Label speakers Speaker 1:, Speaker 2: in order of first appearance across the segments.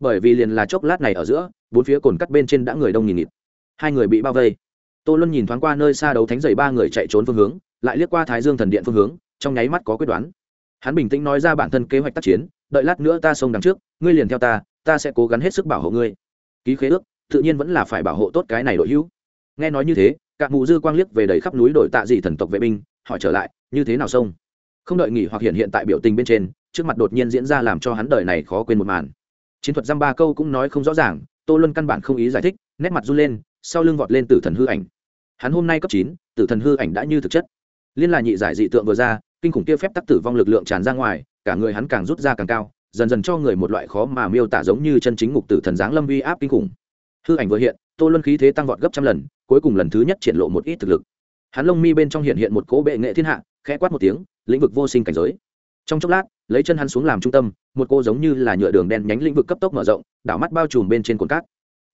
Speaker 1: bởi vì liền là chốc lát này ở giữa, bốn phía cồn cắt bên trên đã người đông nghìn nghịt. Hai người bị bao vây. Tô luân nhìn thoáng qua nơi xa đấu thánh dày ba người chạy trốn phương hướng, lại liếc qua thái dương thần điện phương hướng, trong nháy mắt có quyết đoán. Hắn bình tĩnh nói ra bản thân kế hoạch tác chiến, đợi lát nữa ta xông đằng trước, ngươi liền theo ta ta sẽ cố gắng hết sức bảo hộ ngươi. Ký khế ước, tự nhiên vẫn là phải bảo hộ tốt cái này đội hữu. Nghe nói như thế, cả mù dư quang liếc về đầy khắp núi đội tạ dị thần tộc vệ binh, hỏi trở lại, như thế nào xông? Không đợi nghỉ hoặc hiện hiện tại biểu tình bên trên, trước mặt đột nhiên diễn ra làm cho hắn đời này khó quên một màn chiến thuật dăm ba câu cũng nói không rõ ràng, tô luân căn bản không ý giải thích, nét mặt run lên, sau lưng vọt lên tử thần hư ảnh. Hắn hôm nay cấp chín, tử thần hư ảnh đã như thực chất. Liên là nhị giải dị tượng vừa ra, kinh khủng kia phép tắc tử vong lực lượng tràn ra ngoài, cả người hắn càng rút ra càng cao, dần dần cho người một loại khó mà miêu tả giống như chân chính ngục tử thần giáng lâm uy áp kinh khủng. Hư ảnh vừa hiện, tô luân khí thế tăng vọt gấp trăm lần, cuối cùng lần thứ nhất triển lộ một ít thực lực. Hắn lông mi bên trong hiện hiện một cỗ bệ nghệ thiên hạ, khẽ quát một tiếng, lĩnh vực vô sinh cảnh giới. Trong chốc lát lấy chân hắn xuống làm trung tâm, một cô giống như là nhựa đường đen nhánh lĩnh vực cấp tốc mở rộng, đảo mắt bao trùm bên trên cồn cát.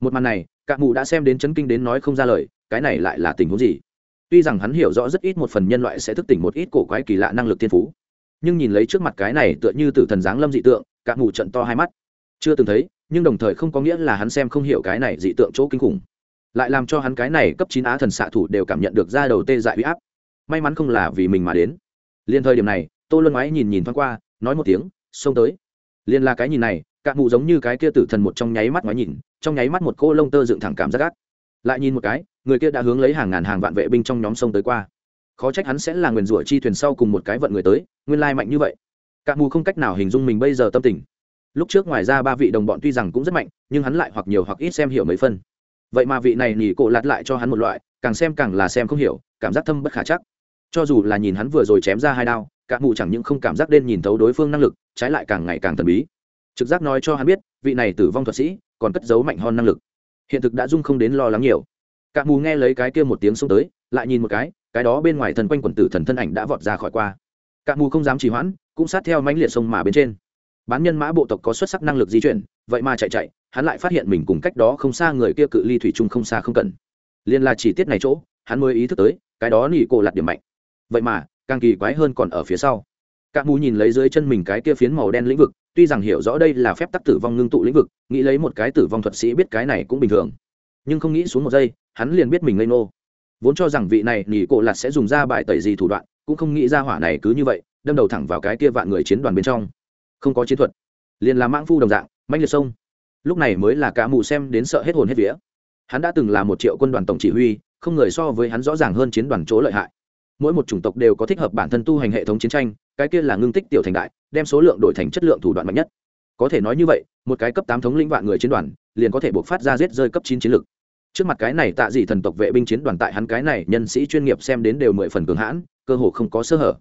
Speaker 1: Một màn này cạ mù đã xem đến chấn kinh đến nói không ra lời, cái này lại là tình huống gì? Tuy rằng hắn hiểu rõ rất ít một phần nhân loại sẽ thức tỉnh một ít cổ quái kỳ lạ năng lực thiên phú, nhưng nhìn lấy trước mặt cái này tựa như tử thần giáng lâm dị tượng cạ mù trận to hai mắt. Chưa từng thấy, nhưng đồng thời không có nghĩa là hắn xem không hiểu cái này dị tượng chỗ kinh khủng. Lại làm cho hắn cái này cấp chín á thần xạ thủ đều cảm nhận được ra đầu tê dại huy áp. May mắn không là vì mình mà đến. Liền thời điểm này, tô luôn ngoái nhìn nhìn thoáng qua nói một tiếng, xông tới. Liền là cái nhìn này, cả mụ giống như cái kia tử thần một trong nháy mắt ngoái nhìn, trong nháy mắt một cô lông tơ dựng thẳng cảm giác gắt lại nhìn một cái, người kia đã hướng lấy hàng ngàn hàng vạn vệ binh trong nhóm sông tới qua. Khó trách hắn sẽ là nguyền rủa chi thuyền sau cùng một cái vận người tới, nguyên lai mạnh như vậy. Cả mù không cách nào hình dung mình bây giờ tâm tình. Lúc trước ngoài ra ba vị đồng bọn tuy rằng cũng rất mạnh, nhưng hắn lại hoặc nhiều hoặc ít xem hiểu mấy phân. Vậy mà vị này nỉ cổ lạt lại cho hắn một loại, càng xem càng là xem không hiểu, cảm giác thâm bất khả chắc. Cho dù là nhìn hắn vừa rồi chém ra hai đao cả mù chẳng những không cảm giác đen nhìn thấu đối phương năng lực, trái lại càng ngày càng thần bí. Trực giác nói cho hắn biết, vị này tử vong thuật sĩ còn cất giấu mạnh hơn năng lực. Hiện thực đã dung không đến lo lắng nhiều. Cả mù nghe lấy cái kia một tiếng xông tới, lại nhìn một cái cái đó bên ngoài thần quanh quần tử thần thân ảnh đã vọt ra khỏi qua. Cả mù không dám trì hoãn, cũng sát theo mãnh liệt sông mà bên trên. Bán nhân mã bộ tộc có xuất sắc năng lực di chuyển, vậy mà chạy chạy, hắn lại phát hiện mình cùng cách đó không xa người kia cự ly thủy chung không xa không cần. Liên là chỉ tiết này chỗ, hắn mới ý thức tới, cái đó nỉ cổ lạt điểm mạnh. Vậy mà càng kỳ quái hơn còn ở phía sau. Cả mù nhìn lấy dưới chân mình cái kia phiến màu đen lĩnh vực, tuy rằng hiểu rõ đây là phép tắc tử vong ngưng tụ lĩnh vực, nghĩ lấy một cái tử vong thuật sĩ biết cái này cũng bình thường. Nhưng không nghĩ xuống một giây, hắn liền biết mình ngây nô vốn cho rằng vị này nghỉ cổ lặt sẽ dùng ra bài tẩy gì thủ đoạn, cũng không nghĩ ra hỏa này cứ như vậy, đâm đầu thẳng vào cái kia vạn người chiến đoàn bên trong. Không có chiến thuật. Liền là mãng phu đồng dạng manh liệt sông. Lúc này mới là cả mù xem đến sợ hết hồn hết vía. Hắn đã từng là một triệu quân đoàn tổng chỉ huy, không người so với hắn rõ ràng hơn chiến đoàn chỗ lợi hại mỗi một chủng tộc đều có thích hợp bản thân tu hành hệ thống chiến tranh, cái kia là ngưng tích tiểu thành đại, đem số lượng đổi thành chất lượng thủ đoạn mạnh nhất. Có thể nói như vậy, một cái cấp tám thống lĩnh vạn người chiến đoàn, liền có thể buộc phát ra giết rơi cấp chín chiến lực. Trước mặt cái này tạ dị thần tộc vệ binh chiến đoàn tại hắn cái này nhân sĩ chuyên nghiệp xem đến đều mười phần cường hãn, cơ hồ không có sơ hở.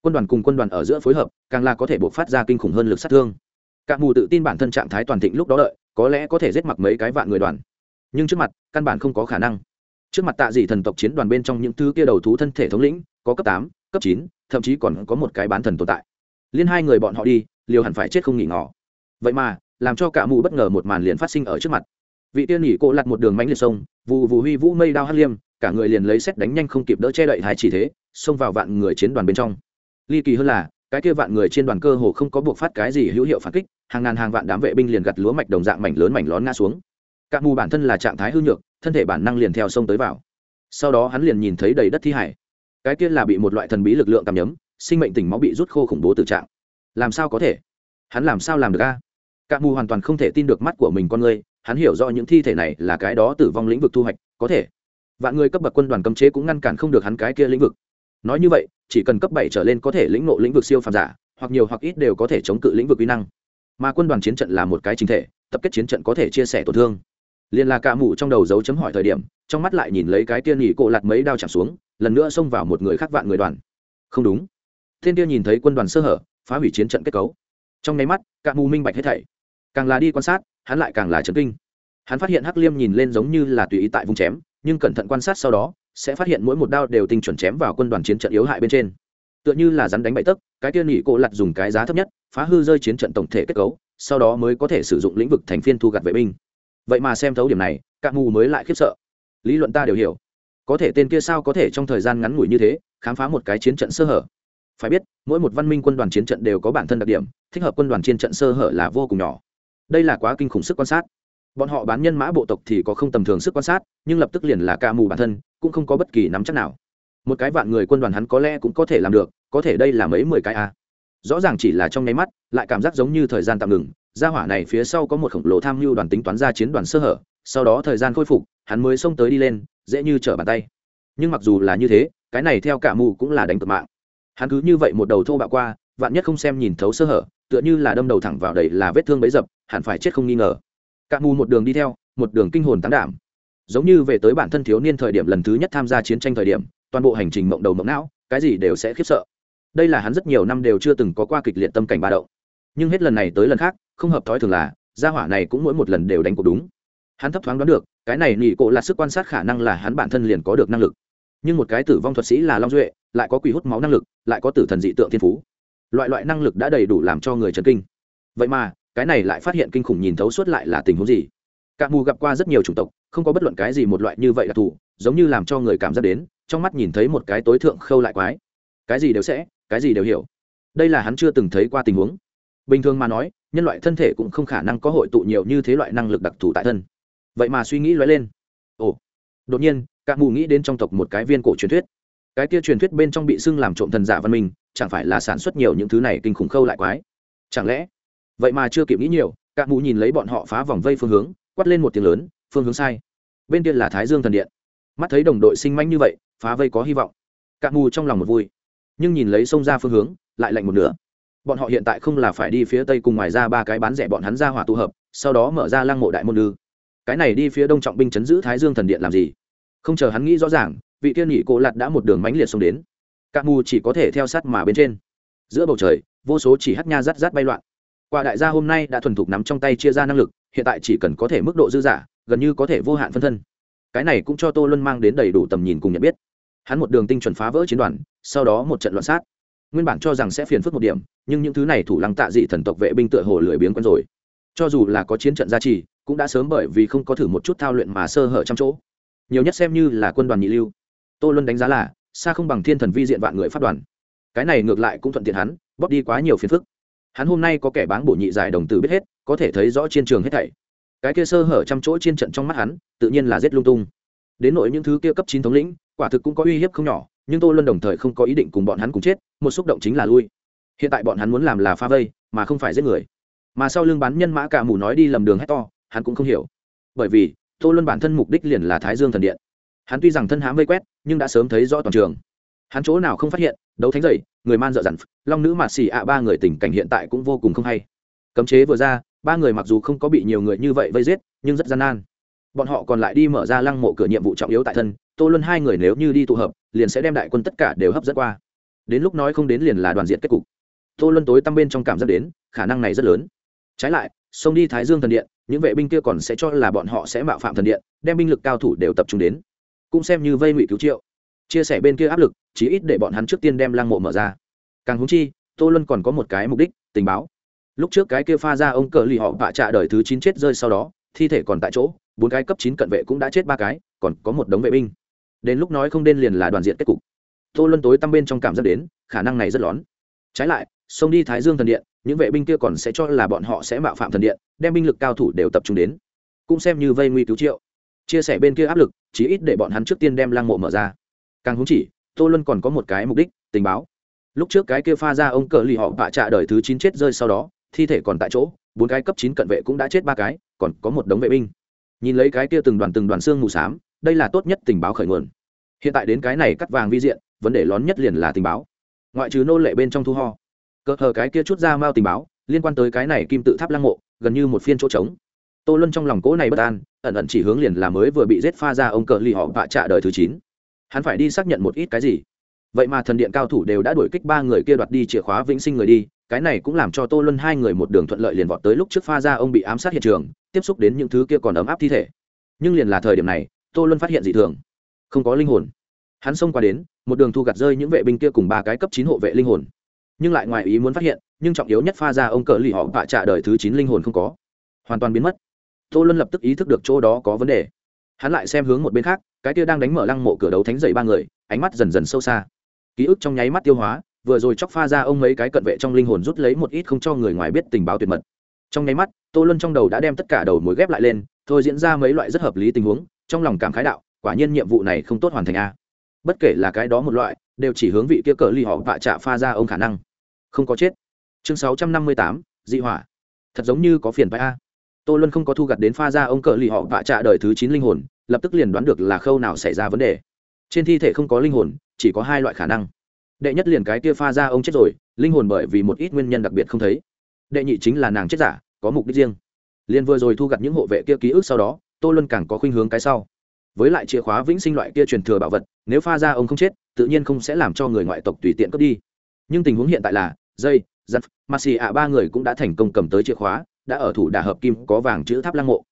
Speaker 1: Quân đoàn cùng quân đoàn ở giữa phối hợp, càng là có thể buộc phát ra kinh khủng hơn lực sát thương. Cả mù tự tin bản thân trạng thái toàn thịnh lúc đó đợi, có lẽ có thể giết mặc mấy cái vạn người đoàn. Nhưng trước mặt, căn bản không có khả năng trước mặt tạ dị thần tộc chiến đoàn bên trong những thứ kia đầu thú thân thể thống lĩnh, có cấp tám, cấp chín, thậm chí còn có một cái bán thần tồn tại. Liên hai người bọn họ đi, liều hẳn phải chết không nghỉ ngỏ vậy mà, làm cho cả mù bất ngờ một màn liền phát sinh ở trước mặt. Vị tiên nghỉ cô lặt một đường mánh liệt sông vụ vụ huy vũ mây đao hắc liêm, cả người liền lấy xét đánh nhanh không kịp đỡ che đậy hai chỉ thế, xông vào vạn người chiến đoàn bên trong. Ly kỳ hơn là, cái kia vạn người trên đoàn cơ hồ không có buộc phát cái gì hữu hiệu phản kích, hàng ngàn hàng vạn đám vệ binh liền gặt lúa mạch đồng dạng mảnh lớn mảnh lón ngã xuống. Cả mù bản thân là trạng thái hư nhược thân thể bản năng liền theo sông tới vào. Sau đó hắn liền nhìn thấy đầy đất thi hải. Cái kia là bị một loại thần bí lực lượng tạm nhấm sinh mệnh tỉnh máu bị rút khô khủng bố từ trạng. Làm sao có thể? Hắn làm sao làm được a? Cả mù hoàn toàn không thể tin được mắt của mình con người, hắn hiểu rõ những thi thể này là cái đó tử vong lĩnh vực thu hoạch, có thể. Vạn người cấp bậc quân đoàn cấm chế cũng ngăn cản không được hắn cái kia lĩnh vực. Nói như vậy, chỉ cần cấp bảy trở lên có thể lĩnh ngộ lĩnh vực siêu phàm giả, hoặc nhiều hoặc ít đều có thể chống cự lĩnh vực uy năng. Mà quân đoàn chiến trận là một cái chính thể, tập kết chiến trận có thể chia sẻ tổn thương liền là cạ mụ trong đầu dấu chấm hỏi thời điểm, trong mắt lại nhìn lấy cái tiên nhị cộ lặt mấy đao chạm xuống, lần nữa xông vào một người khác vạn người đoàn. Không đúng. Thiên tiêu nhìn thấy quân đoàn sơ hở, phá hủy chiến trận kết cấu. Trong nháy mắt, cạ mù minh bạch hết thảy. Càng là đi quan sát, hắn lại càng là chấn kinh. Hắn phát hiện hắc liêm nhìn lên giống như là tùy ý tại vùng chém, nhưng cẩn thận quan sát sau đó, sẽ phát hiện mỗi một đao đều tinh chuẩn chém vào quân đoàn chiến trận yếu hại bên trên. Tựa như là rắn đánh bậy tấc, cái tiên nhị cộ lặt dùng cái giá thấp nhất, phá hư rơi chiến trận tổng thể kết cấu, sau đó mới có thể sử dụng lĩnh vực thành phiên thu gặt vệ binh vậy mà xem thấu điểm này cả mù mới lại khiếp sợ. Lý luận ta đều hiểu. Có thể tên kia sao có thể trong thời gian ngắn ngủi như thế, khám phá một cái chiến trận sơ hở? Phải biết, mỗi một văn minh quân đoàn chiến trận đều có bản thân đặc điểm, thích hợp quân đoàn chiến trận sơ hở là vô cùng nhỏ. Đây là quá kinh khủng sức quan sát. Bọn họ bán nhân mã bộ tộc thì có không tầm thường sức quan sát, nhưng lập tức liền là ca mù bản thân, cũng không có bất kỳ nắm chắc nào. Một cái vạn người quân đoàn hắn có lẽ cũng có thể làm được, có thể đây là mấy mười cái a. Rõ ràng chỉ là trong nháy mắt, lại cảm giác giống như thời gian tạm ngừng gia hỏa này phía sau có một khổng lồ tham mưu đoàn tính toán ra chiến đoàn sơ hở, sau đó thời gian khôi phục, hắn mới xông tới đi lên, dễ như trở bàn tay. Nhưng mặc dù là như thế, cái này theo cả mù cũng là đánh cực mạng. Hắn cứ như vậy một đầu thô bạo qua, vạn nhất không xem nhìn thấu sơ hở, tựa như là đâm đầu thẳng vào đầy là vết thương bấy dập, hẳn phải chết không nghi ngờ. Cả mù một đường đi theo, một đường kinh hồn tán đảm. Giống như về tới bản thân thiếu niên thời điểm lần thứ nhất tham gia chiến tranh thời điểm, toàn bộ hành trình mộng đầu mộng não, cái gì đều sẽ khiếp sợ. Đây là hắn rất nhiều năm đều chưa từng có qua kịch liệt tâm cảnh ba đậu nhưng hết lần này tới lần khác không hợp thói thường là, gia hỏa này cũng mỗi một lần đều đánh cuộc đúng. Hắn thấp thoáng đoán được, cái này nghỉ cộ là sức quan sát khả năng là hắn bản thân liền có được năng lực. Nhưng một cái tử vong thuật sĩ là long duệ, lại có quỷ hút máu năng lực, lại có tử thần dị tượng thiên phú. Loại loại năng lực đã đầy đủ làm cho người chấn kinh. Vậy mà, cái này lại phát hiện kinh khủng nhìn thấu suốt lại là tình huống gì? Cả mù gặp qua rất nhiều chủng tộc, không có bất luận cái gì một loại như vậy đặc thù, giống như làm cho người cảm giác đến, trong mắt nhìn thấy một cái tối thượng khâu lại quái. Cái gì đều sẽ, cái gì đều hiểu. Đây là hắn chưa từng thấy qua tình huống. Bình thường mà nói nhân loại thân thể cũng không khả năng có hội tụ nhiều như thế loại năng lực đặc thù tại thân. Vậy mà suy nghĩ lóe lên. Ồ, đột nhiên các mù nghĩ đến trong tộc một cái viên cổ truyền thuyết. Cái kia truyền thuyết bên trong bị xưng làm trộm thần giả văn minh, chẳng phải là sản xuất nhiều những thứ này kinh khủng khâu lại quái? Chẳng lẽ? Vậy mà chưa kịp nghĩ nhiều các mù nhìn lấy bọn họ phá vòng vây phương hướng, quát lên một tiếng lớn, phương hướng sai. Bên kia là thái dương thần điện. Mắt thấy đồng đội sinh manh như vậy, phá vây có hy vọng. Các mù trong lòng một vui, nhưng nhìn lấy sông ra phương hướng, lại lạnh một nửa bọn họ hiện tại không là phải đi phía tây cùng ngoài ra ba cái bán rẻ bọn hắn ra hỏa tụ hợp, sau đó mở ra lăng mộ đại môn ư cái này đi phía đông trọng binh chấn giữ thái dương thần điện làm gì? Không chờ hắn nghĩ rõ ràng, vị tiên nhị cổ lạt đã một đường mánh liệt xông đến. Các mù chỉ có thể theo sát mà bên trên. Giữa bầu trời, vô số chỉ hát nha rát rát bay loạn. Quả đại gia hôm nay đã thuần thục nắm trong tay chia ra năng lực, hiện tại chỉ cần có thể mức độ dư giả, gần như có thể vô hạn phân thân. Cái này cũng cho tô luân mang đến đầy đủ tầm nhìn cùng nhận biết. Hắn một đường tinh chuẩn phá vỡ chiến đoàn, sau đó một trận loạn sát nguyên bản cho rằng sẽ phiền phức một điểm, nhưng những thứ này thủ lăng tạ dị thần tộc vệ binh tựa hồ lười biếng quân rồi. Cho dù là có chiến trận gia trì, cũng đã sớm bởi vì không có thử một chút thao luyện mà sơ hở trăm chỗ. Nhiều nhất xem như là quân đoàn nhị lưu. Tô luân đánh giá là, xa không bằng thiên thần vi diện vạn người phát đoàn. Cái này ngược lại cũng thuận tiện hắn, bóp đi quá nhiều phiền phức. Hắn hôm nay có kẻ báng bổ nhị giải đồng tử biết hết, có thể thấy rõ chiến trường hết thảy. Cái kia sơ hở trăm chỗ chiến trận trong mắt hắn, tự nhiên là giết lung tung. Đến nội những thứ kia cấp chín thống lĩnh, quả thực cũng có uy hiếp không nhỏ nhưng tô luân đồng thời không có ý định cùng bọn hắn cùng chết, một xúc động chính là lui. Hiện tại bọn hắn muốn làm là pha vây, mà không phải giết người. Mà sau lưng bán nhân mã cả mù nói đi lầm đường hét to, hắn cũng không hiểu. Bởi vì, tô luân bản thân mục đích liền là thái dương thần điện. Hắn tuy rằng thân hám vây quét, nhưng đã sớm thấy rõ toàn trường. Hắn chỗ nào không phát hiện, đấu thánh dậy người man dợ dặn long nữ mạt xì ạ, ba người tình cảnh hiện tại cũng vô cùng không hay. Cấm chế vừa ra, ba người mặc dù không có bị nhiều người như vậy vây giết, nhưng rất gian nan. Bọn họ còn lại đi mở ra lăng mộ cửa nhiệm vụ trọng yếu tại thân, tô luân hai người nếu như đi tụ hợp liền sẽ đem đại quân tất cả đều hấp dẫn qua. Đến lúc nói không đến liền là đoàn diện kết cục. Tô luân tối tăm bên trong cảm giác đến, khả năng này rất lớn. Trái lại, xông đi thái dương thần điện, những vệ binh kia còn sẽ cho là bọn họ sẽ mạo phạm thần điện, đem binh lực cao thủ đều tập trung đến. Cũng xem như vây ngụy cứu triệu. Chia sẻ bên kia áp lực, chí ít để bọn hắn trước tiên đem lăng mộ mở ra. Càng húng chi, tô luân còn có một cái mục đích, tình báo. Lúc trước cái kia pha ra ông cờ lì họ bạ trạ đời thứ chín chết rơi sau đó, thi thể còn tại chỗ, bốn cái cấp chín cận vệ cũng đã chết ba cái, còn có một đống vệ binh đến lúc nói không đến liền là đoàn diện kết cục. Tô luân tối tăm bên trong cảm giác đến, khả năng này rất lón. Trái lại xông đi thái dương thần điện, những vệ binh kia còn sẽ cho là bọn họ sẽ mạo phạm thần điện, đem binh lực cao thủ đều tập trung đến. Cũng xem như vây nguy cứu triệu. Chia sẻ bên kia áp lực, chí ít để bọn hắn trước tiên đem lang mộ mở ra. Càng húng chỉ, tô luân còn có một cái mục đích, tình báo. Lúc trước cái kia pha ra ông cờ lì họ bạ trạ đời thứ chín chết rơi sau đó, thi thể còn tại chỗ, bốn cái cấp chín cận vệ cũng đã chết ba cái, còn có một đống vệ binh. Nhìn lấy cái kia từng đoàn từng đoàn xương mù s á m đây là tốt nhất tình báo khởi nguồn. Hiện tại đến cái này cắt vàng vi diện, vấn đề lớn nhất liền là tình báo. Ngoại trừ nô lệ bên trong thu ho. Cờ hờ cái kia chút ra mao tình báo, liên quan tới cái này kim tự tháp lăng mộ, gần như một phiên chỗ trống. Tô luân trong lòng cỗ này bất an, ẩn ẩn chỉ hướng liền là mới vừa bị giết pha ra ông cờ lì họ vạ trạ đời thứ chín. Hắn phải đi xác nhận một ít cái gì. Vậy mà thần điện cao thủ đều đã đuổi kích ba người kia đoạt đi chìa khóa vĩnh sinh người đi, cái này cũng làm cho tô luân hai người một đường thuận lợi liền vọt tới lúc trước pha ra ông bị ám sát hiện trường, tiếp xúc đến những thứ kia còn ấm áp thi thể. Nhưng liền là thời điểm này tô luân phát hiện dị thường. Không có linh hồn. Hắn xông qua đến, một đường thu gặt rơi những vệ binh kia cùng ba cái cấp chín hộ vệ linh hồn. Nhưng lại ngoài ý muốn phát hiện, nhưng trọng yếu nhất pha ra ông cờ lì họ vạ trả đời thứ chín linh hồn không có. Hoàn toàn biến mất. Tô luân lập tức ý thức được chỗ đó có vấn đề. Hắn lại xem hướng một bên khác, cái kia đang đánh mở lăng mộ cửa đấu thánh dậy ba người, ánh mắt dần dần sâu xa. Ký ức trong nháy mắt tiêu hóa, vừa rồi chóc pha ra ông mấy cái cận vệ trong linh hồn rút lấy một ít không cho người ngoài biết tình báo tuyệt mật. Trong nháy mắt, tô luân trong đầu đã đem tất cả đầu mối ghép lại lên, thôi diễn ra mấy loại rất hợp lý tình huống trong lòng cảm khái đạo, quả nhiên nhiệm vụ này không tốt hoàn thành a. Bất kể là cái đó một loại, đều chỉ hướng vị kia cờ ly họ vạ trạ pha ra ông khả năng. Không có chết. Chương sáu trăm năm mươi tám, dị hỏa. Thật giống như có phiền vai a. Tô luân không có thu gặt đến pha ra ông cờ ly họ vạ trạ đời thứ chín linh hồn, lập tức liền đoán được là khâu nào xảy ra vấn đề. Trên thi thể không có linh hồn, chỉ có hai loại khả năng. Đệ nhất liền cái kia pha ra ông chết rồi, linh hồn bởi vì một ít nguyên nhân đặc biệt không thấy. Đệ nhị chính là nàng chết giả, có mục đích riêng. Liền vừa rồi thu gặt những hộ vệ kia ký ức sau đó tô luân càng có khuynh hướng cái sau. Với lại chìa khóa vĩnh sinh loại kia truyền thừa bảo vật, nếu pha ra ông không chết, tự nhiên không sẽ làm cho người ngoại tộc tùy tiện cướp đi. Nhưng tình huống hiện tại là, dây, giật mà xì ạ ba người cũng đã thành công cầm tới chìa khóa, đã ở thủ đà hợp kim, có vàng chữ tháp lăng mộ.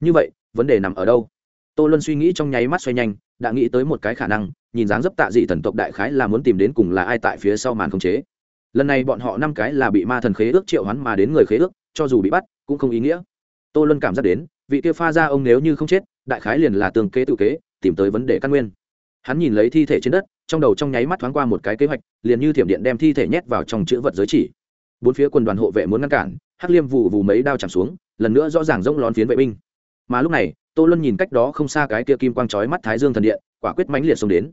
Speaker 1: Như vậy, vấn đề nằm ở đâu? Tô luân suy nghĩ trong nháy mắt xoay nhanh, đã nghĩ tới một cái khả năng, nhìn dáng dấp tạ dị thần tộc đại khái là muốn tìm đến cùng là ai tại phía sau màn khống chế. Lần này bọn họ năm cái là bị ma thần khế ước triệu hoán mà đến người khế ước, cho dù bị bắt, cũng không ý nghĩa. Tô luân cảm giác đến vị kia pha ra ông nếu như không chết, đại khái liền là tường kế tự kế, tìm tới vấn đề căn nguyên. Hắn nhìn lấy thi thể trên đất, trong đầu trong nháy mắt thoáng qua một cái kế hoạch, liền như thiểm điện đem thi thể nhét vào trong chữ vật giới chỉ. Bốn phía quân đoàn hộ vệ muốn ngăn cản, hắc liêm vụ vù mấy đao chạm xuống, lần nữa rõ ràng rỗng lón phiến vệ binh. Mà lúc này, tô luân nhìn cách đó không xa cái kia kim quang trói mắt thái dương thần điện, quả quyết mãnh liệt xông đến.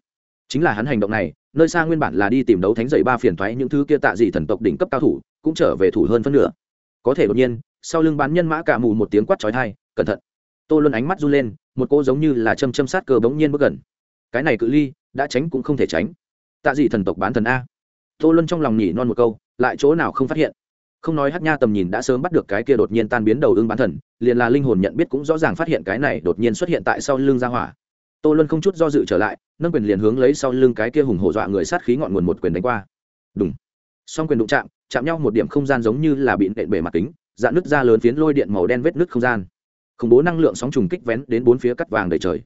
Speaker 1: Chính là hắn hành động này, nơi xa nguyên bản là đi tìm đấu thánh dậy ba phiền thoái những thứ kia tạ dị thần tộc đỉnh cấp cao thủ, cũng trở về thủ hơn phân nửa. Có thể đột nhiên sau lưng bán nhân mã cả mù một tiếng quát trói thai, cẩn thận. Tô luân ánh mắt run lên, một cô giống như là châm châm sát cờ bỗng nhiên bước gần. Cái này cự ly, đã tránh cũng không thể tránh. Tạ dị thần tộc bán thần a. Tô luân trong lòng nhỉ non một câu, lại chỗ nào không phát hiện. Không nói hát nha tầm nhìn đã sớm bắt được cái kia đột nhiên tan biến đầu ưng bán thần, liền là linh hồn nhận biết cũng rõ ràng phát hiện cái này đột nhiên xuất hiện tại sau lưng ra hỏa. Tô luân không chút do dự trở lại, nâng quyền liền hướng lấy sau lưng cái kia hùng hổ dọa người sát khí ngọn nguồn một quyền đánh qua. Đúng song quyền đụng chạm chạm nhau một điểm không gian giống như là bị nện bể mặt kính dạn nứt ra lớn phiến lôi điện màu đen vết nứt không gian. Khủng bố năng lượng sóng trùng kích vén đến bốn phía cắt vàng đầy trời.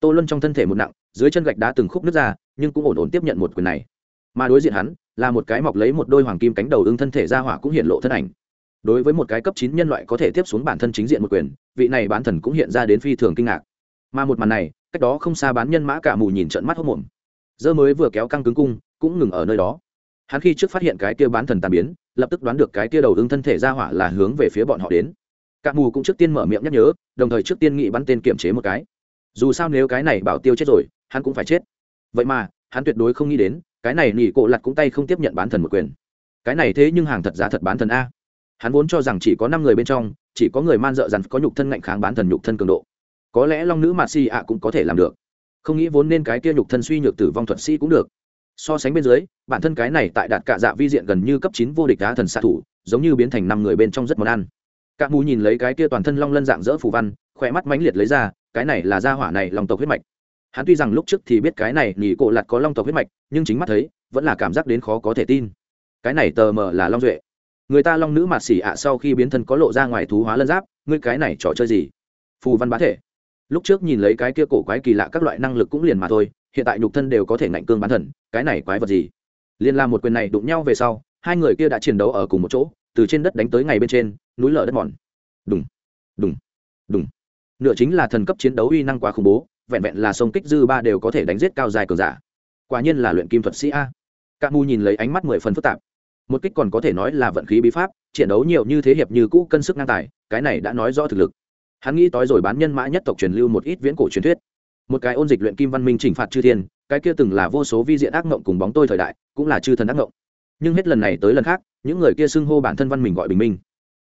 Speaker 1: Tô luân trong thân thể một nặng, dưới chân gạch đá từng khúc nứt ra, nhưng cũng ổn ổn tiếp nhận một quyền này. Mà đối diện hắn, là một cái mọc lấy một đôi hoàng kim cánh đầu ưng thân thể ra hỏa cũng hiện lộ thân ảnh. Đối với một cái cấp chín nhân loại có thể tiếp xuống bản thân chính diện một quyền, vị này bán thần cũng hiện ra đến phi thường kinh ngạc. Mà một màn này, cách đó không xa bán nhân mã cả mù nhìn trận mắt hốc mồm dơ mới vừa kéo căng cứng cung, cũng ngừng ở nơi đó hắn khi trước phát hiện cái kia bán thần tàn biến, lập tức đoán được cái kia đầu ưng thân thể ra hỏa là hướng về phía bọn họ đến. Cả mù cũng trước tiên mở miệng nhắc nhớ, đồng thời trước tiên nghị bắn tên kiểm chế một cái. Dù sao nếu cái này bảo tiêu chết rồi, hắn cũng phải chết. Vậy mà, hắn tuyệt đối không nghĩ đến, cái này nghỉ cộ lặt cũng tay không tiếp nhận bán thần một quyền. Cái này thế nhưng hàng thật giá thật bán thần a. Hắn vốn cho rằng chỉ có năm người bên trong, chỉ có người man dợ dằn có nhục thân ngạnh kháng bán thần nhục thân cường độ. Có lẽ long nữ mạt si ạ cũng có thể làm được. Không nghĩ vốn nên cái kia nhục thân suy nhược tử vong thuật sĩ cũng được so sánh bên dưới, bản thân cái này tại đạt cạ dạ vi diện gần như cấp chín vô địch đá thần xạ thủ, giống như biến thành năm người bên trong rất món ăn. Cạ mù nhìn lấy cái kia toàn thân long lân dạng dỡ phù văn, khỏe mắt mãnh liệt lấy ra, cái này là gia hỏa này long tộc huyết mạch. Hắn tuy rằng lúc trước thì biết cái này nhỉ cổ lặt có long tộc huyết mạch, nhưng chính mắt thấy, vẫn là cảm giác đến khó có thể tin. Cái này tờ mờ là long duệ. Người ta long nữ mạt xỉ ạ sau khi biến thân có lộ ra ngoài thú hóa lân giáp, ngươi cái này trò chơi gì? Phù văn bá thể. Lúc trước nhìn lấy cái kia cổ quái kỳ lạ các loại năng lực cũng liền mà thôi hiện tại nhục thân đều có thể ngạnh cương bán thần, cái này quái vật gì? Liên làm một quyền này đụng nhau về sau, hai người kia đã chiến đấu ở cùng một chỗ, từ trên đất đánh tới ngày bên trên, núi lở đất mòn. Đúng đúng đúng nửa chính là thần cấp chiến đấu uy năng quá khủng bố, vẹn vẹn là sông kích dư ba đều có thể đánh giết cao dài cường giả. Quả nhiên là luyện kim thuật sĩ a. Các mu nhìn lấy ánh mắt mười phần phức tạp. Một kích còn có thể nói là vận khí bí pháp, chiến đấu nhiều như thế hiệp như cũ cân sức ngang tài, cái này đã nói rõ thực lực. Hắn nghĩ tối rồi bán nhân mã nhất tộc truyền lưu một ít viễn cổ truyền thuyết một cái ôn dịch luyện kim văn minh chỉnh phạt chư thiên, cái kia từng là vô số vi diện ác mộng cùng bóng tôi thời đại, cũng là chư thần ác mộng nhưng hết lần này tới lần khác, những người kia xưng hô bản thân văn mình gọi bình minh.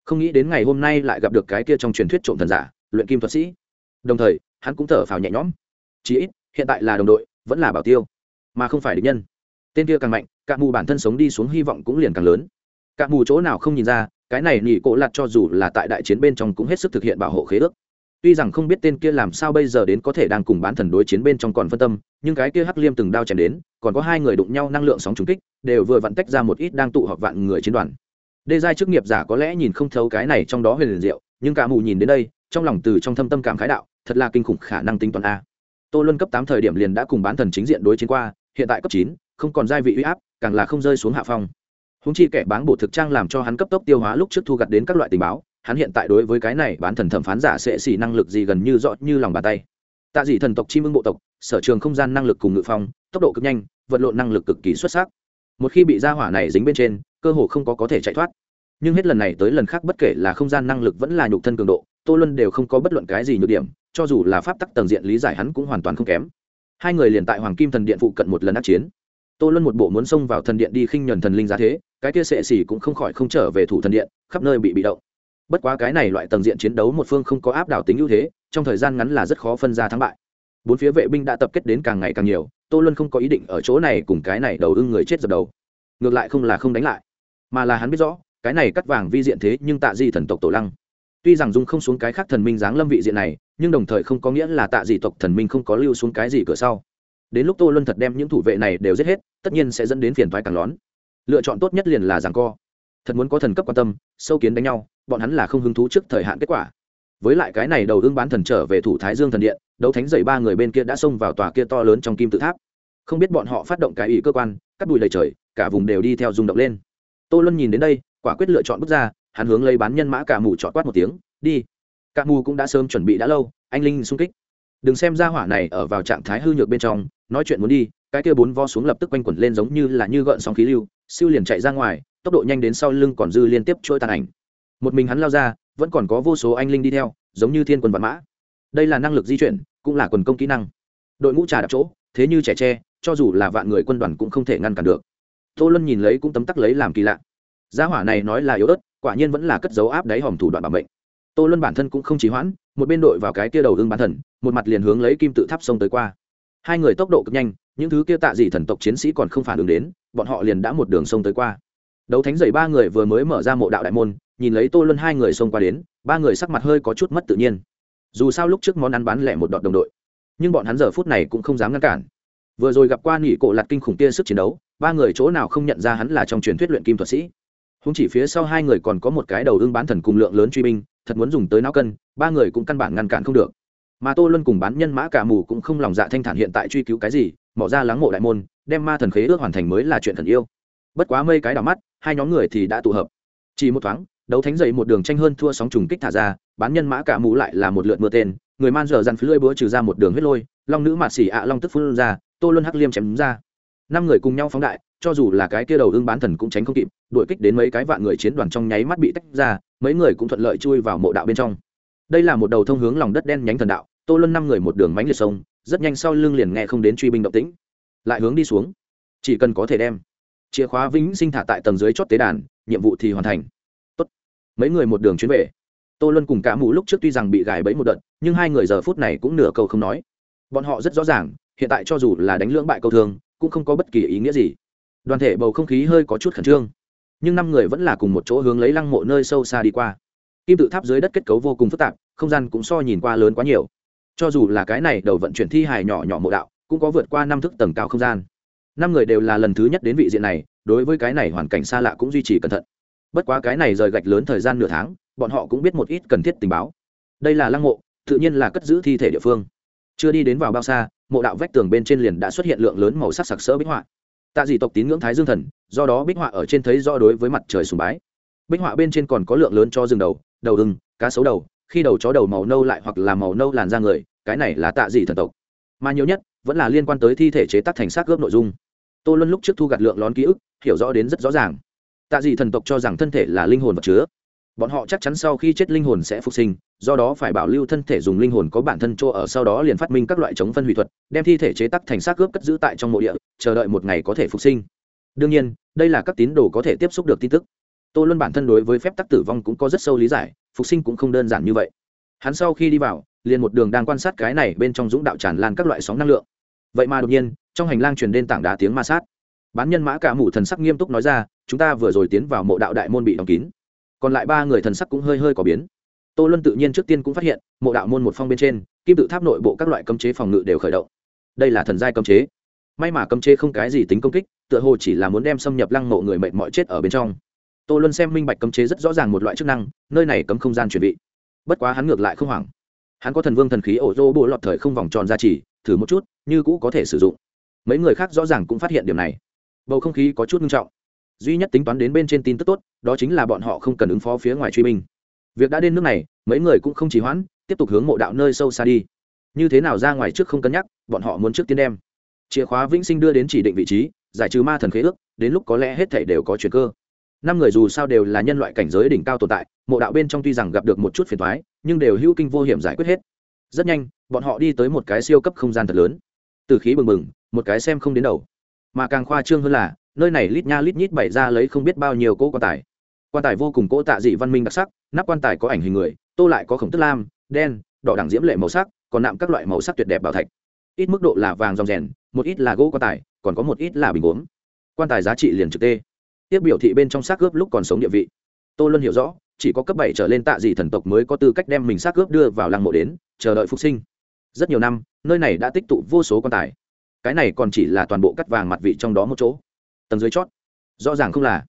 Speaker 1: Không nghĩ đến ngày hôm nay lại gặp được cái kia trong truyền thuyết trộm thần giả, luyện kim thuật sĩ. Đồng thời, hắn cũng thở phào nhẹ nhõm. Chí ít, hiện tại là đồng đội, vẫn là bảo tiêu, mà không phải địch nhân. Tên kia càng mạnh cạm mù bản thân sống đi xuống hy vọng cũng liền càng lớn. Cạm mù chỗ nào không nhìn ra, cái này nhị cỗ lặt cho dù là tại đại chiến bên trong cũng hết sức thực hiện bảo hộ khế ước tuy rằng không biết tên kia làm sao bây giờ đến có thể đang cùng bán thần đối chiến bên trong còn phân tâm, nhưng cái kia hắc liêm từng đao chém đến, còn có hai người đụng nhau năng lượng sóng trúng kích, đều vừa vặn tách ra một ít đang tụ họp vạn người chiến đoàn. Đê giai chức nghiệp giả có lẽ nhìn không thấu cái này trong đó huyền liền diệu, nhưng cả mù nhìn đến đây, trong lòng từ trong thâm tâm cảm khái đạo, thật là kinh khủng khả năng tính toán a. Tô luân cấp tám thời điểm liền đã cùng bán thần chính diện đối chiến qua, hiện tại cấp chín, không còn giai vị uy áp, càng là không rơi xuống hạ phong. Húng chi kẻ bán bộ thực trang làm cho hắn cấp tốc tiêu hóa lúc trước thu gặt đến các loại tình báo hắn hiện tại đối với cái này bán thần thẩm phán giả sẽ xỉ năng lực gì gần như rõ như lòng bàn tay. Tạ dị thần tộc chim ưng bộ tộc, sở trường không gian năng lực cùng ngự phong, tốc độ cực nhanh, vật lộn năng lực cực kỳ xuất sắc. Một khi bị gia hỏa này dính bên trên, cơ hồ không có có thể chạy thoát. Nhưng hết lần này tới lần khác bất kể là không gian năng lực vẫn là nhục thân cường độ, tô luân đều không có bất luận cái gì nhược điểm, cho dù là pháp tắc tầng diện lý giải hắn cũng hoàn toàn không kém. Hai người liền tại hoàng kim thần điện phụ cận một lần đắc chiến. Tô luân một bộ muốn xông vào thần điện đi khinh nhuần thần linh giá thế, cái kia sệ xỉ cũng không khỏi không trở về thủ thần điện, khắp nơi bị bị động bất quá cái này loại tầng diện chiến đấu một phương không có áp đảo tính ưu thế, trong thời gian ngắn là rất khó phân ra thắng bại. Bốn phía vệ binh đã tập kết đến càng ngày càng nhiều, tô luân không có ý định ở chỗ này cùng cái này đầu ưng người chết dập đầu. Ngược lại không là không đánh lại, mà là hắn biết rõ, cái này cắt vàng vi diện thế nhưng tạ di thần tộc tổ lăng. Tuy rằng dung không xuống cái khác thần minh giáng lâm vị diện này, nhưng đồng thời không có nghĩa là tạ di tộc thần minh không có lưu xuống cái gì cửa sau. Đến lúc tô luân thật đem những thủ vệ này đều giết hết, tất nhiên sẽ dẫn đến phiền thoái càng lón lựa chọn tốt nhất liền là giảng co thật muốn có thần cấp quan tâm, sâu kiến đánh nhau, bọn hắn là không hứng thú trước thời hạn kết quả. Với lại cái này đầu ương bán thần trở về thủ thái dương thần điện, đấu thánh dậy ba người bên kia đã xông vào tòa kia to lớn trong kim tự tháp. Không biết bọn họ phát động cái ý cơ quan, cắt bụi đầy trời, cả vùng đều đi theo rung động lên. Tô luân nhìn đến đây, quả quyết lựa chọn bước ra, hắn hướng lấy bán nhân mã cả mù chọn quát một tiếng, đi. Cả mù cũng đã sớm chuẩn bị đã lâu, anh linh sung kích. Đừng xem ra hỏa này ở vào trạng thái hư nhược bên trong, nói chuyện muốn đi, cái kia bốn vo xuống lập tức quanh quẩn lên giống như là như gợn sóng khí lưu, siêu liền chạy ra ngoài tốc độ nhanh đến sau lưng còn dư liên tiếp chuỗi tàn ảnh. Một mình hắn lao ra, vẫn còn có vô số anh linh đi theo, giống như thiên quân vạn mã. Đây là năng lực di chuyển, cũng là quần công kỹ năng. Đội ngũ trà đạp chỗ, thế như trẻ tre, cho dù là vạn người quân đoàn cũng không thể ngăn cản được. Tô luân nhìn lấy cũng tấm tắc lấy làm kỳ lạ. Gia hỏa này nói là yếu ớt, quả nhiên vẫn là cất dấu áp đáy hòm thủ đoạn bảo mệnh. Tô luân bản thân cũng không trì hoãn, một bên đội vào cái kia đầu ưng bán thần, một mặt liền hướng lấy kim tự tháp sông tới qua. Hai người tốc độ cực nhanh, những thứ kia tạ dị thần tộc chiến sĩ còn không phản ứng đến, bọn họ liền đã một đường sông tới qua đấu thánh dày ba người vừa mới mở ra mộ đạo đại môn, nhìn lấy tô luân hai người xông qua đến, ba người sắc mặt hơi có chút mất tự nhiên. Dù sao lúc trước món ăn bán lẻ một đoạn đồng đội, nhưng bọn hắn giờ phút này cũng không dám ngăn cản. Vừa rồi gặp qua nghỉ cổ lạt kinh khủng kia sức chiến đấu, ba người chỗ nào không nhận ra hắn là trong truyền thuyết luyện kim thuật sĩ. Húng chỉ phía sau hai người còn có một cái đầu ưng bán thần cùng lượng lớn truy binh, thật muốn dùng tới não cân, ba người cũng căn bản ngăn cản không được. Mà tô luân cùng bán nhân mã cả mù cũng không lòng dạ thanh thản hiện tại truy cứu cái gì mỏ ra lắng mộ đại môn, đem ma thần khế ước hoàn thành mới là chuyện thần yêu bất quá mây cái đảo mắt, hai nhóm người thì đã tụ hợp. Chỉ một thoáng, đấu thánh dậy một đường tranh hơn thua sóng trùng kích thả ra, bán nhân mã cả mũ lại là một lượt mưa tên, người man dở dằn phía lưỡi búa trừ ra một đường huyết lôi, long nữ mạt xỉ ạ long tức phun ra, tô luân hắc liêm chém ra. Năm người cùng nhau phóng đại, cho dù là cái kia đầu ưng bán thần cũng tránh không kịp, đuổi kích đến mấy cái vạn người chiến đoàn trong nháy mắt bị tách ra, mấy người cũng thuận lợi chui vào mộ đạo bên trong. Đây là một đầu thông hướng lòng đất đen nhánh thần đạo, tô luân năm người một đường mánh liệt sông, rất nhanh sau lưng liền nghe không đến truy binh động tĩnh, lại hướng đi xuống. Chỉ cần có thể đem chìa khóa vĩnh sinh thả tại tầng dưới chót tế đàn, nhiệm vụ thì hoàn thành. Tốt. mấy người một đường chuyến về. Tô luân cùng cả mũ lúc trước tuy rằng bị gài bẫy một đợt, nhưng hai người giờ phút này cũng nửa câu không nói. Bọn họ rất rõ ràng, hiện tại cho dù là đánh lưỡng bại câu thương, cũng không có bất kỳ ý nghĩa gì. Đoàn thể bầu không khí hơi có chút khẩn trương. Nhưng năm người vẫn là cùng một chỗ hướng lấy lăng mộ nơi sâu xa đi qua. Kim tự tháp dưới đất kết cấu vô cùng phức tạp, không gian cũng so nhìn qua lớn quá nhiều. Cho dù là cái này đầu vận chuyển thi hài nhỏ nhỏ mộ đạo, cũng có vượt qua năm thức tầng cao không gian năm người đều là lần thứ nhất đến vị diện này, đối với cái này hoàn cảnh xa lạ cũng duy trì cẩn thận. Bất quá cái này rời gạch lớn thời gian nửa tháng, bọn họ cũng biết một ít cần thiết tình báo. Đây là lăng mộ, tự nhiên là cất giữ thi thể địa phương. Chưa đi đến vào bao xa, mộ đạo vách tường bên trên liền đã xuất hiện lượng lớn màu sắc sặc sỡ bích họa. Tạ dị tộc tín ngưỡng thái dương thần, do đó bích họa ở trên thấy do đối với mặt trời sùng bái. Bích họa bên trên còn có lượng lớn cho rừng đầu đầu ưng cá sấu đầu, khi đầu chó đầu màu nâu lại hoặc là màu nâu làn da người, cái này là tạ dị thần tộc. Mà nhiều nhất, vẫn là liên quan tới thi thể chế tác thành xác gớp nội dung tô luân lúc trước thu gặt lượng lón ký ức, hiểu rõ đến rất rõ ràng. Tạ dị thần tộc cho rằng thân thể là linh hồn vật chứa. Bọn họ chắc chắn sau khi chết linh hồn sẽ phục sinh, do đó phải bảo lưu thân thể dùng linh hồn có bản thân chỗ ở, sau đó liền phát minh các loại chống phân hủy thuật, đem thi thể chế tắc thành xác ướp cất giữ tại trong mộ địa, chờ đợi một ngày có thể phục sinh. Đương nhiên, đây là các tín đồ có thể tiếp xúc được tin tức. Tô luân bản thân đối với phép tắc tử vong cũng có rất sâu lý giải, phục sinh cũng không đơn giản như vậy. Hắn sau khi đi vào, liền một đường đang quan sát cái này bên trong dũng đạo tràn lan các loại sóng năng lượng. Vậy mà đột nhiên trong hành lang truyền đến tảng đá tiếng ma sát. Bán nhân mã cả mủ thần sắc nghiêm túc nói ra, chúng ta vừa rồi tiến vào mộ đạo đại môn bị đóng kín. Còn lại ba người thần sắc cũng hơi hơi có biến. Tô luân tự nhiên trước tiên cũng phát hiện, mộ đạo môn một phong bên trên, kim tự tháp nội bộ các loại cấm chế phòng ngự đều khởi động. Đây là thần giai cấm chế. May mà cấm chế không cái gì tính công kích, tựa hồ chỉ là muốn đem xâm nhập lăng mộ người mệnh mọi chết ở bên trong. Tô luân xem minh bạch cấm chế rất rõ ràng một loại chức năng, nơi này cấm không gian chuẩn bị. Bất quá hắn ngược lại không hoảng. Hắn có thần vương thần khí ổ rô bộ lọt thời không vòng tròn ra chỉ thử một chút, như cũ có thể sử dụng mấy người khác rõ ràng cũng phát hiện điều này. Bầu không khí có chút nghiêm trọng. Duy nhất tính toán đến bên trên tin tức tốt, đó chính là bọn họ không cần ứng phó phía ngoài truy binh. Việc đã đến nước này, mấy người cũng không chỉ hoãn, tiếp tục hướng mộ đạo nơi sâu xa đi. Như thế nào ra ngoài trước không cân nhắc, bọn họ muốn trước tiên đem. Chìa khóa vĩnh sinh đưa đến chỉ định vị trí, giải trừ ma thần khế ước, đến lúc có lẽ hết thảy đều có chuyện cơ. Năm người dù sao đều là nhân loại cảnh giới đỉnh cao tồn tại, mộ đạo bên trong tuy rằng gặp được một chút phiền thoái nhưng đều hữu kinh vô hiểm giải quyết hết. Rất nhanh, bọn họ đi tới một cái siêu cấp không gian thật lớn từ khí bừng bừng, một cái xem không đến đầu. Mà càng khoa trương hơn là, nơi này lít nha lít nhít bày ra lấy không biết bao nhiêu cỗ quan tài. Quan tài vô cùng cỗ tạ dị văn minh đặc sắc, nắp quan tài có ảnh hình người, tô lại có khổng tức lam, đen, đỏ đẳng diễm lệ màu sắc, còn nạm các loại màu sắc tuyệt đẹp bảo thạch. Ít mức độ là vàng dòng rèn, một ít là gỗ quan tài, còn có một ít là bình gốm. Quan tài giá trị liền trực tê. Tiếp biểu thị bên trong xác ướp lúc còn sống địa vị. Tô luôn hiểu rõ, chỉ có cấp bảy trở lên tạ dị thần tộc mới có tư cách đem mình xác ướp đưa vào lăng mộ đến, chờ đợi phục sinh rất nhiều năm, nơi này đã tích tụ vô số quan tài. Cái này còn chỉ là toàn bộ cắt vàng mặt vị trong đó một chỗ. Tầng dưới chót. Rõ ràng không là.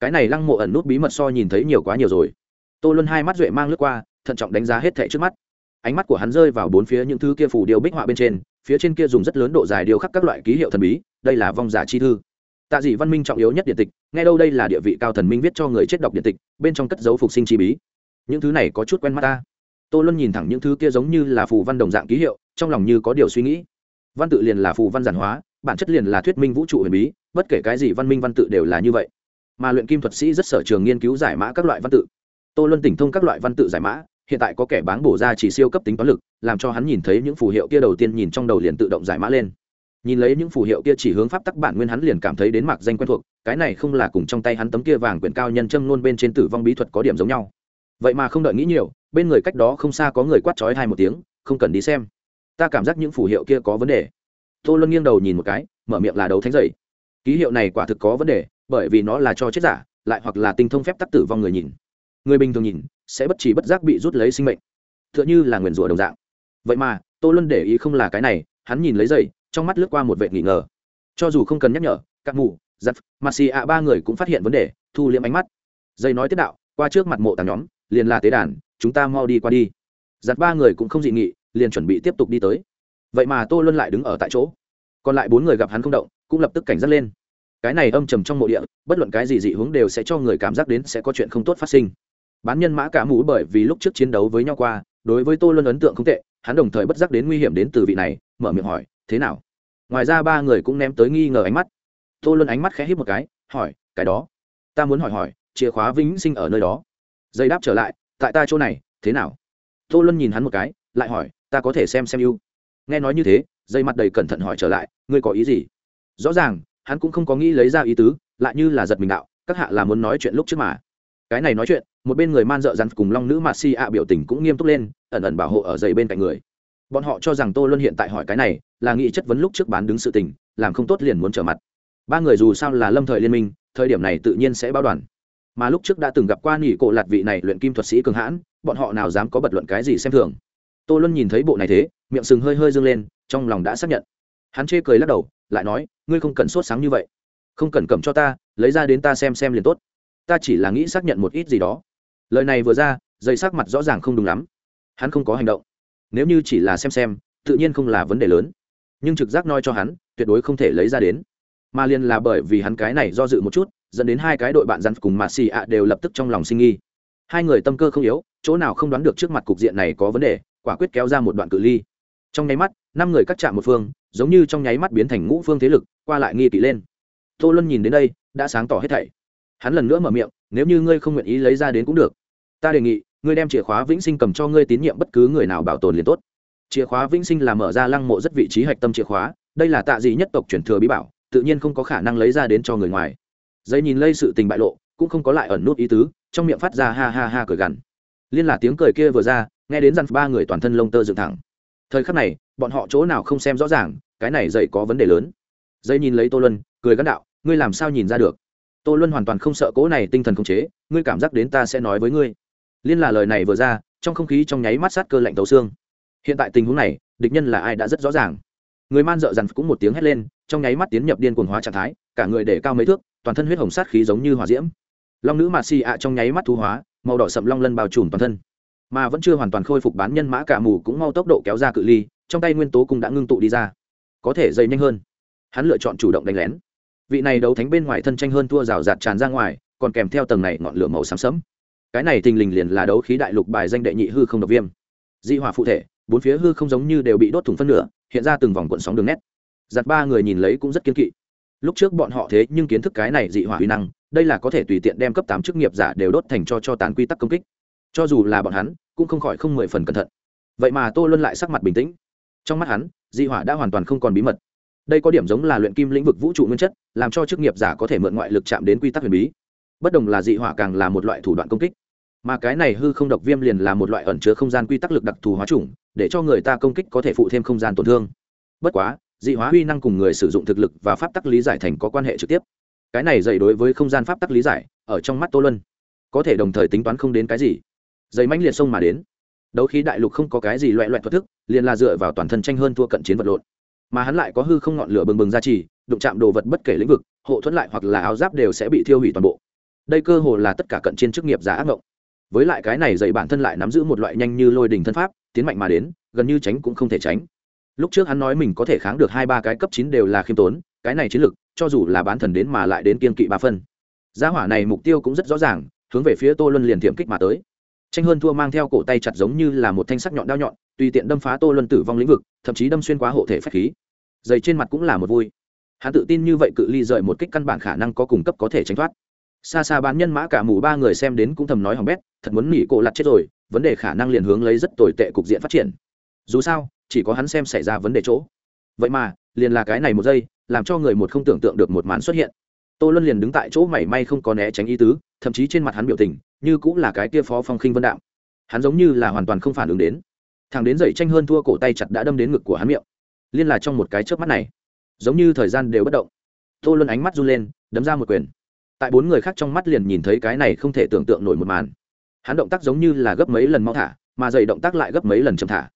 Speaker 1: Cái này lăng mộ ẩn nút bí mật so nhìn thấy nhiều quá nhiều rồi. Tô luân hai mắt duệ mang lướt qua, thận trọng đánh giá hết thệ trước mắt. Ánh mắt của hắn rơi vào bốn phía những thứ kia phủ điêu bích họa bên trên, phía trên kia dùng rất lớn độ dài điêu khắc các loại ký hiệu thần bí, đây là vong giả chi thư. Tạ dị văn minh trọng yếu nhất điện tịch, nghe đâu đây là địa vị cao thần minh viết cho người chết đọc điện tịch, bên trong cất dấu phục sinh chi bí. Những thứ này có chút quen mắt ta tô luân nhìn thẳng những thứ kia giống như là phù văn đồng dạng ký hiệu, trong lòng như có điều suy nghĩ. Văn tự liền là phù văn giản hóa, bản chất liền là thuyết minh vũ trụ huyền bí, bất kể cái gì văn minh văn tự đều là như vậy. Mà luyện kim thuật sĩ rất sở trường nghiên cứu giải mã các loại văn tự. Tô luân tỉnh thông các loại văn tự giải mã, hiện tại có kẻ báng bổ ra chỉ siêu cấp tính toán lực, làm cho hắn nhìn thấy những phù hiệu kia đầu tiên nhìn trong đầu liền tự động giải mã lên. Nhìn lấy những phù hiệu kia chỉ hướng pháp tắc bản nguyên hắn liền cảm thấy đến mạc danh quen thuộc, cái này không là cùng trong tay hắn tấm kia vàng quyển cao nhân châm luôn bên trên tử vong bí thuật có điểm giống nhau. Vậy mà không đợi nghĩ nhiều bên người cách đó không xa có người quát trói hai một tiếng, không cần đi xem. Ta cảm giác những phù hiệu kia có vấn đề. Tô luân nghiêng đầu nhìn một cái, mở miệng là đấu thánh dậy. Ký hiệu này quả thực có vấn đề, bởi vì nó là cho chết giả, lại hoặc là tinh thông phép tắc tử vong người nhìn. Người bình thường nhìn, sẽ bất chỉ bất giác bị rút lấy sinh mệnh. T h ư ợ n h ư là nguyền rủa đồng dạng. Vậy mà, tô luân để ý không là cái này, hắn nhìn lấy dậy, trong mắt lướt qua một vệ nghỉ ngờ. Cho dù không cần nhắc nhở các mù giặt mà xì ạ ba người cũng phát hiện vấn đề, thu liễm ánh mắt. Dây nói tiếp đạo, qua trước mặt mộ tàng nhóm, liền là tế đàn chúng ta mau đi qua đi. Giặt ba người cũng không dị nghị, liền chuẩn bị tiếp tục đi tới. Vậy mà tô luân lại đứng ở tại chỗ. Còn lại bốn người gặp hắn không động, cũng lập tức cảnh giác lên. Cái này âm trầm trong mộ địa, bất luận cái gì dị hướng đều sẽ cho người cảm giác đến sẽ có chuyện không tốt phát sinh. Bán nhân mã cả mũ bởi vì lúc trước chiến đấu với nhau qua, đối với tô luân ấn tượng không tệ, hắn đồng thời bất giác đến nguy hiểm đến từ vị này, mở miệng hỏi, thế nào? Ngoài ra ba người cũng ném tới nghi ngờ ánh mắt. Tô luân ánh mắt khẽ hít một cái, hỏi, cái đó? Ta muốn hỏi hỏi, chìa khóa vĩnh sinh ở nơi đó. Dây đáp trở lại tại ta chỗ này, thế nào? Tô luân nhìn hắn một cái, lại hỏi, ta có thể xem xem ưu. Nghe nói như thế, dây mặt đầy cẩn thận hỏi trở lại, ngươi có ý gì? Rõ ràng, hắn cũng không có nghĩ lấy ra ý tứ, lại như là giật mình đạo, các hạ là muốn nói chuyện lúc trước mà. Cái này nói chuyện, một bên người man dợ dằn cùng long nữ mà si ạ biểu tình cũng nghiêm túc lên, ẩn ẩn bảo hộ ở dây bên cạnh người. Bọn họ cho rằng tô luân hiện tại hỏi cái này, là nghĩ chất vấn lúc trước bán đứng sự tình, làm không tốt liền muốn trở mặt. Ba người dù sao là lâm thời liên minh, thời điểm này tự nhiên sẽ báo đoàn mà lúc trước đã từng gặp qua nghỉ cổ lạt vị này luyện kim thuật sĩ cường hãn, bọn họ nào dám có bật luận cái gì xem thường. Tô luân nhìn thấy bộ này thế, miệng sừng hơi hơi dâng lên, trong lòng đã xác nhận. Hắn chê cười lắc đầu, lại nói, ngươi không cần sốt sáng như vậy. Không cần cầm cho ta, lấy ra đến ta xem xem liền tốt. Ta chỉ là nghĩ xác nhận một ít gì đó. Lời này vừa ra dây sắc mặt rõ ràng không đúng lắm. Hắn không có hành động. Nếu như chỉ là xem xem, tự nhiên không là vấn đề lớn. Nhưng trực giác nói cho hắn, tuyệt đối không thể lấy ra đến. Mà liền là bởi vì hắn cái này do dự một chút dẫn đến hai cái đội bạn rắn cùng mạ xì ạ đều lập tức trong lòng sinh nghi. Hai người tâm cơ không yếu, chỗ nào không đoán được trước mặt cục diện này có vấn đề, quả quyết kéo ra một đoạn cự ly. Trong nháy mắt, năm người cắt chạm một phương, giống như trong nháy mắt biến thành ngũ phương thế lực, qua lại nghi kỵ lên. Tô luân nhìn đến đây, đã sáng tỏ hết thảy. Hắn lần nữa mở miệng, nếu như ngươi không nguyện ý lấy ra đến cũng được. Ta đề nghị, ngươi đem chìa khóa vĩnh sinh cầm cho ngươi tín nhiệm bất cứ người nào bảo tồn liền tốt. Chìa khóa vĩnh sinh là mở ra lăng mộ rất vị trí hạch tâm chìa khóa, đây là tạ dị nhất tộc truyền thừa bí bảo, tự nhiên không có khả năng lấy ra đến cho người ngoài giấy nhìn lây sự tình bại lộ, cũng không có lại ẩn nút ý tứ, trong miệng phát ra ha ha ha cười gằn. Liên là tiếng cười kia vừa ra, nghe đến dặn ba người toàn thân lông tơ dựng thẳng. Thời khắc này, bọn họ chỗ nào không xem rõ ràng, cái này dậy có vấn đề lớn. Dây nhìn lấy tô luân, cười gắn đạo, ngươi làm sao nhìn ra được? Tô luân hoàn toàn không sợ cố này tinh thần không chế, ngươi cảm giác đến ta sẽ nói với ngươi. Liên là lời này vừa ra, trong không khí trong nháy mắt sát cơ lạnh tấu xương. Hiện tại tình huống này, địch nhân là ai đã rất rõ ràng. Người man dợ dằn cũng một tiếng hét lên, trong nháy mắt tiến nhập điên cuồng hóa trạng thái, cả người để cao mấy thước toàn thân huyết hồng sát khí giống như hỏa diễm. Long nữ mạt xì ạ trong nháy mắt thu hóa, màu đỏ sậm long lân bao trùm toàn thân. Mà vẫn chưa hoàn toàn khôi phục bán nhân mã cả mù cũng mau tốc độ kéo ra cự ly, trong tay nguyên tố cũng đã ngưng tụ đi ra. Có thể dày nhanh hơn. Hắn lựa chọn chủ động đánh lén. Vị này đấu thánh bên ngoài thân tranh hơn thua rào rạt tràn ra ngoài, còn kèm theo tầng này ngọn lửa màu xám sẫm. Cái này thình lình liền là đấu khí đại lục bài danh đệ nhị hư không độc viêm. Dị hỏa phụ thể, bốn phía hư không giống như đều bị đốt thủng phân nửa, hiện ra từng vòng cuộn sóng đường nét. Giặt ba người nhìn lấy cũng rất kiên kỵ lúc trước bọn họ thế nhưng kiến thức cái này dị hỏa uy năng, đây là có thể tùy tiện đem cấp tám chức nghiệp giả đều đốt thành cho cho tàn quy tắc công kích. Cho dù là bọn hắn, cũng không khỏi không mười phần cẩn thận. Vậy mà tô luân lại sắc mặt bình tĩnh. Trong mắt hắn, dị hỏa đã hoàn toàn không còn bí mật. Đây có điểm giống là luyện kim lĩnh vực vũ trụ nguyên chất, làm cho chức nghiệp giả có thể mượn ngoại lực chạm đến quy tắc huyền bí. Bất đồng là dị hỏa càng là một loại thủ đoạn công kích. Mà cái này hư không độc viêm liền là một loại ẩn chứa không gian quy tắc lực đặc thù hóa chủng, để cho người ta công kích có thể phụ thêm không gian tổn thương. Bất quá dị hóa huy năng cùng người sử dụng thực lực và pháp tắc lý giải thành có quan hệ trực tiếp. Cái này dạy đối với không gian pháp tắc lý giải, ở trong mắt tô lân có thể đồng thời tính toán không đến cái gì. Dày mãnh liệt sông mà đến. Đấu khí đại lục không có cái gì loại loại thoát thức, liền là dựa vào toàn thân tranh hơn thua cận chiến vật lộn. Mà hắn lại có hư không ngọn lửa bừng bừng ra trì, đụng chạm đồ vật bất kể lĩnh vực, hộ thuẫn lại hoặc là áo giáp đều sẽ bị thiêu hủy toàn bộ. Đây cơ hồ là tất cả cận chiến chức nghiệp giả ác mộng với lại cái này dạy bản thân lại nắm giữ một loại nhanh như lôi đình thân pháp, tiến mạnh mà đến, gần như tránh cũng không thể tránh lúc trước hắn nói mình có thể kháng được hai ba cái cấp chín đều là khiêm tốn, cái này chiến lực, cho dù là bán thần đến mà lại đến kiên kỵ ba phân. Gia hỏa này mục tiêu cũng rất rõ ràng, hướng về phía tô luân liền thiểm kích mà tới. Tranh hơn thua mang theo cổ tay chặt giống như là một thanh sắc nhọn đao nhọn, tùy tiện đâm phá tô luân tử vong lĩnh vực, thậm chí đâm xuyên qua hộ thể phách khí. Dày trên mặt cũng là một vui. Hắn tự tin như vậy cự ly rời một kích căn bản khả năng có cung cấp có thể tránh thoát. Xa xa bán nhân mã cả mù ba người xem đến cũng thầm nói hỏng bét, thật muốn nỉ cổ lặt chết rồi, vấn đề khả năng liền hướng lấy rất tồi tệ cục diện phát triển. Dù sao chỉ có hắn xem xảy ra vấn đề chỗ. Vậy mà, liền là cái này một giây, làm cho người một không tưởng tượng được một màn xuất hiện. Tô luân liền đứng tại chỗ mảy may không có né tránh ý tứ, thậm chí trên mặt hắn biểu tình, như cũng là cái kia phó phong khinh vân đạm. Hắn giống như là hoàn toàn không phản ứng đến. Thằng đến dậy tranh hơn thua cổ tay chặt đã đâm đến ngực của hắn miệng. Liên là trong một cái chớp mắt này, giống như thời gian đều bất động. Tô luân ánh mắt run lên, đấm ra một quyền. Tại bốn người khác trong mắt liền nhìn thấy cái này không thể tưởng tượng nổi một màn. Hắn động tác giống như là gấp mấy lần mau thả, mà dậy động tác lại gấp mấy lần chậm thả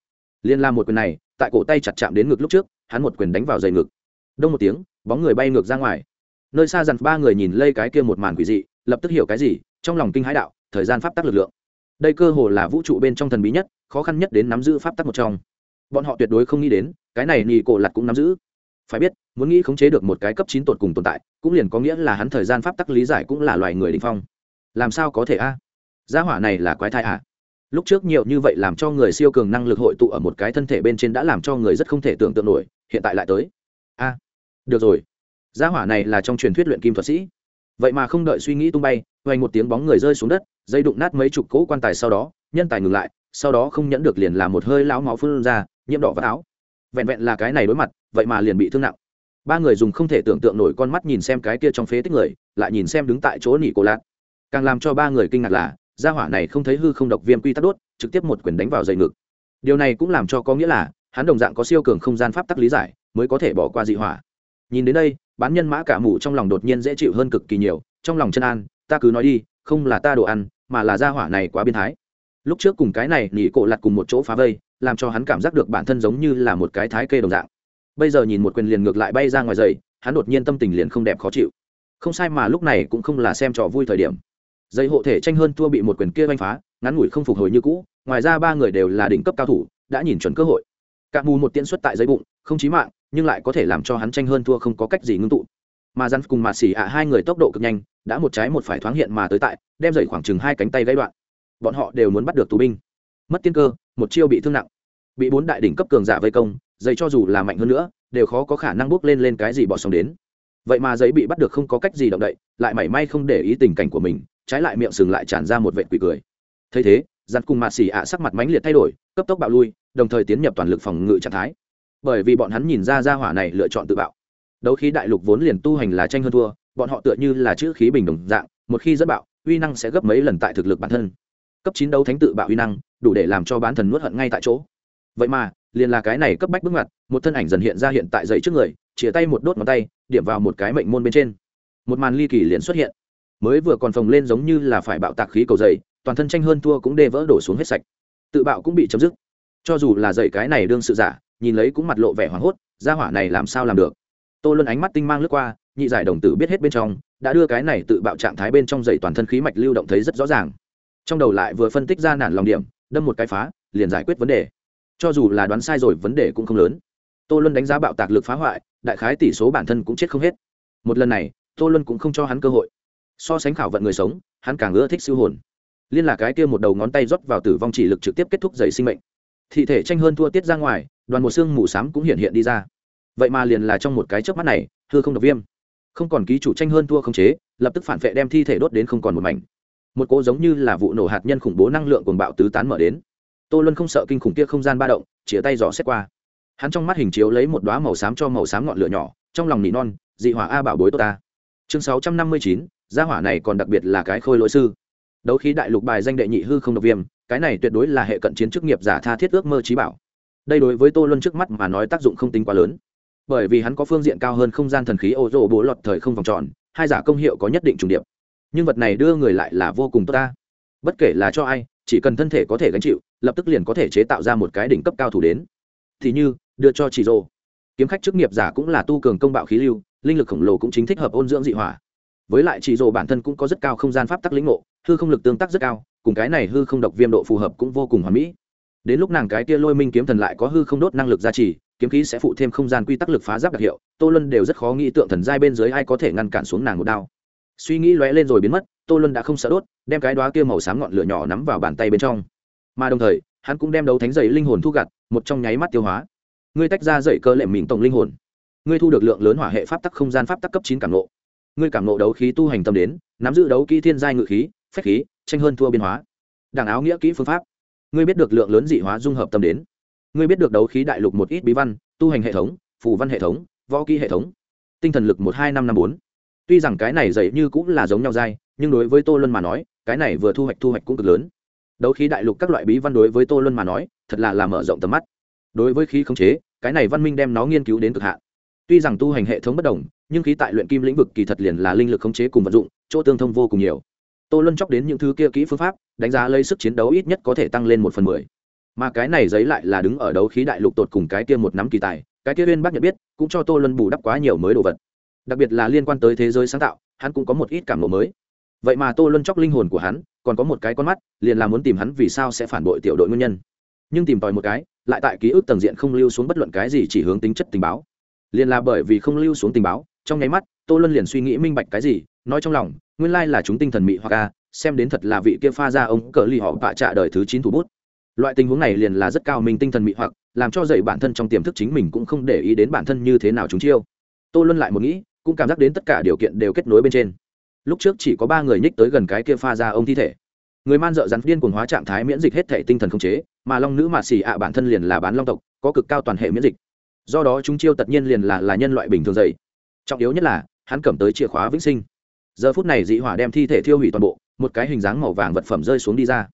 Speaker 1: liên la một quyền này, tại cổ tay chặt chạm đến ngực lúc trước, hắn một quyền đánh vào dày ngực. Đông một tiếng, bóng người bay ngược ra ngoài. Nơi xa dằn ba người nhìn lây cái kia một màn quỷ dị, lập tức hiểu cái gì, trong lòng kinh hãi đạo, thời gian pháp tắc lực lượng. Đây cơ hồ là vũ trụ bên trong thần bí nhất, khó khăn nhất đến nắm giữ pháp tắc một trong. Bọn họ tuyệt đối không nghĩ đến, cái này nhì cổ lặt cũng nắm giữ. Phải biết, muốn nghĩ khống chế được một cái cấp chín tột cùng tồn tại, cũng liền có nghĩa là hắn thời gian pháp tắc lý giải cũng là loài người đình phong. Làm sao có thể a? À? gia hỏa này là quái thai à? Lúc trước nhiều như vậy làm cho người siêu cường năng lực hội tụ ở một cái thân thể bên trên đã làm cho người rất không thể tưởng tượng nổi, hiện tại lại tới. A, được rồi. Gia hỏa này là trong truyền thuyết luyện kim thuật sĩ. Vậy mà không đợi suy nghĩ tung bay hoành một tiếng bóng người rơi xuống đất, dây đụng nát mấy chục cỗ quan tài sau đó, nhân tài ngừng lại, sau đó không nhẫn được liền làm một hơi lão máu phun ra, nhiễm đỏ vắt áo. Vẹn vẹn là cái này đối mặt, vậy mà liền bị thương nặng. Ba người dùng không thể tưởng tượng nổi con mắt nhìn xem cái kia trong phế tích người, lại nhìn xem đứng tại chỗ nỉ cổ lạc càng làm cho ba người kinh ngạc là gia hỏa này không thấy hư không độc viêm quy tắc đốt, trực tiếp một quyền đánh vào dây ngực. Điều này cũng làm cho có nghĩa là, hắn đồng dạng có siêu cường không gian pháp tắc lý giải, mới có thể bỏ qua dị hỏa. Nhìn đến đây, bán nhân mã cả mù trong lòng đột nhiên dễ chịu hơn cực kỳ nhiều, trong lòng chân an, ta cứ nói đi, không là ta đồ ăn, mà là gia hỏa này quá biến thái. Lúc trước cùng cái này nỉ cổ lặt cùng một chỗ phá vây, làm cho hắn cảm giác được bản thân giống như là một cái thái kê đồng dạng. Bây giờ nhìn một quyền liền ngược lại bay ra ngoài giày hắn đột nhiên tâm tình liền không đẹp khó chịu. Không sai mà lúc này cũng không là xem trò vui thời điểm dây hộ thể tranh hơn thua bị một quyền kia vanh phá, ngắn ngủi không phục hồi như cũ, ngoài ra ba người đều là đỉnh cấp cao thủ, đã nhìn chuẩn cơ hội. Cạ mù một tiễn xuất tại dây bụng, không chí mạng, nhưng lại có thể làm cho hắn tranh hơn thua không có cách gì ngưng tụ. Mà rắn cùng mạt xỉ ạ hai người tốc độ cực nhanh, đã một trái một phải thoáng hiện mà tới tại, đem dậy khoảng chừng hai cánh tay gãy đoạn. Bọn họ đều muốn bắt được tù binh. Mất tiên cơ, một chiêu bị thương nặng. Bị bốn đại đỉnh cấp cường giả vây công dây cho dù là mạnh hơn nữa, đều khó có khả năng bước lên lên cái gì bỏ xong đến. Vậy mà giấy bị bắt được không có cách gì động đậy, lại mảy may không để ý tình cảnh của mình trái lại miệng sừng lại tràn ra một vệ quỷ cười. Thấy thế, giặt cùng mạt xỉ ạ sắc mặt mãnh liệt thay đổi, cấp tốc bạo lui, đồng thời tiến nhập toàn lực phòng ngự trạng thái. Bởi vì bọn hắn nhìn ra ra hỏa này lựa chọn tự bạo. Đấu khí đại lục vốn liền tu hành là tranh hơn thua, bọn họ tựa như là chữ khí bình đồng dạng, một khi dẫn bạo, uy năng sẽ gấp mấy lần tại thực lực bản thân. Cấp chín đấu thánh tự bạo uy năng, đủ để làm cho bán thần nuốt hận ngay tại chỗ. Vậy mà, liền là cái này cấp bách bước ngoặt, một thân ảnh dần hiện ra hiện tại dậy trước người chĩa tay một đốt ngón tay, điểm vào một cái mệnh môn bên trên. Một màn ly kỳ liền xuất hiện mới vừa còn phồng lên giống như là phải bạo tạc khí cầu dày, toàn thân tranh hơn thua cũng đê vỡ đổ xuống hết sạch. Tự bạo cũng bị chấm dứt. Cho dù là dậy cái này đương sự giả, nhìn lấy cũng mặt lộ vẻ hoảng hốt, gia hỏa này làm sao làm được? Tô luân ánh mắt tinh mang lướt qua, nhị giải đồng tử biết hết bên trong, đã đưa cái này tự bạo trạng thái bên trong dày toàn thân khí mạch lưu động thấy rất rõ ràng. Trong đầu lại vừa phân tích ra nản lòng điểm, đâm một cái phá, liền giải quyết vấn đề. Cho dù là đoán sai rồi vấn đề cũng không lớn. Tô luân đánh giá bạo tạc lực phá hoại, đại khái tỷ số bản thân cũng chết không hết. Một lần này, tô luân cũng không cho hắn cơ hội so sánh khảo vận người sống, hắn càng ưa thích siêu hồn. Liên là cái kia một đầu ngón tay rót vào tử vong chỉ lực trực tiếp kết thúc dày sinh mệnh. Thị thể tranh hơn thua tiết ra ngoài, đoàn một xương mù s á m cũng hiện hiện đi ra. Vậy mà liền là trong một cái trước mắt này thưa không độc viêm. Không còn ký chủ tranh hơn thua không chế, lập tức phản vệ đem thi thể đốt đến không còn một mảnh. Một cỗ giống như là vụ nổ hạt nhân khủng bố năng lượng cuồng bạo tứ tán mở đến. Tô luân không sợ kinh khủng kia không gian ba động, chĩa tay dò xét qua. Hắn trong mắt hình chiếu lấy một đoá màu xám cho màu xám ngọn lửa nhỏ, trong lòng nỉ non, dị hỏa a bảo bối tô ta. Chương sáu trăm năm mươi chín gia hỏa này còn đặc biệt là cái khôi lỗi sư. Đấu khí đại lục bài danh đệ nhị hư không độc viêm, cái này tuyệt đối là hệ cận chiến chức nghiệp giả tha thiết ước mơ trí bảo. Đây đối với tô luân trước mắt mà nói tác dụng không tính quá lớn. Bởi vì hắn có phương diện cao hơn không gian thần khí ô rô bố lọt thời không vòng tròn, hai giả công hiệu có nhất định trùng điệp. Nhưng vật này đưa người lại là vô cùng tốt ta. Bất kể là cho ai, chỉ cần thân thể có thể gánh chịu, lập tức liền có thể chế tạo ra một cái đỉnh cấp cao thủ đến. Thì như, đưa cho chỉ rô kiếm khách chức nghiệp giả cũng là tu cường công bạo khí lưu, linh lực khổng lồ cũng chính thích hợp ôn dưỡng dị hỏa với lại chỉ rô bản thân cũng có rất cao không gian pháp tắc lĩnh ngộ, hư không lực tương tác rất cao, cùng cái này hư không độc viêm độ phù hợp cũng vô cùng hoàn mỹ. Đến lúc nàng cái kia lôi minh kiếm thần lại có hư không đốt năng lực gia trì, kiếm khí sẽ phụ thêm không gian quy tắc lực phá giáp đặc hiệu, tô luân đều rất khó nghĩ tượng thần giai bên dưới ai có thể ngăn cản xuống nàng một đao. Suy nghĩ lóe lên rồi biến mất, tô luân đã không sợ đốt, đem cái đoá kia màu sáng ngọn lửa nhỏ nắm vào bàn tay bên trong. Mà đồng thời, hắn cũng đem đấu thánh dày linh hồn thu gặt, một trong nháy mắt tiêu hóa. Ngươi tách ra dậy cơ lệm mình tổng linh hồn. Ngươi thu được lượng lớn hỏa hệ pháp tắc không gian pháp tắc cấp chín cảm lộ ngươi cảm nộ đấu khí tu hành tâm đến, nắm giữ đấu kỹ thiên giai ngự khí, phách khí, tranh hơn thua biên hóa. Đảng áo nghĩa kỹ phương pháp. Ngươi biết được lượng lớn dị hóa dung hợp tâm đến. Ngươi biết được đấu khí đại lục một ít bí văn, tu hành hệ thống, phù văn hệ thống, võ kỹ hệ thống. Tinh thần lực một, hai, năm năm, bốn. Tuy rằng cái này dạy như cũng là giống nhau dai nhưng đối với tô luân mà nói, cái này vừa thu hoạch thu hoạch cũng cực lớn. Đấu khí đại lục các loại bí văn đối với tô luân mà nói, thật là làm mở rộng tầm mắt. Đối với khí khống chế, cái này văn minh đem nó nghiên cứu đến cực hạn tuy rằng tu hành hệ thống bất đồng, nhưng khí tại luyện kim lĩnh vực kỳ thật liền là linh lực khống chế cùng vận dụng, chỗ tương thông vô cùng nhiều. Tô luân chóc đến những thứ kia kỹ phương pháp, đánh giá lấy sức chiến đấu ít nhất có thể tăng lên một phần mười. Mà cái này giấy lại là đứng ở đấu khí đại lục tột cùng cái kia một nắm kỳ tài, cái kia uyên bác nhận biết, cũng cho tô luân bù đắp quá nhiều mới đồ vật. Đặc biệt là liên quan tới thế giới sáng tạo, hắn cũng có một ít cảm lộ mới. Vậy mà tô luân chóc linh hồn của hắn, còn có một cái con mắt, liền là muốn tìm hắn vì sao sẽ phản bội tiểu đội nguyên nhân. Nhưng tìm tòi một cái, lại tại ký ức tầng diện không lưu xuống bất luận cái gì chỉ hướng tính chất tình báo liền là bởi vì không lưu xuống tình báo, trong nháy mắt, tô luân liền suy nghĩ minh bạch cái gì, nói trong lòng, nguyên lai là chúng tinh thần mị hoặc a, xem đến thật là vị kia pha ra ông cờ ly họ vạ trạ đời thứ chín thủ bút. Loại tình huống này liền là rất cao minh tinh thần mị hoặc, làm cho dậy bản thân trong tiềm thức chính mình cũng không để ý đến bản thân như thế nào chúng chiêu. Tô luân lại một nghĩ, cũng cảm giác đến tất cả điều kiện đều kết nối bên trên. Lúc trước chỉ có ba người nhích tới gần cái kia pha ra ông thi thể. Người man dợ rắn điên cuồng hóa trạng thái miễn dịch hết thể tinh thần không chế, mà long nữ mạ xì ạ bản thân liền là bán long tộc, có cực cao toàn hệ miễn dịch do đó chúng chiêu tất nhiên liền là là nhân loại bình thường dày trọng yếu nhất là, hắn cầm tới chìa khóa vĩnh sinh. Giờ phút này dị hỏa đem thi thể thiêu hủy toàn bộ, một cái hình dáng màu vàng vật phẩm rơi xuống đi ra.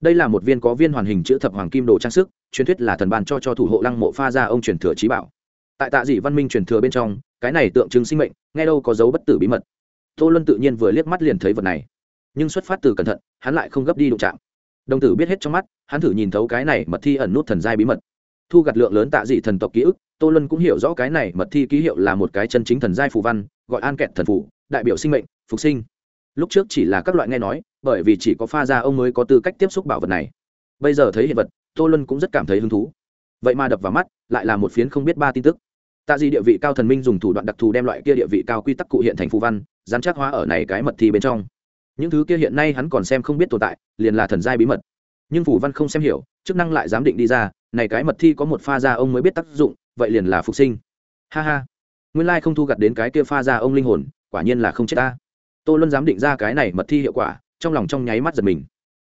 Speaker 1: Đây là một viên có viên hoàn hình chữ thập hoàng kim đồ trang sức, truyền thuyết là thần ban cho cho thủ hộ lăng mộ pha ra ông truyền thừa trí bảo. Tại tạ dị văn minh truyền thừa bên trong, cái này tượng trưng sinh mệnh, nghe đâu có dấu bất tử bí mật. Tô luân tự nhiên vừa liếc mắt liền thấy vật này. Nhưng xuất phát từ cẩn thận, hắn lại không gấp đi đụng chạm. Đồng tử biết hết trong mắt, hắn thử nhìn thấu cái này mật thi ẩn nút thần giai bí mật. Thu gặt lượng lớn tạ dị thần tộc ký ức tô luân cũng hiểu rõ cái này mật thi ký hiệu là một cái chân chính thần giai phù văn, gọi an kẹt thần phủ đại biểu sinh mệnh, phục sinh. Lúc trước chỉ là các loại nghe nói, bởi vì chỉ có pha ra ông mới có tư cách tiếp xúc bảo vật này. Bây giờ thấy hiện vật, tô luân cũng rất cảm thấy hứng thú. Vậy mà đập vào mắt, lại là một phiến không biết ba tin tức. Tạ di địa vị cao thần minh dùng thủ đoạn đặc thù đem loại kia địa vị cao quy tắc cụ hiện thành phù văn giám chắc hóa ở này cái mật thi bên trong. Những thứ kia hiện nay hắn còn xem không biết tồn tại, liền là thần giai bí mật. Nhưng phù văn không xem hiểu chức năng lại giám định đi ra, này cái mật thi có một pha ra ông mới biết tác dụng, vậy liền là phục sinh. Ha ha. Nguyên lai không thu gặt đến cái kia pha ra ông linh hồn, quả nhiên là không chết ta. Tô luân dám định ra cái này mật thi hiệu quả, trong lòng trong nháy mắt giật mình.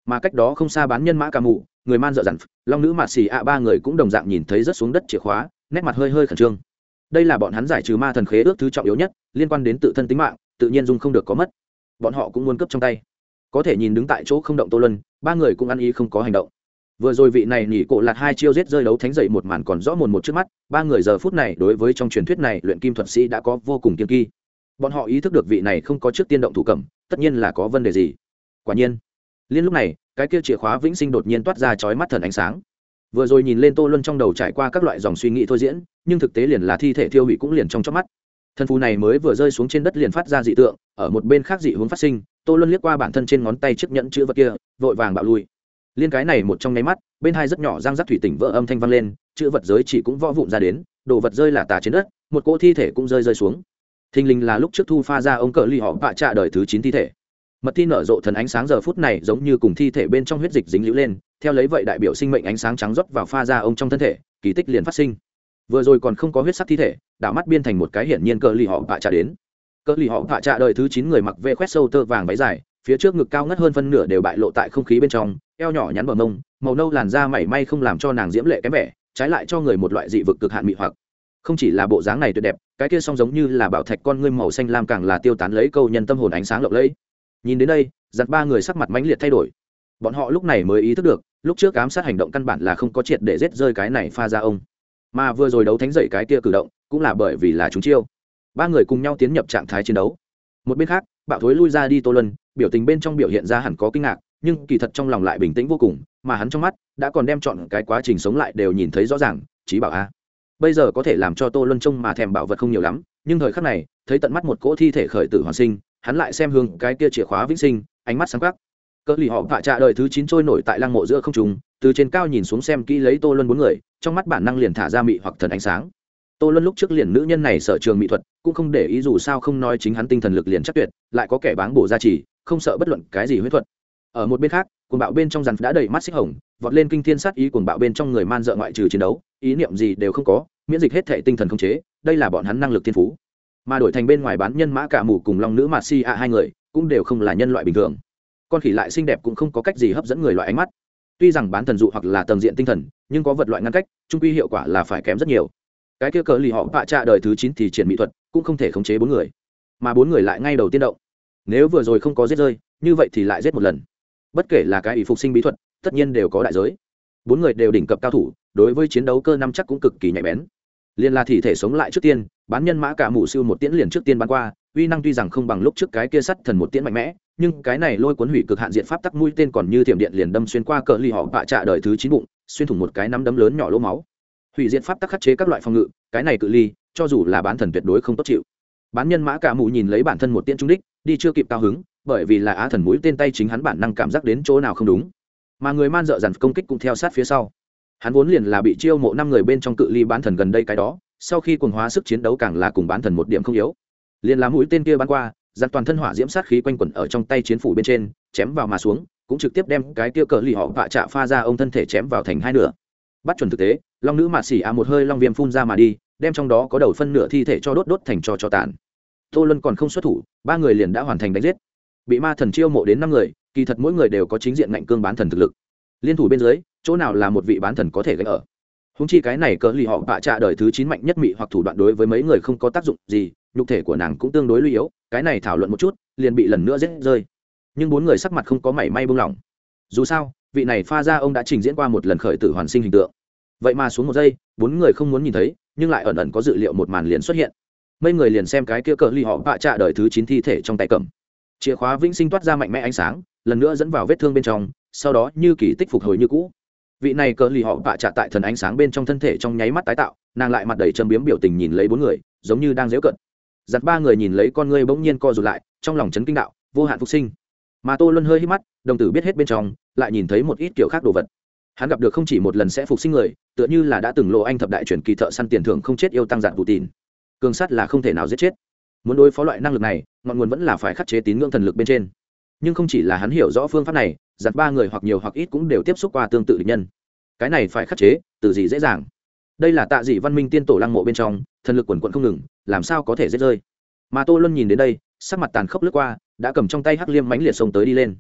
Speaker 1: Mà cách đó không xa bán nhân mã ca mụ người man dợ dằn, long nữ mạt xì ạ ba người cũng đồng dạng nhìn thấy rất xuống đất chìa khóa, nét mặt hơi hơi khẩn trương. Đây là bọn hắn giải trừ ma thần khế ước thứ trọng yếu nhất, liên quan đến tự thân tính mạng, tự nhiên dung không được có mất. Bọn họ cũng muốn cướp trong tay. Có thể nhìn đứng tại chỗ không động tô luân, ba người cũng ăn ý không có hành động vừa rồi vị này nhỉ cổ lạt hai chiêu giết rơi đấu thánh dậy một màn còn rõ mồn một trước mắt, ba người giờ phút này đối với trong truyền thuyết này luyện kim thuật sĩ đã có vô cùng kiên kỳ bọn họ ý thức được vị này không có trước tiên động thủ cầm, tất nhiên là có vấn đề gì. Quả nhiên, liên lúc này, cái kia chìa khóa vĩnh sinh đột nhiên toát ra chói mắt thần ánh sáng. Vừa rồi nhìn lên tô luân trong đầu trải qua các loại dòng suy nghĩ thôi diễn, nhưng thực tế liền là thi thể thiêu hủy cũng liền trong chớp mắt. Thần phù này mới vừa rơi xuống trên đất liền phát ra dị tượng, ở một bên khác dị hướng phát sinh, tô luân liếc qua bản thân trên ngón tay chiếc nhẫn chữ vật kia, vội vàng bạo lui liên cái này một trong nháy mắt, bên hai rất nhỏ răng rắc thủy tỉnh vỡ âm thanh vang lên, chữ vật giới chỉ cũng võ vụn ra đến, đồ vật rơi là tà trên đất, một cỗ thi thể cũng rơi rơi xuống. Thình lình là lúc trước thu pha ra ông cờ ly họ bạ trạ đời thứ chín thi thể. Mật thi nở rộ thần ánh sáng giờ phút này giống như cùng thi thể bên trong huyết dịch dính lũ lên, theo lấy vậy đại biểu sinh mệnh ánh sáng trắng rót vào pha ra ông trong thân thể, kỳ tích liền phát sinh. Vừa rồi còn không có huyết sắc thi thể đạo mắt biên thành một cái hiển nhiên cờ ly họ bạ trạ đến. Cờ lì họ vạ trạ đời thứ chín người mặc vê khoét sâu tơ vàng váy dài, phía trước ngực cao ngất hơn phân nửa đều bại lộ tại không khí bên trong eo nhỏ nhắn bờ mông, màu nâu làn da mảy may không làm cho nàng diễm lệ kém vẻ, trái lại cho người một loại dị vực cực hạn mị hoặc. Không chỉ là bộ dáng này tuyệt đẹp, cái kia song giống như là bảo thạch con ngươi màu xanh lam càng là tiêu tán lấy câu nhân tâm hồn ánh sáng lộng lẫy. Nhìn đến đây giặt ba người sắc mặt mãnh liệt thay đổi. Bọn họ lúc này mới ý thức được, lúc trước ám sát hành động căn bản là không có triệt để giết rơi cái này pha ra ông. Mà vừa rồi đấu thánh dậy cái kia cử động, cũng là bởi vì là chúng chiêu. Ba người cùng nhau tiến nhập trạng thái chiến đấu. Một bên khác, bạo thối lui ra đi tô lân biểu tình bên trong biểu hiện ra hẳn có kinh ngạc nhưng kỳ thật trong lòng lại bình tĩnh vô cùng, mà hắn trong mắt đã còn đem chọn cái quá trình sống lại đều nhìn thấy rõ ràng chí bảo a. Bây giờ có thể làm cho tô luân trông mà thèm bảo vật không nhiều lắm, nhưng thời khắc này, thấy tận mắt một cỗ thi thể khởi tử hoàn sinh, hắn lại xem hướng cái kia chìa khóa vĩnh sinh, ánh mắt sáng khắc cỡ lì họ vạ trạ đời thứ chín trôi nổi tại lăng mộ giữa không trùng từ trên cao nhìn xuống xem kỹ lấy tô luân bốn người, trong mắt bản năng liền thả ra mị hoặc thần ánh sáng. Tô luân lúc trước liền nữ nhân này sở trường mỹ thuật, cũng không để ý dù sao không nói chính hắn tinh thần lực liền chắc tuyệt, lại có kẻ báng bổ gia trì, không sợ bất luận cái gì huyết thuật ở một bên khác, cuồng bạo bên trong rắn đã đầy mắt xích hồng, vọt lên kinh thiên sát ý cuồng bạo bên trong người man dợ ngoại trừ chiến đấu, ý niệm gì đều không có, miễn dịch hết thể tinh thần không chế, đây là bọn hắn năng lực thiên phú. Mà đổi thành bên ngoài bán nhân mã cả mù cùng long nữ mà si a hai người, cũng đều không là nhân loại bình thường. Con khỉ lại xinh đẹp cũng không có cách gì hấp dẫn người loại ánh mắt. Tuy rằng bán thần dụ hoặc là tầng diện tinh thần, nhưng có vật loại ngăn cách, trung quy hiệu quả là phải kém rất nhiều. Cái kia cờ lì họ bạ trạ đời thứ chín thì triển mỹ thuật, cũng không thể khống chế bốn người. Mà bốn người lại ngay đầu tiên động. Nếu vừa rồi không có giết rơi, như vậy thì lại giết một lần bất kể là cái ý phục sinh bí thuật, tất nhiên đều có đại giới. Bốn người đều đỉnh cấp cao thủ, đối với chiến đấu cơ năm chắc cũng cực kỳ nhạy bén. Liền là thi thể sống lại trước tiên, bán nhân mã cả mù siêu một tiễn liền trước tiên bắn qua, uy năng tuy rằng không bằng lúc trước cái kia sắt thần một tiễn mạnh mẽ, nhưng cái này lôi cuốn hủy cực hạn diện pháp tắc mũi tên còn như thiểm điện liền đâm xuyên qua cỡ ly họ bạ trạ đời thứ chín bụng, xuyên thủng một cái nắm đấm lớn nhỏ lỗ máu. Hủy diện pháp tắc khắc chế các loại phòng ngự, cái này cự ly, cho dù là bán thần tuyệt đối không tốt chịu. Bán nhân mã cả mù nhìn lấy bản thân một tiễn trung đích, đi chưa kịp cao hứng bởi vì là á thần mũi tên tay chính hắn bản năng cảm giác đến chỗ nào không đúng. Mà người man dợ dằn công kích cũng theo sát phía sau. Hắn vốn liền là bị chiêu mộ năm người bên trong cự ly bán thần gần đây cái đó, sau khi quần hóa sức chiến đấu càng là cùng bán thần một điểm không yếu. Liền là mũi tên kia bắn qua, giặt toàn thân hỏa diễm sát khí quanh quẩn ở trong tay chiến phủ bên trên, chém vào mà xuống, cũng trực tiếp đem cái kia cờ lì họ vạ chạ pha ra ông thân thể chém vào thành hai nửa. Bắt chuẩn thực tế, long nữ mạt xỉ à một hơi long viêm phun ra mà đi, đem trong đó có đầu phân nửa thi thể cho đốt đốt thành cho cho tàn. Tô luân còn không xuất thủ, ba người liền đã hoàn thành đánh giết bị ma thần chiêu mộ đến năm người, kỳ thật mỗi người đều có chính diện ngạnh cương bán thần thực lực. Liên thủ bên dưới, chỗ nào là một vị bán thần có thể gánh ở? Húng chi cái này cỡ lì họ bạ trạ đời thứ chín mạnh nhất mị hoặc thủ đoạn đối với mấy người không có tác dụng gì, nhục thể của nàng cũng tương đối lưu yếu, cái này thảo luận một chút, liền bị lần nữa rết rơi. Nhưng bốn người sắc mặt không có mảy may buông lỏng. Dù sao, vị này pha ra ông đã trình diễn qua một lần khởi tử hoàn sinh hình tượng. Vậy mà xuống một giây, bốn người không muốn nhìn thấy, nhưng lại ẩn ẩn có dự liệu một màn liền xuất hiện. Mấy người liền xem cái kia cỡ lì họ bạ trạ đời thứ chín thi thể trong tay cầm chìa khóa vĩnh sinh toát ra mạnh mẽ ánh sáng, lần nữa dẫn vào vết thương bên trong, sau đó như kỳ tích phục hồi như cũ. Vị này cờ lì họ vạ trả tại thần ánh sáng bên trong thân thể trong nháy mắt tái tạo, nàng lại mặt đầy châm biếm biểu tình nhìn lấy bốn người, giống như đang dễu cận. Giặt ba người nhìn lấy con ngươi bỗng nhiên co rụt lại, trong lòng chấn kinh đạo, vô hạn phục sinh. Mà tô luân hơi hít mắt, đồng tử biết hết bên trong, lại nhìn thấy một ít kiểu khác đồ vật. Hắn gặp được không chỉ một lần sẽ phục sinh người, tựa như là đã từng lộ anh thập đại truyền kỳ thợ săn tiền thưởng không chết yêu tăng dạng vụ tìn. Cường sắt là không thể nào giết chết muốn đối phó loại năng lực này, ngọn nguồn vẫn là phải khắc chế tín ngưỡng thần lực bên trên. Nhưng không chỉ là hắn hiểu rõ phương pháp này, giặt ba người hoặc nhiều hoặc ít cũng đều tiếp xúc qua tương tự địch nhân. Cái này phải khắc chế, từ gì dễ dàng? Đây là tạ dị văn minh tiên tổ lăng mộ bên trong, thần lực quần quận không ngừng, làm sao có thể dễ rơi? Mà tô luân nhìn đến đây, sắc mặt tàn khốc lướt qua, đã cầm trong tay hắc liêm mánh liệt xông tới đi lên.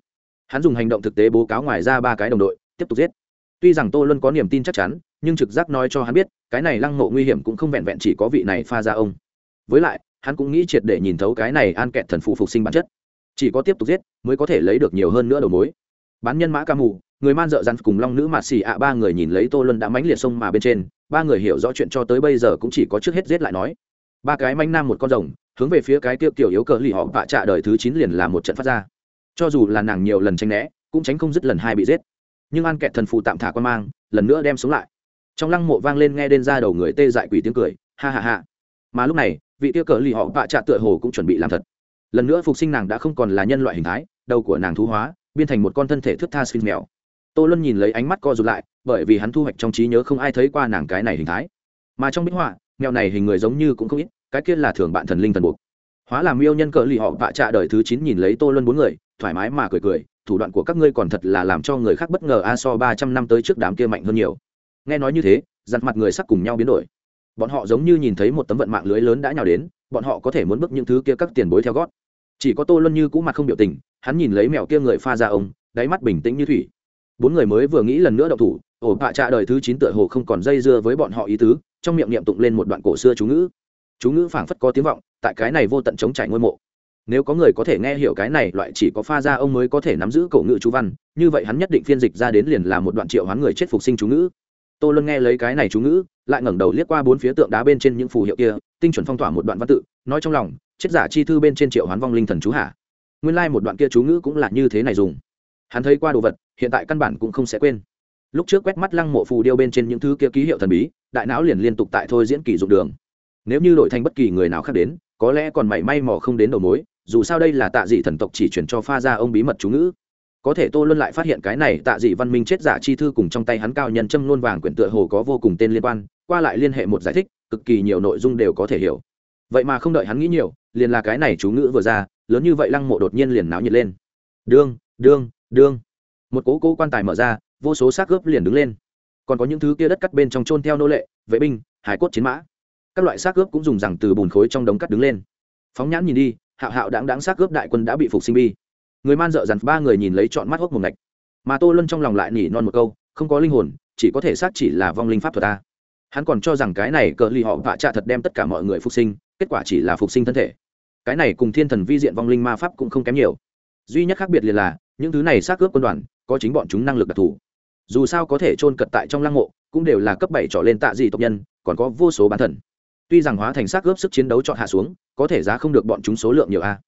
Speaker 1: Hắn dùng hành động thực tế bố cáo ngoài ra ba cái đồng đội, tiếp tục giết. Tuy rằng tô luân có niềm tin chắc chắn, nhưng trực giác nói cho hắn biết, cái này lăng mộ nguy hiểm cũng không vẹn vẹn chỉ có vị này pha ra ông. Với lại hắn cũng nghĩ triệt để nhìn thấu cái này an kẹt thần phụ phục sinh bản chất. Chỉ có tiếp tục giết, mới có thể lấy được nhiều hơn nữa đầu mối. Bán nhân mã ca mù, người man dợ dằn cùng long nữ mạt xì ạ, ba người nhìn lấy tô luân đã mánh liệt sông mà bên trên, ba người hiểu rõ chuyện cho tới bây giờ cũng chỉ có trước hết giết lại nói. Ba cái manh nam một con rồng, hướng về phía cái tiêu tiểu yếu cờ lì họ vạ trạ đời thứ chín liền là một trận phát ra. Cho dù là nàng nhiều lần tranh né, cũng tránh không dứt lần hai bị giết. Nhưng an kẹt thần phụ tạm thả quan mang, lần nữa đem sống lại. Trong lăng mộ vang lên nghe đen ra đầu người tê dại quỷ tiếng cười, ha ha ha. Mà lúc này vị tiêu cờ lì họ vạ trạ tựa hồ cũng chuẩn bị làm thật. Lần nữa phục sinh nàng đã không còn là nhân loại hình thái, đầu của nàng thú hóa biên thành một con thân thể thước tha xin mèo. Tô luân nhìn lấy ánh mắt co rụt lại, bởi vì hắn thu hoạch trong trí nhớ không ai thấy qua nàng cái này hình thái. Mà trong bích họa, mèo này hình người giống như cũng không ít, cái kia là thường bạn thần linh thần buộc. Hóa làm yêu nhân cờ lì họ vạ trạ đời thứ chín nhìn lấy tô luân bốn người, thoải mái mà cười cười, thủ đoạn của các ngươi còn thật là làm cho người khác bất ngờ a so ba trăm năm tới trước đám kia mạnh hơn nhiều. Nghe nói như thế, giặt mặt người sắc cùng nhau biến đổi bọn họ giống như nhìn thấy một tấm vận mạng lưới lớn đã nhào đến, bọn họ có thể muốn bước những thứ kia các tiền bối theo gót. Chỉ có tô luân như cũ mặt không biểu tình, hắn nhìn lấy mèo kia người pha ra ông, đáy mắt bình tĩnh như thủy. Bốn người mới vừa nghĩ lần nữa đậu thủ, ổ bạ trạ đời thứ chín tựa hồ không còn dây dưa với bọn họ ý tứ, trong miệng niệm tụng lên một đoạn cổ xưa chú ngữ. Chú ngữ phảng phất có tiếng vọng, tại cái này vô tận chống trải ngôi mộ. Nếu có người có thể nghe hiểu cái này, loại chỉ có pha ra ông mới có thể nắm giữ cổ ngữ chú văn, như vậy hắn nhất định phiên dịch ra đến liền là một đoạn triệu hoán người chết phục sinh chú ngữ tô luân nghe lấy cái này chú ngữ, lại ngẩng đầu liếc qua bốn phía tượng đá bên trên những phù hiệu kia, tinh chuẩn phong tỏa một đoạn văn tự, nói trong lòng, chết giả chi thư bên trên triệu hoán vong linh thần chú hạ. Nguyên lai、like、một đoạn kia chú ngữ cũng là như thế này dùng. Hắn thấy qua đồ vật, hiện tại căn bản cũng không sẽ quên. Lúc trước quét mắt lăng mộ phù điêu bên trên những thứ kia ký hiệu thần bí, đại não liền liên tục tại thôi diễn kỳ dụng đường. Nếu như đổi thành bất kỳ người nào khác đến, có lẽ còn mảy may mò không đến đầu mối, dù sao đây là tạ dị thần tộc chỉ chuyển cho pha ra ông bí mật chú ngữ có thể tô luân lại phát hiện cái này tạ dị văn minh chết giả chi thư cùng trong tay hắn cao nhân châm luôn vàng quyển tựa hồ có vô cùng tên liên quan, qua lại liên hệ một giải thích, cực kỳ nhiều nội dung đều có thể hiểu. Vậy mà không đợi hắn nghĩ nhiều, liền là cái này chú ngữ vừa ra, lớn như vậy lăng mộ đột nhiên liền náo nhiệt lên. Đương đương đương. Một cố cố quan tài mở ra, vô số xác gớp liền đứng lên. Còn có những thứ kia đất cắt bên trong trôn theo nô lệ, vệ binh, hải cốt chiến mã. Các loại xác gớp cũng dùng rằng từ bùn khối trong đống cắt đứng lên. Phóng nhãn nhìn đi, hạo hạo đáng đáng xác gớp đại quân đã bị phục sinh bi người man dợ dằn ba người nhìn lấy trọn mắt hốc một ngạch. Mà tô luân trong lòng lại nỉ non một câu, không có linh hồn, chỉ có thể xác chỉ là vong linh pháp thuật ta. Hắn còn cho rằng cái này cờ ly họ vạ trạ thật đem tất cả mọi người phục sinh, kết quả chỉ là phục sinh thân thể. Cái này cùng thiên thần vi diện vong linh ma pháp cũng không kém nhiều. Duy nhất khác biệt liền là, những thứ này xác cướp quân đoàn, có chính bọn chúng năng lực đặc thù. Dù sao có thể chôn cật tại trong lăng mộ, cũng đều là cấp bảy trở lên tạ dị tộc nhân, còn có vô số bán thần. Tuy rằng hóa thành xác ướp sức chiến đấu chọn hạ xuống, có thể giá không được bọn chúng số lượng nhiều a.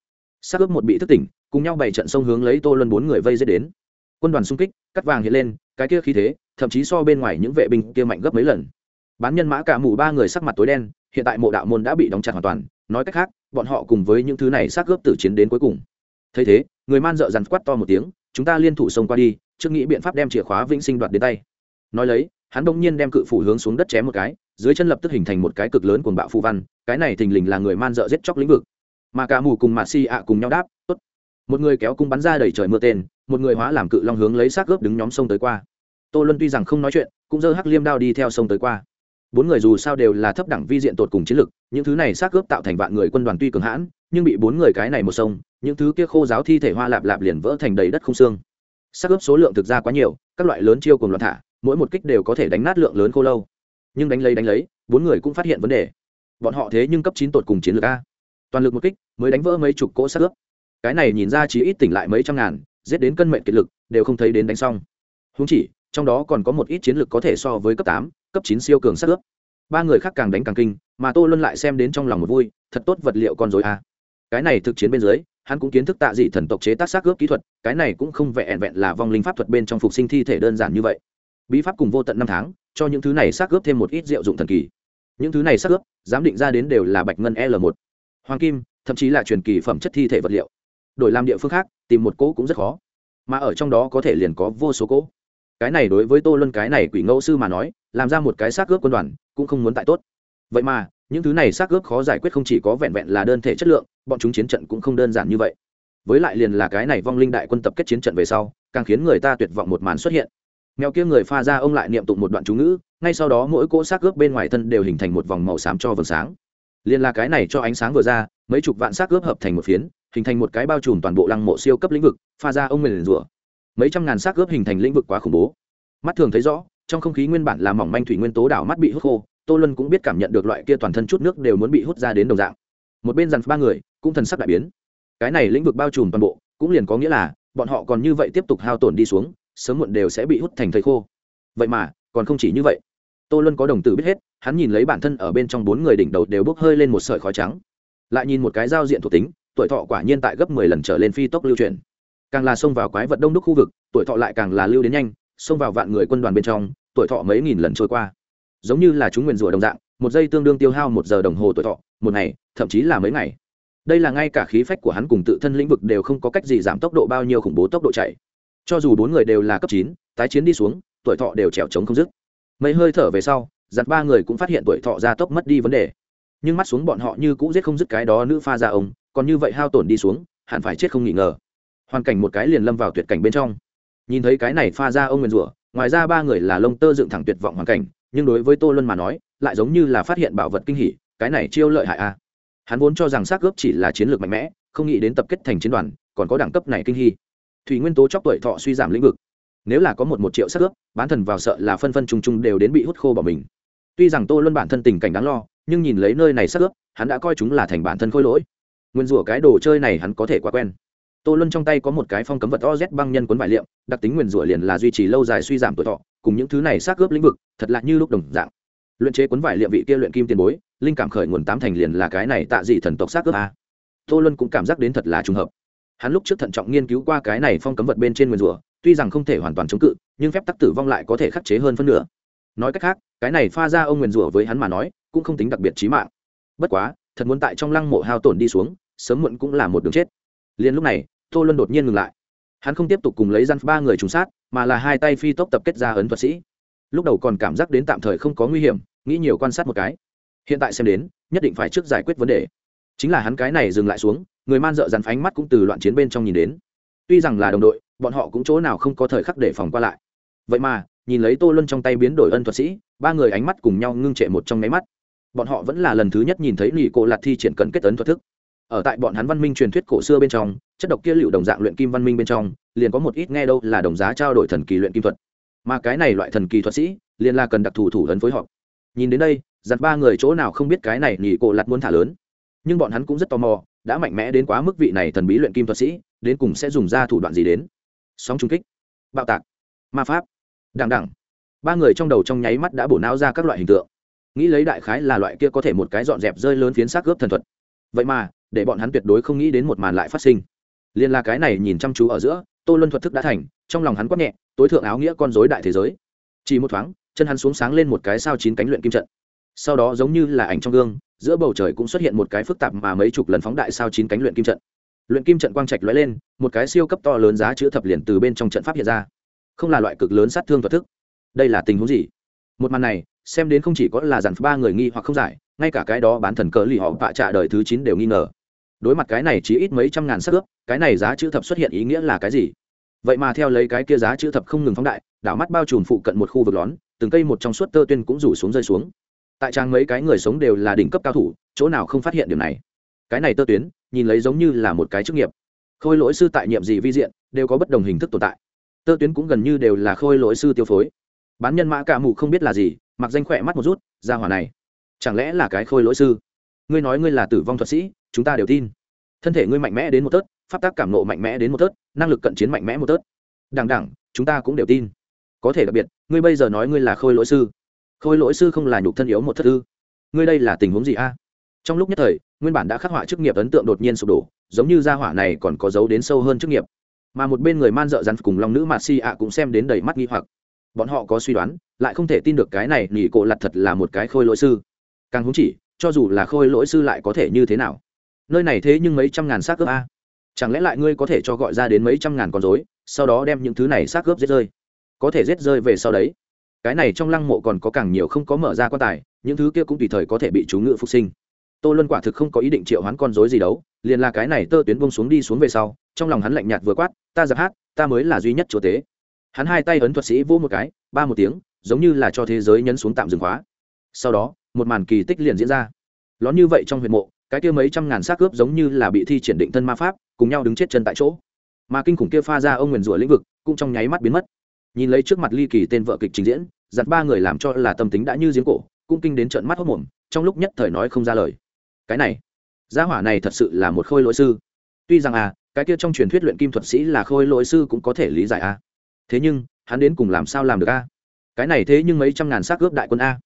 Speaker 1: Xác ướp một bị thức tỉnh cùng nhau bảy trận sông hướng lấy tô luân bốn người vây dết đến. Quân đoàn xung kích, cắt vàng hiện lên, cái kia khí thế, thậm chí so bên ngoài những vệ binh kia mạnh gấp mấy lần. Bán nhân mã cả mù ba người sắc mặt tối đen, hiện tại mộ đạo môn đã bị đóng chặt hoàn toàn, nói cách khác, bọn họ cùng với những thứ này xác gớp tử chiến đến cuối cùng. Thấy thế, người man dợ dằn quát to một tiếng, chúng ta liên thủ xông qua đi, trước nghĩ biện pháp đem chìa khóa vĩnh sinh đoạt đến tay. Nói lấy, hắn bỗng nhiên đem cự phủ hướng xuống đất chém một cái, dưới chân lập tức hình thành một cái cực lớn cuồng bạo phù văn, cái này thình lình là người man dợ giết chóc lĩnh vực. Mà cả mù cùng mạt si ạ cùng nhau đáp, tốt một người kéo cung bắn ra đầy trời mưa tên, một người hóa làm cự long hướng lấy xác gớp đứng nhóm sông tới qua. Tô luân tuy rằng không nói chuyện, cũng dơ hắc liêm đao đi theo sông tới qua. Bốn người dù sao đều là thấp đẳng vi diện tột cùng chiến lực, những thứ này xác gớp tạo thành vạn người quân đoàn tuy cường hãn, nhưng bị bốn người cái này một sông, những thứ kia khô giáo thi thể hoa lạp lạp liền vỡ thành đầy đất không xương. Xác gớp số lượng thực ra quá nhiều, các loại lớn chiêu cùng loạn thả, mỗi một kích đều có thể đánh nát lượng lớn khô lâu. Nhưng đánh lấy đánh lấy, bốn người cũng phát hiện vấn đề. Bọn họ thế nhưng cấp chín tột cùng chiến lược a. Toàn lực một kích, mới đánh vỡ mấy chục cỗ xác ướp cái này nhìn ra chỉ ít tỉnh lại mấy trăm ngàn, giết đến cân mệnh kiệt lực, đều không thấy đến đánh xong. Húng chỉ, trong đó còn có một ít chiến lược có thể so với cấp tám, cấp chín siêu cường sát ướp. Ba người khác càng đánh càng kinh, mà tô luân lại xem đến trong lòng một vui, thật tốt vật liệu con dối a. Cái này thực chiến bên dưới, hắn cũng kiến thức tạ dị thần tộc chế tác xác ướp kỹ thuật, cái này cũng không vẹn vẹn là vong linh pháp thuật bên trong phục sinh thi thể đơn giản như vậy. Bí pháp cùng vô tận năm tháng, cho những thứ này xác ướp thêm một ít diệu dụng thần kỳ. Những thứ này xác ướp, giám định ra đến đều là bạch ngân l một. Hoàng kim, thậm chí là truyền kỳ phẩm chất thi thể vật liệu đổi làm địa phương khác, tìm một cỗ cũng rất khó. Mà ở trong đó có thể liền có vô số cỗ. Cái này đối với tô luân cái này quỷ ngẫu sư mà nói, làm ra một cái xác ướp quân đoàn, cũng không muốn tại tốt. Vậy mà, những thứ này xác ướp khó giải quyết không chỉ có vẹn vẹn là đơn thể chất lượng, bọn chúng chiến trận cũng không đơn giản như vậy. Với lại liền là cái này vong linh đại quân tập kết chiến trận về sau, càng khiến người ta tuyệt vọng một màn xuất hiện. Mèo kia người pha ra ông lại niệm tụng một đoạn chú ngữ, ngay sau đó mỗi cỗ xác ướp bên ngoài thân đều hình thành một vòng màu xám cho vầng sáng. Liền là cái này cho ánh sáng vừa ra, mấy chục vạn xác ướp hợp thành một phiến hình thành một cái bao trùm toàn bộ lăng mộ siêu cấp lĩnh vực, pha ra ông mình rủa. Mấy trăm ngàn xác ướp hình thành lĩnh vực quá khủng bố. Mắt thường thấy rõ, trong không khí nguyên bản là mỏng manh thủy nguyên tố đảo mắt bị hút khô, tô luân cũng biết cảm nhận được loại kia toàn thân chút nước đều muốn bị hút ra đến đồng dạng. Một bên dằn ba người, cũng thần sắc đại biến. Cái này lĩnh vực bao trùm toàn bộ, cũng liền có nghĩa là, bọn họ còn như vậy tiếp tục hao tổn đi xuống, sớm muộn đều sẽ bị hút thành thầy khô. Vậy mà, còn không chỉ như vậy. Tô luân có đồng tử biết hết, hắn nhìn lấy bản thân ở bên trong bốn người đỉnh đầu đều bốc hơi lên một sợi khói trắng. Lại nhìn một cái giao diện thuộc tính tuổi thọ quả nhiên tại gấp mười lần trở lên phi tốc lưu truyền. Càng là xông vào quái vật đông đúc khu vực, tuổi thọ lại càng là lưu đến nhanh, xông vào vạn người quân đoàn bên trong, tuổi thọ mấy nghìn lần trôi qua. Giống như là chúng nguyền rủa đồng dạng, một giây tương đương tiêu hao một giờ đồng hồ tuổi thọ, một ngày, thậm chí là mấy ngày. Đây là ngay cả khí phách của hắn cùng tự thân lĩnh vực đều không có cách gì giảm tốc độ bao nhiêu khủng bố tốc độ chạy. Cho dù bốn người đều là cấp chín, tái chiến đi xuống, tuổi thọ đều trèo trống không dứt. Mấy hơi thở về sau, giặt ba người cũng phát hiện tuổi thọ gia tốc mất đi vấn đề. Nhưng mắt xuống bọn họ như cũ giết không dứt cái đó nữ pha ra ông còn như vậy hao tổn đi xuống, hẳn phải chết không nghỉ ngờ. Hoàn cảnh một cái liền lâm vào tuyệt cảnh bên trong. Nhìn thấy cái này pha ra ông nguyền rủa, ngoài ra ba người là lông tơ dựng thẳng tuyệt vọng hoàn cảnh, nhưng đối với tô luân mà nói, lại giống như là phát hiện bảo vật kinh hỉ, cái này chiêu lợi hại a hắn vốn cho rằng xác ướp chỉ là chiến lược mạnh mẽ, không nghĩ đến tập kết thành chiến đoàn, còn có đẳng cấp này kinh hy thủy nguyên tố chóc tuổi thọ suy giảm lĩnh vực. Nếu là có một một triệu xác ướp, bán thần vào sợ là phân phân trùng trùng đều đến bị hút khô bỏ mình. Tuy rằng tô luân bản thân tình cảnh đáng lo, nhưng nhìn lấy nơi này xác ướp, hắn đã coi chúng là thành bản thân khôi lỗi nguyên rủa cái đồ chơi này hắn có thể quá quen. Tô luân trong tay có một cái phong cấm vật oz băng nhân cuốn vải liệm, đặc tính nguyên rủa liền là duy trì lâu dài suy giảm tuổi thọ, cùng những thứ này xác ướp lĩnh vực, thật lạ như lúc đồng dạng. Luyện chế cuốn vải liệm vị kia luyện kim tiền bối, linh cảm khởi nguồn tám thành liền là cái này tạ dị thần tộc xác ướp a. Tô luân cũng cảm giác đến thật là trùng hợp. Hắn lúc trước thận trọng nghiên cứu qua cái này phong cấm vật bên trên nguyên rủa, tuy rằng không thể hoàn toàn chống cự, nhưng phép tắc tử vong lại có thể khắc chế hơn phân nửa. Nói cách khác, cái này pha ra ông nguyên rủa với hắn mà nói, cũng không tính đặc biệt trí mạng. Bất quá thật muốn tại trong lăng mộ hao tổn đi xuống, sớm muộn cũng là một đường chết. Liền lúc này, tô luân đột nhiên ngừng lại. Hắn không tiếp tục cùng lấy gian ba người trùng sát, mà là hai tay phi tốc tập kết ra ấn thuật sĩ. Lúc đầu còn cảm giác đến tạm thời không có nguy hiểm, nghĩ nhiều quan sát một cái. Hiện tại xem đến, nhất định phải trước giải quyết vấn đề. Chính là hắn cái này dừng lại xuống, người man dợ dằn phánh mắt cũng từ loạn chiến bên trong nhìn đến. Tuy rằng là đồng đội, bọn họ cũng chỗ nào không có thời khắc để phòng qua lại. Vậy mà, nhìn lấy tô luân trong tay biến đổi ân thuật sĩ, ba người ánh mắt cùng nhau ngưng trệ một trong nháy mắt bọn họ vẫn là lần thứ nhất nhìn thấy lì cổ lạt thi triển cần kết ấn thuật thức. Ở tại bọn hắn văn minh truyền thuyết cổ xưa bên trong, chất độc kia liệu đồng dạng luyện kim văn minh bên trong, liền có một ít nghe đâu là đồng giá trao đổi thần kỳ luyện kim thuật. Mà cái này loại thần kỳ thuật sĩ, liền là cần đặc thù thủ ấn phối hợp. Nhìn đến đây, giặt ba người chỗ nào không biết cái này nghỉ cổ lặt muốn thả lớn. Nhưng bọn hắn cũng rất tò mò, đã mạnh mẽ đến quá mức vị này thần bí luyện kim thuật sĩ, đến cùng sẽ dùng ra thủ đoạn gì đến. Sóng trung kích, bạo tạc, ma pháp, đằng đẳng ba người trong đầu trong nháy mắt đã bổ não ra các loại hình tượng nghĩ lấy đại khái là loại kia có thể một cái dọn dẹp rơi lớn phiến xác cướp thần thuật. Vậy mà, để bọn hắn tuyệt đối không nghĩ đến một màn lại phát sinh. Liên là cái này nhìn chăm chú ở giữa, tô luân thuật thức đã thành, trong lòng hắn quát nhẹ, tối thượng áo nghĩa con dối đại thế giới. Chỉ một thoáng, chân hắn xuống sáng lên một cái sao chín cánh luyện kim trận. Sau đó giống như là ảnh trong gương, giữa bầu trời cũng xuất hiện một cái phức tạp mà mấy chục lần phóng đại sao chín cánh luyện kim trận. Luyện kim trận quang trạch lóe lên, một cái siêu cấp to lớn giá chữ thập liền từ bên trong trận pháp hiện ra. Không là loại cực lớn sát thương thuật thức. Đây là tình huống gì? Một màn này xem đến không chỉ có là dàn ba người nghi hoặc không giải, ngay cả cái đó bán thần cờ lì họ vạ trả đời thứ chín đều nghi ngờ. Đối mặt cái này chỉ ít mấy trăm ngàn sắc ướp cái này giá chữ thập xuất hiện ý nghĩa là cái gì? Vậy mà theo lấy cái kia giá chữ thập không ngừng phóng đại, đảo mắt bao trùm phụ cận một khu vực lón, từng cây một trong suốt tơ tuyên cũng rủ xuống rơi xuống. Tại trang mấy cái người sống đều là đỉnh cấp cao thủ, chỗ nào không phát hiện điều này? Cái này tơ tuyến, nhìn lấy giống như là một cái chức nghiệp. Khôi lỗi sư tại nhiệm gì vi diện, đều có bất đồng hình thức tồn tại. Tơ tuyến cũng gần như đều là khôi lỗi sư tiêu phối. Bán nhân mã cả mù không biết là gì mặc danh khỏe mắt một rút, ra hỏa này. Chẳng lẽ là cái khôi lỗi sư? Ngươi nói ngươi là tử vong thuật sĩ, chúng ta đều tin. Thân thể ngươi mạnh mẽ đến một tớt pháp tác cảm nộ mạnh mẽ đến một tớt năng lực cận chiến mạnh mẽ một tớt đằng đẳng chúng ta cũng đều tin. Có thể đặc biệt, ngươi bây giờ nói ngươi là khôi lỗi sư. Khôi lỗi sư không là nhục thân yếu một thất ư? Ngươi đây là tình huống gì a? Trong lúc nhất thời, nguyên bản đã khắc họa chức nghiệp ấn tượng đột nhiên sụp đổ, giống như gia hỏa này còn có dấu đến sâu hơn chức nghiệp. Mà một bên người man dợ rắn cùng long nữ mạt si ạ cũng xem đến đầy mắt nghi hoặc bọn họ có suy đoán lại không thể tin được cái này nghỉ cổ lặt thật là một cái khôi lỗi sư. Càng húng chỉ cho dù là khôi lỗi sư lại có thể như thế nào? Nơi này thế nhưng mấy trăm ngàn xác cướp a. Chẳng lẽ lại ngươi có thể cho gọi ra đến mấy trăm ngàn con dối sau đó đem những thứ này xác cướp giết rơi? Có thể giết rơi về sau đấy. Cái này trong lăng mộ còn có càng nhiều không có mở ra quan tài những thứ kia cũng tùy thời có thể bị chú ngự phục sinh. Tô luân quả thực không có ý định triệu hoán con dối gì đâu, liền là cái này tơ tuyến bông xuống đi xuống về sau trong lòng hắn lạnh nhạt vừa quát ta giặc hát ta mới là duy nhất chúa tế hắn hai tay ấn thuật sĩ vô một cái, ba một tiếng, giống như là cho thế giới nhấn xuống tạm dừng khóa. Sau đó, một màn kỳ tích liền diễn ra. Lón như vậy trong huyện mộ, cái kia mấy trăm ngàn xác cướp giống như là bị thi triển định thân ma pháp, cùng nhau đứng chết chân tại chỗ. Mà kinh khủng kia pha ra ông nguyền rủa lĩnh vực, cũng trong nháy mắt biến mất. Nhìn lấy trước mặt ly kỳ tên vợ kịch trình diễn giặt ba người làm cho là tâm tính đã như giếng cổ, cũng kinh đến trận mắt hốc mồm, trong lúc nhất thời nói không ra lời. Cái này, gia hỏa này thật sự là một khôi lỗi sư. Tuy rằng à cái kia trong truyền thuyết luyện kim thuật sĩ là khôi lỗi sư cũng có thể lý giải à thế nhưng, hắn đến cùng làm sao làm được a? Cái này thế nhưng mấy trăm ngàn xác ướp đại quân a.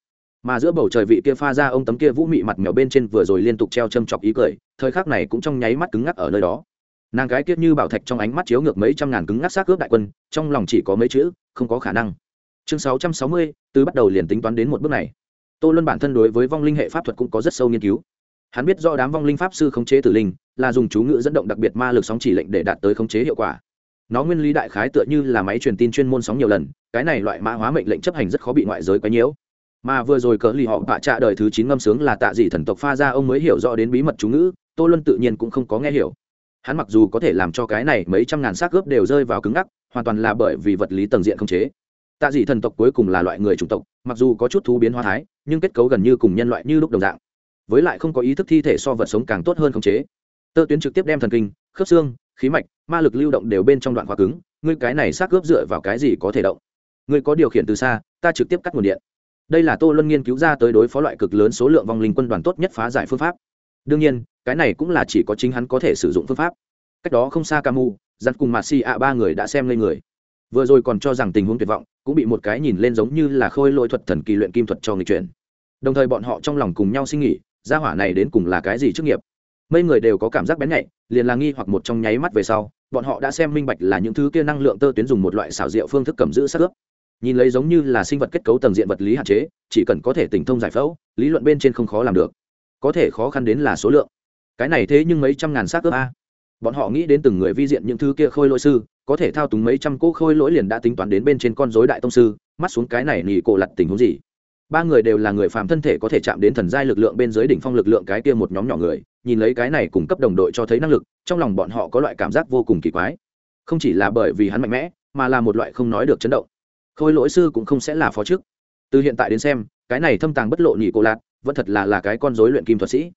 Speaker 1: Mà giữa bầu trời vị kia pha ra ông tấm kia vũ mị mặt mèo bên trên vừa rồi liên tục treo châm chọc ý cười, thời khắc này cũng trong nháy mắt cứng ngắc ở nơi đó. Nàng gái kiết như bảo thạch trong ánh mắt chiếu ngược mấy trăm ngàn cứng ngắc xác ướp đại quân, trong lòng chỉ có mấy chữ, không có khả năng. Chương sáu trăm sáu mươi, từ bắt đầu liền tính toán đến một bước này. Tô luân bản thân đối với vong linh hệ pháp thuật cũng có rất sâu nghiên cứu. Hắn biết do đám vong linh pháp sư khống chế tử linh là dùng chú ngữ dẫn động đặc biệt ma lực sóng chỉ lệnh để đạt tới khống chế hiệu quả nó nguyên lý đại khái tựa như là máy truyền tin chuyên môn sóng nhiều lần, cái này loại mã hóa mệnh lệnh chấp hành rất khó bị ngoại giới quấy nhiễu. Mà vừa rồi cỡ lì họ bạ trạ đời thứ chín ngâm sướng là tạ dị thần tộc pha ra, ông mới hiểu rõ đến bí mật chú ngữ, tô luân tự nhiên cũng không có nghe hiểu. Hắn mặc dù có thể làm cho cái này mấy trăm ngàn xác gớp đều rơi vào cứng ngắc, hoàn toàn là bởi vì vật lý tầng diện không chế. Tạ dị thần tộc cuối cùng là loại người chủng tộc, mặc dù có chút thú biến hóa thái, nhưng kết cấu gần như cùng nhân loại như lúc đồng dạng. Với lại không có ý thức thi thể so vật sống càng tốt hơn không chế. Tơ tuyến trực tiếp đem thần kinh, khớp xương khí mạch, ma lực lưu động đều bên trong đoạn khóa cứng, ngươi cái này xác cướp dựa vào cái gì có thể động? Ngươi có điều khiển từ xa, ta trực tiếp cắt nguồn điện. Đây là tô luân nghiên cứu ra tới đối phó loại cực lớn số lượng vong linh quân đoàn tốt nhất phá giải phương pháp. Đương nhiên, cái này cũng là chỉ có chính hắn có thể sử dụng phương pháp. Cách đó không xa camu dặn cùng mạt xì ạ ba người đã xem lên người. Vừa rồi còn cho rằng tình huống tuyệt vọng, cũng bị một cái nhìn lên giống như là khôi lỗi thuật thần kỳ luyện kim thuật cho người chuyển. Đồng thời bọn họ trong lòng cùng nhau suy nghĩ, gia hỏa này đến cùng là cái gì chức nghiệp? Mấy người đều có cảm giác bén nhạy, liền là nghi hoặc một trong nháy mắt về sau, bọn họ đã xem minh bạch là những thứ kia năng lượng tơ tuyến dùng một loại xảo diệu phương thức cầm giữ sát ướp. Nhìn lấy giống như là sinh vật kết cấu tầng diện vật lý hạn chế, chỉ cần có thể tỉnh thông giải phẫu, lý luận bên trên không khó làm được. Có thể khó khăn đến là số lượng. Cái này thế nhưng mấy trăm ngàn xác ướp a. Bọn họ nghĩ đến từng người vi diện những thứ kia khôi lỗi sư, có thể thao túng mấy trăm cỗ khôi lỗi liền đã tính toán đến bên trên con dối đại tông sư, mắt xuống cái này nỉ cổ lặt tình huống gì ba người đều là người phàm thân thể có thể chạm đến thần giai lực lượng bên dưới đỉnh phong lực lượng cái kia một nhóm nhỏ người, nhìn lấy cái này cùng cấp đồng đội cho thấy năng lực, trong lòng bọn họ có loại cảm giác vô cùng kỳ quái. Không chỉ là bởi vì hắn mạnh mẽ, mà là một loại không nói được chấn động. Khôi lỗi sư cũng không sẽ là phó chức từ hiện tại đến xem, cái này thâm tàng bất lộ nhị cô lạc vẫn thật là là cái con rối luyện kim thuật sĩ.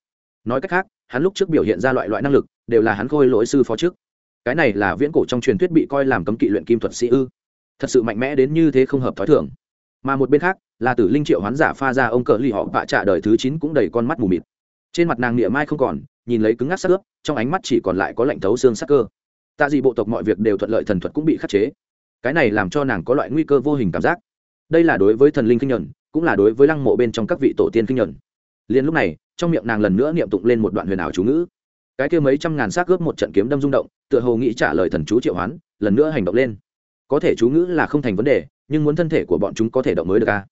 Speaker 1: Nói cách khác, hắn lúc trước biểu hiện ra loại loại năng lực, đều là hắn khôi lỗi sư phó chức cái này là viễn cổ trong truyền thuyết bị coi làm cấm kỵ luyện kim thuật sĩ ư. Thật sự mạnh mẽ đến như thế không hợp thói thường mà một bên khác là tử linh triệu hoán giả pha ra ông cờ lì họ vạ trạ đời thứ chín cũng đầy con mắt mù mịt. Trên mặt nàng niệm mai không còn, nhìn lấy cứng ngắc sắc ướp, trong ánh mắt chỉ còn lại có lạnh thấu xương sắc cơ. Tạ dị bộ tộc mọi việc đều thuận lợi thần thuật cũng bị khắc chế. Cái này làm cho nàng có loại nguy cơ vô hình cảm giác. Đây là đối với thần linh kinh nhuận, cũng là đối với lăng mộ bên trong các vị tổ tiên kinh nhuận. Liền lúc này, trong miệng nàng lần nữa niệm tụng lên một đoạn huyền ảo chú ngữ. Cái kia mấy trăm ngàn xác ướp một trận kiếm đâm rung động, tựa hồ nghĩ trả lời thần chú triệu hoán, lần nữa hành động lên. Có thể chú ngữ là không thành vấn đề nhưng muốn thân thể của bọn chúng có thể động mới được a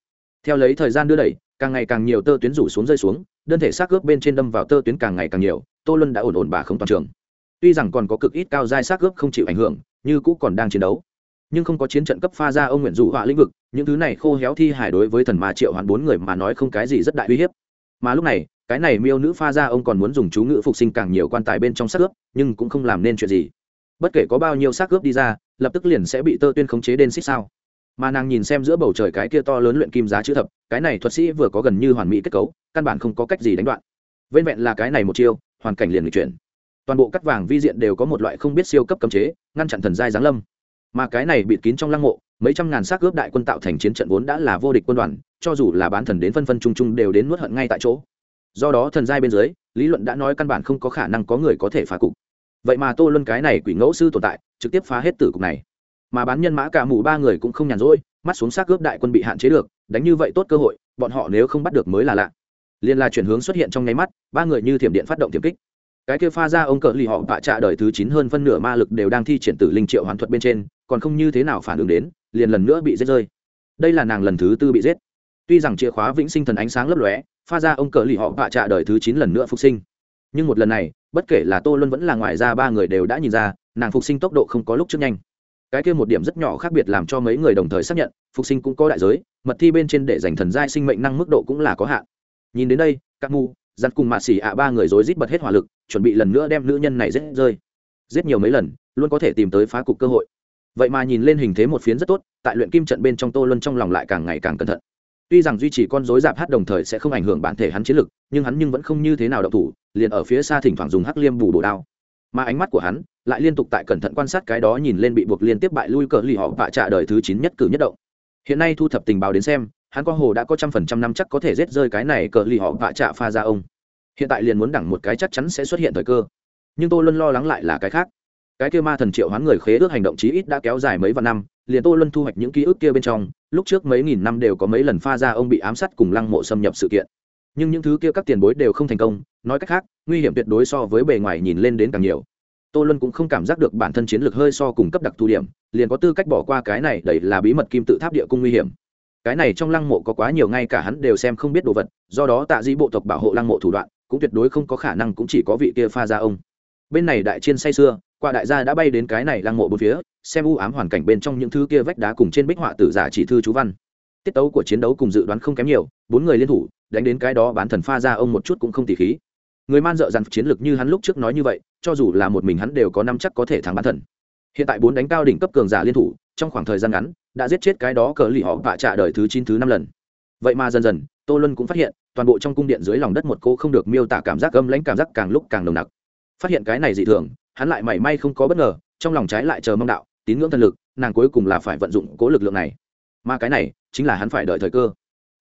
Speaker 1: theo lấy thời gian đưa đẩy, càng ngày càng nhiều tơ tuyến rủ xuống rơi xuống, đơn thể xác ướp bên trên đâm vào tơ tuyến càng ngày càng nhiều, tô luân đã ổn ổn bà không toàn trường. Tuy rằng còn có cực ít cao giai xác ướp không chịu ảnh hưởng, như cũ còn đang chiến đấu, nhưng không có chiến trận cấp pha ra ông nguyện dụ họa lĩnh vực, những thứ này khô héo thi hài đối với thần ma triệu hoàn bốn người mà nói không cái gì rất đại uy hiếp. Mà lúc này, cái này miêu nữ pha ra ông còn muốn dùng chú ngữ phục sinh càng nhiều quan tài bên trong xác ướp, nhưng cũng không làm nên chuyện gì. Bất kể có bao nhiêu xác ướp đi ra, lập tức liền sẽ bị tơ tuyên khống chế đen xích sao mà nàng nhìn xem giữa bầu trời cái kia to lớn luyện kim giá chữ thập, cái này thuật sĩ vừa có gần như hoàn mỹ kết cấu, căn bản không có cách gì đánh đoạn. Vên vẹn là cái này một chiêu, hoàn cảnh liền lịch chuyển. Toàn bộ cắt vàng vi diện đều có một loại không biết siêu cấp cấm chế, ngăn chặn thần giai giáng lâm. Mà cái này bịt kín trong lăng mộ, mấy trăm ngàn xác ướp đại quân tạo thành chiến trận vốn đã là vô địch quân đoàn, cho dù là bán thần đến phân phân chung chung đều đến nuốt hận ngay tại chỗ. Do đó thần giai bên dưới, lý luận đã nói căn bản không có khả năng có người có thể phá cục. Vậy mà tô luân cái này quỷ ngẫu sư tồn tại, trực tiếp phá hết tử cục này mà bán nhân mã cả mù ba người cũng không nhàn rỗi, mắt xuống xác cướp đại quân bị hạn chế được, đánh như vậy tốt cơ hội, bọn họ nếu không bắt được mới là lạ. Liên la chuyển hướng xuất hiện trong nháy mắt, ba người như thiểm điện phát động tiềm kích. Cái kia pha ra ông cỡ lì họ bạ trạ đời thứ chín hơn phân nửa ma lực đều đang thi triển tử linh triệu hoàn thuật bên trên, còn không như thế nào phản ứng đến, liền lần nữa bị giết rơi. Đây là nàng lần thứ tư bị giết. Tuy rằng chìa khóa vĩnh sinh thần ánh sáng lấp lóe, pha ra ông cỡ lì họ bạ trạ đời thứ chín lần nữa phục sinh. Nhưng một lần này, bất kể là tô luân vẫn là ngoài ra ba người đều đã nhìn ra, nàng phục sinh tốc độ không có lúc trước nhanh cái kia một điểm rất nhỏ khác biệt làm cho mấy người đồng thời xác nhận, phục sinh cũng có đại giới, mật thi bên trên để dành thần giai sinh mệnh năng mức độ cũng là có hạn. Nhìn đến đây, các mu giặt cùng mạ xỉ ạ ba người rối rít bật hết hỏa lực, chuẩn bị lần nữa đem nữ nhân này giết rơi. Giết nhiều mấy lần, luôn có thể tìm tới phá cục cơ hội. Vậy mà nhìn lên hình thế một phiến rất tốt, tại luyện kim trận bên trong tô luân trong lòng lại càng ngày càng cẩn thận. Tuy rằng duy trì con dối dạp hát đồng thời sẽ không ảnh hưởng bản thể hắn chiến lực, nhưng hắn nhưng vẫn không như thế nào đậu thủ, liền ở phía xa thỉnh thoảng dùng hắc liêm bù bổ đao mà ánh mắt của hắn lại liên tục tại cẩn thận quan sát cái đó nhìn lên bị buộc liên tiếp bại lui cờ lì họ vạ trả đời thứ chín nhất cử nhất động. Hiện nay thu thập tình báo đến xem, hắn có hồ đã có trăm phần trăm năm chắc có thể rết rơi cái này cờ lì họ vạ trả pha ra ông. Hiện tại liền muốn đẳng một cái chắc chắn sẽ xuất hiện thời cơ. Nhưng tôi luôn lo lắng lại là cái khác. Cái kia ma thần triệu hoán người khế ước hành động chí ít đã kéo dài mấy vạn năm, liền tôi luôn thu hoạch những ký ức kia bên trong, lúc trước mấy nghìn năm đều có mấy lần pha ra ông bị ám sát cùng lăng mộ xâm nhập sự kiện nhưng những thứ kia các tiền bối đều không thành công, nói cách khác, nguy hiểm tuyệt đối so với bề ngoài nhìn lên đến càng nhiều. Tô luân cũng không cảm giác được bản thân chiến lược hơi so cùng cấp đặc thù điểm, liền có tư cách bỏ qua cái này, đẩy là bí mật kim tự tháp địa cung nguy hiểm. Cái này trong lăng mộ có quá nhiều ngay cả hắn đều xem không biết đồ vật, do đó tạ di bộ tộc bảo hộ lăng mộ thủ đoạn, cũng tuyệt đối không có khả năng cũng chỉ có vị kia pha ra ông. Bên này đại chiên say xưa qua đại gia đã bay đến cái này lăng mộ bốn phía, xem u ám hoàn cảnh bên trong những thứ kia vách đá cùng trên bích họa tử giả chỉ thư chú văn tiết tấu của chiến đấu cùng dự đoán không kém nhiều, bốn người liên thủ, đánh đến cái đó bán thần pha ra ông một chút cũng không tỉ khí. Người man dợ dằn chiến lược như hắn lúc trước nói như vậy, cho dù là một mình hắn đều có năm chắc có thể thắng bán thần. Hiện tại bốn đánh cao đỉnh cấp cường giả liên thủ, trong khoảng thời gian ngắn, đã giết chết cái đó cờ lì họ vạ trả đời thứ chín, thứ năm lần. Vậy mà dần dần, tô luân cũng phát hiện, toàn bộ trong cung điện dưới lòng đất một cô không được miêu tả cảm giác âm lãnh, cảm giác càng lúc càng nồng nặc. Phát hiện cái này dị thường, hắn lại mảy may không có bất ngờ, trong lòng trái lại chờ mong đạo, tín ngưỡng thần lực, nàng cuối cùng là phải vận dụng cố lực lượng này mà cái này chính là hắn phải đợi thời cơ.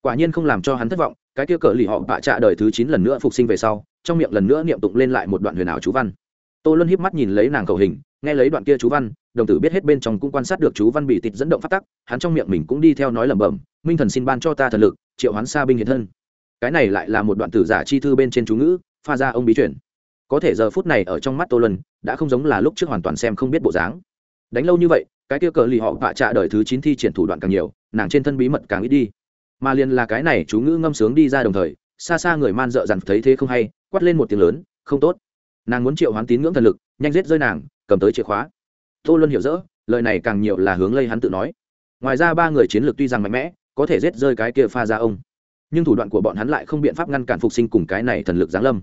Speaker 1: Quả nhiên không làm cho hắn thất vọng, cái kia cờ lì họ bạ trạ đời thứ chín lần nữa phục sinh về sau, trong miệng lần nữa niệm tụng lên lại một đoạn huyền ảo chú văn. Tô luân híp mắt nhìn lấy nàng cầu hình, nghe lấy đoạn kia chú văn, đồng tử biết hết bên trong cũng quan sát được chú văn bị tịt dẫn động phát tắc, hắn trong miệng mình cũng đi theo nói lẩm bẩm, minh thần xin ban cho ta thần lực, triệu hoán xa binh hiện thân. Cái này lại là một đoạn tử giả chi thư bên trên chú ngữ, pha ra ông bí chuyển có thể giờ phút này ở trong mắt tô luân, đã không giống là lúc trước hoàn toàn xem không biết bộ dáng. Đánh lâu như vậy cái kia cờ lì họ vạ trạ đời thứ chín thi triển thủ đoạn càng nhiều, nàng trên thân bí mật càng ít đi. Mà liền là cái này chú ngữ ngâm sướng đi ra đồng thời, xa xa người man dợ dằn thấy thế không hay, quát lên một tiếng lớn, không tốt. Nàng muốn triệu hoán tín ngưỡng thần lực, nhanh giết rơi nàng, cầm tới chìa khóa. Tô luân hiểu rõ, lời này càng nhiều là hướng lây hắn tự nói. Ngoài ra ba người chiến lược tuy rằng mạnh mẽ, có thể giết rơi cái kia pha ra ông. Nhưng thủ đoạn của bọn hắn lại không biện pháp ngăn cản phục sinh cùng cái này thần lực giáng lâm.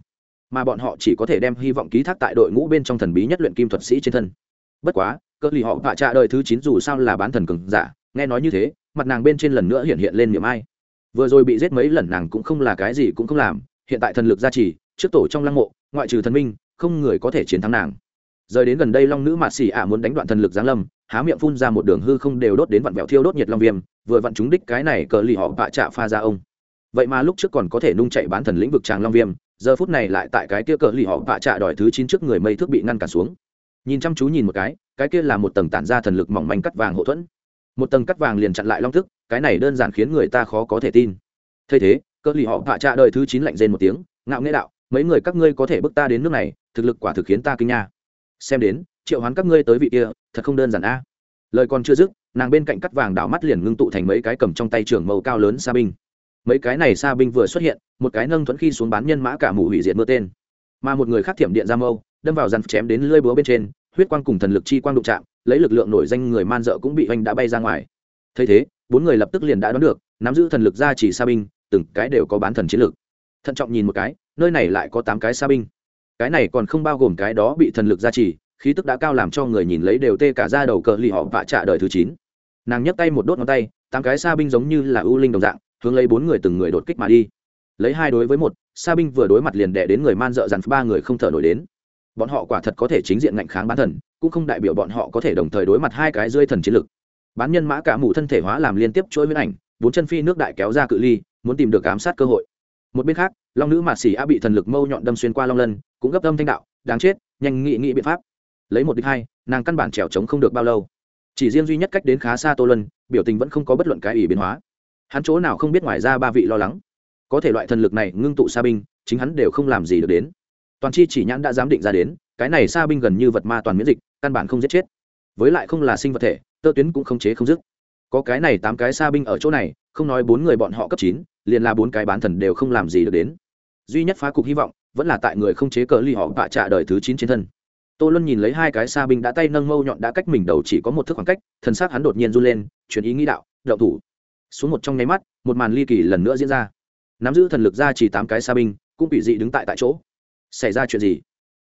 Speaker 1: Mà bọn họ chỉ có thể đem hy vọng ký thác tại đội ngũ bên trong thần bí nhất luyện kim thuật sĩ trên thân. Bất quá cơ lì họ vạ trạ đời thứ chín dù sao là bán thần cường giả, nghe nói như thế, mặt nàng bên trên lần nữa hiện hiện lên niềm ai. Vừa rồi bị giết mấy lần nàng cũng không là cái gì cũng không làm, hiện tại thần lực gia trì, trước tổ trong lăng mộ, ngoại trừ thần minh, không người có thể chiến thắng nàng. Rời đến gần đây long nữ mạt xỉ ả muốn đánh đoạn thần lực giáng lâm, há miệng phun ra một đường hư không đều đốt đến vặn vẹo thiêu đốt nhiệt long viêm, vừa vặn chúng đích cái này cờ lì họ vạ trạ pha ra ông. Vậy mà lúc trước còn có thể nung chạy bán thần lĩnh vực tràng long viêm, giờ phút này lại tại cái kia cờ lì họ vạ trạ đòi thứ chín trước người mây thước bị ngăn cản xuống nhìn chăm chú nhìn một cái cái kia là một tầng tản ra thần lực mỏng manh cắt vàng hậu thuẫn. Một tầng cắt vàng liền chặn lại long thức, cái này đơn giản khiến người ta khó có thể tin. Thay thế, cơ lì họ hạ trạ đời thứ chín lạnh rên một tiếng, ngạo nghễ đạo, mấy người các ngươi có thể bước ta đến nước này, thực lực quả thực khiến ta kinh nha. Xem đến, triệu hoán các ngươi tới vị kia, thật không đơn giản a. Lời còn chưa dứt, nàng bên cạnh cắt vàng đảo mắt liền ngưng tụ thành mấy cái cầm trong tay trường màu cao lớn xa binh. Mấy cái này xa binh vừa xuất hiện, một cái nâng thuẫn khi xuống bán nhân mã cả mù hủy diệt mưa tên. Mà một người khác thiểm điện ra mâu đâm vào dàn chém đến lưỡi búa bên trên, huyết quang cùng thần lực chi quang đụng chạm, lấy lực lượng nổi danh người man dợ cũng bị oanh đã bay ra ngoài. Thấy thế, bốn người lập tức liền đã đoán được, nắm giữ thần lực ra chỉ sa binh, từng cái đều có bán thần chiến lực thận trọng nhìn một cái, nơi này lại có tám cái sa binh. Cái này còn không bao gồm cái đó bị thần lực gia trì khí tức đã cao làm cho người nhìn lấy đều tê cả ra đầu cờ lì họ vạ trả đời thứ chín. Nàng nhấc tay một đốt ngón tay, tám cái sa binh giống như là ưu linh đồng dạng, hướng lấy bốn người từng người đột kích mà đi. Lấy hai đối với một, sa binh vừa đối mặt liền đẻ đến người man dợ dằn, ba người không thở nổi đến bọn họ quả thật có thể chính diện ngạnh kháng bán thần, cũng không đại biểu bọn họ có thể đồng thời đối mặt hai cái rơi thần chiến lực bán nhân mã cả mù thân thể hóa làm liên tiếp chuỗi huyết ảnh, bốn chân phi nước đại kéo ra cự ly, muốn tìm được ám sát cơ hội. Một bên khác, long nữ mạt xỉ a bị thần lực mâu nhọn đâm xuyên qua long lân, cũng gấp âm thanh đạo, đáng chết, nhanh nghị nghị biện pháp. Lấy một đích hai, nàng căn bản trèo trống không được bao lâu. Chỉ riêng duy nhất cách đến khá xa tô lân biểu tình vẫn không có bất luận cái ủy biến hóa. Hắn chỗ nào không biết ngoài ra ba vị lo lắng. Có thể loại thần lực này ngưng tụ xa binh, chính hắn đều không làm gì được đến toàn chi chỉ nhãn đã dám định ra đến, cái này xa binh gần như vật ma toàn miễn dịch, căn bản không giết chết. Với lại không là sinh vật thể, tơ tuyến cũng không chế không dứt. Có cái này tám cái xa binh ở chỗ này, không nói bốn người bọn họ cấp chín, liền là bốn cái bán thần đều không làm gì được đến. Duy nhất phá cục hy vọng, vẫn là tại người không chế cờ ly họ bạ trạ đời thứ chín trên thân. Tô luân nhìn lấy hai cái xa binh đã tay nâng mâu nhọn đã cách mình đầu chỉ có một thước khoảng cách, thần xác hắn đột nhiên run lên, chuyển ý nghĩ đạo đậu thủ. Xuống một trong nháy mắt, một màn ly kỳ lần nữa diễn ra. Nắm giữ thần lực ra chỉ tám cái xa binh, cũng bị dị đứng tại tại chỗ xảy ra chuyện gì?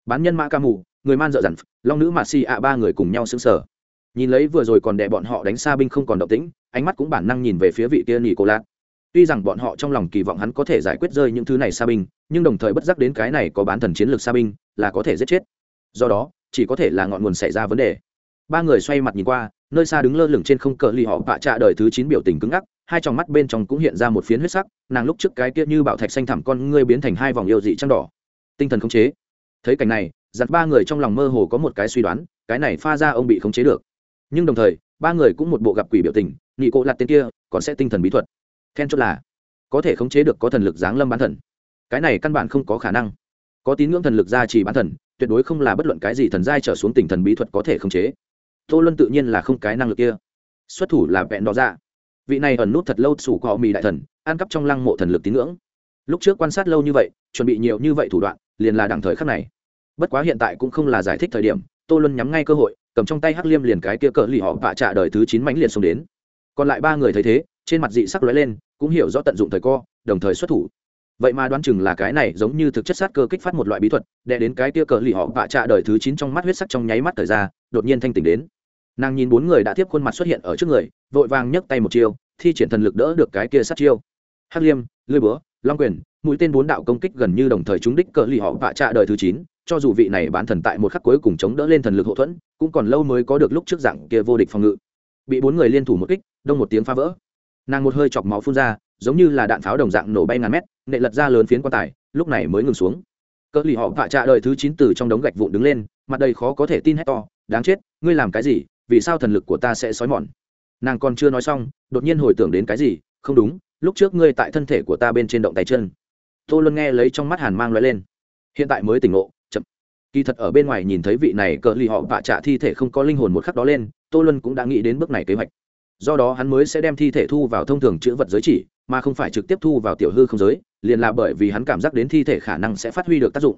Speaker 1: Bán nhân mã ca mù, người man dợ dằn, long nữ mạ si ạ ba người cùng nhau xứng sở nhìn lấy vừa rồi còn đè bọn họ đánh xa binh không còn động tĩnh, ánh mắt cũng bản năng nhìn về phía vị kia nỉ cô lạc tuy rằng bọn họ trong lòng kỳ vọng hắn có thể giải quyết rơi những thứ này xa binh, nhưng đồng thời bất giác đến cái này có bán thần chiến lược xa binh, là có thể giết chết. Do đó, chỉ có thể là ngọn nguồn xảy ra vấn đề. Ba người xoay mặt nhìn qua, nơi xa đứng lơ lửng trên không cờ ly họ bạ trạ đời thứ chín biểu tình cứng ngắc, hai trong mắt bên trong cũng hiện ra một phiến huyết sắc, nàng lúc trước cái kia như bảo thạch xanh thẳm con ngươi biến thành hai vòng yêu dị trăng đỏ tinh thần khống chế. Thấy cảnh này, giặt ba người trong lòng mơ hồ có một cái suy đoán, cái này pha ra ông bị khống chế được. Nhưng đồng thời, ba người cũng một bộ gặp quỷ biểu tình nghị cộ lặt tên kia, còn sẽ tinh thần bí thuật. Then chốt là, có thể khống chế được có thần lực giáng lâm bán thần. Cái này căn bản không có khả năng. Có tín ngưỡng thần lực gia trì bán thần, tuyệt đối không là bất luận cái gì thần giai trở xuống tình thần bí thuật có thể khống chế. Tô luân tự nhiên là không cái năng lực kia. Xuất thủ là vẹn đó ra dạ. vị này ẩn nút thật lâu sủ cọ mì đại thần, ăn cắp trong lăng mộ thần lực tín ngưỡng. Lúc trước quan sát lâu như vậy, chuẩn bị nhiều như vậy thủ đoạn liền là đẳng thời khắc này. Bất quá hiện tại cũng không là giải thích thời điểm, tô luân nhắm ngay cơ hội, cầm trong tay hắc liêm liền cái kia cỡ lì họ vạ trả đời thứ chín mãnh liền xông đến. Còn lại ba người thấy thế, trên mặt dị sắc lóe lên, cũng hiểu rõ tận dụng thời co, đồng thời xuất thủ. Vậy mà đoán chừng là cái này giống như thực chất sát cơ kích phát một loại bí thuật, đè đến cái kia cờ lì họ vạ trạ đời thứ chín trong mắt huyết sắc trong nháy mắt thời ra, đột nhiên thanh tỉnh đến. Nàng nhìn bốn người đã tiếp khuôn mặt xuất hiện ở trước người, vội vàng nhấc tay một chiêu, thi triển thần lực đỡ được cái kia sát chiêu hắc liêm, lưới búa, long quyền, mũi tên bốn đạo công kích gần như đồng thời trúng đích cờ lì họ vạ trạ đời thứ chín, cho dù vị này bán thần tại một khắc cuối cùng chống đỡ lên thần lực hậu thuẫn, cũng còn lâu mới có được lúc trước dạng kia vô địch phòng ngự. Bị bốn người liên thủ một kích, đông một tiếng phá vỡ. Nàng một hơi chọc máu phun ra, giống như là đạn pháo đồng dạng nổ bay ngàn mét, nệ lật ra lớn phiến quan tài, lúc này mới ngừng xuống. Cỡ lì họ vạ trạ đời thứ chín từ trong đống gạch vụn đứng lên, mặt đầy khó có thể tin hét to, đáng chết, ngươi làm cái gì? Vì sao thần lực của ta sẽ xói mòn? Nàng còn chưa nói xong, đột nhiên hồi tưởng đến cái gì, không đúng lúc trước ngươi tại thân thể của ta bên trên động tay chân. Tô luân nghe lấy trong mắt hàn mang loại lên. Hiện tại mới tỉnh ngộ, chậm. Kỳ thật ở bên ngoài nhìn thấy vị này cờ lì họ vạ trả thi thể không có linh hồn một khắc đó lên, tô luân cũng đã nghĩ đến bước này kế hoạch. Do đó hắn mới sẽ đem thi thể thu vào thông thường chữ vật giới chỉ, mà không phải trực tiếp thu vào tiểu hư không giới, liền là bởi vì hắn cảm giác đến thi thể khả năng sẽ phát huy được tác dụng.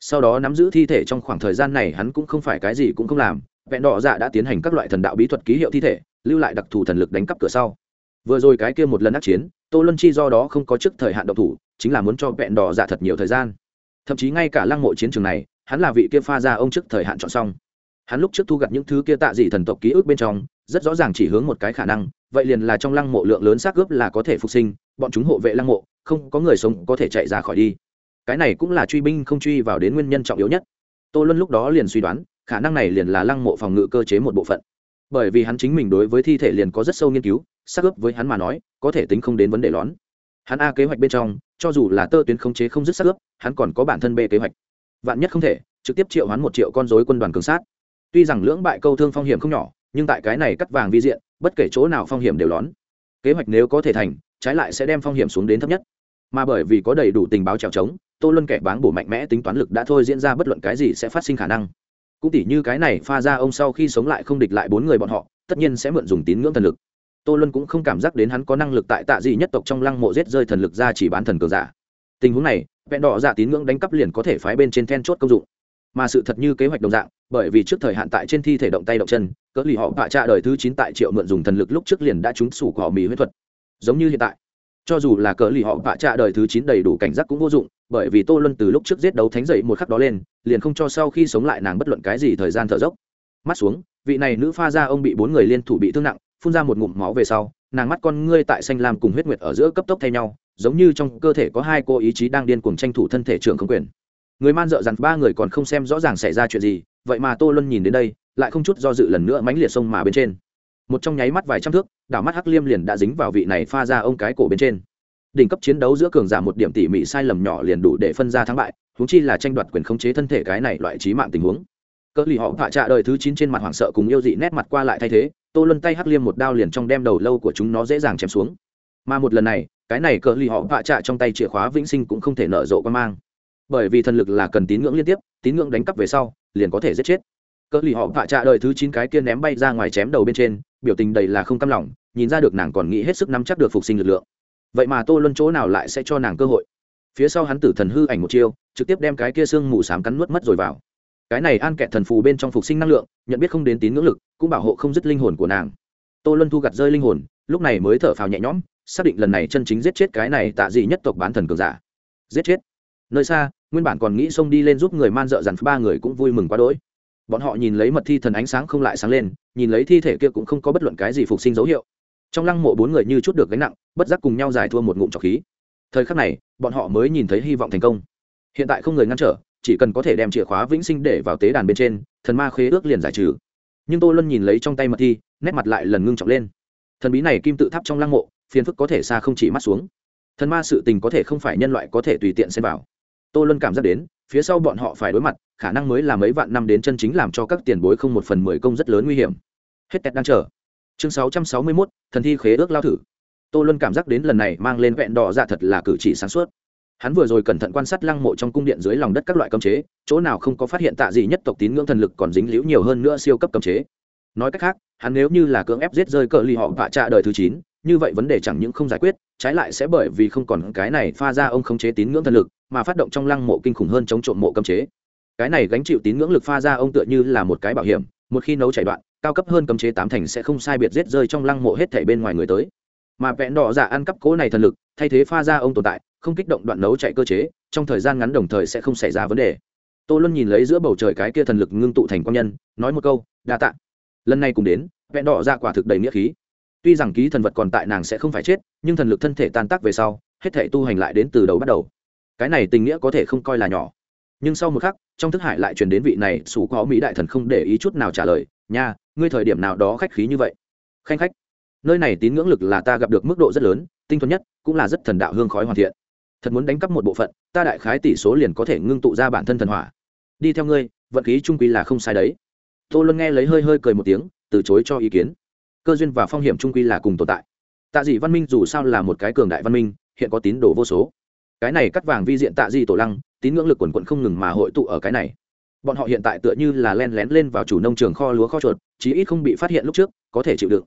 Speaker 1: Sau đó nắm giữ thi thể trong khoảng thời gian này hắn cũng không phải cái gì cũng không làm, vẹn đỏ dạ đã tiến hành các loại thần đạo bí thuật ký hiệu thi thể, lưu lại đặc thù thần lực đánh cắp cửa sau. Vừa rồi cái kia một lần ác chiến tô luân chi do đó không có trước thời hạn độc thủ, chính là muốn cho vẹn đỏ giả thật nhiều thời gian. Thậm chí ngay cả lăng mộ chiến trường này, hắn là vị kia pha ra ông trước thời hạn chọn xong. Hắn lúc trước thu gặt những thứ kia tạ dị thần tộc ký ức bên trong, rất rõ ràng chỉ hướng một cái khả năng, vậy liền là trong lăng mộ lượng lớn xác ướp là có thể phục sinh, bọn chúng hộ vệ lăng mộ, không có người sống có thể chạy ra khỏi đi. Cái này cũng là truy binh không truy vào đến nguyên nhân trọng yếu nhất. Tô luân lúc đó liền suy đoán, khả năng này liền là lăng mộ phòng ngự cơ chế một bộ phận bởi vì hắn chính mình đối với thi thể liền có rất sâu nghiên cứu, xác ướp với hắn mà nói, có thể tính không đến vấn đề lón. Hắn a kế hoạch bên trong, cho dù là tơ tuyến khống chế không dứt xác ướp, hắn còn có bản thân b kế hoạch. Vạn nhất không thể, trực tiếp triệu hắn một triệu con dối quân đoàn cường sát. Tuy rằng lưỡng bại câu thương phong hiểm không nhỏ, nhưng tại cái này cắt vàng vi diện, bất kể chỗ nào phong hiểm đều lón. Kế hoạch nếu có thể thành, trái lại sẽ đem phong hiểm xuống đến thấp nhất. Mà bởi vì có đầy đủ tình báo trèo trống, tô luân kẻ báng bổ mạnh mẽ tính toán lực đã thôi diễn ra bất luận cái gì sẽ phát sinh khả năng cũng tỉ như cái này pha ra ông sau khi sống lại không địch lại bốn người bọn họ, tất nhiên sẽ mượn dùng tín ngưỡng thần lực. Tô luân cũng không cảm giác đến hắn có năng lực tại tạ gì nhất tộc trong lăng mộ giết rơi thần lực ra chỉ bán thần cờ giả. Tình huống này, vẹn đỏ giả tín ngưỡng đánh cắp liền có thể phái bên trên then chốt công dụng. Mà sự thật như kế hoạch đồng dạng, bởi vì trước thời hạn tại trên thi thể động tay động chân, cỡ lì họ vạ trạ đời thứ chín tại triệu mượn dùng thần lực lúc trước liền đã trúng sủ cỏ mì huyết thuật. Giống như hiện tại cho dù là cỡ lì họ bạ trạ đời thứ chín đầy đủ cảnh giác cũng vô dụng, bởi vì tô luân từ lúc trước giết đấu thánh dậy một khắc đó lên, liền không cho sau khi sống lại nàng bất luận cái gì thời gian thở dốc. Mắt xuống, vị này nữ pha ra ông bị bốn người liên thủ bị thương nặng, phun ra một ngụm máu về sau, nàng mắt con ngươi tại xanh lam cùng huyết nguyệt ở giữa cấp tốc thay nhau, giống như trong cơ thể có hai cô ý chí đang điên cuồng tranh thủ thân thể trưởng không quyền. Người man dợ dằn ba người còn không xem rõ ràng xảy ra chuyện gì, vậy mà tô luân nhìn đến đây, lại không chút do dự lần nữa mánh liệt sông mà bên trên một trong nháy mắt vài trăm thước, đảo mắt hắc liêm liền đã dính vào vị này pha ra ông cái cổ bên trên. Đỉnh cấp chiến đấu giữa cường giả một điểm tỉ mỉ sai lầm nhỏ liền đủ để phân ra thắng bại húng chi là tranh đoạt quyền khống chế thân thể cái này loại trí mạng tình huống. Cỡ lì họ phạ trạ đời thứ chín trên mặt hoảng sợ cùng yêu dị nét mặt qua lại thay thế, tô luân tay hắc liêm một đao liền trong đem đầu lâu của chúng nó dễ dàng chém xuống. Mà một lần này, cái này cỡ lì họ phạ trạ trong tay chìa khóa vĩnh sinh cũng không thể nở rộ quan mang. Bởi vì thần lực là cần tín ngưỡng liên tiếp, tín ngưỡng đánh cắp về sau, liền có thể giết chết. Cỡ lì họ phạ trạ đời thứ chín cái kia ném bay ra ngoài chém đầu bên trên biểu tình đầy là không căm lòng, nhìn ra được nàng còn nghĩ hết sức nắm chắc được phục sinh lực lượng. Vậy mà tô luân chỗ nào lại sẽ cho nàng cơ hội? Phía sau hắn tử thần hư ảnh một chiêu, trực tiếp đem cái kia xương mù s á m cắn nuốt mất rồi vào. Cái này an kẹt thần phù bên trong phục sinh năng lượng, nhận biết không đến tín ngưỡng lực, cũng bảo hộ không dứt linh hồn của nàng. Tô luân thu gặt rơi linh hồn, lúc này mới thở phào nhẹ nhõm, xác định lần này chân chính giết chết cái này tạ dị nhất tộc bán thần cường giả. Giết chết. Nơi xa, nguyên bản còn nghĩ xông đi lên giúp người man dợ dằn, ba người cũng vui mừng quá đỗi bọn họ nhìn lấy mật thi thần ánh sáng không lại sáng lên, nhìn lấy thi thể kia cũng không có bất luận cái gì phục sinh dấu hiệu. Trong lăng mộ bốn người như chút được gánh nặng, bất giác cùng nhau giải thua một ngụm trọc khí. Thời khắc này, bọn họ mới nhìn thấy hy vọng thành công. Hiện tại không người ngăn trở, chỉ cần có thể đem chìa khóa vĩnh sinh để vào tế đàn bên trên, thần ma khế ước liền giải trừ. Nhưng tô luân nhìn lấy trong tay mật thi, nét mặt lại lần ngưng trọng lên. Thần bí này kim tự tháp trong lăng mộ, phiền phức có thể xa không chỉ mắt xuống. Thần ma sự tình có thể không phải nhân loại có thể tùy tiện xem vào. Tô luân cảm giác đến phía sau bọn họ phải đối mặt, khả năng mới là mấy vạn năm đến chân chính làm cho các tiền bối không một phần mười công rất lớn nguy hiểm. Hết tẹt đang chờ. Chương sáu trăm sáu mươi mốt, thần thi khế ước lao thử. Tô luân cảm giác đến lần này mang lên vẹn đỏ dạ thật là cử chỉ sáng suốt. Hắn vừa rồi cẩn thận quan sát lăng mộ trong cung điện dưới lòng đất các loại cấm chế, chỗ nào không có phát hiện tạ gì nhất tộc tín ngưỡng thần lực còn dính liễu nhiều hơn nữa siêu cấp cấm chế. Nói cách khác, hắn nếu như là cưỡng ép giết rơi cờ ly họ vạ trạ đời thứ chín, như vậy vấn đề chẳng những không giải quyết, trái lại sẽ bởi vì không còn cái này pha ra ông khống chế tín ngưỡng thần lực mà phát động trong lăng mộ kinh khủng hơn chống trộm mộ cấm chế. Cái này gánh chịu tín ngưỡng lực pha ra ông tựa như là một cái bảo hiểm, một khi nấu chảy đoạn, cao cấp hơn cấm chế tám thành sẽ không sai biệt giết rơi trong lăng mộ hết thảy bên ngoài người tới. Mà vẹn đỏ giả ăn cắp cố này thần lực, thay thế pha ra ông tồn tại, không kích động đoạn nấu chạy cơ chế, trong thời gian ngắn đồng thời sẽ không xảy ra vấn đề. Tô luân nhìn lấy giữa bầu trời cái kia thần lực ngưng tụ thành quan nhân, nói một câu, đa tạ. Lần này cùng đến vẹn đỏ giả quả thực đầy nghĩa khí. Tuy rằng ký thần vật còn tại nàng sẽ không phải chết, nhưng thần lực thân thể tan tác về sau, hết thể tu hành lại đến từ đầu bắt đầu cái này tình nghĩa có thể không coi là nhỏ. Nhưng sau một khắc, trong thức hải lại truyền đến vị này, sủ có mỹ đại thần không để ý chút nào trả lời, nha, ngươi thời điểm nào đó khách khí như vậy? Khanh khách, nơi này tín ngưỡng lực là ta gặp được mức độ rất lớn, tinh thuần nhất, cũng là rất thần đạo hương khói hoàn thiện. Thật muốn đánh cắp một bộ phận, ta đại khái tỷ số liền có thể ngưng tụ ra bản thân thần hỏa. Đi theo ngươi, vận khí trung quy là không sai đấy. Tô luân nghe lấy hơi hơi cười một tiếng, từ chối cho ý kiến. Cơ duyên và phong hiểm trung quy là cùng tồn tại. Tạ dị văn minh dù sao là một cái cường đại văn minh, hiện có tín đồ vô số cái này cắt vàng vi diện tạ di tổ lăng, tín ngưỡng lực quần quận không ngừng mà hội tụ ở cái này. Bọn họ hiện tại tựa như là len lén lên vào chủ nông trường kho lúa kho chuột, chí ít không bị phát hiện lúc trước, có thể chịu đựng.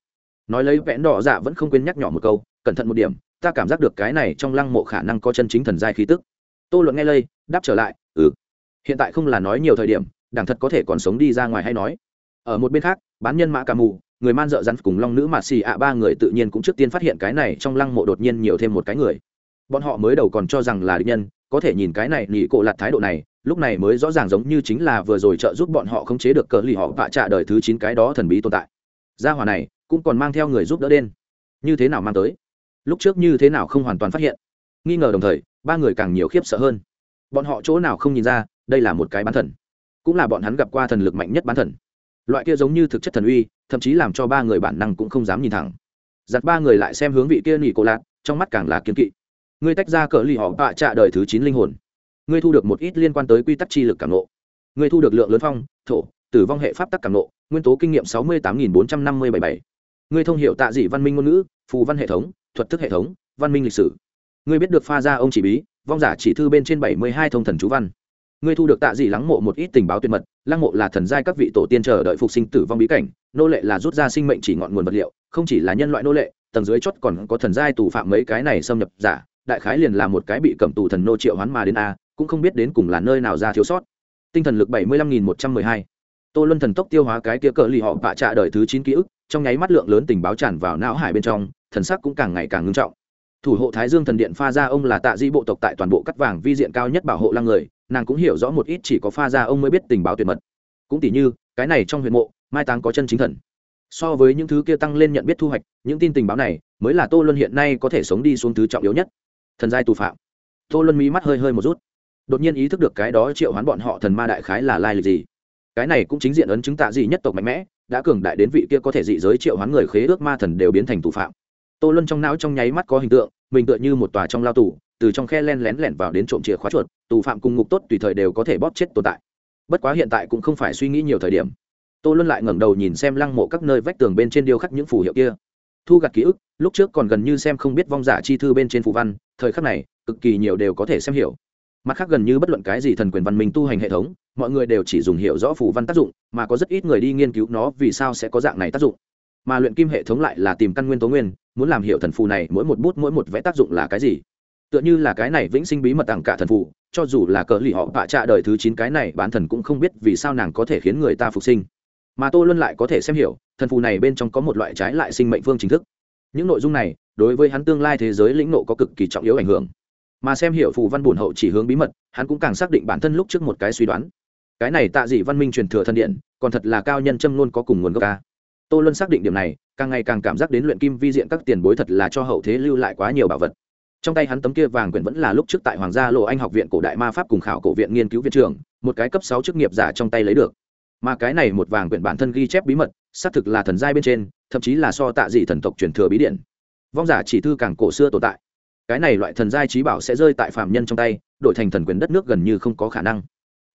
Speaker 1: Nói lấy vẽn đỏ dạ vẫn không quên nhắc nhỏ một câu, cẩn thận một điểm, ta cảm giác được cái này trong lăng mộ khả năng có chân chính thần giai khí tức. Tô luận nghe lây, đáp trở lại ừ. Hiện tại không là nói nhiều thời điểm, đảng thật có thể còn sống đi ra ngoài hay nói? Ở một bên khác, bán nhân mã cà mù, người man dợ rắn cùng long nữ mạt xì ạ ba người tự nhiên cũng trước tiên phát hiện cái này trong lăng mộ đột nhiên nhiều thêm một cái người bọn họ mới đầu còn cho rằng là địch nhân, có thể nhìn cái này nghỉ cổ lặt thái độ này, lúc này mới rõ ràng giống như chính là vừa rồi trợ giúp bọn họ khống chế được cờ lì họ vạ trạ đời thứ chín cái đó thần bí tồn tại. Gia hòa này cũng còn mang theo người giúp đỡ đen. Như thế nào mang tới? Lúc trước như thế nào không hoàn toàn phát hiện. Nghi ngờ đồng thời, ba người càng nhiều khiếp sợ hơn. Bọn họ chỗ nào không nhìn ra, đây là một cái bán thần. Cũng là bọn hắn gặp qua thần lực mạnh nhất bán thần. Loại kia giống như thực chất thần uy, thậm chí làm cho ba người bản năng cũng không dám nhìn thẳng. Giặt ba người lại xem hướng vị kia nghỉ cổ lạc trong mắt càng là kiếm kỵ ngươi tách ra cỡ lì họ bạ trạ đời thứ chín linh hồn. Ngươi thu được một ít liên quan tới quy tắc chi lực cảm nộ ngươi thu được lượng lớn phong, thổ, tử vong hệ pháp tắc cảm nộ nguyên tố kinh nghiệm sáu mươi tám nghìn bốn trăm năm mươi bảy bảy. Ngươi thông hiệu tạ dị văn minh ngôn ngữ, phù văn hệ thống, thuật thức hệ thống, văn minh lịch sử. Ngươi biết được pha ra ông chỉ bí, vong giả chỉ thư bên trên bảy mươi hai thông thần chú văn. Ngươi thu được tạ dị lắng mộ một ít tình báo tuyệt mật, lăng mộ là thần giai các vị tổ tiên chờ đợi phục sinh tử vong bí cảnh, nô lệ là rút ra sinh mệnh chỉ ngọn nguồn vật liệu, không chỉ là nhân loại nô lệ, tầng dưới chót còn có thần giai tù phạm mấy cái này xâm nhập giả đại khái liền là một cái bị cầm tù thần nô triệu hoán mà đến a, cũng không biết đến cùng là nơi nào ra thiếu sót. Tinh thần lực bảy mươi lăm nghìn một trăm mười hai. Tô luân thần tốc tiêu hóa cái tia cỡ lì họ bạ trạ đời thứ chín ký ức, trong nháy mắt lượng lớn tình báo tràn vào não hải bên trong, thần sắc cũng càng ngày càng ngưng trọng. Thủ hộ thái dương thần điện pha ra ông là tạ di bộ tộc tại toàn bộ cắt vàng vi diện cao nhất bảo hộ lăng người, nàng cũng hiểu rõ một ít chỉ có pha ra ông mới biết tình báo tuyệt mật. Cũng tỉ như, cái này trong huyện mộ, mai táng có chân chính thần. So với những thứ kia tăng lên nhận biết thu hoạch, những tin tình báo này, mới là tô luân hiện nay có thể sống đi xuống thứ trọng yếu nhất thần giai tù phạm. Tô luân mí mắt hơi hơi một rút. Đột nhiên ý thức được cái đó triệu hoán bọn họ thần ma đại khái là lai lịch gì. Cái này cũng chính diện ấn chứng tạ gì nhất tộc mạnh mẽ, đã cường đại đến vị kia có thể dị giới triệu hoán người khế ước ma thần đều biến thành tù phạm. Tô luân trong não trong nháy mắt có hình tượng, mình tựa như một tòa trong lao tù, từ trong khe len lén lẻn vào đến trộm chìa khóa chuột, tù phạm cùng ngục tốt tùy thời đều có thể bóp chết tồn tại. Bất quá hiện tại cũng không phải suy nghĩ nhiều thời điểm. Tô luân lại ngẩng đầu nhìn xem lăng mộ các nơi vách tường bên trên điêu khắc những phù hiệu kia. Thu gặt ký ức, lúc trước còn gần như xem không biết vong giả chi thư bên trên phù văn thời khắc này, cực kỳ nhiều đều có thể xem hiểu. Mặt khác gần như bất luận cái gì thần quyền văn minh tu hành hệ thống, mọi người đều chỉ dùng hiểu rõ phù văn tác dụng, mà có rất ít người đi nghiên cứu nó vì sao sẽ có dạng này tác dụng. Mà luyện kim hệ thống lại là tìm căn nguyên tố nguyên, muốn làm hiểu thần phù này mỗi một bút mỗi một vẽ tác dụng là cái gì. Tựa như là cái này vĩnh sinh bí mật tặng cả thần phù, cho dù là cỡ lì họ bạ trạ đời thứ chín cái này bán thần cũng không biết vì sao nàng có thể khiến người ta phục sinh. Mà tô luân lại có thể xem hiểu, thần phù này bên trong có một loại trái lại sinh mệnh phương chính thức. Những nội dung này đối với hắn tương lai thế giới lĩnh nộ có cực kỳ trọng yếu ảnh hưởng. Mà xem hiểu phù văn bổn hậu chỉ hướng bí mật, hắn cũng càng xác định bản thân lúc trước một cái suy đoán. Cái này tạ dị văn minh truyền thừa thân điện, còn thật là cao nhân châm luôn có cùng nguồn gốc ca. Tô luân xác định điểm này, càng ngày càng cảm giác đến luyện kim vi diện các tiền bối thật là cho hậu thế lưu lại quá nhiều bảo vật. Trong tay hắn tấm kia vàng quyển vẫn là lúc trước tại hoàng gia lộ anh học viện cổ đại ma pháp cùng khảo cổ viện nghiên cứu viện trưởng một cái cấp sáu chức nghiệp giả trong tay lấy được. Mà cái này một vàng quyển bản thân ghi chép bí mật, xác thực là thần giai bên trên, thậm chí là so tạ dị thần tộc truyền thừa bí điện vong giả chỉ thư càng cổ xưa tồn tại. Cái này loại thần giai trí bảo sẽ rơi tại phạm nhân trong tay, đổi thành thần quyền đất nước gần như không có khả năng.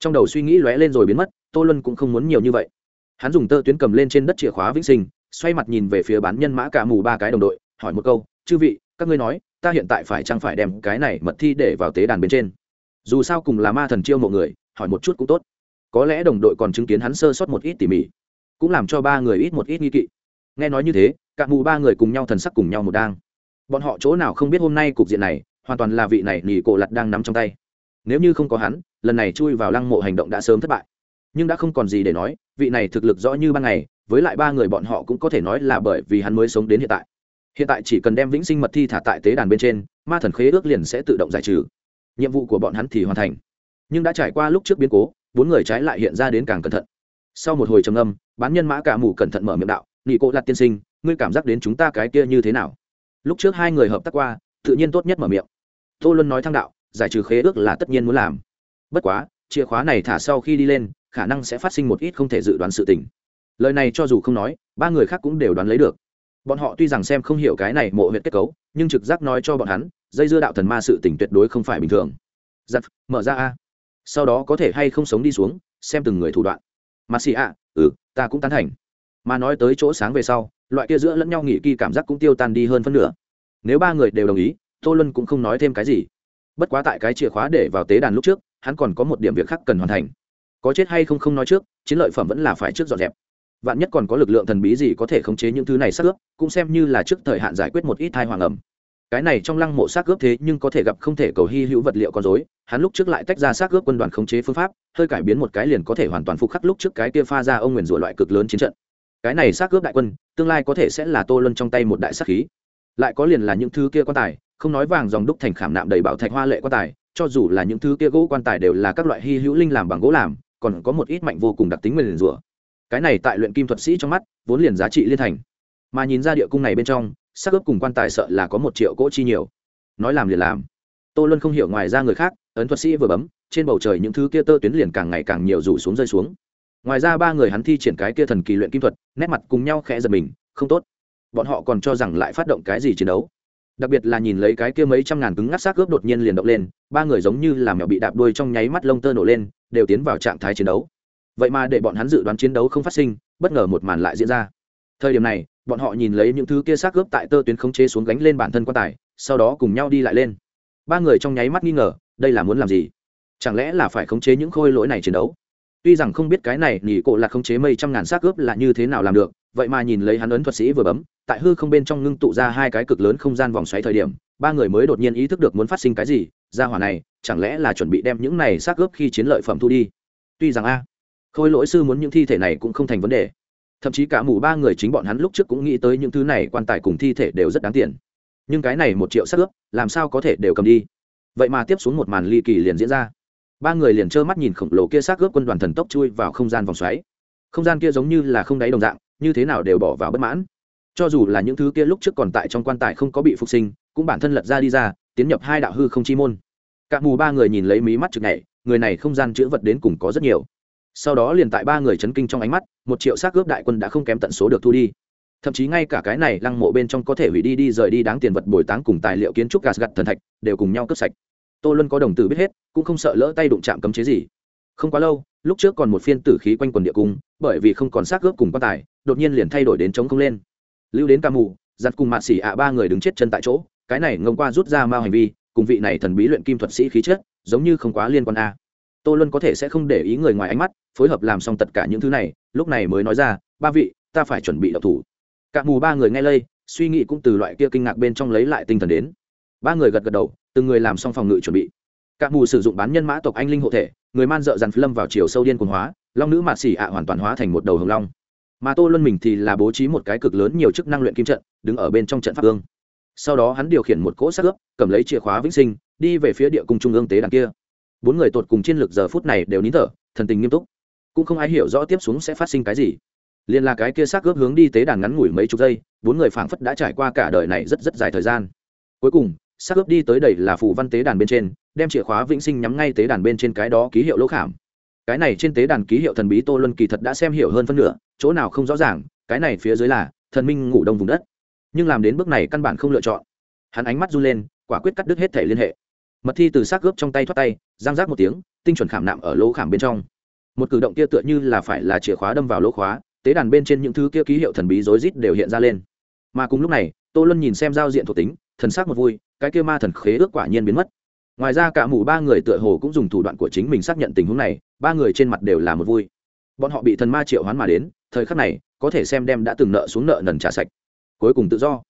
Speaker 1: Trong đầu suy nghĩ lóe lên rồi biến mất, tô luân cũng không muốn nhiều như vậy. Hắn dùng tơ tuyến cầm lên trên đất chìa khóa vĩnh sinh, xoay mặt nhìn về phía bán nhân mã cả mù ba cái đồng đội, hỏi một câu, chư vị, các ngươi nói, ta hiện tại phải chăng phải đem cái này mật thi để vào tế đàn bên trên? Dù sao cùng là ma thần chiêu mộ người, hỏi một chút cũng tốt. Có lẽ đồng đội còn chứng kiến hắn sơ sót một ít tỉ mỉ, cũng làm cho ba người ít một ít nghi kỵ. Nghe nói như thế cả mù ba người cùng nhau thần sắc cùng nhau một đang. Bọn họ chỗ nào không biết hôm nay cục diện này, hoàn toàn là vị này nỉ cổ lặt đang nắm trong tay. Nếu như không có hắn, lần này chui vào lăng mộ hành động đã sớm thất bại. Nhưng đã không còn gì để nói, vị này thực lực rõ như ban ngày, với lại ba người bọn họ cũng có thể nói là bởi vì hắn mới sống đến hiện tại. Hiện tại chỉ cần đem vĩnh sinh mật thi thả tại tế đàn bên trên, ma thần khế ước liền sẽ tự động giải trừ. Nhiệm vụ của bọn hắn thì hoàn thành. Nhưng đã trải qua lúc trước biến cố, bốn người trái lại hiện ra đến càng cẩn thận. Sau một hồi trầm âm bán nhân mã cả mù cẩn thận mở miệng đạo nghị cỗ lạt tiên sinh ngươi cảm giác đến chúng ta cái kia như thế nào? Lúc trước hai người hợp tác qua, tự nhiên tốt nhất mở miệng. Tô luân nói thăng đạo, giải trừ khế ước là tất nhiên muốn làm. Bất quá, chìa khóa này thả sau khi đi lên, khả năng sẽ phát sinh một ít không thể dự đoán sự tình. Lời này cho dù không nói, ba người khác cũng đều đoán lấy được. Bọn họ tuy rằng xem không hiểu cái này mộ huyện kết cấu, nhưng trực giác nói cho bọn hắn, dây dưa đạo thần ma sự tình tuyệt đối không phải bình thường. Giặc mở ra a. Sau đó có thể hay không sống đi xuống, xem từng người thủ đoạn. Mà xì a ừ ta cũng tán thành. Mà nói tới chỗ sáng về sau loại kia giữa lẫn nhau nghỉ kỳ cảm giác cũng tiêu tan đi hơn phân nửa. Nếu ba người đều đồng ý, tô luân cũng không nói thêm cái gì. Bất quá tại cái chìa khóa để vào tế đàn lúc trước, hắn còn có một điểm việc khác cần hoàn thành. Có chết hay không không nói trước, chiến lợi phẩm vẫn là phải trước dọn dẹp. Vạn nhất còn có lực lượng thần bí gì có thể khống chế những thứ này xác ướp, cũng xem như là trước thời hạn giải quyết một ít thai hoàng ẩm. Cái này trong lăng mộ xác ướp thế nhưng có thể gặp không thể cầu hy hữu vật liệu con dối hắn lúc trước lại tách ra xác ướp quân đoàn khống chế phương pháp, hơi cải biến một cái liền có thể hoàn toàn phục khắc lúc trước cái kia pha ra ông nguyền rủa loại cực lớn chiến trận cái này xác cướp đại quân, tương lai có thể sẽ là tô luân trong tay một đại sắc khí. Lại có liền là những thứ kia quan tài, không nói vàng dòng đúc thành khảm nạm đầy bảo thạch hoa lệ quan tài, cho dù là những thứ kia gỗ quan tài đều là các loại hy hữu linh làm bằng gỗ làm, còn có một ít mạnh vô cùng đặc tính nguyền rủa. Cái này tại luyện kim thuật sĩ trong mắt, vốn liền giá trị liên thành. Mà nhìn ra địa cung này bên trong, xác ướp cùng quan tài sợ là có một triệu cỗ chi nhiều. Nói làm liền làm. Tô luân không hiểu ngoài ra người khác, ấn thuật sĩ vừa bấm, trên bầu trời những thứ kia tơ tuyến liền càng ngày càng nhiều rủ xuống rơi xuống ngoài ra ba người hắn thi triển cái kia thần kỳ luyện kim thuật, nét mặt cùng nhau khẽ giật mình, không tốt. Bọn họ còn cho rằng lại phát động cái gì chiến đấu. Đặc biệt là nhìn lấy cái kia mấy trăm ngàn cứng ngắt xác ướp đột nhiên liền động lên, ba người giống như là mèo bị đạp đuôi trong nháy mắt lông tơ nổ lên, đều tiến vào trạng thái chiến đấu. Vậy mà để bọn hắn dự đoán chiến đấu không phát sinh, bất ngờ một màn lại diễn ra. Thời điểm này, bọn họ nhìn lấy những thứ kia xác ướp tại tơ tuyến khống chế xuống gánh lên bản thân quan tài, sau đó cùng nhau đi lại lên. Ba người trong nháy mắt nghi ngờ, đây là muốn làm gì? Chẳng lẽ là phải khống chế những khôi lỗi này chiến đấu? Tuy rằng không biết cái này nhỉ cổ là không chế mây trăm ngàn xác ướp là như thế nào làm được, vậy mà nhìn lấy hắn ấn thuật sĩ vừa bấm, tại hư không bên trong ngưng tụ ra hai cái cực lớn không gian vòng xoáy thời điểm, ba người mới đột nhiên ý thức được muốn phát sinh cái gì, ra hỏa này, chẳng lẽ là chuẩn bị đem những này xác ướp khi chiến lợi phẩm thu đi? Tuy rằng a, khôi lỗi sư muốn những thi thể này cũng không thành vấn đề. Thậm chí cả mù ba người chính bọn hắn lúc trước cũng nghĩ tới những thứ này quan tài cùng thi thể đều rất đáng tiền. Nhưng cái này một triệu xác ướp, làm sao có thể đều cầm đi? Vậy mà tiếp xuống một màn ly kỳ liền diễn ra ba người liền trơ mắt nhìn khổng lồ kia xác ướp quân đoàn thần tốc chui vào không gian vòng xoáy. Không gian kia giống như là không đáy đồng dạng, như thế nào đều bỏ vào bất mãn. Cho dù là những thứ kia lúc trước còn tại trong quan tài không có bị phục sinh, cũng bản thân lật ra đi ra, tiến nhập hai đạo hư không chi môn. Cả mù ba người nhìn lấy mí mắt chực này người này không gian chữ vật đến cùng có rất nhiều. Sau đó liền tại ba người chấn kinh trong ánh mắt, một triệu xác ướp đại quân đã không kém tận số được thu đi. Thậm chí ngay cả cái này lăng mộ bên trong có thể hủy đi đi rời đi đáng tiền vật bồi táng cùng tài liệu kiến trúc gạt gặt thần thạch, đều cùng nhau cướp sạch tô luân có đồng tử biết hết, cũng không sợ lỡ tay đụng chạm cấm chế gì. Không quá lâu, lúc trước còn một phiên tử khí quanh quần địa cung, bởi vì không còn xác ướp cùng quan tài, đột nhiên liền thay đổi đến chống không lên. Lưu đến ca mù, giặt cùng mạ xỉ ạ ba người đứng chết chân tại chỗ, cái này ngông qua rút ra mao hành vi, cùng vị này thần bí luyện kim thuật sĩ khí chất, giống như không quá liên quan a. Tô luân có thể sẽ không để ý người ngoài ánh mắt, phối hợp làm xong tất cả những thứ này, lúc này mới nói ra, ba vị, ta phải chuẩn bị đậu thủ. Cả mù ba người nghe lây, suy nghĩ cũng từ loại kia kinh ngạc bên trong lấy lại tinh thần đến. Ba người gật gật đầu từng người làm xong phòng ngự chuẩn bị. Cả mù sử dụng bán nhân mã tộc anh linh hộ thể, người man dợ dằn lâm vào chiều sâu điên cuồng hóa, long nữ mạt xỉ ạ hoàn toàn hóa thành một đầu hồng long. Mà tô luân mình thì là bố trí một cái cực lớn nhiều chức năng luyện kim trận, đứng ở bên trong trận pháp ương sau đó hắn điều khiển một cỗ xác ướp, cầm lấy chìa khóa vĩnh sinh, đi về phía địa cung trung ương tế đàn kia. Bốn người tột cùng chiến lược giờ phút này đều nín thở, thần tình nghiêm túc. Cũng không ai hiểu rõ tiếp xuống sẽ phát sinh cái gì. Liền là cái kia xác ướp hướng đi tế đàn ngắn ngủi mấy chục giây, bốn người phảng phất đã trải qua cả đời này rất rất dài thời gian. Cuối cùng xác ướp đi tới đầy là phù văn tế đàn bên trên, đem chìa khóa vĩnh sinh nhắm ngay tế đàn bên trên cái đó ký hiệu lỗ khảm. Cái này trên tế đàn ký hiệu thần bí tô luân kỳ thật đã xem hiểu hơn phân nửa, chỗ nào không rõ ràng, cái này phía dưới là, thần minh ngủ đông vùng đất. Nhưng làm đến bước này căn bản không lựa chọn. Hắn ánh mắt run lên, quả quyết cắt đứt hết thể liên hệ. Mật thi từ xác ướp trong tay thoát tay giang rác một tiếng, tinh chuẩn khảm nạm ở lỗ khảm bên trong. Một cử động kia tựa như là phải là chìa khóa đâm vào lỗ khóa, tế đàn bên trên những thứ kia ký hiệu thần bí rối rít đều hiện ra lên. Mà cùng lúc này, tô luân nhìn xem giao diện thuộc tính, thần sắc một vui cái kia ma thần khế ước quả nhiên biến mất. Ngoài ra cả mù ba người tựa hồ cũng dùng thủ đoạn của chính mình xác nhận tình huống này, ba người trên mặt đều là một vui. Bọn họ bị thần ma triệu hoán mà đến, thời khắc này, có thể xem đem đã từng nợ xuống nợ nần trả sạch. Cuối cùng tự do.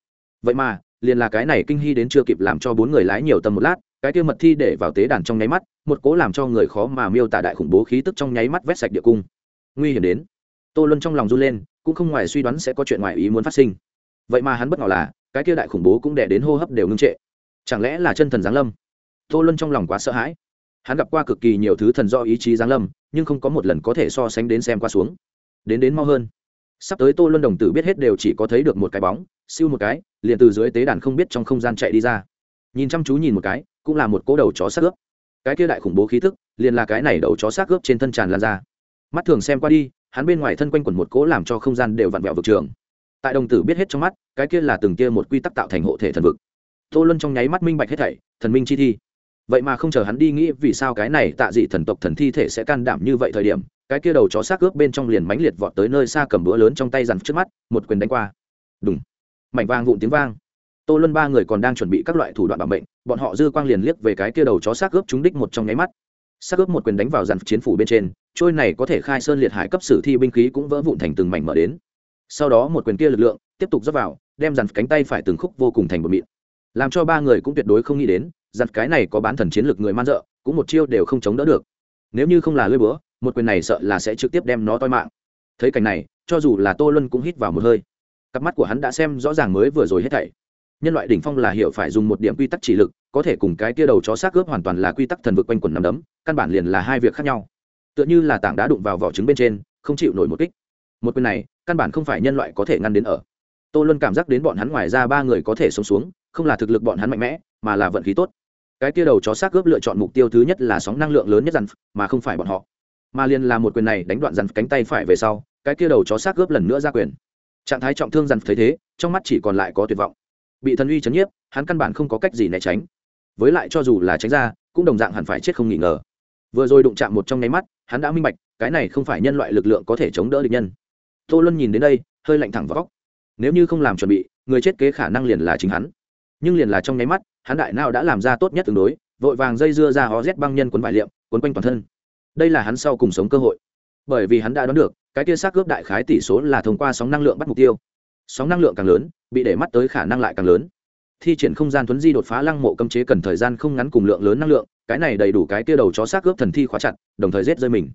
Speaker 1: Vậy mà, liền là cái này kinh hy đến chưa kịp làm cho bốn người lái nhiều tầm một lát, cái kia mật thi để vào tế đàn trong nháy mắt, một cố làm cho người khó mà miêu tả đại khủng bố khí tức trong nháy mắt vét sạch địa cung. Nguy hiểm đến. Tô luân trong lòng run lên, cũng không ngoài suy đoán sẽ có chuyện ngoài ý muốn phát sinh. Vậy mà hắn bất ngờ là, cái kia đại khủng bố cũng đẻ đến hô hấp đều ngưng trệ chẳng lẽ là chân thần giáng lâm? Tô luân trong lòng quá sợ hãi. Hắn gặp qua cực kỳ nhiều thứ thần do ý chí giáng lâm, nhưng không có một lần có thể so sánh đến xem qua xuống. Đến đến mau hơn. Sắp tới tô luân đồng tử biết hết đều chỉ có thấy được một cái bóng, siêu một cái, liền từ dưới tế đàn không biết trong không gian chạy đi ra. Nhìn chăm chú nhìn một cái, cũng là một cỗ đầu chó xác ướp cái kia đại khủng bố khí thức, liền là cái này đầu chó xác ướp trên thân tràn lan ra. Mắt thường xem qua đi, hắn bên ngoài thân quanh quẩn một cỗ làm cho không gian đều vặn vẹo vực trường. Tại đồng tử biết hết trong mắt, cái kia là từng kia một quy tắc tạo thành hộ thể thần vực tô luân trong nháy mắt minh bạch hết thảy, thần minh chi thi. Vậy mà không chờ hắn đi nghĩ vì sao cái này tạ dị thần tộc thần thi thể sẽ can đảm như vậy thời điểm, cái kia đầu chó xác ướp bên trong liền mánh liệt vọt tới nơi xa cầm bữa lớn trong tay dằn trước mắt, một quyền đánh qua. Đúng mảnh vang vụn tiếng vang. Tô luân ba người còn đang chuẩn bị các loại thủ đoạn bảo mệnh, bọn họ dư quang liền liếc về cái kia đầu chó xác ướp trúng đích một trong nháy mắt. Xác ướp một quyền đánh vào dàn chiến phủ bên trên, trôi này có thể khai sơn liệt hải cấp sử thi binh khí cũng vỡ vụn thành từng mảnh mở đến. Sau đó một quyền kia lực lượng tiếp tục dốc vào, đem dàn cánh tay phải từng khúc vô cùng thành một mịn làm cho ba người cũng tuyệt đối không nghĩ đến, Giặt cái này có bán thần chiến lực người man dợ, cũng một chiêu đều không chống đỡ được. Nếu như không là lưỡi búa, một quyền này sợ là sẽ trực tiếp đem nó toi mạng. Thấy cảnh này, cho dù là tô luân cũng hít vào một hơi. Cặp mắt của hắn đã xem rõ ràng mới vừa rồi hết thảy. Nhân loại đỉnh phong là hiểu phải dùng một điểm quy tắc chỉ lực, có thể cùng cái tia đầu chó xác cướp hoàn toàn là quy tắc thần vực quanh quần nằm đấm, căn bản liền là hai việc khác nhau. Tựa như là tảng đá đụng vào vỏ trứng bên trên, không chịu nổi một kích. Một quyền này, căn bản không phải nhân loại có thể ngăn đến ở. Tô luân cảm giác đến bọn hắn ngoài ra ba người có thể sống xuống không là thực lực bọn hắn mạnh mẽ, mà là vận khí tốt. Cái kia đầu chó xác cướp lựa chọn mục tiêu thứ nhất là sóng năng lượng lớn nhất dằn mà không phải bọn họ. Mà liền là một quyền này đánh đoạn dằn cánh tay phải về sau, cái kia đầu chó xác cướp lần nữa ra quyền. Trạng thái trọng thương dằn thấy thế, trong mắt chỉ còn lại có tuyệt vọng. Bị thần uy chấn nhiếp, hắn căn bản không có cách gì né tránh. Với lại cho dù là tránh ra, cũng đồng dạng hẳn phải chết không nghỉ ngờ. Vừa rồi đụng chạm một trong nháy mắt, hắn đã minh bạch, cái này không phải nhân loại lực lượng có thể chống đỡ được nhân. Tô luân nhìn đến đây, hơi lạnh thẳng vào góc. Nếu như không làm chuẩn bị, người chết kế khả năng liền là chính hắn nhưng liền là trong nháy mắt, hắn đại nào đã làm ra tốt nhất tương đối, vội vàng dây dưa ra hó rét băng nhân quấn vải liệm quấn quanh toàn thân. Đây là hắn sau cùng sống cơ hội. Bởi vì hắn đã đoán được, cái kia xác cướp đại khái tỷ số là thông qua sóng năng lượng bắt mục tiêu. Sóng năng lượng càng lớn, bị để mắt tới khả năng lại càng lớn. Thi triển không gian thuấn di đột phá lăng mộ cấm chế cần thời gian không ngắn cùng lượng lớn năng lượng, cái này đầy đủ cái kia đầu chó xác cướp thần thi khóa chặt, đồng thời giết rơi mình.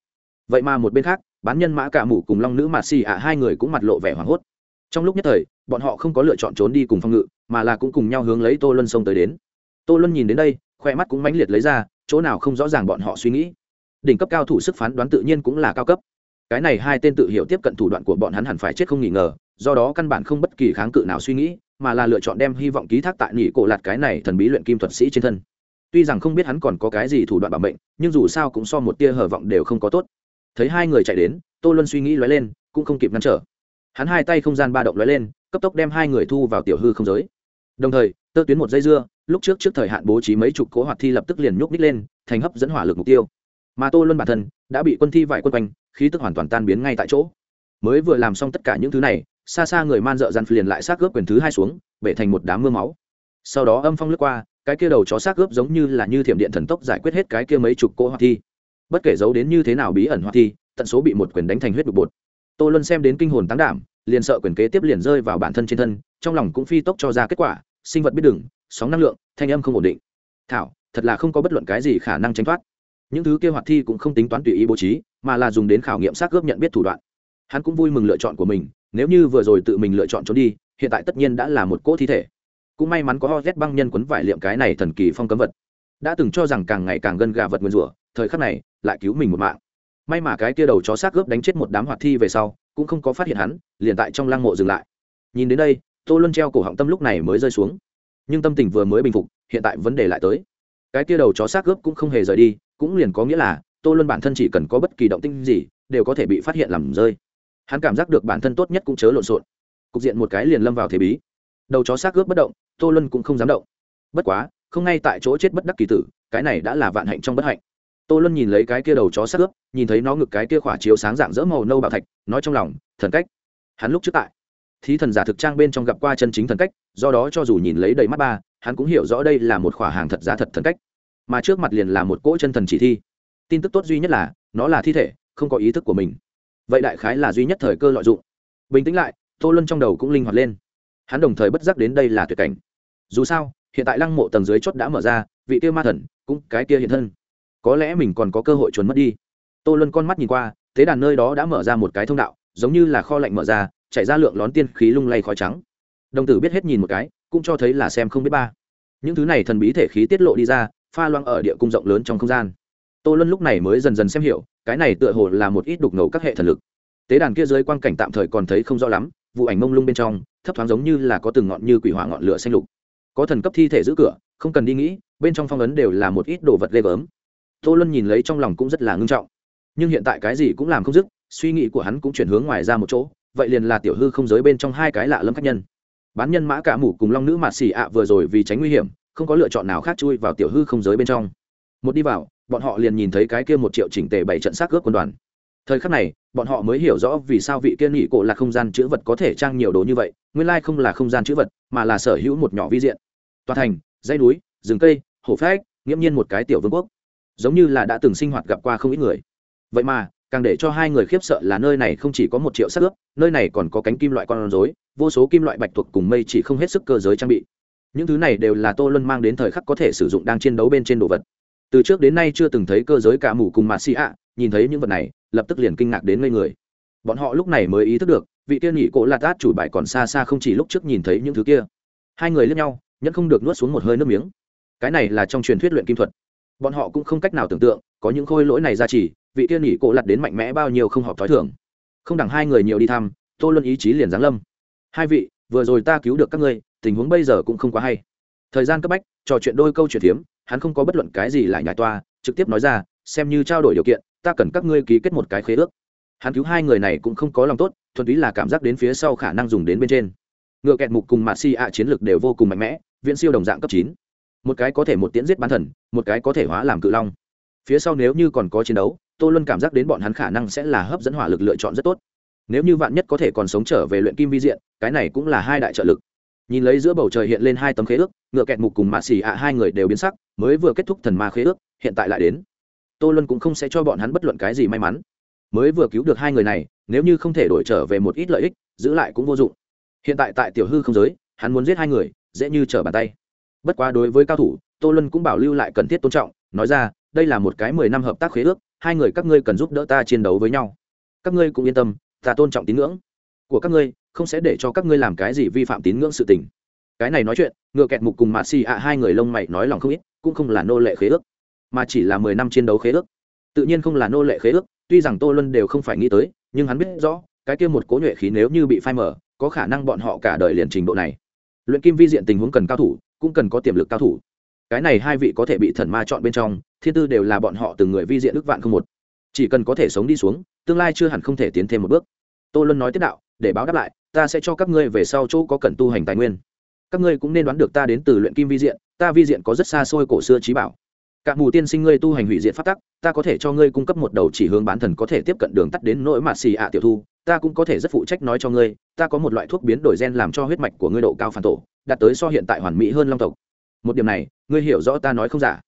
Speaker 1: Vậy mà một bên khác, bán nhân mã cả mủ cùng long nữ mạt xì ạ, hai người cũng mặt lộ vẻ hoảng hốt. Trong lúc nhất thời bọn họ không có lựa chọn trốn đi cùng phong ngự, mà là cũng cùng nhau hướng lấy tô luân sông tới đến. Tô luân nhìn đến đây khoe mắt cũng mãnh liệt lấy ra, chỗ nào không rõ ràng bọn họ suy nghĩ. Đỉnh cấp cao thủ sức phán đoán tự nhiên cũng là cao cấp. Cái này hai tên tự hiểu tiếp cận thủ đoạn của bọn hắn hẳn phải chết không nghi ngờ, do đó căn bản không bất kỳ kháng cự nào suy nghĩ, mà là lựa chọn đem hy vọng ký thác tại nghỉ cổ lạt cái này thần bí luyện kim thuật sĩ trên thân. Tuy rằng không biết hắn còn có cái gì thủ đoạn bảo mệnh, nhưng dù sao cũng so một tia hở vọng đều không có tốt. Thấy hai người chạy đến, tô luân suy nghĩ lóe lên, cũng không kịp ngăn trở hắn hai tay không gian ba động lóe lên, cấp tốc đem hai người thu vào tiểu hư không giới. Đồng thời, tơ tuyến một dây dưa, lúc trước trước thời hạn bố trí mấy chục cỗ hoạt thi lập tức liền nhúc ních lên, thành hấp dẫn hỏa lực mục tiêu. Mà tô luân bản thân đã bị quân thi vải quân quanh, khí tức hoàn toàn tan biến ngay tại chỗ. Mới vừa làm xong tất cả những thứ này, xa xa người man dợ dằn liền lại xác cướp quyền thứ hai xuống, bể thành một đám mưa máu. Sau đó âm phong lướt qua, cái kia đầu chó xác cướp giống như là như thiểm điện thần tốc giải quyết hết cái kia mấy chục cỗ hoạt thi. Bất kể giấu đến như thế nào bí ẩn hoạt thi, tận số bị một quyền đánh thành huyết đục bột tô luân xem đến kinh hồn tán đảm, liền sợ quyền kế tiếp liền rơi vào bản thân trên thân, trong lòng cũng phi tốc cho ra kết quả, sinh vật biết đừng sóng năng lượng, thanh âm không ổn định. Thảo, thật là không có bất luận cái gì khả năng tránh thoát. Những thứ kia hoạt thi cũng không tính toán tùy ý bố trí, mà là dùng đến khảo nghiệm xác gớp nhận biết thủ đoạn. Hắn cũng vui mừng lựa chọn của mình, nếu như vừa rồi tự mình lựa chọn trốn đi, hiện tại tất nhiên đã là một cỗ thi thể. Cũng may mắn có ho rét băng nhân quấn vải liệm cái này thần kỳ phong cấm vật. Đã từng cho rằng càng ngày càng gân gà vật nguyên rủa, thời khắc này, lại cứu mình một mạng may mà cái kia đầu chó xác cướp đánh chết một đám hoạt thi về sau, cũng không có phát hiện hắn, liền tại trong lăng mộ dừng lại. Nhìn đến đây, tô luân treo cổ họng tâm lúc này mới rơi xuống. Nhưng tâm tình vừa mới bình phục, hiện tại vấn đề lại tới. Cái kia đầu chó xác cướp cũng không hề rời đi, cũng liền có nghĩa là, tô luân bản thân chỉ cần có bất kỳ động tinh gì, đều có thể bị phát hiện làm rơi. Hắn cảm giác được bản thân tốt nhất cũng chớ lộn xộn. Cục diện một cái liền lâm vào thế bí. Đầu chó xác cướp bất động, tô luân cũng không dám động. Bất quá, không ngay tại chỗ chết bất đắc kỳ tử, cái này đã là vạn hạnh trong bất hạnh tô luân nhìn lấy cái kia đầu chó xác ướp, nhìn thấy nó ngực cái kia khỏa chiếu sáng dạng dỡ màu nâu bạc thạch, nói trong lòng, thần cách. Hắn lúc trước tại thí thần giả thực trang bên trong gặp qua chân chính thần cách, do đó cho dù nhìn lấy đầy mắt ba, hắn cũng hiểu rõ đây là một khỏa hàng thật giá thật thần cách. Mà trước mặt liền là một cỗ chân thần chỉ thi. Tin tức tốt duy nhất là, nó là thi thể, không có ý thức của mình. Vậy đại khái là duy nhất thời cơ lợi dụng. Bình tĩnh lại, tô luân trong đầu cũng linh hoạt lên. Hắn đồng thời bất giác đến đây là tuyệt cảnh. Dù sao, hiện tại lăng mộ tầng dưới chốt đã mở ra, vị kia ma thần cũng cái kia hiện thân có lẽ mình còn có cơ hội trốn mất đi. Tô luân con mắt nhìn qua, thế đàn nơi đó đã mở ra một cái thông đạo, giống như là kho lạnh mở ra chạy ra lượng lón tiên khí lung lay khói trắng. Đồng tử biết hết nhìn một cái, cũng cho thấy là xem không biết ba. Những thứ này thần bí thể khí tiết lộ đi ra, pha loang ở địa cung rộng lớn trong không gian. Tô luân lúc này mới dần dần xem hiểu, cái này tựa hồ là một ít đục ngầu các hệ thần lực. Tế đàn kia dưới quang cảnh tạm thời còn thấy không rõ lắm, vụ ảnh mông lung bên trong, thấp thoáng giống như là có từng ngọn như quỷ hỏa ngọn lửa xanh lục. Có thần cấp thi thể giữ cửa, không cần đi nghĩ, bên trong phong ấn đều là một ít đồ vật ghê gớm tô luân nhìn lấy trong lòng cũng rất là ngưng trọng. Nhưng hiện tại cái gì cũng làm không dứt, suy nghĩ của hắn cũng chuyển hướng ngoài ra một chỗ, vậy liền là tiểu hư không giới bên trong hai cái lạ lâm khách nhân. Bán nhân mã cả mủ cùng long nữ mạt xỉ ạ vừa rồi vì tránh nguy hiểm, không có lựa chọn nào khác chui vào tiểu hư không giới bên trong. Một đi vào, bọn họ liền nhìn thấy cái kia một triệu chỉnh tề bảy trận xác ướp quân đoàn. Thời khắc này, bọn họ mới hiểu rõ vì sao vị kia nghị cổ là không gian chữ vật có thể trang nhiều đồ như vậy, nguyên lai không là không gian chữ vật, mà là sở hữu một nhỏ vi diện. Toàn thành dây núi, rừng cây hổ phách, nghiễm nhiên một cái tiểu vương quốc giống như là đã từng sinh hoạt gặp qua không ít người. Vậy mà, càng để cho hai người khiếp sợ là nơi này không chỉ có một triệu sắc ướp, nơi này còn có cánh kim loại con rối, vô số kim loại bạch thuộc cùng mây chỉ không hết sức cơ giới trang bị. Những thứ này đều là tô luân mang đến thời khắc có thể sử dụng đang chiến đấu bên trên đồ vật. Từ trước đến nay chưa từng thấy cơ giới cả mù cùng mạt xì ạ, nhìn thấy những vật này, lập tức liền kinh ngạc đến ngây người. Bọn họ lúc này mới ý thức được, vị tiên nhị cỗ lạt át chủ bài còn xa xa không chỉ lúc trước nhìn thấy những thứ kia. Hai người lướt nhau, nhẫn không được nuốt xuống một hơi nước miếng. Cái này là trong truyền thuyết luyện kim thuật bọn họ cũng không cách nào tưởng tượng, có những khôi lỗi này ra chỉ, vị tiên nhị cổ lặt đến mạnh mẽ bao nhiêu không họp thói thường. Không đẳng hai người nhiều đi thăm, tô luân ý chí liền giáng lâm. Hai vị, vừa rồi ta cứu được các ngươi, tình huống bây giờ cũng không quá hay. Thời gian cấp bách, trò chuyện đôi câu chuyện phiếm hắn không có bất luận cái gì lại nhải toa, trực tiếp nói ra, xem như trao đổi điều kiện, ta cần các ngươi ký kết một cái khế ước. Hắn cứu hai người này cũng không có lòng tốt, thuần túy là cảm giác đến phía sau khả năng dùng đến bên trên. Ngựa kẹt mục cùng mạ si ạ chiến lược đều vô cùng mạnh mẽ, viễn siêu đồng dạng cấp chín một cái có thể một tiễn giết bán thần, một cái có thể hóa làm cự long. Phía sau nếu như còn có chiến đấu tôi luôn cảm giác đến bọn hắn khả năng sẽ là hấp dẫn hỏa lực lựa chọn rất tốt. Nếu như vạn nhất có thể còn sống trở về luyện kim vi diện, cái này cũng là hai đại trợ lực. Nhìn lấy giữa bầu trời hiện lên hai tấm khế ước, ngựa kẹt mục cùng mạ xì ạ hai người đều biến sắc, mới vừa kết thúc thần ma khế ước, hiện tại lại đến. Tô luân cũng không sẽ cho bọn hắn bất luận cái gì may mắn. Mới vừa cứu được hai người này, nếu như không thể đổi trở về một ít lợi ích, giữ lại cũng vô dụng. Hiện tại tại tiểu hư không giới, hắn muốn giết hai người, dễ như trở bàn tay bất quá đối với cao thủ, tô luân cũng bảo lưu lại cần thiết tôn trọng, nói ra, đây là một cái mười năm hợp tác khế ước, hai người các ngươi cần giúp đỡ ta chiến đấu với nhau. Các ngươi cũng yên tâm, ta tôn trọng tín ngưỡng của các ngươi, không sẽ để cho các ngươi làm cái gì vi phạm tín ngưỡng sự tình. Cái này nói chuyện, ngựa kẹt mục cùng mạ xì ạ hai người lông mày nói lòng không ít, cũng không là nô lệ khế ước, mà chỉ là mười năm chiến đấu khế ước. Tự nhiên không là nô lệ khế ước, tuy rằng tô luân đều không phải nghĩ tới, nhưng hắn biết rõ, cái kia một cố nhuệ khí nếu như bị phai mở có khả năng bọn họ cả đời liền trình độ này. Luyện kim vi diện tình huống cần cao thủ cũng cần có tiềm lực cao thủ. Cái này hai vị có thể bị thần ma chọn bên trong, thiên tư đều là bọn họ từng người vi diện ước vạn không một. Chỉ cần có thể sống đi xuống, tương lai chưa hẳn không thể tiến thêm một bước. Tô luân nói tiếp đạo, để báo đáp lại, ta sẽ cho các ngươi về sau chỗ có cần tu hành tài nguyên. Các ngươi cũng nên đoán được ta đến từ luyện kim vi diện, ta vi diện có rất xa xôi cổ xưa trí bảo. Cả mù tiên sinh ngươi tu hành hủy diện phát tắc, ta có thể cho ngươi cung cấp một đầu chỉ hướng bán thần có thể tiếp cận đường tắt đến nỗi mà xì ạ tiểu thu, ta cũng có thể rất phụ trách nói cho ngươi, ta có một loại thuốc biến đổi gen làm cho huyết mạch của ngươi độ cao phản tổ đạt tới so hiện tại hoàn mỹ hơn long tộc. Một điểm này, ngươi hiểu rõ ta nói không giả.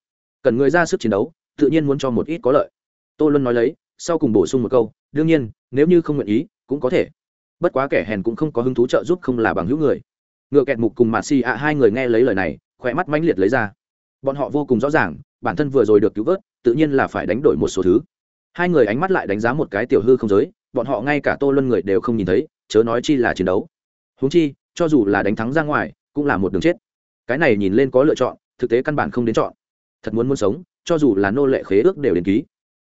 Speaker 1: Cần người ra sức chiến đấu, tự nhiên muốn cho một ít có lợi. Tô luân nói lấy, sau cùng bổ sung một câu, đương nhiên, nếu như không nguyện ý, cũng có thể. Bất quá kẻ hèn cũng không có hứng thú trợ giúp không là bằng hữu người. Ngựa kẹt mục cùng mạt xì ạ hai người nghe lấy lời này khỏe mắt mãnh liệt lấy ra. Bọn họ vô cùng rõ ràng, bản thân vừa rồi được cứu vớt, tự nhiên là phải đánh đổi một số thứ. Hai người ánh mắt lại đánh giá một cái tiểu hư không giới, bọn họ ngay cả tô luân người đều không nhìn thấy, chớ nói chi là chiến đấu. Húng chi, cho dù là đánh thắng ra ngoài cũng là một đường chết. Cái này nhìn lên có lựa chọn, thực tế căn bản không đến chọn. Thật muốn muốn sống, cho dù là nô lệ khế ước đều đến ký.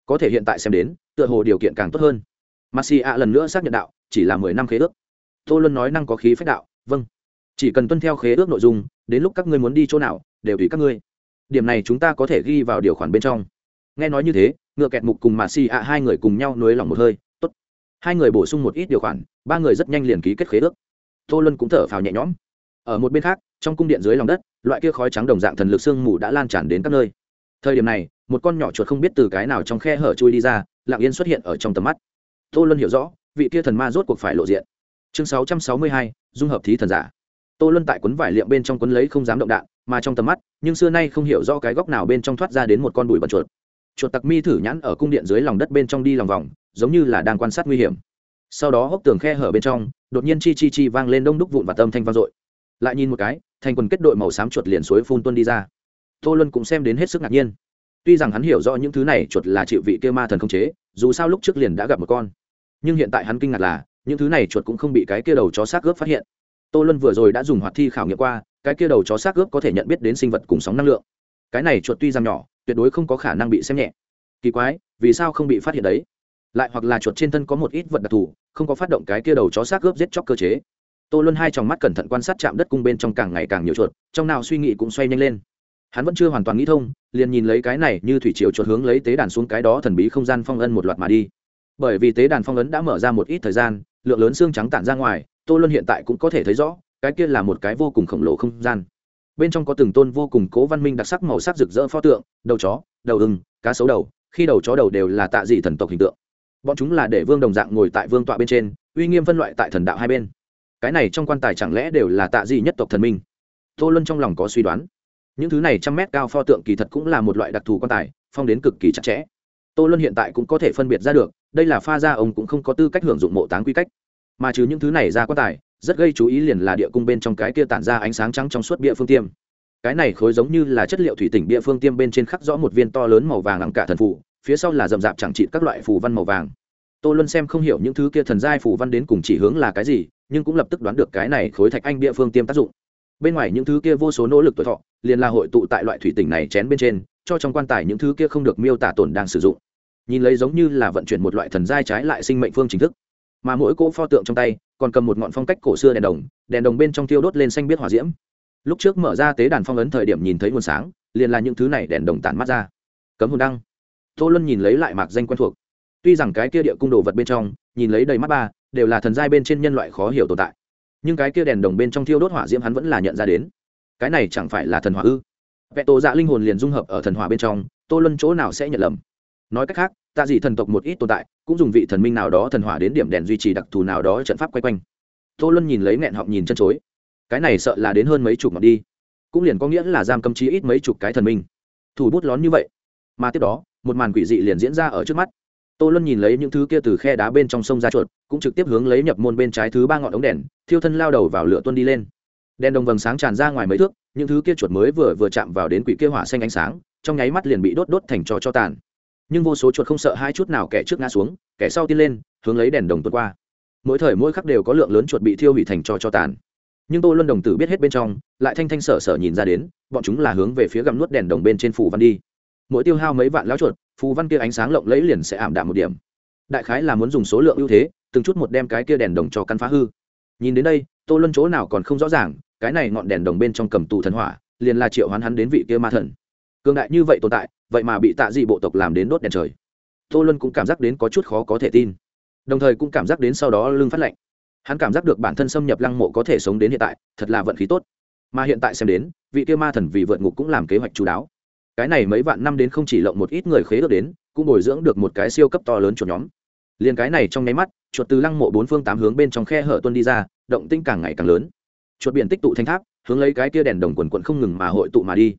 Speaker 1: Có thể hiện tại xem đến, tựa hồ điều kiện càng tốt hơn. Marcia lần nữa xác nhận đạo, chỉ là mười năm khế ước. Tô luân nói năng có khí phách đạo vâng. Chỉ cần tuân theo khế ước nội dung, đến lúc các ngươi muốn đi chỗ nào, đều tùy các ngươi. Điểm này chúng ta có thể ghi vào điều khoản bên trong. Nghe nói như thế, ngựa kẹt mục cùng Marcia hai người cùng nhau nối lòng một hơi, tốt. Hai người bổ sung một ít điều khoản, ba người rất nhanh liền ký kết khế ước. Tô luân cũng thở phào nhẹ nhõm ở một bên khác, trong cung điện dưới lòng đất, loại kia khói trắng đồng dạng thần lực sương mù đã lan tràn đến các nơi. Thời điểm này, một con nhỏ chuột không biết từ cái nào trong khe hở chui đi ra, lặng yên xuất hiện ở trong tầm mắt. Tô luân hiểu rõ, vị kia thần ma rốt cuộc phải lộ diện. Chương sáu trăm sáu mươi hai, dung hợp thí thần giả. Tô luân tại quấn vải liệm bên trong quấn lấy không dám động đạn, mà trong tầm mắt, nhưng xưa nay không hiểu rõ cái góc nào bên trong thoát ra đến một con bụi bẩn chuột. Chuột tặc mi thử nhãn ở cung điện dưới lòng đất bên trong đi lòng vòng, giống như là đang quan sát nguy hiểm. Sau đó hốc tường khe hở bên trong, đột nhiên chi chi chi vang lên đông đúc vụn và tâm thanh vang dội lại nhìn một cái, thành quần kết đội màu xám chuột liền suối phun tuân đi ra. Tô luân cũng xem đến hết sức ngạc nhiên. Tuy rằng hắn hiểu rõ những thứ này chuột là chịu vị kia ma thần không chế, dù sao lúc trước liền đã gặp một con. Nhưng hiện tại hắn kinh ngạc là, những thứ này chuột cũng không bị cái kia đầu chó xác ướp phát hiện. Tô luân vừa rồi đã dùng hoạt thi khảo nghiệm qua, cái kia đầu chó xác ướp có thể nhận biết đến sinh vật cùng sóng năng lượng. Cái này chuột tuy rằng nhỏ, tuyệt đối không có khả năng bị xem nhẹ. Kỳ quái, vì sao không bị phát hiện đấy? Lại hoặc là chuột trên thân có một ít vật đặc thù, không có phát động cái kia đầu chó xác cướp giết chóc cơ chế tô luân hai tròng mắt cẩn thận quan sát chạm đất cung bên trong càng ngày càng nhiều chuột, trong nào suy nghĩ cũng xoay nhanh lên. Hắn vẫn chưa hoàn toàn nghĩ thông, liền nhìn lấy cái này như thủy triều chuột hướng lấy tế đàn xuống cái đó thần bí không gian phong ân một loạt mà đi. Bởi vì tế đàn phong ấn đã mở ra một ít thời gian, lượng lớn xương trắng tản ra ngoài, tô luân hiện tại cũng có thể thấy rõ, cái kia là một cái vô cùng khổng lồ không gian. Bên trong có từng tôn vô cùng cố văn minh đặc sắc màu sắc rực rỡ pho tượng, đầu chó, đầu ưng, cá sấu đầu, khi đầu chó đầu đều là tạ dị thần tộc hình tượng. Bọn chúng là để vương đồng dạng ngồi tại vương tọa bên trên, uy nghiêm phân loại tại thần đạo hai bên cái này trong quan tài chẳng lẽ đều là tạ gì nhất tộc thần minh? Tô luân trong lòng có suy đoán. Những thứ này trăm mét cao pho tượng kỳ thật cũng là một loại đặc thù quan tài, phong đến cực kỳ chặt chẽ. Tô luân hiện tại cũng có thể phân biệt ra được, đây là pha gia ông cũng không có tư cách hưởng dụng mộ táng quy cách. Mà trừ những thứ này ra quan tài, rất gây chú ý liền là địa cung bên trong cái kia tản ra ánh sáng trắng trong suốt bia phương tiêm. Cái này khối giống như là chất liệu thủy tỉnh bia phương tiêm bên trên khắc rõ một viên to lớn màu vàng lặng cả thần phủ phía sau là rậm rạp chẳng trị các loại phù văn màu vàng. Tô luân xem không hiểu những thứ kia thần giai phù văn đến cùng chỉ hướng là cái gì nhưng cũng lập tức đoán được cái này khối thạch anh địa phương tiêm tác dụng. Bên ngoài những thứ kia vô số nỗ lực tuổi thọ, liền là hội tụ tại loại thủy tỉnh này chén bên trên, cho trong quan tài những thứ kia không được miêu tả tổn đang sử dụng. Nhìn lấy giống như là vận chuyển một loại thần giai trái lại sinh mệnh phương chính thức. Mà mỗi cỗ pho tượng trong tay, còn cầm một ngọn phong cách cổ xưa đèn đồng đèn đồng bên trong tiêu đốt lên xanh biết hỏa diễm. Lúc trước mở ra tế đàn phong ấn thời điểm nhìn thấy nguồn sáng, liền là những thứ này đèn đồng tản mắt ra. Cấm hồn đăng. Tô luân nhìn lấy lại mạc danh quen thuộc. Tuy rằng cái kia địa cung đồ vật bên trong, nhìn lấy đầy mắt ba đều là thần giai bên trên nhân loại khó hiểu tồn tại. Nhưng cái kia đèn đồng bên trong thiêu đốt hỏa diễm hắn vẫn là nhận ra đến. Cái này chẳng phải là thần hỏa ư? Vẹn tổ dạ linh hồn liền dung hợp ở thần hỏa bên trong, tô luân chỗ nào sẽ nhận lầm? Nói cách khác tạ dị thần tộc một ít tồn tại, cũng dùng vị thần minh nào đó thần hỏa đến điểm đèn duy trì đặc thù nào đó trận pháp quay quanh. Tô luân nhìn lấy nghẹn họng nhìn chân chối. Cái này sợ là đến hơn mấy chục ngọn đi. Cũng liền có nghĩa là giam cầm chí ít mấy chục cái thần minh. Thủ bút lón như vậy. Mà tiếp đó, một màn quỷ dị liền diễn ra ở trước mắt tô luân nhìn lấy những thứ kia từ khe đá bên trong sông ra chuột, cũng trực tiếp hướng lấy nhập môn bên trái thứ ba ngọn ống đèn, thiêu thân lao đầu vào lửa tuân đi lên. Đèn đồng vầng sáng tràn ra ngoài mấy thước, những thứ kia chuột mới vừa vừa chạm vào đến quỷ kia hỏa xanh ánh sáng, trong nháy mắt liền bị đốt đốt thành trò cho tàn. Nhưng vô số chuột không sợ hai chút nào kẻ trước ngã xuống, kẻ sau tiên lên, hướng lấy đèn đồng tuột qua. Mỗi thời mỗi khắc đều có lượng lớn chuột bị thiêu hủy thành trò cho tàn. Nhưng tôi luân đồng tử biết hết bên trong, lại thanh thanh sở sở nhìn ra đến, bọn chúng là hướng về phía gặm nuốt đèn đồng bên trên phủ văn đi mỗi tiêu hao mấy vạn lão chuột, phù văn kia ánh sáng lộng lẫy liền sẽ ảm đạm một điểm. Đại khái là muốn dùng số lượng ưu thế, từng chút một đem cái kia đèn đồng cho căn phá hư. Nhìn đến đây, tô luân chỗ nào còn không rõ ràng, cái này ngọn đèn đồng bên trong cầm tù thần hỏa, liền là triệu hoán hắn đến vị kia ma thần. Cường đại như vậy tồn tại, vậy mà bị tạ dị bộ tộc làm đến đốt đèn trời. Tô luân cũng cảm giác đến có chút khó có thể tin. Đồng thời cũng cảm giác đến sau đó lưng phát lạnh. Hắn cảm giác được bản thân xâm nhập lăng mộ có thể sống đến hiện tại, thật là vận khí tốt. Mà hiện tại xem đến, vị kia ma thần vì vượt ngục cũng làm kế hoạch chú đáo cái này mấy vạn năm đến không chỉ lộng một ít người khế được đến, cũng bồi dưỡng được một cái siêu cấp to lớn chuột nhóm. Liền cái này trong nháy mắt, chuột từ lăng mộ bốn phương tám hướng bên trong khe hở tuân đi ra, động tinh càng ngày càng lớn. Chuột biển tích tụ thanh tháp, hướng lấy cái kia đèn đồng quần quận không ngừng mà hội tụ mà đi.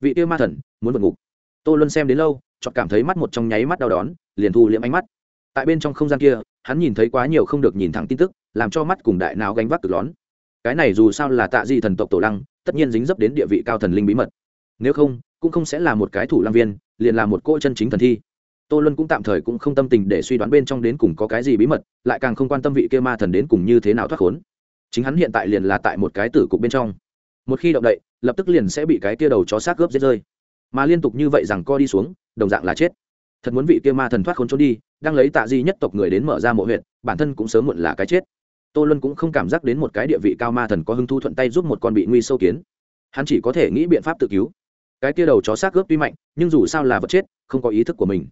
Speaker 1: Vị tia ma thần, muốn vượt ngục. Tô luân xem đến lâu chọn cảm thấy mắt một trong nháy mắt đau đón liền thu liễm ánh mắt. Tại bên trong không gian kia, hắn nhìn thấy quá nhiều không được nhìn thẳng tin tức, làm cho mắt cùng đại não gánh vác cực lón. Cái này dù sao là tạ di thần tộc tổ lăng, tất nhiên dính dấp đến địa vị cao thần linh bí mật. Nếu không cũng không sẽ là một cái thủ lăng viên, liền là một cỗ chân chính thần thi. Tô luân cũng tạm thời cũng không tâm tình để suy đoán bên trong đến cùng có cái gì bí mật, lại càng không quan tâm vị kia ma thần đến cùng như thế nào thoát khốn. Chính hắn hiện tại liền là tại một cái tử cục bên trong. Một khi động đậy, lập tức liền sẽ bị cái kia đầu chó xác cướp giết rơi. Mà liên tục như vậy rằng co đi xuống, đồng dạng là chết. Thật muốn vị kia ma thần thoát khốn trốn đi, đang lấy tạ di nhất tộc người đến mở ra mộ huyện bản thân cũng sớm muộn là cái chết. Tô luân cũng không cảm giác đến một cái địa vị cao ma thần có hưng thu thuận tay giúp một con bị nguy sâu kiến. Hắn chỉ có thể nghĩ biện pháp tự cứu cái tia đầu chó xác cướp tuy mạnh, nhưng dù sao là vật chết, không có ý thức của mình.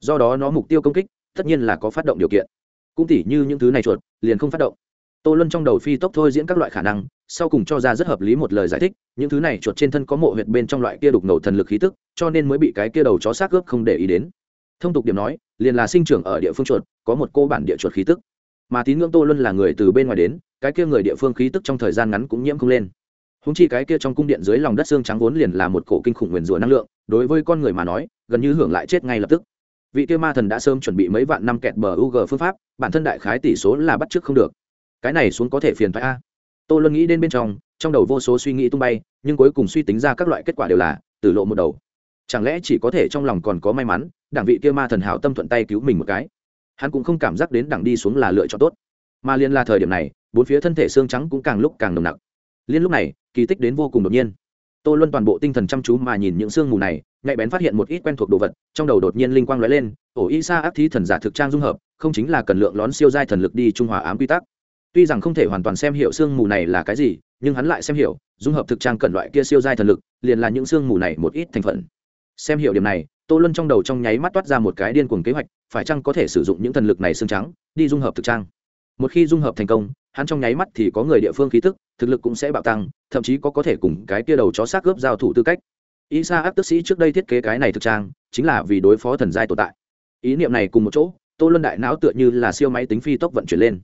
Speaker 1: Do đó nó mục tiêu công kích, tất nhiên là có phát động điều kiện. Cũng tỉ như những thứ này chuột, liền không phát động. Tô luân trong đầu phi tốc thôi diễn các loại khả năng, sau cùng cho ra rất hợp lý một lời giải thích, những thứ này chuột trên thân có mộ huyệt bên trong loại kia đục ngầu thần lực khí tức, cho nên mới bị cái kia đầu chó xác cướp không để ý đến. Thông tục điểm nói, liền là sinh trưởng ở địa phương chuột, có một cô bản địa chuột khí tức. Mà tín ngưỡng tô luân là người từ bên ngoài đến, cái kia người địa phương khí tức trong thời gian ngắn cũng nhiễm không lên húng chi cái kia trong cung điện dưới lòng đất xương trắng vốn liền là một cổ kinh khủng nguyền rủa năng lượng, đối với con người mà nói, gần như hưởng lại chết ngay lập tức. Vị kia ma thần đã sớm chuẩn bị mấy vạn năm kẹt bờ ug phương pháp, bản thân đại khái tỷ số là bắt trước không được. Cái này xuống có thể phiền phải a. Tôi luôn nghĩ đến bên trong trong đầu vô số suy nghĩ tung bay, nhưng cuối cùng suy tính ra các loại kết quả đều là, tử lộ một đầu. Chẳng lẽ chỉ có thể trong lòng còn có may mắn, đảng vị kia ma thần hảo tâm thuận tay cứu mình một cái? Hắn cũng không cảm giác đến đảng đi xuống là lựa chọn tốt. Mà liên là thời điểm này, bốn phía thân thể xương trắng cũng càng lúc càng nồng nặc. Liên lúc này kỳ tích đến vô cùng đột nhiên. Tô luân toàn bộ tinh thần chăm chú mà nhìn những sương mù này, nhạy bén phát hiện một ít quen thuộc đồ vật, trong đầu đột nhiên linh quang lóe lên, ổ y sa áp thí thần giả thực trang dung hợp, không chính là cần lượng lón siêu giai thần lực đi trung hòa ám quy tắc. Tuy rằng không thể hoàn toàn xem hiểu sương mù này là cái gì, nhưng hắn lại xem hiểu, dung hợp thực trang cần loại kia siêu giai thần lực, liền là những sương mù này một ít thành phần. Xem hiểu điểm này, tô luân trong đầu trong nháy mắt toát ra một cái điên cuồng kế hoạch, phải chăng có thể sử dụng những thần lực này xương trắng, đi dung hợp thực trang? Một khi dung hợp thành công, hắn trong nháy mắt thì có người địa phương khí tức, thực lực cũng sẽ bạo tăng, thậm chí có có thể cùng cái kia đầu chó xác gớp giao thủ tư cách. Ý xa áp tức sĩ trước đây thiết kế cái này thực trang, chính là vì đối phó thần giai tồn tại. Ý niệm này cùng một chỗ, tô luân đại não tựa như là siêu máy tính phi tốc vận chuyển lên.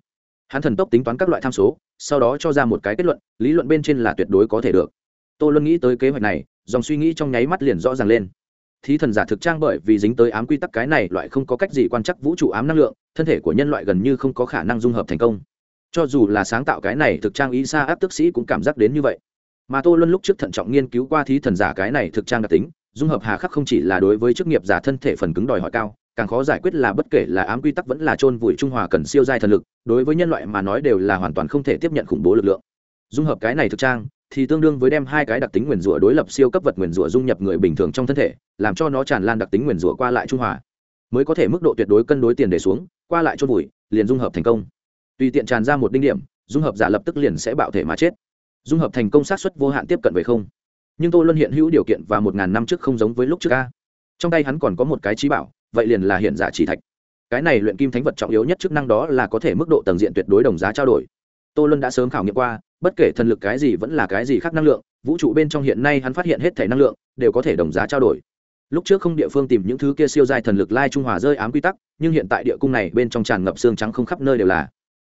Speaker 1: Hắn thần tốc tính toán các loại tham số, sau đó cho ra một cái kết luận, lý luận bên trên là tuyệt đối có thể được. Tô luân nghĩ tới kế hoạch này, dòng suy nghĩ trong nháy mắt liền rõ ràng lên thí thần giả thực trang bởi vì dính tới ám quy tắc cái này loại không có cách gì quan chắc vũ trụ ám năng lượng, thân thể của nhân loại gần như không có khả năng dung hợp thành công. Cho dù là sáng tạo cái này thực trang ý xa áp tức sĩ cũng cảm giác đến như vậy. Mà tô luân lúc trước thận trọng nghiên cứu qua thí thần giả cái này thực trang đặc tính, dung hợp hà khắc không chỉ là đối với chức nghiệp giả thân thể phần cứng đòi hỏi cao, càng khó giải quyết là bất kể là ám quy tắc vẫn là chôn vùi trung hòa cần siêu giai thần lực, đối với nhân loại mà nói đều là hoàn toàn không thể tiếp nhận khủng bố lực lượng. Dung hợp cái này thực trang thì tương đương với đem hai cái đặc tính nguyền rủa đối lập siêu cấp vật nguyền rủa dung nhập người bình thường trong thân thể, làm cho nó tràn lan đặc tính nguyền rủa qua lại trung hòa. Mới có thể mức độ tuyệt đối cân đối tiền để xuống, qua lại chôn vùi, liền dung hợp thành công. Tùy tiện tràn ra một đinh điểm, dung hợp giả lập tức liền sẽ bạo thể mà chết. Dung hợp thành công xác suất vô hạn tiếp cận về không. Nhưng tôi luân hiện hữu điều kiện và một ngàn năm trước không giống với lúc trước a. Trong tay hắn còn có một cái trí bảo, vậy liền là hiện giả chỉ thạch. Cái này luyện kim thánh vật trọng yếu nhất chức năng đó là có thể mức độ tầng diện tuyệt đối đồng giá trao đổi. Tô luân đã sớm khảo nghiệm qua bất kể thần lực cái gì vẫn là cái gì khác năng lượng, vũ trụ bên trong hiện nay hắn phát hiện hết thể năng lượng, đều có thể đồng giá trao đổi. Lúc trước không địa phương tìm những thứ kia siêu dài thần lực lai trung hòa rơi ám quy tắc, nhưng hiện tại địa cung này bên trong tràn ngập xương trắng không khắp nơi đều là.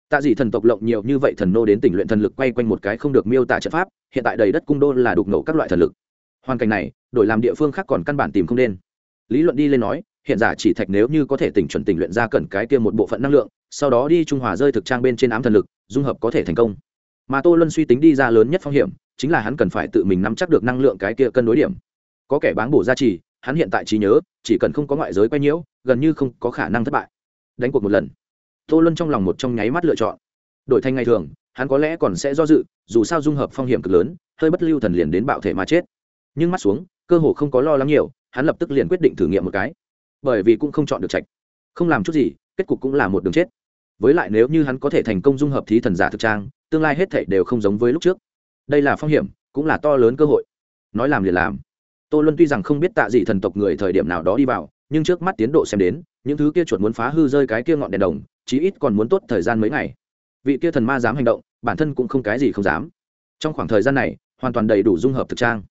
Speaker 1: Tạ dị thần tộc lộng nhiều như vậy thần nô đến tỉnh luyện thần lực quay quanh một cái không được miêu tả trận pháp, hiện tại đầy đất cung đô là đục nổ các loại thần lực. Hoàn cảnh này, đổi làm địa phương khác còn căn bản tìm không nên lý luận đi lên nói, hiện giả chỉ thạch nếu như có thể tỉnh chuẩn tỉnh luyện ra cẩn cái kia một bộ phận năng lượng, sau đó đi trung hòa rơi thực trang bên trên ám thần lực, dung hợp có thể thành công mà tô luân suy tính đi ra lớn nhất phong hiểm, chính là hắn cần phải tự mình nắm chắc được năng lượng cái kia cân đối điểm. Có kẻ báng bổ gia trì, hắn hiện tại trí nhớ, chỉ cần không có ngoại giới quay nhiễu, gần như không có khả năng thất bại. Đánh cuộc một lần. Tô luân trong lòng một trong nháy mắt lựa chọn. Đổi thành ngày thường, hắn có lẽ còn sẽ do dự, dù sao dung hợp phong hiểm cực lớn, hơi bất lưu thần liền đến bạo thể mà chết. Nhưng mắt xuống, cơ hồ không có lo lắng nhiều, hắn lập tức liền quyết định thử nghiệm một cái. Bởi vì cũng không chọn được trạch. Không làm chút gì, kết cục cũng là một đường chết với lại nếu như hắn có thể thành công dung hợp thí thần giả thực trang, tương lai hết thảy đều không giống với lúc trước. Đây là phong hiểm, cũng là to lớn cơ hội. Nói làm liền làm. Tô luân tuy rằng không biết tạ dị thần tộc người thời điểm nào đó đi vào, nhưng trước mắt tiến độ xem đến, những thứ kia chuột muốn phá hư rơi cái kia ngọn đèn đồng, chí ít còn muốn tốt thời gian mấy ngày. Vị kia thần ma dám hành động, bản thân cũng không cái gì không dám. Trong khoảng thời gian này, hoàn toàn đầy đủ dung hợp thực trang.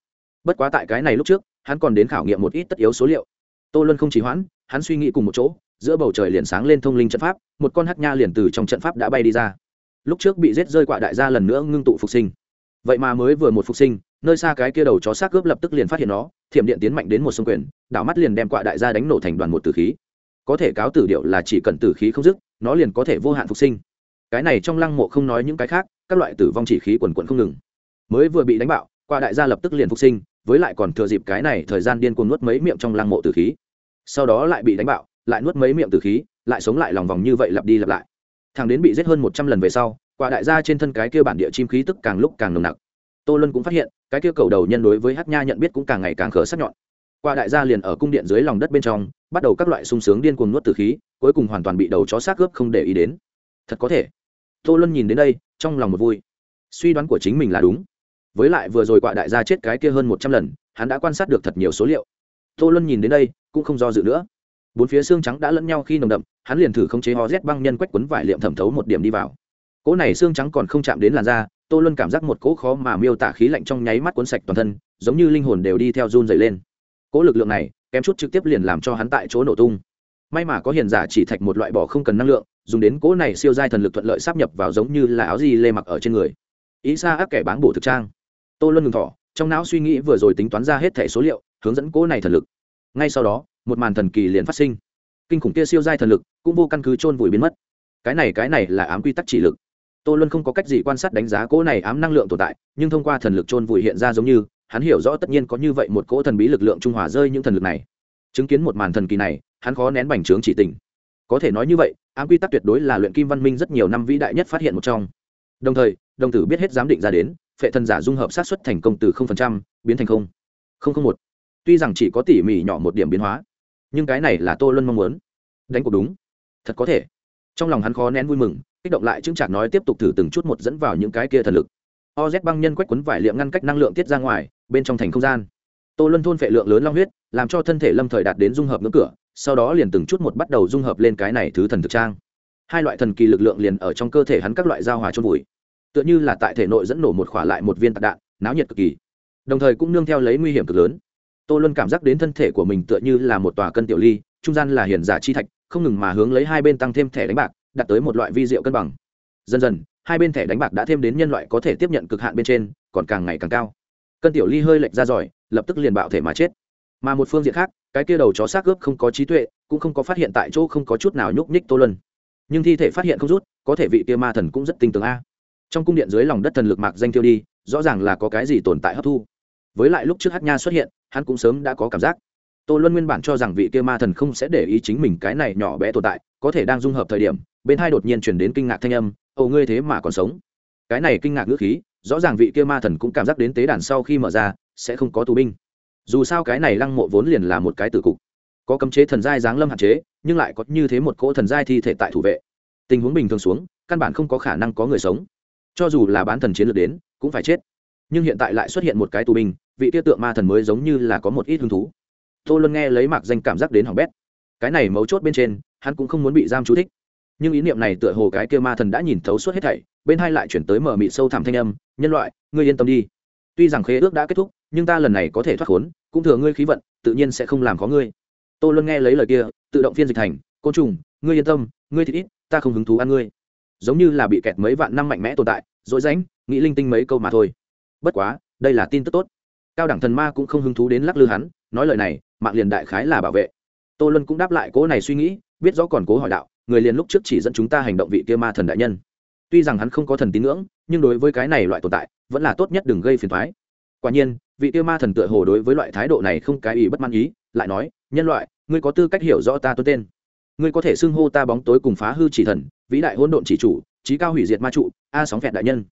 Speaker 1: Bất quá tại cái này lúc trước, hắn còn đến khảo nghiệm một ít tất yếu số liệu. Tô luân không chỉ hoãn hắn suy nghĩ cùng một chỗ, giữa bầu trời liền sáng lên thông linh trận pháp, một con hắc nha liền từ trong trận pháp đã bay đi ra. Lúc trước bị rết rơi quạ đại gia lần nữa ngưng tụ phục sinh. Vậy mà mới vừa một phục sinh, nơi xa cái kia đầu chó xác cướp lập tức liền phát hiện nó, thiểm điện tiến mạnh đến một sông quyền, đảo mắt liền đem quạ đại gia đánh nổ thành đoàn một tử khí. Có thể cáo tử điệu là chỉ cần tử khí không dứt, nó liền có thể vô hạn phục sinh. Cái này trong lăng mộ không nói những cái khác, các loại tử vong chỉ khí quần quận không ngừng. Mới vừa bị đánh bạo quạ đại gia lập tức liền phục sinh, với lại còn thừa dịp cái này thời gian điên cuồng nuốt mấy miệng trong lăng mộ tử khí sau đó lại bị đánh bạo, lại nuốt mấy miệng từ khí, lại sống lại lòng vòng như vậy lặp đi lặp lại. Thằng đến bị giết hơn một trăm lần về sau, quả đại gia trên thân cái kia bản địa chim khí tức càng lúc càng nồng nặc. Tô lân cũng phát hiện, cái kia cầu đầu nhân đối với hát nha nhận biết cũng càng ngày càng khở sắc nhọn. Quả đại gia liền ở cung điện dưới lòng đất bên trong, bắt đầu các loại sung sướng điên cuồng nuốt từ khí, cuối cùng hoàn toàn bị đầu chó xác cướp không để ý đến. Thật có thể. Tô lân nhìn đến đây, trong lòng một vui. Suy đoán của chính mình là đúng. Với lại vừa rồi quả đại gia chết cái kia hơn một trăm lần, hắn đã quan sát được thật nhiều số liệu tô Luân nhìn đến đây, cũng không do dự nữa. Bốn phía xương trắng đã lẫn nhau khi nồng đậm, hắn liền thử khống chế ho rét băng nhân quách quấn vải liệm thẩm thấu một điểm đi vào. Cỗ này xương trắng còn không chạm đến làn da, tô luân cảm giác một cỗ khó mà miêu tả khí lạnh trong nháy mắt cuốn sạch toàn thân, giống như linh hồn đều đi theo run dày lên. Cỗ lực lượng này, kém chút trực tiếp liền làm cho hắn tại chỗ nổ tung. May mà có hiền giả chỉ thạch một loại bỏ không cần năng lượng, dùng đến cỗ này siêu giai thần lực thuận lợi sắp nhập vào giống như là áo gì lê mặc ở trên người. Ý xa áp kẻ báng bổ thực trang. Tô luân ngừng thỏ trong não suy nghĩ vừa rồi tính toán ra hết thẻ số liệu, hướng dẫn cỗ này thần lực. Ngay sau đó, một màn thần kỳ liền phát sinh. Kinh khủng kia siêu giai thần lực cũng vô căn cứ chôn vùi biến mất. Cái này cái này là ám quy tắc chỉ lực. Tô luân không có cách gì quan sát đánh giá cỗ này ám năng lượng tồn tại, nhưng thông qua thần lực chôn vùi hiện ra giống như, hắn hiểu rõ tất nhiên có như vậy một cỗ thần bí lực lượng trung hòa rơi những thần lực này. Chứng kiến một màn thần kỳ này, hắn khó nén bành trướng chỉ tình có thể nói như vậy, ám quy tắc tuyệt đối là luyện kim văn minh rất nhiều năm vĩ đại nhất phát hiện một trong. Đồng thời, đồng tử biết hết giám định ra đến phệ thần giả dung hợp sát xuất thành công từ 0% biến thành không. Không không một. Tuy rằng chỉ có tỉ mỉ nhỏ một điểm biến hóa, nhưng cái này là tô luân mong muốn. Đánh cuộc đúng. Thật có thể. Trong lòng hắn khó nén vui mừng, kích động lại chứng chạc nói tiếp tục thử từng chút một dẫn vào những cái kia thần lực. Oz băng nhân quách quấn vải liệm ngăn cách năng lượng tiết ra ngoài, bên trong thành không gian. Tô luân thôn phệ lượng lớn long huyết, làm cho thân thể lâm thời đạt đến dung hợp ngưỡng cửa, sau đó liền từng chút một bắt đầu dung hợp lên cái này thứ thần thực trang. Hai loại thần kỳ lực lượng liền ở trong cơ thể hắn các loại giao hòa chôn vùi tựa như là tại thể nội dẫn nổ một khỏa lại một viên tạc đạn, náo nhiệt cực kỳ. Đồng thời cũng nương theo lấy nguy hiểm cực lớn. Tô luân cảm giác đến thân thể của mình tựa như là một tòa cân tiểu ly, trung gian là hiền giả chi thạch, không ngừng mà hướng lấy hai bên tăng thêm thẻ đánh bạc, đạt tới một loại vi diệu cân bằng. Dần dần, hai bên thẻ đánh bạc đã thêm đến nhân loại có thể tiếp nhận cực hạn bên trên, còn càng ngày càng cao. Cân tiểu ly hơi lệch ra giỏi, lập tức liền bạo thể mà chết. Mà một phương diện khác, cái kia đầu chó xác ướp không có trí tuệ, cũng không có phát hiện tại chỗ không có chút nào nhúc nhích tô luân. Nhưng thi thể phát hiện không rút, có thể vị kia ma thần cũng rất tinh tường a trong cung điện dưới lòng đất thần lực mạc danh tiêu đi, rõ ràng là có cái gì tồn tại hấp thu. Với lại lúc trước hát nha xuất hiện, hắn cũng sớm đã có cảm giác. Tô luân nguyên bản cho rằng vị kia ma thần không sẽ để ý chính mình cái này nhỏ bé tồn tại, có thể đang dung hợp thời điểm, bên hai đột nhiên chuyển đến kinh ngạc thanh âm, ồ, ngươi thế mà còn sống? Cái này kinh ngạc ngữ khí, rõ ràng vị kia ma thần cũng cảm giác đến tế đàn sau khi mở ra, sẽ không có tù binh. Dù sao cái này lăng mộ vốn liền là một cái tử cục. Có cấm chế thần giai giáng lâm hạn chế, nhưng lại có như thế một cỗ thần giai thi thể tại thủ vệ. Tình huống bình thường xuống, căn bản không có khả năng có người sống cho dù là bán thần chiến lược đến, cũng phải chết. Nhưng hiện tại lại xuất hiện một cái tù binh, vị tiêu tượng ma thần mới giống như là có một ít hứng thú. Tô luân nghe lấy mạc danh cảm giác đến hỏng bét. Cái này mấu chốt bên trên, hắn cũng không muốn bị giam chú thích. Nhưng ý niệm này tựa hồ cái kia ma thần đã nhìn thấu suốt hết thảy, bên hai lại chuyển tới mở mị sâu thẳm thanh âm, nhân loại, ngươi yên tâm đi. Tuy rằng khế ước đã kết thúc, nhưng ta lần này có thể thoát khốn, cũng thừa ngươi khí vận, tự nhiên sẽ không làm khó ngươi. Tô luân nghe lấy lời kia, tự động phiên dịch thành, côn trùng, ngươi yên tâm, ngươi thì ít, ta không hứng thú ăn ngươi giống như là bị kẹt mấy vạn năm mạnh mẽ tồn tại dối rãnh, nghĩ linh tinh mấy câu mà thôi. Bất quá, đây là tin tức tốt. Cao đẳng thần ma cũng không hứng thú đến lắc lư hắn, nói lời này, mạng liền đại khái là bảo vệ. Tô luân cũng đáp lại cố này suy nghĩ, biết rõ còn cố hỏi đạo, người liền lúc trước chỉ dẫn chúng ta hành động vị kia ma thần đại nhân. Tuy rằng hắn không có thần tín ngưỡng, nhưng đối với cái này loại tồn tại, vẫn là tốt nhất đừng gây phiền thoái quả nhiên, vị kia ma thần tựa hồ đối với loại thái độ này không cái ý bất mãn ý, lại nói, nhân loại, ngươi có tư cách hiểu rõ ta tôi tên. Ngươi có thể xưng hô ta bóng tối cùng phá hư chỉ thần vĩ đại hỗn độn chỉ chủ trí cao hủy diệt ma trụ, a sóng vẹn đại nhân.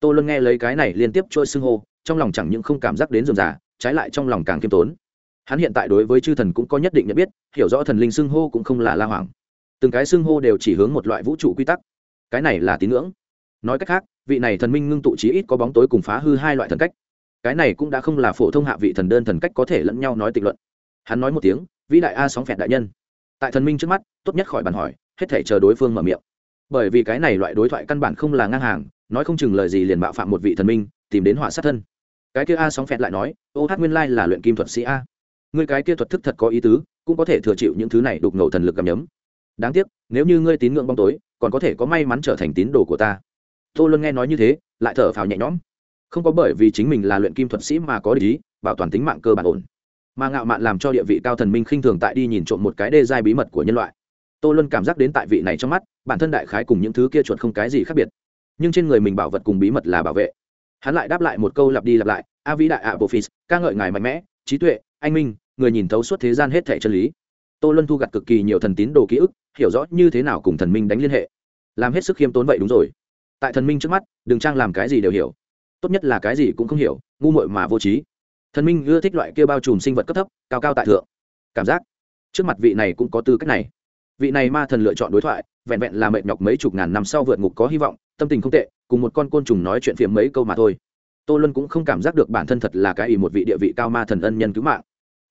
Speaker 1: Tô luân nghe lấy cái này liên tiếp trôi xưng hô, trong lòng chẳng những không cảm giác đến dườm già trái lại trong lòng càng kiêm tốn. Hắn hiện tại đối với chư thần cũng có nhất định nhận biết, hiểu rõ thần linh xưng hô cũng không là la hoàng từng cái xưng hô đều chỉ hướng một loại vũ trụ quy tắc. Cái này là tín ngưỡng. Nói cách khác, vị này thần minh ngưng tụ trí ít có bóng tối cùng phá hư hai loại thần cách. Cái này cũng đã không là phổ thông hạ vị thần đơn thần cách có thể lẫn nhau nói tịch luận. Hắn nói một tiếng, vĩ đại a sóng phẹn đại nhân. Tại thần minh trước mắt, tốt nhất khỏi bàn hỏi, hết thể chờ đối phương mở miệng bởi vì cái này loại đối thoại căn bản không là ngang hàng, nói không chừng lời gì liền bạo phạm một vị thần minh, tìm đến họa sát thân. Cái kia a sóng phẹt lại nói, ô, hát nguyên lai là luyện kim thuật sĩ a. Người cái kia thuật thức thật có ý tứ, cũng có thể thừa chịu những thứ này đục ngầu thần lực gầm nhấm. Đáng tiếc, nếu như ngươi tín ngưỡng bóng tối, còn có thể có may mắn trở thành tín đồ của ta. Tô luân nghe nói như thế, lại thở phào nhẹ nhõm. Không có bởi vì chính mình là luyện kim thuật sĩ mà có lý bảo toàn tính mạng cơ bản ổn. Mà ngạo mạn làm cho địa vị cao thần minh khinh thường tại đi nhìn trộm một cái đê giai bí mật của nhân loại tô luân cảm giác đến tại vị này trong mắt, bản thân đại khái cùng những thứ kia chuột không cái gì khác biệt. Nhưng trên người mình bảo vật cùng bí mật là bảo vệ. Hắn lại đáp lại một câu lặp đi lặp lại, a vĩ đại ạ bộ phis ca ngợi ngài mạnh mẽ, trí tuệ, anh minh, người nhìn thấu suốt thế gian hết thẻ chân lý. Tô luân thu gặt cực kỳ nhiều thần tín đồ ký ức, hiểu rõ như thế nào cùng thần minh đánh liên hệ. Làm hết sức khiêm tốn vậy đúng rồi. Tại thần minh trước mắt, đừng trang làm cái gì đều hiểu. Tốt nhất là cái gì cũng không hiểu, ngu muội mà vô trí. Thần minh ưa thích loại kia bao trùm sinh vật cấp thấp, cao cao tại thượng. Cảm giác. Trước mặt vị này cũng có tư cách này vị này ma thần lựa chọn đối thoại, vẹn vẹn là mệt nhọc mấy chục ngàn năm sau vượt ngục có hy vọng, tâm tình không tệ, cùng một con côn trùng nói chuyện phiếm mấy câu mà thôi. Tô luân cũng không cảm giác được bản thân thật là cái ý một vị địa vị cao ma thần ân nhân cứu mạng.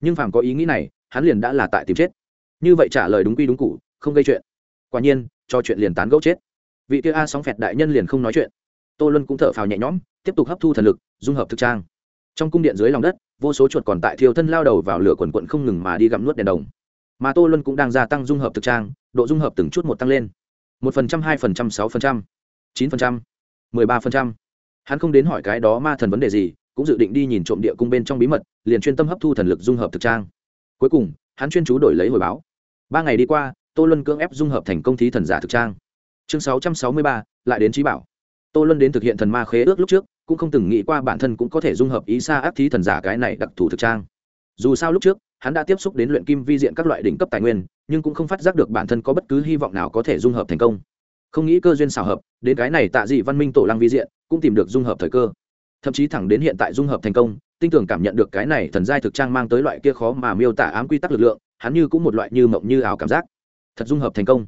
Speaker 1: Nhưng phàm có ý nghĩ này, hắn liền đã là tại tìm chết. Như vậy trả lời đúng quy đúng cụ không gây chuyện. Quả nhiên, cho chuyện liền tán gẫu chết. Vị kia a sóng phẹt đại nhân liền không nói chuyện. Tô luân cũng thở phào nhẹ nhõm, tiếp tục hấp thu thần lực, dung hợp thực trang. Trong cung điện dưới lòng đất, vô số chuột còn tại thiêu thân lao đầu vào lửa quần quận không ngừng mà đi gặm nuốt đèn đồng mà tô luân cũng đang gia tăng dung hợp thực trang, độ dung hợp từng chút một tăng lên. một phần trăm, hai phần trăm, sáu phần trăm, chín phần trăm, mười ba phần trăm. Hắn không đến hỏi cái đó ma thần vấn đề gì, cũng dự định đi nhìn trộm địa cung bên trong bí mật, liền chuyên tâm hấp thu thần lực dung hợp thực trang. Cuối cùng, hắn chuyên chú đổi lấy hồi báo. Ba ngày đi qua, tô luân cưỡng ép dung hợp thành công thí thần giả thực trang. Chương sáu trăm sáu mươi ba, lại đến trí bảo. Tô luân đến thực hiện thần ma khế ước lúc trước, cũng không từng nghĩ qua bản thân cũng có thể dung hợp ý xa áp thí thần giả cái này đặc thù thực trang dù sao lúc trước, hắn đã tiếp xúc đến luyện kim vi diện các loại đỉnh cấp tài nguyên, nhưng cũng không phát giác được bản thân có bất cứ hy vọng nào có thể dung hợp thành công. Không nghĩ cơ duyên xào hợp, đến cái này tạ dị văn minh tổ lăng vi diện, cũng tìm được dung hợp thời cơ. Thậm chí thẳng đến hiện tại dung hợp thành công, tinh tưởng cảm nhận được cái này thần giai thực trang mang tới loại kia khó mà miêu tả ám quy tắc lực lượng, hắn như cũng một loại như mộng như ảo cảm giác. Thật dung hợp thành công.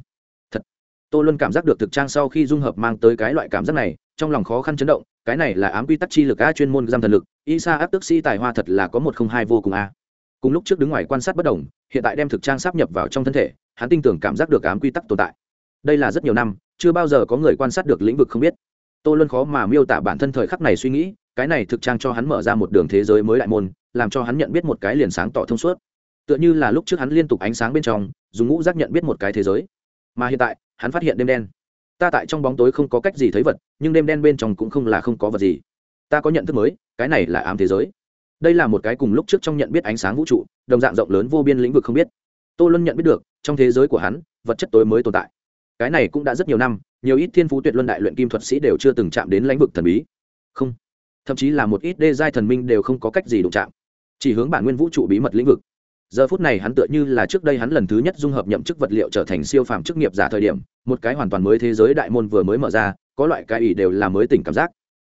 Speaker 1: Thật. Tô luân cảm giác được thực trang sau khi dung hợp mang tới cái loại cảm giác này trong lòng khó khăn chấn động, cái này là ám quy tắc chi lực a chuyên môn giam thần lực y sa áp tức sĩ tài hoa thật là có một không hai vô cùng a. Cùng lúc trước đứng ngoài quan sát bất đồng, hiện tại đem thực trang sắp nhập vào trong thân thể, hắn tin tưởng cảm giác được ám quy tắc tồn tại. Đây là rất nhiều năm, chưa bao giờ có người quan sát được lĩnh vực không biết. Tô luân khó mà miêu tả bản thân thời khắc này suy nghĩ, cái này thực trang cho hắn mở ra một đường thế giới mới đại môn, làm cho hắn nhận biết một cái liền sáng tỏ thông suốt. Tựa như là lúc trước hắn liên tục ánh sáng bên trong, dùng ngũ giác nhận biết một cái thế giới. Mà hiện tại, hắn phát hiện đêm đen ta tại trong bóng tối không có cách gì thấy vật, nhưng đêm đen bên trong cũng không là không có vật gì. Ta có nhận thức mới, cái này là ám thế giới. Đây là một cái cùng lúc trước trong nhận biết ánh sáng vũ trụ, đồng dạng rộng lớn vô biên lĩnh vực không biết. Tô luân nhận biết được, trong thế giới của hắn, vật chất tối mới tồn tại. Cái này cũng đã rất nhiều năm, nhiều ít thiên phú tuyệt luân đại luyện kim thuật sĩ đều chưa từng chạm đến lãnh vực thần bí. Không, thậm chí là một ít đê giai thần minh đều không có cách gì đụng chạm. Chỉ hướng bản nguyên vũ trụ bí mật lĩnh vực giờ phút này hắn tựa như là trước đây hắn lần thứ nhất dung hợp nhậm chức vật liệu trở thành siêu phàm chức nghiệp giả thời điểm, một cái hoàn toàn mới thế giới đại môn vừa mới mở ra, có loại cái ý đều là mới tỉnh cảm giác.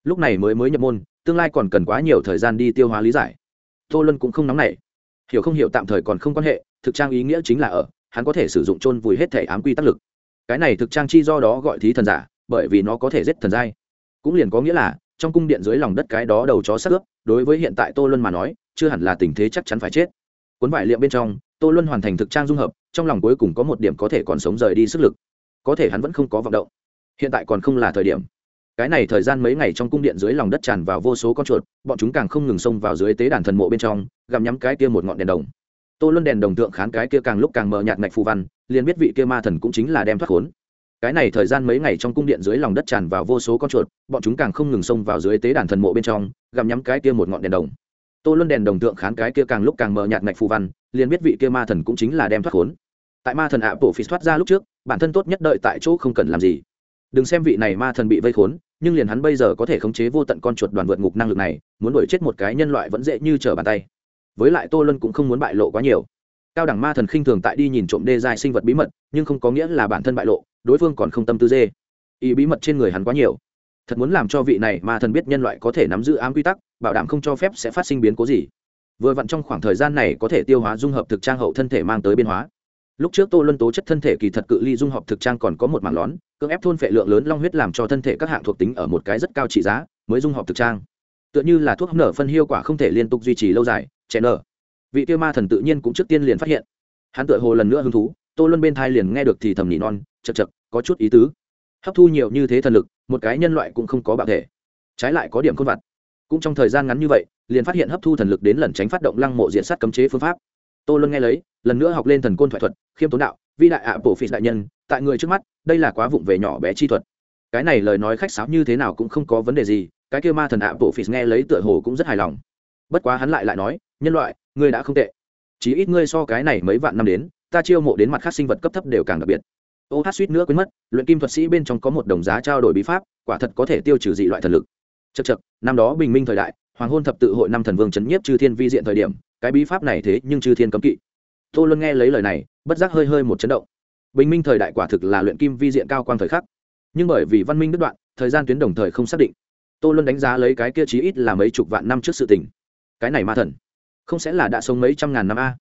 Speaker 1: Lúc này mới mới nhập môn, tương lai còn cần quá nhiều thời gian đi tiêu hóa lý giải. Tô luân cũng không nóng nảy. Hiểu không hiểu tạm thời còn không quan hệ, thực trang ý nghĩa chính là ở, hắn có thể sử dụng chôn vùi hết thể ám quy tác lực. Cái này thực trang chi do đó gọi thí thần giả, bởi vì nó có thể giết thần giai. Cũng liền có nghĩa là, trong cung điện dưới lòng đất cái đó đầu chó sắc ướp, đối với hiện tại tô luân mà nói, chưa hẳn là tình thế chắc chắn phải chết cuốn vải liệm bên trong, tô luân hoàn thành thực trang dung hợp, trong lòng cuối cùng có một điểm có thể còn sống rời đi sức lực. Có thể hắn vẫn không có vọng động. Hiện tại còn không là thời điểm. Cái này thời gian mấy ngày trong cung điện dưới lòng đất tràn vào vô số con chuột, bọn chúng càng không ngừng xông vào dưới tế đàn thần mộ bên trong, gặm nhắm cái kia một ngọn đèn đồng. Tô luân đèn đồng tượng khán cái kia càng lúc càng mờ nhạt ngạch phù văn, liền biết vị kia ma thần cũng chính là đem thoát khốn. Cái này thời gian mấy ngày trong cung điện dưới lòng đất tràn vào vô số con chuột, bọn chúng càng không ngừng xông vào dưới tế đàn thần mộ bên trong, gặm nhắm cái kia một ngọn đèn đồng tô luân đèn đồng tượng khán cái kia càng lúc càng mờ nhạt ngạch phù văn, liền biết vị kia ma thần cũng chính là đem thoát khốn. Tại ma thần ạ bộ phí thoát ra lúc trước, bản thân tốt nhất đợi tại chỗ không cần làm gì. Đừng xem vị này ma thần bị vây khốn, nhưng liền hắn bây giờ có thể khống chế vô tận con chuột đoàn vượt ngục năng lực này, muốn đuổi chết một cái nhân loại vẫn dễ như trở bàn tay. Với lại tô luân cũng không muốn bại lộ quá nhiều. Cao đẳng ma thần khinh thường tại đi nhìn trộm đê dài sinh vật bí mật, nhưng không có nghĩa là bản thân bại lộ, đối phương còn không tâm tư dê. Ý bí mật trên người hắn quá nhiều thật muốn làm cho vị này ma thần biết nhân loại có thể nắm giữ ám quy tắc, bảo đảm không cho phép sẽ phát sinh biến cố gì. Vừa vặn trong khoảng thời gian này có thể tiêu hóa dung hợp thực trang hậu thân thể mang tới biên hóa. Lúc trước tô luân tố chất thân thể kỳ thật cự ly dung hợp thực trang còn có một mảng lón, cưỡng ép thôn phệ lượng lớn long huyết làm cho thân thể các hạng thuộc tính ở một cái rất cao trị giá, mới dung hợp thực trang. Tựa như là thuốc nở phân hiệu quả không thể liên tục duy trì lâu dài trẻ nở. Vị tiêu ma thần tự nhiên cũng trước tiên liền phát hiện. Hắn tựa hồ lần nữa hứng thú, tô luân bên thai liền nghe được thì thầm nỉ non chật chật có chút ý tứ hấp thu nhiều như thế thần lực, một cái nhân loại cũng không có bạo thể. Trái lại có điểm khôn vặt. Cũng trong thời gian ngắn như vậy, liền phát hiện hấp thu thần lực đến lần tránh phát động lăng mộ diện sát cấm chế phương pháp. Tô luân nghe lấy, lần nữa học lên thần côn thoại thuật, khiêm tốn đạo, vi đại ạ, bổ phỉ đại nhân, tại người trước mắt, đây là quá vụng về nhỏ bé chi thuật. Cái này lời nói khách sáo như thế nào cũng không có vấn đề gì, cái kêu ma thần ạ, bổ phỉ nghe lấy tựa hồ cũng rất hài lòng. Bất quá hắn lại lại nói, nhân loại, ngươi đã không tệ. Chỉ ít ngươi so cái này mấy vạn năm đến, ta chiêu mộ đến mặt khác sinh vật cấp thấp đều càng đặc biệt ô hát suýt nữa quên mất, luyện kim thuật sĩ bên trong có một đồng giá trao đổi bí pháp, quả thật có thể tiêu trừ dị loại thần lực. Chật chật năm đó bình minh thời đại, hoàng hôn thập tự hội năm thần vương c h ấ n nhiếp chư thiên vi diện thời điểm, cái bí pháp này thế nhưng chư thiên cấm kỵ. Tô luân nghe lấy lời này, bất giác hơi hơi một chấn động. Bình minh thời đại quả thực là luyện kim vi diện cao quang thời khắc. Nhưng bởi vì văn minh đứt đoạn, thời gian tuyến đồng thời không xác định. Tô luân đánh giá lấy cái kia chí ít là mấy chục vạn năm trước sự tình. Cái này ma thần, không sẽ là đã sống mấy trăm ngàn năm a?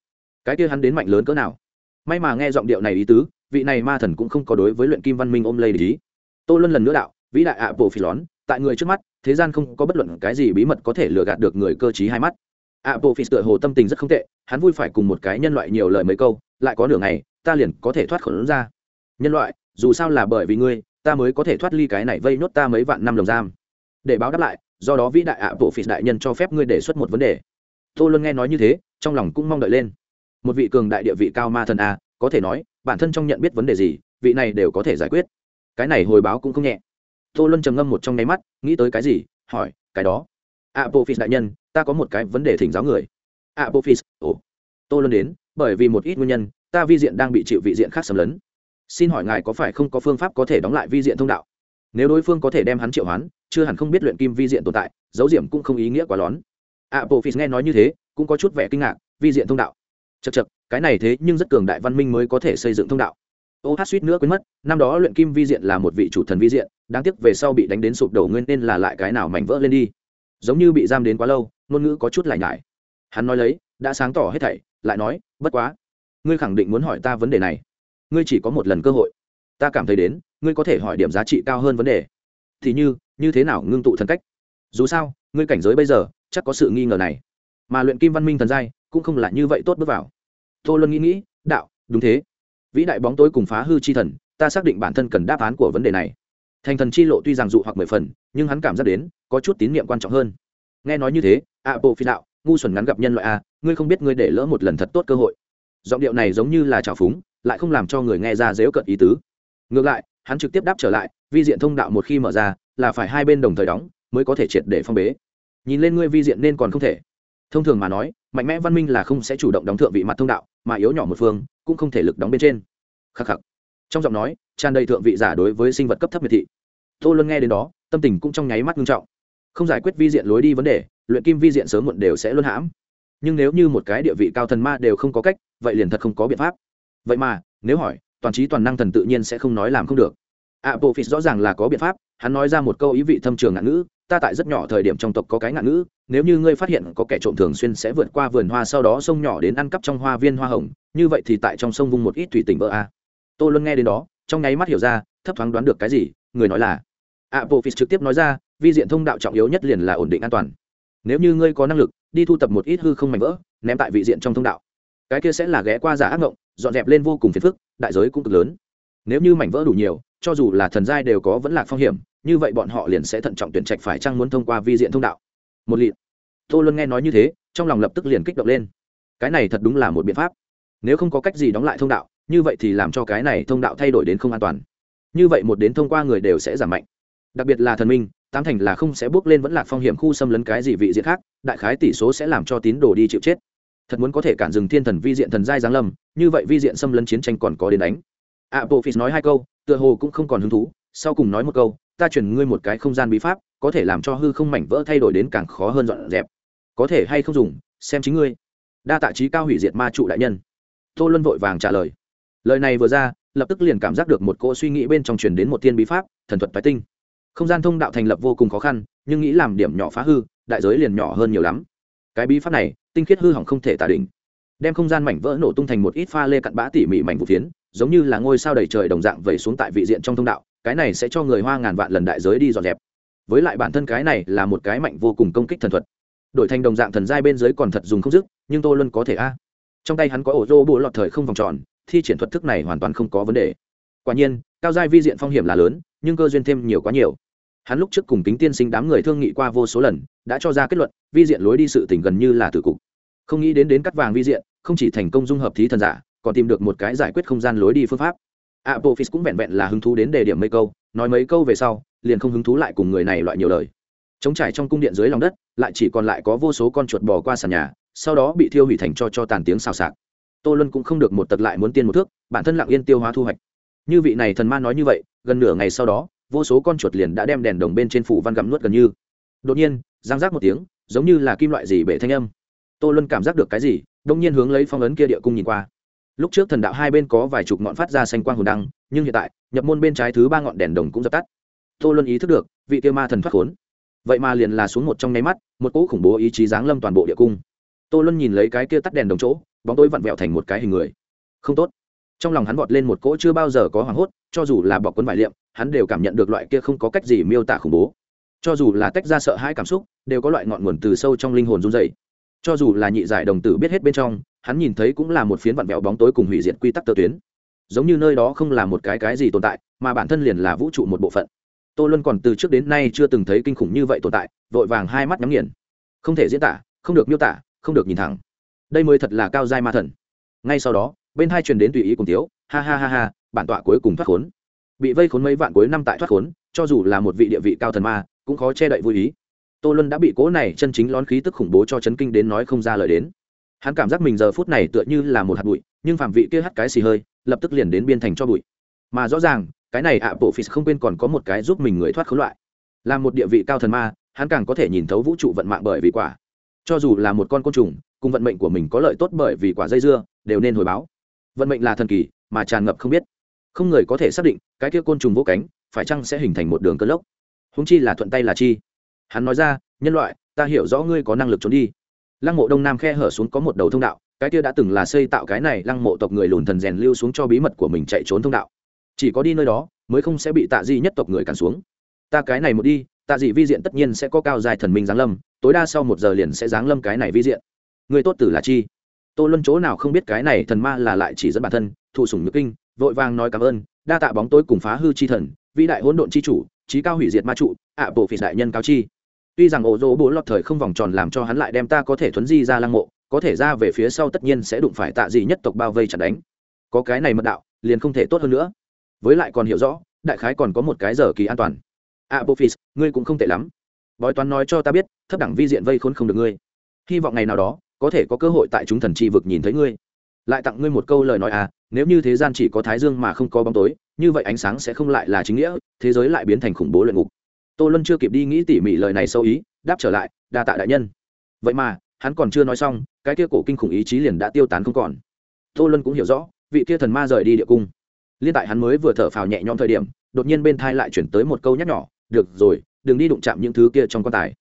Speaker 1: Cái kia hắn đến mạnh lớn cỡ nào? May mà nghe giọng điệu này ý tứ, vị này ma thần cũng không có đối với luyện kim văn minh ôm lây lý tô luân lần nữa đạo, vĩ đại ạ bộ phi lón, tại người trước mắt, thế gian không có bất luận cái gì bí mật có thể lừa gạt được người cơ t hai mắt. Ạ bộ phi tựa hồ tâm tình rất không tệ, hắn vui phải cùng một cái nhân loại nhiều lời mấy câu, lại có nửa ngày, ta liền có thể thoát khỏi lớn ra. Nhân loại, dù sao là bởi vì ngươi, ta mới có thể thoát ly cái này vây nhốt ta mấy vạn năm lồng giam. Để báo đáp lại, do đó vĩ đại ạ bộ phi đại nhân cho phép ngươi đề xuất một vấn đề. Tô luân nghe nói như thế, trong lòng cũng mong đợi lên một vị cường đại địa vị cao ma thần a, có thể nói, bản thân trong nhận biết vấn đề gì, vị này đều có thể giải quyết. Cái này hồi báo cũng không nhẹ. Tô luân trầm ngâm một trong nháy mắt, nghĩ tới cái gì, hỏi, cái đó? Apophis đại nhân, ta có một cái vấn đề thỉnh giáo người. Apophis, ồ. Tô luân đến, bởi vì một ít nguyên nhân, ta vi diện đang bị chịu vị diện khác xâm lấn. Xin hỏi ngài có phải không có phương pháp có thể đóng lại vi diện thông đạo? Nếu đối phương có thể đem hắn triệu hoán, chưa hẳn không biết luyện kim vi diện tồn tại, dấu diệm cũng không ý nghĩa quá lón. Apophis nghe nói như thế, cũng có chút vẻ kinh ngạc, vi diện thông đạo? Chật chật, cái này thế nhưng rất cường đại văn minh mới có thể xây dựng thông đạo. Ô hát suýt nữa quên mất, năm đó luyện kim vi diện là một vị chủ thần vi diện, đáng tiếc về sau bị đánh đến sụp đổ nguyên nên là lại cái nào mảnh vỡ lên đi. Giống như bị giam đến quá lâu, ngôn ngữ có chút lại nhải. Hắn nói lấy, đã sáng tỏ hết thảy, lại nói, bất quá, ngươi khẳng định muốn hỏi ta vấn đề này. Ngươi chỉ có một lần cơ hội. Ta cảm thấy đến, ngươi có thể hỏi điểm giá trị cao hơn vấn đề. Thì như như thế nào ngưng tụ thần cách? Dù sao, ngươi cảnh giới bây giờ, chắc có sự nghi ngờ này. Mà luyện kim văn minh thần giai, cũng không là như vậy tốt bước vào tô luân nghĩ nghĩ, đạo, đúng thế. Vĩ đại bóng tối cùng phá hư chi thần, ta xác định bản thân cần đáp án của vấn đề này. Thành thần chi lộ tuy rằng dụ hoặc mười phần, nhưng hắn cảm giác đến, có chút tín nhiệm quan trọng hơn. Nghe nói như thế ạ bộ phi đạo ngu xuẩn ngắn gặp nhân loại a, ngươi không biết ngươi để lỡ một lần thật tốt cơ hội. Giọng điệu này giống như là trào phúng, lại không làm cho người nghe ra dếu cận ý tứ. Ngược lại, hắn trực tiếp đáp trở lại, vi diện thông đạo một khi mở ra, là phải hai bên đồng thời đóng, mới có thể triệt để phong bế. Nhìn lên ngươi vi diện nên còn không thể. Thông thường mà nói, mạnh mẽ văn minh là không sẽ chủ động đóng thượng vị mặt thông đạo mà yếu nhỏ một phương cũng không thể lực đóng bên trên. Khắc khắc. Trong giọng nói, tràn đầy thượng vị giả đối với sinh vật cấp thấp miệt thị. Tô luân nghe đến đó, tâm tình cũng trong nháy mắt nghiêm trọng. Không giải quyết vi diện lối đi vấn đề, luyện kim vi diện sớm muộn đều sẽ luôn hãm. Nhưng nếu như một cái địa vị cao thần ma đều không có cách, vậy liền thật không có biện pháp. Vậy mà, nếu hỏi, toàn trí toàn năng thần tự nhiên sẽ không nói làm không được. A bộ phis rõ ràng là có biện pháp, hắn nói ra một câu ý vị thâm trường ngạn ngữ ta tại rất nhỏ thời điểm trong tộc có cái ngạn ngữ, nếu như ngươi phát hiện có kẻ trộm thường xuyên sẽ vượt qua vườn hoa sau đó sông nhỏ đến ăn cắp trong hoa viên hoa hồng, như vậy thì tại trong sông vung một ít thủy tình vỡ a. Tôi luôn nghe đến đó, trong nháy mắt hiểu ra, thấp thoáng đoán được cái gì, người nói là, a bộ phis trực tiếp nói ra, vi diện thông đạo trọng yếu nhất liền là ổn định an toàn. Nếu như ngươi có năng lực, đi thu tập một ít hư không mảnh vỡ, ném tại vị diện trong thông đạo. Cái kia sẽ là ghé qua giả ác ngộng, dọn dẹp lên vô cùng phiền phức, đại giới cũng cực lớn. Nếu như mảnh vỡ đủ nhiều, cho dù là thần giai đều có vẫn là phong hiểm như vậy bọn họ liền sẽ thận trọng tuyển trạch phải chăng muốn thông qua vi diện thông đạo. Một lịt. Tô luân nghe nói như thế, trong lòng lập tức liền kích động lên. Cái này thật đúng là một biện pháp. Nếu không có cách gì đóng lại thông đạo, như vậy thì làm cho cái này thông đạo thay đổi đến không an toàn. Như vậy một đến thông qua người đều sẽ giảm mạnh. Đặc biệt là thần minh, tám thành là không sẽ bước lên vẫn lạc phong hiểm khu xâm lấn cái gì vị diện khác, đại khái tỷ số sẽ làm cho tín đồ đi chịu chết. Thật muốn có thể cản dừng thiên thần vi diện thần giai giáng lâm, như vậy vi diện xâm lấn chiến tranh còn có đến đánh. Apophis nói hai câu, tựa hồ cũng không còn hứng thú, sau cùng nói một câu ta truyền ngươi một cái không gian bí pháp, có thể làm cho hư không mảnh vỡ thay đổi đến càng khó hơn dọn dẹp. Có thể hay không dùng, xem chính ngươi. Đa tạ trí cao hủy diệt ma trụ đại nhân. Tô luân vội vàng trả lời. Lời này vừa ra, lập tức liền cảm giác được một cỗ suy nghĩ bên trong truyền đến một thiên bí pháp, thần thuật phái tinh. Không gian thông đạo thành lập vô cùng khó khăn, nhưng nghĩ làm điểm nhỏ phá hư, đại giới liền nhỏ hơn nhiều lắm. Cái bí pháp này, tinh khiết hư hỏng không thể tả đỉnh. Đem không gian mảnh vỡ nổ tung thành một ít pha lê cặn bã tỉ mỉ mảnh vụ phiến, giống như là ngôi sao đầy trời đồng dạng vẩy xuống tại vị diện trong thông đạo cái này sẽ cho người hoa ngàn vạn lần đại giới đi dọn dẹp. Với lại bản thân cái này là một cái mạnh vô cùng công kích thần thuật. Đổi thành đồng dạng thần giai bên dưới còn thật dùng không dứt, nhưng tô luân có thể a. Trong tay hắn có ổ rô bộ lọt thời không vòng tròn, thi triển thuật thức này hoàn toàn không có vấn đề. Quả nhiên, cao giai vi diện phong hiểm là lớn, nhưng cơ duyên thêm nhiều quá nhiều. Hắn lúc trước cùng kính tiên sinh đám người thương nghị qua vô số lần, đã cho ra kết luận, vi diện lối đi sự tỉnh gần như là tử cục. Không nghĩ đến đến cắt vàng vi diện, không chỉ thành công dung hợp thí thần giả, còn tìm được một cái giải quyết không gian lối đi phương pháp apophis cũng vẹn vẹn là hứng thú đến đề điểm mấy câu, nói mấy câu về sau, liền không hứng thú lại cùng người này loại nhiều lời. Trống trải trong cung điện dưới lòng đất, lại chỉ còn lại có vô số con chuột bò qua sàn nhà, sau đó bị thiêu hủy thành cho cho tàn tiếng xào xạc. Tô luân cũng không được một tật lại muốn tiên một thước, bản thân lặng yên tiêu hóa thu hoạch. Như vị này thần ma nói như vậy, gần nửa ngày sau đó, vô số con chuột liền đã đem đèn đồng bên trên phủ văn gặm nuốt gần như. Đột nhiên giang giác một tiếng, giống như là kim loại gì bể thanh âm. Tô luân cảm giác được cái gì đột nhiên hướng lấy phong ấn kia địa cung nhìn qua lúc trước thần đạo hai bên có vài chục ngọn phát ra xanh quang hồn đăng, nhưng hiện tại, nhập môn bên trái thứ ba ngọn đèn đồng cũng dập tắt. Tô luân ý thức được, vị tiêu ma thần thoát khốn. Vậy mà liền là xuống một trong nháy mắt, một cỗ khủng bố ý chí giáng lâm toàn bộ địa cung. Tô luân nhìn lấy cái kia tắt đèn đồng chỗ, bóng tôi vặn vẹo thành một cái hình người. Không tốt. Trong lòng hắn vọt lên một cỗ chưa bao giờ có hoảng hốt, cho dù là bọc quấn vải liệm, hắn đều cảm nhận được loại kia không có cách gì miêu tả khủng bố. Cho dù là tách ra sợ hãi cảm xúc, đều có loại ngọn nguồn từ sâu trong linh hồn run dày cho dù là nhị giải đồng tử biết hết bên trong hắn nhìn thấy cũng là một phiến vặn vẹo bóng tối cùng hủy diệt quy tắc tơ tuyến. Giống như nơi đó không là một cái cái gì tồn tại, mà bản thân liền là vũ trụ một bộ phận. Tô luân còn từ trước đến nay chưa từng thấy kinh khủng như vậy tồn tại, vội vàng hai mắt nhắm nghiền. Không thể diễn tả, không được miêu tả, không được nhìn thẳng. Đây mới thật là cao giai ma thần. Ngay sau đó, bên hai truyền đến tùy ý cùng tiếu ha ha ha ha, bản tọa cuối cùng thoát khốn. Bị vây khốn mấy vạn cuối năm tại thoát khốn, cho dù là một vị địa vị cao thần ma, cũng khó che đậy vui ý. Tô luân đã bị cố này chân chính lón khí tức khủng bố cho chấn kinh đến nói không ra lời đến hắn cảm giác mình giờ phút này tựa như là một hạt bụi, nhưng phạm vị kia hắt cái xì hơi, lập tức liền đến biên thành cho bụi. Mà rõ ràng, cái này ạ, bộ phi không quên còn có một cái giúp mình người thoát khốn loại. Là một địa vị cao thần ma, hắn càng có thể nhìn thấu vũ trụ vận mạng bởi vì quả. Cho dù là một con côn trùng, cùng vận mệnh của mình có lợi tốt bởi vì quả dây dưa, đều nên hồi báo. Vận mệnh là thần kỳ, mà tràn ngập không biết. Không người có thể xác định, cái kia côn trùng vô cánh, phải chăng sẽ hình thành một đường cơn lốc? Húng chi là thuận tay là chi? Hắn nói ra, nhân loại, ta hiểu rõ ngươi có năng lực trốn đi lăng mộ đông nam khe hở xuống có một đầu thông đạo, cái kia đã từng là xây tạo cái này lăng mộ tộc người lùn thần rèn lưu xuống cho bí mật của mình chạy trốn thông đạo. Chỉ có đi nơi đó mới không sẽ bị tạ di nhất tộc người cản xuống. Ta cái này một đi, tạ dị vi diện tất nhiên sẽ có cao dài thần minh giáng lâm, tối đa sau một giờ liền sẽ giáng lâm cái này vi diện. Người tốt tử là chi? Tô luân chỗ nào không biết cái này thần ma là lại chỉ dẫn bản thân, thụ sủng nhược kinh, vội vàng nói cảm ơn, đa tạ bóng tối cùng phá hư chi thần, vĩ đại hỗn độn chi chủ trí cao hủy diệt ma trụ, ạ bộ phỉ đại nhân cao chi tuy rằng ổ dỗ bố lọt thời không vòng tròn làm cho hắn lại đem ta có thể thuấn di ra lăng mộ, có thể ra về phía sau tất nhiên sẽ đụng phải tạ gì nhất tộc bao vây chặt đánh. Có cái này mật đạo, liền không thể tốt hơn nữa. Với lại còn hiểu rõ, đại khái còn có một cái giờ kỳ an toàn. Apophis, ngươi cũng không tệ lắm. Bói toán nói cho ta biết, thấp đẳng vi diện vây khốn không được ngươi. Hy vọng ngày nào đó, có thể có cơ hội tại chúng thần tri vực nhìn thấy ngươi. Lại tặng ngươi một câu lời nói à nếu như thế gian chỉ có thái dương mà không có bóng tối, như vậy ánh sáng sẽ không lại là chính nghĩa, thế giới lại biến thành khủng bố luyện ngục tô luân chưa kịp đi nghĩ tỉ mỉ lời này sâu ý, đáp trở lại, đa tạ đại nhân. Vậy mà, hắn còn chưa nói xong, cái kia cổ kinh khủng ý chí liền đã tiêu tán không còn. Tô luân cũng hiểu rõ, vị kia thần ma rời đi địa cung. Liên tại hắn mới vừa thở phào nhẹ nhõm thời điểm, đột nhiên bên thai lại chuyển tới một câu nhắc nhỏ được rồi, đừng đi đụng chạm những thứ kia trong quan tài.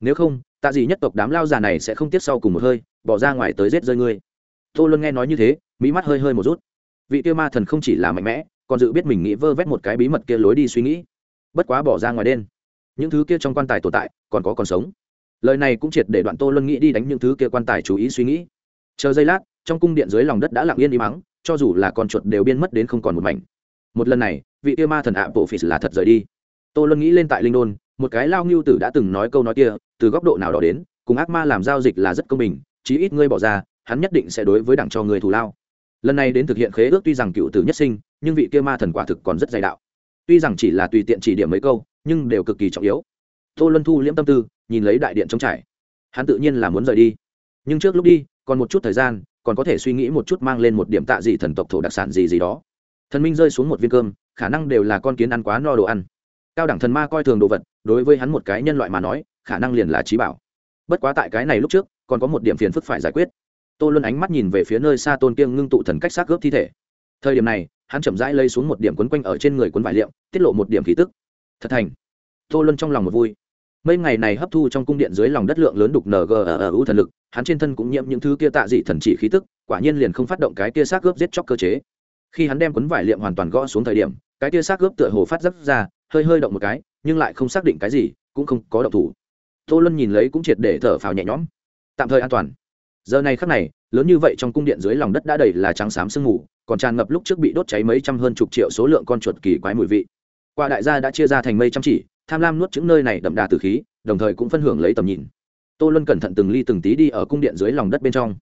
Speaker 1: Nếu không, tạ gì nhất tộc đám lao già này sẽ không tiếp sau cùng một hơi, bỏ ra ngoài tới rết rơi ngươi. Tô luân nghe nói như thế mỹ mắt hơi hơi một rút. Vị kia ma thần không chỉ là mạnh mẽ, còn dự biết mình nghĩ vơ vét một cái bí mật kia lối đi suy nghĩ. Bất quá bỏ ra ngoài đen những thứ kia trong quan tài tồn tại, còn có còn sống. Lời này cũng triệt để đoạn tô luân nghĩ đi đánh những thứ kia quan tài chú ý suy nghĩ. Chờ giây lát, trong cung điện dưới lòng đất đã lặng yên đi mắng cho dù là con chuột đều biên mất đến không còn một mảnh. Một lần này, vị kia ma thần ạ, bộ phỉ là thật rời đi. Tô luân nghĩ lên tại linh đôn, một cái lao ngưu tử đã từng nói câu nói kia, từ góc độ nào đó đến, cùng ác ma làm giao dịch là rất công bình, chí ít ngươi bỏ ra, hắn nhất định sẽ đối với đảng cho người thù lao. Lần này đến thực hiện khế ước tuy rằng cựu tử nhất sinh, nhưng vị kia ma thần quả thực còn rất dày đạo. Tuy rằng chỉ là tùy tiện chỉ điểm mấy câu nhưng đều cực kỳ trọng yếu. Tô luân thu liễm tâm tư, nhìn lấy đại điện trống trải. Hắn tự nhiên là muốn rời đi. Nhưng trước lúc đi, còn một chút thời gian, còn có thể suy nghĩ một chút mang lên một điểm tạ dị thần tộc thổ đặc sản gì gì đó. Thần minh rơi xuống một viên cơm, khả năng đều là con kiến ăn quá no đồ ăn. Cao đẳng thần ma coi thường đồ vật, đối với hắn một cái nhân loại mà nói, khả năng liền là trí bảo. Bất quá tại cái này lúc trước, còn có một điểm phiền phức phải giải quyết. Tô luân ánh mắt nhìn về phía nơi xa tôn kiêng ngưng tụ thần cách xác gớp thi thể. Thời điểm này, hắn chậm rãi lây xuống một điểm quấn quanh ở trên người quấn vải liệm tiết lộ một điểm khí tức thật thành. Tô luân trong lòng một vui. Mấy ngày này hấp thu trong cung điện dưới lòng đất lượng lớn đục ng ở thần lực, hắn trên thân cũng nhiễm những thứ kia tạ dị thần chỉ khí tức, quả nhiên liền không phát động cái kia xác gớp giết chóc cơ chế. Khi hắn đem quấn vải liệm hoàn toàn gõ xuống thời điểm, cái kia xác gớp tựa hồ phát dấp ra, hơi hơi động một cái, nhưng lại không xác định cái gì, cũng không có động thủ. Tô luân nhìn lấy cũng triệt để thở phào nhẹ nhõm. Tạm thời an toàn. Giờ này khắc này, lớn như vậy trong cung điện dưới lòng đất đã đầy là trắng xám sương mù, còn tràn ngập lúc trước bị đốt cháy mấy trăm hơn chục triệu số lượng con chuột kỳ quái mùi vị qua đại gia đã chia ra thành mây trăm chỉ, tham lam nuốt những nơi này đậm đà từ khí, đồng thời cũng phân hưởng lấy tầm nhìn. Tô luân cẩn thận từng ly từng tí đi ở cung điện dưới lòng đất bên trong.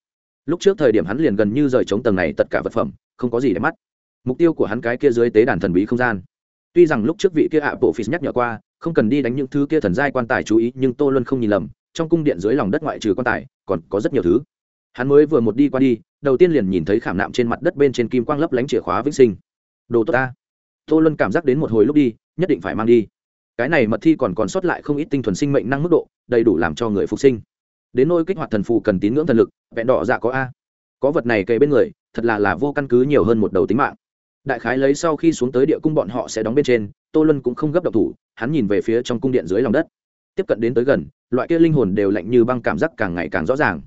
Speaker 1: Lúc trước thời điểm hắn liền gần như rời chống tầng này tất cả vật phẩm, không có gì để mắt. Mục tiêu của hắn cái kia dưới tế đàn thần bí không gian. Tuy rằng lúc trước vị kia ạ bộ phí nhắc nhở qua, không cần đi đánh những thứ kia thần giai quan tài chú ý, nhưng tô luân không nhìn lầm, trong cung điện dưới lòng đất ngoại trừ quan tài, còn có rất nhiều thứ. Hắn mới vừa một đi qua đi, đầu tiên liền nhìn thấy khảm nạm trên mặt đất bên trên kim quang lấp lánh chìa khóa vĩnh sinh. Đồ tốt ta tô luân cảm giác đến một hồi lúc đi, nhất định phải mang đi. Cái này mật thi còn còn sót lại không ít tinh thuần sinh mệnh năng mức độ, đầy đủ làm cho người phục sinh. Đến nôi kích hoạt thần phù cần tín ngưỡng thần lực, vẹn đỏ dạ có a. Có vật này kề bên người, thật là là vô căn cứ nhiều hơn một đầu tính mạng. Đại khái lấy sau khi xuống tới địa cung bọn họ sẽ đóng bên trên, tô luân cũng không gấp độc thủ, hắn nhìn về phía trong cung điện dưới lòng đất. Tiếp cận đến tới gần, loại kia linh hồn đều lạnh như băng cảm giác càng ngày càng rõ ràng.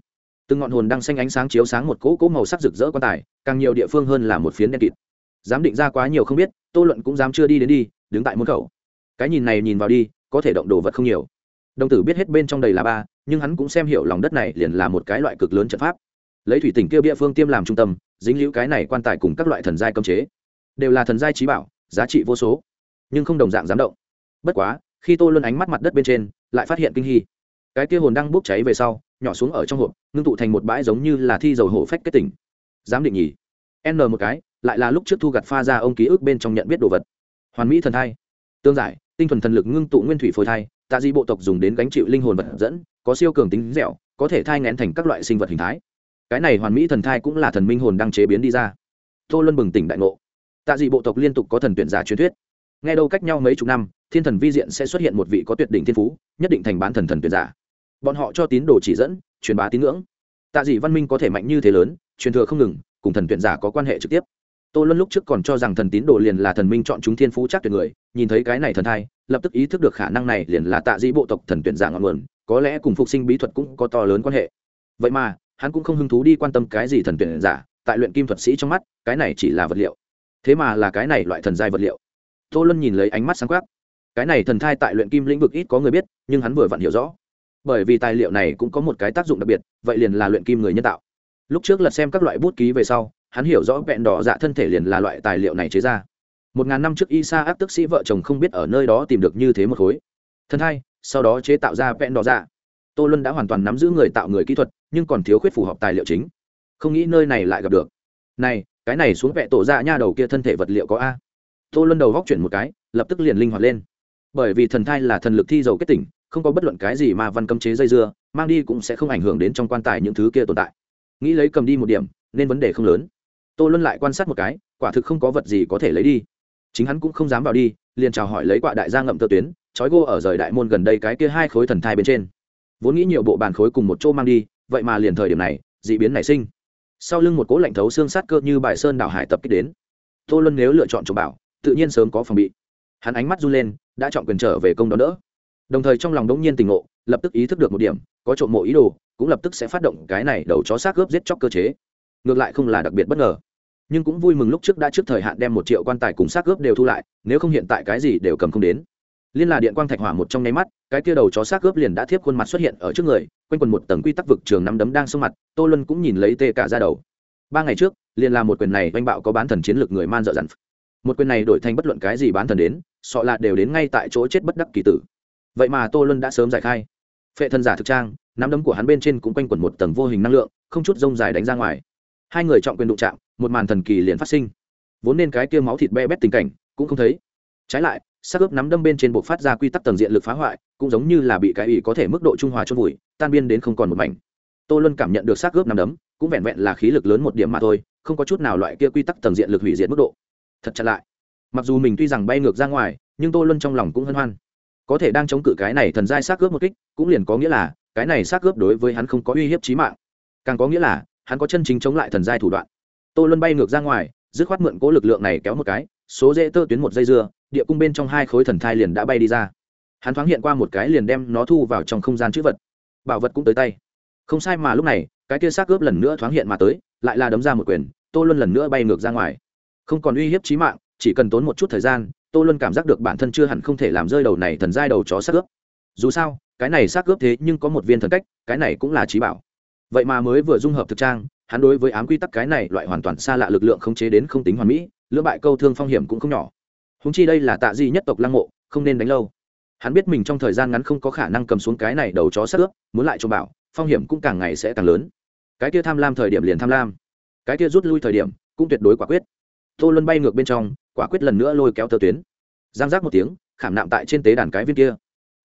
Speaker 1: Từng ngọn hồn đang xanh ánh sáng chiếu sáng một cỗ cỗ màu sắc rực rỡ quan tài, càng nhiều địa phương hơn là một phiến đen kịt dám định ra quá nhiều không biết, tô luận cũng dám chưa đi đến đi, đứng tại môn khẩu. Cái nhìn này nhìn vào đi, có thể động đồ vật không nhiều. Đồng tử biết hết bên trong đầy là ba, nhưng hắn cũng xem hiểu lòng đất này liền là một cái loại cực lớn trận pháp. Lấy thủy tỉnh kia bia phương tiêm làm trung tâm, dính liễu cái này quan tài cùng các loại thần giai cấm chế. Đều là thần giai trí bảo, giá trị vô số, nhưng không đồng dạng dám động. Bất quá, khi tô luân ánh mắt mặt đất bên trên, lại phát hiện kinh hy cái kia hồn đang bốc cháy về sau, nhỏ xuống ở trong hộp, ngưng tụ thành một bãi giống như là thi dầu hổ phách kết tỉnh. Dám định nhỉ? N một cái lại là lúc trước thu gặt pha ra ông ký ức bên trong nhận biết đồ vật. Hoàn mỹ thần thai. Tương giải, tinh thuần thần lực ngưng tụ nguyên thủy phôi thai, tạ di bộ tộc dùng đến gánh chịu linh hồn vật dẫn, có siêu cường tính dẻo, có thể thai ngén thành các loại sinh vật hình thái. Cái này hoàn mỹ thần thai cũng là thần minh hồn đang chế biến đi ra. Tô luân bừng tỉnh đại ngộ. Tạ dị bộ tộc liên tục có thần tuyển giả truyền thuyết. Nghe đâu cách nhau mấy chục năm, thiên thần vi diện sẽ xuất hiện một vị có tuyệt đỉnh thiên phú, nhất định thành bán thần thần tuyển giả. Bọn họ cho tín đồ chỉ dẫn, truyền bá tín ngưỡng. Tạ dị văn minh có thể mạnh như thế lớn, truyền thừa không ngừng, cùng thần tuyển giả có quan hệ trực tiếp tô luân lúc trước còn cho rằng thần tín đồ liền là thần minh chọn chúng thiên phú chắc tuyệt người, nhìn thấy cái này thần thai, lập tức ý thức được khả năng này liền là tạ dĩ bộ tộc thần tuyển giả ngọn nguồn, có lẽ cùng phục sinh bí thuật cũng có to lớn quan hệ. Vậy mà, hắn cũng không hứng thú đi quan tâm cái gì thần tuyển giả, tại luyện kim thuật sĩ trong mắt, cái này chỉ là vật liệu. Thế mà là cái này loại thần giai vật liệu. Tô luân nhìn lấy ánh mắt sáng quắc. Cái này thần thai tại luyện kim lĩnh vực ít có người biết, nhưng hắn vừa vặn hiểu rõ. Bởi vì tài liệu này cũng có một cái tác dụng đặc biệt, vậy liền là luyện kim người nhân tạo. Lúc trước lật xem các loại bút ký về sau hắn hiểu rõ vẹn đỏ dạ thân thể liền là loại tài liệu này chế ra. Một ngàn năm trước y sa áp tức sĩ vợ chồng không biết ở nơi đó tìm được như thế một khối. Thân hai, sau đó chế tạo ra vẹn đỏ dạ. Tô luân đã hoàn toàn nắm giữ người tạo người kỹ thuật, nhưng còn thiếu khuyết phù hợp tài liệu chính. Không nghĩ nơi này lại gặp được. Này, cái này xuống vẹ tổ ra dạ nha đầu kia thân thể vật liệu có a. Tô luân đầu góc chuyển một cái, lập tức liền linh hoạt lên. Bởi vì thần thai là thần lực thi dầu kết tỉnh, không có bất luận cái gì mà văn cấm chế dây dưa, mang đi cũng sẽ không ảnh hưởng đến trong quan tài những thứ kia tồn tại. Nghĩ lấy cầm đi một điểm, nên vấn đề không lớn tô luân lại quan sát một cái, quả thực không có vật gì có thể lấy đi. Chính hắn cũng không dám vào đi, liền chào hỏi lấy quạ đại gia ngậm tơ tuyến, trói gô ở rời đại môn gần đây cái kia hai khối thần thai bên trên. Vốn nghĩ nhiều bộ bàn khối cùng một chỗ mang đi, vậy mà liền thời điểm này d ị biến nảy sinh. Sau lưng một cố lạnh thấu xương sát cơ như bài sơn đảo hải tập kích đến. Tô luân nếu lựa chọn trộm bảo, tự nhiên sớm có phòng bị. Hắn ánh mắt run lên, đã chọn quyền trở về công đón đỡ. Đồng thời trong lòng đống nhiên tình ngộ, lập tức ý thức được một điểm, có trộm mộ ý đồ, cũng lập tức sẽ phát động cái này đầu chó xác gớp giết chóc cơ chế ngược lại không là đặc biệt bất ngờ. Nhưng cũng vui mừng lúc trước đã trước thời hạn đem một triệu quan tài cùng xác ướp đều thu lại, nếu không hiện tại cái gì đều cầm không đến. Liên là điện quang thạch hỏa một trong nháy mắt, cái kia đầu chó xác ướp liền đã thiếp khuôn mặt xuất hiện ở trước người, quanh quần một tầng quy tắc vực trường nắm đấm đang sông mặt, tô luân cũng nhìn lấy tê cả ra đầu. Ba ngày trước, liền là một quyền này oanh bạo có bán thần chiến lược người man dợ dằn một quyền này đổi thành bất luận cái gì bán thần đến, sọ lạt đều đến ngay tại chỗ chết bất đắc kỳ tử. Vậy mà tô luân đã sớm giải khai. Phệ thần giả thực trang, nắm đấm của hắn bên trên cũng quanh quẩn một tầng vô hình năng lượng, không chút rông dài đánh ra ngoài hai người trọng quyền đụng chạm, một màn thần kỳ liền phát sinh. Vốn nên cái kia máu thịt be bét tình cảnh, cũng không thấy. Trái lại xác ướp nắm đâm bên trên buộc phát ra quy tắc tầng diện lực phá hoại, cũng giống như là bị cái ủy có thể mức độ trung hòa cho vùi, tan biên đến không còn một mảnh. Tô luân cảm nhận được xác ướp nắm đấm, cũng vẹn vẹn là khí lực lớn một điểm mà thôi, không có chút nào loại kia quy tắc tầng diện lực hủy diệt mức độ. Thật chặt lại. Mặc dù mình tuy rằng bay ngược ra ngoài, nhưng tô luân trong lòng cũng hân hoan. Có thể đang chống cự cái này thần giai xác cướp một kích, cũng liền có nghĩa là, cái này xác cướp đối với hắn không có uy hiếp trí mạng. Càng có nghĩa là hắn có chân chính chống lại thần giai thủ đoạn. Tô luân bay ngược ra ngoài, dứt khoát mượn cố lực lượng này kéo một cái, số dễ tơ tuyến một dây dưa, địa cung bên trong hai khối thần thai liền đã bay đi ra. Hắn thoáng hiện qua một cái liền đem nó thu vào trong không gian chữ vật. Bảo vật cũng tới tay. Không sai mà lúc này, cái kia xác cướp lần nữa thoáng hiện mà tới, lại là đấm ra một quyền, tô luân lần nữa bay ngược ra ngoài. Không còn uy hiếp trí mạng, chỉ cần tốn một chút thời gian, tô luân cảm giác được bản thân chưa hẳn không thể làm rơi đầu này thần giai đầu chó xác ướp. Dù sao, cái này xác ướp thế nhưng có một viên thần cách, cái này cũng là trí bảo vậy mà mới vừa dung hợp thực trang, hắn đối với ám quy tắc cái này loại hoàn toàn xa lạ lực lượng khống chế đến không tính hoàn mỹ, lưỡng bại câu thương phong hiểm cũng không nhỏ. Húng chi đây là tạ di nhất tộc lăng mộ, không nên đánh lâu. Hắn biết mình trong thời gian ngắn không có khả năng cầm xuống cái này đầu chó sát ướp, muốn lại cho bảo, phong hiểm cũng càng ngày sẽ càng lớn. Cái kia tham lam thời điểm liền tham lam. Cái kia rút lui thời điểm, cũng tuyệt đối quả quyết. Tô luân bay ngược bên trong, quả quyết lần nữa lôi kéo tờ tuyến. Giang giác một tiếng, khảm nạm tại trên tế đàn cái viên kia.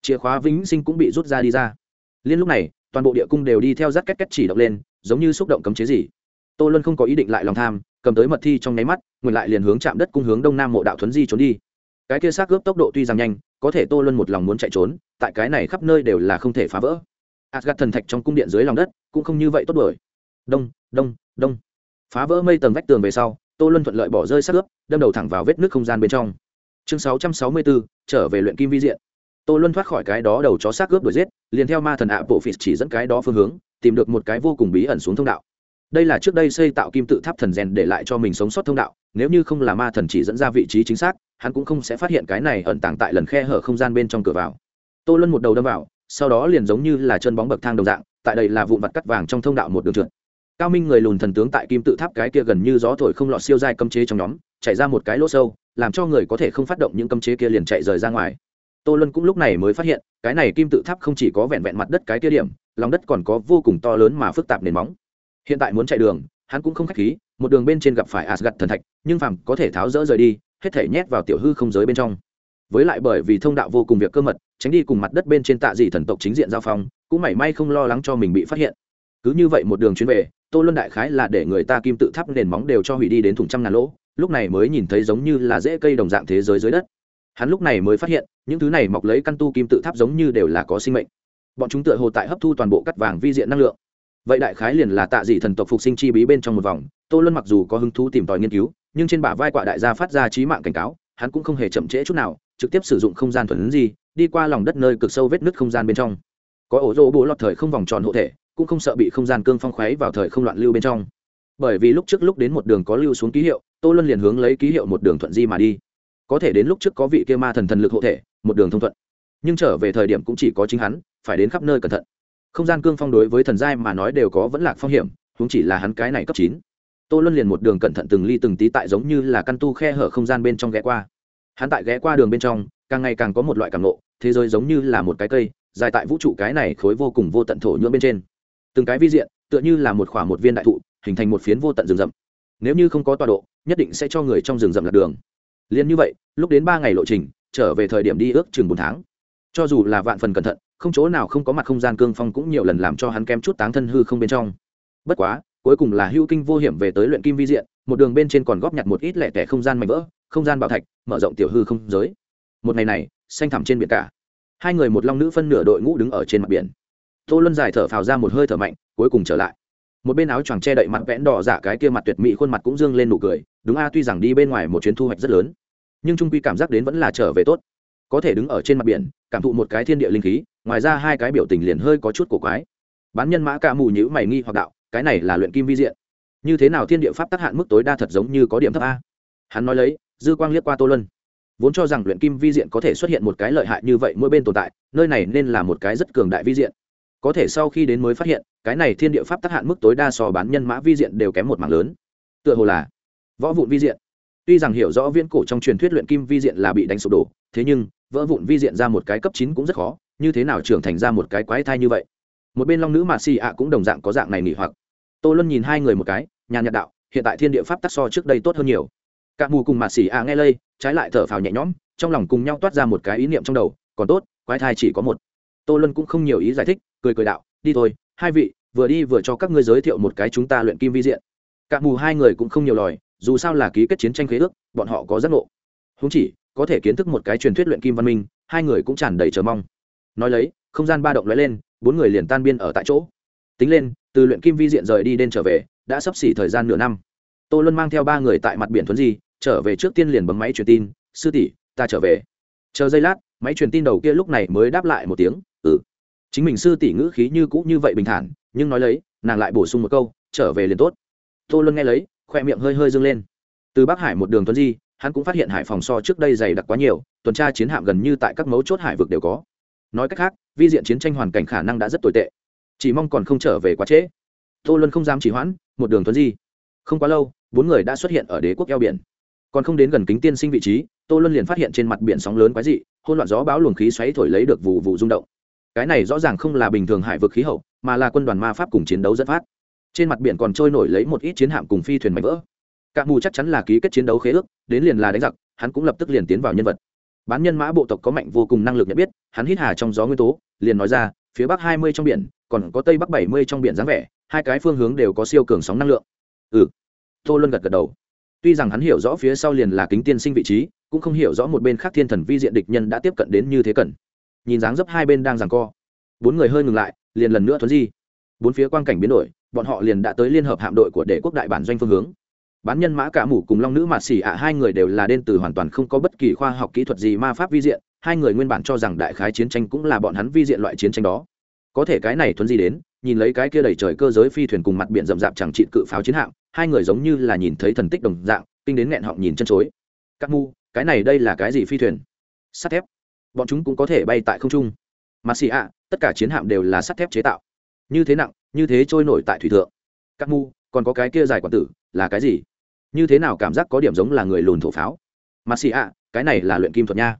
Speaker 1: Chìa khóa vĩnh sinh cũng bị rút ra đi ra. Liên lúc này toàn bộ địa cung đều đi theo rắt két két chỉ động lên giống như xúc động cấm chế gì. Tô luân không có ý định lại lòng tham cầm tới mật thi trong nháy mắt ngừng lại liền hướng chạm đất cung hướng đông nam mộ đạo thuấn di trốn đi. Cái kia xác gớp tốc độ tuy rằng nhanh có thể tô luân một lòng muốn chạy trốn tại cái này khắp nơi đều là không thể phá vỡ. Asgard thần thạch trong cung điện dưới lòng đất cũng không như vậy tốt đuổi. Đông, đông, đông. Phá vỡ mây tầng vách tường về sau, tô luân thuận lợi bỏ rơi sát ướp đâm đầu thẳng vào vết nước không gian bên trong. Chương sáu trăm sáu mươi bốn trở về luyện kim vi diện. Tô luân thoát khỏi cái đó đầu chó xác ướp đuổi giết liền theo ma thần ạ bộ phì chỉ dẫn cái đó phương hướng, tìm được một cái vô cùng bí ẩn xuống thông đạo. Đây là trước đây xây tạo kim tự tháp thần rèn để lại cho mình sống sót thông đạo, nếu như không là ma thần chỉ dẫn ra vị trí chính xác, hắn cũng không sẽ phát hiện cái này ẩn tàng tại lần khe hở không gian bên trong cửa vào. Tô luân một đầu đâm vào, sau đó liền giống như là chân bóng bậc thang đồng dạng, tại đây là vụn vặt cắt vàng trong thông đạo một đường trượt. Cao minh người lùn thần tướng tại kim tự tháp cái kia gần như gió thổi không lọt siêu dai cấm chế trong nhóm chạy ra một cái lỗ sâu, làm cho người có thể không phát động những cấm chế kia liền chạy rời ra ngoài tô luân cũng lúc này mới phát hiện, cái này kim tự tháp không chỉ có vẹn vẹn mặt đất cái kia điểm, lòng đất còn có vô cùng to lớn mà phức tạp nền móng. Hiện tại muốn chạy đường, hắn cũng không khách khí, một đường bên trên gặp phải asgad thần thạch, nhưng phàm có thể tháo rỡ rời đi, hết thể nhét vào tiểu hư không giới bên trong. Với lại bởi vì thông đạo vô cùng việc cơ mật, tránh đi cùng mặt đất bên trên tạ dị thần tộc chính diện giao phong, cũng mảy may không lo lắng cho mình bị phát hiện. Cứ như vậy một đường chuyến về, tô luân đại khái là để người ta kim tự tháp nền móng đều cho hủy đi đến thùng trăm ngàn lỗ, lúc này mới nhìn thấy giống như là dễ cây đồng dạng thế giới dưới đất. Hắn lúc này mới phát hiện những thứ này mọc lấy căn tu kim tự tháp giống như đều là có sinh mệnh. Bọn chúng tựa hồ tại hấp thu toàn bộ cắt vàng vi diện năng lượng. Vậy đại khái liền là tạ dị thần tộc phục sinh chi bí bên trong một vòng, tô luân mặc dù có hứng thú tìm tòi nghiên cứu, nhưng trên bả vai quả đại gia phát ra trí mạng cảnh cáo, hắn cũng không hề chậm trễ chút nào, trực tiếp sử dụng không gian thuần gì đi qua lòng đất nơi cực sâu vết nứt không gian bên trong. Có ổ rỗ bố lọt thời không vòng tròn hộ thể, cũng không sợ bị không gian cương phong khoáy vào thời không loạn lưu bên trong. Bởi vì lúc trước lúc đến một đường có lưu xuống ký hiệu, tô luân liền hướng lấy ký hiệu một đường thuận di mà đi có thể đến lúc trước có vị kia ma thần thần lực hộ thể, một đường thông thuận. Nhưng trở về thời điểm cũng chỉ có chính hắn, phải đến khắp nơi cẩn thận. Không gian cương phong đối với thần giai mà nói đều có vẫn lạc phong hiểm chúng chỉ là hắn cái này cấp chín. Tô luân liền một đường cẩn thận từng ly từng tí tại giống như là căn tu khe hở không gian bên trong ghé qua. Hắn tại ghé qua đường bên trong, càng ngày càng có một loại càng nộ thế giới giống như là một cái cây, dài tại vũ trụ cái này khối vô cùng vô tận thổ nhưỡng bên trên. Từng cái vi diện, tựa như là một khoảng một viên đại thụ, hình thành một phiến vô tận rừng rậm. Nếu như không có tọa độ, nhất định sẽ cho người trong rừng rậm lạc đường liền như vậy, lúc đến ba ngày lộ trình, trở về thời điểm đi ước chừng bốn tháng. Cho dù là vạn phần cẩn thận, không chỗ nào không có mặt không gian cương phong cũng nhiều lần làm cho hắn kém chút táng thân hư không bên trong. Bất quá, cuối cùng là hưu kinh vô hiểm về tới luyện kim vi diện, một đường bên trên còn góp nhặt một ít lẻ tẻ không gian mạnh vỡ, không gian bảo thạch, mở rộng tiểu hư không giới. Một ngày này, xanh thẳm trên biển cả. Hai người một long nữ phân nửa đội ngũ đứng ở trên mặt biển. Tô luân dài thở phào ra một hơi thở mạnh, cuối cùng trở lại. Một bên áo choàng che đậy mặt vẽn đỏ giả cái kia mặt tuyệt mỹ khuôn mặt cũng dương lên nụ cười, đúng a, tuy rằng đi bên ngoài một chuyến thu hoạch rất lớn nhưng trung quy cảm giác đến vẫn là trở về tốt. Có thể đứng ở trên mặt biển, cảm thụ một cái thiên địa linh khí, ngoài ra hai cái biểu tình liền hơi có chút cổ quái. Bán nhân mã ca mù nhữ mày nghi hoặc đạo, cái này là luyện kim vi diện. Như thế nào thiên địa pháp tác hạn mức tối đa thật giống như có điểm thấp a? Hắn nói lấy, dư quang liếc qua tô luân. Vốn cho rằng luyện kim vi diện có thể xuất hiện một cái lợi hại như vậy mỗi bên tồn tại, nơi này nên là một cái rất cường đại vi diện. Có thể sau khi đến mới phát hiện, cái này thiên địa pháp tác hạn mức tối đa so bán nhân mã vi diện đều kém một mảng lớn. Tựa hồ là võ vụn vi diện tuy rằng hiểu rõ viễn cổ trong truyền thuyết luyện kim vi diện là bị đánh sụp đổ, thế nhưng, vỡ vụn vi diện ra một cái cấp chín cũng rất khó, như thế nào trưởng thành ra một cái quái thai như vậy? Một bên long nữ mà xì ạ cũng đồng dạng có dạng này nghỉ hoặc. Tô luân nhìn hai người một cái nhà nhật đạo, hiện tại thiên địa pháp tắc so trước đây tốt hơn nhiều. Cả mù cùng mà xì ạ nghe lây, trái lại thở phào nhẹ nhõm, trong lòng cùng nhau toát ra một cái ý niệm trong đầu, còn tốt, quái thai chỉ có một. Tô luân cũng không nhiều ý giải thích, cười cười đạo, đi thôi, hai vị, vừa đi vừa cho các ngươi giới thiệu một cái chúng ta luyện kim vi diện. Cả mù hai người cũng không nhiều lòi dù sao là ký kết chiến tranh khế ước, bọn họ có giác ngộ. Húng chỉ, có thể kiến thức một cái truyền thuyết luyện kim văn minh, hai người cũng tràn đầy chờ mong. Nói lấy, không gian ba động lóe lên, bốn người liền tan biên ở tại chỗ. Tính lên, từ luyện kim vi diện rời đi đến trở về, đã sắp xỉ thời gian nửa năm. Tô luân mang theo ba người tại mặt biển thuấn di, trở về trước tiên liền bấm máy truyền tin, sư tỷ, ta trở về. Chờ giây lát, máy truyền tin đầu kia lúc này mới đáp lại một tiếng ừ. Chính mình sư tỷ ngữ khí như cũ như vậy bình thản, nhưng nói lấy, nàng lại bổ sung một câu, trở về liền tốt. Tô luân nghe lấy khoe miệng hơi hơi dâng lên. Từ bắc hải một đường tuấn di, hắn cũng phát hiện hải phòng so trước đây dày đặc quá nhiều, tuần tra chiến hạm gần như tại các mấu chốt hải vực đều có. Nói cách khác, vi diện chiến tranh hoàn cảnh khả năng đã rất tồi tệ. Chỉ mong còn không trở về quá trễ. Tô luân không dám chỉ hoãn, một đường tuấn di. Không quá lâu, bốn người đã xuất hiện ở đế quốc eo biển. Còn không đến gần kính tiên sinh vị trí, tô luân liền phát hiện trên mặt biển sóng lớn quái dị hôn loạn gió bão luồng khí xoáy thổi lấy được vụ vụ rung động. Cái này rõ ràng không là bình thường hải vực khí hậu, mà là quân đoàn ma pháp cùng chiến đấu dẫn phát trên mặt biển còn trôi nổi lấy một ít chiến hạm cùng phi thuyền mạnh vỡ. Cả mù chắc chắn là ký kết chiến đấu khế ước, đến liền là đánh giặc, hắn cũng lập tức liền tiến vào nhân vật. Bán nhân mã bộ tộc có mạnh vô cùng năng lực nhận biết, hắn hít hà trong gió nguyên tố, liền nói ra, phía bắc hai mươi trong biển, còn có tây bắc bảy mươi trong biển dáng vẻ, hai cái phương hướng đều có siêu cường sóng năng lượng. Ừ. Tô luân gật gật đầu. Tuy rằng hắn hiểu rõ phía sau liền là kính tiên sinh vị trí, cũng không hiểu rõ một bên khác thiên thần vi diện địch nhân đã tiếp cận đến như thế cần. Nhìn dáng dấp hai bên đang giằng co. Bốn người hơi ngừng lại, liền lần nữa thuấn di. Bốn phía quang cảnh biến đổi bọn họ liền đã tới liên hợp hạm đội của đệ quốc đại bản doanh phương hướng. Bán nhân mã cả mủ cùng long nữ mạt xỉ ạ, hai người đều là đen từ hoàn toàn không có bất kỳ khoa học kỹ thuật gì ma pháp vi diện, hai người nguyên bản cho rằng đại khái chiến tranh cũng là bọn hắn vi diện loại chiến tranh đó. Có thể cái này thuấn gì đến, nhìn lấy cái kia đầy trời cơ giới phi thuyền cùng mặt biển rậm rạp chẳng trị cự pháo chiến hạm, hai người giống như là nhìn thấy thần tích đồng dạng, kinh đến nghẹn họng nhìn chân chối. Các mu cái này đây là cái gì phi thuyền? Sắt thép. Bọn chúng cũng có thể bay tại không trung. Mà xỉ ạ, tất cả chiến hạm đều là sắt thép chế tạo. Như thế nặng như thế trôi nổi tại thủy thượng. Các mu, còn có cái kia dài quản tử, là cái gì? Như thế nào cảm giác có điểm giống là người lùn thổ pháo? Mà xì ạ, cái này là luyện kim thuật nha.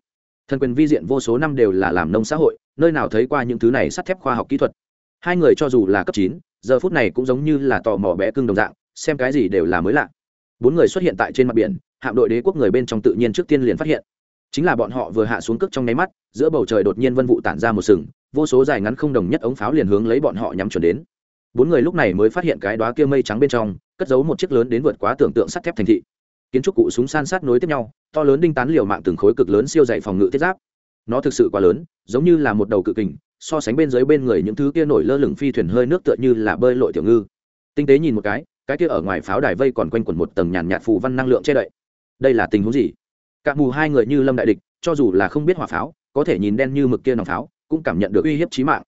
Speaker 1: Thần quyền vi diện vô số năm đều là làm nông xã hội, nơi nào thấy qua những thứ này sắt thép khoa học kỹ thuật. Hai người cho dù là cấp chín, giờ phút này cũng giống như là tò mò bé cưng đồng dạng, xem cái gì đều là mới lạ. Bốn người xuất hiện tại trên mặt biển, hạm đội đế quốc người bên trong tự nhiên trước tiên liền phát hiện. Chính là bọn họ vừa hạ xuống cước trong nháy mắt, giữa bầu trời đột nhiên vân vụ tản ra một sừng, vô số dài ngắn không đồng nhất ống pháo liền hướng lấy bọn họ nhắm chuẩn đến bốn người lúc này mới phát hiện cái đóa kia mây trắng bên trong, cất giấu một chiếc lớn đến vượt quá tưởng tượng sắt thép thành thị. Kiến trúc cụ súng san sát nối tiếp nhau, to lớn đinh tán liều mạng từng khối cực lớn siêu dày phòng ngự thiết giáp. Nó thực sự quá lớn, giống như là một đầu cự kình, so sánh bên dưới bên người những thứ kia nổi lơ lửng phi thuyền hơi nước tựa như là bơi lội tiểu ngư. Tinh tế nhìn một cái cái kia ở ngoài pháo đài vây còn quanh quẩn một tầng nhàn nhạt phù văn năng lượng che đậy. Đây là tình huống gì? Cả mù hai người như lâm đại địch, cho dù là không biết hỏa pháo, có thể nhìn đen như mực kia nòng pháo, cũng cảm nhận được uy hiếp chí mạng.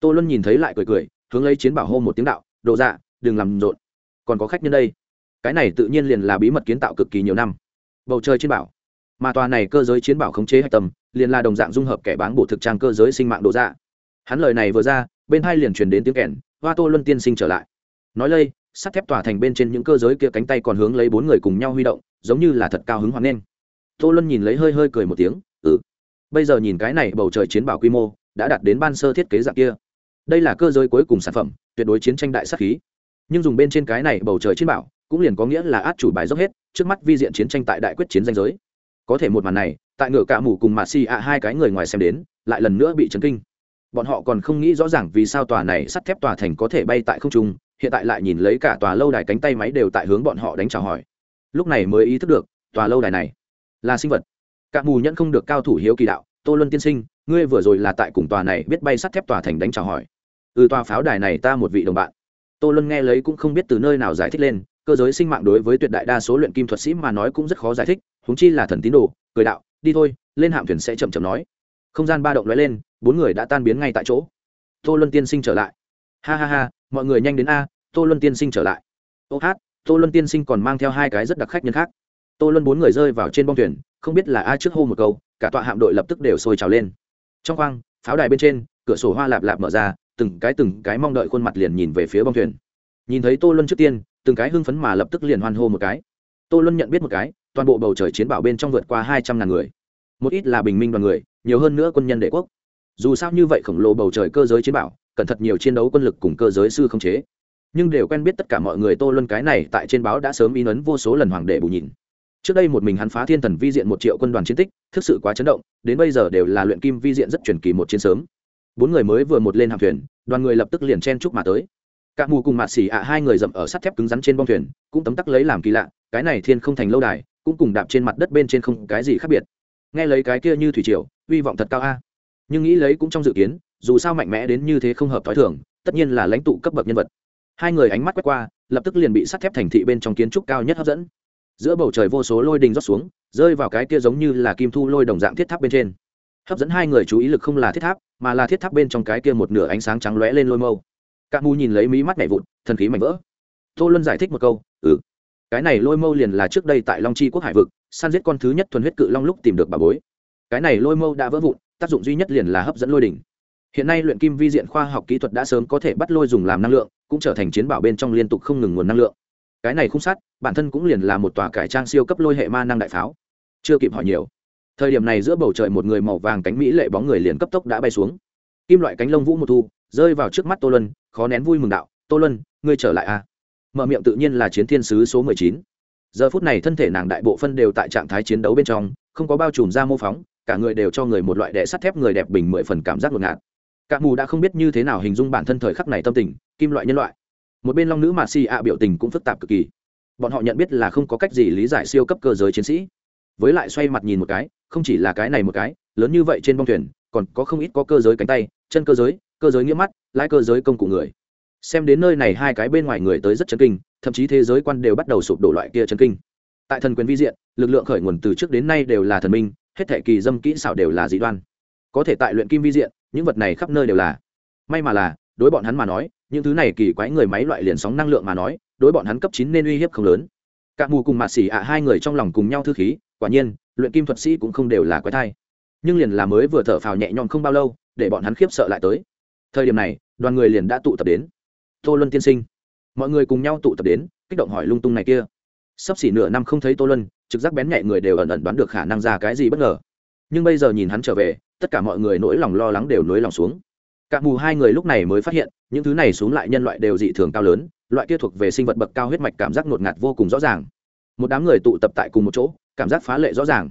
Speaker 1: Tô luân nhìn thấy lại cười cười hướng lấy chiến bảo hô một tiếng đạo độ dạ đừng làm rộn. Còn có khách nhân đây. Cái này tự nhiên liền là bí mật kiến tạo cực kỳ nhiều năm. Bầu trời chiến bảo. Mà tòa này cơ giới chiến bảo khống chế hạch tâm, liền là đồng dạng dung hợp kẻ bán bộ thực trang cơ giới sinh mạng độ dạ. Hắn lời này vừa ra, bên hai liền truyền đến tiếng kèn, hoa tô luân tiên sinh trở lại. Nói lây, sắt thép tỏa thành bên trên những cơ giới kia cánh tay còn hướng lấy bốn người cùng nhau huy động, giống như là thật cao hứng hoan nên tô luân nhìn lấy hơi hơi cười một tiếng ừ. Bây giờ nhìn cái này bầu trời chiến bảo quy mô, đã đạt đến ban sơ thiết kế dạng kia đây là cơ giới cuối cùng sản phẩm, tuyệt đối chiến tranh đại sắc khí. Nhưng dùng bên trên cái này bầu trời chiến bảo, cũng liền có nghĩa là át chủ bài dốc hết, trước mắt vi diện chiến tranh tại đại quyết chiến danh giới. Có thể một màn này, tại ngựa cạ mù cùng mạ xì ạ hai cái người ngoài xem đến, lại lần nữa bị chấn kinh. Bọn họ còn không nghĩ rõ ràng vì sao tòa này sắt thép tòa thành có thể bay tại không trung, hiện tại lại nhìn lấy cả tòa lâu đài cánh tay máy đều tại hướng bọn họ đánh trả hỏi. Lúc này mới ý thức được, tòa lâu đài này là sinh vật. Cả mù nhẫn không được cao thủ hiếu kỳ đạo, tô luân tiên sinh, ngươi vừa rồi là tại cùng tòa này biết bay sắt thép tòa thành đánh trả hỏi ừ tòa pháo đài này ta một vị đồng bạn. Tô luân nghe lấy cũng không biết từ nơi nào giải thích lên, cơ giới sinh mạng đối với tuyệt đại đa số luyện kim thuật sĩ mà nói cũng rất khó giải thích húng chi là thần tín đồ, cười đạo, đi thôi, lên hạm thuyền sẽ chậm chậm nói. Không gian ba động lóe lên, bốn người đã tan biến ngay tại chỗ. Tô luân tiên sinh trở lại. Ha ha ha, mọi người nhanh đến a, tô luân tiên sinh trở lại. Ô hát, tô luân tiên sinh còn mang theo hai cái rất đặc khách nhân khác. Tô luân bốn người rơi vào trên bong thuyền, không biết là ai trước hô một câu, cả tọa hạm đội lập tức đều sôi trào lên. Trong khoang, pháo đài bên trên, cửa sổ hoa lạp lạp mở ra từng cái từng cái mong đợi khuôn mặt liền nhìn về phía bong thuyền. Nhìn thấy tô luân trước tiên, từng cái hưng phấn mà lập tức liền hoan hô một cái. Tô luân nhận biết một cái, toàn bộ bầu trời chiến bảo bên trong vượt qua hai trăm ngàn người. Một ít là bình minh đoàn người, nhiều hơn nữa quân nhân đệ quốc. Dù sao như vậy khổng lồ bầu trời cơ giới chiến bảo, cần thật nhiều chiến đấu quân lực cùng cơ giới sư không chế. Nhưng đều quen biết tất cả mọi người tô luân cái này tại trên báo đã sớm in ấn vô số lần hoàng đệ bù nhìn. Trước đây một mình hắn phá thiên thần vi diện một triệu quân đoàn chiến tích, thực sự quá chấn động, đến bây giờ đều là luyện kim vi diện rất truyền kỳ một chiến sớm bốn người mới vừa một lên hạm thuyền, đoàn người lập tức liền chen chúc mà tới. Cả mù cùng mạ xỉ ạ, hai người dậm ở sắt thép cứng rắn trên bong thuyền, cũng tấm tắc lấy làm kỳ lạ, cái này thiên không thành lâu đài, cũng cùng đạp trên mặt đất bên trên không cái gì khác biệt. Nghe lấy cái kia như thủy triều hy vọng thật cao a. Nhưng nghĩ lấy cũng trong dự kiến, dù sao mạnh mẽ đến như thế không hợp t h o i thường, tất nhiên là lãnh tụ cấp bậc nhân vật. Hai người ánh mắt quét qua, lập tức liền bị sắt thép thành thị bên trong kiến trúc cao nhất hấp dẫn. Giữa bầu trời vô số lôi đình rót xuống, rơi vào cái kia giống như là kim thu lôi đồng dạng thiết tháp bên trên. Hấp dẫn hai người chú ý lực không là thiết tháp mà là thiết tháp bên trong cái kia một nửa ánh sáng trắng lóe lên lôi mâu. Cạ mù nhìn lấy mí mắt nhảy vụn thần khí mảnh vỡ. Tô luân giải thích một câu ừ cái này lôi mâu liền là trước đây tại long chi quốc hải vực, săn giết con thứ nhất thuần huyết cự long lúc tìm được bà bối. Cái này lôi mâu đã vỡ vụn, tác dụng duy nhất liền là hấp dẫn lôi đỉnh. Hiện nay luyện kim vi diện khoa học kỹ thuật đã sớm có thể bắt lôi dùng làm năng lượng, cũng trở thành chiến bảo bên trong liên tục không ngừng nguồn năng lượng. Cái này không sát bản thân cũng liền là một tòa cải trang siêu cấp lôi hệ ma năng đại pháo. Chưa kịp hỏi nhiều thời điểm này giữa bầu trời một người màu vàng cánh mỹ lệ bóng người liền cấp tốc đã bay xuống. Kim loại cánh lông vũ một thu, rơi vào trước mắt tô lân khó nén vui mừng đạo, tô lân ngươi trở lại a à? mở miệng tự nhiên là chiến thiên sứ số mười chín. Giờ phút này thân thể nàng đại bộ phân đều tại trạng thái chiến đấu bên trong, không có bao trùm ra mô phóng cả người đều cho người một loại đệ sắt thép người đẹp bình mười phần cảm giác ngột ngạt. Cả mù đã không biết như thế nào hình dung bản thân thời khắc này tâm tình, kim loại nhân loại. Một bên long nữ mà si ạ biểu tình cũng phức tạp cực kỳ. Bọn họ nhận biết là không có cách gì lý giải siêu cấp cơ giới chiến sĩ. Với lại xoay mặt nhìn một cái không chỉ là cái này một cái, lớn như vậy trên bong thuyền, còn có không ít có cơ giới cánh tay, chân cơ giới cơ giới nghĩa mắt, lái cơ giới công cụ người. Xem đến nơi này hai cái bên ngoài người tới rất chân kinh, thậm chí thế giới quan đều bắt đầu sụp đổ loại kia chân kinh. Tại thần quyền vi diện, lực lượng khởi nguồn từ trước đến nay đều là thần minh, hết thể kỳ dâm kỹ xảo đều là dị đoan. Có thể tại luyện kim vi diện, những vật này khắp nơi đều là. May mà là, đối bọn hắn mà nói, những thứ này kỳ quái người máy loại liền sóng năng lượng mà nói, đối bọn hắn cấp chín nên uy hiếp không lớn. Cả mù cùng mạt xỉ ạ hai người trong lòng cùng nhau thư khí, quả nhiên luyện kim thuật sĩ cũng không đều là quái thai. Nhưng liền là mới vừa thở phào nhẹ nhõm không bao lâu, để bọn hắn khiếp sợ lại tới. Thời điểm này, đoàn người liền đã tụ tập đến. Tô luân tiên sinh. Mọi người cùng nhau tụ tập đến, kích động hỏi lung tung này kia. Sắp xỉ nửa năm không thấy tô luân, trực giác bén nhạy người đều ẩn ẩn đoán được khả năng ra cái gì bất ngờ. Nhưng bây giờ nhìn hắn trở về, tất cả mọi người nỗi lòng lo lắng đều nối lòng xuống. Cả mù hai người lúc này mới phát hiện, những thứ này xuống lại nhân loại đều dị thường cao lớn, loại kia thuộc về sinh vật bậc cao huyết mạch cảm giác ngột ngạt vô cùng rõ ràng. Một đám người tụ tập tại cùng một chỗ cảm giác phá lệ rõ ràng.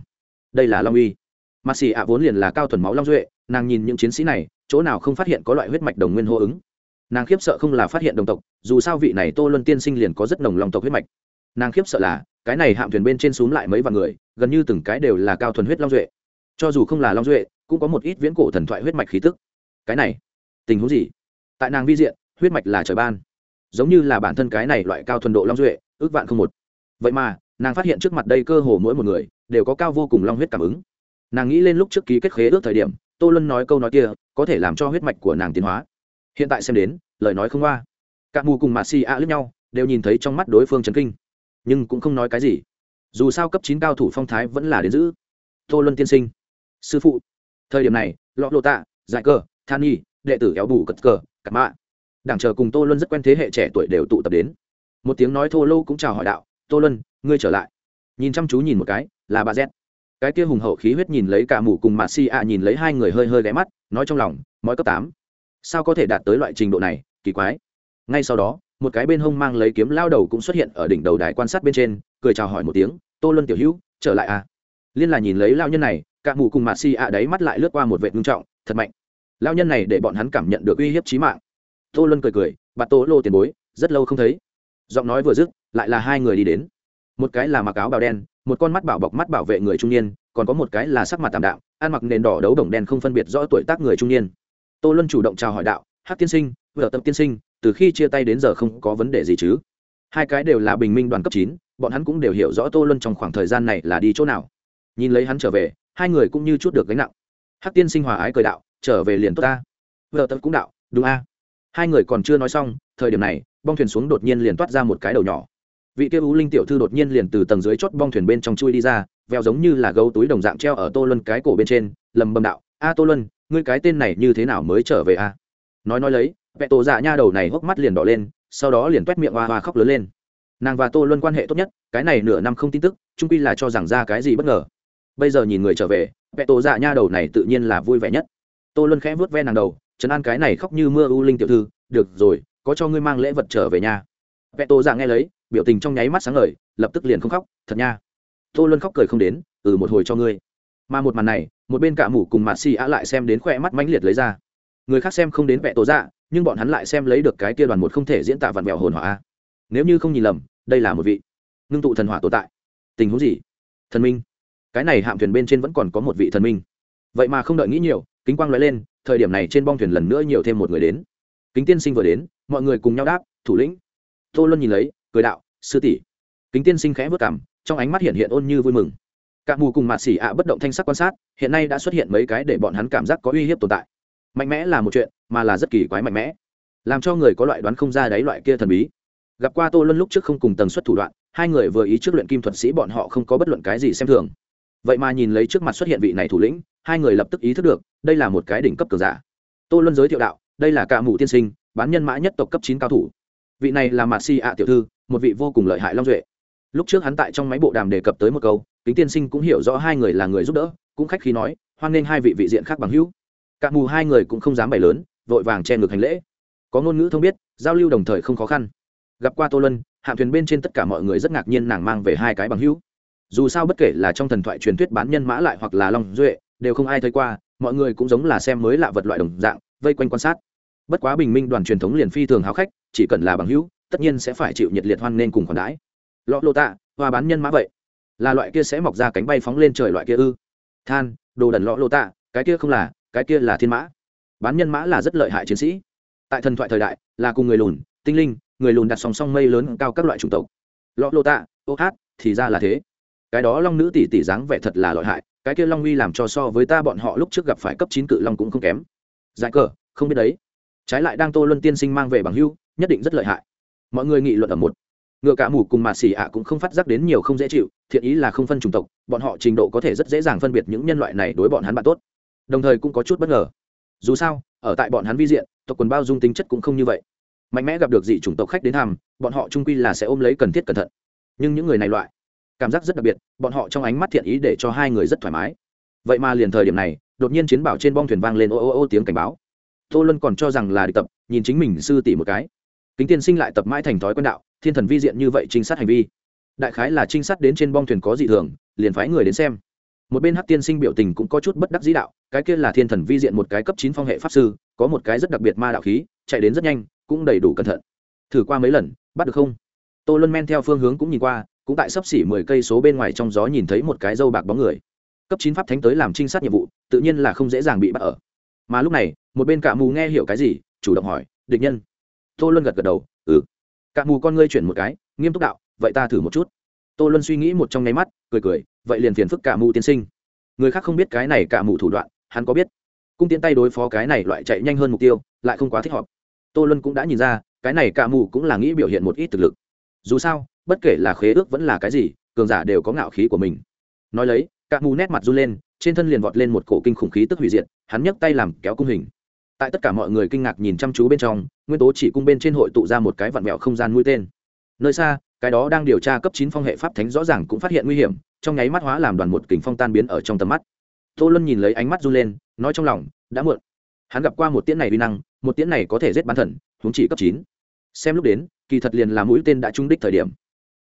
Speaker 1: Đây là long uy. Mà xì ạ vốn liền là cao thuần máu long duệ, nàng nhìn những chiến sĩ này, chỗ nào không phát hiện có loại huyết mạch đồng nguyên hô ứng. Nàng khiếp sợ không là phát hiện đồng tộc, dù sao vị này tô luân tiên sinh liền có rất nồng lòng tộc huyết mạch. Nàng khiếp sợ là, cái này hạm thuyền bên trên xúm lại mấy vạn người, gần như từng cái đều là cao thuần huyết long duệ. Cho dù không là long duệ, cũng có một ít viễn cổ thần thoại huyết mạch khí tức. Cái này, tình huống gì? Tại nàng vi diện, huyết mạch là trời ban. Giống như là bản thân cái này loại cao thuần độ long duệ, ước vạn không một. Vậy mà nàng phát hiện trước mặt đây cơ hồ mỗi một người đều có cao vô cùng long huyết cảm ứng. Nàng nghĩ lên lúc trước ký kết khế ước thời điểm, tô luân nói câu nói kia, có thể làm cho huyết mạch của nàng tiến hóa. Hiện tại xem đến, lời nói không qua. Cả mù cùng mạt xì ạ lướt nhau, đều nhìn thấy trong mắt đối phương chấn kinh. Nhưng cũng không nói cái gì. Dù sao cấp chín cao thủ phong thái vẫn là đến giữ. Tô luân tiên sinh. Sư phụ. Thời điểm này, lọ lộ tạ, giải cơ than nhi, đệ tử éo bù cật cờ cặp mạ. Đảng chờ cùng tô luân rất quen thế hệ trẻ tuổi đều tụ tập đến. Một tiếng nói thô lâu cũng chào hỏi đạo tô luân, ngươi trở lại. Nhìn chăm chú nhìn một cái, là bà z. Cái kia hùng hậu khí huyết nhìn lấy cả mù cùng mà si ạ nhìn lấy hai người hơi hơi ghé mắt, nói trong lòng mói cấp tám. Sao có thể đạt tới loại trình độ này? Kỳ quái. Ngay sau đó, một cái bên hông mang lấy kiếm lao đầu cũng xuất hiện ở đỉnh đầu đài quan sát bên trên, cười chào hỏi một tiếng, tô luân tiểu hữu, trở lại à? Liên là nhìn lấy lao nhân này, cả mù cùng mà si ạ đấy mắt lại lướt qua một vệ ngưng trọng, thật mạnh. Lao nhân này để bọn hắn cảm nhận được uy hiếp trí mạng. Tô luân cười cười, bà tô lô tiền bối, rất lâu không thấy. Giọng nói vừa dứt lại là hai người đi đến. Một cái là mặc áo bào đen, một con mắt bảo bọc mắt bảo vệ người trung niên, còn có một cái là sắc mặt tạm đạo ăn mặc nền đỏ đấu đồng đen không phân biệt rõ tuổi tác người trung niên. Tô luân chủ động chào hỏi đạo hát tiên sinh vợ tập tiên sinh, từ khi chia tay đến giờ không có vấn đề gì chứ? Hai cái đều là bình minh đoàn cấp chín, bọn hắn cũng đều hiểu rõ tô luân trong khoảng thời gian này là đi chỗ nào. Nhìn lấy hắn trở về, hai người cũng như chút được gánh nặng. Hát tiên sinh hòa ái cười đạo, trở về liền tốt ta. Vợ tập cũng đạo, đúng a. Hai người còn chưa nói xong, thời điểm này, bong thuyền xuống đột nhiên liền toát ra một cái đầu nhỏ vị kia ú linh tiểu thư đột nhiên liền từ tầng dưới chót bong thuyền bên trong chui đi ra, veo giống như là gấu túi đồng dạng treo ở tô luân cái cổ bên trên, lầm bầm đạo, a tô luân, ngươi cái tên này như thế nào mới trở về a? Nói nói lấy vẹ tổ dạ nha đầu này hốc mắt liền đỏ lên, sau đó liền t u é t miệng hoa hoa khóc lớn lên. Nàng và tô luân quan hệ tốt nhất, cái này nửa năm không tin tức trung pi là cho rằng ra cái gì bất ngờ. Bây giờ nhìn người trở về vẹ tổ dạ nha đầu này tự nhiên là vui vẻ nhất. Tô luân khẽ vớt ve nàng đầu chấn an cái này khóc như mưa u linh tiểu thư, được rồi, có cho ngươi mang lễ vật trở về nhà vẹ tổ dạ nghe lấy biểu tình trong nháy mắt sáng ngời, lập tức liền không khóc, thật nha. Tô luân khóc cười không đến ừ một hồi cho ngươi. Mà một màn này, một bên cả mủ cùng mạt xì ạ lại xem đến khoe mắt mãnh liệt lấy ra. Người khác xem không đến vẹ tổ dạ nhưng bọn hắn lại xem lấy được cái kia đoàn một không thể diễn tả vặn vẹo hồn hỏa nếu như không nhìn lầm, đây là một vị ngưng tụ thần hỏa tồn tại. Tình huống gì? Thần minh. Cái này hạm thuyền bên trên vẫn còn có một vị thần minh. Vậy mà không đợi nghĩ nhiều, kính quang nói lên, thời điểm này trên bong thuyền lần nữa nhiều thêm một người đến. Kính tiên sinh vừa đến, mọi người cùng nhau đáp, thủ lĩnh. Tô luân nhìn lấy cười đạo, sư tỷ. Kính tiên sinh khẽ vất cảm, trong ánh mắt hiện hiện ôn như vui mừng. Cả mù cùng mạt xỉ ạ bất động thanh sắc quan sát, hiện nay đã xuất hiện mấy cái để bọn hắn cảm giác có uy hiếp tồn tại. Mạnh mẽ là một chuyện, mà là rất kỳ quái mạnh mẽ. Làm cho người có loại đoán không ra đáy loại kia thần bí. Gặp qua tô luân lúc trước không cùng tần suất thủ đoạn, hai người vừa ý trước luyện kim thuật sĩ bọn họ không có bất luận cái gì xem thường. Vậy mà nhìn lấy trước mặt xuất hiện vị này thủ lĩnh, hai người lập tức ý thức được, đây là một cái đỉnh cấp cường giả. Tô luân giới thiệu đạo, đây là cả mù tiên sinh, bán nhân mã nhất tộc cấp chín cao thủ. Vị này là mạt si ạ tiểu thư một vị vô cùng lợi hại long duệ. Lúc trước hắn tại trong máy bộ đàm đề cập tới một câu, kính tiên sinh cũng hiểu rõ hai người là người giúp đỡ, cũng khách khí nói, hoan nghênh hai vị vị diện khác bằng hữu. Các mù hai người cũng không dám bày lớn, vội vàng che ngược hành lễ. Có ngôn ngữ thông biết, giao lưu đồng thời không khó khăn. Gặp qua tô lân hạm thuyền bên trên tất cả mọi người rất ngạc nhiên nàng mang về hai cái bằng hữu. Dù sao bất kể là trong thần thoại truyền thuyết bán nhân mã lại hoặc là long duệ, đều không ai thấy qua, mọi người cũng giống là xem mới lạ vật loại đồng dạng, vây quanh quan sát. Bất quá bình minh đoàn truyền thống liền phi thường háo khách, chỉ cần là bằng hữu tất nhiên sẽ phải chịu nhiệt liệt hoan nên cùng khoản đãi. Lọ lô tạ, hoa bán nhân mã vậy. Là loại kia sẽ mọc ra cánh bay phóng lên trời loại kia ư. Than, đồ đần lọ lô tạ, cái kia không là, cái kia là thiên mã. Bán nhân mã là rất lợi hại chiến sĩ. Tại thần thoại thời đại, là cùng người lùn, tinh linh, người lùn đặt song song mây lớn cao các loại chủng tộc. Lọ lô tạ, ô hát, thì ra là thế. Cái đó long nữ tỷ tỷ dáng vẻ thật là lợi hại, cái kia long uy làm cho so với ta bọn họ lúc trước gặp phải cấp chín cự long cũng không kém. Giải cờ, không biết đấy. Trái lại đang tô luân tiên sinh mang về bằng hưu, nhất định rất lợi hại mọi người nghị luận ở một. Ngựa cả mù cùng mà xỉ ạ cũng không phát giác đến nhiều không dễ chịu thiện ý là không phân chủng tộc bọn họ trình độ có thể rất dễ dàng phân biệt những nhân loại này đối bọn hắn bạn tốt. Đồng thời cũng có chút bất ngờ. Dù sao ở tại bọn hắn vi diện tộc quần bao dung tính chất cũng không như vậy. Mạnh mẽ gặp được dị chủng tộc khách đến hàm, bọn họ trung quy là sẽ ôm lấy cần thiết cẩn thận. Nhưng những người này loại cảm giác rất đặc biệt bọn họ trong ánh mắt thiện ý để cho hai người rất thoải mái. Vậy mà liền thời điểm này đột nhiên chiến bảo trên bong thuyền vang lên ô ô ô tiếng cảnh báo. Tô luân còn cho rằng là địch tập nhìn chính mình sư tỷ một cái kính tiên sinh lại tập mãi thành thói quen đạo, thiên thần vi diện như vậy trinh sát hành vi. Đại khái là trinh sát đến trên bong thuyền có dị thường, liền phái người đến xem. Một bên hát tiên sinh biểu tình cũng có chút bất đắc dĩ đạo, cái kia là thiên thần vi diện một cái cấp chín phong hệ pháp sư, có một cái rất đặc biệt ma đạo khí, chạy đến rất nhanh, cũng đầy đủ cẩn thận. Thử qua mấy lần, bắt được không? Tô luân men theo phương hướng cũng nhìn qua, cũng tại sấp xỉ mười cây số bên ngoài trong gió nhìn thấy một cái dâu bạc bóng người. Cấp chín pháp thánh tới làm trinh sát nhiệm vụ, tự nhiên là không dễ dàng bị bắt ở. Mà lúc này, một bên cả mù nghe hiểu cái gì, chủ động hỏi, địch nhân tô luân gật gật đầu ừ. Cả mù con ngươi chuyển một cái, nghiêm túc đạo, vậy ta thử một chút. Tô luân suy nghĩ một trong nháy mắt, cười cười, vậy liền phiền phức cả mù tiên sinh. Người khác không biết cái này cả mù thủ đoạn, hắn có biết. Cung tiến tay đối phó cái này loại chạy nhanh hơn mục tiêu, lại không quá thích hợp. Tô luân cũng đã nhìn ra, cái này cả mù cũng là nghĩ biểu hiện một ít thực lực. Dù sao, bất kể là khế ước vẫn là cái gì, cường giả đều có ngạo khí của mình. Nói lấy, cả mù nét mặt run lên, trên thân liền vọt lên một cổ kinh khủng khí tức hủy diệt, hắn nhấc tay làm kéo cung hình tại tất cả mọi người kinh ngạc nhìn chăm chú bên trong, nguyên tố chỉ cung bên trên hội tụ ra một cái vặn mẹo không gian mũi tên. Nơi xa, cái đó đang điều tra cấp chín phong hệ pháp thánh rõ ràng cũng phát hiện nguy hiểm, trong nháy mắt hóa làm đoàn một kình phong tan biến ở trong tầm mắt. Tô luân nhìn lấy ánh mắt run lên, nói trong lòng, đã muộn. Hắn gặp qua một tiễn này uy năng, một tiễn này có thể giết bán thần, huống chỉ cấp chín. Xem lúc đến, kỳ thật liền là mũi tên đã trúng đích thời điểm.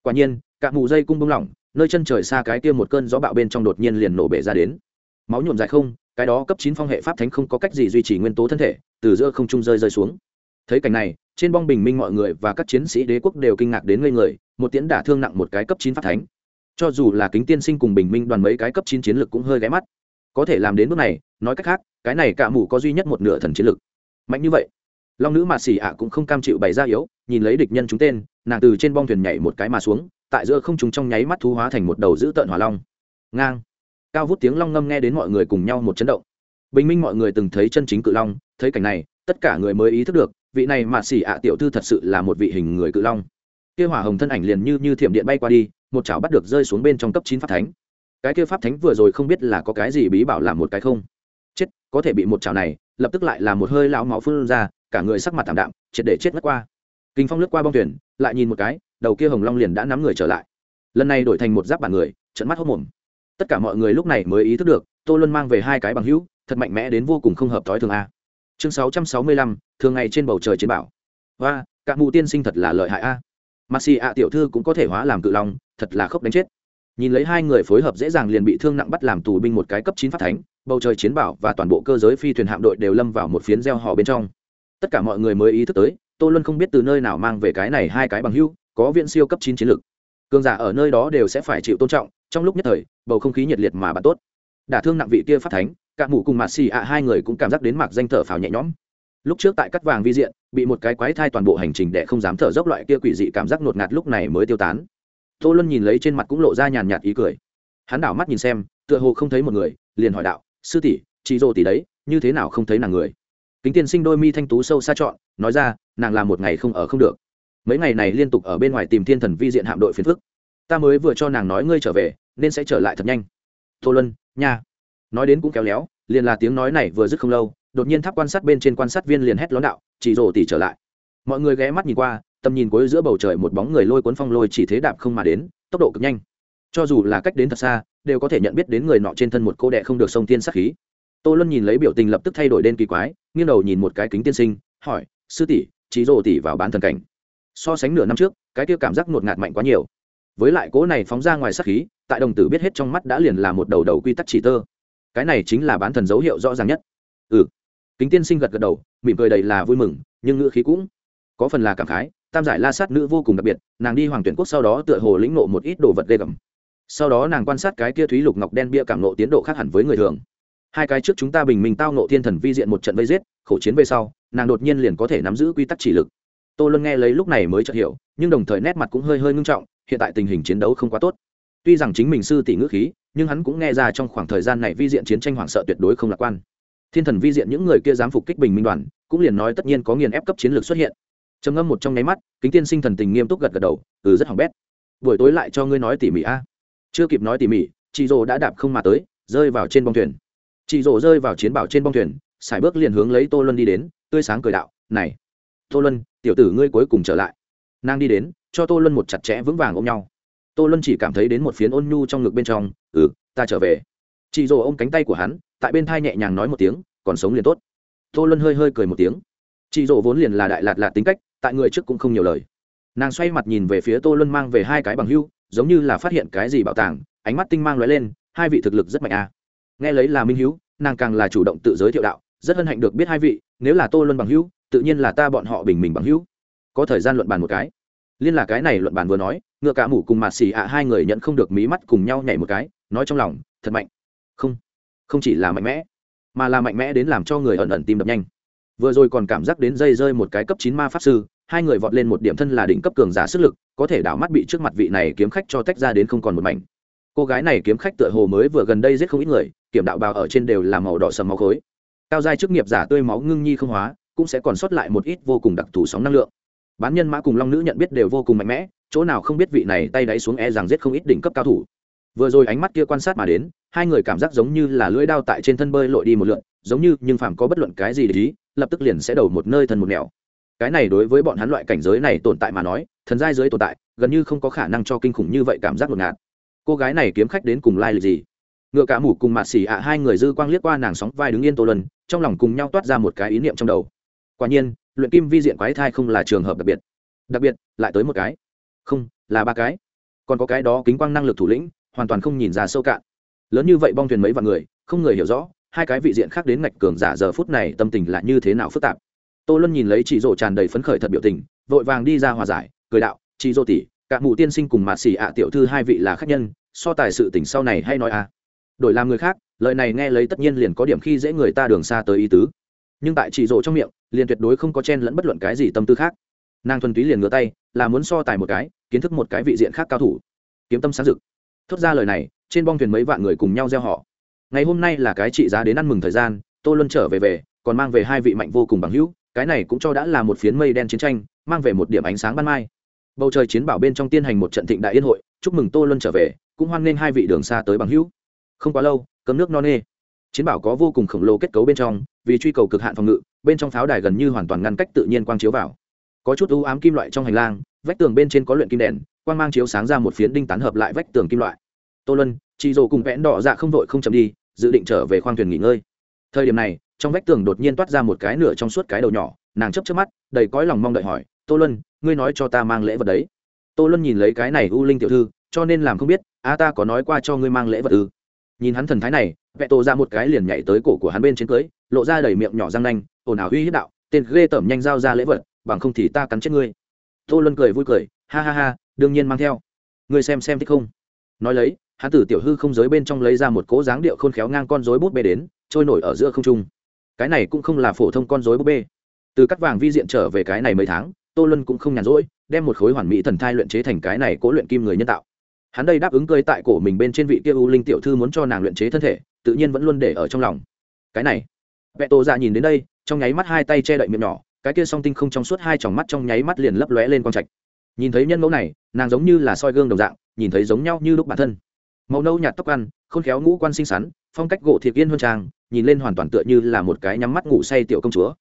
Speaker 1: Quả nhiên, cả mù dây cung bông lỏng, nơi chân trời xa cái kia một cơn gió bạo bên trong đột nhiên liền nổ bể ra đến. Máu nhuộm dài không cái đó cấp chín phong hệ pháp thánh không có cách gì duy trì nguyên tố thân thể, từ giữa không trung rơi rơi xuống. Thấy cảnh này, trên bong bình minh mọi người và các chiến sĩ đế quốc đều kinh ngạc đến ngây người, một tiễn đả thương nặng một cái cấp chín pháp thánh. Cho dù là kính tiên sinh cùng bình minh đoàn mấy cái cấp chín chiến lực cũng hơi ghé mắt. Có thể làm đến bước này, nói cách khác, cái này cả mù có duy nhất một nửa thần chiến lực. Mạnh như vậy, long nữ mạt xỉ ạ cũng không cam chịu bày ra yếu, nhìn lấy địch nhân chúng tên, nàng từ trên bong thuyền nhảy một cái mà xuống, tại giữa không chúng trong nháy mắt thu hóa thành một đầu dữ tợn hỏa long. Ngang cao vút tiếng long ngâm nghe đến mọi người cùng nhau một chấn động. Bình minh mọi người từng thấy chân chính cự long, thấy cảnh này, tất cả người mới ý thức được, vị này mà xỉ ạ tiểu thư thật sự là một vị hình người cự long. Kia hỏa hồng thân ảnh liền như như thiểm điện bay qua đi, một chảo bắt được rơi xuống bên trong cấp chín pháp thánh. Cái kia pháp thánh vừa rồi không biết là có cái gì bí bảo làm một cái không? Chết, có thể bị một chảo này, lập tức lại là một hơi lão máu phun ra, cả người sắc mặt thảm đạm, triệt để chết mất qua. Kinh phong lướt qua bong thuyền, lại nhìn một cái, đầu kia hồng long liền đã nắm người trở lại. Lần này đổi thành một giáp bản người trận mắt hốc mồm tất cả mọi người lúc này mới ý thức được, tô luân mang về hai cái bằng hữu, thật mạnh mẽ đến vô cùng không hợp thói thường a. Chương sáu trăm sáu mươi lăm, thường ngày trên bầu trời chiến bảo và cả mụ tiên sinh thật là lợi hại a. Mặc xì ạ tiểu thư cũng có thể hóa làm cự long, thật là khốc đánh chết. Nhìn lấy hai người phối hợp dễ dàng liền bị thương nặng bắt làm tù binh một cái cấp chín phát thánh, bầu trời chiến bảo và toàn bộ cơ giới phi thuyền hạm đội đều lâm vào một phiến gieo họ bên trong. Tất cả mọi người mới ý thức tới, tô luân không biết từ nơi nào mang về cái này hai cái bằng hưu có viện siêu cấp chín chiến lược cường giả ở nơi đó đều sẽ phải chịu tôn trọng, trong lúc nhất thời, bầu không khí nhiệt liệt mà bạn tốt. Đả thương nặng vị kia phát thánh cả mụ cùng mạt xì ạ, hai người cũng cảm giác đến mặc danh thở phào nhẹ nhõm. Lúc trước tại cắt vàng vi diện, bị một cái quái thai toàn bộ hành trình để không dám thở dốc loại kia quỷ dị cảm giác ngột ngạt lúc này mới tiêu tán. Tô luân nhìn lấy trên mặt cũng lộ ra nhàn nhạt ý cười. Hắn đảo mắt nhìn xem, tựa hồ không thấy một người, liền hỏi đạo, sư tỷ, chị rồ tỷ đấy, như thế nào không thấy nàng người? Kính tiên sinh đôi mi thanh tú sâu xa chọn nói ra, nàng làm một ngày không ở không được mấy ngày này liên tục ở bên ngoài tìm thiên thần vi diện hạm đội phiền phức. Ta mới vừa cho nàng nói ngươi trở về, nên sẽ trở lại thật nhanh. Tô luân, nha. Nói đến cũng kéo léo, liền là tiếng nói này vừa dứt không lâu, đột nhiên tháp quan sát bên trên quan sát viên liền hét lón đạo, chỉ rồ tỉ trở lại. Mọi người ghé mắt nhìn qua, tầm nhìn cuối giữa bầu trời một bóng người lôi cuốn phong lôi chỉ thế đạp không mà đến, tốc độ cực nhanh. Cho dù là cách đến thật xa, đều có thể nhận biết đến người nọ trên thân một cô đệ không được sông tiên sắc khí. Tô luân nhìn lấy biểu tình lập tức thay đổi đen kỳ quái, nghiêng đầu nhìn một cái kính tiên sinh, hỏi, sư tỷ trí rồ tỷ vào bán thần cảnh so sánh nửa năm trước, cái kia cảm giác ngột ngạt mạnh quá nhiều. Với lại cố này phóng ra ngoài sắc khí, tại đồng tử biết hết trong mắt đã liền là một đầu đầu quy tắc chỉ tơ. Cái này chính là bán thần dấu hiệu rõ ràng nhất. Ừ. Kính tiên sinh gật gật đầu, mỉm cười đầy là vui mừng, nhưng ngữ khí cũng có phần là cảm khái. Tam giải la sát nữ vô cùng đặc biệt, nàng đi hoàng tuyển quốc sau đó tựa hồ lĩnh nộ một ít đồ vật ghê gầm. Sau đó nàng quan sát cái kia thúy lục ngọc đen bia cảm nộ tiến độ khác hẳn với người thường. Hai cái trước chúng ta bình minh tao nộ thiên thần vi diện một trận vây giết khẩu chiến về sau, nàng đột nhiên liền có thể nắm giữ quy tắc chỉ lực tô luân nghe lấy lúc này mới chợt hiểu, nhưng đồng thời nét mặt cũng hơi hơi ngưng trọng, hiện tại tình hình chiến đấu không quá tốt. Tuy rằng chính mình sư tỷ ngữ khí, nhưng hắn cũng nghe ra trong khoảng thời gian này vi diện chiến tranh hoảng sợ tuyệt đối không lạc quan. Thiên thần vi diện những người kia dám phục kích bình minh đoàn, cũng liền nói tất nhiên có nghiền ép cấp chiến lược xuất hiện. Trầm ngâm một trong nháy mắt, kính tiên sinh thần tình nghiêm túc gật gật đầu ừ rất hỏng bét. Buổi tối lại cho ngươi nói tỉ mỉ a. Chưa kịp nói tỉ mỉ chị Dụ đã đạp không mà tới, rơi vào trên bong thuyền. Chị Dụ rơi vào chiến bảo trên bong thuyền, sải bước liền hướng lấy tô luân đi đến, tươi sáng cười đạo, này tô luân, tiểu tử ngươi cuối cùng trở lại. Nàng đi đến, cho tô luân một chặt chẽ vững vàng ôm nhau. Tô luân chỉ cảm thấy đến một phiến ôn nhu trong ngực bên trong ừ ta trở về. Chị dồ ôm cánh tay của hắn, tại bên thai nhẹ nhàng nói một tiếng, còn sống liền tốt. Tô luân hơi hơi cười một tiếng. Chị dồ vốn liền là đại lạt lạt tính cách, tại người trước cũng không nhiều lời. Nàng xoay mặt nhìn về phía tô luân mang về hai cái bằng hưu, giống như là phát hiện cái gì bảo tàng, ánh mắt tinh mang lóe lên, hai vị thực lực rất mạnh à. nghe lấy là minh hữu nàng càng là chủ động tự giới thiệu đạo, rất hân hạnh được biết hai vị, nếu là tô luân bằng hữu tự nhiên là ta bọn họ bình mình bằng hữu. Có thời gian luận bàn một cái. Liên là cái này luận bàn vừa nói, ngựa cả mủ cùng mạt xì ạ hai người nhận không được mí mắt cùng nhau nhảy một cái, nói trong lòng, thật mạnh. Không không chỉ là mạnh mẽ, mà là mạnh mẽ đến làm cho người ẩn ẩn tim đập nhanh. Vừa rồi còn cảm giác đến dây rơi một cái cấp chín ma pháp sư, hai người vọt lên một điểm thân là đỉnh cấp cường giả sức lực, có thể đảo mắt bị trước mặt vị này kiếm khách cho tách ra đến không còn một mảnh. Cô gái này kiếm khách tựa hồ mới vừa gần đây giết không ít người, kiểm đạo bào ở trên đều là màu đỏ sầm máu khối. Cao giai chức nghiệp giả tươi máu ngưng nhi không hóa cũng sẽ còn sót lại một ít vô cùng đặc thù sóng năng lượng. Bán nhân mã cùng long nữ nhận biết đều vô cùng mạnh mẽ, chỗ nào không biết vị này tay đáy xuống e rằng giết không ít đỉnh cấp cao thủ. Vừa rồi ánh mắt kia quan sát mà đến, hai người cảm giác giống như là lưỡi đao tại trên thân bơi lội đi một lượn, giống như nhưng phàm có bất luận cái gì để ý, lập tức liền sẽ đầu một nơi thần một nẻo. Cái này đối với bọn hắn loại cảnh giới này tồn tại mà nói, thần giai giới tồn tại, gần như không có khả năng cho kinh khủng như vậy cảm giác ngột ngạt. Cô gái này kiếm khách đến cùng lai lịch gì? Ngựa cả mủ cùng mạt xỉ ạ, hai người dư quang liếc qua nàng sóng vai đứng yên tô lần trong lòng cùng nhau toát ra một cái ý niệm trong đầu quả nhiên, luyện kim vi diện quái thai không là trường hợp đặc biệt. Đặc biệt, lại tới một cái. Không, là ba cái. Còn có cái đó kính quang năng lực thủ lĩnh, hoàn toàn không nhìn ra sâu cạn. Lớn như vậy bong thuyền mấy vạn người, không người hiểu rõ, hai cái vị diện khác đến ngạch cường giả giờ phút này tâm tình là như thế nào phức tạp. Tô luân nhìn lấy chị rổ tràn đầy phấn khởi thật biểu tình, vội vàng đi ra hòa giải, cười đạo chị rổ tỷ, cả mụ tiên sinh cùng mạt xỉ ạ tiểu thư hai vị là khách nhân, so tài sự tỉnh sau này hay nói à. Đổi làm người khác, lời này nghe lấy tất nhiên liền có điểm khi dễ người ta đường xa tới ý tứ nhưng tại chị rổ trong miệng, liền tuyệt đối không có chen lẫn bất luận cái gì tâm tư khác. Nàng thuần túy liền ngửa tay, là muốn so tài một cái, kiến thức một cái vị diện khác cao thủ. Kiếm tâm sáng dực thốt ra lời này, trên bong thuyền mấy vạn người cùng nhau gieo họ. Ngày hôm nay là cái trị giá đến ăn mừng thời gian, tô luân trở về về, còn mang về hai vị mạnh vô cùng bằng hữu, cái này cũng cho đã là một phiến mây đen chiến tranh, mang về một điểm ánh sáng ban mai. Bầu trời chiến bảo bên trong tiên hành một trận thịnh đại yên hội, chúc mừng tô luân trở về, cũng hoan nghênh hai vị đường xa tới bằng hữu. Không quá lâu cấm nước no nê chiến bảo có vô cùng khổng lồ kết cấu bên trong vì truy cầu cực hạn phòng ngự bên trong pháo đài gần như hoàn toàn ngăn cách tự nhiên quang chiếu vào. Có chút u ám kim loại trong hành lang vách tường bên trên có luyện kim đèn quang mang chiếu sáng ra một phiến đinh tán hợp lại vách tường kim loại. Tô Lân, chị dồ cùng vẽn đỏ dạ không vội không chậm đi dự định trở về khoang thuyền nghỉ ngơi. Thời điểm này trong vách tường đột nhiên toát ra một cái nửa trong suốt cái đầu nhỏ nàng chấp chấp mắt đầy cõi lòng mong đợi hỏi tô Lân, ngươi nói cho ta mang lễ vật đấy. Tô Lân nhìn lấy cái này u linh tiểu thư cho nên làm không biết a ta có nói qua cho ngươi mang lễ vật ư? Nhìn hắn thần thái này vẹ tổ ra một cái liền nhảy tới cổ của hắn bên trên cưới, lộ ra đầy miệng nhỏ răng nanh, ồn ào uy hiếp đạo, tên ghê tởm nhanh giao ra lễ vật, bằng không thì ta cắn chết ngươi. Tô luân cười vui cười, ha ha ha, đương nhiên mang theo. Ngươi xem xem thích không? Nói lấy, hắn tử tiểu hư không giới bên trong lấy ra một cỗ dáng điệu khôn khéo ngang con rối bút bê đến, trôi nổi ở giữa không trung. Cái này cũng không là phổ thông con rối bút bê. Từ cắt vàng vi diện trở về cái này mấy tháng, tô luân cũng không nhàn rỗi, đem một khối hoàn mỹ thần thai luyện chế thành cái này cố luyện kim người nhân tạo. Hắn đây đáp ứng cơi tại cổ mình bên trên vị kia u linh tiểu thư muốn cho nàng luyện chế thân thể tự nhiên vẫn luôn để ở trong lòng. Cái này vẹn tổ dạ nhìn đến đây, trong nháy mắt hai tay che đậy miệng nhỏ, cái kia song tinh không trong suốt hai tròng mắt trong nháy mắt liền lấp lóe lên quang trạch. Nhìn thấy nhân mẫu này, nàng giống như là soi gương đồng dạng, nhìn thấy giống nhau như lúc bản thân. Màu nâu nhạt tóc ăn, khôn khéo ngũ quan xinh xắn, phong cách gỗ thiệt yên hơn trang, nhìn lên hoàn toàn tựa như là một cái nhắm mắt ngủ say tiểu công chúa.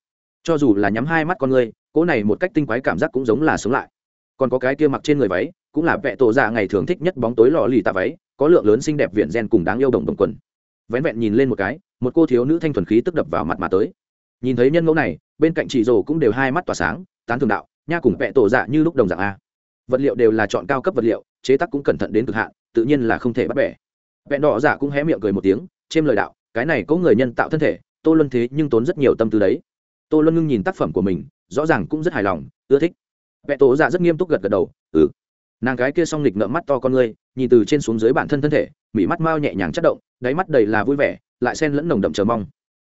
Speaker 1: Cho dù là nhắm hai mắt con người, cỗ này một cách tinh quái cảm giác cũng giống là sống lại. Còn có cái kia mặc trên người váy, cũng là vẹ tổ dạ ngày thường thích nhất bóng tối lò lì tạ váy, có lượng lớn xinh đẹp viện gen cùng đáng yêu đồng đồng quần vén vẹn nhìn lên một cái, một cô thiếu nữ thanh thuần khí tức đập vào mặt mà tới. Nhìn thấy nhân mẫu này, bên cạnh chị rồ cũng đều hai mắt tỏa sáng, tán thường đạo, nha cùng vẹ tổ dạ như lúc đồng dạng a. Vật liệu đều là chọn cao cấp vật liệu, chế tác cũng cẩn thận đến cực hạn, tự nhiên là không thể bắt bẻ. Vẹn đỏ dạ cũng hé miệng cười một tiếng trên lời đạo, cái này có người nhân tạo thân thể, tô luân thế nhưng tốn rất nhiều tâm tư đấy. Tô luân ngưng nhìn tác phẩm của mình, rõ ràng cũng rất hài lòng, ưa thích. Vẹn tổ dạ rất nghiêm túc gật gật đầu ừ. Nàng gái kia s o n g nghịch ngợm mắt to con ngươi nhìn từ trên xuống dưới bản thân thân thể, mỹ mắt mao nhẹ nhàng chất động đáy mắt đầy là vui vẻ, lại xen lẫn nồng đậm chờ mong.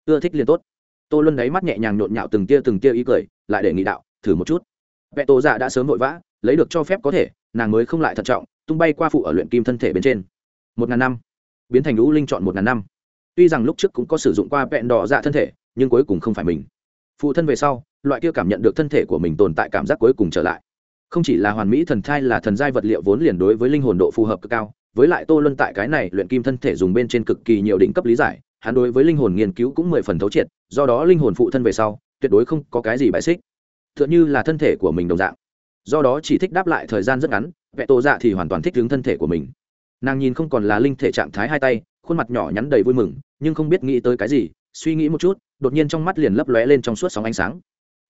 Speaker 1: Ưa thích liền tốt. Tô luân đáy mắt nhẹ nhàng nhộn nhạo từng tia từng tia ý cười, lại để nghị đạo, thử một chút. Vẹn tổ dạ đã sớm vội vã, lấy được cho phép có thể, nàng mới không lại thận trọng, tung bay qua phụ ở luyện kim thân thể bên trên. Một ngàn năm. Biến thành lũ linh chọn một ngàn năm. Tuy rằng lúc trước cũng có sử dụng qua vẹn đỏ dạ thân thể, nhưng cuối cùng không phải mình. Phụ thân về sau, loại kia cảm nhận được thân thể của mình tồn tại cảm giác cuối cùng trở lại. Không chỉ là hoàn mỹ thần thai là thần giai vật liệu vốn liền đối với linh hồn độ phù hợp cực cao với lại tô luân tại cái này luyện kim thân thể dùng bên trên cực kỳ nhiều đỉnh cấp lý giải, hắn đối với linh hồn nghiên cứu cũng mười phần thấu triệt, do đó linh hồn phụ thân về sau, tuyệt đối không có cái gì bại xích. T h ư ợ n h ư là thân thể của mình đồng dạng. Do đó chỉ thích đáp lại thời gian rất ngắn vẹ tổ dạ thì hoàn toàn thích đứng thân thể của mình. Nàng nhìn không còn là linh thể trạng thái hai tay, khuôn mặt nhỏ nhắn đầy vui mừng, nhưng không biết nghĩ tới cái gì, suy nghĩ một chút, đột nhiên trong mắt liền lấp lóe lên trong suốt sóng ánh sáng.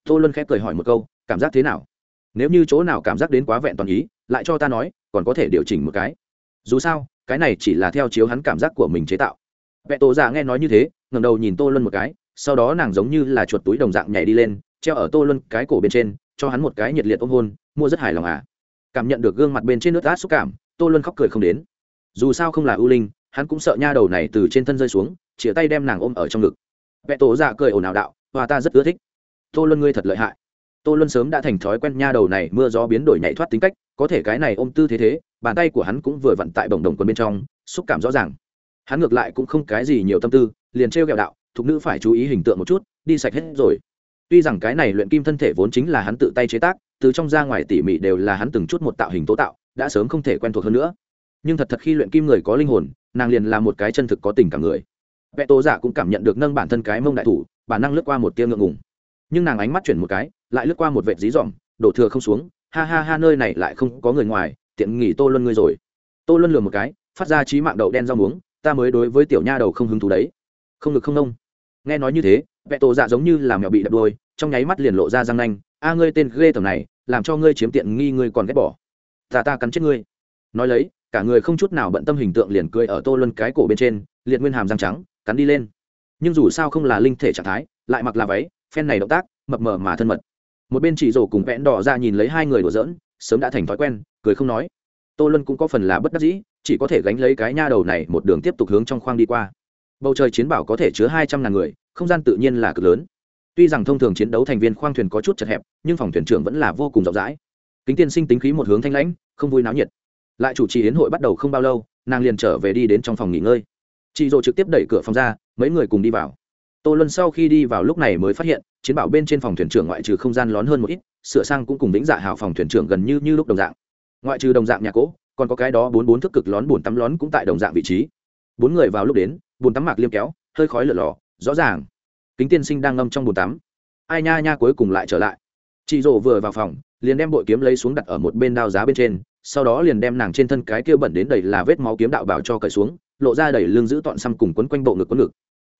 Speaker 1: Tô luân khép cười hỏi một câu, cảm giác thế nào? Nếu như chỗ nào cảm giác đến quá vẹn toàn ý, lại cho ta nói, còn có thể điều chỉnh một cái dù sao, cái này chỉ là theo chiếu hắn cảm giác của mình chế tạo. Vẹ tổ giả nghe nói như thế ngầm đầu nhìn tô luân một cái, sau đó nàng giống như là chuột túi đồng dạng nhảy đi lên, treo ở tô luân cái cổ bên trên, cho hắn một cái nhiệt liệt ôm hôn, mua rất hài lòng à. Cảm nhận được gương mặt bên trên nước át xúc cảm, tô luân khóc cười không đến. Dù sao không là ưu linh, hắn cũng sợ nha đầu này từ trên thân rơi xuống chĩa tay đem nàng ôm ở trong ngực. Vẹ tổ già cười ồn ào đạo và ta rất ưa thích. Tô luân ngươi thật lợi hại. Tô luân sớm đã thành thói quen nha đầu này, mưa gió biến đổi nhảy thoát tính cách, có thể cái này ôm tư thế thế bàn tay của hắn cũng vừa vặn tại bồng đồng quần bên trong, xúc cảm rõ ràng. Hắn ngược lại cũng không cái gì nhiều tâm tư, liền trêu ghẹo đạo, thục nữ phải chú ý hình tượng một chút, đi sạch hết rồi. Tuy rằng cái này luyện kim thân thể vốn chính là hắn tự tay chế tác, từ trong ra ngoài tỉ mỉ đều là hắn từng chút một tạo hình tố tạo, đã sớm không thể quen thuộc hơn nữa. Nhưng thật thật khi luyện kim người có linh hồn, nàng liền là một cái chân thực có tình cả người. Vẽ tố giả dạ cũng cảm nhận được nâng bản thân cái mông đại thủ, bản năng lướt qua một tia ngượng ngùng. Nhưng nàng ánh mắt chuyển một cái, lại lướt qua một vệt dí dỏm, đổ thừa không xuống, ha ha ha, nơi này lại không có người ngoài tiện nghỉ tô luân ngươi rồi. Tô luân lừa một cái, phát ra trí mạng đậu đen rau muống, ta mới đối với tiểu nha đầu không hứng thú đấy. Không được không nông. Nghe nói như thế vẹ tổ dạ giống như là mèo bị đập đôi trong nháy mắt liền lộ ra răng nanh. A, ngươi tên ghê tầm này, làm cho ngươi chiếm tiện nghi ngươi còn ghét bỏ. Ta ta cắn chết ngươi. Nói lấy, cả người không chút nào bận tâm hình tượng liền cười ở tô luân cái cổ bên trên, liệt nguyên hàm răng trắng, cắn đi lên. Nhưng dù sao không là linh thể trạng thái, lại mặc là váy, phen này động tác, mập mờ mà thân mật. Một bên chỉ rổ cùng vẽn đỏ ra nhìn lấy hai người đùa giỡn sớm đã thành thói quen, cười không nói. Tô luân cũng có phần là bất đắc dĩ, chỉ có thể gánh lấy cái nha đầu này một đường tiếp tục hướng trong khoang đi qua. Bầu trời chiến bảo có thể chứa hai trăm ngàn người, không gian tự nhiên là cực lớn. Tuy rằng thông thường chiến đấu thành viên khoang thuyền có chút chật hẹp, nhưng phòng thuyền trưởng vẫn là vô cùng rộng rãi. Kính tiên sinh tính khí một hướng thanh lãnh, không vui náo nhiệt. Lại chủ trì hiến hội bắt đầu không bao lâu, nàng liền trở về đi đến trong phòng nghỉ ngơi. Chị dỗ trực tiếp đẩy cửa phòng ra, mấy người cùng đi vào. Tô luân sau khi đi vào lúc này mới phát hiện, chiến bảo bên trên phòng thuyền trưởng ngoại trừ không gian lón hơn một ít sửa sang cũng cùng vĩnh dạ hào phòng thuyền trưởng gần như như lúc đồng dạng. Ngoại trừ đồng dạng nhà cỗ, còn có cái đó bốn bốn thức cực lón bùn tắm lón cũng tại đồng dạng vị trí. Bốn người vào lúc đến bùn tắm mạc liêm kéo, hơi khói lửa lò, rõ ràng. Kính tiên sinh đang ngâm trong bùn tắm. Ai nha nha cuối cùng lại trở lại. Chị rổ vừa vào phòng, liền đem bội kiếm lấy xuống đặt ở một bên đao giá bên trên, sau đó liền đem nàng trên thân cái kia bẩn đến đầy là vết máu kiếm đạo bảo cho cởi xuống, lộ ra đầy lưng giữ tọn xăm cùng quấn quanh bộ ngực quấn ngực.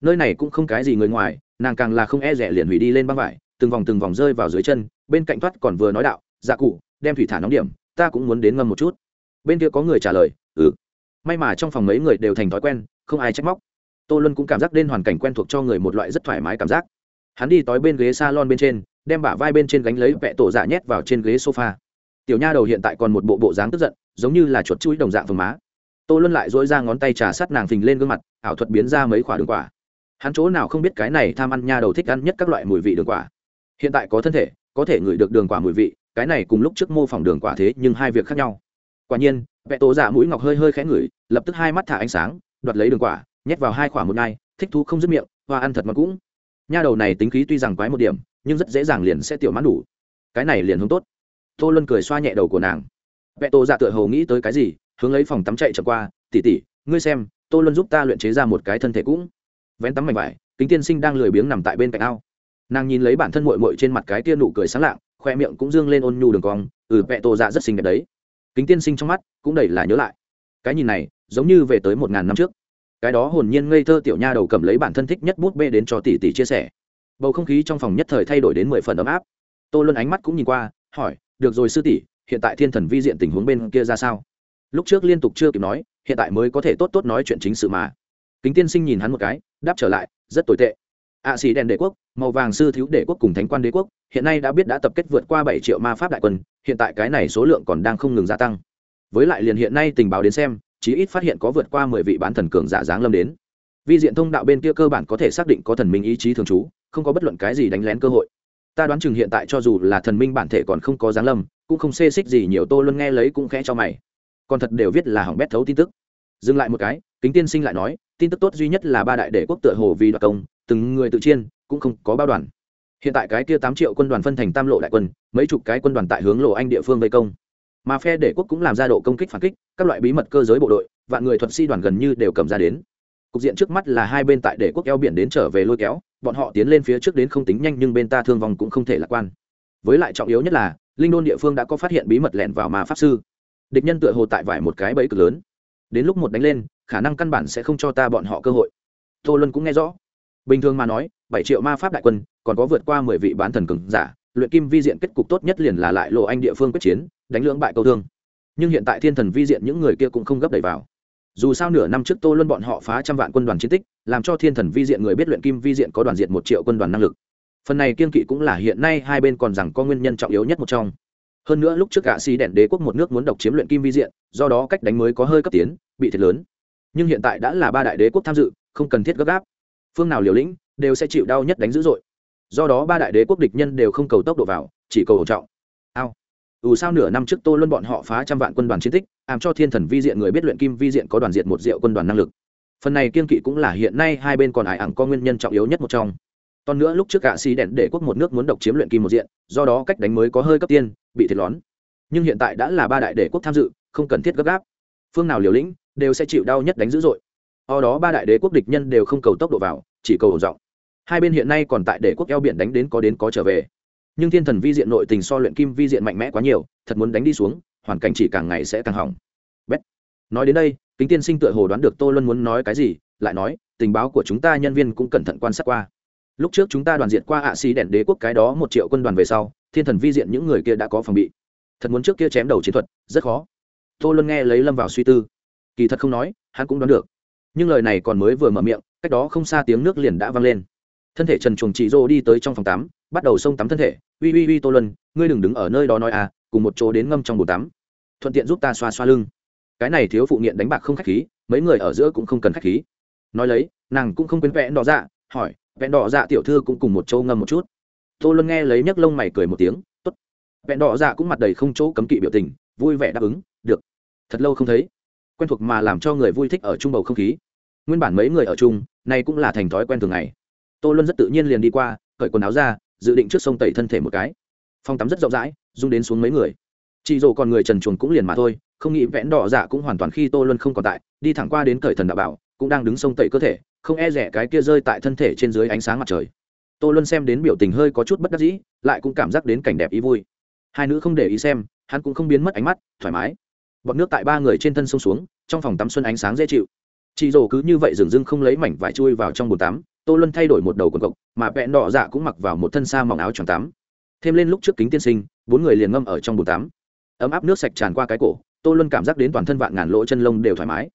Speaker 1: Nơi này cũng không cái gì người ngoài, nàng càng là không e rẻ liền hủy đi lên băng vải, từng vòng từng vòng rơi vào dưới chân bên cạnh thoát còn vừa nói đạo dạ cụ, đem thủy thả nóng điểm, ta cũng muốn đến ngâm một chút. Bên kia có người trả lời ừ. May mà trong phòng mấy người đều thành thói quen, không ai trách móc. Tô luân cũng cảm giác đến hoàn cảnh quen thuộc cho người một loại rất thoải mái cảm giác. Hắn đi tói bên ghế s a lon bên trên, đem bả vai bên trên gánh lấy vẹ tổ dạ nhét vào trên ghế sofa. Tiểu nha đầu hiện tại còn một bộ bộ dáng tức giận, giống như là chuột chuỗi đồng dạng phồng má. Tô luân lại dỗi ra ngón tay trà sát nàng phình lên gương mặt, ảo thuật biến ra mấy khoả đường quả. Hắn chỗ nào không biết cái này tham ăn nha đầu thích ăn nhất các loại mùi vị đường quả. Hiện tại có thân thể có thể ngửi được đường quả mùi vị, cái này cùng lúc trước mô phỏng đường quả thế nhưng hai việc khác nhau. Quả nhiên, vẽ tố dạ mũi ngọc hơi hơi khẽ ngửi, lập tức hai mắt thả ánh sáng, đoạt lấy đường quả, nhét vào hai khoảng một ngai thích thú không dứt miệng, hoa ăn thật mà cũng. Nha đầu này tính khí tuy rằng quái một điểm, nhưng rất dễ dàng liền sẽ tiểu mãn đủ. Cái này liền hướng tốt. Tô luân cười xoa nhẹ đầu của nàng. Vẽ tố dạ tựa hồ nghĩ tới cái gì, hướng lấy phòng tắm chạy chậm qua tỉ tỉ ngươi xem, tô luân giúp ta luyện chế ra một cái thân thể cũng. Vén tắm mảnh vải, kính tiên sinh đang lười biếng nằm tại bên cạnh ao nàng nhìn lấy bản thân mội mội trên mặt cái tia nụ cười sáng lạng, khoe miệng cũng dương lên ôn nhu đường cong ừ vẹ tổ dạ rất xinh đẹp đấy. Kính tiên sinh trong mắt cũng đầy là nhớ lại. Cái nhìn này, giống như về tới một ngàn năm trước. Cái đó hồn nhiên ngây thơ tiểu nha đầu cầm lấy bản thân thích nhất bút bê đến cho tỷ tỷ chia sẻ. Bầu không khí trong phòng nhất thời thay đổi đến mười phần ấm áp. Tô luân ánh mắt cũng nhìn qua, hỏi, được rồi sư tỷ, hiện tại thiên thần vi diện tình huống bên kia ra sao? Lúc trước liên tục chưa kịp nói, hiện tại mới có thể tốt tốt nói chuyện chính sự mà. Kính tiên sinh nhìn hắn một cái, đáp trở lại, rất tồi tệ ạ à, xì đèn đế quốc màu vàng sư thiếu đế quốc cùng thánh quan đế quốc hiện nay đã biết đã tập kết vượt qua bảy triệu ma pháp đại quân hiện tại cái này số lượng còn đang không ngừng gia tăng. Với lại liền hiện nay tình báo đến xem chí ít phát hiện có vượt qua mười vị bán thần cường giả dáng lâm đến. Vi diện thông đạo bên kia cơ bản có thể xác định có thần minh ý chí thường trú không có bất luận cái gì đánh lén cơ hội. Ta đoán chừng hiện tại cho dù là thần minh bản thể còn không có giáng lâm cũng không xê xích gì nhiều tô luôn nghe lấy cũng khẽ cho mày. Còn thật đều viết là hỏng bét thấu tin tức dừng lại một cái, kính tiên sinh lại nói, tin tức tốt duy nhất là ba đại đệ quốc tựa hồ vì đoạt công, từng người tự chiên, cũng không có bao đoàn. Hiện tại cái kia tám triệu quân đoàn phân thành tam lộ đại quân, mấy chục cái quân đoàn tại hướng lộ anh địa phương vây công. Mà phe đệ quốc cũng làm ra độ công kích phản kích, các loại bí mật cơ giới bộ đội, vạn người thuật si đoàn gần như đều cầm ra đến. Cục diện trước mắt là hai bên tại đệ quốc eo biển đến trở về lôi kéo, bọn họ tiến lên phía trước đến không tính nhanh nhưng bên ta thương vong cũng không thể lạc quan. Với lại trọng yếu nhất là, linh đôn địa phương đã có phát hiện bí mật lẻn vào mà pháp sư. Địch nhân tựa hồ tại vải một cái bẫy cực lớn đến lúc một đánh lên, khả năng căn bản sẽ không cho ta bọn họ cơ hội. Tô luân cũng nghe rõ. Bình thường mà nói, bảy triệu ma pháp đại quân, còn có vượt qua mười vị bán thần cường giả, luyện kim vi diện kết cục tốt nhất liền là lại lộ anh địa phương quyết chiến, đánh lưỡng bại câu thương. Nhưng hiện tại thiên thần vi diện những người kia cũng không gấp đẩy vào. Dù sao nửa năm trước tô luân bọn họ phá trăm vạn quân đoàn chiến tích, làm cho thiên thần vi diện người biết luyện kim vi diện có đoàn diện một triệu quân đoàn năng lực. Phần này kiên kỵ cũng là hiện nay hai bên còn rằng có nguyên nhân trọng yếu nhất một trong hơn nữa lúc trước gạ xì đèn đế quốc một nước muốn độc chiếm luyện kim vi diện, do đó cách đánh mới có hơi cấp tiến, bị thiệt lớn. Nhưng hiện tại đã là ba đại đế quốc tham dự, không cần thiết gấp gáp. Phương nào liều lĩnh, đều sẽ chịu đau nhất đánh dữ dội. Do đó ba đại đế quốc địch nhân đều không cầu tốc độ vào, chỉ cầu hỗ trọng. Ao. Dù sao nửa năm trước tô luân bọn họ phá trăm vạn quân đoàn chiến tích, làm cho thiên thần vi diện người biết luyện kim vi diện có đoàn diện một diệu quân đoàn năng lực. Phần này kiên kỵ cũng là hiện nay hai bên còn ải ẳng có nguyên nhân trọng yếu nhất một trong còn nữa lúc trước cả xì đèn để quốc một nước muốn độc chiếm luyện kim một diện, do đó cách đánh mới có hơi cấp tiên, bị thiệt lón. Nhưng hiện tại đã là ba đại đệ quốc tham dự, không cần thiết gấp gáp. Phương nào liều lĩnh, đều sẽ chịu đau nhất đánh dữ dội. Ở đó ba đại đế quốc địch nhân đều không cầu tốc độ vào, chỉ cầu ổn rộng hai bên hiện nay còn tại đế quốc eo biển đánh đến có đến có trở về. Nhưng thiên thần vi diện nội tình so luyện kim vi diện mạnh mẽ quá nhiều, thật muốn đánh đi xuống, hoàn cảnh chỉ càng ngày sẽ càng hỏng. Bét. nói đến đây, kính tiên sinh tựa hồ đoán được tô luân muốn nói cái gì, lại nói, tình báo của chúng ta nhân viên cũng cẩn thận quan sát qua lúc trước chúng ta đoàn diệt qua ạ xì đèn đế quốc cái đó một triệu quân đoàn về sau, thiên thần vi diện những người kia đã có phòng bị. Thật muốn trước kia chém đầu chiến thuật, rất khó. Tô luân nghe lấy lâm vào suy tư. Kỳ thật không nói, hắn cũng đoán được. Nhưng lời này còn mới vừa mở miệng, cách đó không xa tiếng nước liền đã vang lên. Thân thể trần chuồng chị rô đi tới trong phòng tắm, bắt đầu xông tắm thân thể. Uy uy uy, tô luân, ngươi đừng đứng ở nơi đó nói à cùng một chỗ đến ngâm trong bồn tắm. Thuận tiện giúp ta xoa xoa lưng. Cái này thiếu phụ nghiện đánh bạc không khách khí, mấy người ở giữa cũng không cần khách khí. Nói lấy, nàng cũng không quên vẽ đỏ dạ hỏi Vẹn đỏ dạ tiểu thư cũng cùng một chỗ ngâm một chút. Tô luân nghe lấy nhấc lông mày cười một tiếng t ố t đỏ dạ cũng mặt đầy không chỗ cấm kỵ biểu tình, vui vẻ đáp ứng, được. Thật lâu không thấy. Quen thuộc mà làm cho người vui thích ở chung bầu không khí. Nguyên bản mấy người ở chung, nay cũng là thành thói quen thường ngày. Tô luân rất tự nhiên liền đi qua, cởi quần áo ra, dự định trước sông tẩy thân thể một cái. Phòng tắm rất rộng rãi, rung đến xuống mấy người. Chị dỗ còn người trần chuồng cũng liền mà thôi, không nghĩ vẽn đỏ dạ cũng hoàn toàn khi tô luân không còn tại, đi thẳng qua đến cởi thần đạo bảo, cũng đang đứng sông tẩy cơ thể không e rẻ cái kia rơi tại thân thể trên dưới ánh sáng mặt trời. Tô luân xem đến biểu tình hơi có chút bất đắc dĩ, lại cũng cảm giác đến cảnh đẹp ý vui. Hai nữ không để ý xem, hắn cũng không biến mất ánh mắt, thoải mái. Bọt nước tại ba người trên thân sông xuống, trong phòng tắm xuân ánh sáng dễ chịu. Chị rổ cứ như vậy dừng dưng không lấy mảnh vải chui vào trong bồn tắm, tô luân thay đổi một đầu quần cộc, mà vẹn đỏ dạ cũng mặc vào một thân xa mỏng áo tròn tắm. Thêm lên lúc trước kính tiên sinh, bốn người liền ngâm ở trong bồn tắm. Ấm áp nước sạch tràn qua cái cổ, tô luân cảm giác đến toàn thân vạn ngàn lỗ chân lông đều thoải mái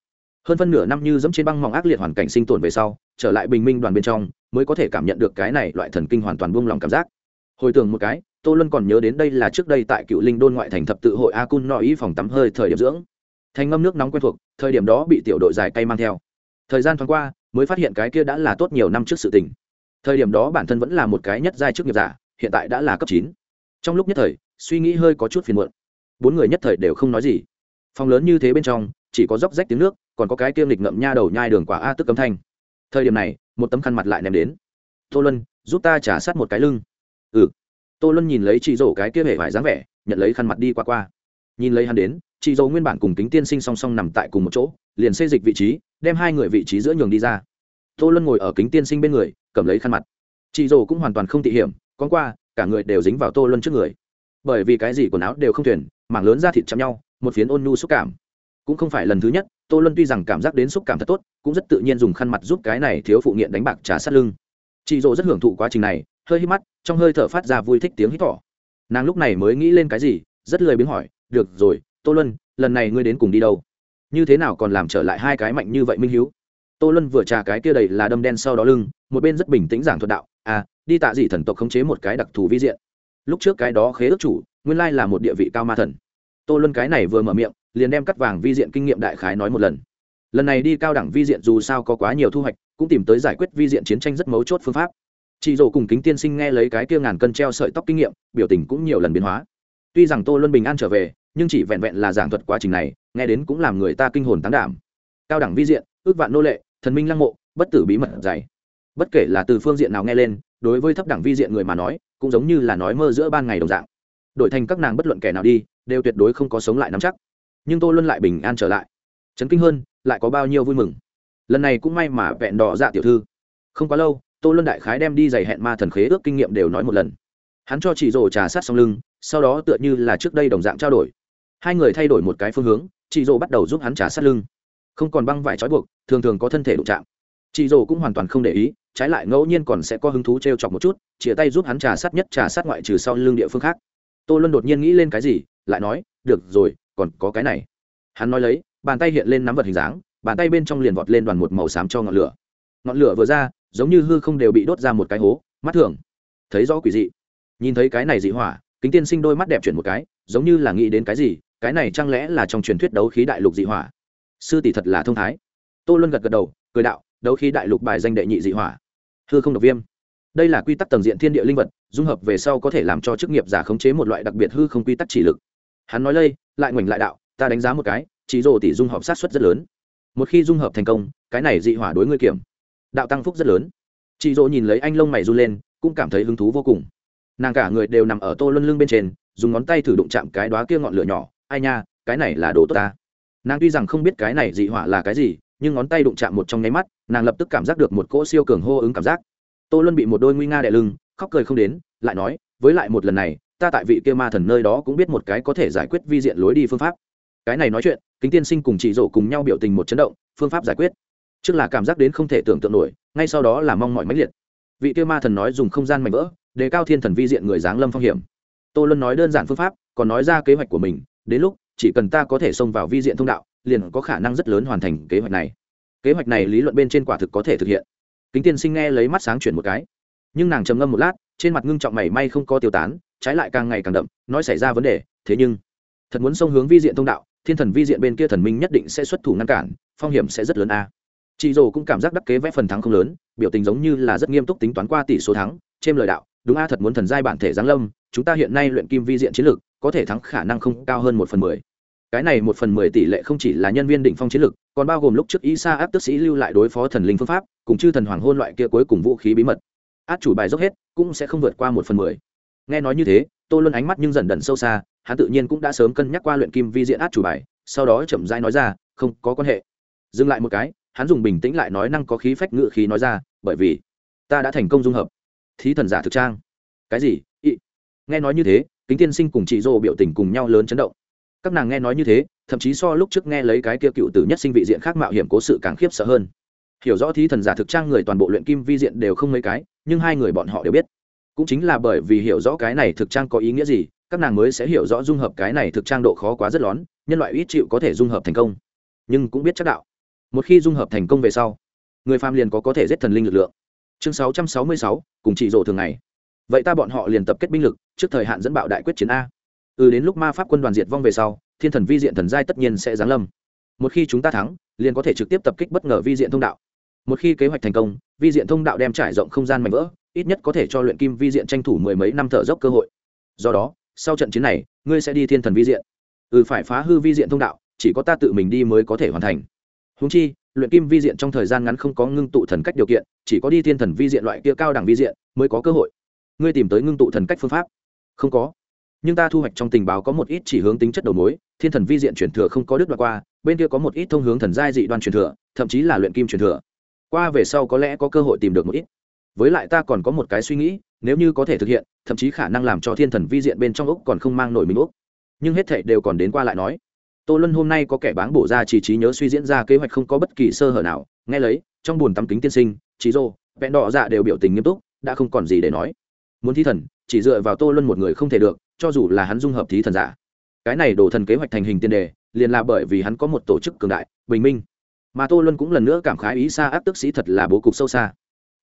Speaker 1: hơn phân nửa năm như dẫm trên băng mỏng ác liệt hoàn cảnh sinh tồn về sau, trở lại bình minh đoàn bên trong, mới có thể cảm nhận được cái này loại thần kinh hoàn toàn buông lòng cảm giác. Hồi tưởng một cái, tô luân còn nhớ đến đây là trước đây tại cựu linh đôn ngoại thành thập tự hội a cun no ý phòng tắm hơi thời điểm dưỡng. Thành ngâm nước nóng quen thuộc, thời điểm đó bị tiểu đội dài cay mang theo. Thời gian thoáng qua, mới phát hiện cái kia đã là tốt nhiều năm trước sự tình. Thời điểm đó bản thân vẫn là một cái nhất giai chức nghiệp giả, hiện tại đã là cấp chín. Trong lúc nhất thời, suy nghĩ hơi có chút phiền muộn. Bốn người nhất thời đều không nói gì. Phòng lớn như thế bên trong, chỉ có róc rách tiếng nước còn có cái kiêm lịch ngậm nha đầu nhai đường quả a tức cấm thanh. Thời điểm này, một tấm khăn mặt lại ném đến. Tô luân, giúp ta trả sát một cái lưng. Ừ. Tô luân nhìn lấy chị dỗ cái kia hề vải dáng vẻ, nhận lấy khăn mặt đi qua qua. Nhìn lấy hắn đến, chị dâu nguyên bản cùng kính tiên sinh song song nằm tại cùng một chỗ, liền xê dịch vị trí, đem hai người vị trí giữa nhường đi ra. Tô luân ngồi ở kính tiên sinh bên người, cầm lấy khăn mặt. Chị dâu cũng hoàn toàn không tị hiểm, con qua, cả người đều dính vào tô luân trước người. Bởi vì cái gì quần áo đều không thuyền, mảng lớn ra thịt chạm nhau, một phiến ôn nhu xúc cảm. Cũng không phải lần thứ nhất tô luân tuy rằng cảm giác đến xúc cảm thật tốt, cũng rất tự nhiên dùng khăn mặt giúp cái này thiếu phụ nghiện đánh bạc trả sát lưng. Chị dỗ rất hưởng thụ quá trình này, hơi hít mắt, trong hơi thở phát ra vui thích tiếng hít thỏ nàng lúc này mới nghĩ lên cái gì, rất lười biếng hỏi, được rồi, tô luân, lần này ngươi đến cùng đi đâu? Như thế nào còn làm trở lại hai cái mạnh như vậy minh hiếu? Tô luân vừa trà cái kia đầy là đâm đen sau đó lưng, một bên rất bình tĩnh giảng thuật đạo à đi tạ dị thần tộc khống chế một cái đặc thù vi diện. Lúc trước cái đó khế ước chủ, nguyên lai là một địa vị cao ma thần. Tô luân cái này vừa mở miệng liền đem cắt vàng vi diện kinh nghiệm đại khái nói một lần. Lần này đi cao đẳng vi diện dù sao có quá nhiều thu hoạch, cũng tìm tới giải quyết vi diện chiến tranh rất mấu chốt phương pháp. Chị dỗ cùng kính tiên sinh nghe lấy cái kia ngàn cân treo sợi tóc kinh nghiệm, biểu tình cũng nhiều lần biến hóa. Tuy rằng tô luân bình an trở về, nhưng chỉ vẹn vẹn là giảng thuật quá trình này, nghe đến cũng làm người ta kinh hồn tán đảm. Cao đẳng vi diện, ước vạn nô lệ, thần minh lăng mộ, bất tử bí mật dày. Bất kể là từ phương diện nào nghe lên, đối với thấp đẳng vi diện người mà nói, cũng giống như là nói mơ giữa ban ngày đồng dạng. Đổi thành các nàng bất luận kẻ nào đi, đều tuyệt đối không có sống lại nắm chắc nhưng tô luân lại bình an trở lại. Chấn kinh hơn, lại có bao nhiêu vui mừng. Lần này cũng may mà vẹn đỏ dạ tiểu thư. Không quá lâu, tô luân đại khái đem đi giày hẹn ma thần khế ước kinh nghiệm đều nói một lần. Hắn cho chị rồ trà sát xong lưng, sau đó tựa như là trước đây đồng dạng trao đổi. Hai người thay đổi một cái phương hướng, chị rồ bắt đầu giúp hắn trà sát lưng. Không còn băng vải trói buộc, thường thường có thân thể đụng chạm. Chị rồ cũng hoàn toàn không để ý, trái lại ngẫu nhiên còn sẽ có hứng thú t r e o chọc một chút chĩa tay giúp hắn trà sát nhất trà sát ngoại trừ sau lưng địa phương khác. Tô luân đột nhiên nghĩ lên cái gì, lại nói, được rồi còn có cái này. Hắn nói lấy, bàn tay hiện lên nắm vật hình dáng, bàn tay bên trong liền vọt lên đoàn một màu xám cho ngọn lửa. Ngọn lửa vừa ra, giống như hư không đều bị đốt ra một cái hố, mắt thường. Thấy rõ quỷ dị. Nhìn thấy cái này dị hỏa, kính tiên sinh đôi mắt đẹp chuyển một cái, giống như là nghĩ đến cái gì, cái này chẳng lẽ là trong truyền thuyết đấu khí đại lục dị hỏa? Sư tỷ thật là thông thái. Tô luân gật gật đầu, cười đạo, đấu khí đại lục bài danh đệ nhị dị hỏa. Hư không độc viêm. Đây là quy tắc tầng diện thiên địa linh vật, dung hợp về sau có thể làm cho chức nghiệp giả khống chế một loại đặc biệt hư không quy tắc chỉ lực. Hắn nói lây lại ngoảnh lại đạo, ta đánh giá một cái chỉ rồ tỷ dung hợp sát xuất rất lớn. Một khi dung hợp thành công, cái này dị hỏa đối ngươi kiểm. Đạo tăng phúc rất lớn. Chị dỗ nhìn lấy anh lông mày run lên, cũng cảm thấy hứng thú vô cùng. Nàng cả người đều nằm ở tô luân lưng bên trên, dùng ngón tay thử đụng chạm cái đó kia ngọn lửa nhỏ. Ai nha, cái này là đồ tốt ta. Nàng tuy rằng không biết cái này dị hỏa là cái gì, nhưng ngón tay đụng chạm một trong nháy mắt, nàng lập tức cảm giác được một cỗ siêu cường hô ứng cảm giác. Tô luân bị một đôi nguy nga đè lưng, khóc cười không đến, lại nói, với lại một lần này ta tại vị kia ma thần nơi đó cũng biết một cái có thể giải quyết vi diện lối đi phương pháp. Cái này nói chuyện, kính tiên sinh cùng chị rổ cùng nhau biểu tình một chấn động, phương pháp giải quyết. Trước là cảm giác đến không thể tưởng tượng nổi, ngay sau đó là mong mọi mãnh liệt. Vị kia ma thần nói dùng không gian mạnh vỡ, đề cao thiên thần vi diện người giáng lâm phong hiểm. Tô luân nói đơn giản phương pháp, còn nói ra kế hoạch của mình, đến lúc, chỉ cần ta có thể xông vào vi diện thông đạo, liền có khả năng rất lớn hoàn thành kế hoạch này. Kế hoạch này lý luận bên trên quả thực có thể thực hiện. Kính tiên sinh nghe lấy mắt sáng chuyển một cái. Nhưng nàng trầm ngâm một lát, trên mặt ngưng trọng mảy may không có tiêu tán trái lại càng ngày càng đậm, nói xảy ra vấn đề, thế nhưng, thật muốn xông hướng vi diện thông đạo, thiên thần vi diện bên kia thần minh nhất định sẽ xuất thủ ngăn cản, phong hiểm sẽ rất lớn a. Chị dồ cũng cảm giác đắc kế vẽ phần thắng không lớn, biểu tình giống như là rất nghiêm túc tính toán qua tỷ số thắng trên lời đạo, đúng a, thật muốn thần giai bản thể giáng lâm, chúng ta hiện nay luyện kim vi diện chiến lược có thể thắng khả năng không cao hơn một phần mười. Cái này một phần mười tỷ lệ không chỉ là nhân viên định phong chiến lược còn bao gồm lúc trước isa áp tức sĩ lưu lại đối phó thần linh phương pháp, cùng chư thần hoàng hôn loại kia cuối cùng vũ khí bí mật. Át chủ bài dốc hết, cũng sẽ không vượt qua một phần mười nghe nói như thế, tô luân ánh mắt nhưng dần đần sâu xa, hắn tự nhiên cũng đã sớm cân nhắc qua luyện kim vi diện át chủ bài, sau đó chậm rãi nói ra, không có quan hệ. Dừng lại một cái, hắn dùng bình tĩnh lại nói năng có khí phách ngự khí nói ra, bởi vì ta đã thành công dung hợp. Thí thần giả thực trang. Cái gì? Ị? Nghe nói như thế, kính tiên sinh cùng chị dô biểu tình cùng nhau lớn chấn động. Các nàng nghe nói như thế, thậm chí so lúc trước nghe lấy cái kia cựu tử nhất sinh vị diện khác mạo hiểm cố sự càng khiếp sợ hơn. Hiểu rõ thí thần giả thực trang người toàn bộ luyện kim vi diện đều không mấy cái, nhưng hai người bọn họ đều biết cũng chính là bởi vì hiểu rõ cái này thực trang có ý nghĩa gì các nàng mới sẽ hiểu rõ dung hợp cái này thực trang độ khó quá rất lón nhân loại ít chịu có thể dung hợp thành công. Nhưng cũng biết chắc đạo một khi dung hợp thành công về sau người phàm liền có có thể giết thần linh lực lượng. Chương 666, cùng chỉ rộ thường ngày. Vậy ta bọn họ liền tập kết binh lực trước thời hạn dẫn bạo đại quyết chiến a. Ừ đến lúc ma pháp quân đoàn diệt vong về sau thiên thần vi diện thần giai tất nhiên sẽ giáng lâm. Một khi chúng ta thắng liền có thể trực tiếp tập kích bất ngờ vi diện thông đạo. Một khi kế hoạch thành công vi diện thông đạo đem trải rộng không gian mạnh vỡ ít nhất có thể cho luyện kim vi diện tranh thủ mười mấy năm thở dốc cơ hội. Do đó, sau trận chiến này, ngươi sẽ đi thiên thần vi diện. Ừ phải phá hư vi diện thông đạo, chỉ có ta tự mình đi mới có thể hoàn thành. Húng chi, luyện kim vi diện trong thời gian ngắn không có ngưng tụ thần cách điều kiện, chỉ có đi thiên thần vi diện loại kia cao đẳng vi diện mới có cơ hội. Ngươi tìm tới ngưng tụ thần cách phương pháp. Không có. Nhưng ta thu hoạch trong tình báo có một ít chỉ hướng tính chất đầu mối, thiên thần vi diện truyền thừa không có đứt đoạn qua, bên kia có một ít thông hướng thần giai dị đoan truyền thừa, thậm chí là luyện kim truyền thừa. Qua về sau có lẽ có cơ hội tìm được một ít với lại ta còn có một cái suy nghĩ, nếu như có thể thực hiện, thậm chí khả năng làm cho thiên thần vi diện bên trong úc còn không mang nổi mình úc nhưng hết thệ đều còn đến qua lại nói. Tô luân hôm nay có kẻ báng bổ ra chỉ trí nhớ suy diễn ra kế hoạch không có bất kỳ sơ hở nào. Nghe lấy, trong buồn tắm kính tiên sinh trí rô vẹn đỏ dạ đều biểu tình nghiêm túc, đã không còn gì để nói. Muốn thi thần, chỉ dựa vào tô luân một người không thể được, cho dù là hắn dung hợp thí thần giả. Cái này đổ thần kế hoạch thành hình tiên đề, liền là bởi vì hắn có một tổ chức cường đại, bình minh. Mà tô luân cũng lần nữa cảm khái ý xa áp tức sĩ thật là bố cục sâu xa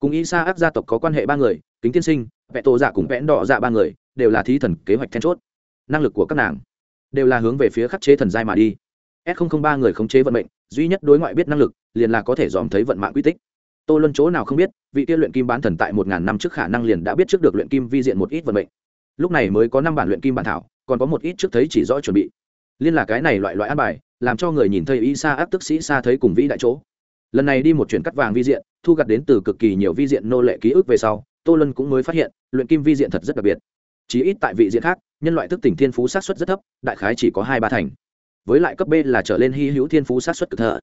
Speaker 1: cùng y sa áp gia tộc có quan hệ ba người, kính tiên sinh, vẽ tổ dạ cùng vẽn đỏ dạ ba người, đều là thí thần kế hoạch then chốt. Năng lực của các nàng đều là hướng về phía khắc chế thần giai mà đi. S ba người khống chế vận mệnh, duy nhất đối ngoại biết năng lực, liền là có thể dòm thấy vận mạng quy tích. Tô luân chỗ nào không biết, vị tiên luyện kim bán thần tại một ngàn năm trước khả năng liền đã biết trước được luyện kim vi diện một ít vận mệnh. Lúc này mới có năm bản luyện kim bản thảo, còn có một ít trước thấy chỉ rõ chuẩn bị. Liên là cái này loại loại an bài, làm cho người nhìn thấy y sa áp tức sĩ xa thấy cùng vĩ đại chỗ lần này đi một chuyện cắt vàng vi diện, thu gặt đến từ cực kỳ nhiều vi diện nô lệ ký ức về sau, tô lân cũng mới phát hiện, luyện kim vi diện thật rất đặc biệt. Chỉ ít tại vị diện khác, nhân loại thức tỉnh thiên phú sát xuất rất thấp, đại khái chỉ có hai ba thành. Với lại cấp b là trở lên hy hữu thiên phú sát xuất cực thợ.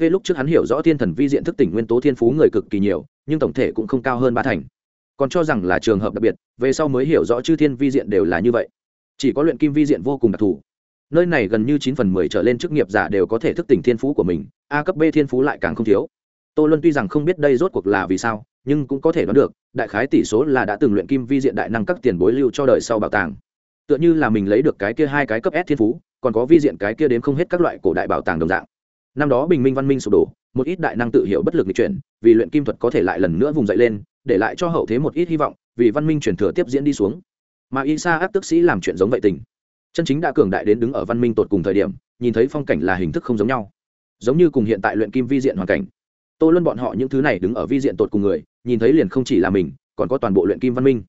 Speaker 1: V lúc trước hắn hiểu rõ thiên thần vi diện thức tỉnh nguyên tố thiên phú người cực kỳ nhiều, nhưng tổng thể cũng không cao hơn ba thành. Còn cho rằng là trường hợp đặc biệt, về sau mới hiểu rõ chư thiên vi diện đều là như vậy. Chỉ có luyện kim vi diện vô cùng đặc thù nơi này gần như chín phần mười trở lên chức nghiệp giả đều có thể thức tỉnh thiên phú của mình, a cấp b thiên phú lại càng không thiếu. Tô luân tuy rằng không biết đây rốt cuộc là vì sao, nhưng cũng có thể đoán được, đại khái tỷ số là đã từng luyện kim vi diện đại năng các tiền bối lưu cho đời sau bảo tàng. Tựa như là mình lấy được cái kia hai cái cấp s thiên phú, còn có vi diện cái kia đến không hết các loại cổ đại bảo tàng đồng dạng. Năm đó bình minh văn minh sụp đổ, một ít đại năng tự hiểu bất lực lịch chuyển, vì luyện kim thuật có thể lại lần nữa vùng dậy lên, để lại cho hậu thế một ít hy vọng, vì văn minh truyền thừa tiếp diễn đi xuống. Mà y sa áp tức sĩ làm chuyện giống vậy tình chân chính đã cường đại đến đứng ở văn minh tột cùng thời điểm, nhìn thấy phong cảnh là hình thức không giống nhau. Giống như cùng hiện tại luyện kim vi diện hoàn cảnh. Tô luân bọn họ những thứ này đứng ở vi diện tột cùng người, nhìn thấy liền không chỉ là mình, còn có toàn bộ luyện kim văn minh.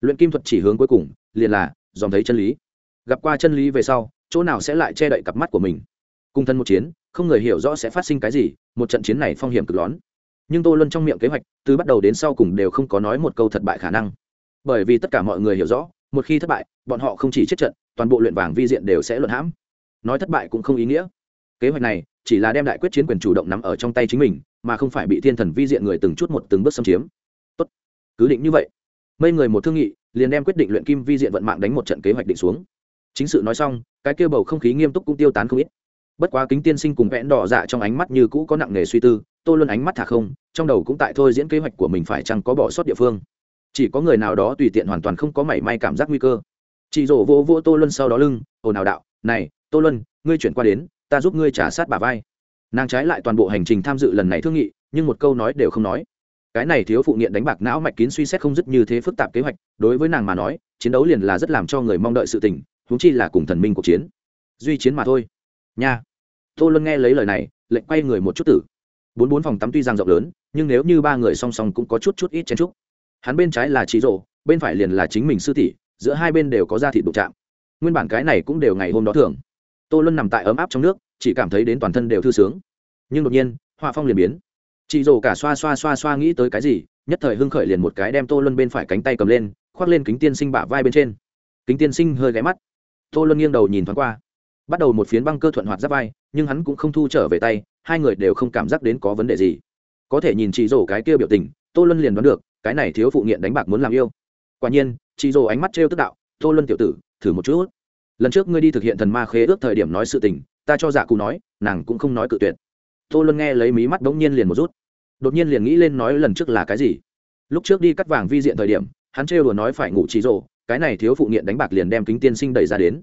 Speaker 1: Luyện kim thuật chỉ hướng cuối cùng, liền là dòm thấy chân lý. Gặp qua chân lý về sau, chỗ nào sẽ lại che đậy cặp mắt của mình? Cùng thân một chiến, không người hiểu rõ sẽ phát sinh cái gì, một trận chiến này phong hiểm cực lón nhưng tô luân trong miệng kế hoạch, từ bắt đầu đến sau cùng đều không có nói một câu thất bại khả năng. Bởi vì tất cả mọi người hiểu rõ một khi thất bại, bọn họ không chỉ chết trận, toàn bộ luyện vàng vi diện đều sẽ luận hãm. Nói thất bại cũng không ý nghĩa. Kế hoạch này chỉ là đem đại quyết chiến quyền chủ động nắm ở trong tay chính mình, mà không phải bị thiên thần vi diện người từng chút một từng bước xâm chiếm. Tốt. Cứ định như vậy. Mấy người một thương nghị, liền đem quyết định luyện kim vi diện vận mạng đánh một trận kế hoạch định xuống. Chính sự nói xong, cái kêu bầu không khí nghiêm túc cũng tiêu tán không ít. Bất quá kính tiên sinh cùng vẽn đỏ dạ trong ánh mắt như cũ có nặng nề suy tư, tô luôn ánh mắt thả không, trong đầu cũng tại thôi diễn kế hoạch của mình phải chăng có bỏ sót địa phương chỉ có người nào đó tùy tiện hoàn toàn không có mảy may cảm giác nguy cơ. Chị rổ vô vô tô luân sau đó lưng ồn ào đạo, này, tô luân, ngươi chuyển qua đến, ta giúp ngươi trả sát bà vai. Nàng trái lại toàn bộ hành trình tham dự lần này thương nghị, nhưng một câu nói đều không nói. Cái này thiếu phụ nghiện đánh bạc não mạch kín suy xét không dứt như thế phức tạp kế hoạch, đối với nàng mà nói, chiến đấu liền là rất làm cho người mong đợi sự tình, huống chi là cùng thần minh cuộc chiến. Duy chiến mà thôi. Nha. Tô luân nghe lấy lời này, lệnh quay người một chút tử. Bốn bốn phòng tắm tuy rằng rộng lớn, nhưng nếu như ba người song song cũng có chút chút ít chen trúc hắn bên trái là trí rộ bên phải liền là chính mình sư tỷ, giữa hai bên đều có da thịt đụng chạm. Nguyên bản cái này cũng đều ngày hôm đó thường tô luân nằm tại ấm áp trong nước, chỉ cảm thấy đến toàn thân đều thư sướng. Nhưng đột nhiên, họa phong liền biến. Chị rổ cả xoa xoa xoa xoa nghĩ tới cái gì, nhất thời hưng khởi liền một cái đem tô luân bên phải cánh tay cầm lên, khoác lên kính tiên sinh bả vai bên trên. Kính tiên sinh hơi ghé mắt. Tô luân nghiêng đầu nhìn thoáng qua. Bắt đầu một phiến băng cơ thuận hoạt giáp vai, nhưng hắn cũng không thu trở về tay, hai người đều không cảm giác đến có vấn đề gì. Có thể nhìn chị rổ cái kia biểu tình, tô luân liền đoán được cái này thiếu phụ nghiện đánh bạc muốn làm yêu. Quả nhiên, chị dồ ánh mắt trêu tức đạo, tô luân tiểu tử, thử một chút. Lần trước ngươi đi thực hiện thần ma khế ước thời điểm nói sự tình, ta cho giả cụ nói, nàng cũng không nói cự tuyệt. Tô luân nghe lấy mí mắt đ ố n g nhiên liền một rút. Đột nhiên liền nghĩ lên nói lần trước là cái gì. Lúc trước đi cắt vàng vi diện thời điểm, hắn trêu đùa nói phải ngủ trí rộ cái này thiếu phụ nghiện đánh bạc liền đem kính tiên sinh đẩy ra đến.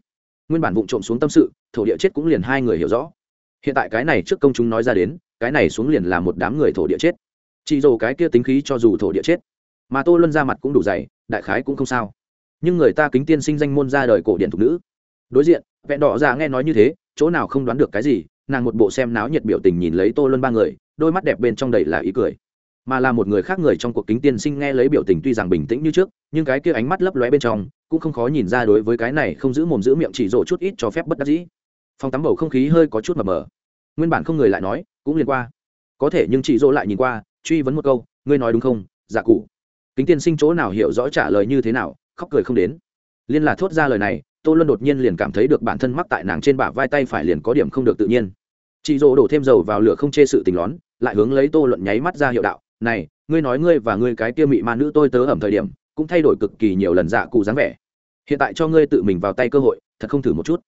Speaker 1: Nguyên bản vụ trộm xuống tâm sự, thổ địa chết cũng liền hai người hiểu rõ. Hiện tại cái này trước công chúng nói ra đến, cái này xuống liền là một đám người thổ địa chết. Chị dồ cái kia tính khí cho dù thổ địa chết mà tô luân ra mặt cũng đủ dày, đại khái cũng không sao. Nhưng người ta kính tiên sinh danh môn ra đời cổ điện thục nữ. Đối diện vẹn đỏ ra nghe nói như thế, chỗ nào không đoán được cái gì, nàng một bộ xem náo nhiệt biểu tình nhìn lấy tô luân ba người, đôi mắt đẹp bên trong đầy là ý cười. Mà là một người khác người trong cuộc kính tiên sinh nghe lấy biểu tình tuy rằng bình tĩnh như trước, nhưng cái kia ánh mắt lấp lóe bên trong, cũng không khó nhìn ra đối với cái này không giữ mồm giữ miệng chỉ rộ chút ít cho phép bất đắc dĩ. Phòng tắm bầu không khí hơi có chút mờ mờ. Nguyên bản không người lại nói, cũng liền qua. Có thể nhưng chị dỗ lại nhìn qua, truy vấn một câu, ngươi nói đúng không? Dạ cụ kính tiên sinh chỗ nào hiểu rõ trả lời như thế nào, khóc cười không đến. Liên là thốt ra lời này, tô luân đột nhiên liền cảm thấy được bản thân mắc tại nàng trên bả vai tay phải liền có điểm không được tự nhiên. Chị dỗ đổ thêm dầu vào lửa không chê sự tình lón, lại hướng lấy tô luận nháy mắt ra hiệu đạo, này, ngươi nói ngươi và ngươi cái kia mị ma nữ tôi tớ ẩm thời điểm, cũng thay đổi cực kỳ nhiều lần dạ cụ dáng vẻ. Hiện tại cho ngươi tự mình vào tay cơ hội, thật không thử một chút.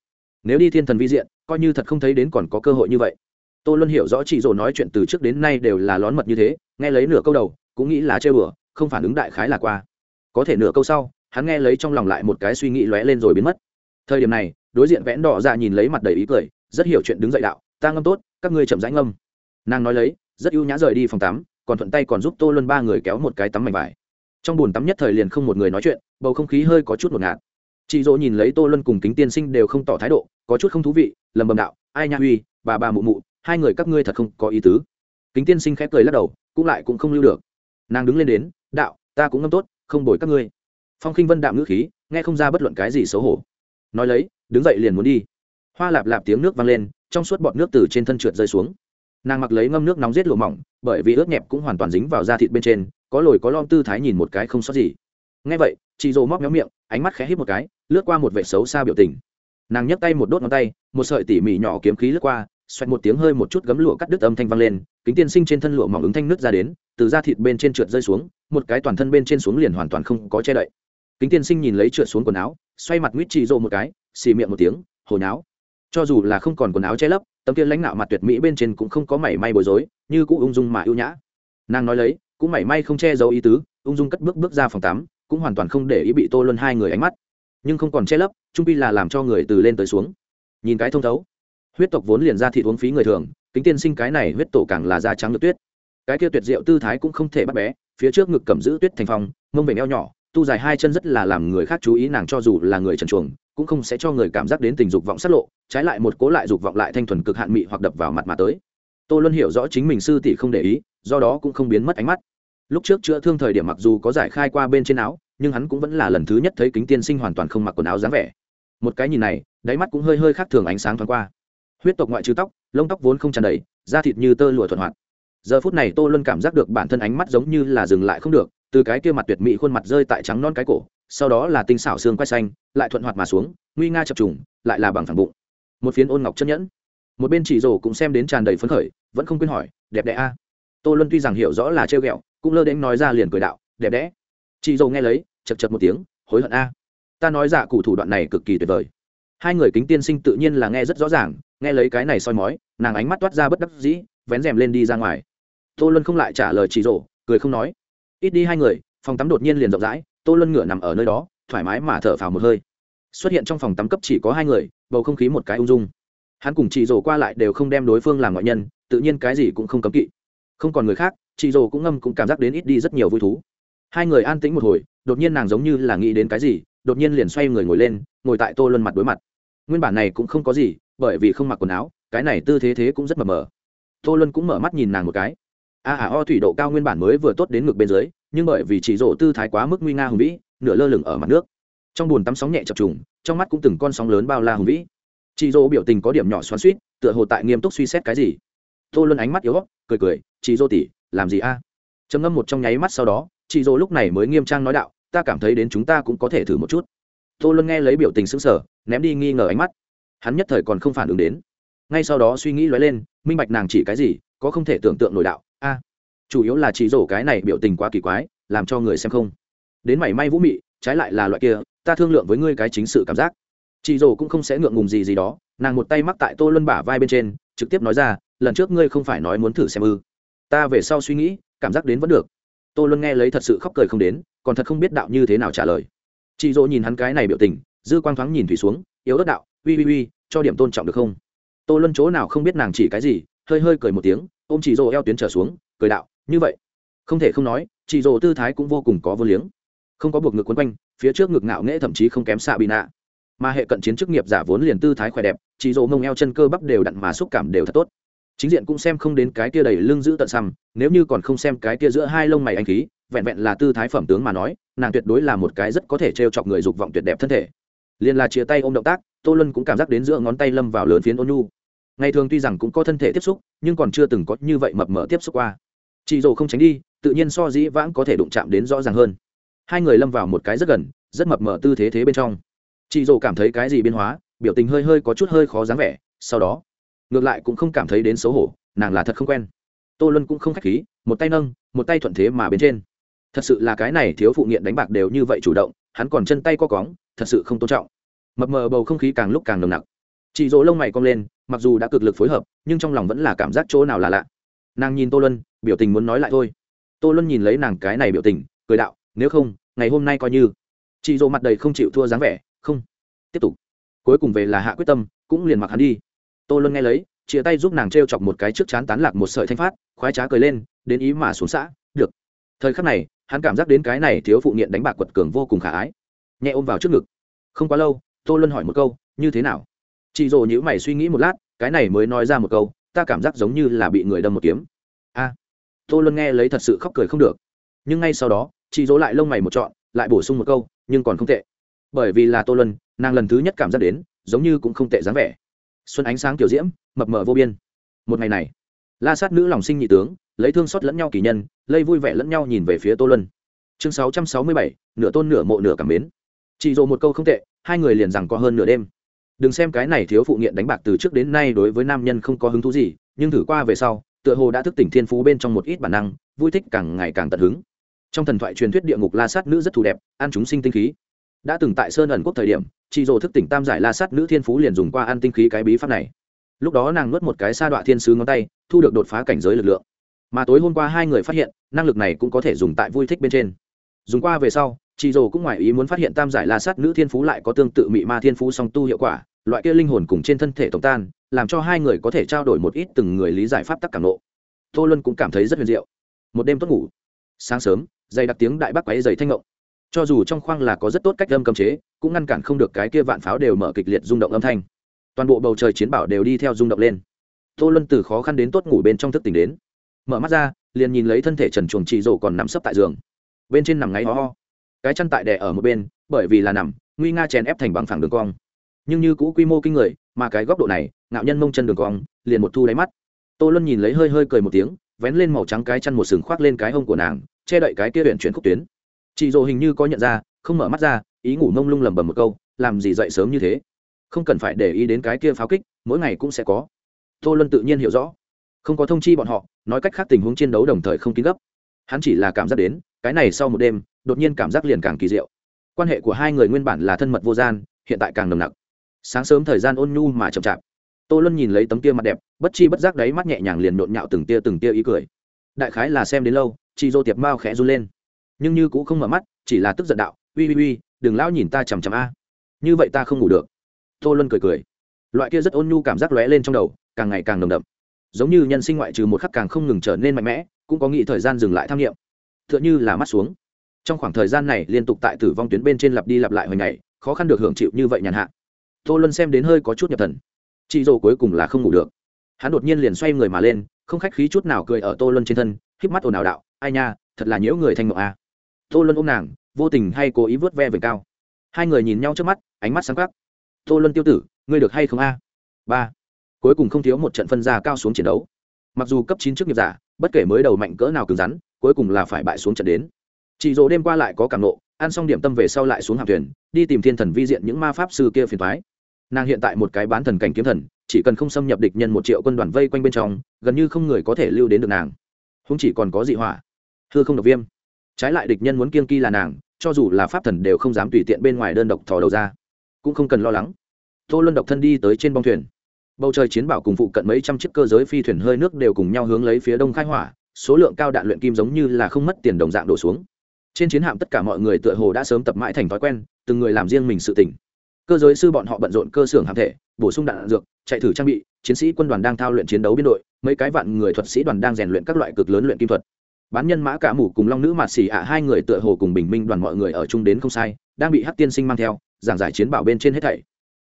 Speaker 1: Nếu đi thiên thần vi diện, coi như thật không thấy đến còn có cơ hội như vậy. Tô luân hiểu rõ chị dỗ nói chuyện từ trước đến nay đều là lón mật như thế, nghe lấy nửa câu đầu, cũng nghĩ là chơi bừa không phản ứng đại khái là qua. Có thể nửa câu sau hắn nghe lấy trong lòng lại một cái suy nghĩ lóe lên rồi biến mất. Thời điểm này đối diện vẽn đỏ ra nhìn lấy mặt đầy ý cười rất hiểu chuyện đứng dậy đạo ta ngâm tốt các ngươi chậm rãi ngâm. Nàng nói lấy rất ưu nhã rời đi phòng tắm còn thuận tay còn giúp tô luân ba người kéo một cái tắm mảnh vải. Trong bồn tắm nhất thời liền không một người nói chuyện bầu không khí hơi có chút ngột ngạt. Chị dỗ nhìn lấy tô luân cùng kính tiên sinh đều không tỏ thái độ có chút không thú vị lầm bầm đạo ai nha huy, bà bà mụ mụ hai người các ngươi thật không có ý tứ. Kính tiên sinh khép cười lắc đầu cũng lại cũng không lưu được. Nàng đứng lên đến đạo, ta cũng ngâm tốt, không bồi các ngươi. Phong khinh vân đạm ngữ khí, nghe không ra bất luận cái gì xấu hổ. Nói lấy, đứng dậy liền muốn đi. Hoa lạp lạp tiếng nước vang lên, trong suốt bọt nước từ trên thân trượt rơi xuống. Nàng mặc lấy ngâm nước nóng rết lụa mỏng, bởi vì ướt nhẹp cũng hoàn toàn dính vào da thịt bên trên, có lồi có lom tư thái nhìn một cái không sót gì. Ngay vậy, chị dồ móc méo miệng, ánh mắt khẽ hít một cái, lướt qua một vệ xấu xa biểu tình. Nàng nhấc tay một đốt ngón tay, một sợi tỉ mỉ nhỏ kiếm khí lướt qua, xoẹt một tiếng hơi một chút gấm lụa cắt đứt âm thanh vang lên, kính tiên sinh trên thân lụa mỏng ứng thanh nước ra đến, từ da thịt bên trên trượt rơi xuống một cái toàn thân bên trên xuống liền hoàn toàn không có che đậy. Kính tiên sinh nhìn lấy trượt xuống quần áo, xoay mặt nguyết chị rộ một cái, xì miệng một tiếng, hồi náo. Cho dù là không còn quần áo che lấp, tấm kia lãnh nạo mặt tuyệt mỹ bên trên cũng không có mảy may bối rối, như cũng ung dung mà ưu nhã. Nàng nói lấy, cũng mảy may không che giấu ý tứ, ung dung cất bước bước ra phòng tắm, cũng hoàn toàn không để ý bị tô luân hai người ánh mắt. Nhưng không còn che lấp, trung pi là làm cho người từ lên tới xuống. Nhìn cái thông thấu, huyết tộc vốn liền ra thị uống phí người thường, kính tiên sinh cái này huyết tổ càng là da trắng được tuyết. Cái kia tuyệt diệu tư thái cũng không thể bắt bé phía trước ngực cầm giữ tuyết thành phong, mông về eo nhỏ, tu dài hai chân rất là làm người khác chú ý, nàng cho dù là người trần chuồng, cũng không sẽ cho người cảm giác đến tình dục vọng sát lộ, trái lại một cố lại dục vọng lại thanh thuần cực hạn mị hoặc đập vào mặt mà tới. Tô luân hiểu rõ chính mình sư tỷ không để ý, do đó cũng không biến mất ánh mắt. Lúc trước chữa thương thời điểm mặc dù có giải khai qua bên trên áo, nhưng hắn cũng vẫn là lần thứ nhất thấy kính tiên sinh hoàn toàn không mặc quần áo dáng vẻ. Một cái nhìn này, đáy mắt cũng hơi hơi khác thường ánh sáng thoáng qua. Huyết tộc ngoại trừ tóc, lông tóc vốn không tràn đầy, da thịt như tơ lụa thuận hoạt giờ phút này tô luân cảm giác được bản thân ánh mắt giống như là dừng lại không được, từ cái kia mặt tuyệt mỹ khuôn mặt rơi tại trắng non cái cổ, sau đó là tinh xảo xương quay xanh, lại thuận hoạt mà xuống, nguy nga chập trùng, lại là bằng thẳng bụng. Một phiến ôn ngọc chân nhẫn. Một bên chỉ rồ cũng xem đến tràn đầy phấn khởi, vẫn không quên hỏi, đẹp đẽ a? Tô luân tuy rằng hiểu rõ là trêu ghẹo, cũng lơ đến nói ra liền cười đạo, đẹp đẽ. Chị dâu nghe lấy chật chật một tiếng, hối hận a. Ta nói dạ cụ thủ đoạn này cực kỳ tuyệt vời. Hai người kính tiên sinh tự nhiên là nghe rất rõ ràng, nghe lấy cái này soi mói, nàng ánh mắt toát ra bất đắc dĩ, vén rèm lên đi ra ngoài tô luân không lại trả lời chị rổ cười không nói. Ít đi hai người, phòng tắm đột nhiên liền rộng rãi, tô luân ngửa nằm ở nơi đó, thoải mái mà thở phào một hơi. Xuất hiện trong phòng tắm cấp chỉ có hai người, bầu không khí một cái ung dung. Hắn cùng chị rổ qua lại đều không đem đối phương làm ngoại nhân, tự nhiên cái gì cũng không cấm kỵ. Không còn người khác chị rổ cũng ngâm cũng cảm giác đến ít đi rất nhiều vui thú. Hai người an tĩnh một hồi, đột nhiên nàng giống như là nghĩ đến cái gì, đột nhiên liền xoay người ngồi lên, ngồi tại tô luân mặt đối mặt. Nguyên bản này cũng không có gì, bởi vì không mặc quần áo, cái này tư thế thế cũng rất mờ mờ. Tô luân cũng mở mắt nhìn nàng một cái a à, à o thủy độ cao nguyên bản mới vừa tốt đến ngực bên dưới nhưng bởi vì chỉ rổ tư thái quá mức nguy nga hùng vĩ nửa lơ lửng ở mặt nước. Trong bùn tắm sóng nhẹ chập trùng trong mắt cũng từng con sóng lớn bao la hùng vĩ. Chị rô biểu tình có điểm nhỏ xoắn suýt tựa hồ tại nghiêm túc suy xét cái gì. Tô luân ánh mắt yếu cười cười chị rô tỉ làm gì a? Trầm ngâm một trong nháy mắt sau đó chị rô lúc này mới nghiêm trang nói đạo ta cảm thấy đến chúng ta cũng có thể thử một chút. Tô luân nghe lấy biểu tình sững sờ ném đi nghi ngờ ánh mắt. Hắn nhất thời còn không phản ứng đến. Ngay sau đó suy nghĩ lóe lên minh bạch nàng chỉ cái gì có không thể tưởng tượng nổi đạo a, chủ yếu là chỉ rổ cái này biểu tình quá kỳ quái, làm cho người xem không. Đến mảy may vũ mị, trái lại là loại kia, ta thương lượng với ngươi cái chính sự cảm giác. Chị rổ cũng không sẽ ngượng ngùng gì gì đó, nàng một tay mắc tại tô luân bả vai bên trên, trực tiếp nói ra, lần trước ngươi không phải nói muốn thử xem ư. Ta về sau suy nghĩ, cảm giác đến vẫn được. Tô luân nghe lấy thật sự khóc cười không đến, còn thật không biết đạo như thế nào trả lời. Chị dỗ nhìn hắn cái này biểu tình, dư quang thoáng nhìn thủy xuống, yếu ớt đạo, uy uy uy, cho điểm tôn trọng được không? Tô luân chỗ nào không biết nàng chỉ cái gì, hơi hơi cười một tiếng ôm chị rồ eo tuyến trở xuống, cười đạo, như vậy, không thể không nói chị rồ tư thái cũng vô cùng có vô liếng. Không có buộc ngực quấn quanh, phía trước ngực ngạo nghễ thậm chí không kém xạ bị nạ mà hệ cận chiến chức nghiệp giả vốn liền tư thái khỏe đẹp chị rồ mông eo chân cơ bắp đều đặn mà xúc cảm đều thật tốt. Chính diện cũng xem không đến cái tia đầy lưng giữ tận xăm, nếu như còn không xem cái tia giữa hai lông mày anh khí, vẹn vẹn là tư thái phẩm tướng mà nói, nàng tuyệt đối là một cái rất có thể t r e o chọc người dục vọng tuyệt đẹp thân thể. Liền là chia tay ôm động tác, tô lân cũng cảm giác đến giữa ngón tay lâm vào lớn phiến ôn nhu ngày thường tuy rằng cũng có thân thể tiếp xúc, nhưng còn chưa từng có như vậy mập mờ tiếp xúc qua. Chị dồ không tránh đi, tự nhiên so dĩ vãng có thể đụng chạm đến rõ ràng hơn. Hai người lâm vào một cái rất gần, rất mập mờ tư thế thế bên trong. Chị dồ cảm thấy cái gì biến hóa, biểu tình hơi hơi có chút hơi khó dáng vẻ, sau đó, ngược lại cũng không cảm thấy đến xấu hổ, nàng là thật không quen. Tô luân cũng không k h á c h khí, một tay nâng, một tay thuận thế mà bên trên. Thật sự là cái này thiếu phụ nghiện đánh bạc đều như vậy chủ động, hắn còn chân tay co cóng, thật sự không tôn trọng. Mập mờ bầu không khí càng lúc càng nồng nặc. Chị dỗ lông mày cong lên mặc dù đã cực lực phối hợp, nhưng trong lòng vẫn là cảm giác chỗ nào là lạ. Nàng nhìn tô luân, biểu tình muốn nói lại thôi. Tô luân nhìn lấy nàng cái này biểu tình, cười đạo, nếu không, ngày hôm nay coi như. Chị dỗ mặt đầy không chịu thua dáng vẻ, không, tiếp tục. Cuối cùng về là hạ quyết tâm, cũng liền mặc hắn đi. Tô luân nghe lấy, chia tay giúp nàng t r e o chọc một cái trước chán tán lạc một sợi thanh phát, khoái trá cười lên, đến ý mà xuống xã, được. Thời khắc này, hắn cảm giác đến cái này thiếu phụ nghiện đánh bạc quật cường vô cùng khả ái. Nhẹ ôm vào trước ngực. Không quá lâu, tô luân hỏi một câu, như thế nào? Chị rồ nhữ mày suy nghĩ một lát, cái này mới nói ra một câu, ta cảm giác giống như là bị người đâm một kiếm. A. Tô luân nghe lấy thật sự khóc cười không được. Nhưng ngay sau đó, chị dỗ lại lông mày một trọn, lại bổ sung một câu, nhưng còn không tệ. Bởi vì là tô luân, nàng lần thứ nhất cảm giác đến, giống như cũng không tệ dáng vẻ. Xuân ánh sáng kiểu diễm, mập mờ vô biên. Một ngày này, la sát nữ lòng sinh nhị tướng, lấy thương xót lẫn nhau kỳ nhân, lây vui vẻ lẫn nhau nhìn về phía tô luân. Chương sáu trăm sáu mươi bảy, nửa tôn nửa mộ nửa cảm mến. Chị dỗ một câu không tệ, hai người liền rằng có hơn nửa đêm đừng xem cái này thiếu phụ nghiện đánh bạc từ trước đến nay đối với nam nhân không có hứng thú gì, nhưng thử qua về sau, tựa hồ đã thức tỉnh thiên phú bên trong một ít bản năng, vui thích càng ngày càng tận hứng. Trong thần thoại truyền thuyết địa ngục la sát nữ rất thù đẹp, ăn chúng sinh tinh khí. Đã từng tại sơn ẩn quốc thời điểm chị dồ thức tỉnh tam giải la sát nữ thiên phú liền dùng qua ăn tinh khí cái bí pháp này. Lúc đó nàng nuốt một cái sa đọa thiên sứ ngón tay, thu được đột phá cảnh giới lực lượng. Mà tối hôm qua hai người phát hiện, năng lực này cũng có thể dùng tại vui thích bên trên. Dùng qua về sau chị dồ cũng ngoài ý muốn phát hiện tam giải la sát nữ thiên phú lại có tương tự mị ma thiên phú song tu hiệu quả, loại kia linh hồn cùng trên thân thể tổng tan, làm cho hai người có thể trao đổi một ít từng người lý giải pháp tắc cảm nộ. Tô luân cũng cảm thấy rất huyền diệu. Một đêm tốt ngủ. Sáng sớm, dày đặc tiếng đại bác quáy dày thanh ngộng. Cho dù trong khoang là có rất tốt cách âm cấm chế, cũng ngăn cản không được cái kia vạn pháo đều mở kịch liệt rung động âm thanh. Toàn bộ bầu trời chiến bảo đều đi theo rung động lên. Tô luân từ khó khăn đến tốt ngủ bên trong thức tỉnh đến. Mở mắt ra, liền nhìn lấy thân thể trần chuồng chị rổ còn nằm sấp tại giường. Bên trên nằm ngáy ho ho cái chăn tại đè ở một bên, bởi vì là nằm, nguy nga chèn ép thành bằng phẳng đường cong. Nhưng như cũ quy mô kinh người, mà cái góc độ này, ngạo nhân mông chân đường cong, liền một thu đáy mắt. Tô luân nhìn lấy hơi hơi cười một tiếng, vén lên màu trắng cái chăn một sừng khoác lên cái hông của nàng, che đậy cái kia huyện chuyển khúc tuyến. Chị dồ hình như có nhận ra, không mở mắt ra, ý ngủ mông lung lầm bầm một câu, làm gì dậy sớm như thế? Không cần phải để ý đến cái kia pháo kích, mỗi ngày cũng sẽ có. Tô luân tự nhiên hiểu rõ. Không có thông chi bọn họ, nói cách khác tình huống chiến đấu đồng thời không kín gấp. Hắn chỉ là cảm giác đến, cái này sau một đêm đột nhiên cảm giác liền càng kỳ diệu. Quan hệ của hai người nguyên bản là thân mật vô gian, hiện tại càng nồng nặc. Sáng sớm thời gian ôn nhu mà chậm chạp. Tô luân nhìn lấy tấm tia mặt đẹp, bất chi bất giác đấy mắt nhẹ nhàng liền nhộn nhạo từng tia từng tia ý cười. Đại khái là xem đến lâu, chị dô tiệp mao khẽ run lên. Nhưng như cũng không mở mắt, chỉ là tức giận đạo, uy uy uy, đừng lão nhìn ta chằm chằm a. Như vậy ta không ngủ được. Tô luân cười cười. Loại kia rất ôn nhu cảm giác lóe lên trong đầu, càng ngày càng nồng đậm. Giống như nhân sinh ngoại trừ một khắc càng không ngừng trở nên mạnh mẽ, cũng có nghĩ thời gian dừng lại tham nghiệm. T h ư ợ n h ư là mắt xuống trong khoảng thời gian này liên tục tại tử vong tuyến bên trên lặp đi lặp lại hồi ngày, khó khăn được hưởng chịu như vậy nhàn hạ. Tô luân xem đến hơi có chút nhập thần. Chị dô cuối cùng là không ngủ được. Hắn đột nhiên liền xoay người mà lên, không khách khí chút nào cười ở tô luân trên thân, híp mắt ồn ào đạo, ai nha, thật là nhiễu người thanh mộng a à. tô luân ôm nàng, vô tình hay cố ý vớt ve về cao. Hai người nhìn nhau trước mắt, ánh mắt sáng khắc tô luân tiêu tử, ngươi được hay không a? Ba. Cuối cùng không thiếu một trận phân ra cao xuống chiến đấu. Mặc dù cấp chín trước nghiệp giả, bất kể mới đầu mạnh cỡ nào cứng rắn, cuối cùng là phải bại xuống trận đến chị dỗ đêm qua lại có cảm nộ, ăn xong điểm tâm về sau lại xuống hạm thuyền, đi tìm thiên thần vi diện những ma pháp sư kia phiền thoái nàng hiện tại một cái bán thần cảnh kiếm thần, chỉ cần không xâm nhập địch nhân một triệu quân đoàn vây quanh bên trong, gần như không người có thể lưu đến được nàng. Không chỉ còn có dị hỏa. Thưa không độc viêm. Trái lại địch nhân muốn kiên kỳ là nàng, cho dù là pháp thần đều không dám tùy tiện bên ngoài đơn độc thò đầu ra. Cũng không cần lo lắng. Tô luân độc thân đi tới trên bong thuyền. Bầu trời chiến bảo cùng phụ cận mấy trăm chiếc cơ giới phi thuyền hơi nước đều cùng nhau hướng lấy phía đông khai hỏa, số lượng cao đạn luyện kim giống như là không mất tiền đồng dạng đổ xuống trên chiến hạm tất cả mọi người tựa hồ đã sớm tập mãi thành thói quen, từng người làm riêng mình sự tỉnh cơ giới sư bọn họ bận rộn cơ xưởng hạm thể, bổ sung đạn dược, chạy thử trang bị, chiến sĩ quân đoàn đang thao luyện chiến đấu biên đội, mấy cái vạn người thuật sĩ đoàn đang rèn luyện các loại cực lớn luyện kim thuật. Bán nhân mã cả mủ cùng long nữ mạt xỉ ạ, hai người tựa hồ cùng bình minh đoàn mọi người ở chung đến không sai, đang bị hắc tiên sinh mang theo, giảng giải chiến bảo bên trên hết thảy.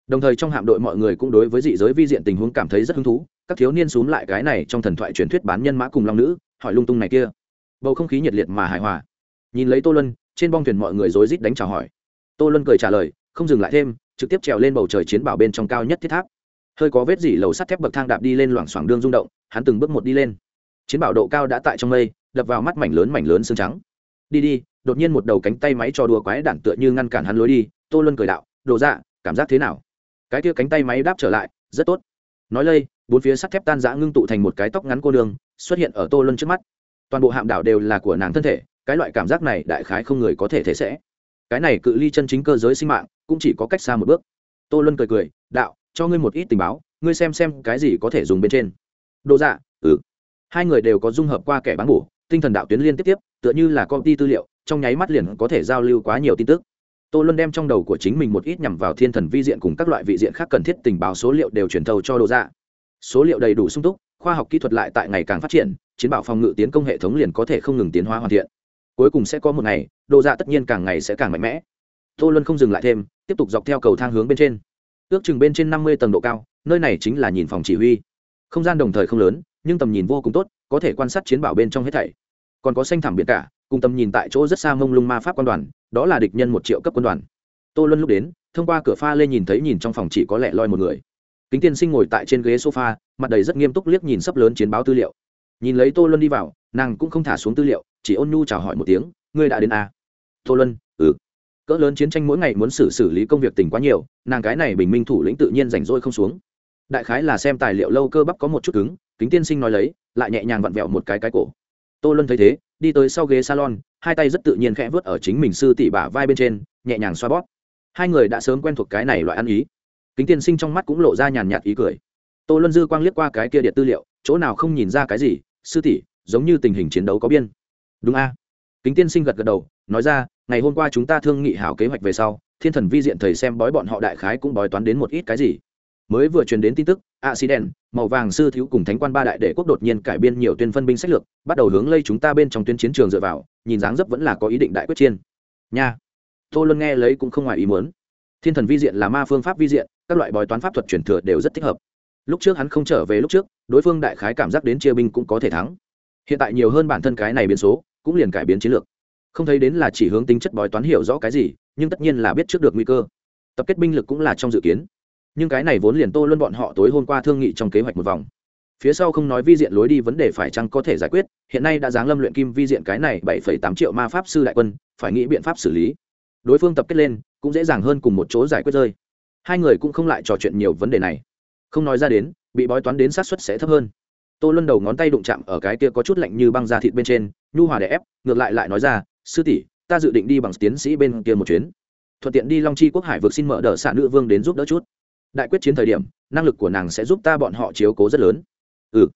Speaker 1: Đồng thời trong hạm đội mọi người cũng đối với dị giới vi diện tình huống cảm thấy rất hứng thú, các thiếu niên xúm lại cái này trong thần thoại truyền thuyết bán nhân mã cùng long nữ, hỏi lung tung này kia. Bầu không khí nhiệt liệt mà hài hòa nhìn lấy tô lân trên bong thuyền mọi người rối rít đánh chào hỏi. Tô lân cười trả lời, không dừng lại thêm, trực tiếp trèo lên bầu trời chiến bảo bên trong cao nhất thiết tháp. Hơi có vết dỉ lầu sắt thép bậc thang đạp đi lên loảng xoảng đương rung động, hắn từng bước một đi lên. Chiến bảo độ cao đã tại trong mây, đập vào mắt mảnh lớn mảnh lớn xương trắng. Đi đi, đột nhiên một đầu cánh tay máy cho đùa quái đản tựa như ngăn cản hắn lối đi, tô luân cười đạo, đồ dạ cảm giác thế nào? Cái kia cánh tay máy đáp trở lại, rất tốt. Nói lây, bốn phía sắt thép tan giã ngưng tụ thành một cái tóc ngắn cô đường xuất hiện ở tô luân trước mắt. Toàn bộ hạm đảo đều là của nàng thân thể cái loại cảm giác này đại khái không người có thể thể sẽ. Cái này cự ly chân chính cơ giới sinh mạng cũng chỉ có cách xa một bước. Tô luân cười cười, đạo, cho ngươi một ít tình báo, ngươi xem xem cái gì có thể dùng bên trên. Đồ dạ ừ. Hai người đều có dung hợp qua kẻ bán bổ, tinh thần đạo tuyến liên tiếp tiếp, tựa như là công ty tư liệu, trong nháy mắt liền có thể giao lưu quá nhiều tin tức. Tô luân đem trong đầu của chính mình một ít nhằm vào thiên thần vi diện cùng các loại vị diện khác cần thiết tình báo số liệu đều truyền thầu cho đồ dạ. Số liệu đầy đủ sung túc, khoa học kỹ thuật lại tại ngày càng phát triển, chiến bảo phòng ngự tiến công hệ thống liền có thể không ngừng tiến hóa hoàn thiện cuối cùng sẽ có một ngày đồ dạ tất nhiên càng ngày sẽ càng mạnh mẽ. Tô luân không dừng lại thêm, tiếp tục dọc theo cầu thang hướng bên trên. Ước chừng bên trên năm mươi tầng độ cao, nơi này chính là nhìn phòng chỉ huy. Không gian đồng thời không lớn, nhưng tầm nhìn vô cùng tốt, có thể quan sát chiến bảo bên trong hết thảy. Còn có xanh thảm biển cả, cùng tầm nhìn tại chỗ rất xa mông lung ma pháp quân đoàn, đó là địch nhân một triệu cấp quân đoàn. Tô luân lúc đến, thông qua cửa pha lên nhìn thấy nhìn trong phòng chỉ có lẽ loi một người. Kính tiên sinh ngồi tại trên ghế sofa, mặt đầy rất nghiêm túc liếc nhìn sắp lớn chiến báo tư liệu. Nhìn lấy tô luân đi vào, nàng cũng không thả xuống tư liệu chỉ ôn nhu chào hỏi một tiếng, ngươi đã đến à? tô luân ừ. Cỡ lớn chiến tranh mỗi ngày muốn xử xử lý công việc tình quá nhiều, nàng cái này bình minh thủ lĩnh tự nhiên rảnh rỗi không xuống. Đại khái là xem tài liệu lâu cơ bắp có một chút cứng, kính tiên sinh nói lấy, lại nhẹ nhàng vặn vẹo một cái cái cổ. Tô luân thấy thế, đi tới sau ghế salon, hai tay rất tự nhiên khẽ vớt ở chính mình sư tỷ bả vai bên trên, nhẹ nhàng xoa bóp. Hai người đã sớm quen thuộc cái này loại ăn ý. Kính tiên sinh trong mắt cũng lộ ra nhàn nhạt ý cười. Tô luân dư quang liếc qua cái kia điện tư liệu, chỗ nào không nhìn ra cái gì, sư tỷ, giống như tình hình chiến đấu có biên đúng a. Kính tiên sinh gật gật đầu, nói ra, ngày hôm qua chúng ta thương nghị hảo kế hoạch về sau, thiên thần vi diện thầy xem bói bọn họ đại khái cũng bói toán đến một ít cái gì. Mới vừa truyền đến tin tức, accident, màu vàng sư thiếu cùng thánh quan ba đại đệ quốc đột nhiên cải biên nhiều tuyên phân binh sách lược, bắt đầu hướng lây chúng ta bên trong tuyến chiến trường dựa vào, nhìn dáng dấp vẫn là có ý định đại quyết chiên nha. Tô luân nghe lấy cũng không ngoài ý muốn. Thiên thần vi diện là ma phương pháp vi diện, các loại bói toán pháp thuật truyền thừa đều rất thích hợp. Lúc trước hắn không trở về lúc trước, đối phương đại khái cảm giác đến chia binh cũng có thể thắng. Hiện tại nhiều hơn bản thân cái này biến số cũng liền cải biến chiến lược. Không thấy đến là chỉ hướng tính chất bói toán hiểu rõ cái gì, nhưng tất nhiên là biết trước được nguy cơ. Tập kết binh lực cũng là trong dự kiến. Nhưng cái này vốn liền tô luân bọn họ tối hôm qua thương nghị trong kế hoạch một vòng. Phía sau không nói vi diện lối đi vấn đề phải chăng có thể giải quyết, hiện nay đã giáng lâm luyện kim vi diện cái này bảy phẩy tám triệu ma pháp sư đại quân, phải nghĩ biện pháp xử lý. Đối phương tập kết lên, cũng dễ dàng hơn cùng một chỗ giải quyết rơi. Hai người cũng không lại trò chuyện nhiều vấn đề này. Không nói ra đến, bị bói toán đến sát suất sẽ thấp hơn tô luân đầu ngón tay đụng chạm ở cái kia có chút lạnh như băng da thịt bên trên, nhu hòa đè ép, ngược lại lại nói ra, sư tỷ, ta dự định đi bằng tiến sĩ bên kia một chuyến. Thuận tiện đi long chi quốc hải vực xin mở đờ xạ nữ vương đến giúp đỡ chút. Đại quyết chiến thời điểm, năng lực của nàng sẽ giúp ta bọn họ chiếu cố rất lớn. Ừ.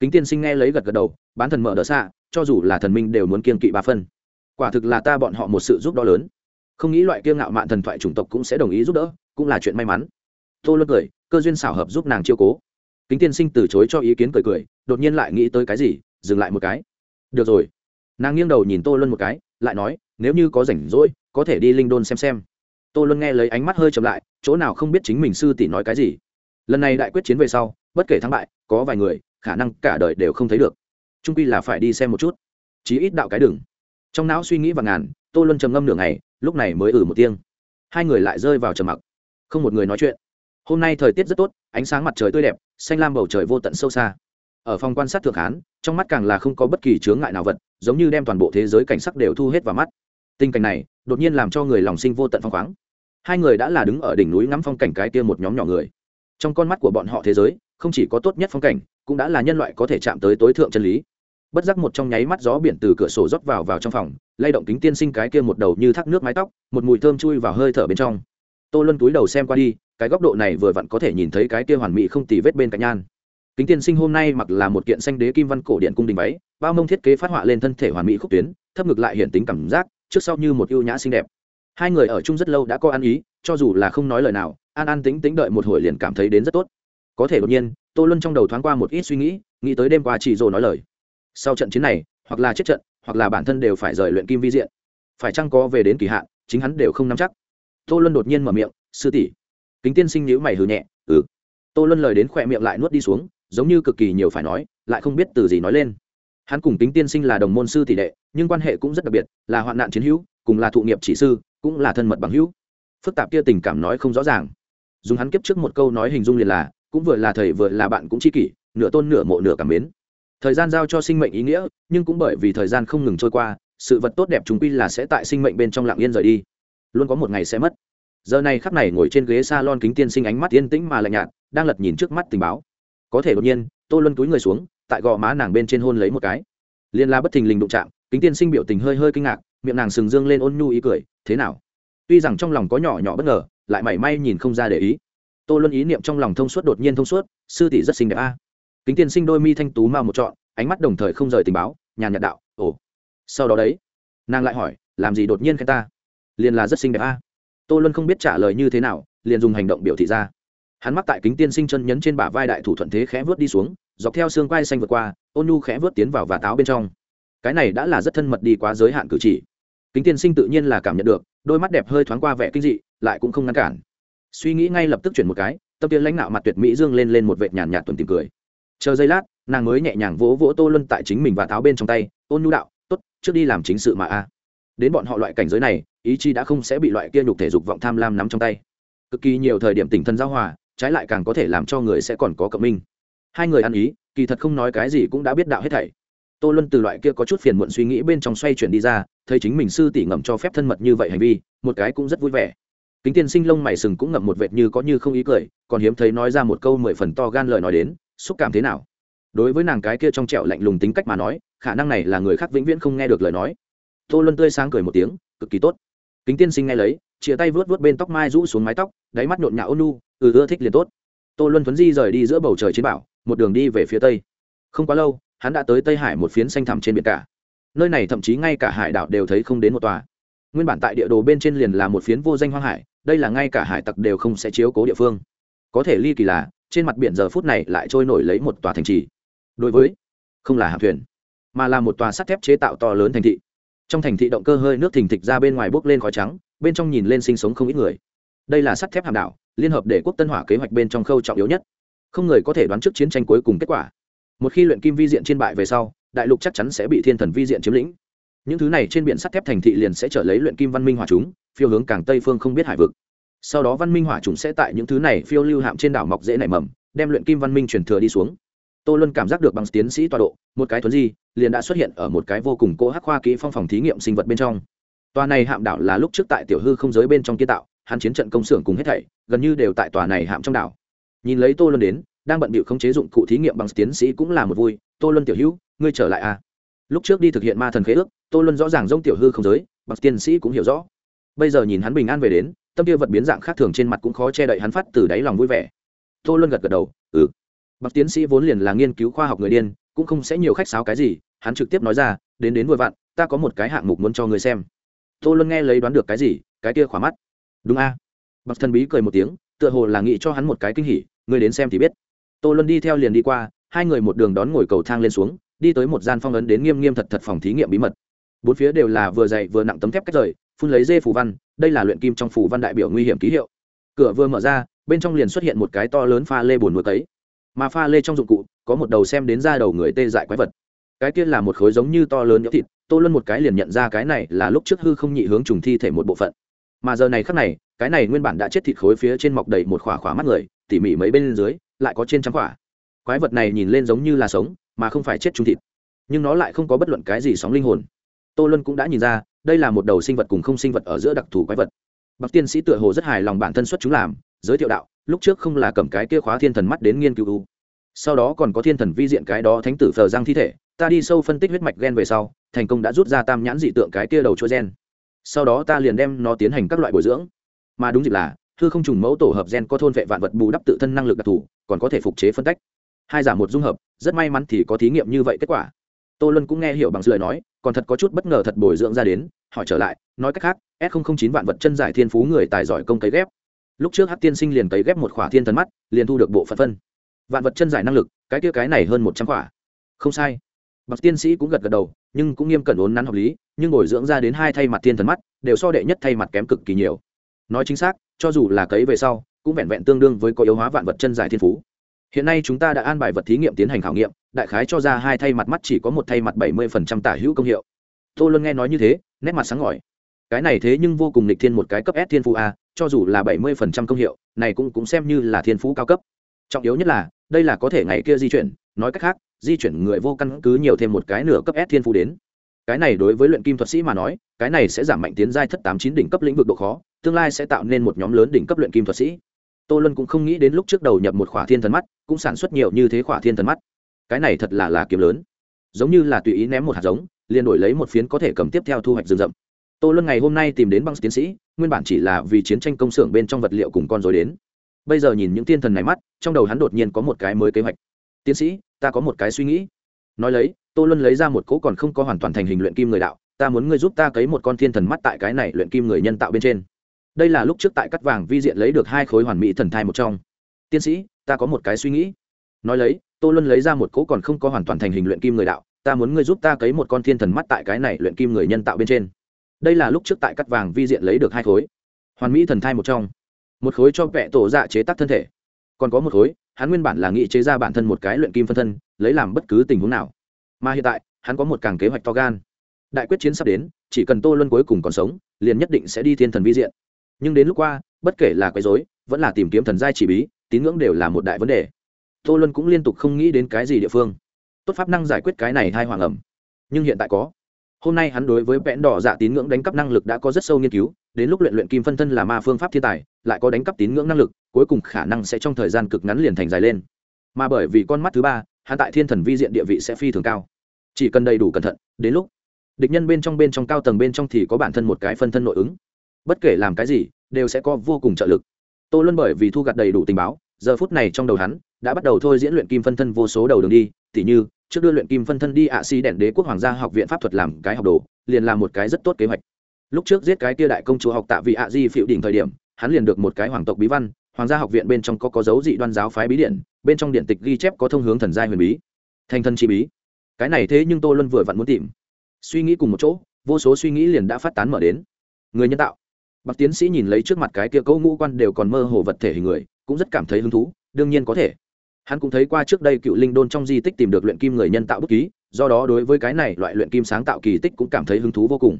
Speaker 1: Kính tiên sinh nghe lấy gật gật đầu, bán thần mở đờ xạ, cho dù là thần minh đều muốn kiên kỵ ba phân. Quả thực là ta bọn họ một sự giúp đỡ lớn. Không nghĩ loại kiêng ngạo mạn thần thoại chủng tộc cũng sẽ đồng ý giúp đỡ, cũng là chuyện may mắn. Tô luân cười, cơ duyên xảo hợp giúp nàng chiêu cố kính tiên sinh từ chối cho ý kiến cười cười, đột nhiên lại nghĩ tới cái gì, dừng lại một cái. Được rồi. Nàng nghiêng đầu nhìn tô luân một cái, lại nói, nếu như có rảnh rỗi, có thể đi linh đôn xem xem. Tô luân nghe lấy ánh mắt hơi chậm lại, chỗ nào không biết chính mình sư tỷ nói cái gì. Lần này đại quyết chiến về sau, bất kể thắng bại, có vài người, khả năng cả đời đều không thấy được. Trung quy là phải đi xem một chút. Chí ít đạo cái đừng trong não suy nghĩ và ngàn, tô luân trầm ngâm nửa ngày, lúc này mới ử một tiếng. Hai người lại rơi vào trầm mặc. Không một người nói chuyện. Hôm nay thời tiết rất tốt, ánh sáng mặt trời tươi đẹp xanh lam bầu trời vô tận sâu xa. Ở phòng quan sát thượng hán trong mắt càng là không có bất kỳ chướng ngại nào vật, giống như đem toàn bộ thế giới cảnh sắc đều thu hết vào mắt. Tình cảnh này, đột nhiên làm cho người lòng sinh vô tận phong khoáng. Hai người đã là đứng ở đỉnh núi ngắm phong cảnh cái kia một nhóm nhỏ người. Trong con mắt của bọn họ thế giới, không chỉ có tốt nhất phong cảnh, cũng đã là nhân loại có thể chạm tới tối thượng chân lý. Bất giác một trong nháy mắt gió biển từ cửa sổ rót vào vào trong phòng, lay động kính tiên sinh cái kia một đầu như thác nước mái tóc, một mùi thơm chui vào hơi thở bên trong. Tô luân túi đầu xem qua đi cái góc độ này vừa vặn có thể nhìn thấy cái kia hoàn mỹ không tì vết bên cạnh nhan. Kính tiên sinh hôm nay mặc là một kiện xanh đế kim văn cổ điện cung đình váy, bao mông thiết kế phát họa lên thân thể hoàn mỹ khúc tuyến, thấp ngực lại hiện tính cảm giác, trước sau như một ưu nhã xinh đẹp. Hai người ở chung rất lâu đã có ăn ý, cho dù là không nói lời nào, an an tính tính đợi một hồi liền cảm thấy đến rất tốt. Có thể đột nhiên, tô luân trong đầu thoáng qua một ít suy nghĩ nghĩ tới đêm qua chị dồ nói lời. Sau trận chiến này, hoặc là chết trận, hoặc là bản thân đều phải rời luyện kim vi diện. Phải chăng có về đến kỳ hạn, chính hắn đều không nắm chắc. Tô luân đột nhiên mở miệng, sư tỷ kính tiên sinh nhữ mày hừ nhẹ ừ. Tô luân lời đến khỏe miệng lại nuốt đi xuống, giống như cực kỳ nhiều phải nói, lại không biết từ gì nói lên. Hắn cùng kính tiên sinh là đồng môn sư tỷ đệ, nhưng quan hệ cũng rất đặc biệt, là hoạn nạn chiến hữu, cùng là thụ nghiệp chỉ sư, cũng là thân mật bằng hữu. Phức tạp kia tình cảm nói không rõ ràng. Dùng hắn kiếp trước một câu nói hình dung liền là, cũng vừa là thầy vừa là bạn cũng chi kỷ, nửa tôn nửa mộ nửa cảm mến. Thời gian giao cho sinh mệnh ý nghĩa, nhưng cũng bởi vì thời gian không ngừng trôi qua, sự vật tốt đẹp chúng quy là sẽ tại sinh mệnh bên trong lặng yên rời đi. Luôn có một ngày sẽ mất giờ này khắp này ngồi trên ghế s a lon kính tiên sinh ánh mắt yên tĩnh mà lạnh nhạt, đang lật nhìn trước mắt tình báo. Có thể đột nhiên, tô luân túi người xuống, tại gò má nàng bên trên hôn lấy một cái. Liên la bất thình lình đụng chạm, kính tiên sinh biểu tình hơi hơi kinh ngạc, miệng nàng sừng dương lên ôn nhu ý cười, thế nào? Tuy rằng trong lòng có nhỏ nhỏ bất ngờ, lại mảy may nhìn không ra để ý. Tô luân ý niệm trong lòng thông suốt đột nhiên thông suốt, sư tỷ rất xinh đẹp a. Kính tiên sinh đôi mi thanh tú mao một trọn, ánh mắt đồng thời không rời tình báo, nhàn nhạt đạo, ồ. Sau đó đấy, nàng lại hỏi, làm gì đột nhiên khen ta? Liền là rất xinh đẹp a tô luân không biết trả lời như thế nào, liền dùng hành động biểu thị ra. Hắn mắc tại kính tiên sinh chân nhấn trên bả vai đại thủ thuận thế khẽ vớt đi xuống, dọc theo xương quai xanh vượt qua, ôn nhu khẽ vớt tiến vào và táo bên trong. Cái này đã là rất thân mật đi quá giới hạn cử chỉ. Kính tiên sinh tự nhiên là cảm nhận được, đôi mắt đẹp hơi thoáng qua vẻ kinh dị, lại cũng không ngăn cản. Suy nghĩ ngay lập tức chuyển một cái, tâm tiên lãnh đạo mặt tuyệt mỹ dương lên lên một vệt nhàn nhạt tuần tìm cười. Chờ giây lát, nàng mới nhẹ nhàng vỗ vỗ tô luân tại chính mình và tháo bên trong tay, ôn nhu đạo t ố t trước đi làm chính sự mà a đến bọn họ loại cảnh giới này, ý chí đã không sẽ bị loại kia nhục thể dục vọng tham lam nắm trong tay. Cực kỳ nhiều thời điểm tỉnh thân giao hòa, trái lại càng có thể làm cho người sẽ còn có cộng minh. Hai người ăn ý, kỳ thật không nói cái gì cũng đã biết đạo hết thảy. Tô luân từ loại kia có chút phiền muộn suy nghĩ bên trong xoay chuyển đi ra, thấy chính mình sư tỷ ngầm cho phép thân mật như vậy hành vi, một cái cũng rất vui vẻ. Kính tiên sinh lông mày sừng cũng ngậm một vệt như có như không ý cười, còn hiếm thấy nói ra một câu mười phần to gan lời nói đến, xúc cảm thế nào? Đối với nàng cái kia trong trẹo lạnh lùng tính cách mà nói, khả năng này là người khác vĩnh viễn không nghe được lời nói tô luân tươi sáng cười một tiếng, cực kỳ tốt. Kính tiên sinh nghe lấy chia tay vớt vớt bên tóc mai rũ xuống mái tóc, đáy mắt nhộn nhạo ôn nu ừ ưa thích liền tốt. Tô luân thuấn di rời đi giữa bầu trời chiến bảo, một đường đi về phía tây. Không quá lâu, hắn đã tới tây hải một phiến xanh thẳm trên biển cả. Nơi này thậm chí ngay cả hải đảo đều thấy không đến một tòa. Nguyên bản tại địa đồ bên trên liền là một phiến vô danh hoang hải, đây là ngay cả hải tặc đều không sẽ chiếu cố địa phương. Có thể ly kỳ là, trên mặt biển giờ phút này lại trôi nổi lấy một tòa thành trì. Đối với, không là hạm thuyền, mà là một tòa sắt thép chế tạo to lớn thành thị trong thành thị động cơ hơi nước thình thịch ra bên ngoài bốc lên khói trắng, bên trong nhìn lên sinh sống không ít người. Đây là sắt thép hàm đảo, liên hợp để quốc tân hỏa kế hoạch bên trong khâu trọng yếu nhất. Không người có thể đoán trước chiến tranh cuối cùng kết quả. Một khi luyện kim vi diện trên bại về sau, đại lục chắc chắn sẽ bị thiên thần vi diện chiếm lĩnh. Những thứ này trên biển sắt thép thành thị liền sẽ trở lấy luyện kim văn minh hỏa chúng, phiêu hướng càng tây phương không biết hải vực. Sau đó văn minh hỏa chúng sẽ tại những thứ này phiêu lưu hạm trên đảo mọc dễ nảy mầm, đem luyện kim văn minh truyền thừa đi xuống tô luân cảm giác được bằng tiến sĩ tọa độ, một cái thuấn di, liền đã xuất hiện ở một cái vô cùng cố hắc khoa kỹ phong phòng thí nghiệm sinh vật bên trong. Tòa này hạm đảo là lúc trước tại tiểu hư không giới bên trong kiến tạo, hắn chiến trận công xưởng cùng hết thảy, gần như đều tại tòa này hạm trong đảo. Nhìn lấy tô luân đến, đang bận bịu khống chế dụng cụ thí nghiệm bằng tiến sĩ cũng là một vui, tô luân tiểu hữu, ngươi trở lại à? Lúc trước đi thực hiện ma thần khế ước, tô luân rõ ràng giống tiểu hư không giới, bằng tiến sĩ cũng hiểu rõ. Bây giờ nhìn hắn bình an về đến, tâm kia vật biến dạng khác thường trên mặt cũng khó che đậy hắn phát từ đáy lòng vui vẻ. Tô luân gật gật đầu ừ bậc tiến sĩ vốn liền là nghiên cứu khoa học người điên, cũng không sẽ nhiều khách sáo cái gì, hắn trực tiếp nói ra, đến đến vội vặn, ta có một cái hạng mục muốn cho người xem. Tô luân nghe lấy đoán được cái gì, cái kia khỏa mắt. Đúng a. À? bậc thần bí cười một tiếng, tựa hồ là nghĩ cho hắn một cái kinh hỉ, người đến xem thì biết. Tô luân đi theo liền đi qua, hai người một đường đón ngồi cầu thang lên xuống, đi tới một gian phong ấn đến nghiêm nghiêm thật thật phòng thí nghiệm bí mật. Bốn phía đều là vừa dày vừa nặng tấm thép cách rời, phun lấy dê phủ văn, đây là luyện kim trong phủ văn đại biểu nguy hiểm ký hiệu. Cửa vừa mở ra, bên trong liền xuất hiện một cái to lớn pha lê bồn nuôi cấy mà pha lê trong dụng cụ, có một đầu xem đến ra đầu người tê dại quái vật. Cái kia là một khối giống như to lớn nhỡ thịt, tô luân một cái liền nhận ra cái này là lúc trước hư không nhị hướng trùng thi thể một bộ phận. Mà giờ này khắc này, cái này nguyên bản đã chết thịt khối phía trên mọc đầy một khỏa khỏa mắt người, tỉ mỉ mấy bên dưới, lại có trên trăm khỏa. Quái vật này nhìn lên giống như là sống, mà không phải chết trung thịt. Nhưng nó lại không có bất luận cái gì sóng linh hồn. Tô luân cũng đã nhìn ra, đây là một đầu sinh vật cùng không sinh vật ở giữa đặc thù quái vật. Bậc tiên sĩ tựa hồ rất hài lòng bản thân xuất chúng làm giới thiệu đạo, lúc trước không là cầm cái kia khóa thiên thần mắt đến nghiên cứu sau đó còn có thiên thần vi diện cái đó thánh tử phờ giang thi thể, ta đi sâu phân tích huyết mạch gen về sau, thành công đã rút ra tam nhãn dị tượng cái kia đầu chuỗi gen. Sau đó ta liền đem nó tiến hành các loại bồi dưỡng. Mà đúng dịp là thư không trùng mẫu tổ hợp gen có thôn vệ vạn vật bù đắp tự thân năng lực đặc thù, còn có thể phục chế phân tách. Hai giả một dung hợp, rất may mắn thì có thí nghiệm như vậy kết quả. Tô lân cũng nghe hiểu bằng lời nói, còn thật có chút bất ngờ thật bồi dưỡng ra đến, hỏi trở lại, nói cách khác, s chín vạn vật chân giải thiên phú người tài giỏi công cấy ghép lúc trước hát tiên sinh liền cấy ghép một khỏa thiên thần mắt, liền thu được bộ phận phân. Vạn vật chân giải năng lực, cái kia cái này hơn một trăm khỏa. Không sai. Bậc tiên sĩ cũng gật gật đầu, nhưng cũng nghiêm cẩn ốn nắn hợp lý, nhưng bồi dưỡng ra đến hai thay mặt thiên thần mắt, đều so đệ nhất thay mặt kém cực kỳ nhiều. Nói chính xác, cho dù là cấy về sau, cũng vẹn vẹn tương đương với có yếu hóa vạn vật chân giải thiên phú. Hiện nay chúng ta đã an bài vật thí nghiệm tiến hành khảo nghiệm, đại khái cho ra hai thay mặt mắt chỉ có một thay mặt bảy mươi phần trăm tả hữu công hiệu. Tô luân nghe nói như thế, nét mặt sáng ngỏi cái này thế nhưng vô cùng lịch thiên một cái cấp s thiên phú a, cho dù là bảy mươi phần trăm công hiệu, này cũng cũng xem như là thiên phú cao cấp. Trọng yếu nhất là, đây là có thể ngày kia di chuyển, nói cách khác, di chuyển người vô căn cứ nhiều thêm một cái nửa cấp s thiên phú đến. Cái này đối với luyện kim thuật sĩ mà nói, cái này sẽ giảm mạnh tiến giai thất tám chín đỉnh cấp lĩnh vực độ khó, tương lai sẽ tạo nên một nhóm lớn đỉnh cấp luyện kim thuật sĩ. Tô luân cũng không nghĩ đến lúc trước đầu nhập một khỏa thiên thần mắt, cũng sản xuất nhiều như thế khỏa thiên thần mắt. Cái này thật là là kiếm lớn. Giống như là tùy ý ném một hạt giống, liền đổi lấy một phiến có thể cầm tiếp theo thu hoạch rừng rậm tô luân ngày hôm nay tìm đến băng tiến sĩ, nguyên bản chỉ là vì chiến tranh công xưởng bên trong vật liệu cùng con dối đến. Bây giờ nhìn những thiên thần này mắt, trong đầu hắn đột nhiên có một cái mới kế hoạch. Tiến sĩ, ta có một cái suy nghĩ. Nói lấy, tô luân lấy ra một cỗ còn không có hoàn toàn thành hình luyện kim người đạo, ta muốn ngươi giúp ta cấy một con thiên thần mắt tại cái này luyện kim người nhân tạo bên trên. Đây là lúc trước tại cắt vàng vi diện lấy được hai khối hoàn mỹ thần thai một trong. Tiến sĩ, ta có một cái suy nghĩ. Nói lấy, tô luân lấy ra một cỗ còn không có hoàn toàn thành hình luyện kim người đạo, ta muốn ngươi giúp ta cấy một con thiên thần mắt tại cái này luyện kim người nhân tạo bên trên đây là lúc trước tại cắt vàng vi diện lấy được hai khối. Hoàn mỹ thần thai một trong. Một khối cho vẽ tổ dạ chế tác thân thể. Còn có một khối, hắn nguyên bản là nghị chế ra bản thân một cái luyện kim phân thân, lấy làm bất cứ tình huống nào. Mà hiện tại, hắn có một càng kế hoạch to gan. Đại quyết chiến sắp đến, chỉ cần tô luân cuối cùng còn sống, liền nhất định sẽ đi thiên thần vi diện. Nhưng đến lúc qua, bất kể là quấy dối vẫn là tìm kiếm thần giai chỉ bí, tín ngưỡng đều là một đại vấn đề. Tô luân cũng liên tục không nghĩ đến cái gì địa phương. Tốt pháp năng giải quyết cái này hai hoàng ẩm. Nhưng hiện tại có hôm nay hắn đối với vẽn đỏ dạ tín ngưỡng đánh cắp năng lực đã có rất sâu nghiên cứu, đến lúc luyện luyện kim phân thân là ma phương pháp thiên tài, lại có đánh cắp tín ngưỡng năng lực, cuối cùng khả năng sẽ trong thời gian cực ngắn liền thành dài lên. Mà bởi vì con mắt thứ ba, hắn tại thiên thần vi diện địa vị sẽ phi thường cao. Chỉ cần đầy đủ cẩn thận, đến lúc địch nhân bên trong bên trong cao tầng bên trong thì có bản thân một cái phân thân nội ứng. Bất kể làm cái gì, đều sẽ có vô cùng trợ lực. Tô luân bởi vì thu gặt đầy đủ tình báo, giờ phút này trong đầu hắn đã bắt đầu thôi diễn luyện kim phân thân vô số đầu đường đi, tỉ như trước đưa luyện kim phân thân đi ạ si đèn đế quốc hoàng gia học viện pháp thuật làm cái học đồ, liền làm một cái rất tốt kế hoạch. Lúc trước giết cái kia đại công chúa học tạ vị ạ di phiệu đỉnh thời điểm, hắn liền được một cái hoàng tộc bí văn, hoàng gia học viện bên trong có có dấu dị đoan giáo phái bí điện, bên trong điện tịch ghi chép có thông hướng thần giai huyền bí. Thành thân chi bí. Cái này thế nhưng tô luân vừa vặn muốn tìm. Suy nghĩ cùng một chỗ, vô số suy nghĩ liền đã phát tán mở đến. Người nhân tạo. Bác tiến sĩ nhìn lấy trước mặt cái kia câu ngũ quan đều còn mơ hồ vật thể hình người, cũng rất cảm thấy hứng thú, đương nhiên có thể hắn cũng thấy qua trước đây cựu linh đôn trong di tích tìm được luyện kim người nhân tạo bút ký, do đó đối với cái này loại luyện kim sáng tạo kỳ tích cũng cảm thấy hứng thú vô cùng.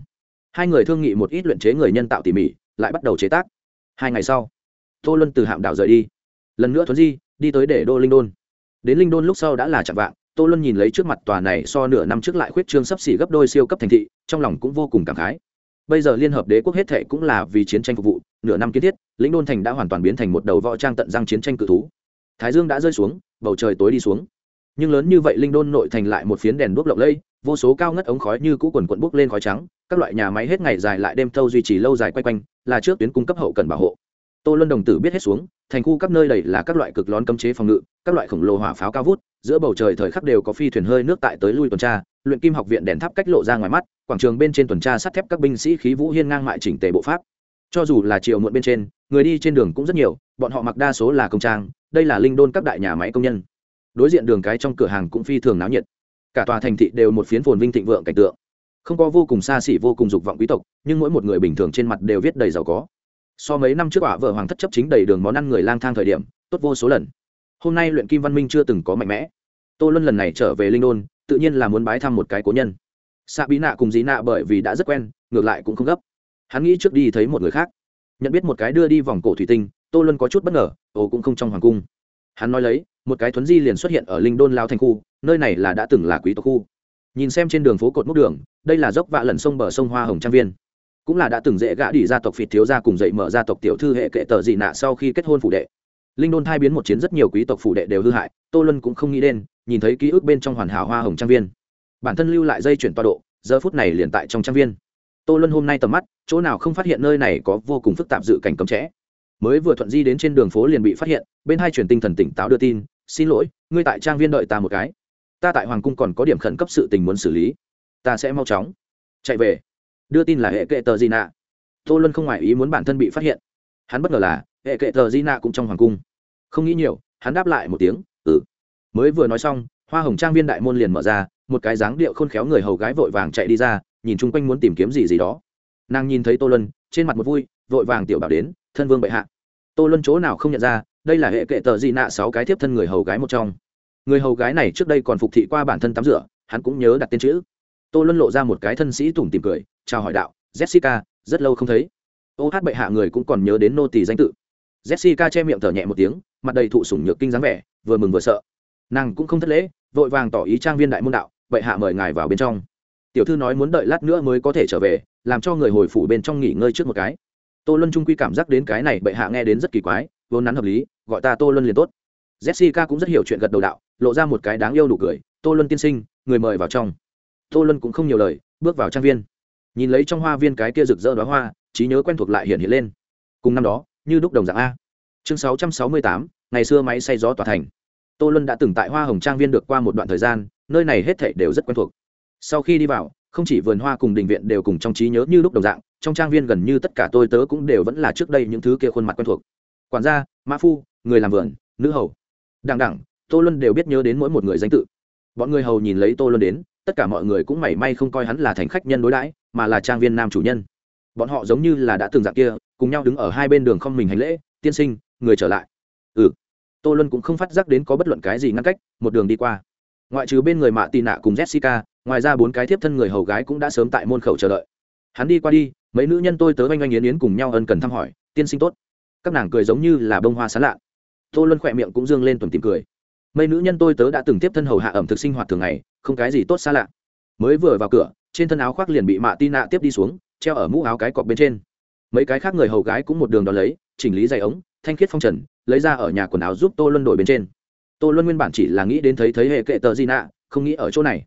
Speaker 1: Hai người thương nghị một ít luyện chế người nhân tạo tỉ mỉ, lại bắt đầu chế tác. Hai ngày sau, tô luân từ hạm đảo rời đi. Lần nữa thuấn di đi tới để đô linh đôn. Đến linh đôn lúc sau đã là chạm vạng, tô luân nhìn lấy trước mặt tòa này so nửa năm trước lại khuyết trương sấp xỉ gấp đôi siêu cấp thành thị, trong lòng cũng vô cùng cảm khái. Bây giờ liên hợp đế quốc hết thệ cũng là vì chiến tranh phục vụ, nửa năm kiến thiết lĩnh đôn thành đã hoàn toàn biến thành một đầu võ trang tận răng chiến tranh cự thú thái dương đã rơi xuống, bầu trời tối đi xuống. Nhưng lớn như vậy linh đôn nội thành lại một phiến đèn đuốc lộng lây vô số cao ngất ống khói như cũ quần quận bốc lên khói trắng, các loại nhà máy hết ngày dài lại đêm thâu duy trì lâu dài quay quanh, là trước tuyến cung cấp hậu cần bảo hộ. Tô luân đồng tử biết hết xuống, thành khu các nơi đầy là các loại cực lón cấm chế phòng ngự, các loại khổng lồ hỏa pháo cao vút, giữa bầu trời thời khắc đều có phi thuyền hơi nước tại tới lui tuần tra, luyện kim học viện đèn tháp cách lộ ra ngoài mắt, quảng trường bên trên tuần tra sắt thép các binh sĩ khí vũ hiên ngang mại chỉnh tề bộ pháp. Cho dù là chiều muộn bên trên, người đi trên đường cũng rất nhiều, bọn họ mặc đa số là công trang đây là linh đôn các đại nhà máy công nhân. Đối diện đường cái trong cửa hàng cũng phi thường náo nhiệt. Cả tòa thành thị đều một phiến phồn vinh thịnh vượng cảnh tượng. Không có vô cùng xa xỉ vô cùng dục vọng quý tộc, nhưng mỗi một người bình thường trên mặt đều viết đầy giàu có. So mấy năm trước quả vợ hoàng thất chấp chính đầy đường món ăn người lang thang thời điểm, tốt vô số lần. Hôm nay luyện kim văn minh chưa từng có mạnh mẽ. Tô luân lần này trở về linh đôn, tự nhiên là muốn bái thăm một cái cố nhân. Xạ bí nạ cùng dí nạ bởi vì đã rất quen, ngược lại cũng không gấp. Hắn nghĩ trước đi thấy một người khác. Nhận biết một cái đưa đi vòng cổ thủy tinh tô luân có chút bất ngờ, ồ cũng không trong hoàng cung. Hắn nói lấy, một cái thuấn di liền xuất hiện ở linh đôn lao thành khu, nơi này là đã từng là quý tộc khu. Nhìn xem trên đường phố cột mốc đường, đây là dốc vạ lần sông bờ sông hoa hồng trang viên. Cũng là đã từng dễ gã đi gia tộc phịt thiếu gia cùng dậy mở gia tộc tiểu thư hệ kệ tờ dị nạ sau khi kết hôn phủ đệ. Linh đôn thai biến một chiến rất nhiều quý tộc phủ đệ đều hư hại, tô luân cũng không nghĩ đến, nhìn thấy ký ức bên trong hoàn hảo hoa hồng trang viên. Bản thân lưu lại dây chuyển toa độ, giờ phút này liền tại trong trang viên. Tô luân hôm nay tầm mắt, chỗ nào không phát hiện nơi này có vô cùng phức tạp dự cảnh cấm trẽ mới vừa thuận di đến trên đường phố liền bị phát hiện, bên hai truyền tinh thần tỉnh táo đưa tin, xin lỗi, ngươi tại trang viên đợi ta một cái. Ta tại hoàng cung còn có điểm khẩn cấp sự tình muốn xử lý. Ta sẽ mau chóng chạy về. Đưa tin là hệ kệ tờ di nạ tô luân không ngoài ý muốn bản thân bị phát hiện. Hắn bất ngờ là, hệ kệ tờ di nạ cũng trong hoàng cung. Không nghĩ nhiều, hắn đáp lại một tiếng ừ. Mới vừa nói xong, hoa hồng trang viên đại môn liền mở ra, một cái dáng điệu khôn khéo người hầu gái vội vàng chạy đi ra, nhìn chung quanh muốn tìm kiếm gì gì đó. Nàng nhìn thấy tô luân, trên mặt một vui, vội vàng tiểu bảo đến thân vương bệ hạ. Tô luân chỗ nào không nhận ra, đây là hệ kệ tờ di nạ sáu cái tiếp thân người hầu gái một trong. Người hầu gái này trước đây còn phục thị qua bản thân tắm rửa, hắn cũng nhớ đặt tên chữ. Tô luân lộ ra một cái thân sĩ tủm tìm cười, chào hỏi đạo, jessica, rất lâu không thấy. Ô hát bệ hạ người cũng còn nhớ đến nô tỳ danh tự. Jessica che miệng thở nhẹ một tiếng, mặt đầy thụ sủng nhược kinh dáng vẻ, vừa mừng vừa sợ. Nàng cũng không thất lễ, vội vàng tỏ ý trang viên đại môn đạo, bệ hạ mời ngài vào bên trong. Tiểu thư nói muốn đợi lát nữa mới có thể trở về, làm cho người hồi phủ bên trong nghỉ ngơi trước một cái tô luân trung quy cảm giác đến cái này bệ hạ nghe đến rất kỳ quái, vốn nắn hợp lý, gọi ta tô luân liền tốt. Jessica cũng rất hiểu chuyện gật đầu đạo, lộ ra một cái đáng yêu đủ cười, tô luân tiên sinh, người mời vào trong. Tô luân cũng không nhiều lời, bước vào trang viên. Nhìn lấy trong hoa viên cái kia rực rỡ đoá hoa, trí nhớ quen thuộc lại hiện hiện lên. Cùng năm đó, như đúc đồng dạng a. Chương sáu trăm sáu mươi tám, ngày xưa máy xay gió tỏa thành. Tô luân đã từng tại hoa hồng trang viên được qua một đoạn thời gian, nơi này hết thảy đều rất quen thuộc. Sau khi đi vào, không chỉ vườn hoa cùng đình viện đều cùng trong trí nhớ như lúc đồng dạng trong trang viên gần như tất cả tôi tớ cũng đều vẫn là trước đây những thứ kia khuôn mặt quen thuộc. Quản gia, mã phu, người làm vườn, nữ hầu. Đằng đẳng tô luân đều biết nhớ đến mỗi một người danh tự. Bọn người hầu nhìn lấy tô luân đến, tất cả mọi người cũng mảy may không coi hắn là thành khách nhân đối đãi, mà là trang viên nam chủ nhân. Bọn họ giống như là đã từng dạng kia, cùng nhau đứng ở hai bên đường không mình hành lễ, tiên sinh, người trở lại. Ừ. Tô luân cũng không phát giác đến có bất luận cái gì ngăn cách, một đường đi qua. Ngoại trừ bên người mạ tì nạ cùng jessica, ngoài ra bốn cái tiếp thân người hầu gái cũng đã sớm tại môn khẩu chờ đợi. Hắn đi qua đi mấy nữ nhân tôi tớ oanh oanh yến yến cùng nhau ân cần thăm hỏi, tiên sinh tốt. Các nàng cười giống như là bông hoa sán lạ. Tô luân khỏe miệng cũng dương lên tuần tìm cười. Mấy nữ nhân tôi tớ đã từng tiếp thân hầu hạ ẩm thực sinh hoạt thường ngày, không cái gì tốt xa lạ. Mới vừa vào cửa, trên thân áo khoác liền bị mạ tin nạ tiếp đi xuống, treo ở mũ áo cái cọc bên trên. Mấy cái khác người hầu gái cũng một đường đón lấy, chỉnh lý giày ống, thanh khiết phong trần, lấy ra ở nhà quần áo giúp tô luân đổi bên trên. Tô luân nguyên bản chỉ là nghĩ đến thấy thấy hệ kệ tờ di nạ, không nghĩ ở chỗ này.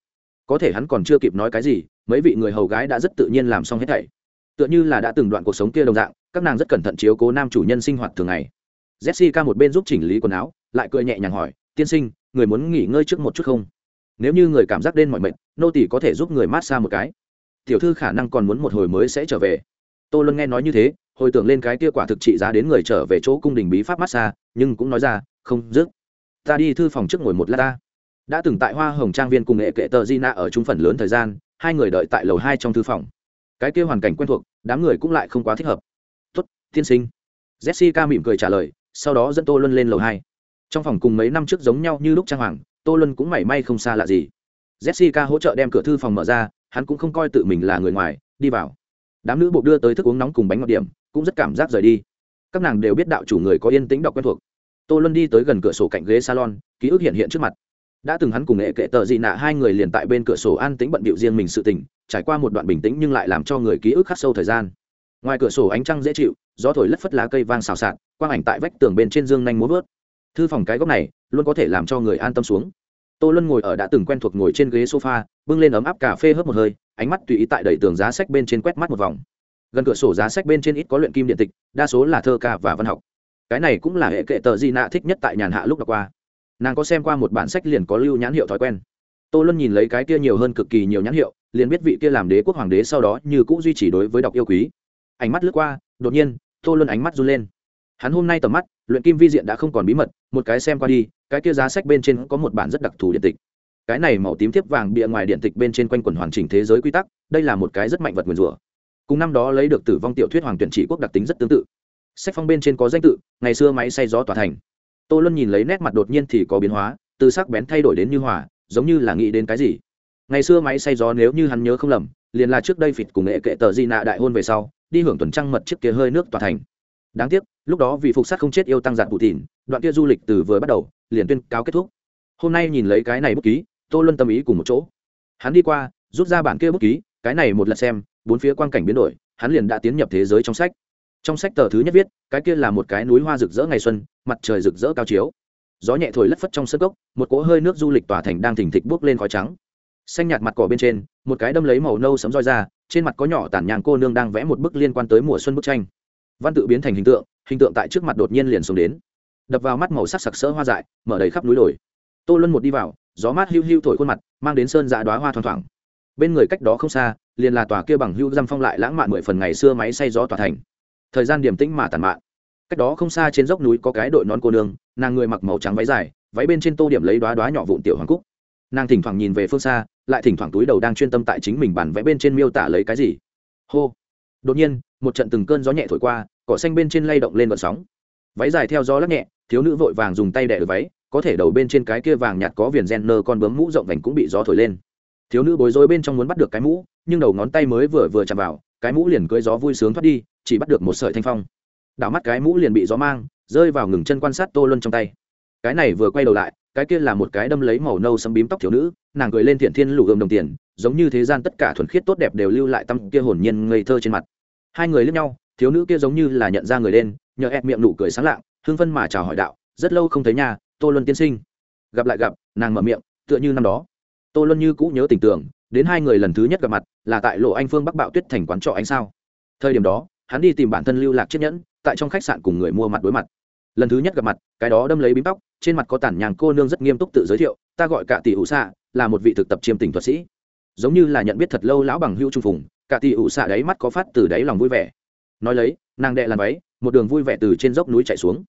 Speaker 1: Có thể hắn còn chưa kịp nói cái gì, mấy vị người hầu gái đã rất tự nhiên làm xong hết thảy tựa như là đã từng đoạn cuộc sống kia đồng dạng, các nàng rất cẩn thận chiếu cố nam chủ nhân sinh hoạt thường ngày. Jessica một bên giúp chỉnh lý quần áo, lại cười nhẹ nhàng hỏi, tiên sinh, người muốn nghỉ ngơi trước một chút không? Nếu như người cảm giác đen mọi mệnh nô tỷ có thể giúp người mát xa một cái. Tiểu thư khả năng còn muốn một hồi mới sẽ trở về. Tô luân nghe nói như thế, hồi tưởng lên cái kia quả thực trị giá đến người trở về chỗ cung đình bí pháp mát xa, nhưng cũng nói ra, không dứt ta đi thư phòng trước ngồi một lát ta. Đã từng tại hoa hồng trang viên cùng nghệ kệ tờ di nạ ở trung phần lớn thời gian, hai người đợi tại lầu hai trong thư phòng cái kia hoàn cảnh quen thuộc, đám người cũng lại không quá thích hợp. Tuất tiên sinh. Jessica mỉm cười trả lời, sau đó dẫn tô luân lên lầu hai. Trong phòng cùng mấy năm trước giống nhau như lúc trang hoàng, tô luân cũng mảy may không xa lạ gì. Jessica hỗ trợ đem cửa thư phòng mở ra, hắn cũng không coi tự mình là người ngoài, đi vào. Đám nữ buộc đưa tới thức uống nóng cùng bánh ngọt điểm, cũng rất cảm giác rời đi. Các nàng đều biết đạo chủ người có yên tĩnh đọc quen thuộc. Tô luân đi tới gần cửa sổ cạnh ghế salon, ký ức hiện hiện trước mặt đã từng hắn cùng nghệ kệ tờ dị nạ hai người liền tại bên cửa sổ an tĩnh bận bịu riêng mình sự tình, trải qua một đoạn bình tĩnh nhưng lại làm cho người ký ức khắc sâu thời gian. Ngoài cửa sổ ánh trăng dễ chịu, gió thổi lất phất lá cây vang xào xạc, quang ảnh tại vách tường bên trên dương nhanh múa vớt. Thư phòng cái góc này luôn có thể làm cho người an tâm xuống. Tô luân ngồi ở đã từng quen thuộc ngồi trên ghế sofa, bưng lên ấm áp cà phê hớp một hơi, ánh mắt tùy ý tại đẩy tường giá sách bên trên quét mắt một vòng. Gần cửa sổ giá sách bên trên ít có luyện kim điện tịch, đa số là thơ ca và văn học. Cái này cũng là hệ kệ tờ di nạ thích nhất tại nhàn hạ lúc đọc qua nàng có xem qua một bản sách liền có lưu nhãn hiệu thói quen. Tô luân nhìn lấy cái kia nhiều hơn cực kỳ nhiều nhãn hiệu, liền biết vị kia làm đế quốc hoàng đế sau đó như cũng duy trì đối với đọc yêu quý. Ánh mắt lướt qua, đột nhiên, tô luân ánh mắt run lên. Hắn hôm nay tầm mắt, luyện kim vi diện đã không còn bí mật, một cái xem qua đi, cái kia giá sách bên trên có một bản rất đặc thù điện tịch. Cái này màu tím thiếp vàng bịa ngoài điện tịch bên trên quanh quần hoàn chỉnh thế giới quy tắc, đây là một cái rất mạnh vật nguyền rủa. Cùng năm đó lấy được tử vong tiểu thuyết hoàng tuyển trị quốc đặc tính rất tương tự. Sách phong bên trên có danh tự, ngày xưa máy xay gió tỏa thành tô luân nhìn lấy nét mặt đột nhiên thì có biến hóa, từ sắc bén thay đổi đến như hỏa giống như là nghĩ đến cái gì. Ngày xưa máy xay gió nếu như hắn nhớ không lầm, liền là trước đây phịt cùng nghệ kệ tờ di nạ đại hôn về sau, đi hưởng tuần trăng mật chiếc kia hơi nước tòa thành. Đáng tiếc, lúc đó vì phục sát không chết yêu tăng giạt bù tỉn đoạn kia du lịch từ vừa bắt đầu, liền tuyên cáo kết thúc. Hôm nay nhìn lấy cái này bút ký, tô luân tâm ý cùng một chỗ. Hắn đi qua, rút ra bản kia bút ký, cái này một lần xem, bốn phía quang cảnh biến đổi, hắn liền đã tiến nhập thế giới trong sách trong sách tờ thứ nhất viết, cái kia là một cái núi hoa rực rỡ ngày xuân, mặt trời rực rỡ cao chiếu. Gió nhẹ thổi lất phất trong sân gốc một cỗ hơi nước du lịch tỏa thành đang thỉnh thịch bước lên khói trắng. Xanh nhạt mặt cỏ bên trên, một cái đâm lấy màu nâu sấm roi ra, trên mặt có nhỏ tản nhàng cô nương đang vẽ một bức liên quan tới mùa xuân bức tranh. Văn tự biến thành hình tượng hình tượng tại trước mặt đột nhiên liền xuống đến. Đập vào mắt màu sắc sặc sỡ hoa dại, mở đầy khắp núi đồi. Tô luân một đi vào, gió mát hiu hiu thổi khuôn mặt, mang đến sơn dạ đoá hoa thoang thoảng. Bên người cách đó không xa, liền là tòa kia bằng hưu dăm phong lại lãng mạn mười phần ngày xưa máy xay gió tỏa thành thời gian điềm tĩnh mà tàn mạn. Cách đó không xa trên dốc núi có cái đội nón cô nương, nàng người mặc màu trắng váy dài, váy bên trên tô điểm lấy đoá đoá nhỏ vụn tiểu hoàng cúc. Nàng thỉnh thoảng nhìn về phương xa, lại thỉnh thoảng túi đầu đang chuyên tâm tại chính mình bản vẽ bên trên miêu tả lấy cái gì. Hô. Đột nhiên, một trận từng cơn gió nhẹ thổi qua, cỏ xanh bên trên lay động lên vận sóng. Váy dài theo gió lắc nhẹ, thiếu nữ vội vàng dùng tay đẻ được váy, có thể đầu bên trên cái kia vàng nhạt có viền gen nơ con bướm mũ rộng vành cũng bị gió thổi lên. Thiếu nữ bối rối bên trong muốn bắt được cái mũ, nhưng đầu ngón tay mới vừa vừa chạm vào, cái mũ liền cưới gió vui sướng thoát đi chỉ bắt được một sợi thanh phong. Đảo mắt cái mũ liền bị gió mang, rơi vào ngừng chân quan sát tô luân trong tay. Cái này vừa quay đầu lại, cái kia là một cái đâm lấy màu nâu sấm bím tóc thiếu nữ, nàng cười lên thiện thiên lù gồm đồng tiền, giống như thế gian tất cả thuần khiết tốt đẹp đều lưu lại tâm kia hồn nhiên ngây thơ trên mặt. Hai người lướt nhau, thiếu nữ kia giống như là nhận ra người lên, nhờ ép miệng nụ cười sáng lạng hương phân mà chào hỏi đạo, rất lâu không thấy nhà tô luân tiên sinh. Gặp lại gặp, nàng mở miệng, tựa như năm đó. Tô luân như cũ nhớ tình tưởng, đến hai người lần thứ nhất gặp mặt, là tại lộ anh phương bắc bạo tuyết thành quán trọ ánh sao. Thời điểm đó hắn đi tìm bản thân lưu lạc chiếc nhẫn, tại trong khách sạn cùng người mua mặt đối mặt. Lần thứ nhất gặp mặt, cái đó đâm lấy bím tóc, trên mặt có tản nhàng cô nương rất nghiêm túc tự giới thiệu, ta gọi cả tỷ ủ xạ là một vị thực tập chiêm tình thuật sĩ. Giống như là nhận biết thật lâu lão bằng hưu trung phùng cả tỷ ủ xạ đáy mắt có phát từ đáy lòng vui vẻ. Nói lấy, nàng đệ làm váy, một đường vui vẻ từ trên dốc núi chạy xuống.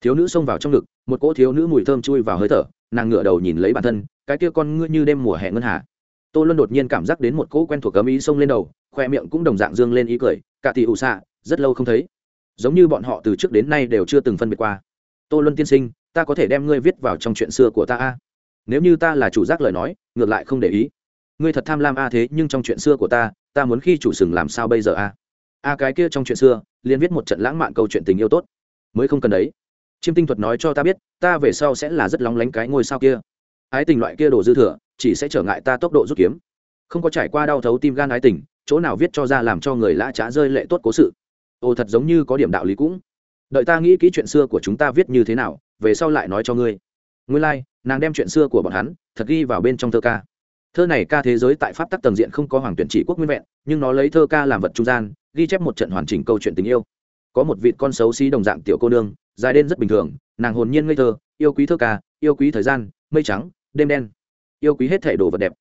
Speaker 1: Thiếu nữ xông vào trong ngực, một cỗ thiếu nữ mùi thơm chui vào hơi thở, nàng ngựa đầu nhìn lấy bản thân, cái kia con ngươi như đêm mùa hè ngân hà tô luân đột nhiên cảm giác đến một cỗ quen thuộc cấm ý xông lên đầu, khoe miệng cũng đồng dạng dương lên ý cười, cả tỷ ủ xạ, rất lâu không thấy. Giống như bọn họ từ trước đến nay đều chưa từng phân biệt qua. Tô luân tiên sinh, ta có thể đem ngươi viết vào trong chuyện xưa của ta a? Nếu như ta là chủ giác lời nói, ngược lại không để ý. Ngươi thật tham lam a thế, nhưng trong chuyện xưa của ta ta muốn khi chủ sừng làm sao bây giờ a? A cái kia trong chuyện xưa liên viết một trận lãng mạn câu chuyện tình yêu tốt. Mới không cần đấy. Chiêm tinh thuật nói cho ta biết, ta về sau sẽ là rất lóng lánh cái ngôi sao kia. Ái tình loại kia đồ dư thừa chỉ sẽ trở ngại ta tốc độ rút kiếm. Không có trải qua đau thấu tim gan ái tình chỗ nào viết cho ra làm cho người lã trá rơi lệ tốt cố sự. Ồ thật giống như có điểm đạo lý cũng. Đợi ta nghĩ kỹ chuyện xưa của chúng ta viết như thế nào về sau lại nói cho ngươi. Ngươi lai、like, nàng đem chuyện xưa của bọn hắn thật ghi vào bên trong thơ ca. Thơ này ca thế giới tại pháp tắc tầng diện không có hoàng tuyển chỉ quốc nguyên vẹn nhưng nó lấy thơ ca làm vật trung gian ghi chép một trận hoàn chỉnh câu chuyện tình yêu. Có một vị con xấu xí đồng dạng tiểu cô nương dài đen rất bình thường nàng hồn nhiên ngây thơ yêu quý thơ ca yêu quý thời gian mây trắng đêm đen yêu quý hết thể đồ vật đẹp.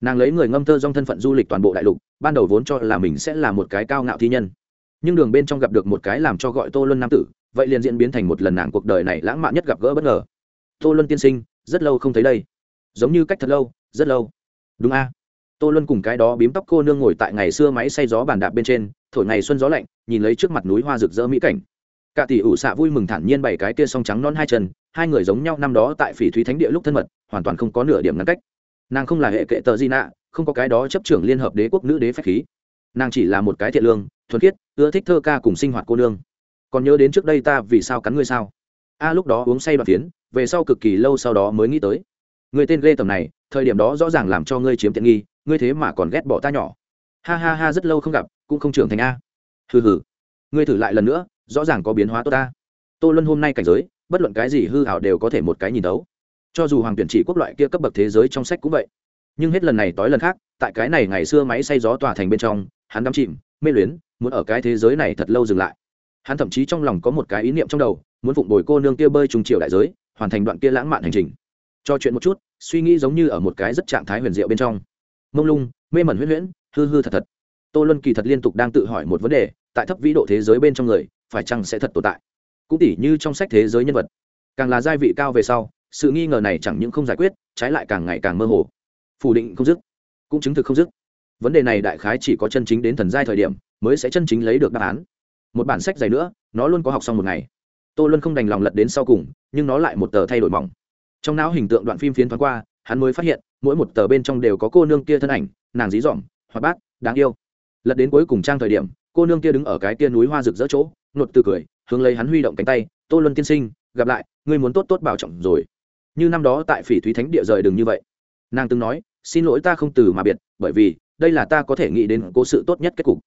Speaker 1: Nàng lấy người ngâm thơ dong thân phận du lịch toàn bộ đại lục, ban đầu vốn cho là mình sẽ là một cái cao ngạo thi nhân. Nhưng đường bên trong gặp được một cái làm cho gọi tô luân nam tử, vậy liền diễn biến thành một lần nàng cuộc đời này lãng mạn nhất gặp gỡ bất ngờ. Tô luân tiên sinh, rất lâu không thấy đây. Giống như cách thật lâu, rất lâu. Đúng a. Tô luân cùng cái đó bím tóc cô nương ngồi tại ngày xưa máy xay gió bàn đạp bên trên, thổi ngày xuân gió lạnh, nhìn lấy trước mặt núi hoa rực rỡ mỹ cảnh. Cả tỷ ủ xạ vui mừng thản nhiên bảy cái kia song trắng non hai chân, hai người giống nhau năm đó tại phỉ thúy thánh địa lúc thân mật hoàn toàn không có nửa điểm ngăn cách. Nàng không là hệ kệ tờ di nạ không có cái đó chấp trưởng liên hợp đế quốc nữ đế phép khí. Nàng chỉ là một cái thiện lương thuần khiết ưa thích thơ ca cùng sinh hoạt cô nương. Còn nhớ đến trước đây ta vì sao cắn ngươi sao? A lúc đó uống say đoạn tiến, về sau cực kỳ lâu sau đó mới nghĩ tới. Người tên ghê tầm này thời điểm đó rõ ràng làm cho ngươi chiếm tiện nghi ngươi thế mà còn ghét bỏ ta nhỏ. Ha ha ha rất lâu không gặp cũng không trưởng thành a. Hừ hừ. Ngươi thử lại lần nữa rõ ràng có biến hóa tốt ta. Tô luân hôm nay cảnh giới bất luận cái gì hư hảo đều có thể một cái nhìn đấu cho dù hoàng tuyển chỉ quốc loại kia cấp bậc thế giới trong sách cũng vậy. Nhưng hết lần này tối lần khác, tại cái này ngày xưa máy xay gió tỏa thành bên trong, hắn đắm chìm, mê luyến, muốn ở cái thế giới này thật lâu dừng lại. Hắn thậm chí trong lòng có một cái ý niệm trong đầu, muốn phụng bồi cô nương kia bơi trùng triều đại giới, hoàn thành đoạn kia lãng mạn hành trình. Cho chuyện một chút, suy nghĩ giống như ở một cái rất trạng thái huyền diệu bên trong. Mông lung, mê mẩn huyễn huyễn, hư hư thật thật. Tô luân kỳ thật liên tục đang tự hỏi một vấn đề, tại thấp vĩ độ thế giới bên trong người, phải chăng sẽ thật tồn tại? Cũng tỉ như trong sách thế giới nhân vật, càng là giai vị cao về sau sự nghi ngờ này chẳng những không giải quyết, trái lại càng ngày càng mơ hồ. Phủ định không dứt, cũng chứng thực không dứt. Vấn đề này đại khái chỉ có chân chính đến thần giai thời điểm mới sẽ chân chính lấy được đáp án. Một bản sách dày nữa, nó luôn có học xong một ngày. Tô luân không đành lòng lật đến sau cùng, nhưng nó lại một tờ thay đổi mỏng. Trong não hình tượng đoạn phim phiến thoáng qua, hắn mới phát hiện, mỗi một tờ bên trong đều có cô nương kia thân ảnh, nàng dí dỏm, hoạt bát, đáng yêu. Lật đến cuối cùng trang thời điểm, cô nương kia đứng ở cái kia núi hoa rực rỡ chỗ, nột từ cười, hướng lấy hắn huy động cánh tay. Tô luân tiên sinh, gặp lại, ngươi muốn tốt tốt bảo trọng rồi như năm đó tại phỉ thúy thánh địa rời đừng như vậy. Nàng từng nói, xin lỗi ta không từ mà biệt, bởi vì, đây là ta có thể nghĩ đến cố sự tốt nhất kết cục.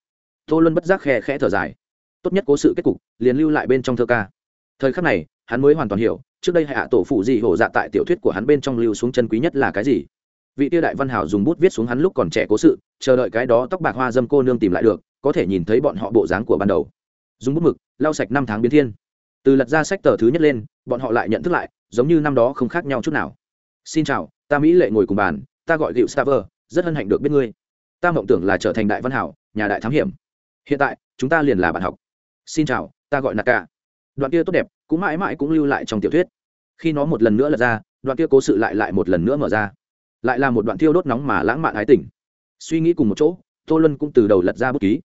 Speaker 1: Tô luân bất giác khe khẽ thở dài. Tốt nhất cố sự kết cục, liền lưu lại bên trong thơ ca. Thời khắc này, hắn mới hoàn toàn hiểu, trước đây hạ tổ phụ gì hổ dạ tại tiểu thuyết của hắn bên trong lưu xuống chân quý nhất là cái gì. Vị tiêu đại văn hảo dùng bút viết xuống hắn lúc còn trẻ cố sự, chờ đợi cái đó tóc bạc hoa dâm cô nương tìm lại được, có thể nhìn thấy bọn họ bộ dáng của ban đầu. Dùng bút mực, lau sạch năm tháng biến thiên từ lật ra sách tờ thứ nhất lên, bọn họ lại nhận thức lại, giống như năm đó không khác nhau chút nào. Xin chào, ta mỹ lệ ngồi cùng bàn, ta gọi liệu staver, rất hân hạnh được biết ngươi. Ta mộng tưởng là trở thành đại văn hảo, nhà đại thám hiểm. Hiện tại, chúng ta liền là bạn học. Xin chào, ta gọi naka. Đoạn kia tốt đẹp, cũng mãi mãi cũng lưu lại trong tiểu thuyết. Khi nó một lần nữa lật ra, đoạn kia cố sự lại lại một lần nữa mở ra. Lại là một đoạn thiêu đốt nóng mà lãng mạn ái tình. Suy nghĩ cùng một chỗ, tô luân cũng từ đầu lật ra bút ký.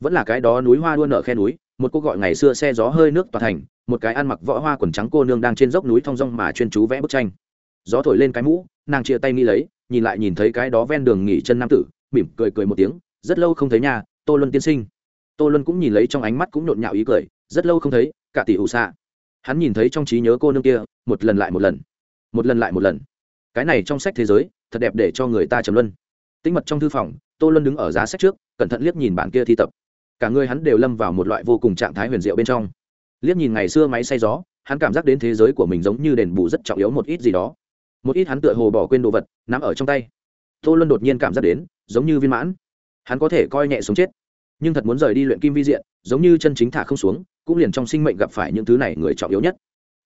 Speaker 1: Vẫn là cái đó núi hoa đua nợ khe núi, một cô gọi ngày xưa xe gió hơi nước tòa thành một cái ăn mặc võ hoa quần trắng cô nương đang trên dốc núi thong rong mà chuyên chú vẽ bức tranh. Gió thổi lên cái mũ, nàng chia tay nghi lấy, nhìn lại nhìn thấy cái đó ven đường nghỉ chân nam tử, mỉm cười cười một tiếng, rất lâu không thấy nhà tô luân tiên sinh. Tô luân cũng nhìn lấy trong ánh mắt cũng nhộn nhạo ý cười, rất lâu không thấy, cả tỷ ủ xạ. Hắn nhìn thấy trong trí nhớ cô nương kia, một lần lại một lần một lần lại một lần. Cái này trong sách thế giới, thật đẹp để cho người ta trầm luân. Tĩnh mật trong thư phòng, tô luân đứng ở giá sách trước, cẩn thận liếc nhìn bản kia thi tập. Cả người hắn đều lâm vào một loại vô cùng trạng thái huyền diệu bên trong liếc nhìn ngày xưa máy xay gió, hắn cảm giác đến thế giới của mình giống như đền bù rất trọng yếu một ít gì đó. Một ít hắn tựa hồ bỏ quên đồ vật nằm ở trong tay. Tô luân đột nhiên cảm giác đến, giống như viên mãn. Hắn có thể coi nhẹ sống chết, nhưng thật muốn rời đi luyện kim vi diện, giống như chân chính thả không xuống, cũng liền trong sinh mệnh gặp phải những thứ này người trọng yếu nhất.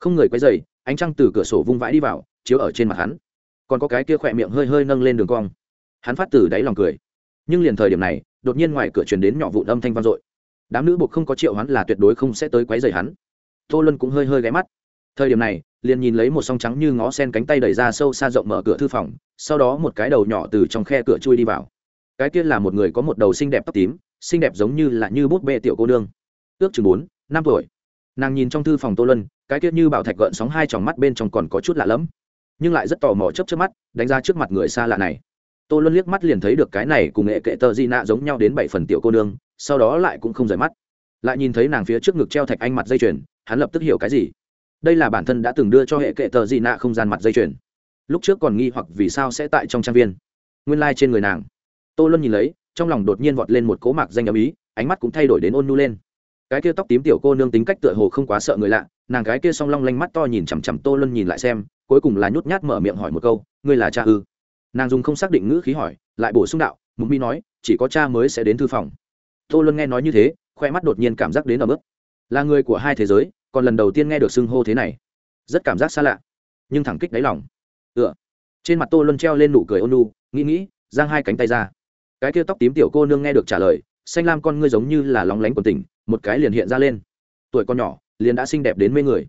Speaker 1: Không người quay dày ánh trăng từ cửa sổ vung vãi đi vào, chiếu ở trên mặt hắn. Còn có cái kia khỏe miệng hơi hơi nâng lên đường cong. Hắn phát từ đáy lòng cười. Nhưng liền thời điểm này, đột nhiên ngoài cửa truyền đến nhỏ vụn âm thanh vang dội đám nữ buộc không có triệu hắn là tuyệt đối không sẽ tới quấy rầy hắn. Tô luân cũng hơi hơi ghé mắt. Thời điểm này, liền nhìn lấy một song trắng như ngó sen cánh tay đẩy ra sâu xa rộng mở cửa thư phòng, sau đó một cái đầu nhỏ từ trong khe cửa chui đi vào. Cái kia là một người có một đầu xinh đẹp tóc tím, xinh đẹp giống như là như bút bê tiểu cô nương. Ước chừng bốn, năm tuổi. Nàng nhìn trong thư phòng tô luân, cái kia như bảo thạch gợn sóng hai tròng mắt bên trong còn có chút lạ lẫm. Nhưng lại rất tò mò chấp trước mắt, đánh ra trước mặt người xa lạ này. Tô luân liếc mắt liền thấy được cái này cùng nghệ kệ tờ di nạ giống nhau đến bảy phần tiểu cô nương sau đó lại cũng không rời mắt. Lại nhìn thấy nàng phía trước ngực treo thạch anh mặt dây chuyền, hắn lập tức hiểu cái gì. Đây là bản thân đã từng đưa cho hệ kệ tờ gì nạ không gian mặt dây chuyền. Lúc trước còn nghi hoặc vì sao sẽ tại trong trang viên. Nguyên lai、like、trên người nàng. Tô luân nhìn lấy, trong lòng đột nhiên vọt lên một cố mạc danh âm ý, ánh mắt cũng thay đổi đến ôn nu lên. Cái kia tóc tím tiểu cô nương tính cách tựa hồ không quá sợ người lạ, nàng cái kia song long lanh mắt to nhìn chằm chằm tô luân nhìn lại xem, cuối cùng là nhút nhát mở miệng hỏi một câu, ngươi là cha ư? Nàng dùng không xác định ngữ khí hỏi, lại bổ sung đạo, mục mi nói, chỉ có cha mới sẽ đến thư phòng tô luân nghe nói như thế, khoe mắt đột nhiên cảm giác đến ở mức là người của hai thế giới, còn lần đầu tiên nghe được xưng hô thế này. Rất cảm giác xa lạ, nhưng thẳng kích đáy lòng. Ựa trên mặt tô luân treo lên nụ cười ôn nu nghĩ nghĩ, giang hai cánh tay ra. Cái kia tóc tím tiểu cô nương nghe được trả lời, xanh lam con ngươi giống như là lóng lánh của tỉnh, một cái liền hiện ra lên. Tuổi con nhỏ, liền đã xinh đẹp đến mê người.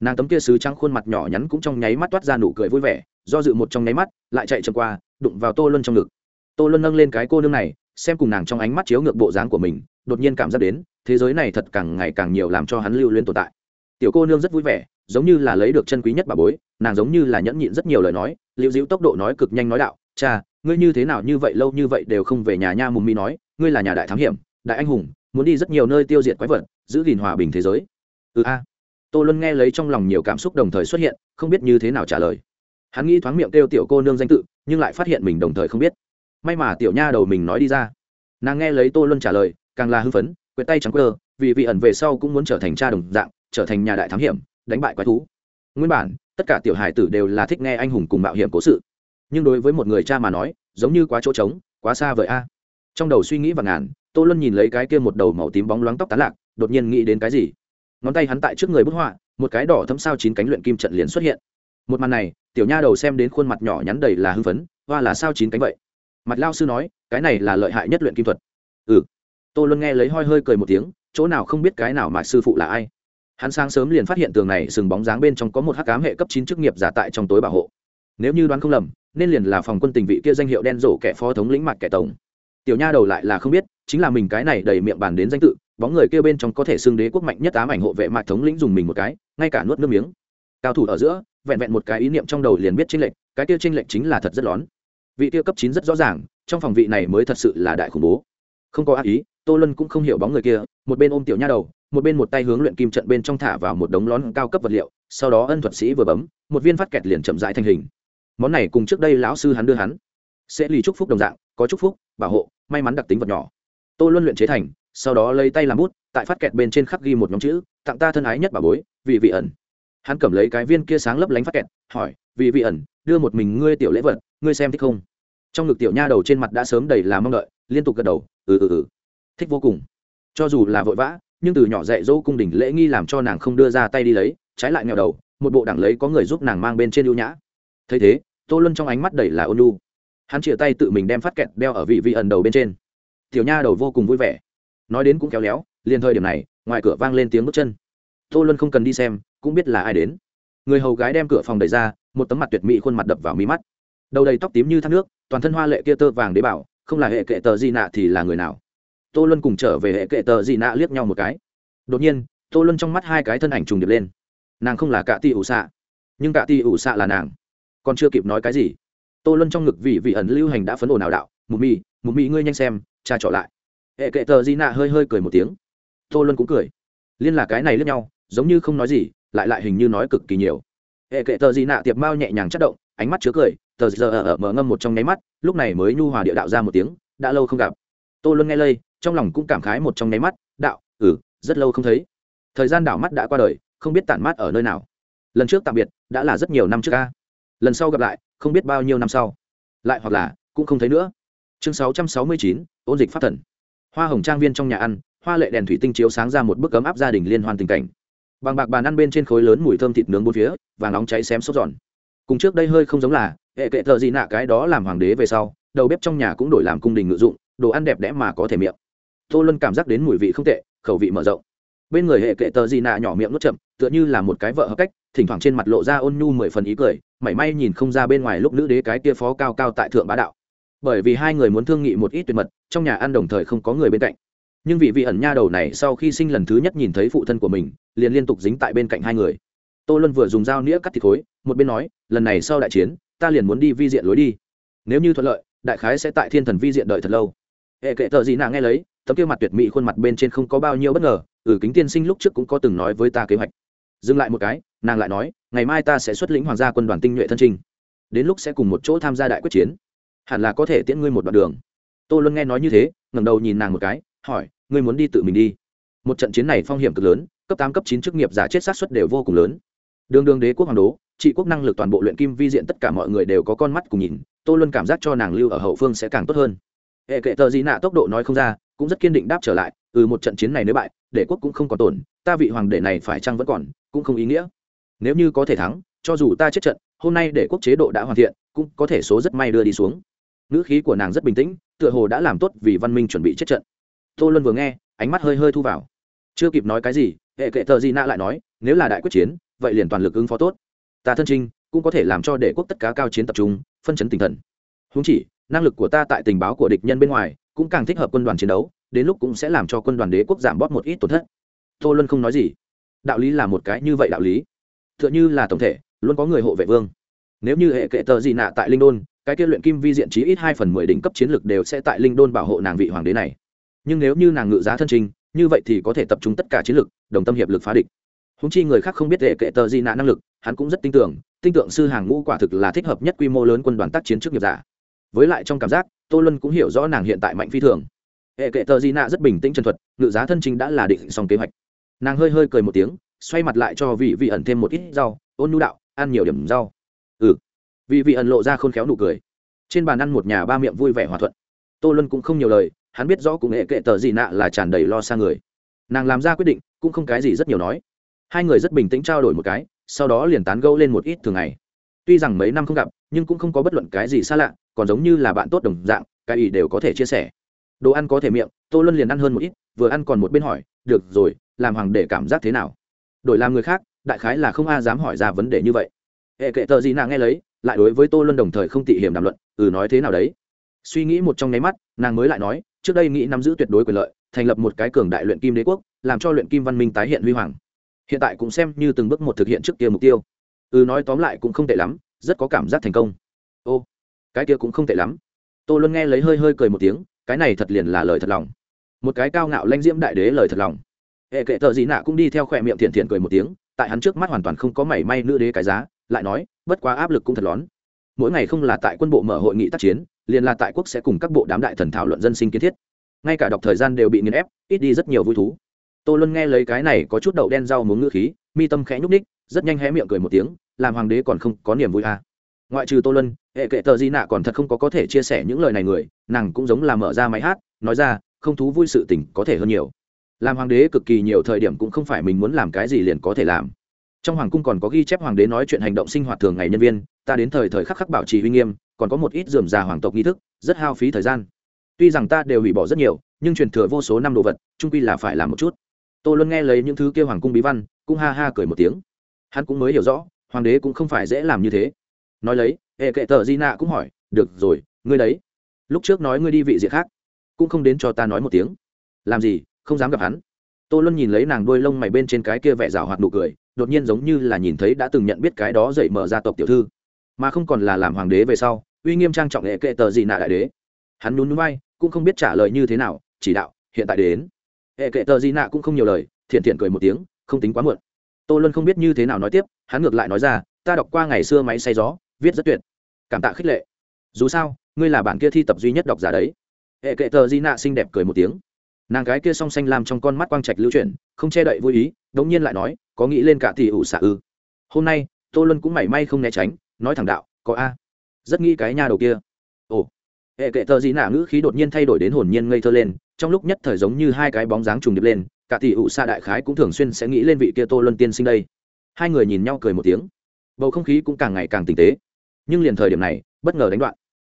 Speaker 1: Nàng tấm kia sứ trắng khuôn mặt nhỏ nhắn cũng trong nháy mắt toát ra nụ cười vui vẻ, do dự một trong nháy mắt, lại chạy chậm qua, đụng vào tô luân trong ngực. Tô luân nâng lên cái cô nương này xem cùng nàng trong ánh mắt chiếu ngược bộ dáng của mình, đột nhiên cảm giác đến, thế giới này thật càng ngày càng nhiều làm cho hắn lưu luyến tồn tại. Tiểu cô nương rất vui vẻ, giống như là lấy được chân quý nhất bà bối, nàng giống như là nhẫn nhịn rất nhiều lời nói liệu dĩu tốc độ nói cực nhanh nói đạo, cha, ngươi như thế nào như vậy lâu như vậy đều không về nhà nha mùng mi nói, ngươi là nhà đại thám hiểm, đại anh hùng, muốn đi rất nhiều nơi tiêu diệt quái vật, giữ gìn hòa bình thế giới. Ừ a. Tô luân nghe lấy trong lòng nhiều cảm xúc đồng thời xuất hiện, không biết như thế nào trả lời. Hắn nghĩ thoáng miệng kêu tiểu cô nương danh tự, nhưng lại phát hiện mình đồng thời không biết may mà tiểu nha đầu mình nói đi ra. Nàng nghe lấy tô luân trả lời, càng là hưng phấn quyệt tay trắng cơ vì vị ẩn về sau cũng muốn trở thành cha đồng dạng, trở thành nhà đại thám hiểm, đánh bại quái thú. Nguyên bản, tất cả tiểu hải tử đều là thích nghe anh hùng cùng mạo hiểm cố sự. Nhưng đối với một người cha mà nói, giống như quá chỗ trống, quá xa vời a. Trong đầu suy nghĩ và ngàn, tô luân nhìn lấy cái kia một đầu màu tím bóng loáng tóc tán lạc, đột nhiên nghĩ đến cái gì? Ngón tay hắn tại trước người bức họa, một cái đỏ thấm sao chín cánh luyện kim trận liền xuất hiện. Một màn này, tiểu nha đầu xem đến khuôn mặt nhỏ nhắn đầy là hưng phấn, hoa là sao chín cánh vậy? Mặt lao sư nói, cái này là lợi hại nhất luyện kim thuật. Ừ. Tô luôn nghe lấy hoi hơi cười một tiếng, chỗ nào không biết cái nào mà sư phụ là ai? Hắn sáng sớm liền phát hiện tường này sừng bóng dáng bên trong có một hắc cám hệ cấp chín chức nghiệp giả tại trong tối bảo hộ. Nếu như đoán không lầm, nên liền là phòng quân tình vị kia danh hiệu đen rổ kẻ phó thống lĩnh mạc kẻ tổng. Tiểu nha đầu lại là không biết, chính là mình cái này đầy miệng bàn đến danh tự, bóng người kia bên trong có thể xưng đế quốc mạnh nhất ám ảnh hộ vệ mạc thống lĩnh dùng mình một cái, ngay cả nuốt nước miếng. Cao thủ ở giữa, vẹn vẹn một cái ý niệm trong đầu liền biết tranh lệch, cái kia tranh lệch chính là thật rất lón vị kia cấp chín rất rõ ràng, trong phòng vị này mới thật sự là đại khủng bố. Không có ác ý, tô lân cũng không hiểu bóng người kia, một bên ôm tiểu nha đầu, một bên một tay hướng luyện kim trận bên trong thả vào một đống lón cao cấp vật liệu, sau đó ân thuật sĩ vừa bấm, một viên phát kẹt liền chậm rãi thành hình. Món này cùng trước đây lão sư hắn đưa hắn. Sẽ lì chúc phúc đồng dạng, có chúc phúc, bảo hộ, may mắn đặc tính vật nhỏ. Tô luân luyện chế thành, sau đó lấy tay làm bút, tại phát kẹt bên trên khắc ghi một nhóm chữ, tặng ta thân ái nhất bà bối, vì vị ẩn. Hắn cầm lấy cái viên kia sáng lấp lánh phát kẹt, hỏi, vì vị ẩn, đưa một mình ngươi tiểu lễ vật, ngươi xem thích không? Trong ngực tiểu nha đầu trên mặt đã sớm đầy là mong đợi, liên tục gật đầu ừ ừ ừ. Thích vô cùng. Cho dù là vội vã, nhưng từ nhỏ dạy dỗ cung đình lễ nghi làm cho nàng không đưa ra tay đi lấy, trái lại nghèo đầu, một bộ đẳng lấy có người giúp nàng mang bên trên ưu nhã. Thấy thế, tô luân trong ánh mắt đầy là ôn lu hắn chia tay tự mình đem phát kẹt đeo ở vị vị ẩn đầu bên trên. Tiểu nha đầu vô cùng vui vẻ. Nói đến cũng kéo léo, liền thời điểm này, ngoài cửa vang lên tiếng bước chân. Tô luân không cần đi xem, cũng biết là ai đến. Người hầu gái đem cửa phòng đẩy ra, một tấm mặt tuyệt mỹ khuôn mặt đập vào mí mắt. Đầu đầy tóc tím như thác nước toàn thân hoa lệ kia tơ vàng đế bảo, không là hệ kệ tờ gì nạ thì là người nào? Tô luân cùng trở về hệ kệ tờ gì nạ liếc nhau một cái. Đột nhiên, tô luân trong mắt hai cái thân ảnh trùng điệp lên. Nàng không là cạ ti ủ xạ nhưng cạ ti ủ xạ là nàng. Còn chưa kịp nói cái gì, tô luân trong ngực vị vị ẩn lưu hành đã phấn ồn ào đạo một mị một mị ngươi nhanh xem, cha trọ lại. Hệ kệ tờ di nạ hơi hơi cười một tiếng. Tô luân cũng cười. Liên là cái này lướt nhau, giống như không nói gì, lại lại hình như nói cực kỳ nhiều. Hệ kệ tờ di nạ tiệp mao nhẹ nhàng chất động ánh mắt chứa cười, tờ giờ ở mở ngâm một trong nháy mắt, lúc này mới nhu hòa địa đạo ra một tiếng, đã lâu không gặp. Tô luân nghe lây, trong lòng cũng cảm khái một trong nháy mắt, đạo ừ rất lâu không thấy. Thời gian đảo mắt đã qua đời, không biết tản mát ở nơi nào. Lần trước tạm biệt, đã là rất nhiều năm trước ca lần sau gặp lại, không biết bao nhiêu năm sau. Lại hoặc là, cũng không thấy nữa. Chương sáu trăm sáu mươi chín, ôn dịch phát thần. Hoa hồng trang viên trong nhà ăn, hoa lệ đèn thủy tinh chiếu sáng ra một bức ấm áp gia đình liên hoan tình cảnh. Bằng bạc bàn ăn bên trên khối lớn mùi thơm thịt nướng bốn phía và nóng cháy xém sốt giòn cùng trước đây hơi không giống là, hệ kệ thợ gì nạ cái đó làm hoàng đế về sau, đầu bếp trong nhà cũng đổi làm cung đình ngự dụng, đồ ăn đẹp đẽ mà có thể miệng. Tô luân cảm giác đến mùi vị không tệ, khẩu vị mở rộng. Bên người hệ kệ tờ gì nạ nhỏ miệng nuốt chậm, tựa như là một cái vợ hợp cách, thỉnh thoảng trên mặt lộ ra ôn nhu mười phần ý cười, mảy may nhìn không ra bên ngoài lúc nữ đế cái kia phó cao cao tại thượng bá đạo. Bởi vì hai người muốn thương nghị một ít tuyệt mật, trong nhà ăn đồng thời không có người bên cạnh. Nhưng vị vị ẩn nha đầu này sau khi sinh lần thứ nhất nhìn thấy phụ thân của mình, liền liên tục dính tại bên cạnh hai người tô luân vừa dùng dao nĩa cắt thịt khối một bên nói lần này sau đại chiến ta liền muốn đi vi diện lối đi. Nếu như thuận lợi đại khái sẽ tại thiên thần vi diện đợi thật lâu. Hệ kệ tờ gì nàng nghe lấy tấm kia mặt tuyệt mỹ khuôn mặt bên trên không có bao nhiêu bất ngờ ừ kính tiên sinh lúc trước cũng có từng nói với ta kế hoạch. Dừng lại một cái nàng lại nói ngày mai ta sẽ xuất lĩnh hoàng gia quân đoàn tinh nhuệ thân trình, đến lúc sẽ cùng một chỗ tham gia đại quyết chiến. Hẳn là có thể tiễn ngươi một đoạn đường. Tô luân nghe nói như thế ngẩng đầu nhìn nàng một cái hỏi ngươi muốn đi tự mình đi? Một trận chiến này phong hiểm cực lớn cấp tám cấp chín chức nghiệp giả chết sát xuất đều vô cùng lớn đường đường đế quốc hoàng đố, trị quốc năng lực toàn bộ luyện kim vi diện tất cả mọi người đều có con mắt cùng nhìn, tô luân cảm giác cho nàng lưu ở hậu phương sẽ càng tốt hơn. Hệ kệ tờ gì nạ tốc độ nói không ra, cũng rất kiên định đáp trở lại ừ một trận chiến này nếu bại, đế quốc cũng không còn tổn, ta vị hoàng đệ này phải chăng vẫn còn, cũng không ý nghĩa. Nếu như có thể thắng, cho dù ta chết trận, hôm nay đế quốc chế độ đã hoàn thiện, cũng có thể số rất may đưa đi xuống. Ngữ khí của nàng rất bình tĩnh, tựa hồ đã làm tốt vì văn minh chuẩn bị chết trận. Tô luân vừa nghe, ánh mắt hơi hơi thu vào. Chưa kịp nói cái gì, hệ kệ thợ di nạ lại nói, nếu là đại quyết chiến vậy liền toàn lực ứng phó tốt. Ta thân trinh, cũng có thể làm cho đệ quốc tất cả cao chiến tập trung, phân chấn tinh thần. Húng chỉ, năng lực của ta tại tình báo của địch nhân bên ngoài, cũng càng thích hợp quân đoàn chiến đấu, đến lúc cũng sẽ làm cho quân đoàn đế quốc giảm bóp một ít tổn thất. Tô luân không nói gì. Đạo lý là một cái như vậy đạo lý. T h ư ợ n h ư là tổng thể, luôn có người hộ vệ vương. Nếu như hệ kệ tờ gì nạ tại linh đôn, cái kia luyện kim vi diện trí ít hai phần mười đỉnh cấp chiến lược đều sẽ tại linh đôn bảo hộ nàng vị hoàng đế này. Nhưng nếu như nàng ngự giá thân trình như vậy thì có thể tập trung tất cả chiến lược, đồng tâm hiệp lực phá địch húng chi người khác không biết hệ kệ tờ di nạ năng lực, hắn cũng rất tin tưởng tin tưởng sư hàng ngũ quả thực là thích hợp nhất quy mô lớn quân đoàn tác chiến trước nghiệp giả. Với lại trong cảm giác, tô luân cũng hiểu rõ nàng hiện tại mạnh phi thường. Hệ kệ tờ di nạ rất bình tĩnh chân thuật, ngự giá thân chính đã là định xong kế hoạch. Nàng hơi hơi cười một tiếng, xoay mặt lại cho vị vị ẩn thêm một ít rau, ôn nu đạo, ăn nhiều điểm rau. Ừ. Vị vị ẩn lộ ra khôn khéo nụ cười. Trên bàn ăn một nhà ba miệng vui vẻ hòa thuận. Tô luân cũng không nhiều lời, hắn biết rõ cùng hệ kệ tờ di nạ là tràn đầy lo xa người. Nàng làm ra quyết định, cũng không cái gì rất nhiều nói hai người rất bình tĩnh trao đổi một cái, sau đó liền tán gẫu lên một ít thường ngày. Tuy rằng mấy năm không gặp, nhưng cũng không có bất luận cái gì xa lạ, còn giống như là bạn tốt đồng dạng, cái ý đều có thể chia sẻ. Đồ ăn có thể miệng, tô luân liền ăn hơn một ít, vừa ăn còn một bên hỏi, được rồi, làm hoàng để cảm giác thế nào? Đổi làm người khác, đại khái là không a dám hỏi ra vấn đề như vậy. Hệ kệ tờ gì nàng nghe lấy, lại đối với tô luân đồng thời không tị hiểm đàm luận ừ nói thế nào đấy? Suy nghĩ một trong nháy mắt, nàng mới lại nói, trước đây nghĩ nắm giữ tuyệt đối quyền lợi, thành lập một cái cường đại luyện kim đế quốc, làm cho luyện kim văn minh tái hiện huy hoàng hiện tại cũng xem như từng bước một thực hiện trước kia mục tiêu. Ừ nói tóm lại cũng không tệ lắm, rất có cảm giác thành công. Ô, cái kia cũng không tệ lắm. Tô luân nghe lấy hơi hơi cười một tiếng, cái này thật liền là lời thật lòng. Một cái cao ngạo lanh diễm đại đế lời thật lòng. Hệ kệ tờ gì nạ cũng đi theo khỏe miệng thiện thiện cười một tiếng, tại hắn trước mắt hoàn toàn không có mảy may nữ đế cái giá, lại nói, bất quá áp lực cũng thật lón. Mỗi ngày không là tại quân bộ mở hội nghị tác chiến, liền là tại quốc sẽ cùng các bộ đám đại thần thảo luận dân sinh kiến thiết. Ngay cả đọc thời gian đều bị nghiền ép, ít đi rất nhiều vui thú tô luân nghe lấy cái này có chút đậu đen rau muống ngữ khí, mi tâm khẽ nhúc ních rất nhanh hé miệng cười một tiếng, làm hoàng đế còn không có niềm vui à. ngoại trừ tô luân, hệ kệ tờ di nạ còn thật không có có thể chia sẻ những lời này người, nàng cũng giống là mở ra máy hát, nói ra, không thú vui sự tình có thể hơn nhiều. Làm hoàng đế cực kỳ nhiều thời điểm cũng không phải mình muốn làm cái gì liền có thể làm. Trong hoàng cung còn có ghi chép hoàng đế nói chuyện hành động sinh hoạt thường ngày nhân viên, ta đến thời thời khắc khắc bảo trì uy nghiêm, còn có một ít dườm già hoàng tộc nghi thức, rất hao phí thời gian. Tuy rằng ta đều hủy bỏ rất nhiều, nhưng truyền thừa vô số năm đồ vật trung quy là phải làm một chút tôi luôn nghe lấy những thứ kêu hoàng cung bí văn, cũng ha ha cười một tiếng. Hắn cũng mới hiểu rõ, hoàng đế cũng không phải dễ làm như thế. Nói lấy, hệ kệ tờ di nạ cũng hỏi, được rồi, ngươi đấy. Lúc trước nói ngươi đi vị diện khác, cũng không đến cho ta nói một tiếng. Làm gì? Không dám gặp hắn. Tô luân nhìn lấy nàng đôi lông mày bên trên cái kia vẻ rào hoạt nụ cười, đột nhiên giống như là nhìn thấy đã từng nhận biết cái đó dậy mở ra tộc tiểu thư. Mà không còn là làm hoàng đế về sau, uy nghiêm trang trọng hệ kệ tờ gì nạ đại đế. Hắn nhún núi bay cũng không biết trả lời như thế nào, chỉ đạo, hiện tại đến hệ kệ tờ Di nạ cũng không nhiều lời, thiện thiện cười một tiếng, không tính quá muộn. Tô luân không biết như thế nào nói tiếp, hắn ngược lại nói ra, ta đọc qua ngày xưa máy say gió, viết rất tuyệt. Cảm tạ khích lệ. Dù sao, ngươi là bản kia thi tập duy nhất đọc giả đấy. Hệ kệ tờ di nạ xinh đẹp cười một tiếng. Nàng gái kia song xanh làm trong con mắt quang trạch lưu chuyển, không che đậy vui ý, đống nhiên lại nói, có nghĩ lên cả tỷ ủ xạ ư? Hôm nay, tô luân cũng mảy may không né tránh, nói thẳng đạo, có a. Rất nghĩ cái nhà đầu kia. Ồ. Hệ kệ tờ gì nạ ngữ khí đột nhiên thay đổi đến hồn nhiên ngây thơ lên trong lúc nhất thời giống như hai cái bóng dáng trùng điệp lên, cả tỷ ụ xa đại khái cũng thường xuyên sẽ nghĩ lên vị kia tô luân tiên sinh đây. Hai người nhìn nhau cười một tiếng. Bầu không khí cũng càng ngày càng tinh tế. Nhưng liền thời điểm này, bất ngờ đánh đoạn.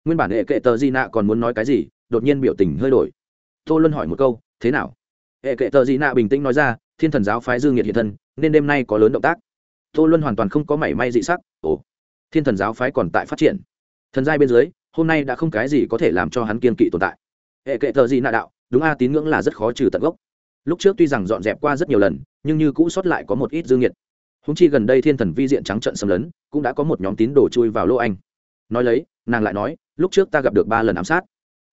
Speaker 1: Nguyên bản hệ kệ tờ di nạ còn muốn nói cái gì, đột nhiên biểu tình hơi đổi. Tô luân hỏi một câu, thế nào? Hệ kệ tờ di nạ bình tĩnh nói ra, thiên thần giáo phái dương nhiệt hiện thân, nên đêm nay có lớn động tác. Tô luân hoàn toàn không có mảy may dị sắc, ồ, thiên thần giáo phái còn tại phát triển. Thần giai bên dưới, hôm nay đã không cái gì có thể làm cho hắn kiên kỵ tồn tại. Hệ kệ tờ di nạ đạo đúng a tín ngưỡng là rất khó trừ tận gốc. Lúc trước tuy rằng dọn dẹp qua rất nhiều lần, nhưng như cũ sót lại có một ít dương nhiệt. Húng chi gần đây thiên thần vi diện trắng trận xâm lấn, cũng đã có một nhóm tín đồ chui vào lô anh. Nói lấy, nàng lại nói, lúc trước ta gặp được ba lần ám sát.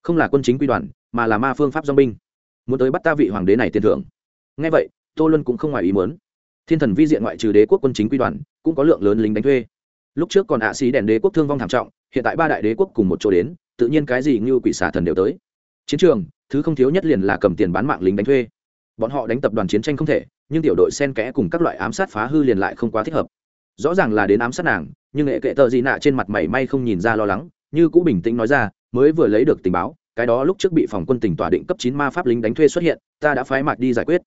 Speaker 1: Không là quân chính quy đoàn, mà là ma phương pháp dong binh. Muốn tới bắt ta vị hoàng đế này tiền thưởng. Ngay vậy, tô luân cũng không ngoài ý muốn. Thiên thần vi diện ngoại trừ đế quốc quân chính quy đoàn, cũng có lượng lớn lính đánh thuê. Lúc trước còn ạ xí đèn đế quốc thương vong thảm trọng, hiện tại ba đại đế quốc cùng một chỗ đến, tự nhiên cái gì như quỷ xà thần đều tới. Chiến trường thứ không thiếu nhất liền là cầm tiền bán mạng lính đánh thuê. Bọn họ đánh tập đoàn chiến tranh không thể, nhưng tiểu đội sen kẽ cùng các loại ám sát phá hư liền lại không quá thích hợp. Rõ ràng là đến ám sát nàng, nhưng hệ kệ tờ gì nạ trên mặt mày may không nhìn ra lo lắng, như cũ bình tĩnh nói ra, mới vừa lấy được tình báo, cái đó lúc trước bị phòng quân tỉnh tỏa định cấp chín ma pháp lính đánh thuê xuất hiện, ta đã phái mạc đi giải quyết.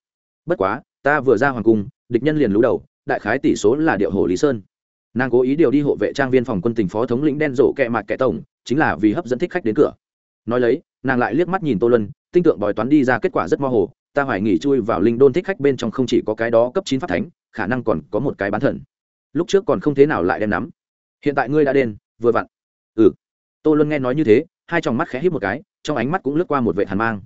Speaker 1: Bất quá, ta vừa ra hoàng cung, địch nhân liền lũ đầu, đại khái tỷ số là điệu hồ lý sơn. Nàng cố ý điều đi hộ vệ trang viên phòng quân tỉnh phó thống lĩnh đen rộ kẹ mạc kẻ tổng, chính là vì hấp dẫn thích khách đến cửa. Nói lấy nàng lại liếc mắt nhìn tô lân tinh tượng bói toán đi ra kết quả rất mơ hồ, ta hoài nghỉ chui vào linh đôn thích khách bên trong không chỉ có cái đó cấp chín pháp thánh, khả năng còn có một cái bán thần. Lúc trước còn không thế nào lại đem nắm. Hiện tại ngươi đã đen vừa vặn. Ừ. Tô luân nghe nói như thế, hai tròng mắt khẽ hít một cái, trong ánh mắt cũng lướt qua một vệ hàn mang.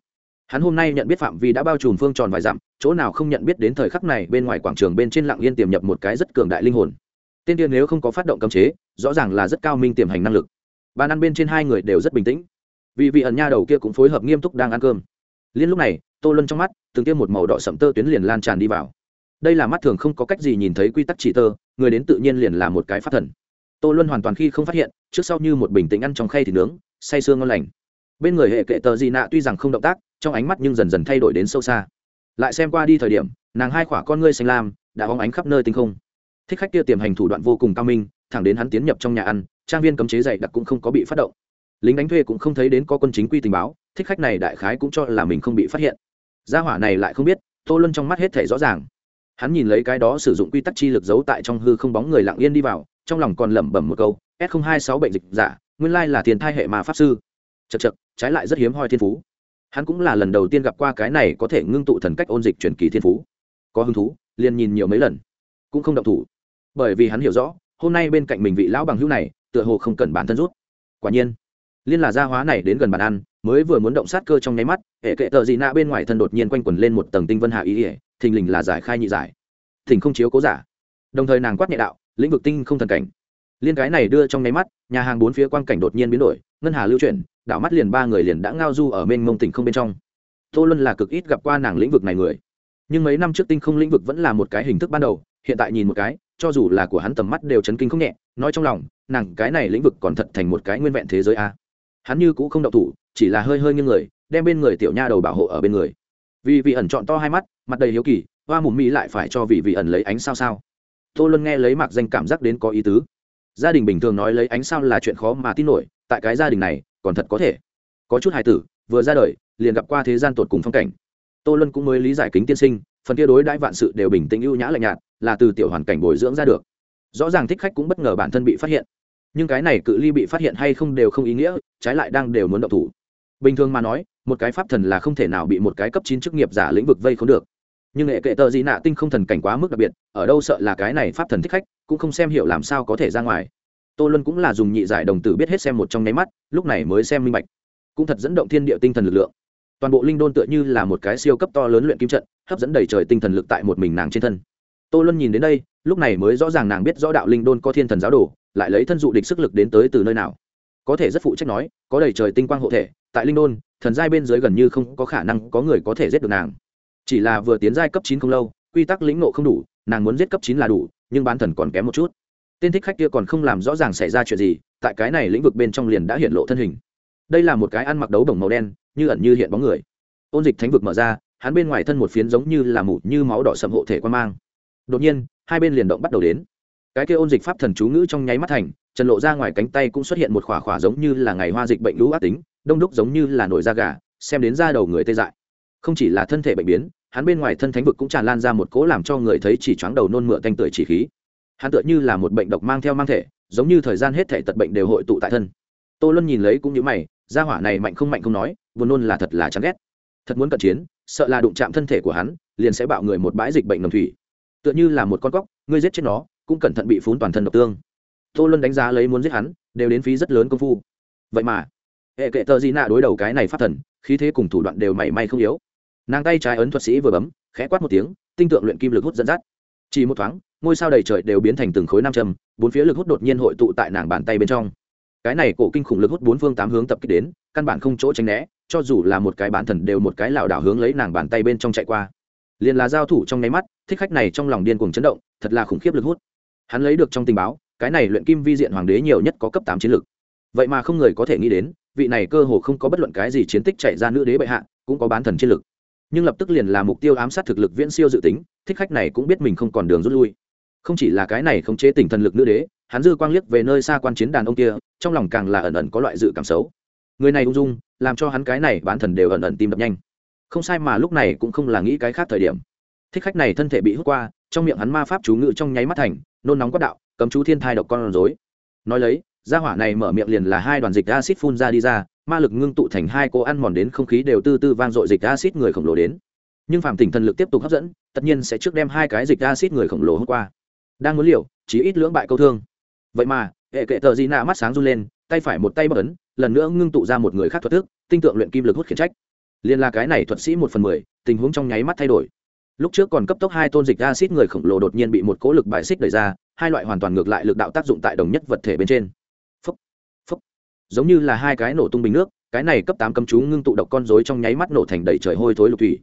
Speaker 1: Hắn hôm nay nhận biết phạm vi đã bao trùm phương tròn vài dặm, chỗ nào không nhận biết đến thời khắc này bên ngoài quảng trường bên trên lặng yên tiềm nhập một cái rất cường đại linh hồn. Tên tiên nếu không có phát động cấm chế, rõ ràng là rất cao minh tiềm hành năng lực. Bàn ăn bên trên hai người đều rất bình tĩnh vì vị ẩn nha đầu kia cũng phối hợp nghiêm túc đang ăn cơm. Liên lúc này, tô luân trong mắt, từng tiêm một màu đỏ sậm tơ tuyến liền lan tràn đi vào. Đây là mắt thường không có cách gì nhìn thấy quy tắc chỉ tơ, người đến tự nhiên liền là một cái phát thần. Tô luân hoàn toàn khi không phát hiện, trước sau như một bình tĩnh ăn trong khay thì nướng, say sương ngon lành. Bên người hệ kệ tờ gì nạ tuy rằng không động tác, trong ánh mắt nhưng dần dần thay đổi đến sâu xa. Lại xem qua đi thời điểm, nàng hai khỏa con ngươi xanh lam, đã hóng ánh khắp nơi tinh không. Thích khách kia tiềm hành thủ đoạn vô cùng cao minh, thẳng đến hắn tiến nhập trong nhà ăn, trang viên cấm chế dày đặc cũng không có bị phát động lính đánh thuê cũng không thấy đến có quân chính quy tình báo, thích khách này đại khái cũng cho là mình không bị phát hiện. Gia hỏa này lại không biết, tô luân trong mắt hết thể rõ ràng. Hắn nhìn lấy cái đó sử dụng quy tắc chi lực giấu tại trong hư không bóng người lặng yên đi vào, trong lòng còn lẩm bẩm một câu, s không hai sáu bệnh dịch giả, nguyên lai là tiền thai hệ mà pháp sư. Chật chật trái lại rất hiếm hoi thiên phú. Hắn cũng là lần đầu tiên gặp qua cái này có thể ngưng tụ thần cách ôn dịch truyền kỳ thiên phú. Có hứng thú, liền nhìn nhiều mấy lần, cũng không động thủ. Bởi vì hắn hiểu rõ, hôm nay bên cạnh mình vị lão bằng hữu này, tựa hồ không cần bản thân rút. Quả nhiên liên là gia hóa này đến gần bàn ăn, mới vừa muốn động sát cơ trong nháy mắt, hệ kệ tờ dị nạ bên ngoài thân đột nhiên quanh quẩn lên một tầng tinh vân hạ ý ỉa, thình lình là giải khai nhị giải. Thỉnh không chiếu cố giả. Đồng thời nàng quát nhẹ đạo, lĩnh vực tinh không thần cảnh. Liên cái này đưa trong nháy mắt, nhà hàng bốn phía quang cảnh đột nhiên biến đổi, ngân hà lưu chuyển, đảo mắt liền ba người liền đã ngao du ở bên mông tỉnh không bên trong. Tô luân là cực ít gặp qua nàng lĩnh vực này người. Nhưng mấy năm trước tinh không lĩnh vực vẫn là một cái hình thức ban đầu, hiện tại nhìn một cái, cho dù là của hắn tầm mắt đều chấn kinh không nhẹ, nói trong lòng, nàng cái này lĩnh vực còn thật thành một cái nguyên vẹn thế giới a hắn như cũng không động thủ, chỉ là hơi hơi như người, đem bên người tiểu nha đầu bảo hộ ở bên người. Vì vị ẩn chọn to hai mắt, mặt đầy hiếu kỳ, hoa mùm mỹ lại phải cho vị vị ẩn lấy ánh sao sao. Tô luân nghe lấy mạc danh cảm giác đến có ý tứ. Gia đình bình thường nói lấy ánh sao là chuyện khó mà tin nổi, tại cái gia đình này, còn thật có thể. Có chút hài tử, vừa ra đời, liền gặp qua thế gian tột cùng phong cảnh. Tô luân cũng mới lý giải kính tiên sinh, phần kia đối đãi vạn sự đều bình tĩnh ưu nhã lạnh nhạt, là từ tiểu hoàn cảnh bồi dưỡng ra được. Rõ ràng thích khách cũng bất ngờ bản thân bị phát hiện nhưng cái này cự ly bị phát hiện hay không đều không ý nghĩa, trái lại đang đều muốn động thủ. Bình thường mà nói, một cái pháp thần là không thể nào bị một cái cấp chín chức nghiệp giả lĩnh vực vây không được. Nhưng hệ kệ tờ gì nạ tinh không thần cảnh quá mức đặc biệt, ở đâu sợ là cái này pháp thần thích khách, cũng không xem hiểu làm sao có thể ra ngoài. Tô luân cũng là dùng nhị giải đồng tử biết hết xem một trong nháy mắt, lúc này mới xem minh bạch. Cũng thật dẫn động thiên địa tinh thần lực lượng. Toàn bộ linh đôn tựa như là một cái siêu cấp to lớn luyện kim trận, hấp dẫn đầy trời tinh thần lực tại một mình nàng trên thân tô luân nhìn đến đây, lúc này mới rõ ràng nàng biết rõ đạo linh đôn có thiên thần giáo đồ, lại lấy thân dụ địch sức lực đến tới từ nơi nào. Có thể rất phụ trách nói, có đầy trời tinh quang hộ thể, tại linh đôn, thần giai bên dưới gần như không có khả năng có người có thể giết được nàng. Chỉ là vừa tiến giai cấp chín không lâu, quy tắc lĩnh nộ không đủ, nàng muốn giết cấp chín là đủ, nhưng bán thần còn kém một chút. Tên thích khách kia còn không làm rõ ràng xảy ra chuyện gì, tại cái này lĩnh vực bên trong liền đã hiện lộ thân hình. Đây là một cái ăn mặc đấu đồng màu đen, như ẩn như hiện bóng người. Ôn dịch thánh vực mở ra, hắn bên ngoài thân một phiến giống như là mủ như máu đỏ sậm hộ thể quan mang đột nhiên, hai bên liền động bắt đầu đến. Cái kia ôn dịch pháp thần chú ngữ trong nháy mắt thành, trần lộ ra ngoài cánh tay cũng xuất hiện một khỏa khỏa giống như là ngày hoa dịch bệnh lũ ác tính, đông đúc giống như là nổi da gà, xem đến da đầu người tê dại. Không chỉ là thân thể bệnh biến, hắn bên ngoài thân thánh vực cũng tràn lan ra một cỗ làm cho người thấy chỉ choáng đầu nôn mửa tanh tưởi chỉ khí. Hắn tựa như là một bệnh độc mang theo mang thể, giống như thời gian hết thể tật bệnh đều hội tụ tại thân. Tô luân nhìn lấy cũng như mày da hỏa này mạnh không mạnh không nói, buồn nôn là thật là chán ghét. Thật muốn cận chiến, sợ là đụng chạm thân thể của hắn, liền sẽ bạo người một bãi dịch bệnh nồng thủy tựa như là một con cóc, ngươi giết chết nó, cũng cẩn thận bị phun toàn thân độc tương. Tô luân đánh giá lấy muốn giết hắn, đều đến phí rất lớn công phu. Vậy mà, hệ kệ tờ gì nạ đối đầu cái này phát thần, khí thế cùng thủ đoạn đều mảy may không yếu. Nàng tay trái ấn thuật sĩ vừa bấm, khẽ quát một tiếng, tinh tượng luyện kim lực hút dẫn dắt. Chỉ một thoáng, ngôi sao đầy trời đều biến thành từng khối nam châm, bốn phía lực hút đột nhiên hội tụ tại nàng bàn tay bên trong. Cái này cổ kinh khủng lực hút bốn phương tám hướng tập kích đến, căn bản không chỗ tránh né, cho dù là một cái bán thần đều một cái lảo đảo hướng lấy nàng bàn tay bên trong chạy qua liền là giao thủ trong nháy mắt, thích khách này trong lòng điên cuồng chấn động, thật là khủng khiếp lực hút. Hắn lấy được trong tình báo, cái này luyện kim vi diện hoàng đế nhiều nhất có cấp tám chiến lực. Vậy mà không người có thể nghĩ đến, vị này cơ hồ không có bất luận cái gì chiến tích chạy ra nữ đế bệ hạ, cũng có bán thần chiến lực. Nhưng lập tức liền là mục tiêu ám sát thực lực viễn siêu dự tính, thích khách này cũng biết mình không còn đường rút lui. Không chỉ là cái này khống chế tỉnh thần lực nữ đế, hắn dư quang liếc về nơi xa quan chiến đàn ông kia, trong lòng càng là ẩn ẩn có loại dự cảm xấu. Người này ung dung, làm cho hắn cái này bán thần đều ẩn ẩn tim đập nhanh không sai mà lúc này cũng không là nghĩ cái khác thời điểm. Thích khách này thân thể bị hút qua, trong miệng hắn ma pháp chú ngự trong nháy mắt thành, nôn nóng quát đạo, cấm chú thiên thai độc con rối. Nói lấy, gia hỏa này mở miệng liền là hai đoàn dịch acid phun ra đi ra, ma lực ngưng tụ thành hai cô ăn mòn đến không khí đều tư tư vang dội dịch acid người khổng lồ đến. Nhưng phạm tỉnh thần lực tiếp tục hấp dẫn, tất nhiên sẽ trước đem hai cái dịch acid người khổng lồ hôm qua. Đang muốn liều chỉ ít lưỡng bại câu thương. Vậy mà, hệ kệ tờ di nạ mắt sáng run lên, tay phải một tay bất ấn, lần nữa ngưng tụ ra một người khác thuật thức, tinh tượng luyện kim lực hút khiển trách liên là cái này thuật sĩ một phần mười, tình huống trong nháy mắt thay đổi. Lúc trước còn cấp tốc hai tôn dịch acid người khổng lồ đột nhiên bị một cỗ lực bài xích đẩy ra, hai loại hoàn toàn ngược lại lực đạo tác dụng tại đồng nhất vật thể bên trên. Phấp phấp giống như là hai cái nổ tung bình nước, cái này cấp tám cấm chú ngưng tụ độc con rối trong nháy mắt nổ thành đầy trời hôi thối lục thủy.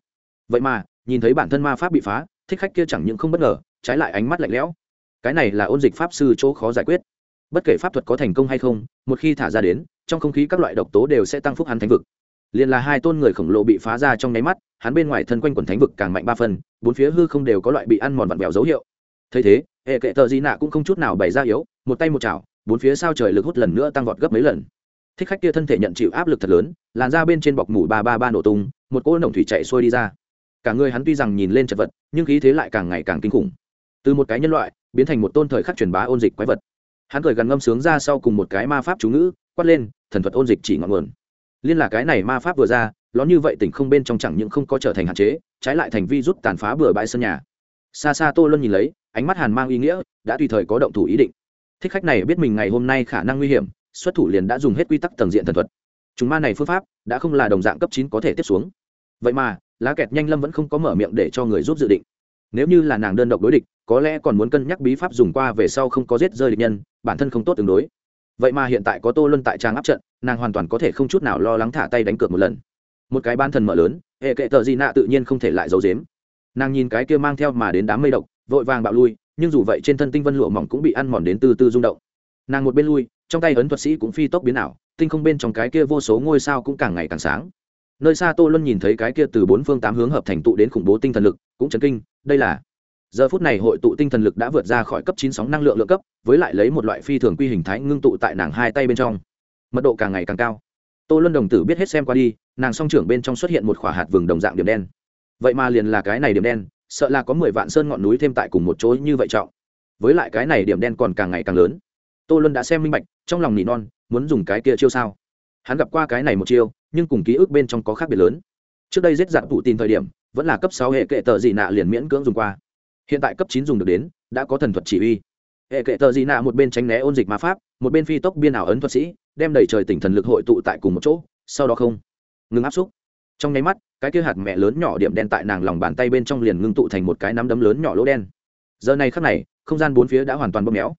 Speaker 1: Vậy mà, nhìn thấy bản thân ma pháp bị phá, thích khách kia chẳng những không bất ngờ, trái lại ánh mắt lạnh lẽo. Cái này là ôn dịch pháp sư chỗ khó giải quyết. Bất kể pháp thuật có thành công hay không, một khi thả ra đến, trong không khí các loại độc tố đều sẽ tăng phúc hắn thành vực liền là hai tôn người khổng lồ bị phá ra trong nháy mắt hắn bên ngoài thân quanh quần thánh vực càng mạnh ba phần, bốn phía hư không đều có loại bị ăn mòn vặn vẹo dấu hiệu. Thấy thế hệ kệ tờ di nạ cũng không chút nào bày ra yếu một tay một chảo bốn phía sao trời lực hút lần nữa tăng vọt gấp mấy lần. Thích khách kia thân thể nhận chịu áp lực thật lớn làn ra bên trên bọc mủ ba ba ba nổ tung một cỗ nồng thủy chạy xuôi đi ra. Cả người hắn tuy rằng nhìn lên chật vật nhưng khí thế lại càng ngày càng kinh khủng. Từ một cái nhân loại biến thành một tôn thời khắc truyền bá ôn dịch quái vật. Hắn cười gần ngâm sướng ra sau cùng một cái ma pháp chú ngữ quát lên thần thuật ôn dịch chỉ ngọn nguồn liên là cái này ma pháp vừa ra ló như vậy tỉnh không bên trong chẳng những không có trở thành hạn chế, trái lại thành vi rút tàn phá bừa bãi sân nhà. Xa xa tô luân nhìn lấy, ánh mắt hàn mang ý nghĩa, đã tùy thời có động thủ ý định. Thích khách này biết mình ngày hôm nay khả năng nguy hiểm, xuất thủ liền đã dùng hết quy tắc tầng diện thần thuật. Chúng ma này phương pháp, đã không là đồng dạng cấp chín có thể tiếp xuống. Vậy mà, lá kẹt nhanh lâm vẫn không có mở miệng để cho người giúp dự định. Nếu như là nàng đơn độc đối địch, có lẽ còn muốn cân nhắc bí pháp dùng qua về sau không có giết rơi địch nhân, bản thân không tốt tương đối vậy mà hiện tại có tô luân tại trang áp trận, nàng hoàn toàn có thể không chút nào lo lắng thả tay đánh cược một lần. Một cái ban thần mở lớn, hệ kệ tờ gì nạ tự nhiên không thể lại giấu dếm nàng nhìn cái kia mang theo mà đến đám mây độc, vội vàng bạo lui, nhưng dù vậy trên thân tinh vân lụa mỏng cũng bị ăn mòn đến từ từ rung động. Nàng một bên lui, trong tay ấn thuật sĩ cũng phi tốc biến ảo, tinh không bên trong cái kia vô số ngôi sao cũng càng ngày càng sáng. Nơi xa tô luân nhìn thấy cái kia từ bốn phương tám hướng hợp thành tụ đến khủng bố tinh thần lực, cũng chấn kinh, đây là giờ phút này hội tụ tinh thần lực đã vượt ra khỏi cấp chín sóng năng lượng lượng cấp, với lại lấy một loại phi thường quy hình thái ngưng tụ tại nàng hai tay bên trong. Mật độ càng ngày càng cao. Tô luân đồng tử biết hết xem qua đi, nàng song trưởng bên trong xuất hiện một khỏa hạt vừng đồng dạng điểm đen. Vậy mà liền là cái này điểm đen, sợ là có mười vạn sơn ngọn núi thêm tại cùng một chỗ như vậy trọng. Với lại cái này điểm đen còn càng ngày càng lớn. Tô luân đã xem minh bạch, trong lòng nỉ non, muốn dùng cái kia chiêu sao? Hắn gặp qua cái này một chiêu, nhưng cùng ký ức bên trong có khác biệt lớn. Trước đây giết dạng tụ tin thời điểm, vẫn là cấp sáu hệ kệ tờ dị nạ liền miễn cưỡng dùng qua hiện tại cấp chín dùng được đến, đã có thần thuật chỉ huy. hệ kệ tờ dị nạ một bên tránh né ôn dịch ma pháp, một bên phi tốc biên ảo ấn thuật sĩ, đem đầy trời tỉnh thần lực hội tụ tại cùng một chỗ, sau đó không ngừng áp xúc. Trong nháy mắt, cái kia hạt mẹ lớn nhỏ điểm đen tại nàng lòng bàn tay bên trong liền ngưng tụ thành một cái nắm đấm lớn nhỏ lỗ đen. Giờ này khắc này, không gian bốn phía đã hoàn toàn bóp méo.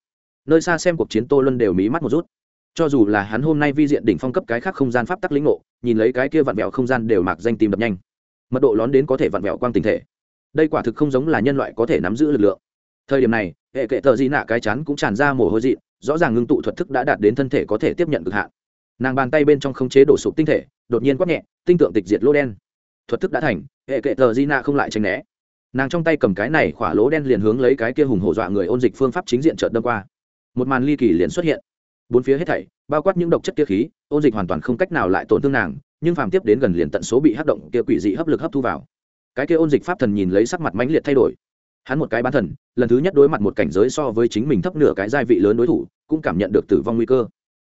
Speaker 1: Nơi xa xem cuộc chiến tô luân đều mí mắt một rút. Cho dù là hắn hôm nay vi diện đỉnh phong cấp cái khác không gian pháp tắc lĩnh ngộ, nhìn lấy cái kia vặn vẹo không gian đều mạc danh tìm đập nhanh. Mật độ lón đến có thể vặn vẹo quang tình thể đây quả thực không giống là nhân loại có thể nắm giữ lực lượng. Thời điểm này, hệ kệ tờ di nạ cái chắn cũng tràn ra mồ hôi dị, rõ ràng ngưng tụ thuật thức đã đạt đến thân thể có thể tiếp nhận cực hạn. Nàng bàn tay bên trong không chế đổ sụp tinh thể, đột nhiên quát nhẹ, tinh tượng tịch diệt lỗ đen. Thuật thức đã thành, hệ kệ tờ di nạ không lại tránh né. Nàng trong tay cầm cái này khỏa lỗ đen liền hướng lấy cái kia hùng hổ dọa người ôn dịch phương pháp chính diện trợt đâm qua. Một màn ly kỳ liền xuất hiện. Bốn phía hết thảy, bao quát những độc chất kia khí, ôn dịch hoàn toàn không cách nào lại tổn thương nàng, nhưng phàm tiếp đến gần liền tận số bị hấp động kia quỷ dị hấp lực hấp thu vào cái kia ôn dịch pháp thần nhìn lấy sắc mặt mãnh liệt thay đổi. Hắn một cái bán thần, lần thứ nhất đối mặt một cảnh giới so với chính mình thấp nửa cái gia vị lớn đối thủ, cũng cảm nhận được tử vong nguy cơ.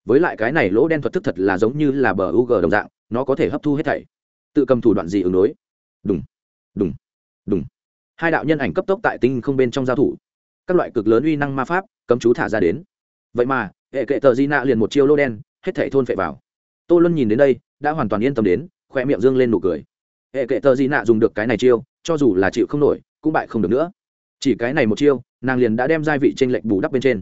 Speaker 1: Với lại cái này lỗ đen thuật thức thật là giống như là bờ u g đồng dạng, nó có thể hấp thu hết thảy. Tự cầm thủ đoạn gì ứng đối? Đúng đúng đúng hai đạo nhân ảnh cấp tốc tại tinh không bên trong giao thủ. Các loại cực lớn uy năng ma pháp, cấm chú thả ra đến. Vậy mà, hệ kệ tờ di nạ liền một chiêu lô đen, hết thảy thôn phệ vào. Tô luân nhìn đến đây, đã hoàn toàn yên tâm đến khoe miệng dương lên nụ cười hệ kệ tờ di nạ dùng được cái này chiêu, cho dù là chịu không nổi, cũng bại không được nữa. Chỉ cái này một chiêu, nàng liền đã đem gia vị t r ê n lệch bù đắp bên trên.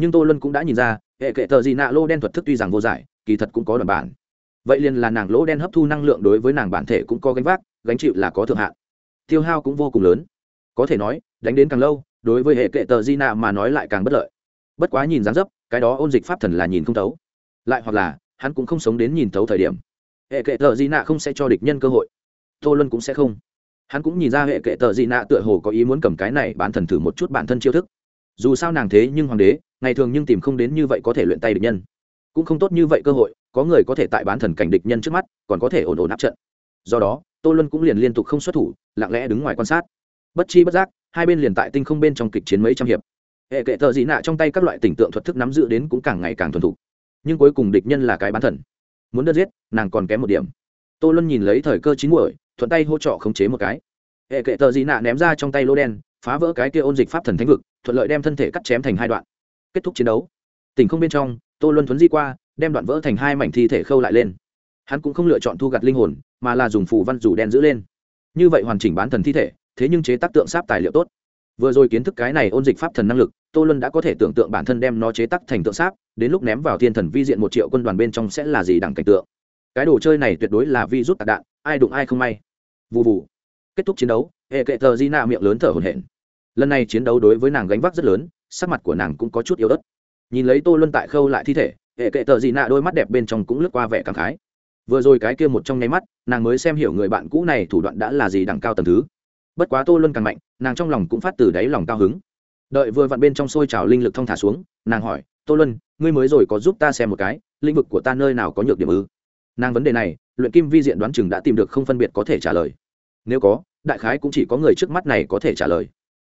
Speaker 1: Nhưng tô luân cũng đã nhìn ra, hệ kệ tờ di nạ lô đen thuật thức tuy rằng vô giải, kỳ thật cũng có đoàn bản. Vậy liền là nàng lỗ đen hấp thu năng lượng đối với nàng bản thể cũng có gánh vác, gánh chịu là có thượng hạn. Tiêu hao cũng vô cùng lớn. Có thể nói, đánh đến càng lâu, đối với hệ kệ tờ di nạ mà nói lại càng bất lợi. Bất quá nhìn dáng dấp, cái đó ôn dịch pháp thần là nhìn không thấu. Lại hoặc là, hắn cũng không sống đến nhìn thấu thời điểm. Hệ kệ tờ di nạ không sẽ cho địch nhân cơ hội tô luân cũng sẽ không. Hắn cũng nhìn ra hệ kệ tờ di nạ tựa hồ có ý muốn cầm cái này bán thần thử một chút bản thân chiêu thức. Dù sao nàng thế nhưng hoàng đế, ngày thường nhưng tìm không đến như vậy có thể luyện tay địch nhân. Cũng không tốt như vậy cơ hội, có người có thể tại bán thần cảnh địch nhân trước mắt, còn có thể ổn ổn áp trận. Do đó, tô luân cũng liền liên tục không xuất thủ, lặng lẽ đứng ngoài quan sát. Bất chi bất giác, hai bên liền tại tinh không bên trong kịch chiến mấy trăm hiệp. Hệ kệ thợ dị nạ trong tay các loại tỉnh tượng thuật thức nắm giữ đến cũng càng ngày càng thuần thục. Nhưng cuối cùng địch nhân là cái bán thần. Muốn đơn giết, nàng còn kém một điểm. Tô luân nhìn lấy thời cơ chín muội thuận tay hỗ trợ khống chế một cái. Hệ kệ tờ dị nạ ném ra trong tay lô đen, phá vỡ cái kia ôn dịch pháp thần thánh vực, thuận lợi đem thân thể cắt chém thành hai đoạn. Kết thúc chiến đấu. Tỉnh không bên trong, tô luân thuấn di qua, đem đoạn vỡ thành hai mảnh thi thể khâu lại lên. Hắn cũng không lựa chọn thu gặt linh hồn, mà là dùng phù văn rủ đen giữ lên. Như vậy hoàn chỉnh bán thần thi thể, thế nhưng chế tác tượng sáp tài liệu tốt. Vừa rồi kiến thức cái này ôn dịch pháp thần năng lực, tô luân đã có thể tưởng tượng bản thân đem nó chế tác thành tượng sáp, đến lúc ném vào thiên thần vi diện một triệu quân đoàn bên trong sẽ là gì đẳng cảnh tượng. Cái đồ chơi này tuyệt đối là vi rút tạc đạn, ai đụng ai không may vụ vụ kết thúc chiến đấu, hệ kệ tờ di nạ miệng lớn thở hổn hển. Lần này chiến đấu đối với nàng gánh vác rất lớn, sắc mặt của nàng cũng có chút yếu ớt. Nhìn lấy tô luân tại khâu lại thi thể, hệ kệ tờ di nạ đôi mắt đẹp bên trong cũng lướt qua vẻ cảm khái. Vừa rồi cái kia một trong nháy mắt, nàng mới xem hiểu người bạn cũ này thủ đoạn đã là gì đẳng cao tầm thứ. Bất quá tô luân càng mạnh, nàng trong lòng cũng phát từ đáy lòng cao hứng. Đợi vừa vặn bên trong sôi trào linh lực thông thả xuống, nàng hỏi, tô luân, ngươi mới rồi có giúp ta xem một cái, lĩnh vực của ta nơi nào có nhược điểm ư? Nàng vấn đề này, luyện kim vi diện đoán chừng đã tìm được không phân biệt có thể trả lời nếu có, đại khái cũng chỉ có người trước mắt này có thể trả lời.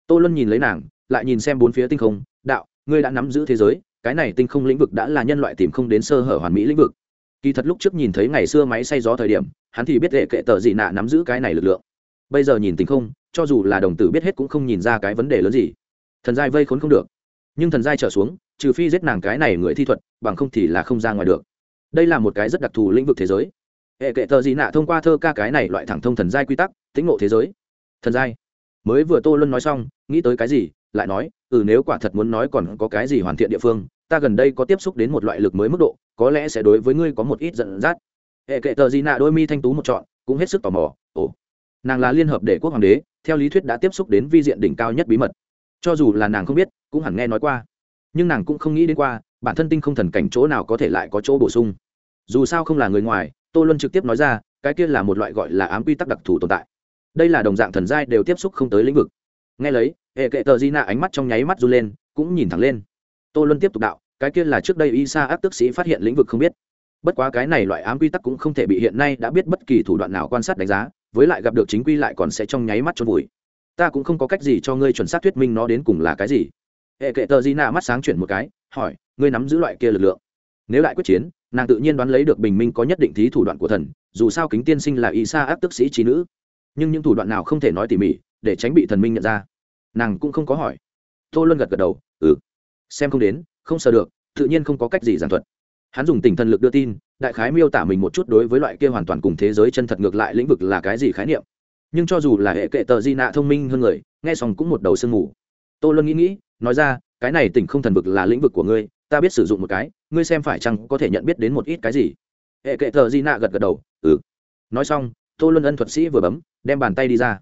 Speaker 1: Tô luân nhìn lấy nàng, lại nhìn xem bốn phía tinh không, đạo, ngươi đã nắm giữ thế giới, cái này tinh không lĩnh vực đã là nhân loại tìm không đến sơ hở hoàn mỹ lĩnh vực. Kỳ thật lúc trước nhìn thấy ngày xưa máy xay gió thời điểm, hắn thì biết hệ kệ tờ gì nạ nắm giữ cái này lực lượng. Bây giờ nhìn tinh không, cho dù là đồng tử biết hết cũng không nhìn ra cái vấn đề lớn gì. Thần giai vây khốn không được. Nhưng thần giai trở xuống, trừ phi giết nàng cái này người thi thuật, bằng không thì là không ra ngoài được. Đây là một cái rất đặc thù lĩnh vực thế giới hệ kệ thờ gì nạ thông qua thơ ca cái này loại thẳng thông thần giai quy tắc, tĩnh ngộ thế giới. Thần giai. Mới vừa tô luân nói xong, nghĩ tới cái gì, lại nói ừ nếu quả thật muốn nói còn có cái gì hoàn thiện địa phương, ta gần đây có tiếp xúc đến một loại lực mới mức độ, có lẽ sẽ đối với ngươi có một ít giận dắt. Hệ kệ tờ gì nạ đôi mi thanh tú một chọn cũng hết sức tò mò, ồ, nàng là liên hợp để quốc hoàng đế, theo lý thuyết đã tiếp xúc đến vi diện đỉnh cao nhất bí mật. Cho dù là nàng không biết, cũng hẳn nghe nói qua. Nhưng nàng cũng không nghĩ đến qua, bản thân tinh không thần cảnh chỗ nào có thể lại có chỗ bổ sung. Dù sao không là người ngoài tô luân trực tiếp nói ra, cái kia là một loại gọi là ám quy tắc đặc thù tồn tại. Đây là đồng dạng thần giai đều tiếp xúc không tới lĩnh vực. Nghe lấy, hệ kệ tờ di nạ ánh mắt trong nháy mắt run lên, cũng nhìn thẳng lên. Tô luân tiếp tục đạo, cái kia là trước đây y sa áp tức sĩ phát hiện lĩnh vực không biết. Bất quá cái này loại ám quy tắc cũng không thể bị hiện nay đã biết bất kỳ thủ đoạn nào quan sát đánh giá, với lại gặp được chính quy lại còn sẽ trong nháy mắt trôn vùi. Ta cũng không có cách gì cho ngươi chuẩn xác thuyết minh nó đến cùng là cái gì. Hệ kệ tờ di nạ mắt sáng chuyển một cái, hỏi, ngươi nắm giữ loại kia lực lượng? Nếu lại quyết chiến nàng tự nhiên đoán lấy được bình minh có nhất định thí thủ đoạn của thần, dù sao kính tiên sinh là y sa áp tức sĩ trí nữ. Nhưng những thủ đoạn nào không thể nói tỉ mỉ, để tránh bị thần minh nhận ra? Nàng cũng không có hỏi. Tô luân gật gật đầu ừ xem không đến, không sợ được, tự nhiên không có cách gì giảng thuật. Hắn dùng tỉnh thần lực đưa tin, đại khái miêu tả mình một chút đối với loại kia hoàn toàn cùng thế giới chân thật ngược lại lĩnh vực là cái gì khái niệm. Nhưng cho dù là hệ kệ tờ di nạ thông minh hơn người, nghe xong cũng một đầu sương mù. Tô luân nghĩ nghĩ, nói ra, cái này tỉnh không thần vực là lĩnh vực của ngươi ta biết sử dụng một cái, ngươi xem phải chăng có thể nhận biết đến một ít cái gì? Hệ kệ thờ di nạ gật gật đầu ừ. Nói xong, tô luân ân thuật sĩ vừa bấm, đem bàn tay đi ra.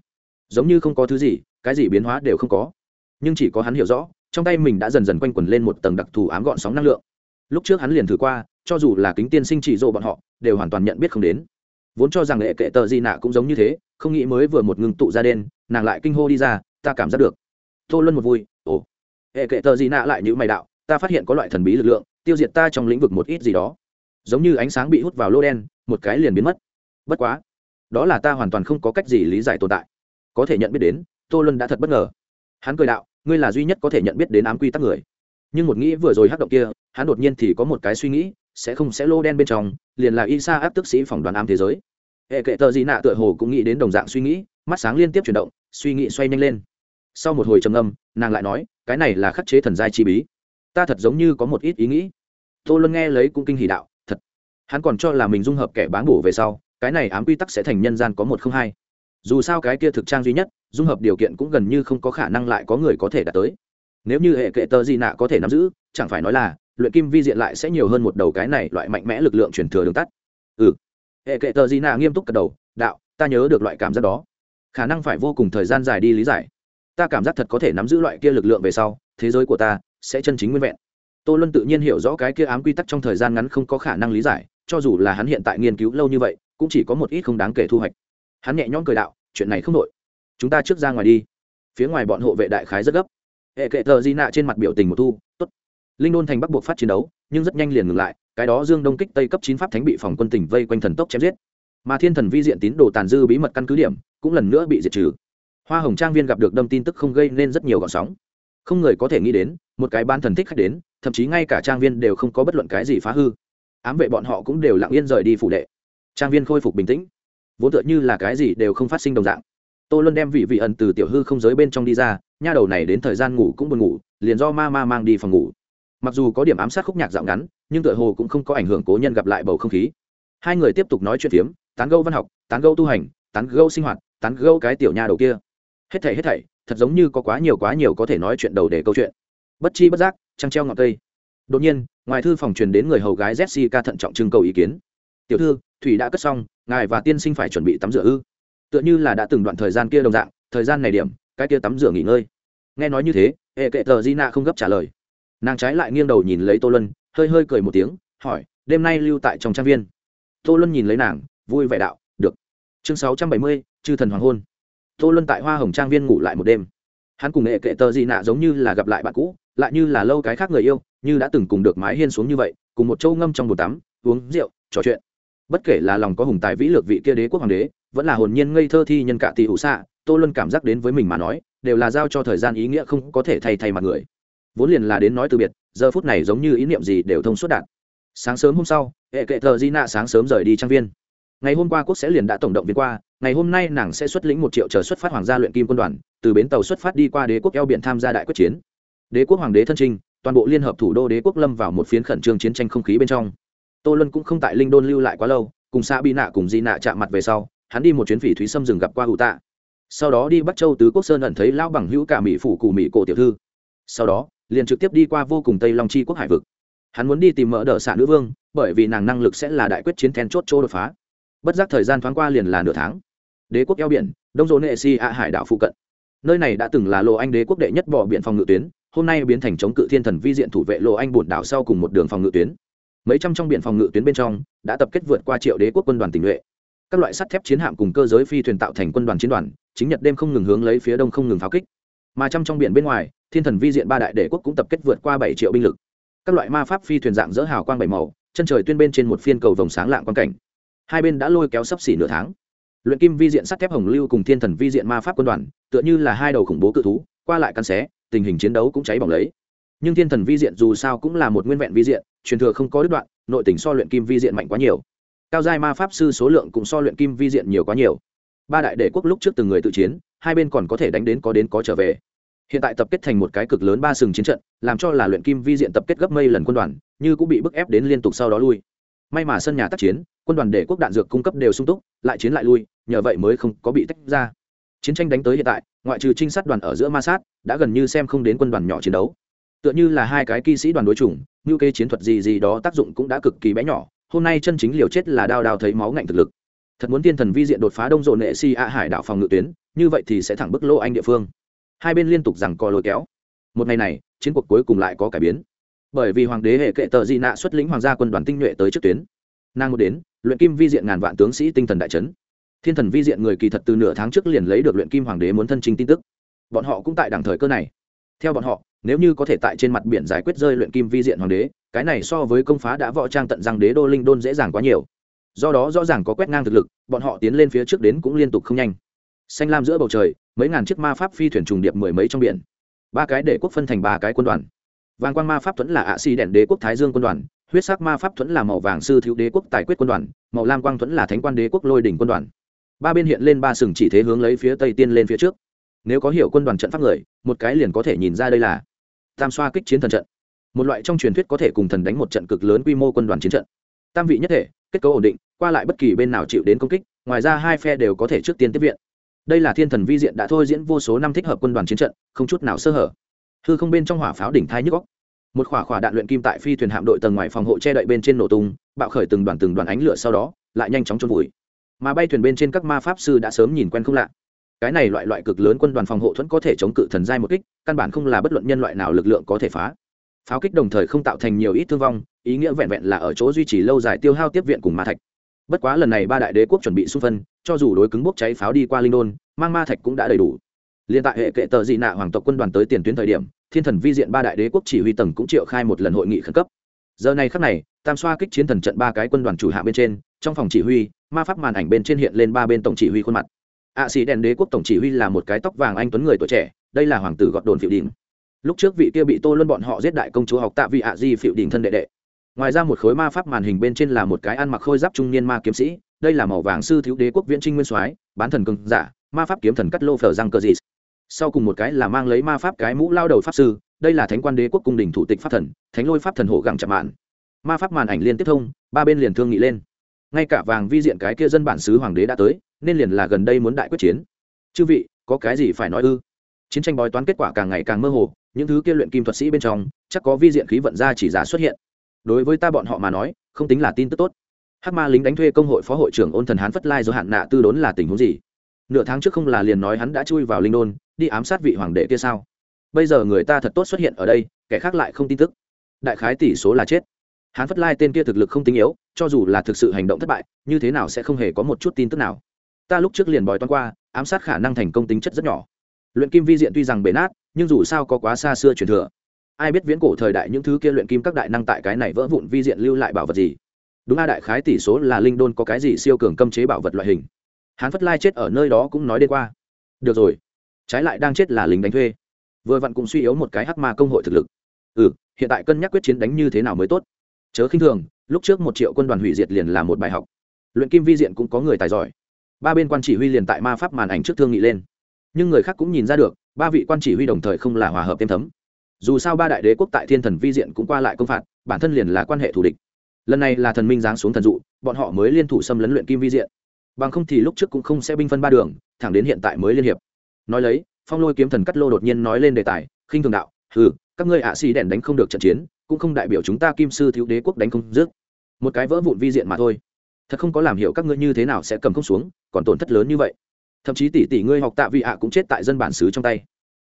Speaker 1: Giống như không có thứ gì, cái gì biến hóa đều không có. Nhưng chỉ có hắn hiểu rõ, trong tay mình đã dần dần quanh quẩn lên một tầng đặc thù ám gọn sóng năng lượng. Lúc trước hắn liền thử qua, cho dù là kính tiên sinh chỉ rộ bọn họ, đều hoàn toàn nhận biết không đến. Vốn cho rằng hệ kệ tờ di nạ cũng giống như thế, không nghĩ mới vừa một ngưng tụ ra đen, nàng lại kinh hô đi ra, ta cảm giác được. Tô luân một vui, ồ. Hệ kệ tờ di nạ lại như mày đạo ta phát hiện có loại thần bí lực lượng, tiêu diệt ta trong lĩnh vực một ít gì đó. Giống như ánh sáng bị hút vào lô đen, một cái liền biến mất. Bất quá, đó là ta hoàn toàn không có cách gì lý giải tồn tại. Có thể nhận biết đến, tô luân đã thật bất ngờ. Hắn cười đạo, ngươi là duy nhất có thể nhận biết đến ám quy tắc người. Nhưng một nghĩ vừa rồi hắc động kia, hắn đột nhiên thì có một cái suy nghĩ, sẽ không sẽ lô đen bên trong, liền là y sa áp tức sĩ phỏng đoán ám thế giới. Hệ kệ tờ gì nạ tựa hồ cũng nghĩ đến đồng dạng suy nghĩ, mắt sáng liên tiếp chuyển động, suy nghĩ xoay nhanh lên. Sau một hồi trầm âm nàng lại nói, cái này là khắc chế thần giai chi bí ta thật giống như có một ít ý nghĩ. Tô luân nghe lấy cũng kinh hỉ đạo, thật. Hắn còn cho là mình dung hợp kẻ bán bổ về sau, cái này ám quy tắc sẽ thành nhân gian có một không hai. Dù sao cái kia thực trang duy nhất, dung hợp điều kiện cũng gần như không có khả năng lại có người có thể đạt tới. Nếu như hệ kệ tờ gì nạ có thể nắm giữ, chẳng phải nói là, luyện kim vi diện lại sẽ nhiều hơn một đầu cái này loại mạnh mẽ lực lượng truyền thừa đường tắt. Ừ. Hệ kệ tờ gì nạ nghiêm túc cật đầu, đạo, ta nhớ được loại cảm giác đó. Khả năng phải vô cùng thời gian dài đi lý giải. Ta cảm giác thật có thể nắm giữ loại kia lực lượng về sau, thế giới của ta sẽ chân chính nguyên vẹn. Tô luân tự nhiên hiểu rõ cái kia ám quy tắc trong thời gian ngắn không có khả năng lý giải, cho dù là hắn hiện tại nghiên cứu lâu như vậy, cũng chỉ có một ít không đáng kể thu hoạch. Hắn nhẹ nhõm cười đạo, chuyện này không nội. chúng ta trước ra ngoài đi. Phía ngoài bọn hộ vệ đại khái rất gấp. Hệ kệ thờ di nạ trên mặt biểu tình một thu, tốt. Linh đôn thành bắc buộc phát chiến đấu, nhưng rất nhanh liền ngừng lại, cái đó dương đông kích tây cấp chín pháp thánh bị phòng quân tỉnh vây quanh thần tốc chém giết. Mà thiên thần vi diện tín đồ tàn dư bí mật căn cứ điểm, cũng lần nữa bị diệt trừ. Hoa hồng trang viên gặp được đâm tin tức không gây nên rất nhiều gọn sóng không người có thể nghĩ đến, một cái ban thần thích khách đến, thậm chí ngay cả trang viên đều không có bất luận cái gì phá hư. Ám vệ bọn họ cũng đều lặng yên rời đi phủ đệ. Trang viên khôi phục bình tĩnh. Vốn tựa như là cái gì đều không phát sinh đồng dạng. Tô luân đem vị vị ẩn từ tiểu hư không giới bên trong đi ra, nha đầu này đến thời gian ngủ cũng buồn ngủ, liền do ma ma mang đi phòng ngủ. Mặc dù có điểm ám sát khúc nhạc dạo ngắn, nhưng tựa hồ cũng không có ảnh hưởng cố nhân gặp lại bầu không khí. Hai người tiếp tục nói chuyện phiếm, tán gâu văn học, tán gâu tu hành, tán gâu sinh hoạt, tán gâu cái tiểu nha đầu kia hết thảy hết thảy, thật giống như có quá nhiều quá nhiều có thể nói chuyện đầu để câu chuyện. Bất chi bất giác, trăng treo ngọn cây. Đột nhiên, ngoài thư phòng truyền đến người hầu gái jessica thận trọng trưng cầu ý kiến. Tiểu thư, thủy đã cất xong, ngài và tiên sinh phải chuẩn bị tắm rửa ư? Tựa như là đã từng đoạn thời gian kia đồng dạng, thời gian này điểm, cái kia tắm rửa nghỉ ngơi. Nghe nói như thế, hệ kệ tờ di nạ không gấp trả lời. Nàng trái lại nghiêng đầu nhìn lấy tô lân hơi hơi cười một tiếng, hỏi, đêm nay lưu tại trong trang viên? Tô lân nhìn lấy nàng, vui vẻ đạo, được. Chương sáu trăm bảy mươi, chư thần hoàng hôn tô Luân tại hoa hồng trang viên ngủ lại một đêm. Hắn cùng nghệ kệ tờ di nạ giống như là gặp lại bạn cũ, lại như là lâu cái khác người yêu, như đã từng cùng được mái hiên xuống như vậy, cùng một châu ngâm trong bồn tắm, uống rượu, trò chuyện. Bất kể là lòng có hùng tài vĩ lược vị kia đế quốc hoàng đế, vẫn là hồn nhiên ngây thơ thi nhân cạ tỷ hữu xạ, tô luân cảm giác đến với mình mà nói, đều là giao cho thời gian ý nghĩa không có thể thay thay mặt người. Vốn liền là đến nói từ biệt, giờ phút này giống như ý niệm gì đều thông suốt đạt. Sáng sớm hôm sau, hệ kệ thờ di nạ sáng sớm rời đi trang viên ngày hôm qua quốc sẽ liền đã tổng động viên qua, ngày hôm nay nàng sẽ xuất lĩnh một triệu chờ xuất phát hoàng gia luyện kim quân đoàn, từ bến tàu xuất phát đi qua đế quốc eo biển tham gia đại quyết chiến. Đế quốc hoàng đế thân trinh, toàn bộ liên hợp thủ đô đế quốc lâm vào một phiến khẩn trương chiến tranh không khí bên trong. Tô luân cũng không tại linh đôn lưu lại quá lâu, cùng xã bi nạ cùng di nạ chạm mặt về sau, hắn đi một chuyến phỉ thúy xâm rừng gặp qua hữu tạ. Sau đó đi bắc châu tứ quốc sơn ẩn thấy lão bằng hữu cả mỹ phủ cụ mỹ cổ tiểu thư. Sau đó, liền trực tiếp đi qua vô cùng tây long chi quốc hải vực. Hắn muốn đi tìm mỡ đỡ xạ nữ vương, bởi vì nàng năng lực sẽ là đại quyết chiến then chốt chỗ đột phá bất giác thời gian thoáng qua liền là nửa tháng. Đế quốc eo biển đông dỗ nệ si ạ hải đảo phụ cận. Nơi này đã từng là lộ anh đế quốc đệ nhất bỏ biển phòng ngự tuyến hôm nay biến thành chống cự thiên thần vi diện thủ vệ lộ anh bổn đảo sau cùng một đường phòng ngự tuyến. Mấy trăm trong biển phòng ngự tuyến bên trong đã tập kết vượt qua triệu đế quốc quân đoàn tình nguyện, các loại sắt thép chiến hạm cùng cơ giới phi thuyền tạo thành quân đoàn chiến đoàn chính nhật đêm không ngừng hướng lấy phía đông không ngừng pháo kích. Mà trong trong biển bên ngoài thiên thần vi diện ba đại đế quốc cũng tập kết vượt qua bảy triệu binh lực. Các loại ma pháp phi thuyền dạng dỡ hào quang bảy màu chân trời tuyên bên trên một phiên cầu vòng sáng lạng quan cảnh hai bên đã lôi kéo sấp xỉ nửa tháng. Luyện kim vi diện sắt thép hồng lưu cùng thiên thần vi diện ma pháp quân đoàn, tựa như là hai đầu khủng bố cự thú, qua lại căn xé, tình hình chiến đấu cũng cháy bỏng lấy. Nhưng thiên thần vi diện dù sao cũng là một nguyên vẹn vi diện, truyền thừa không có đứt đoạn, nội tình so luyện kim vi diện mạnh quá nhiều. Cao giai ma pháp sư số lượng cũng so luyện kim vi diện nhiều quá nhiều. Ba đại đệ quốc lúc trước từng người tự chiến, hai bên còn có thể đánh đến có đến có trở về. Hiện tại tập kết thành một cái cực lớn ba sừng chiến trận, làm cho là luyện kim vi diện tập kết gấp mây lần quân đoàn, như cũng bị bức ép đến liên tục sau đó lui may mà sân nhà tác chiến, quân đoàn để quốc đạn dược cung cấp đều sung túc, lại chiến lại lui, nhờ vậy mới không có bị tách ra. Chiến tranh đánh tới hiện tại, ngoại trừ trinh sát đoàn ở giữa ma sát, đã gần như xem không đến quân đoàn nhỏ chiến đấu. Tựa như là hai cái kỵ sĩ đoàn đối chủng, như kê chiến thuật gì gì đó tác dụng cũng đã cực kỳ bé nhỏ, hôm nay chân chính liều chết là đao đao thấy máu ngạnh thực lực. Thật muốn tiên thần vi diện đột phá đông rộn nệ si a hải đảo phòng ngự tuyến, như vậy thì sẽ thẳng bức lô anh địa phương. Hai bên liên tục rằng co lôi kéo. Một ngày này, chiến cuộc cuối cùng lại có cải biến bởi vì hoàng đế hệ kệ tờ di nạ xuất lĩnh hoàng gia quân đoàn tinh nhuệ tới trước tuyến. Nàng một đến, luyện kim vi diện ngàn vạn tướng sĩ tinh thần đại trấn thiên thần vi diện người kỳ thật từ nửa tháng trước liền lấy được luyện kim hoàng đế muốn thân trình tin tức. Bọn họ cũng tại đẳng thời cơ này. Theo bọn họ, nếu như có thể tại trên mặt biển giải quyết rơi luyện kim vi diện hoàng đế, cái này so với công phá đã võ trang tận răng đế đô linh đôn dễ dàng quá nhiều. Do đó rõ ràng có quét ngang thực lực, bọn họ tiến lên phía trước đến cũng liên tục không nhanh. Xanh lam giữa bầu trời, mấy ngàn chiếc ma pháp phi thuyền trùng điệp mười mấy trong biển. Ba cái để quốc phân thành ba cái quân đoàn vàng quang ma pháp thuẫn là ạ xì đèn đế quốc thái dương quân đoàn, huyết sắc ma pháp thuẫn là màu vàng sư thiếu đế quốc tài quyết quân đoàn, màu lam quang thuẫn là thánh quan đế quốc lôi đỉnh quân đoàn. Ba bên hiện lên ba sừng chỉ thế hướng lấy phía tây tiên lên phía trước. Nếu có hiểu quân đoàn trận pháp người, một cái liền có thể nhìn ra đây là tam xoa kích chiến thần trận. Một loại trong truyền thuyết có thể cùng thần đánh một trận cực lớn quy mô quân đoàn chiến trận. Tam vị nhất thể, kết cấu ổn định, qua lại bất kỳ bên nào chịu đến công kích, ngoài ra hai phe đều có thể trước tiên tiếp viện. Đây là thiên thần vi diện đã thôi diễn vô số năm thích hợp quân đoàn chiến trận, không chút nào sơ hở hư không bên trong hỏa pháo đỉnh thai nhức góc một khỏa khỏa đạn luyện kim tại phi thuyền hạm đội tầng ngoài phòng hộ che đậy bên trên nổ tung, bạo khởi từng đoàn từng đoàn ánh lửa sau đó, lại nhanh chóng trôn vùi. Mà bay thuyền bên trên các ma pháp sư đã sớm nhìn quen không lạ. Cái này loại loại cực lớn quân đoàn phòng hộ thuẫn có thể chống cự thần giai một kích, căn bản không là bất luận nhân loại nào lực lượng có thể phá. Pháo kích đồng thời không tạo thành nhiều ít thương vong, ý nghĩa vẹn vẹn là ở chỗ duy trì lâu dài tiêu hao tiếp viện cùng ma thạch. Bất quá lần này ba đại đế quốc chuẩn bị xung phân, cho dù đối cứng bốc cháy pháo đi qua linh đôn, mang ma thạch cũng đã đầy đủ liên tại hệ kệ tờ dị nạ hoàng tộc quân đoàn tới tiền tuyến thời điểm, thiên thần vi diện ba đại đế quốc chỉ huy tầng cũng triệu khai một lần hội nghị khẩn cấp. Giờ này khắc này, tam xoa kích chiến thần trận ba cái quân đoàn chủ hạ bên trên, trong phòng chỉ huy, ma pháp màn ảnh bên trên hiện lên ba bên tổng chỉ huy khuôn mặt. Ạ sĩ đèn đế quốc tổng chỉ huy là một cái tóc vàng anh tuấn người tuổi trẻ, đây là hoàng tử gọt đồn phiệu đỉnh. Lúc trước vị kia bị tô luân bọn họ giết đại công chúa học tạ vị ạ di phiệu đỉnh thân đệ đệ. Ngoài ra một khối ma pháp màn hình bên trên là một cái ăn mặc khôi giáp trung niên ma kiếm sĩ, đây là màu vàng sư thiếu đế quốc viễn trinh nguyên soái, bán thần cường giả, ma pháp kiếm thần cắt lô phở răng cơ dị sau cùng một cái là mang lấy ma pháp cái mũ lao đầu pháp sư, đây là thánh quan đế quốc cung đình thủ tịch pháp thần, thánh lôi pháp thần hổ gẳng chạm mạn. Ma pháp màn ảnh liên tiếp thông, ba bên liền thương nghị lên. Ngay cả vàng vi diện cái kia dân bản xứ hoàng đế đã tới, nên liền là gần đây muốn đại quyết chiến. Chư vị, có cái gì phải nói ư? Chiến tranh bói toán kết quả càng ngày càng mơ hồ, những thứ kia luyện kim thuật sĩ bên trong, chắc có vi diện khí vận ra chỉ giá xuất hiện. Đối với ta bọn họ mà nói, không tính là tin tức tốt. Hắc ma lính đánh thuê công hội phó hội trưởng ôn thần hán phất lai do hạn nạ tư đốn là tình huống gì? Nửa tháng trước không là liền nói hắn đã chui vào linh đôn đi ám sát vị hoàng đệ kia sao? Bây giờ người ta thật tốt xuất hiện ở đây, kẻ khác lại không tin tức. Đại khái tỷ số là chết. Hán phất lai tên kia thực lực không tinh yếu, cho dù là thực sự hành động thất bại, như thế nào sẽ không hề có một chút tin tức nào. Ta lúc trước liền bòi toan qua, ám sát khả năng thành công tính chất rất nhỏ. Luyện kim vi diện tuy rằng bể nát, nhưng dù sao có quá xa xưa truyền thừa. Ai biết viễn cổ thời đại những thứ kia luyện kim các đại năng tại cái này vỡ vụn vi diện lưu lại bảo vật gì? Đúng a đại khái tỷ số là linh đôn có cái gì siêu cường cấm chế bảo vật loại hình. Hán phất lai chết ở nơi đó cũng nói đêm qua. Được rồi trái lại đang chết là lính đánh thuê. Vừa vặn cũng suy yếu một cái hắc ma công hội thực lực. Ừ hiện tại cân nhắc quyết chiến đánh như thế nào mới tốt. Chớ khinh thường, lúc trước một triệu quân đoàn hủy diệt liền là một bài học. Luyện kim vi diện cũng có người tài giỏi. Ba bên quan chỉ huy liền tại ma pháp màn ảnh trước thương nghị lên. Nhưng người khác cũng nhìn ra được, ba vị quan chỉ huy đồng thời không là hòa hợp thêm thấm. Dù sao ba đại đế quốc tại thiên thần vi diện cũng qua lại công phạt, bản thân liền là quan hệ thù địch. Lần này là thần minh giáng xuống thần dụ, bọn họ mới liên thủ xâm lấn luyện kim vi diện. Bằng không thì lúc trước cũng không sẽ binh phân ba đường, thẳng đến hiện tại mới liên hiệp nói lấy, phong lôi kiếm thần cắt lô đột nhiên nói lên đề tài, khinh thường đạo ừ các ngươi ạ xì đèn đánh không được trận chiến, cũng không đại biểu chúng ta kim sư thiếu đế quốc đánh không dứt. Một cái vỡ vụn vi diện mà thôi. Thật không có làm hiểu các ngươi như thế nào sẽ cầm không xuống, còn tổn thất lớn như vậy. Thậm chí tỷ tỷ ngươi học tạ vị ạ cũng chết tại dân bản xứ trong tay.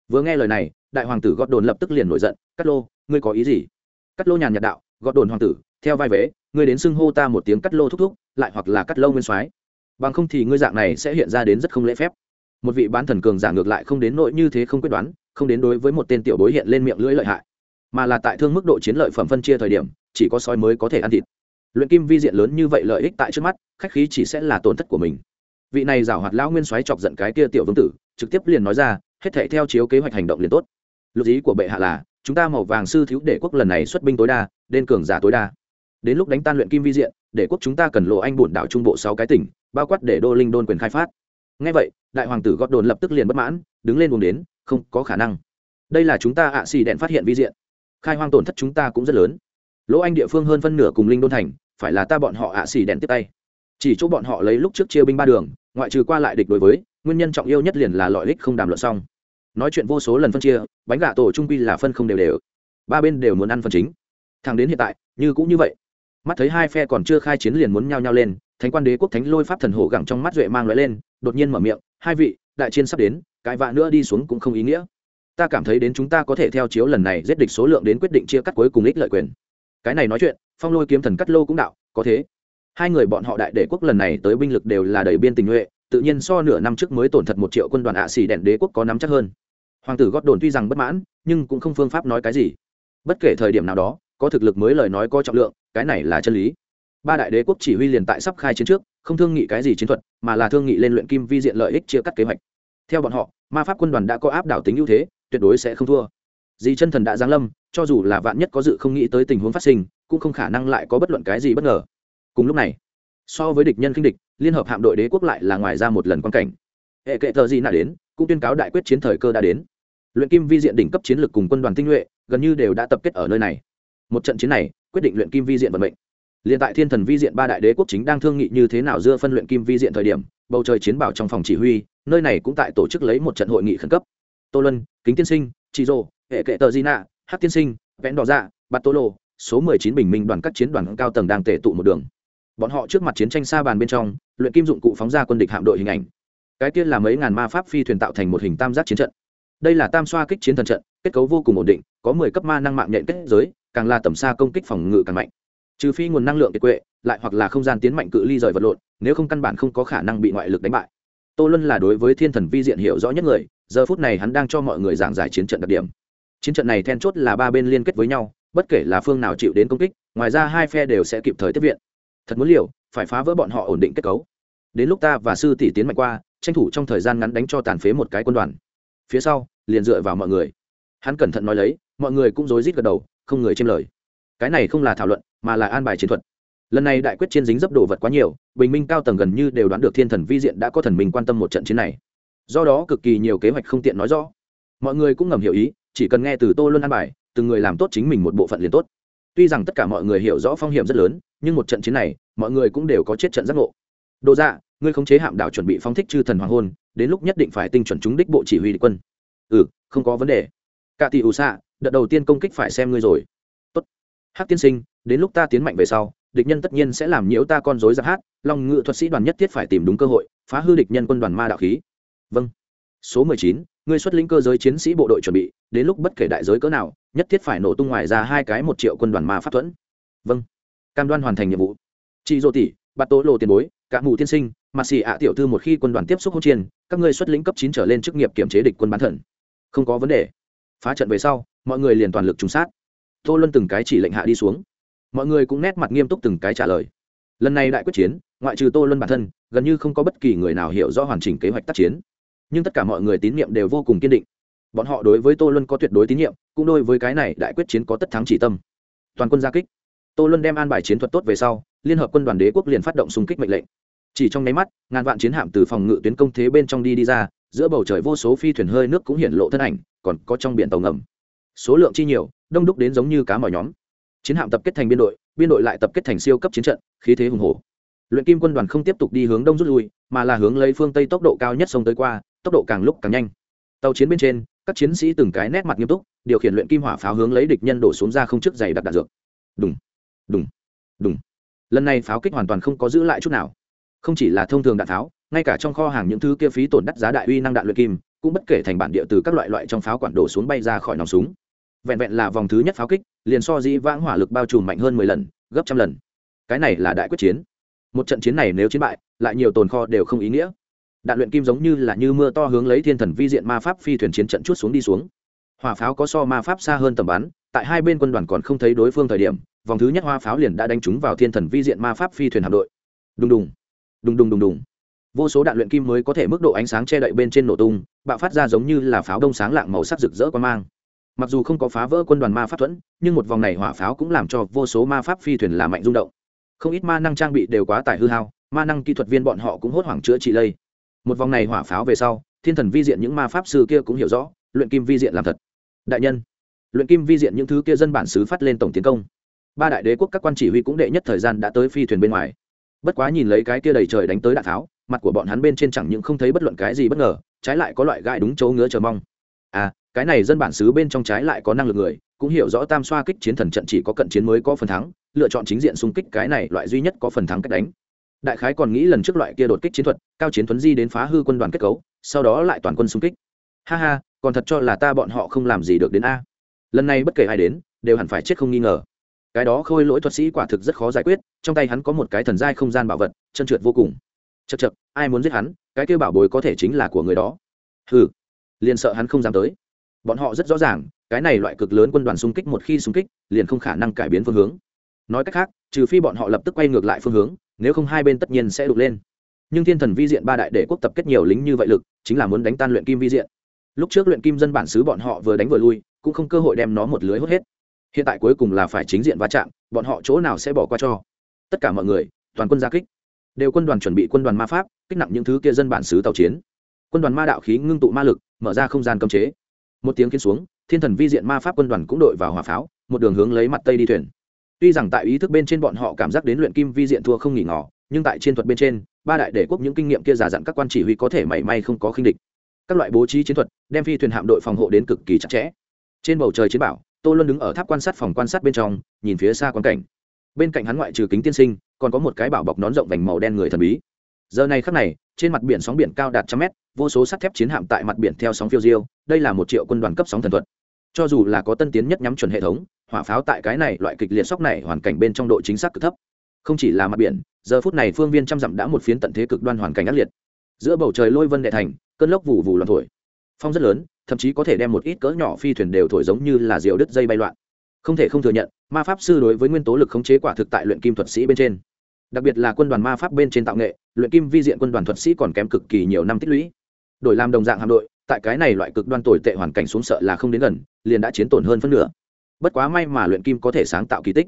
Speaker 1: Vừa nghe lời này, đại hoàng tử gót đồn lập tức liền nổi giận, cắt lô, ngươi có ý gì? Cắt lô nhàn nhạt đạo gót đồn hoàng tử, theo vai vế, ngươi đến xưng hô ta một tiếng cắt lô thúc thúc, lại hoặc là cắt lô nguyên soái. Bằng không thì ngươi dạng này sẽ hiện ra đến rất không lễ phép một vị bán thần cường giả ngược lại không đến nỗi như thế không quyết đoán, không đến đối với một tên tiểu bối hiện lên miệng lưỡi lợi hại, mà là tại thương mức độ chiến lợi phẩm phân chia thời điểm, chỉ có sói mới có thể ăn thịt. Luyện kim vi diện lớn như vậy lợi ích tại trước mắt, khách khí chỉ sẽ là tổn thất của mình. Vị này giảo hoạt lão nguyên soái chọc giận cái kia tiểu vương tử, trực tiếp liền nói ra, hết thể theo chiếu kế hoạch hành động liền tốt. Lục ý của bệ hạ là, chúng ta màu vàng sư thiếu để quốc lần này xuất binh tối đa, đến cường giả tối đa. Đến lúc đánh tan luyện kim vi diện, để quốc chúng ta cần lộ anh bổn đảo trung bộ sáu cái tỉnh, bao quát để đô linh đôn quyền khai phát ngay vậy, đại hoàng tử gót đồn lập tức liền bất mãn, đứng lên uống đến, không có khả năng. Đây là chúng ta ạ xì đèn phát hiện vi diện. Khai hoang tổn thất chúng ta cũng rất lớn. Lỗ anh địa phương hơn phân nửa cùng linh đôn thành, phải là ta bọn họ ạ xì đèn tiếp tay. Chỉ chỗ bọn họ lấy lúc trước chia binh ba đường, ngoại trừ qua lại địch đối với, nguyên nhân trọng yêu nhất liền là lợi ích không đàm luận xong. Nói chuyện vô số lần phân chia, bánh gà tổ trung quy là phân không đều đều. Ba bên đều muốn ăn phần chính. Thằng đến hiện tại, như cũng như vậy. Mắt thấy hai phe còn chưa khai chiến liền muốn nhao nhao lên thánh quan đế quốc thánh lôi pháp thần hổ gẳng trong mắt duệ mang loại lên, đột nhiên mở miệng, hai vị, đại chiến sắp đến cãi vạ nữa đi xuống cũng không ý nghĩa. Ta cảm thấy đến chúng ta có thể theo chiếu lần này giết địch số lượng đến quyết định chia cắt cuối cùng ích lợi quyền. Cái này nói chuyện, phong lôi kiếm thần cắt lô cũng đạo, có thế. Hai người bọn họ đại đế quốc lần này tới binh lực đều là đầy biên tình nhuệ, tự nhiên so nửa năm trước mới tổn thật một triệu quân đoàn ạ xỉ đèn đế quốc có nắm chắc hơn. Hoàng tử gót đồn tuy rằng bất mãn, nhưng cũng không phương pháp nói cái gì. Bất kể thời điểm nào đó, có thực lực mới lời nói có trọng lượng, cái này là chân lý ba đại đế quốc chỉ huy liền tại sắp khai chiến trước, không thương nghị cái gì chiến thuật, mà là thương nghị lên luyện kim vi diện lợi ích chia cắt kế hoạch. Theo bọn họ, ma pháp quân đoàn đã có áp đảo tính ưu thế, tuyệt đối sẽ không thua. Dì chân thần đã giáng lâm, cho dù là vạn nhất có dự không nghĩ tới tình huống phát sinh, cũng không khả năng lại có bất luận cái gì bất ngờ. Cùng lúc này, so với địch nhân kinh địch, liên hợp hạm đội đế quốc lại là ngoài ra một lần quan cảnh. Hệ kệ thờ gì nạ đến, cũng tuyên cáo đại quyết chiến thời cơ đã đến. Luyện kim vi diện đỉnh cấp chiến lược cùng quân đoàn tinh nhuệ, gần như đều đã tập kết ở nơi này. Một trận chiến này, quyết định luyện kim vi diện vận mệnh. Liên tại thiên thần vi diện ba đại đế quốc chính đang thương nghị như thế nào dưa phân luyện kim vi diện thời điểm bầu trời chiến bảo trong phòng chỉ huy nơi này cũng tại tổ chức lấy một trận hội nghị khẩn cấp. Tô lân kính tiên sinh chị Dụ, hệ kệ tờ Gina, Hắc hát tiên sinh vẽn đỏ dạ bạt tô lô số mười chín bình minh đoàn các chiến đoàn cao tầng đang tề tụ một đường. Bọn họ trước mặt chiến tranh xa bàn bên trong luyện kim dụng cụ phóng ra quân địch hạm đội hình ảnh. Cái tiên là mấy ngàn ma pháp phi thuyền tạo thành một hình tam giác chiến trận. Đây là tam xoa kích chiến thần trận kết cấu vô cùng ổn định có mười cấp ma năng mạng nhện kết giới càng là tầm xa công kích phòng ngự càng mạnh trừ phi nguồn năng lượng kiệt quệ, lại hoặc là không gian tiến mạnh cự ly rời vật lộn, nếu không căn bản không có khả năng bị ngoại lực đánh bại. Tô luân là đối với thiên thần vi diện hiểu rõ nhất người, giờ phút này hắn đang cho mọi người giảng giải chiến trận đặc điểm. Chiến trận này then chốt là ba bên liên kết với nhau, bất kể là phương nào chịu đến công kích, ngoài ra hai phe đều sẽ kịp thời tiếp viện. Thật muốn liều, phải phá vỡ bọn họ ổn định kết cấu. Đến lúc ta và sư tỷ tiến mạnh qua, tranh thủ trong thời gian ngắn đánh cho tàn phế một cái quân đoàn. Phía sau, liền dựa vào mọi người. Hắn cẩn thận nói lấy, mọi người cũng rối rít gật đầu, không người chêm lời cái này không là thảo luận, mà là an bài chiến thuật. Lần này đại quyết chiến dính dấp đồ vật quá nhiều, bình minh cao tầng gần như đều đoán được thiên thần vi diện đã có thần minh quan tâm một trận chiến này. Do đó cực kỳ nhiều kế hoạch không tiện nói rõ. Mọi người cũng ngầm hiểu ý, chỉ cần nghe từ tô luân an bài, từng người làm tốt chính mình một bộ phận liền tốt. Tuy rằng tất cả mọi người hiểu rõ phong hiểm rất lớn, nhưng một trận chiến này, mọi người cũng đều có chết trận giác ngộ. Đồ dạ ngươi khống chế hạm đảo chuẩn bị phóng thích chư thần hoàng hôn, đến lúc nhất định phải tinh chuẩn trúng đích bộ chỉ huy địch quân. Ừ không có vấn đề. Cả tỷ ủ xạ đợt đầu tiên công kích phải xem ngươi rồi hát hắc tiên sinh, đến lúc ta tiến mạnh về sau, địch nhân tất nhiên sẽ làm nhiễu ta con dối giặc hát, long ngự thuật sĩ đoàn nhất thiết phải tìm đúng cơ hội, phá hư địch nhân quân đoàn ma đạo khí. Vâng. Số mười chín, ngươi xuất lĩnh cơ giới chiến sĩ bộ đội chuẩn bị, đến lúc bất kể đại giới cỡ nào, nhất thiết phải nổ tung ngoài ra hai cái một triệu quân đoàn ma pháp thuẫn. Vâng. Cam đoan hoàn thành nhiệm vụ. Chị dô tỷ, bạt tố lộ tiền bối, cả mù tiên sinh mà xì ạ tiểu thư một khi quân đoàn tiếp xúc hỗn chiến, các ngươi xuất lĩnh cấp chín trở lên chức nghiệp kiểm chế địch quân bán thần. Không có vấn đề. Phá trận về sau, mọi người liền toàn lực trùng sát tô luân từng cái chỉ lệnh hạ đi xuống. Mọi người cũng nét mặt nghiêm túc từng cái trả lời. Lần này đại quyết chiến, ngoại trừ tô luân bản thân, gần như không có bất kỳ người nào hiểu rõ hoàn chỉnh kế hoạch tác chiến. Nhưng tất cả mọi người tín nhiệm đều vô cùng kiên định. Bọn họ đối với tô luân có tuyệt đối tín nhiệm, cũng đối với cái này đại quyết chiến có tất thắng chỉ tâm. Toàn quân gia kích. Tô luân đem an bài chiến thuật tốt về sau, liên hợp quân đoàn đế quốc liền phát động xung kích mệnh lệnh. Chỉ trong nháy mắt, ngàn vạn chiến hạm từ phòng ngự tuyến công thế bên trong đi đi ra, giữa bầu trời vô số phi thuyền hơi nước cũng hiện lộ thân ảnh, còn có trong biển tàu ngầm số lượng chi nhiều, đông đúc đến giống như cá mỏi nhóm. Chiến hạm tập kết thành biên đội biên đội lại tập kết thành siêu cấp chiến trận, khí thế hùng hồ luyện kim quân đoàn không tiếp tục đi hướng đông rút lui, mà là hướng lấy phương tây tốc độ cao nhất sông tới qua, tốc độ càng lúc càng nhanh. Tàu chiến bên trên, các chiến sĩ từng cái nét mặt nghiêm túc, điều khiển luyện kim hỏa pháo hướng lấy địch nhân đổ xuống ra không trước dày đặc đạn dược. Đúng đúng đúng lần này pháo kích hoàn toàn không có giữ lại chút nào. Không chỉ là thông thường đạn pháo, ngay cả trong kho hàng những thứ kia phí tổn đắt giá đại uy năng đạn luyện kim, cũng bất kể thành bản địa từ các loại loại trong pháo quản đổ xuống bay ra khỏi nòng súng vẹn vẹn là vòng thứ nhất pháo kích, liền so dĩ vãng hỏa lực bao trùm mạnh hơn mười lần, gấp trăm lần. Cái này là đại quyết chiến. Một trận chiến này nếu chiến bại, lại nhiều tồn kho đều không ý nghĩa. Đạn luyện kim giống như là như mưa to hướng lấy thiên thần vi diện ma pháp phi thuyền chiến trận chút xuống đi xuống. Hỏa pháo có so ma pháp xa hơn tầm bắn, tại hai bên quân đoàn còn không thấy đối phương thời điểm, vòng thứ nhất hoa pháo liền đã đánh trúng vào thiên thần vi diện ma pháp phi thuyền hạm đội. Đùng đùng đùng đùng đùng đùng. Vô số đạn luyện kim mới có thể mức độ ánh sáng che đậy bên trên nổ tung, bạo phát ra giống như là pháo đông sáng lạng màu sắc rực rỡ quan mang mặc dù không có phá vỡ quân đoàn ma pháp thuẫn, nhưng một vòng này hỏa pháo cũng làm cho vô số ma pháp phi thuyền là mạnh rung động. Không ít ma năng trang bị đều quá tải hư hao, ma năng kỹ thuật viên bọn họ cũng hốt hoảng chữa trị lây. Một vòng này hỏa pháo về sau, thiên thần vi diện những ma pháp sư kia cũng hiểu rõ, luyện kim vi diện làm thật. Đại nhân, luyện kim vi diện những thứ kia dân bản xứ phát lên tổng tiến công. Ba đại đế quốc các quan chỉ huy cũng đệ nhất thời gian đã tới phi thuyền bên ngoài. Bất quá nhìn lấy cái kia đầy trời đánh tới đạn tháo mặt của bọn hắn bên trên chẳng những không thấy bất luận cái gì bất ngờ, trái lại có loại gai đúng chỗ ngứa chờ mong. À cái này dân bản xứ bên trong trái lại có năng lực người, cũng hiểu rõ tam xoa kích chiến thần trận chỉ có cận chiến mới có phần thắng, lựa chọn chính diện xung kích cái này loại duy nhất có phần thắng cách đánh. Đại khái còn nghĩ lần trước loại kia đột kích chiến thuật, cao chiến thuấn di đến phá hư quân đoàn kết cấu, sau đó lại toàn quân xung kích. Ha ha, còn thật cho là ta bọn họ không làm gì được đến a. Lần này bất kể ai đến, đều hẳn phải chết không nghi ngờ. Cái đó khôi lỗi thuật sĩ quả thực rất khó giải quyết, trong tay hắn có một cái thần giai không gian bảo vật, chân trượt vô cùng. Chật chật ai muốn giết hắn, cái kêu bảo bối có thể chính là của người đó. Hừ, liền sợ hắn không dám tới bọn họ rất rõ ràng, cái này loại cực lớn quân đoàn xung kích một khi xung kích, liền không khả năng cải biến phương hướng. Nói cách khác, trừ phi bọn họ lập tức quay ngược lại phương hướng, nếu không hai bên tất nhiên sẽ đục lên. Nhưng thiên thần vi diện ba đại đệ quốc tập kết nhiều lính như vậy lực, chính là muốn đánh tan luyện kim vi diện. Lúc trước luyện kim dân bản xứ bọn họ vừa đánh vừa lui, cũng không cơ hội đem nó một lưới hốt hết. Hiện tại cuối cùng là phải chính diện va chạm, bọn họ chỗ nào sẽ bỏ qua cho? Tất cả mọi người, toàn quân gia kích. Đều quân đoàn chuẩn bị quân đoàn ma pháp, kích nặng những thứ kia dân bản xứ tàu chiến. Quân đoàn ma đạo khí ngưng tụ ma lực, mở ra không gian cấm chế một tiếng kiến xuống, thiên thần vi diện ma pháp quân đoàn cũng đội vào hỏa pháo, một đường hướng lấy mặt tây đi thuyền. Tuy rằng tại ý thức bên trên bọn họ cảm giác đến luyện kim vi diện thua không nghỉ ngỏ nhưng tại chiến thuật bên trên, ba đại đệ quốc những kinh nghiệm kia giả dặn các quan chỉ huy có thể mảy may không có khinh địch. Các loại bố trí chiến thuật, đem phi thuyền hạm đội phòng hộ đến cực kỳ chặt chẽ. Trên bầu trời chiến bảo, tô luân đứng ở tháp quan sát phòng quan sát bên trong, nhìn phía xa quan cảnh. Bên cạnh hắn ngoại trừ kính tiên sinh, còn có một cái bảo bọc nón rộng vành màu đen người thần bí. Giờ này khắc này, trên mặt biển sóng biển cao đạt trăm mét vô số sắt thép chiến hạm tại mặt biển theo sóng phiêu diêu, đây là một triệu quân đoàn cấp sóng thần thuật. Cho dù là có tân tiến nhất nhắm chuẩn hệ thống, hỏa pháo tại cái này loại kịch liệt sóc này hoàn cảnh bên trong độ chính xác cực thấp. Không chỉ là mặt biển, giờ phút này phương viên trăm dặm đã một phiến tận thế cực đoan hoàn cảnh ác liệt. Giữa bầu trời lôi vân đệ thành, cơn lốc vụ vụ loạn thổi. Phong rất lớn, thậm chí có thể đem một ít cỡ nhỏ phi thuyền đều thổi giống như là diều đứt dây bay loạn. Không thể không thừa nhận, ma pháp sư đối với nguyên tố lực khống chế quả thực tại luyện kim thuật sĩ bên trên. Đặc biệt là quân đoàn ma pháp bên trên tạo nghệ, luyện kim vi diện quân đoàn thuật sĩ còn kém cực kỳ nhiều năm tích lũy đổi làm đồng dạng hạm đội, tại cái này loại cực đoan tồi tệ hoàn cảnh xuống sợ là không đến gần, liền đã chiến tổn hơn phân nửa. Bất quá may mà luyện kim có thể sáng tạo kỳ tích.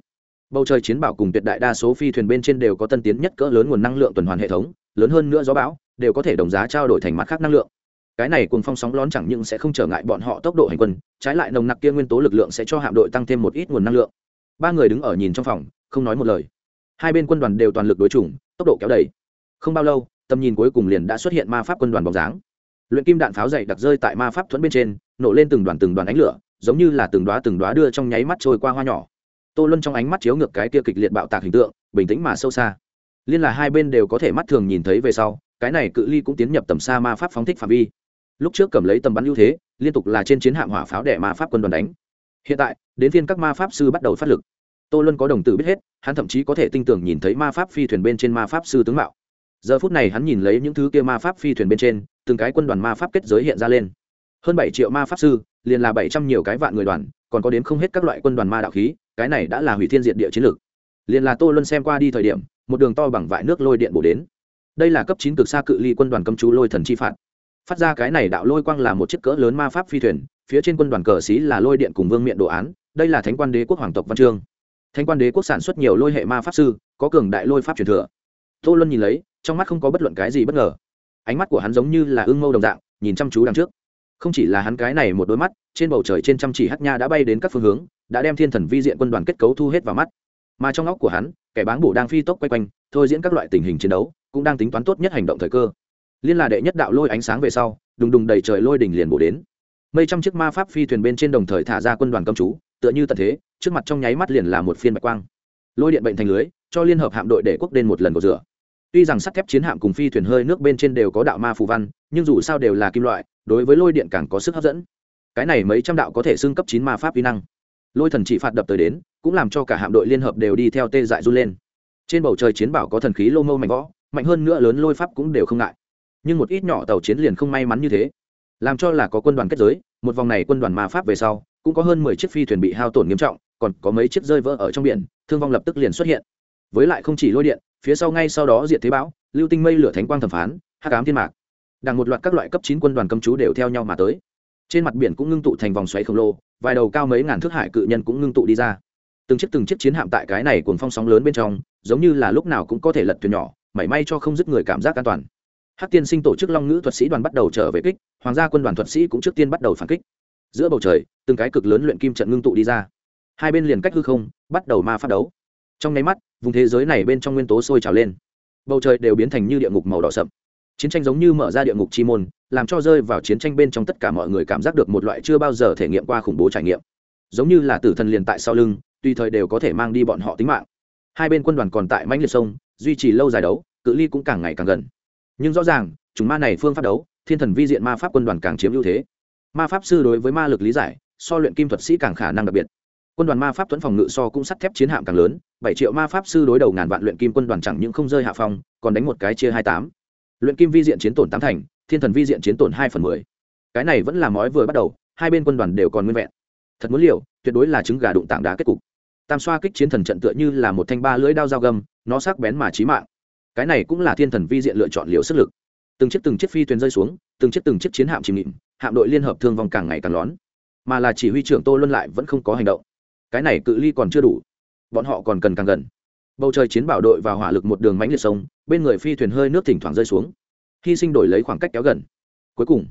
Speaker 1: Bầu trời chiến bảo cùng tuyệt đại đa số phi thuyền bên trên đều có tân tiến nhất cỡ lớn nguồn năng lượng tuần hoàn hệ thống, lớn hơn nữa gió bão, đều có thể đồng giá trao đổi thành mặt khác năng lượng. Cái này cùng phong sóng lón chẳng những sẽ không trở ngại bọn họ tốc độ hành quân, trái lại nồng nặc kia nguyên tố lực lượng sẽ cho hạm đội tăng thêm một ít nguồn năng lượng. Ba người đứng ở nhìn trong phòng, không nói một lời. Hai bên quân đoàn đều toàn lực đối chủng, tốc độ kéo đầy. Không bao lâu, tầm nhìn cuối cùng liền đã xuất hiện ma pháp quân đoàn bóng dáng luyện kim đạn pháo dày đặc rơi tại ma pháp thuẫn bên trên, nổ lên từng đoàn từng đoàn ánh lửa, giống như là từng đoá từng đoá đưa trong nháy mắt trôi qua hoa nhỏ. Tô luân trong ánh mắt chiếu ngược cái kia kịch liệt bạo tạc hình tượng, bình tĩnh mà sâu xa. Liên là hai bên đều có thể mắt thường nhìn thấy về sau, cái này cự ly cũng tiến nhập tầm xa ma pháp phóng thích phạm vi. Lúc trước cầm lấy tầm bắn ưu thế, liên tục là trên chiến hạm hỏa pháo đẻ ma pháp quân đoàn đánh. Hiện tại, đến phiên các ma pháp sư bắt đầu phát lực. Tô luân có đồng tử biết hết, hắn thậm chí có thể tinh tưởng nhìn thấy ma pháp phi thuyền bên trên ma pháp sư tướng mạo giờ phút này hắn nhìn lấy những thứ kia ma pháp phi thuyền bên trên, từng cái quân đoàn ma pháp kết giới hiện ra lên. Hơn bảy triệu ma pháp sư, liền là bảy trăm nhiều cái vạn người đoàn, còn có đến không hết các loại quân đoàn ma đạo khí, cái này đã là hủy thiên diện địa chiến lược. Liền là tô luân xem qua đi thời điểm, một đường to bằng vại nước lôi điện bổ đến. Đây là cấp chín cực xa cự ly quân đoàn cấm chú lôi thần chi phạt. Phát ra cái này đạo lôi quang là một chiếc cỡ lớn ma pháp phi thuyền, phía trên quân đoàn cờ xí là lôi điện cùng vương miện đồ án, đây là thánh quan đế quốc hoàng tộc văn chương. Thánh quan đế quốc sản xuất nhiều lôi hệ ma pháp sư, có cường đại lôi pháp truyền thừa. Tô luân nhìn lấy trong mắt không có bất luận cái gì bất ngờ. Ánh mắt của hắn giống như là ương mâu đồng dạng, nhìn chăm chú đằng trước. Không chỉ là hắn cái này một đôi mắt, trên bầu trời trên chăm chỉ hát nha đã bay đến các phương hướng, đã đem thiên thần vi diện quân đoàn kết cấu thu hết vào mắt. Mà trong óc của hắn, kẻ báng bổ đang phi tốc quay quanh, thôi diễn các loại tình hình chiến đấu, cũng đang tính toán tốt nhất hành động thời cơ. Liên là đệ nhất đạo lôi ánh sáng về sau, đùng đùng đầy trời lôi đỉnh liền bổ đến. Mây trăm chiếc ma pháp phi thuyền bên trên đồng thời thả ra quân đoàn công chú, tựa như tận thế, trước mặt trong nháy mắt liền là một phiên bạch quang. Lôi điện bệnh thành lưới, cho liên hợp hạm đội để quốc đen một lần cầu rửa tuy rằng sắt thép chiến hạm cùng phi thuyền hơi nước bên trên đều có đạo ma phù văn, nhưng dù sao đều là kim loại, đối với lôi điện càng có sức hấp dẫn. Cái này mấy trăm đạo có thể xưng cấp chín ma pháp vi năng. Lôi thần chỉ phạt đập tới đến, cũng làm cho cả hạm đội liên hợp đều đi theo tê dại run lên. Trên bầu trời chiến bảo có thần khí lô mâu mạnh võ, mạnh hơn nữa lớn lôi pháp cũng đều không ngại. Nhưng một ít nhỏ tàu chiến liền không may mắn như thế. Làm cho là có quân đoàn kết giới, một vòng này quân đoàn ma pháp về sau, cũng có hơn mười chiếc phi thuyền bị hao tổn nghiêm trọng, còn có mấy chiếc rơi vỡ ở trong biển, thương vong lập tức liền xuất hiện với lại không chỉ lôi điện, phía sau ngay sau đó diện thế bão, lưu tinh mây lửa thánh quang thẩm phán, hắc ám thiên mạc. Đằng một loạt các loại cấp chín quân đoàn cầm chú đều theo nhau mà tới. Trên mặt biển cũng ngưng tụ thành vòng xoáy khổng lồ, vài đầu cao mấy ngàn thước hải cự nhân cũng ngưng tụ đi ra. Từng chiếc từng chiếc chiến hạm tại cái này cuồng phong sóng lớn bên trong, giống như là lúc nào cũng có thể lật thuyền nhỏ, mảy may cho không dứt người cảm giác an toàn. Hắc tiên sinh tổ chức long ngữ thuật sĩ đoàn bắt đầu trở về kích, hoàng gia quân đoàn thuật sĩ cũng trước tiên bắt đầu phản kích. Giữa bầu trời, từng cái cực lớn luyện kim trận ngưng tụ đi ra. Hai bên liền cách hư không, bắt đầu ma phát đấu trong nháy mắt, vùng thế giới này bên trong nguyên tố sôi trào lên. Bầu trời đều biến thành như địa ngục màu đỏ sậm. Chiến tranh giống như mở ra địa ngục chi môn, làm cho rơi vào chiến tranh bên trong tất cả mọi người cảm giác được một loại chưa bao giờ thể nghiệm qua khủng bố trải nghiệm. Giống như là tử thần liền tại sau lưng, tùy thời đều có thể mang đi bọn họ tính mạng. Hai bên quân đoàn còn tại mãnh liệt sông, duy trì lâu dài đấu, cự ly cũng càng ngày càng gần. Nhưng rõ ràng, chúng ma này phương pháp đấu, thiên thần vi diện ma pháp quân đoàn càng chiếm ưu thế. Ma pháp sư đối với ma lực lý giải, so luyện kim thuật sĩ càng khả năng đặc biệt quân đoàn ma pháp tuấn phòng ngự so cũng sắt thép chiến hạm càng lớn, bảy triệu ma pháp sư đối đầu ngàn vạn luyện kim quân đoàn chẳng những không rơi hạ phong, còn đánh một cái chia hai tám. Luyện kim vi diện chiến tổn tám thành, thiên thần vi diện chiến tổn hai phần mười. Cái này vẫn là mói vừa bắt đầu, hai bên quân đoàn đều còn nguyên vẹn. Thật muốn liều, tuyệt đối là trứng gà đụng tảng đá kết cục. Tam xoa kích chiến thần trận tựa như là một thanh ba lưỡi đao dao găm, nó sắc bén mà trí mạng. Cái này cũng là thiên thần vi diện lựa chọn liều sức lực. Từng chiếc từng chiếc phi thuyền rơi xuống, từng chiếc từng chiếc chiến hạm chìm nghịm hạm đội liên hợp thương vong càng ngày càng lón. Mà là chỉ huy trưởng tô luân lại vẫn không có hành động cái này cự ly còn chưa đủ. Bọn họ còn cần càng gần. Bầu trời chiến bảo đội và hỏa lực một đường mánh liệt sông, bên người phi thuyền hơi nước thỉnh thoảng rơi xuống. Hy sinh đổi lấy khoảng cách kéo gần. Cuối cùng,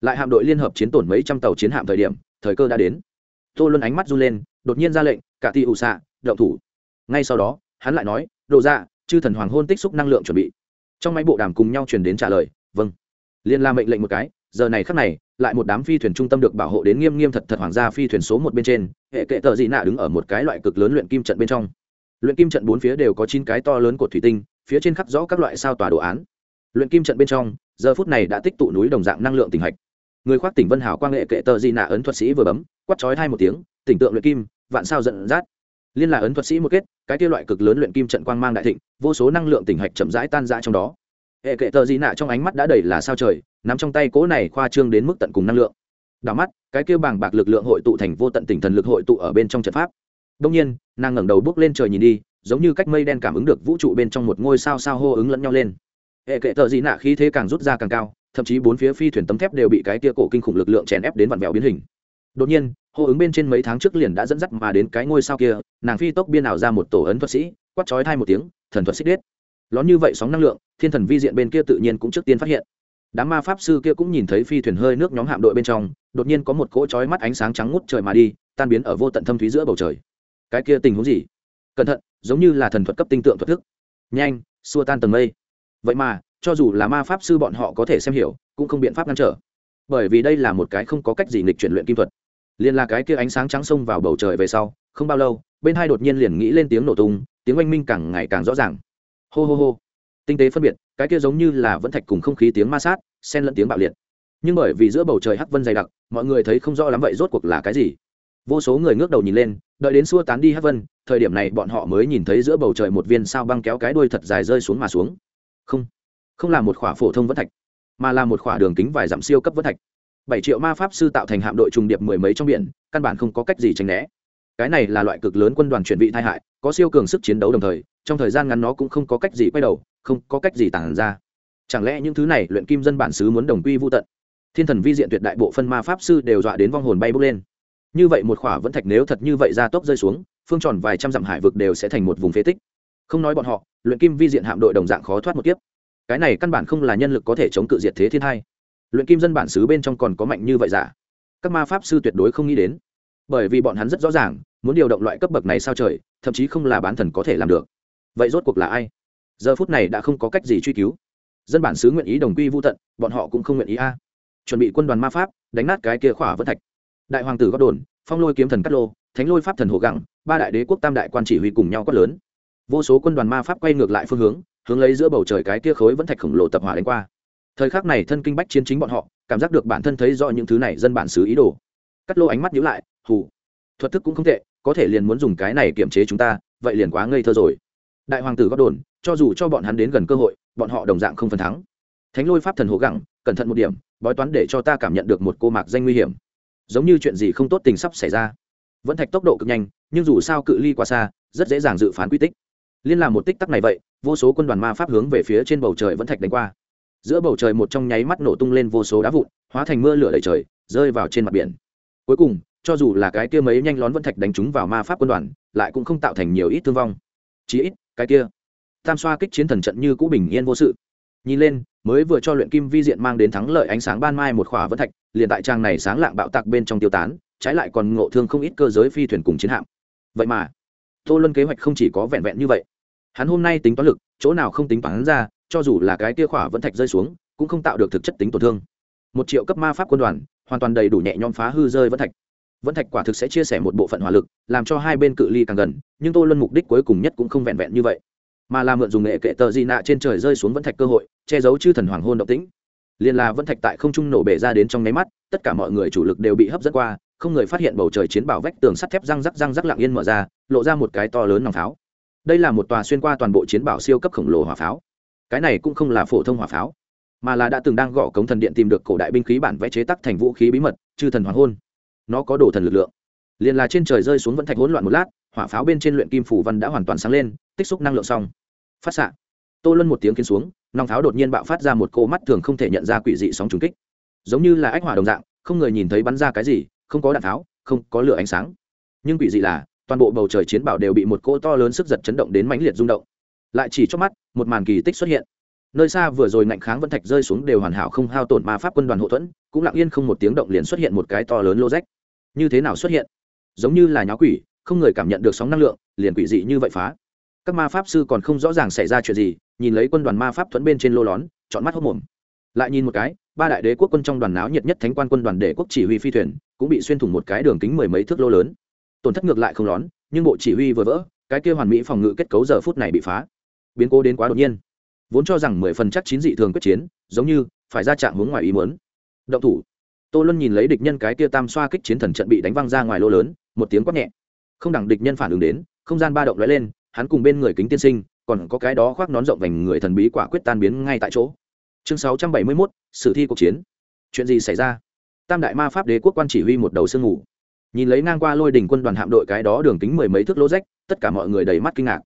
Speaker 1: lại hạm đội liên hợp chiến tổn mấy trăm tàu chiến hạm thời điểm, thời cơ đã đến. Tô luân ánh mắt run lên, đột nhiên ra lệnh, cả ti ủ xạ đậu thủ. Ngay sau đó, hắn lại nói độ ra dạ, chư thần hoàng hôn tích xúc năng lượng chuẩn bị. Trong máy bộ đàm cùng nhau truyền đến trả lời vâng. Liên la mệnh lệnh một cái, giờ này khắc này lại một đám phi thuyền trung tâm được bảo hộ đến nghiêm nghiêm thật thật hoàng gia phi thuyền số một bên trên, hệ kệ tờ dị nạ đứng ở một cái loại cực lớn luyện kim trận bên trong. Luyện kim trận bốn phía đều có chín cái to lớn của thủy tinh, phía trên khắc rõ các loại sao tòa đồ án. Luyện kim trận bên trong, giờ phút này đã tích tụ núi đồng dạng năng lượng tỉnh hạch. Người khoác tỉnh vân hảo quang hệ kệ tờ dị nạ ấn thuật sĩ vừa bấm quắt chói hai một tiếng, tỉnh tượng luyện kim, vạn sao giận dắt liên là ấn thuật sĩ một kết, cái kia loại cực lớn luyện kim trận quang mang đại thịnh, vô số năng lượng tỉnh hạch chậm rãi tan ra trong đó hệ kệ tờ dị nạ trong ánh mắt đã đầy là sao trời, nắm trong tay cố này khoa trương đến mức tận cùng năng lượng. Đảo mắt, cái kia bàng bạc lực lượng hội tụ thành vô tận tỉnh thần lực hội tụ ở bên trong trận pháp. Đông nhiên, nàng ngẩng đầu bước lên trời nhìn đi, giống như cách mây đen cảm ứng được vũ trụ bên trong một ngôi sao sao hô ứng lẫn nhau lên. Hệ kệ tờ dị nạ khí thế càng rút ra càng cao, thậm chí bốn phía phi thuyền tấm thép đều bị cái kia cổ kinh khủng lực lượng chèn ép đến vặn vẹo biến hình. Đột nhiên, hô ứng bên trên mấy tháng trước liền đã dẫn dắt mà đến cái ngôi sao kia, nàng phi tốc biên ảo ra một tổ ấn thuật sĩ, quát chói thai một tiếng, thần thuật xích đết lón như vậy sóng năng lượng thiên thần vi diện bên kia tự nhiên cũng trước tiên phát hiện. Đám ma pháp sư kia cũng nhìn thấy phi thuyền hơi nước nhóm hạm đội bên trong, đột nhiên có một cỗ chói mắt ánh sáng trắng ngút trời mà đi, tan biến ở vô tận thâm thúy giữa bầu trời. Cái kia tình huống gì? Cẩn thận, giống như là thần thuật cấp tinh tượng thuật thức. Nhanh, xua tan tầng mây. Vậy mà, cho dù là ma pháp sư bọn họ có thể xem hiểu, cũng không biện pháp ngăn trở. Bởi vì đây là một cái không có cách gì nghịch chuyển luyện kim thuật. Liền là cái kia ánh sáng trắng xông vào bầu trời về sau, không bao lâu, bên hai đột nhiên liền nghĩ lên tiếng nổ tung, tiếng oanh minh càng ngày càng rõ ràng. Hô hô hô tinh tế phân biệt, cái kia giống như là vẫn thạch cùng không khí tiếng ma sát, xen lẫn tiếng bạo liệt. Nhưng bởi vì giữa bầu trời hắc vân dày đặc, mọi người thấy không rõ lắm vậy rốt cuộc là cái gì. Vô số người ngước đầu nhìn lên, đợi đến xua tán đi hắc vân, thời điểm này bọn họ mới nhìn thấy giữa bầu trời một viên sao băng kéo cái đuôi thật dài rơi xuống mà xuống. Không không là một khỏa phổ thông vẫn thạch, mà là một khỏa đường kính vài dặm siêu cấp vẫn thạch. Bảy triệu ma pháp sư tạo thành hạm đội trùng điệp mười mấy trong biển, căn bản không có cách gì tránh né. Cái này là loại cực lớn quân đoàn chuẩn bị tai hại, có siêu cường sức chiến đấu đồng thời, trong thời gian ngắn nó cũng không có cách gì quay đầu không có cách gì tản ra. Chẳng lẽ những thứ này luyện kim dân bản xứ muốn đồng quy vô tận? Thiên thần vi diện tuyệt đại bộ phân ma pháp sư đều dọa đến vong hồn bay bốc lên. Như vậy một khỏa vẫn thạch nếu thật như vậy ra tốc rơi xuống, phương tròn vài trăm dặm hải vực đều sẽ thành một vùng phế tích. Không nói bọn họ, luyện kim vi diện hạm đội đồng dạng khó thoát một kiếp. Cái này căn bản không là nhân lực có thể chống cự diệt thế thiên hai luyện kim dân bản xứ bên trong còn có mạnh như vậy giả. Các ma pháp sư tuyệt đối không nghĩ đến. Bởi vì bọn hắn rất rõ ràng, muốn điều động loại cấp bậc này sao trời, thậm chí không là bán thần có thể làm được. Vậy rốt cuộc là ai? Giờ phút này đã không có cách gì truy cứu. Dân bản xứ nguyện ý đồng quy vô tận, bọn họ cũng không nguyện ý a. Chuẩn bị quân đoàn ma pháp, đánh nát cái kia khỏa vân thạch. Đại hoàng tử gót đồn, phong lôi kiếm thần cát lô, thánh lôi pháp thần hồ gẳng, ba đại đế quốc tam đại quan chỉ huy cùng nhau quát lớn. Vô số quân đoàn ma pháp quay ngược lại phương hướng hướng lấy giữa bầu trời cái kia khối vẫn thạch khổng lồ tập hỏa đánh qua. Thời khắc này thân kinh bách chiến chính bọn họ, cảm giác được bản thân thấy rõ những thứ này dân bản xứ ý đồ. Cắt lô ánh mắt nhíu lại, hù. Thuật thức cũng không tệ, có thể liền muốn dùng cái này kiểm chế chúng ta, vậy liền quá ngây thơ rồi đại hoàng tử góp đồn cho dù cho bọn hắn đến gần cơ hội bọn họ đồng dạng không phần thắng. Thánh lôi pháp thần hồ gẳng, cẩn thận một điểm bói toán để cho ta cảm nhận được một cô mạc danh nguy hiểm. Giống như chuyện gì không tốt tình sắp xảy ra. Vẫn thạch tốc độ cực nhanh nhưng dù sao cự ly quá xa rất dễ dàng dự phán quy tích. Liên làm một tích tắc này vậy vô số quân đoàn ma pháp hướng về phía trên bầu trời vẫn thạch đánh qua. Giữa bầu trời một trong nháy mắt nổ tung lên vô số đá vụn hóa thành mưa lửa đầy trời rơi vào trên mặt biển. Cuối cùng cho dù là cái kia mấy nhanh lón vẫn thạch đánh trúng vào ma pháp quân đoàn lại cũng không tạo thành nhiều ít thương vong. Chí ít cái kia. Tam xoa kích chiến thần trận như cũ bình yên vô sự. Nhìn lên, mới vừa cho luyện kim vi diện mang đến thắng lợi ánh sáng ban mai một khỏa vân thạch, liền tại trang này sáng lạng bạo tạc bên trong tiêu tán, trái lại còn ngộ thương không ít cơ giới phi thuyền cùng chiến hạm. Vậy mà, tô luân kế hoạch không chỉ có vẹn vẹn như vậy. Hắn hôm nay tính toán lực, chỗ nào không tính toán ra, cho dù là cái tia khỏa vẫn thạch rơi xuống, cũng không tạo được thực chất tính tổn thương. Một triệu cấp ma pháp quân đoàn, hoàn toàn đầy đủ nhẹ nhõm phá hư rơi vẫn thạch vẫn thạch quả thực sẽ chia sẻ một bộ phận hỏa lực, làm cho hai bên cự ly càng gần, nhưng tô luân mục đích cuối cùng nhất cũng không vẹn vẹn như vậy, mà là mượn dùng nghệ kệ tờ di nạ trên trời rơi xuống vẫn thạch cơ hội, che giấu chư thần hoàng hôn động tĩnh. Liền là vẫn thạch tại không trung nổ bể ra đến trong nháy mắt, tất cả mọi người chủ lực đều bị hấp dẫn qua, không người phát hiện bầu trời chiến bảo vách tường sắt thép răng rắc răng rắc lặng yên mở ra, lộ ra một cái to lớn nòng pháo. Đây là một tòa xuyên qua toàn bộ chiến bảo siêu cấp khổng lồ hỏa pháo. Cái này cũng không là phổ thông hỏa pháo, mà là đã từng đang gõ cống thần điện tìm được cổ đại binh khí bản vẽ chế tắc thành vũ khí bí mật, chư thần hoàng hôn nó có đồ thần lực lượng. Liền là trên trời rơi xuống vẫn thạch hỗn loạn một lát, hỏa pháo bên trên luyện kim phủ văn đã hoàn toàn sáng lên, tích xúc năng lượng xong. Phát xạ. Tô luân một tiếng kiến xuống, nòng pháo đột nhiên bạo phát ra một cô mắt thường không thể nhận ra quỷ dị sóng trùng kích. Giống như là ách hỏa đồng dạng, không người nhìn thấy bắn ra cái gì, không có đạn tháo không có lửa ánh sáng. Nhưng quỷ dị là, toàn bộ bầu trời chiến bảo đều bị một cỗ to lớn sức giật chấn động đến mãnh liệt rung động. Lại chỉ trước mắt, một màn kỳ tích xuất hiện. Nơi xa vừa rồi ngạnh kháng vân thạch rơi xuống đều hoàn hảo không hao tổn ma pháp quân đoàn hậu thuẫn, cũng lặng yên không một tiếng động liền xuất hiện một cái to lớn lô rách như thế nào xuất hiện? Giống như là nháo quỷ, không người cảm nhận được sóng năng lượng, liền quỷ dị như vậy phá. Các ma pháp sư còn không rõ ràng xảy ra chuyện gì, nhìn lấy quân đoàn ma pháp thuẫn bên trên lô lón chọn mắt hốc mồm lại nhìn một cái, ba đại đế quốc quân trong đoàn náo nhiệt nhất thánh quan quân đoàn đế quốc chỉ huy phi thuyền, cũng bị xuyên thủng một cái đường kính mười mấy thước lô lớn. Tổn thất ngược lại không lón, nhưng bộ chỉ huy vừa vỡ, cái kia hoàn mỹ phòng ngự kết cấu giờ phút này bị phá. Biến cố đến quá đột nhiên. Vốn cho rằng mười phần chắc chín dị thường quyết chiến, giống như phải ra trạng hướng ngoài ý muốn. Động thủ tô luân nhìn lấy địch nhân cái kia tam xoa kích chiến thần trận bị đánh văng ra ngoài lô lớn, một tiếng quát nhẹ. Không đẳng địch nhân phản ứng đến, không gian ba động lóe lên, hắn cùng bên người kính tiên sinh, còn có cái đó khoác nón rộng vành người thần bí quả quyết tan biến ngay tại chỗ. Chương sáu trăm bảy mươi mốt, sử thi cuộc chiến. Chuyện gì xảy ra? Tam đại ma pháp đế quốc quan chỉ huy một đầu sương ngủ nhìn lấy ngang qua lôi đỉnh quân đoàn hạm đội cái đó đường kính mười mấy thước lỗ rách, tất cả mọi người đầy mắt kinh ngạc.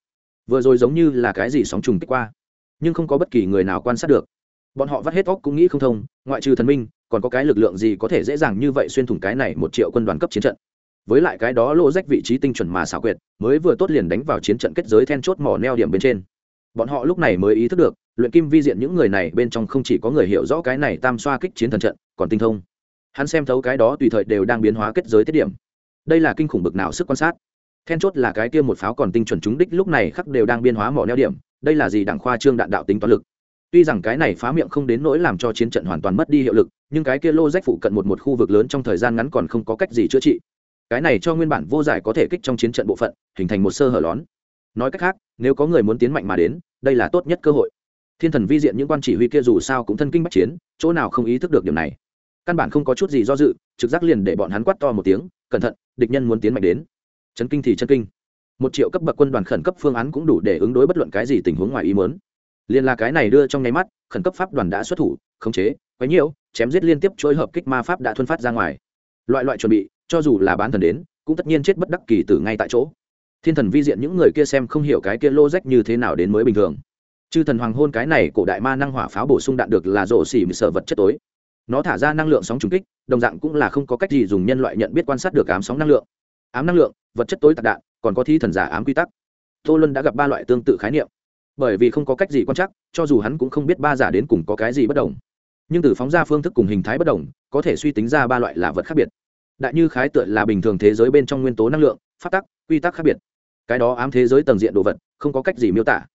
Speaker 1: Vừa rồi giống như là cái gì sóng trùng kích qua, nhưng không có bất kỳ người nào quan sát được. Bọn họ vắt hết óc cũng nghĩ không thông, ngoại trừ thần minh còn có cái lực lượng gì có thể dễ dàng như vậy xuyên thủng cái này một triệu quân đoàn cấp chiến trận? Với lại cái đó lỗ rách vị trí tinh chuẩn mà xảo quyệt, mới vừa tốt liền đánh vào chiến trận kết giới then chốt mỏ neo điểm bên trên. Bọn họ lúc này mới ý thức được, luyện kim vi diện những người này bên trong không chỉ có người hiểu rõ cái này tam xoa kích chiến thần trận, còn tinh thông. Hắn xem thấu cái đó tùy thời đều đang biến hóa kết giới tiết điểm. Đây là kinh khủng bực nào sức quan sát. Then chốt là cái kia một pháo còn tinh chuẩn trúng đích lúc này khắc đều đang biên hóa mỏ neo điểm, đây là gì đảng khoa trương đạn đạo tính toán lực? Tuy rằng cái này phá miệng không đến nỗi làm cho chiến trận hoàn toàn mất đi hiệu lực, nhưng cái kia lô rách phụ cận một một khu vực lớn trong thời gian ngắn còn không có cách gì chữa trị. Cái này cho nguyên bản vô giải có thể kích trong chiến trận bộ phận, hình thành một sơ hở lón. Nói cách khác, nếu có người muốn tiến mạnh mà đến, đây là tốt nhất cơ hội. Thiên thần vi diện những quan chỉ huy kia dù sao cũng thân kinh bắc chiến, chỗ nào không ý thức được điểm này. Căn bản không có chút gì do dự, trực giác liền để bọn hắn quát to một tiếng, cẩn thận, địch nhân muốn tiến mạnh đến. Chấn kinh thì chân kinh. Một triệu cấp bậc quân đoàn khẩn cấp phương án cũng đủ để ứng đối bất luận cái gì tình huống ngoài ý muốn liền là cái này đưa trong nháy mắt, khẩn cấp pháp đoàn đã xuất thủ, khống chế, quấy nhiễu, chém giết liên tiếp chuỗi hợp kích ma pháp đã thuân phát ra ngoài. Loại loại chuẩn bị, cho dù là bán thần đến, cũng tất nhiên chết bất đắc kỳ tử ngay tại chỗ. Thiên thần vi diện những người kia xem không hiểu cái kia lô rách như thế nào đến mới bình thường. Chư thần hoàng hôn cái này cổ đại ma năng hỏa pháo bổ sung đạn được là rổ xỉ sở vật chất tối. Nó thả ra năng lượng sóng trùng kích, đồng dạng cũng là không có cách gì dùng nhân loại nhận biết quan sát được ám sóng năng lượng. Ám năng lượng, vật chất tối tạc đạn, còn có thi thần giả ám quy tắc. Tô luân đã gặp ba loại tương tự khái niệm bởi vì không có cách gì quan chắc cho dù hắn cũng không biết ba giả đến cùng có cái gì bất đồng. Nhưng từ phóng ra phương thức cùng hình thái bất đồng, có thể suy tính ra ba loại là vật khác biệt. Đại như khái tựa là bình thường thế giới bên trong nguyên tố năng lượng, phát tắc quy tắc khác biệt. Cái đó ám thế giới tầng diện đồ vật, không có cách gì miêu tả.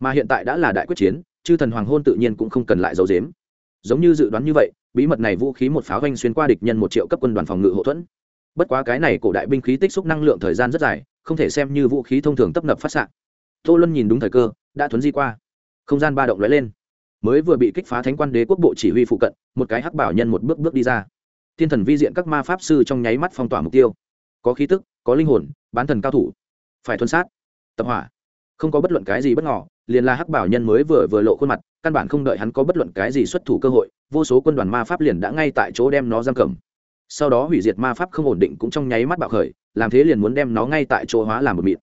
Speaker 1: Mà hiện tại đã là đại quyết chiến, chư thần hoàng hôn tự nhiên cũng không cần lại giấu dếm giống như dự đoán như vậy, bí mật này vũ khí một pháo doanh xuyên qua địch nhân một triệu cấp quân đoàn phòng ngự hậu thuẫn. Bất quá cái này cổ đại binh khí tích xúc năng lượng thời gian rất dài, không thể xem như vũ khí thông thường tấp nập phát s tô luân nhìn đúng thời cơ, đã thuấn di qua. Không gian ba động lóe lên. Mới vừa bị kích phá thánh quan đế quốc bộ chỉ huy phụ cận, một cái hắc bảo nhân một bước bước đi ra. Thiên thần vi diện các ma pháp sư trong nháy mắt phong tỏa mục tiêu. Có khí tức, có linh hồn, bán thần cao thủ. Phải thuần sát. Tập hỏa. Không có bất luận cái gì bất ngỏ liền là hắc bảo nhân mới vừa vừa lộ khuôn mặt, căn bản không đợi hắn có bất luận cái gì xuất thủ cơ hội, vô số quân đoàn ma pháp liền đã ngay tại chỗ đem nó giam cầm. Sau đó hủy diệt ma pháp không ổn định cũng trong nháy mắt bạo khởi, làm thế liền muốn đem nó ngay tại chỗ hóa làm một mịt.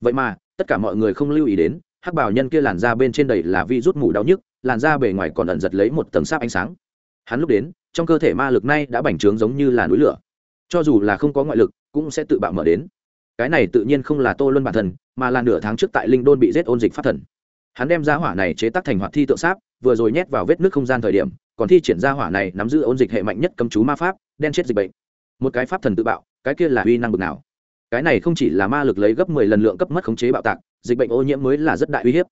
Speaker 1: vậy mà tất cả mọi người không lưu ý đến, hắc bảo nhân kia làn da bên trên đầy là vi rút mù đau nhức, làn da bề ngoài còn ẩn giật lấy một tầng sáp ánh sáng. Hắn lúc đến, trong cơ thể ma lực nay đã bành trướng giống như là núi lửa. Cho dù là không có ngoại lực, cũng sẽ tự bạo mở đến. Cái này tự nhiên không là tô luân bản thân, mà là nửa tháng trước tại linh đôn bị giết ôn dịch phát thần. Hắn đem ra hỏa này chế tác thành hoạt thi tượng sáp, vừa rồi nhét vào vết nước không gian thời điểm, còn thi triển ra hỏa này nắm giữ ôn dịch hệ mạnh nhất cấm chú ma pháp, đen chết dịch bệnh. Một cái pháp thần tự bạo, cái kia là uy năng bực nào? Cái này không chỉ là ma lực lấy gấp mười lần lượng cấp mất khống chế bạo tạc, dịch bệnh ô nhiễm mới là rất đại uy hiếp.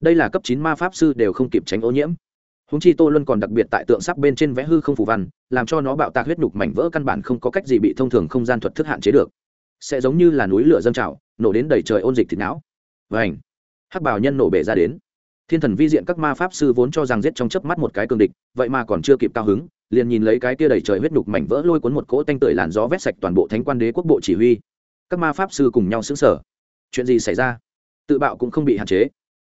Speaker 1: Đây là cấp chín ma pháp sư đều không kịp tránh ô nhiễm. Húng chi tô luân còn đặc biệt tại tượng sắc bên trên vẽ hư không phù văn, làm cho nó bạo tạc huyết nhục mảnh vỡ căn bản không có cách gì bị thông thường không gian thuật thức hạn chế được. Sẽ giống như là núi lửa dâng trào, nổ đến đầy trời ôn dịch thịt não. Vảnh hắc bảo nhân nổ bể ra đến. Thiên thần vi diện các ma pháp sư vốn cho rằng giết trong chớp mắt một cái cường địch, vậy mà còn chưa kịp cao hứng, liền nhìn lấy cái kia đầy trời huyết nhục mảnh vỡ lôi cuốn một cỗ tanh tưởi làn gió vét sạch toàn bộ thánh quan đế quốc bộ chỉ huy các ma pháp sư cùng nhau xứng sở. Chuyện gì xảy ra? Tự bạo cũng không bị hạn chế.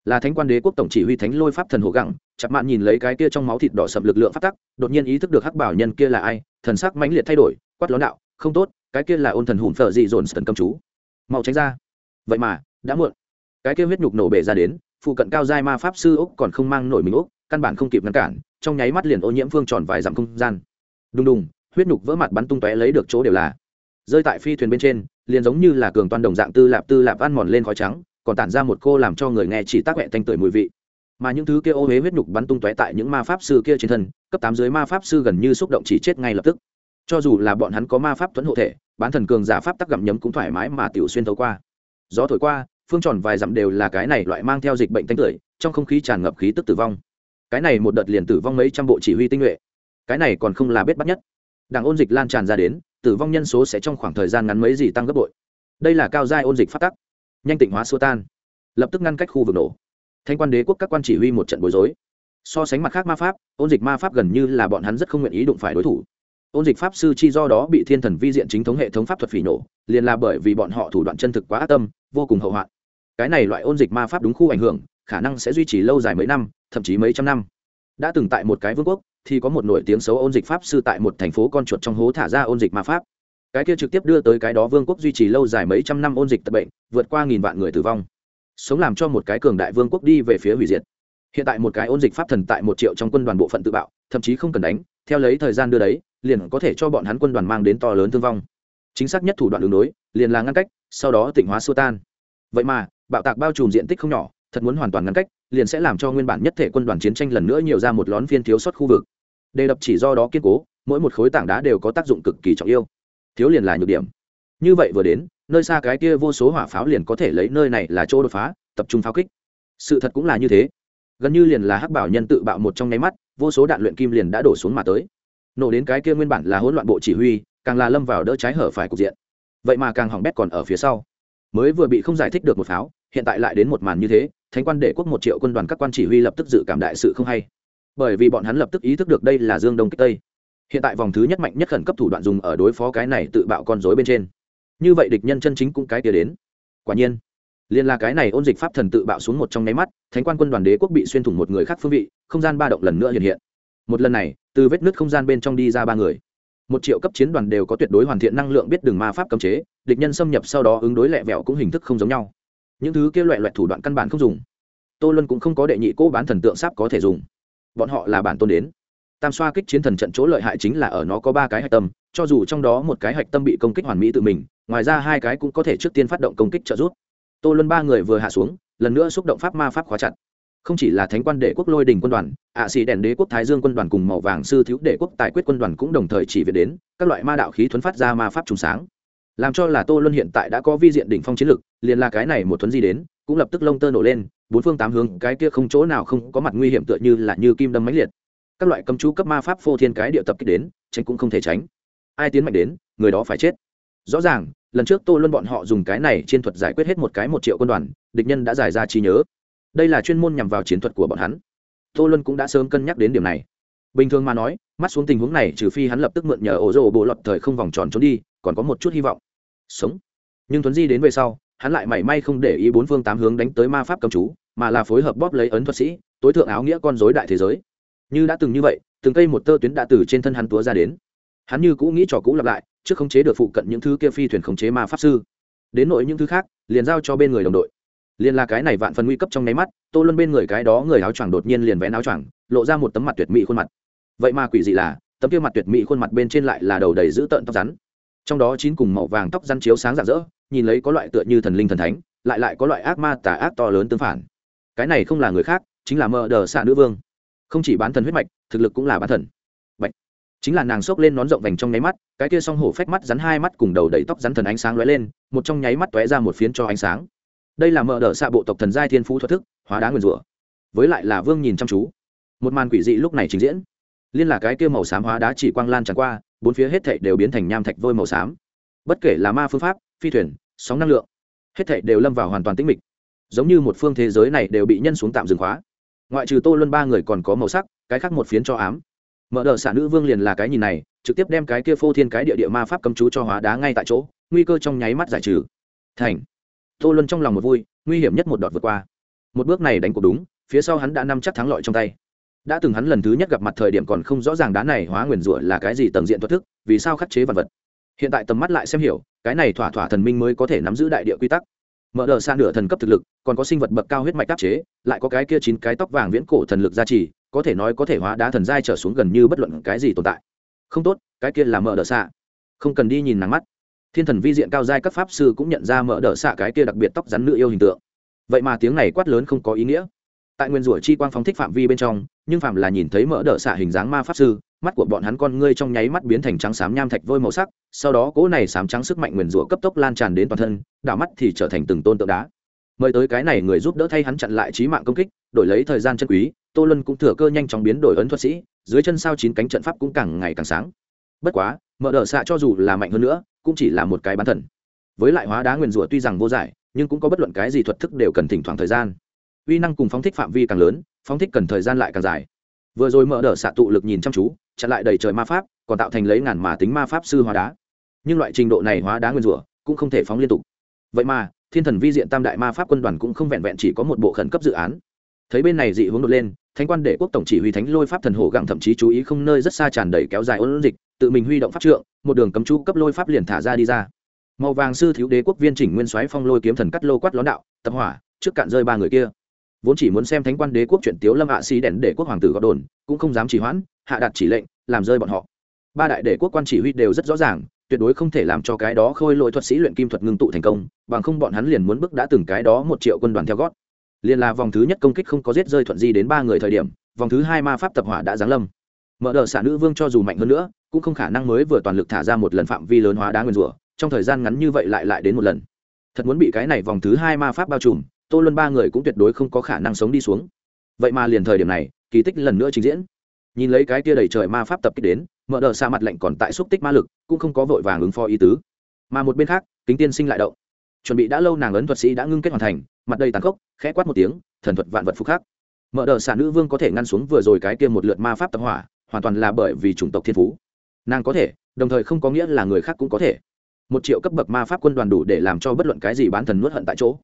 Speaker 1: Là thánh quan đế quốc tổng chỉ huy thánh lôi pháp thần hồ gẳng, chặt mạn nhìn lấy cái kia trong máu thịt đỏ sậm lực lượng phát tắc, đột nhiên ý thức được hắc bảo nhân kia là ai, thần sắc mãnh liệt thay đổi, quát lón đạo, không tốt, cái kia là ôn thần hùn phở dị dồn sần cầm chú. Mau tránh ra. Vậy mà, đã muộn. Cái kia huyết nhục nổ bể ra đến, phụ cận cao giai ma pháp sư úc còn không mang nổi mình úc, căn bản không kịp ngăn cản, trong nháy mắt liền ô nhiễm phương tròn vài dặm không gian. Đùng đùng, huyết nhục vỡ mặt bắn tung tóe lấy được chỗ đều là. Rơi tại phi thuyền bên trên liền giống như là cường toàn đồng dạng tư lạp tư lạp ăn mòn lên khói trắng, còn tản ra một cô làm cho người nghe chỉ tác hẹ thanh tưởi mùi vị. Mà những thứ kia ô huế huyết nhục bắn tung tóe tại những ma pháp sư kia trên thân, cấp tám dưới ma pháp sư gần như xúc động chỉ chết ngay lập tức. Cho dù là bọn hắn có ma pháp thuẫn hộ thể, bán thần cường giả pháp tắc gặm nhấm cũng thoải mái mà tiểu xuyên thấu qua. Gió thổi qua, phương tròn vài dặm đều là cái này loại mang theo dịch bệnh tanh tưởi, trong không khí tràn ngập khí tức tử vong. Cái này một đợt liền tử vong mấy trăm bộ chỉ huy tinh nhuệ. Cái này còn không là biết bắt nhất đảng ôn dịch lan tràn ra đến, tử vong nhân số sẽ trong khoảng thời gian ngắn mấy gì tăng gấp bội. Đây là cao giai ôn dịch phát tắc. Nhanh tịnh hóa xua tan. Lập tức ngăn cách khu vực nổ. Thanh quan đế quốc các quan chỉ huy một trận bối rối. So sánh mặt khác ma pháp, ôn dịch ma pháp gần như là bọn hắn rất không nguyện ý đụng phải đối thủ. Ôn dịch pháp sư chi do đó bị thiên thần vi diện chính thống hệ thống pháp thuật phỉ nổ, liền là bởi vì bọn họ thủ đoạn chân thực quá ác tâm, vô cùng hậu hoạn. Cái này loại ôn dịch ma pháp đúng khu ảnh hưởng, khả năng sẽ duy trì lâu dài mấy năm, thậm chí mấy trăm năm. Đã từng tại một cái vương quốc thì có một nổi tiếng xấu ôn dịch pháp sư tại một thành phố con chuột trong hố thả ra ôn dịch ma pháp. Cái kia trực tiếp đưa tới cái đó vương quốc duy trì lâu dài mấy trăm năm ôn dịch tập bệnh, vượt qua nghìn vạn người tử vong. Sống làm cho một cái cường đại vương quốc đi về phía hủy diệt. Hiện tại một cái ôn dịch pháp thần tại một triệu trong quân đoàn bộ phận tự bạo, thậm chí không cần đánh, theo lấy thời gian đưa đấy, liền có thể cho bọn hắn quân đoàn mang đến to lớn thương vong. Chính xác nhất thủ đoạn đường đối liền là ngăn cách, sau đó tịnh hóa xua tan. Vậy mà, bạo tạc bao trùm diện tích không nhỏ, thật muốn hoàn toàn ngăn cách, liền sẽ làm cho nguyên bản nhất thể quân đoàn chiến tranh lần nữa nhiều ra một lón phiên thiếu sót khu vực đề đập chỉ do đó kiên cố, mỗi một khối tảng đá đều có tác dụng cực kỳ trọng yêu. Thiếu liền là nhược điểm. Như vậy vừa đến, nơi xa cái kia vô số hỏa pháo liền có thể lấy nơi này là chỗ đột phá, tập trung pháo kích. Sự thật cũng là như thế. Gần như liền là hắc bảo nhân tự bạo một trong nháy mắt, vô số đạn luyện kim liền đã đổ xuống mà tới. Nổ đến cái kia nguyên bản là hỗn loạn bộ chỉ huy, càng là lâm vào đỡ trái hở phải cục diện. Vậy mà càng hỏng bét còn ở phía sau. Mới vừa bị không giải thích được một pháo, hiện tại lại đến một màn như thế, thánh quan đệ quốc một triệu quân đoàn các quan chỉ huy lập tức dự cảm đại sự không hay bởi vì bọn hắn lập tức ý thức được đây là dương đông kích tây. Hiện tại vòng thứ nhất mạnh nhất khẩn cấp thủ đoạn dùng ở đối phó cái này tự bạo con dối bên trên. Như vậy địch nhân chân chính cũng cái kia đến. Quả nhiên, liên là cái này ôn dịch pháp thần tự bạo xuống một trong nháy mắt, thánh quan quân đoàn đế quốc bị xuyên thủng một người khác phương vị, không gian ba động lần nữa hiện hiện. Một lần này, từ vết nứt không gian bên trong đi ra ba người. Một triệu cấp chiến đoàn đều có tuyệt đối hoàn thiện năng lượng biết đường ma pháp cấm chế, địch nhân xâm nhập sau đó ứng đối lẹ vẹo cũng hình thức không giống nhau. Những thứ kia loại loại thủ đoạn căn bản không dùng. Tô luân cũng không có đệ nhị cố bán thần tượng sáp có thể dùng bọn họ là bản tôn đến. Tam xoa kích chiến thần trận chỗ lợi hại chính là ở nó có ba cái hạch tâm, cho dù trong đó một cái hạch tâm bị công kích hoàn mỹ tự mình, ngoài ra hai cái cũng có thể trước tiên phát động công kích trợ giúp. Tô luân ba người vừa hạ xuống, lần nữa xúc động pháp ma pháp khóa chặt. Không chỉ là thánh quan đệ quốc lôi đình quân đoàn, ạ xì đèn đế quốc thái dương quân đoàn cùng màu vàng sư thiếu đệ quốc tài quyết quân đoàn cũng đồng thời chỉ về đến, các loại ma đạo khí thuấn phát ra ma pháp trùng sáng. Làm cho là tô luân hiện tại đã có vi diện đỉnh phong chiến lực, liền là cái này một thuấn di đến cũng lập tức lông tơ nổ lên, bốn phương tám hướng, cái kia không chỗ nào không có mặt nguy hiểm tựa như là như kim đâm mãnh liệt. Các loại cấm chú cấp ma pháp phô thiên cái địa tập kích đến, tránh cũng không thể tránh. Ai tiến mạnh đến, người đó phải chết. Rõ ràng, lần trước tô luân bọn họ dùng cái này chiến thuật giải quyết hết một cái một triệu quân đoàn, địch nhân đã giải ra trí nhớ. Đây là chuyên môn nhằm vào chiến thuật của bọn hắn. Tô luân cũng đã sớm cân nhắc đến điểm này. Bình thường mà nói, mắt xuống tình huống này, trừ phi hắn lập tức mượn nhờ ổ rỗ bộ lọt thời không vòng tròn trốn đi, còn có một chút hy vọng. Sống. Nhưng tuấn di đến về sau hắn lại mảy may không để ý bốn phương tám hướng đánh tới ma pháp cầm chú, mà là phối hợp bóp lấy ấn thuật sĩ, tối thượng áo nghĩa con dối đại thế giới. Như đã từng như vậy, từng cây một tơ tuyến đã từ trên thân hắn túa ra đến. Hắn như cũ nghĩ trò cũ lặp lại, trước khống chế được phụ cận những thứ kia phi thuyền khống chế ma pháp sư. Đến nội những thứ khác, liền giao cho bên người đồng đội. Liền là cái này vạn phần nguy cấp trong nháy mắt, tô luân bên người cái đó người áo choàng đột nhiên liền vén áo choàng, lộ ra một tấm mặt tuyệt mỹ khuôn mặt. Vậy mà quỷ dị là, tấm kia mặt tuyệt mỹ khuôn mặt bên trên lại là đầu đầy dữ tợn tóc rắn trong đó chín cùng màu vàng tóc răn chiếu sáng rạng rỡ, nhìn lấy có loại tựa như thần linh thần thánh, lại lại có loại ác ma tà ác to lớn tương phản. Cái này không là người khác, chính là mờ đờ xạ nữ vương. Không chỉ bán thần huyết mạch, thực lực cũng là bán thần. Bạch. chính là nàng xốc lên nón rộng vành trong nháy mắt, cái kia song hổ phách mắt rắn hai mắt cùng đầu đầy tóc rắn thần ánh sáng lóe lên, một trong nháy mắt tóe ra một phiến cho ánh sáng. Đây là mờ đờ xạ bộ tộc thần giai thiên phú thuật thức, hóa đá nguyền rủa. Với lại là vương nhìn chăm chú. Một màn quỷ dị lúc này trình diễn. Liên là cái kia màu xám hóa đá chỉ quang lan tràn qua bốn phía hết thảy đều biến thành nham thạch vôi màu xám. Bất kể là ma phương pháp, phi thuyền, sóng năng lượng, hết thảy đều lâm vào hoàn toàn tĩnh mịch. Giống như một phương thế giới này đều bị nhân xuống tạm dừng khóa. Ngoại trừ tô luân ba người còn có màu sắc, cái khác một phiến cho ám. Mở đ ợ xả nữ vương liền là cái nhìn này, trực tiếp đem cái kia phô thiên cái địa địa ma pháp cấm chú cho hóa đá ngay tại chỗ, nguy cơ trong nháy mắt giải trừ. Thành. Tô luân trong lòng một vui, nguy hiểm nhất một đợt vượt qua. Một bước này đánh cuộc đúng, phía sau hắn đã nắm chắc thắng lợi trong tay đã từng hắn lần thứ nhất gặp mặt thời điểm còn không rõ ràng đá này hóa nguyền rủa là cái gì tầng diện thoát thức, vì sao khắc chế vật vật. Hiện tại tầm mắt lại xem hiểu, cái này thỏa thỏa thần minh mới có thể nắm giữ đại địa quy tắc. Mở đờ xa nửa thần cấp thực lực, còn có sinh vật bậc cao huyết mạch đáp chế, lại có cái kia chín cái tóc vàng viễn cổ thần lực gia trì, có thể nói có thể hóa đá thần giai trở xuống gần như bất luận cái gì tồn tại. Không tốt, cái kia là mở đờ xạ không cần đi nhìn nắng mắt. Thiên thần vi diện cao giai các pháp sư cũng nhận ra mở đờ xạ cái kia đặc biệt tóc rắn nữ yêu hình tượng. Vậy mà tiếng này quát lớn không có ý nghĩa tại nguyên rủa chi quang phóng thích phạm vi bên trong, nhưng phạm là nhìn thấy mỡ đỡ xạ hình dáng ma pháp sư, mắt của bọn hắn con ngươi trong nháy mắt biến thành trắng xám nham thạch vôi màu sắc, sau đó cỗ này xám trắng sức mạnh nguyền rủa cấp tốc lan tràn đến toàn thân, đảo mắt thì trở thành từng tôn tượng đá. Mời tới cái này người giúp đỡ thay hắn chặn lại trí mạng công kích, đổi lấy thời gian chân quý, tô lân cũng thừa cơ nhanh chóng biến đổi ấn thuật sĩ, dưới chân sao chín cánh trận pháp cũng càng ngày càng sáng. Bất quá, mở đỡ xạ cho dù là mạnh hơn nữa, cũng chỉ là một cái bán thần. Với lại hóa đá nguyền rủa tuy rằng vô giải, nhưng cũng có bất luận cái gì thuật thức đều cần thỉnh thoảng thời gian uy năng cùng phóng thích phạm vi càng lớn, phóng thích cần thời gian lại càng dài. Vừa rồi mở đờ xạ tụ lực nhìn chăm chú, chặn lại đầy trời ma pháp, còn tạo thành lấy ngàn mà tính ma pháp sư hóa đá. Nhưng loại trình độ này hóa đá nguyên rủa cũng không thể phóng liên tục. Vậy mà, thiên thần vi diện tam đại ma pháp quân đoàn cũng không vẹn vẹn chỉ có một bộ khẩn cấp dự án. Thấy bên này dị hướng đột lên, thánh quan đệ quốc tổng chỉ huy thánh lôi pháp thần hồ gặng thậm chí chú ý không nơi rất xa tràn đầy kéo dài ôn dịch, tự mình huy động pháp trượng, một đường cấm chú cấp lôi pháp liền thả ra đi ra. Màu vàng sư thiếu đế quốc viên chỉnh nguyên soái phong lôi kiếm thần cắt lô quát lón đạo, tập hỏa, trước cạn rơi ba người kia vốn chỉ muốn xem thánh quan đế quốc chuyện tiếu lâm hạ sĩ đèn để quốc hoàng tử gọt đồn, cũng không dám chỉ hoãn, hạ đặt chỉ lệnh, làm rơi bọn họ. Ba đại đế quốc quan chỉ huy đều rất rõ ràng, tuyệt đối không thể làm cho cái đó khôi lỗi thuật sĩ luyện kim thuật ngưng tụ thành công, bằng không bọn hắn liền muốn bước đã từng cái đó một triệu quân đoàn theo gót. Liền là vòng thứ nhất công kích không có giết rơi thuận di đến ba người thời điểm, vòng thứ hai ma pháp tập hỏa đã giáng lâm. Mở đợt xả nữ vương cho dù mạnh hơn nữa, cũng không khả năng mới vừa toàn lực thả ra một lần phạm vi lớn hóa đá nguyên rủa, trong thời gian ngắn như vậy lại lại đến một lần. Thật muốn bị cái này vòng thứ hai ma pháp bao trùm tô luân ba người cũng tuyệt đối không có khả năng sống đi xuống. Vậy mà liền thời điểm này, kỳ tích lần nữa trình diễn. Nhìn lấy cái kia đầy trời ma pháp tập kích đến, mở đờ xa mặt lạnh còn tại xúc tích ma lực, cũng không có vội vàng ứng phó ý tứ. Mà một bên khác, kính tiên sinh lại động. Chuẩn bị đã lâu nàng ấn thuật sĩ đã ngưng kết hoàn thành, mặt đầy tàn khốc, khẽ quát một tiếng, thần thuật vạn vật phục khắc. Mở đờ xạ nữ vương có thể ngăn xuống vừa rồi cái kia một lượt ma pháp tập hỏa, hoàn toàn là bởi vì chủng tộc thiên phú. Nàng có thể, đồng thời không có nghĩa là người khác cũng có thể. Một triệu cấp bậc ma pháp quân đoàn đủ để làm cho bất luận cái gì bán thần nuốt hận tại chỗ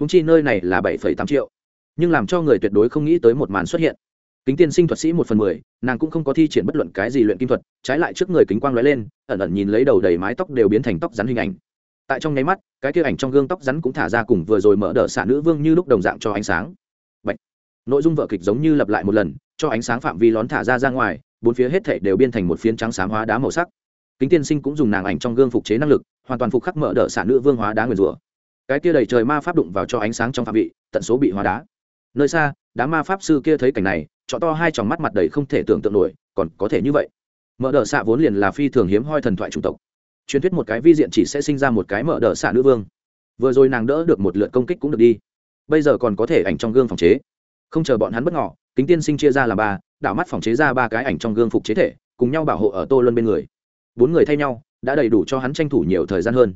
Speaker 1: húng chi nơi này là bảy phẩy tám triệu. Nhưng làm cho người tuyệt đối không nghĩ tới một màn xuất hiện. Kính tiên sinh thuật sĩ một phần mười, nàng cũng không có thi triển bất luận cái gì luyện kim thuật, trái lại trước người kính quang lóe lên, ẩn ẩn nhìn lấy đầu đầy mái tóc đều biến thành tóc rắn hình ảnh. Tại trong nháy mắt, cái kia ảnh trong gương tóc rắn cũng thả ra cùng vừa rồi mở đỡ xả nữ vương như lúc đồng dạng cho ánh sáng. Bạch. nội dung vợ kịch giống như lặp lại một lần, cho ánh sáng phạm vi lón thả ra ra ngoài, bốn phía hết thảy đều biên thành một phiến trắng sáng hóa đá màu sắc. Kính tiên sinh cũng dùng nàng ảnh trong gương phục chế năng lực, hoàn toàn phục khắc mở đỡ xả nữ vương hóa đá nguyền rủa cái kia đầy trời ma pháp đụng vào cho ánh sáng trong phạm vị, tận số bị hóa đá. Nơi xa, đám ma pháp sư kia thấy cảnh này chọ to hai tròng mắt mặt đầy không thể tưởng tượng nổi, còn có thể như vậy. Mở đờ xạ vốn liền là phi thường hiếm hoi thần thoại chủng tộc. Truyền thuyết một cái vi diện chỉ sẽ sinh ra một cái mở đờ xạ nữ vương. Vừa rồi nàng đỡ được một lượt công kích cũng được đi. Bây giờ còn có thể ảnh trong gương phòng chế. Không chờ bọn hắn bất ngỏ kính tiên sinh chia ra làm ba, đảo mắt phòng chế ra ba cái ảnh trong gương phục chế thể, cùng nhau bảo hộ ở tô luân bên người. Bốn người thay nhau, đã đầy đủ cho hắn tranh thủ nhiều thời gian hơn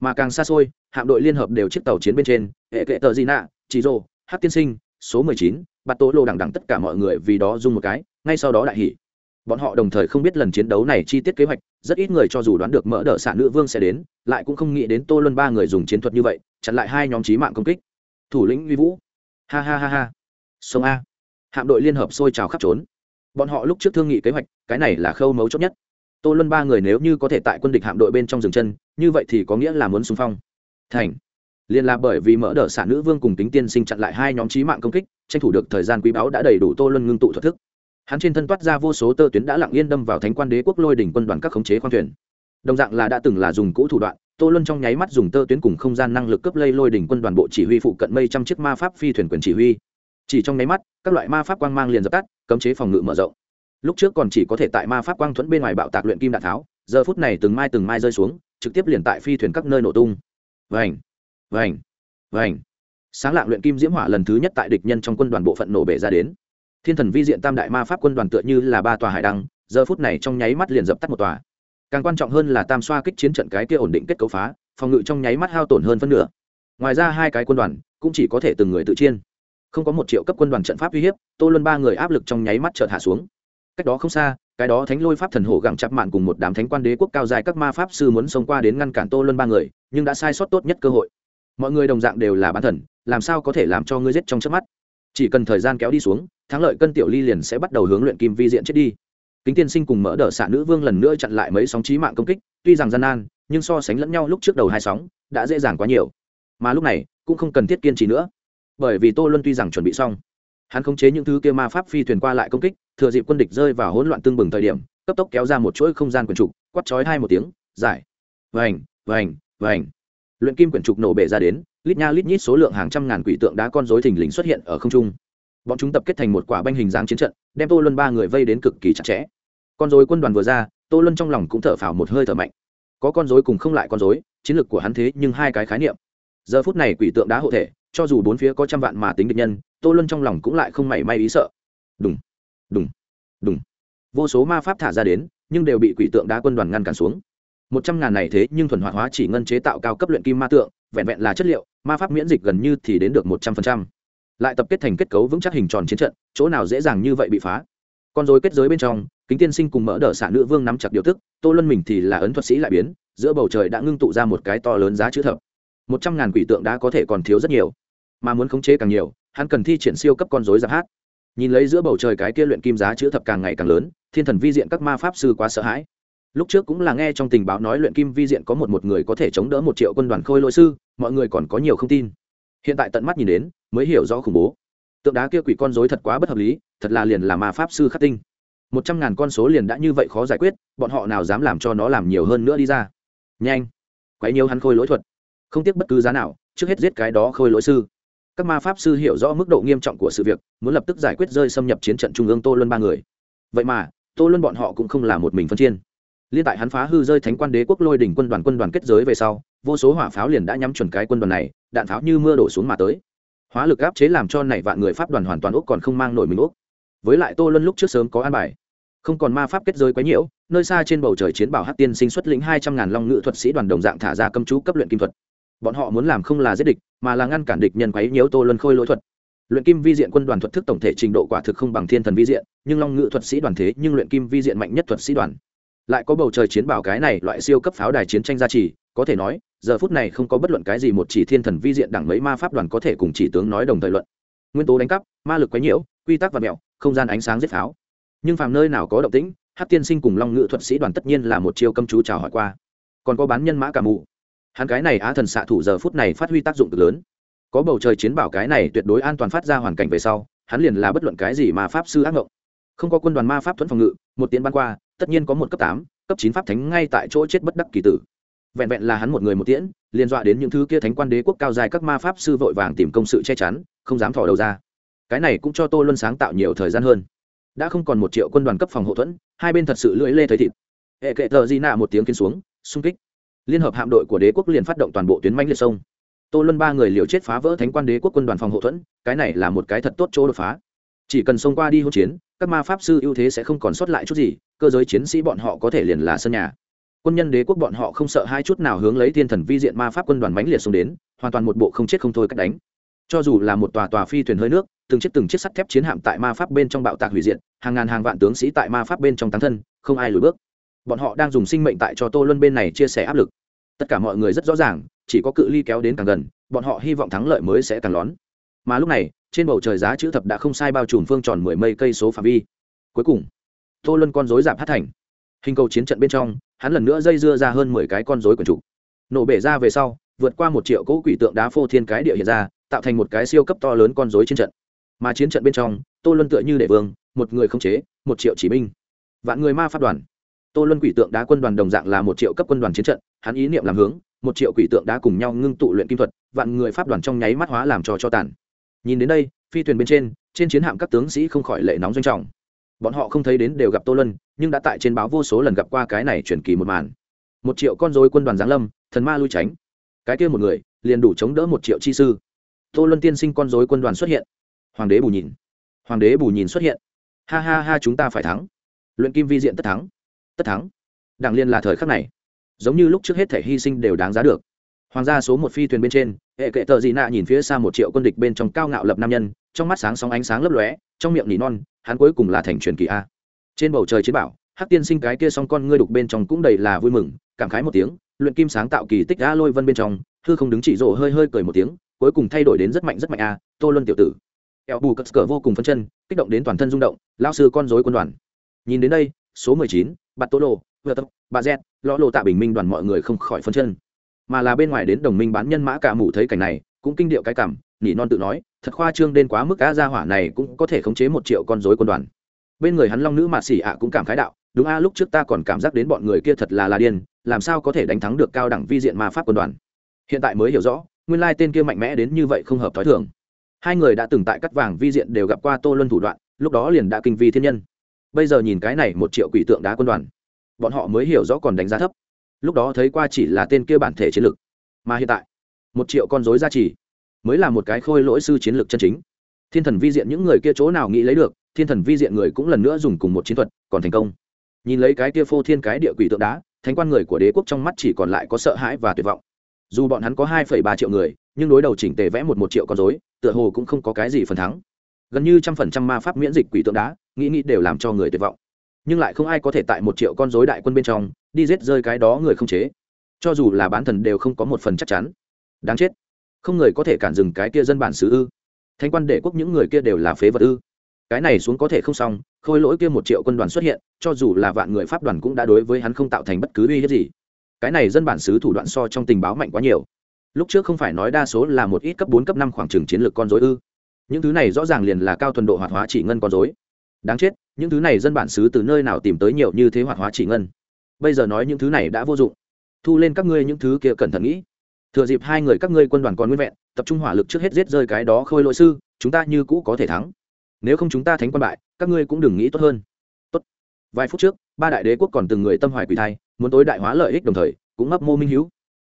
Speaker 1: mà càng xa xôi, hạm đội liên hợp đều chiếc tàu chiến bên trên, hệ kệ tờ di nạ chị rô hát tiên sinh, số mười chín, bạt tố lô đằng đằng tất cả mọi người vì đó dung một cái, ngay sau đó đại hỉ. Bọn họ đồng thời không biết lần chiến đấu này chi tiết kế hoạch, rất ít người cho dù đoán được mỡ đỡ xạ nữ vương sẽ đến, lại cũng không nghĩ đến tô luân ba người dùng chiến thuật như vậy, chặn lại hai nhóm trí mạng công kích. Thủ lĩnh uy vũ. Ha ha ha ha. Sông a. Hạm đội liên hợp sôi trào khắp trốn. Bọn họ lúc trước thương nghị kế hoạch, cái này là khâu mấu chốt nhất tô luân ba người nếu như có thể tại quân địch hạm đội bên trong rừng chân, như vậy thì có nghĩa là muốn xung phong. Thành. Liên là bởi vì mỡ đỡ xả nữ vương cùng tính tiên sinh chặn lại hai nhóm trí mạng công kích, tranh thủ được thời gian quý báu đã đầy đủ tô luân ngưng tụ thuật thức. Hắn trên thân toát ra vô số tơ tuyến đã lặng yên đâm vào thánh quan đế quốc lôi đỉnh quân đoàn các khống chế khoang thuyền. Đồng dạng là đã từng là dùng cũ thủ đoạn, tô luân trong nháy mắt dùng tơ tuyến cùng không gian năng lực cấp lây lôi đỉnh quân đoàn bộ chỉ huy phụ cận mây trăm chiếc ma pháp phi thuyền quyền chỉ huy. Chỉ trong nháy mắt, các loại ma pháp quang mang liền dập tắt, cấm chế phòng ngự mở rộng lúc trước còn chỉ có thể tại ma pháp quang thuẫn bên ngoài bạo tạc luyện kim đạn tháo, giờ phút này từng mai từng mai rơi xuống, trực tiếp liền tại phi thuyền các nơi nổ tung. Vành vành vành. Sáng lạng luyện kim diễm hỏa lần thứ nhất tại địch nhân trong quân đoàn bộ phận nổ bể ra đến. Thiên thần vi diện tam đại ma pháp quân đoàn tựa như là ba tòa hải đăng, giờ phút này trong nháy mắt liền dập tắt một tòa. Càng quan trọng hơn là tam xoa kích chiến trận cái kia ổn định kết cấu phá, phòng ngự trong nháy mắt hao tổn hơn phân nửa. Ngoài ra hai cái quân đoàn cũng chỉ có thể từng người tự chiên. Không có một triệu cấp quân đoàn trận pháp uy hiếp, tô luân ba người áp lực trong nháy mắt chợt hạ xuống cách đó không xa, cái đó thánh lôi pháp thần hổ gẳng chặt mạn cùng một đám thánh quan đế quốc cao dài các ma pháp sư muốn xông qua đến ngăn cản tô luân ba người, nhưng đã sai sót tốt nhất cơ hội. Mọi người đồng dạng đều là bán thần, làm sao có thể làm cho ngươi giết trong trước mắt? Chỉ cần thời gian kéo đi xuống, thắng lợi cân tiểu ly liền sẽ bắt đầu hướng luyện kim vi diện chết đi. Kính tiên sinh cùng mỡ đỡ xạ nữ vương lần nữa chặn lại mấy sóng trí mạng công kích, tuy rằng gian nan, nhưng so sánh lẫn nhau lúc trước đầu hai sóng, đã dễ dàng quá nhiều. Mà lúc này, cũng không cần thiết kiên trì nữa. Bởi vì tô luân tuy rằng chuẩn bị xong hắn khống chế những thứ kia ma pháp phi thuyền qua lại công kích, thừa dịp quân địch rơi vào hỗn loạn tương bừng thời điểm, cấp tốc kéo ra một chuỗi không gian quyển trục quắt chói hai một tiếng, giải. Vành vành vành. Luyện kim quyển trục nổ bể ra đến, lít nha lít nhít số lượng hàng trăm ngàn quỷ tượng đá con rối thình lình xuất hiện ở không trung. Bọn chúng tập kết thành một quả banh hình dáng chiến trận, đem tô luân ba người vây đến cực kỳ chặt chẽ. Con rối quân đoàn vừa ra, tô luân trong lòng cũng thở phào một hơi thở mạnh. Có con rối cùng không lại con rối, chiến lược của hắn thế nhưng hai cái khái niệm. Giờ phút này quỷ tượng đá hộ thể, cho dù bốn phía có trăm vạn mà tính địch nhân tô luân trong lòng cũng lại không mảy may ý sợ. Đúng đúng đúng vô số ma pháp thả ra đến, nhưng đều bị quỷ tượng đá quân đoàn ngăn cản xuống. Một trăm ngàn này thế nhưng thuần hoạt hóa chỉ ngân chế tạo cao cấp luyện kim ma tượng, vẹn vẹn là chất liệu, ma pháp miễn dịch gần như thì đến được một trăm phần trăm. Lại tập kết thành kết cấu vững chắc hình tròn chiến trận, chỗ nào dễ dàng như vậy bị phá. Con dối kết giới bên trong, kính tiên sinh cùng mỡ đỡ xạ nữ vương nắm chặt điều tức, tô luân mình thì là ấn thuật sĩ lại biến, giữa bầu trời đã ngưng tụ ra một cái to lớn giá chữ thập. Một trăm ngàn quỷ tượng đã có thể còn thiếu rất nhiều, mà muốn khống chế càng nhiều hắn cần thi triển siêu cấp con dối giáp hát. Nhìn lấy giữa bầu trời cái kia luyện kim giá chữ thập càng ngày càng lớn, thiên thần vi diện các ma pháp sư quá sợ hãi. Lúc trước cũng là nghe trong tình báo nói luyện kim vi diện có một một người có thể chống đỡ một triệu quân đoàn khôi lỗi sư, mọi người còn có nhiều không tin. Hiện tại tận mắt nhìn đến, mới hiểu rõ khủng bố. Tượng đá kia quỷ con dối thật quá bất hợp lý, thật là liền là ma pháp sư khắc tinh. Một trăm ngàn con số liền đã như vậy khó giải quyết, bọn họ nào dám làm cho nó làm nhiều hơn nữa đi ra. Nhanh! Quấy nhiều hắn khôi lỗi thuật. Không tiếc bất cứ giá nào, trước hết giết cái đó khôi lỗi sư các ma pháp sư hiểu rõ mức độ nghiêm trọng của sự việc, muốn lập tức giải quyết rơi xâm nhập chiến trận trung ương tô luân ba người. Vậy mà, tô luân bọn họ cũng không là một mình phân chiên liên tại hắn phá hư rơi thánh quan đế quốc lôi đỉnh quân đoàn quân đoàn kết giới về sau, vô số hỏa pháo liền đã nhắm chuẩn cái quân đoàn này, đạn pháo như mưa đổ xuống mà tới. Hóa lực áp chế làm cho nảy vạn người pháp đoàn hoàn toàn úc còn không mang nổi mình úc với lại tô luân lúc trước sớm có an bài. Không còn ma pháp kết giới quấy nhiễu, nơi xa trên bầu trời chiến bảo hát tiên sinh xuất lĩnh hai trăm ngàn long ngự thuật sĩ đoàn đồng dạng thả ra cấm chú cấp luyện kim thuật bọn họ muốn làm không là giết địch, mà là ngăn cản địch nhân quấy nhiễu tô luân khôi lỗi thuật. Luyện kim vi diện quân đoàn thuật thức tổng thể trình độ quả thực không bằng thiên thần vi diện, nhưng long ngự thuật sĩ đoàn thế nhưng luyện kim vi diện mạnh nhất thuật sĩ đoàn. Lại có bầu trời chiến bảo cái này loại siêu cấp pháo đài chiến tranh gia trì, có thể nói, giờ phút này không có bất luận cái gì một chỉ thiên thần vi diện đẳng mấy ma pháp đoàn có thể cùng chỉ tướng nói đồng thời luận. Nguyên tố đánh cắp, ma lực quấy nhiễu, quy tắc và mẹo, không gian ánh sáng giết pháo. Nhưng phàm nơi nào có động tĩnh hát tiên sinh cùng long ngự thuật sĩ đoàn tất nhiên là một chiêu câm chú chào hỏi qua. Còn có bán nhân mã cả mù hắn cái này á thần xạ thủ giờ phút này phát huy tác dụng cực lớn. Có bầu trời chiến bảo cái này tuyệt đối an toàn phát ra hoàn cảnh về sau, hắn liền là bất luận cái gì mà pháp sư ác ngộng. Không có quân đoàn ma pháp thuẫn phòng ngự, một tiến ban qua, tất nhiên có một cấp tám, cấp chín pháp thánh ngay tại chỗ chết bất đắc kỳ tử. Vẹn vẹn là hắn một người một tiễn liên dọa đến những thứ kia thánh quan đế quốc cao dài các ma pháp sư vội vàng tìm công sự che chắn, không dám thò đầu ra. Cái này cũng cho tô luân sáng tạo nhiều thời gian hơn. Đã không còn một triệu quân đoàn cấp phòng hậu thuẫn, hai bên thật sự lưỡi lê thấy thịt. Hệ kệ thờ di nạ một tiếng kiến xuống, xung kích liên hợp hạm đội của đế quốc liền phát động toàn bộ tuyến manh liệt sông. Tô luân ba người liều chết phá vỡ thánh quan đế quốc quân đoàn phòng hậu thuẫn, cái này là một cái thật tốt chỗ đột phá. Chỉ cần xông qua đi hỗn chiến, các ma pháp sư ưu thế sẽ không còn sót lại chút gì, cơ giới chiến sĩ bọn họ có thể liền là sân nhà. Quân nhân đế quốc bọn họ không sợ hai chút nào hướng lấy thiên thần vi diện ma pháp quân đoàn mãnh liệt xuống đến, hoàn toàn một bộ không chết không thôi cách đánh. Cho dù là một tòa tòa phi thuyền hơi nước, từng chiếc từng chiếc sắt thép chiến hạm tại ma pháp bên trong bạo tạc hủy diệt, hàng ngàn hàng vạn tướng sĩ tại ma pháp bên trong tán thân, không ai lùi bước bọn họ đang dùng sinh mệnh tại cho tô luân bên này chia sẻ áp lực. Tất cả mọi người rất rõ ràng, chỉ có cự ly kéo đến càng gần, bọn họ hy vọng thắng lợi mới sẽ càng lón. Mà lúc này, trên bầu trời giá chữ thập đã không sai bao trùm phương tròn mười mây cây số phạm vi. Cuối cùng, tô luân con dối giảm hát thành. Hình cầu chiến trận bên trong, hắn lần nữa dây dưa ra hơn mười cái con dối quần trụ. Nổ bể ra về sau, vượt qua một triệu cỗ quỷ tượng đá phô thiên cái địa hiện ra, tạo thành một cái siêu cấp to lớn con dối chiến trận. Mà chiến trận bên trong, tô luân tựa như đệ vương, một người không chế, một triệu chỉ binh. Vạn người ma pháp đoàn tô luân quỷ tượng đá quân đoàn đồng dạng là một triệu cấp quân đoàn chiến trận hắn ý niệm làm hướng một triệu quỷ tượng đá cùng nhau ngưng tụ luyện kim thuật vạn người pháp đoàn trong nháy mắt hóa làm trò cho tàn. Nhìn đến đây phi thuyền bên trên trên chiến hạm các tướng sĩ không khỏi lệ nóng doanh trọng. Bọn họ không thấy đến đều gặp tô Luân, nhưng đã tại trên báo vô số lần gặp qua cái này chuyển kỳ một màn. Một triệu con dối quân đoàn giáng lâm thần ma lui tránh. Cái kia một người liền đủ chống đỡ một triệu chi sư. Tô Luân tiên sinh con dối quân đoàn xuất hiện. Hoàng đế bù nhìn. Hoàng đế bù nhìn xuất hiện. Ha ha ha chúng ta phải thắng. Luyện kim vi diện tất thắng tất thắng. Đảng liên là thời khắc này, giống như lúc trước hết thể hy sinh đều đáng giá được. Hoàng gia số một phi thuyền bên trên, hệ kệ tờ dị nạ nhìn phía xa một triệu quân địch bên trong cao ngạo lập nam nhân, trong mắt sáng sóng ánh sáng lấp lóe, trong miệng nỉ non, hắn cuối cùng là thành truyền kỳ a. Trên bầu trời chiến bảo, hắc tiên sinh cái kia song con ngươi đục bên trong cũng đầy là vui mừng, cảm khái một tiếng, luyện kim sáng tạo kỳ tích đã lôi vân bên trong thư không đứng chỉ rộ hơi hơi cười một tiếng, cuối cùng thay đổi đến rất mạnh rất mạnh a, tô luân tiểu tử. Eo bù cất cờ vô cùng phân chân, kích động đến toàn thân rung động lao sư con dối quân đoàn. Nhìn đến đây số mười chín, bạt tô lô vừa tập, bà z lõ lộ tạ bình minh đoàn mọi người không khỏi phân chân. Mà là bên ngoài đến đồng minh bán nhân mã cả mù thấy cảnh này, cũng kinh điệu cái cảm, nỉ non tự nói, thật khoa trương đến quá mức á gia hỏa này cũng có thể khống chế một triệu con rối quân đoàn. Bên người hắn long nữ mạt xỉ ạ cũng cảm khái đạo, đúng a, lúc trước ta còn cảm giác đến bọn người kia thật là là điên, làm sao có thể đánh thắng được cao đẳng vi diện ma pháp quân đoàn? Hiện tại mới hiểu rõ, nguyên lai tên kia mạnh mẽ đến như vậy không hợp thói thường. Hai người đã từng tại cắt vàng vi diện đều gặp qua tô luân thủ đoạn, lúc đó liền đã kinh vi thiên nhân bây giờ nhìn cái này một triệu quỷ tượng đá quân đoàn, bọn họ mới hiểu rõ còn đánh giá thấp. Lúc đó thấy qua chỉ là tên kia bản thể chiến lược mà hiện tại, một triệu con dối gia trì, mới là một cái khôi lỗi sư chiến lược chân chính. Thiên thần vi diện những người kia chỗ nào nghĩ lấy được, thiên thần vi diện người cũng lần nữa dùng cùng một chiến thuật, còn thành công. Nhìn lấy cái kia phô thiên cái địa quỷ tượng đá, thánh quan người của đế quốc trong mắt chỉ còn lại có sợ hãi và tuyệt vọng. Dù bọn hắn có hai ba triệu người, nhưng đối đầu chỉnh tề vẽ một một triệu con dối tựa hồ cũng không có cái gì phần thắng gần như trăm phần trăm ma pháp miễn dịch quỷ tượng đá, nghĩ nghĩ đều làm cho người tuyệt vọng. Nhưng lại không ai có thể tại một triệu con dối đại quân bên trong, đi giết rơi cái đó người không chế. Cho dù là bán thần đều không có một phần chắc chắn. Đáng chết. Không người có thể cản dừng cái kia dân bản xứ ư. Thanh quan đệ quốc những người kia đều là phế vật ư. Cái này xuống có thể không xong, khôi lỗi kia một triệu quân đoàn xuất hiện, cho dù là vạn người pháp đoàn cũng đã đối với hắn không tạo thành bất cứ uy hiếp gì. Cái này dân bản xứ thủ đoạn so trong tình báo mạnh quá nhiều. Lúc trước không phải nói đa số là một ít cấp bốn, cấp năm khoảng trừng chiến lược con dối ư những thứ này rõ ràng liền là cao thuần độ hoạt hóa chỉ ngân con dối đáng chết, những thứ này dân bản xứ từ nơi nào tìm tới nhiều như thế hoạt hóa chỉ ngân? Bây giờ nói những thứ này đã vô dụng. Thu lên các ngươi những thứ kia cẩn thận nghĩ. Thừa dịp hai người các ngươi quân đoàn còn nguyên vẹn, tập trung hỏa lực trước hết giết rơi cái đó khôi lỗi sư, chúng ta như cũ có thể thắng. Nếu không chúng ta thánh quân bại, các ngươi cũng đừng nghĩ tốt hơn. Tốt. Vài phút trước, ba đại đế quốc còn từng người tâm hoài quỷ thai, muốn tối đại hóa lợi ích đồng thời, cũng ngấp mô minh hữu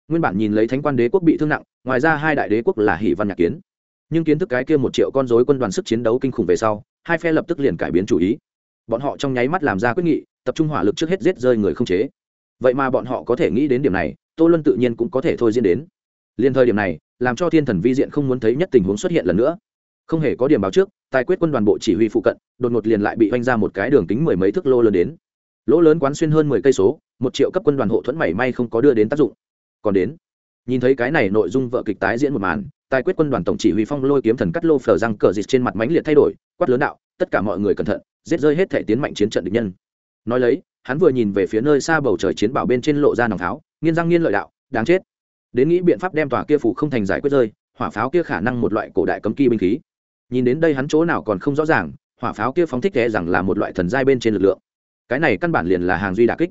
Speaker 1: nguyên bản nhìn lấy thánh quan đế quốc bị thương nặng, ngoài ra hai đại đế quốc là hỷ văn nhạc kiến nhưng kiến thức cái kia một triệu con dối quân đoàn sức chiến đấu kinh khủng về sau, hai phe lập tức liền cải biến chủ ý. Bọn họ trong nháy mắt làm ra quyết nghị, tập trung hỏa lực trước hết giết rơi người không chế. Vậy mà bọn họ có thể nghĩ đến điểm này, tô luân tự nhiên cũng có thể thôi diễn đến. Liên thời điểm này, làm cho thiên thần vi diện không muốn thấy nhất tình huống xuất hiện lần nữa. Không hề có điểm báo trước, tài quyết quân đoàn bộ chỉ huy phụ cận, đột ngột liền lại bị oanh ra một cái đường kính mười mấy thước lô lớn đến. Lỗ lớn quán xuyên hơn mười cây số, một triệu cấp quân đoàn hộ thuẫn mảy may không có đưa đến tác dụng. Còn đến, nhìn thấy cái này nội dung vợ kịch tái diễn một màn tài quyết quân đoàn tổng chỉ huy phong lôi kiếm thần cắt lô phờ răng cờ dịch trên mặt mánh liệt thay đổi, quát lớn đạo, tất cả mọi người cẩn thận, giết rơi hết thể tiến mạnh chiến trận địch nhân. Nói lấy, hắn vừa nhìn về phía nơi xa bầu trời chiến bảo bên trên lộ ra nòng tháo nghiên răng nghiên lợi đạo, đáng chết. Đến nghĩ biện pháp đem tòa kia phủ không thành giải quyết rơi, hỏa pháo kia khả năng một loại cổ đại cấm kỳ binh khí. Nhìn đến đây hắn chỗ nào còn không rõ ràng, hỏa pháo kia phóng thích thế rằng là một loại thần giai bên trên lực lượng. Cái này căn bản liền là hàng duy đà kích.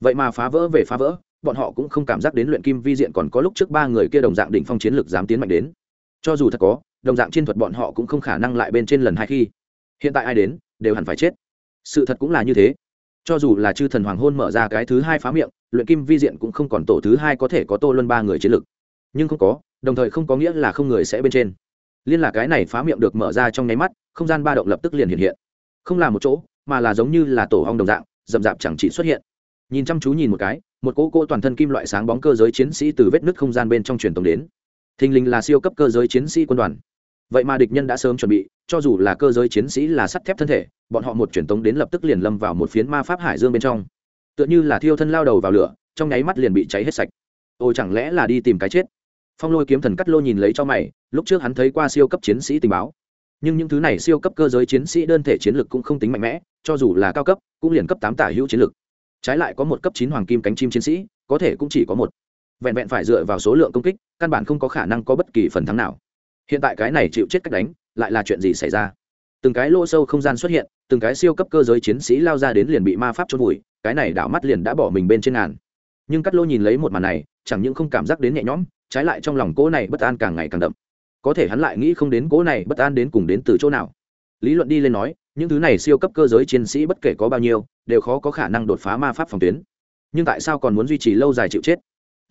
Speaker 1: Vậy mà phá vỡ về phá vỡ, bọn họ cũng không cảm giác đến luyện kim vi diện còn có lúc trước ba người kia đồng dạng đỉnh phong chiến lực dám tiến mạnh đến cho dù thật có, đồng dạng chiến thuật bọn họ cũng không khả năng lại bên trên lần hai khi. Hiện tại ai đến, đều hẳn phải chết. Sự thật cũng là như thế. Cho dù là chư thần hoàng hôn mở ra cái thứ hai phá miệng, luyện kim vi diện cũng không còn tổ thứ hai có thể có tô luân ba người chiến lực. Nhưng không có, đồng thời không có nghĩa là không người sẽ bên trên. Liên là cái này phá miệng được mở ra trong nháy mắt, không gian ba động lập tức liền hiện hiện. Không là một chỗ, mà là giống như là tổ hong đồng dạng, rậm rạp chẳng chỉ xuất hiện. Nhìn chăm chú nhìn một cái, một cỗ cỗ toàn thân kim loại sáng bóng cơ giới chiến sĩ từ vết nứt không gian bên trong truyền tống đến thình lình là siêu cấp cơ giới chiến sĩ quân đoàn. Vậy mà địch nhân đã sớm chuẩn bị, cho dù là cơ giới chiến sĩ là sắt thép thân thể, bọn họ một truyền tống đến lập tức liền lâm vào một phiến ma pháp hải dương bên trong. Tựa như là thiêu thân lao đầu vào lửa, trong nháy mắt liền bị cháy hết sạch. Ôi chẳng lẽ là đi tìm cái chết? Phong lôi kiếm thần cắt lô nhìn lấy cho mày, lúc trước hắn thấy qua siêu cấp chiến sĩ tình báo. Nhưng những thứ này siêu cấp cơ giới chiến sĩ đơn thể chiến lực cũng không tính mạnh mẽ, cho dù là cao cấp, cũng liền cấp tám tả hữu chiến lực. Trái lại có một cấp chín hoàng kim cánh chim chiến sĩ, có thể cũng chỉ có một vẹn vẹn phải dựa vào số lượng công kích, căn bản không có khả năng có bất kỳ phần thắng nào. Hiện tại cái này chịu chết cách đánh, lại là chuyện gì xảy ra? Từng cái lỗ sâu không gian xuất hiện, từng cái siêu cấp cơ giới chiến sĩ lao ra đến liền bị ma pháp chôn vùi, cái này đảo mắt liền đã bỏ mình bên trên ngàn. Nhưng cắt lô nhìn lấy một màn này, chẳng những không cảm giác đến nhẹ nhõm, trái lại trong lòng cỗ này bất an càng ngày càng đậm. Có thể hắn lại nghĩ không đến cỗ này bất an đến cùng đến từ chỗ nào. Lý luận đi lên nói, những thứ này siêu cấp cơ giới chiến sĩ bất kể có bao nhiêu, đều khó có khả năng đột phá ma pháp phòng tuyến. Nhưng tại sao còn muốn duy trì lâu dài chịu chết?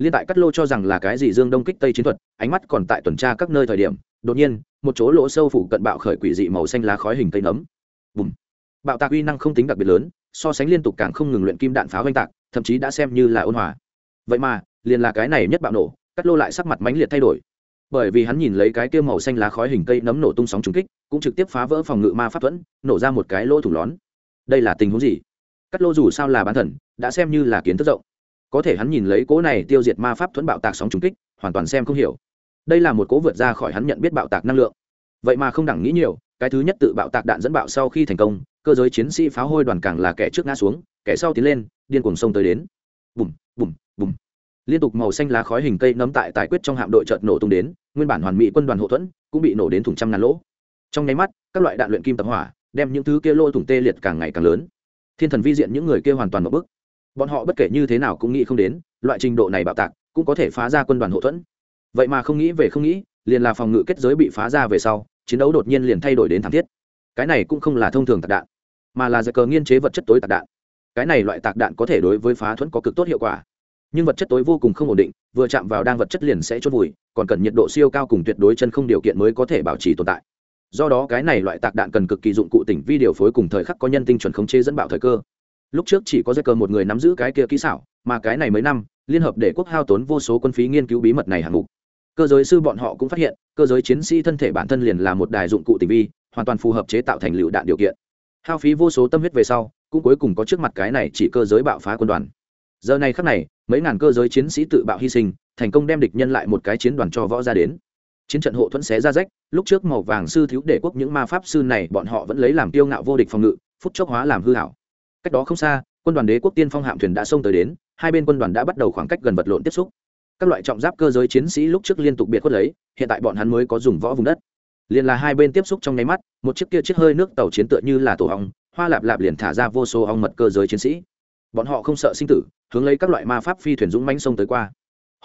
Speaker 1: Liên tại cắt lô cho rằng là cái gì dương đông kích tây chiến thuật, ánh mắt còn tại tuần tra các nơi thời điểm, đột nhiên, một chỗ lỗ sâu phủ cận bạo khởi quỷ dị màu xanh lá khói hình cây nấm. Bùm! Bạo tạc uy năng không tính đặc biệt lớn, so sánh liên tục càng không ngừng luyện kim đạn pháo oanh tạc, thậm chí đã xem như là ôn hòa. Vậy mà, liền là cái này nhất bạo nổ cắt lô lại sắc mặt mãnh liệt thay đổi. Bởi vì hắn nhìn lấy cái kia màu xanh lá khói hình cây nấm nổ tung sóng trúng kích, cũng trực tiếp phá vỡ phòng ngự ma pháp thuẫn, nổ ra một cái lỗ thủ lón. Đây là tình huống gì? Cắt lô dù sao là bán thần, đã xem như là kiến thức rộng có thể hắn nhìn lấy cỗ này tiêu diệt ma pháp thuẫn bạo tạc sóng trùng kích, hoàn toàn xem không hiểu. Đây là một cỗ vượt ra khỏi hắn nhận biết bạo tạc năng lượng. Vậy mà không đẳng nghĩ nhiều, cái thứ nhất tự bạo tạc đạn dẫn bạo sau khi thành công, cơ giới chiến sĩ pháo hôi đoàn càng là kẻ trước ngã xuống, kẻ sau tiến lên, điên cuồng sông tới đến. Bùm bùm bùm. Liên tục màu xanh lá khói hình cây nấm tại tài quyết trong hạm đội chợt nổ tung đến, nguyên bản hoàn mỹ quân đoàn hậu thuẫn cũng bị nổ đến thủng trăm ngàn lỗ. Trong nháy mắt, các loại đạn luyện kim tập hỏa đem những thứ kia lỗ thủng tê liệt càng ngày càng lớn. Thiên thần vi diện những người kia hoàn toàn một bức bọn họ bất kể như thế nào cũng nghĩ không đến, loại trình độ này bạo tạc cũng có thể phá ra quân đoàn hậu thuẫn. Vậy mà không nghĩ về không nghĩ, liền là phòng ngự kết giới bị phá ra về sau, chiến đấu đột nhiên liền thay đổi đến thảm thiết. Cái này cũng không là thông thường tạc đạn, mà là giặc cờ nghiên chế vật chất tối tạc đạn. Cái này loại tạc đạn có thể đối với phá thuẫn có cực tốt hiệu quả. Nhưng vật chất tối vô cùng không ổn định, vừa chạm vào đang vật chất liền sẽ chốt vùi, còn cần nhiệt độ siêu cao cùng tuyệt đối chân không điều kiện mới có thể bảo trì tồn tại. Do đó cái này loại tạc đạn cần cực kỳ dụng cụ tỉnh vi điều phối cùng thời khắc có nhân tinh chuẩn khống chế dẫn bạo thời cơ lúc trước chỉ có dây cờ một người nắm giữ cái kia kỹ xảo, mà cái này mấy năm, liên hợp để quốc hao tốn vô số quân phí nghiên cứu bí mật này hạng mục. Cơ giới sư bọn họ cũng phát hiện, cơ giới chiến sĩ thân thể bản thân liền là một đài dụng cụ tình vi, hoàn toàn phù hợp chế tạo thành lựu đạn điều kiện. Hao phí vô số tâm huyết về sau, cũng cuối cùng có trước mặt cái này chỉ cơ giới bạo phá quân đoàn. Giờ này khắc này, mấy ngàn cơ giới chiến sĩ tự bạo hy sinh, thành công đem địch nhân lại một cái chiến đoàn cho võ ra đến. Chiến trận hộ thuẫn xé ra rách, lúc trước màu vàng sư thiếu để quốc những ma pháp sư này bọn họ vẫn lấy làm tiêu ngạo vô địch phòng ngự, phút chốc hóa làm hư hảo cách đó không xa, quân đoàn đế quốc tiên phong hạm thuyền đã xông tới đến, hai bên quân đoàn đã bắt đầu khoảng cách gần vật lộn tiếp xúc. Các loại trọng giáp cơ giới chiến sĩ lúc trước liên tục biệt khuất lấy, hiện tại bọn hắn mới có dùng võ vùng đất. Liền là hai bên tiếp xúc trong nháy mắt, một chiếc kia chiếc hơi nước tàu chiến tựa như là tổ hong hoa lạp lạp liền thả ra vô số ong mật cơ giới chiến sĩ. Bọn họ không sợ sinh tử, hướng lấy các loại ma pháp phi thuyền dũng mãnh sông tới qua.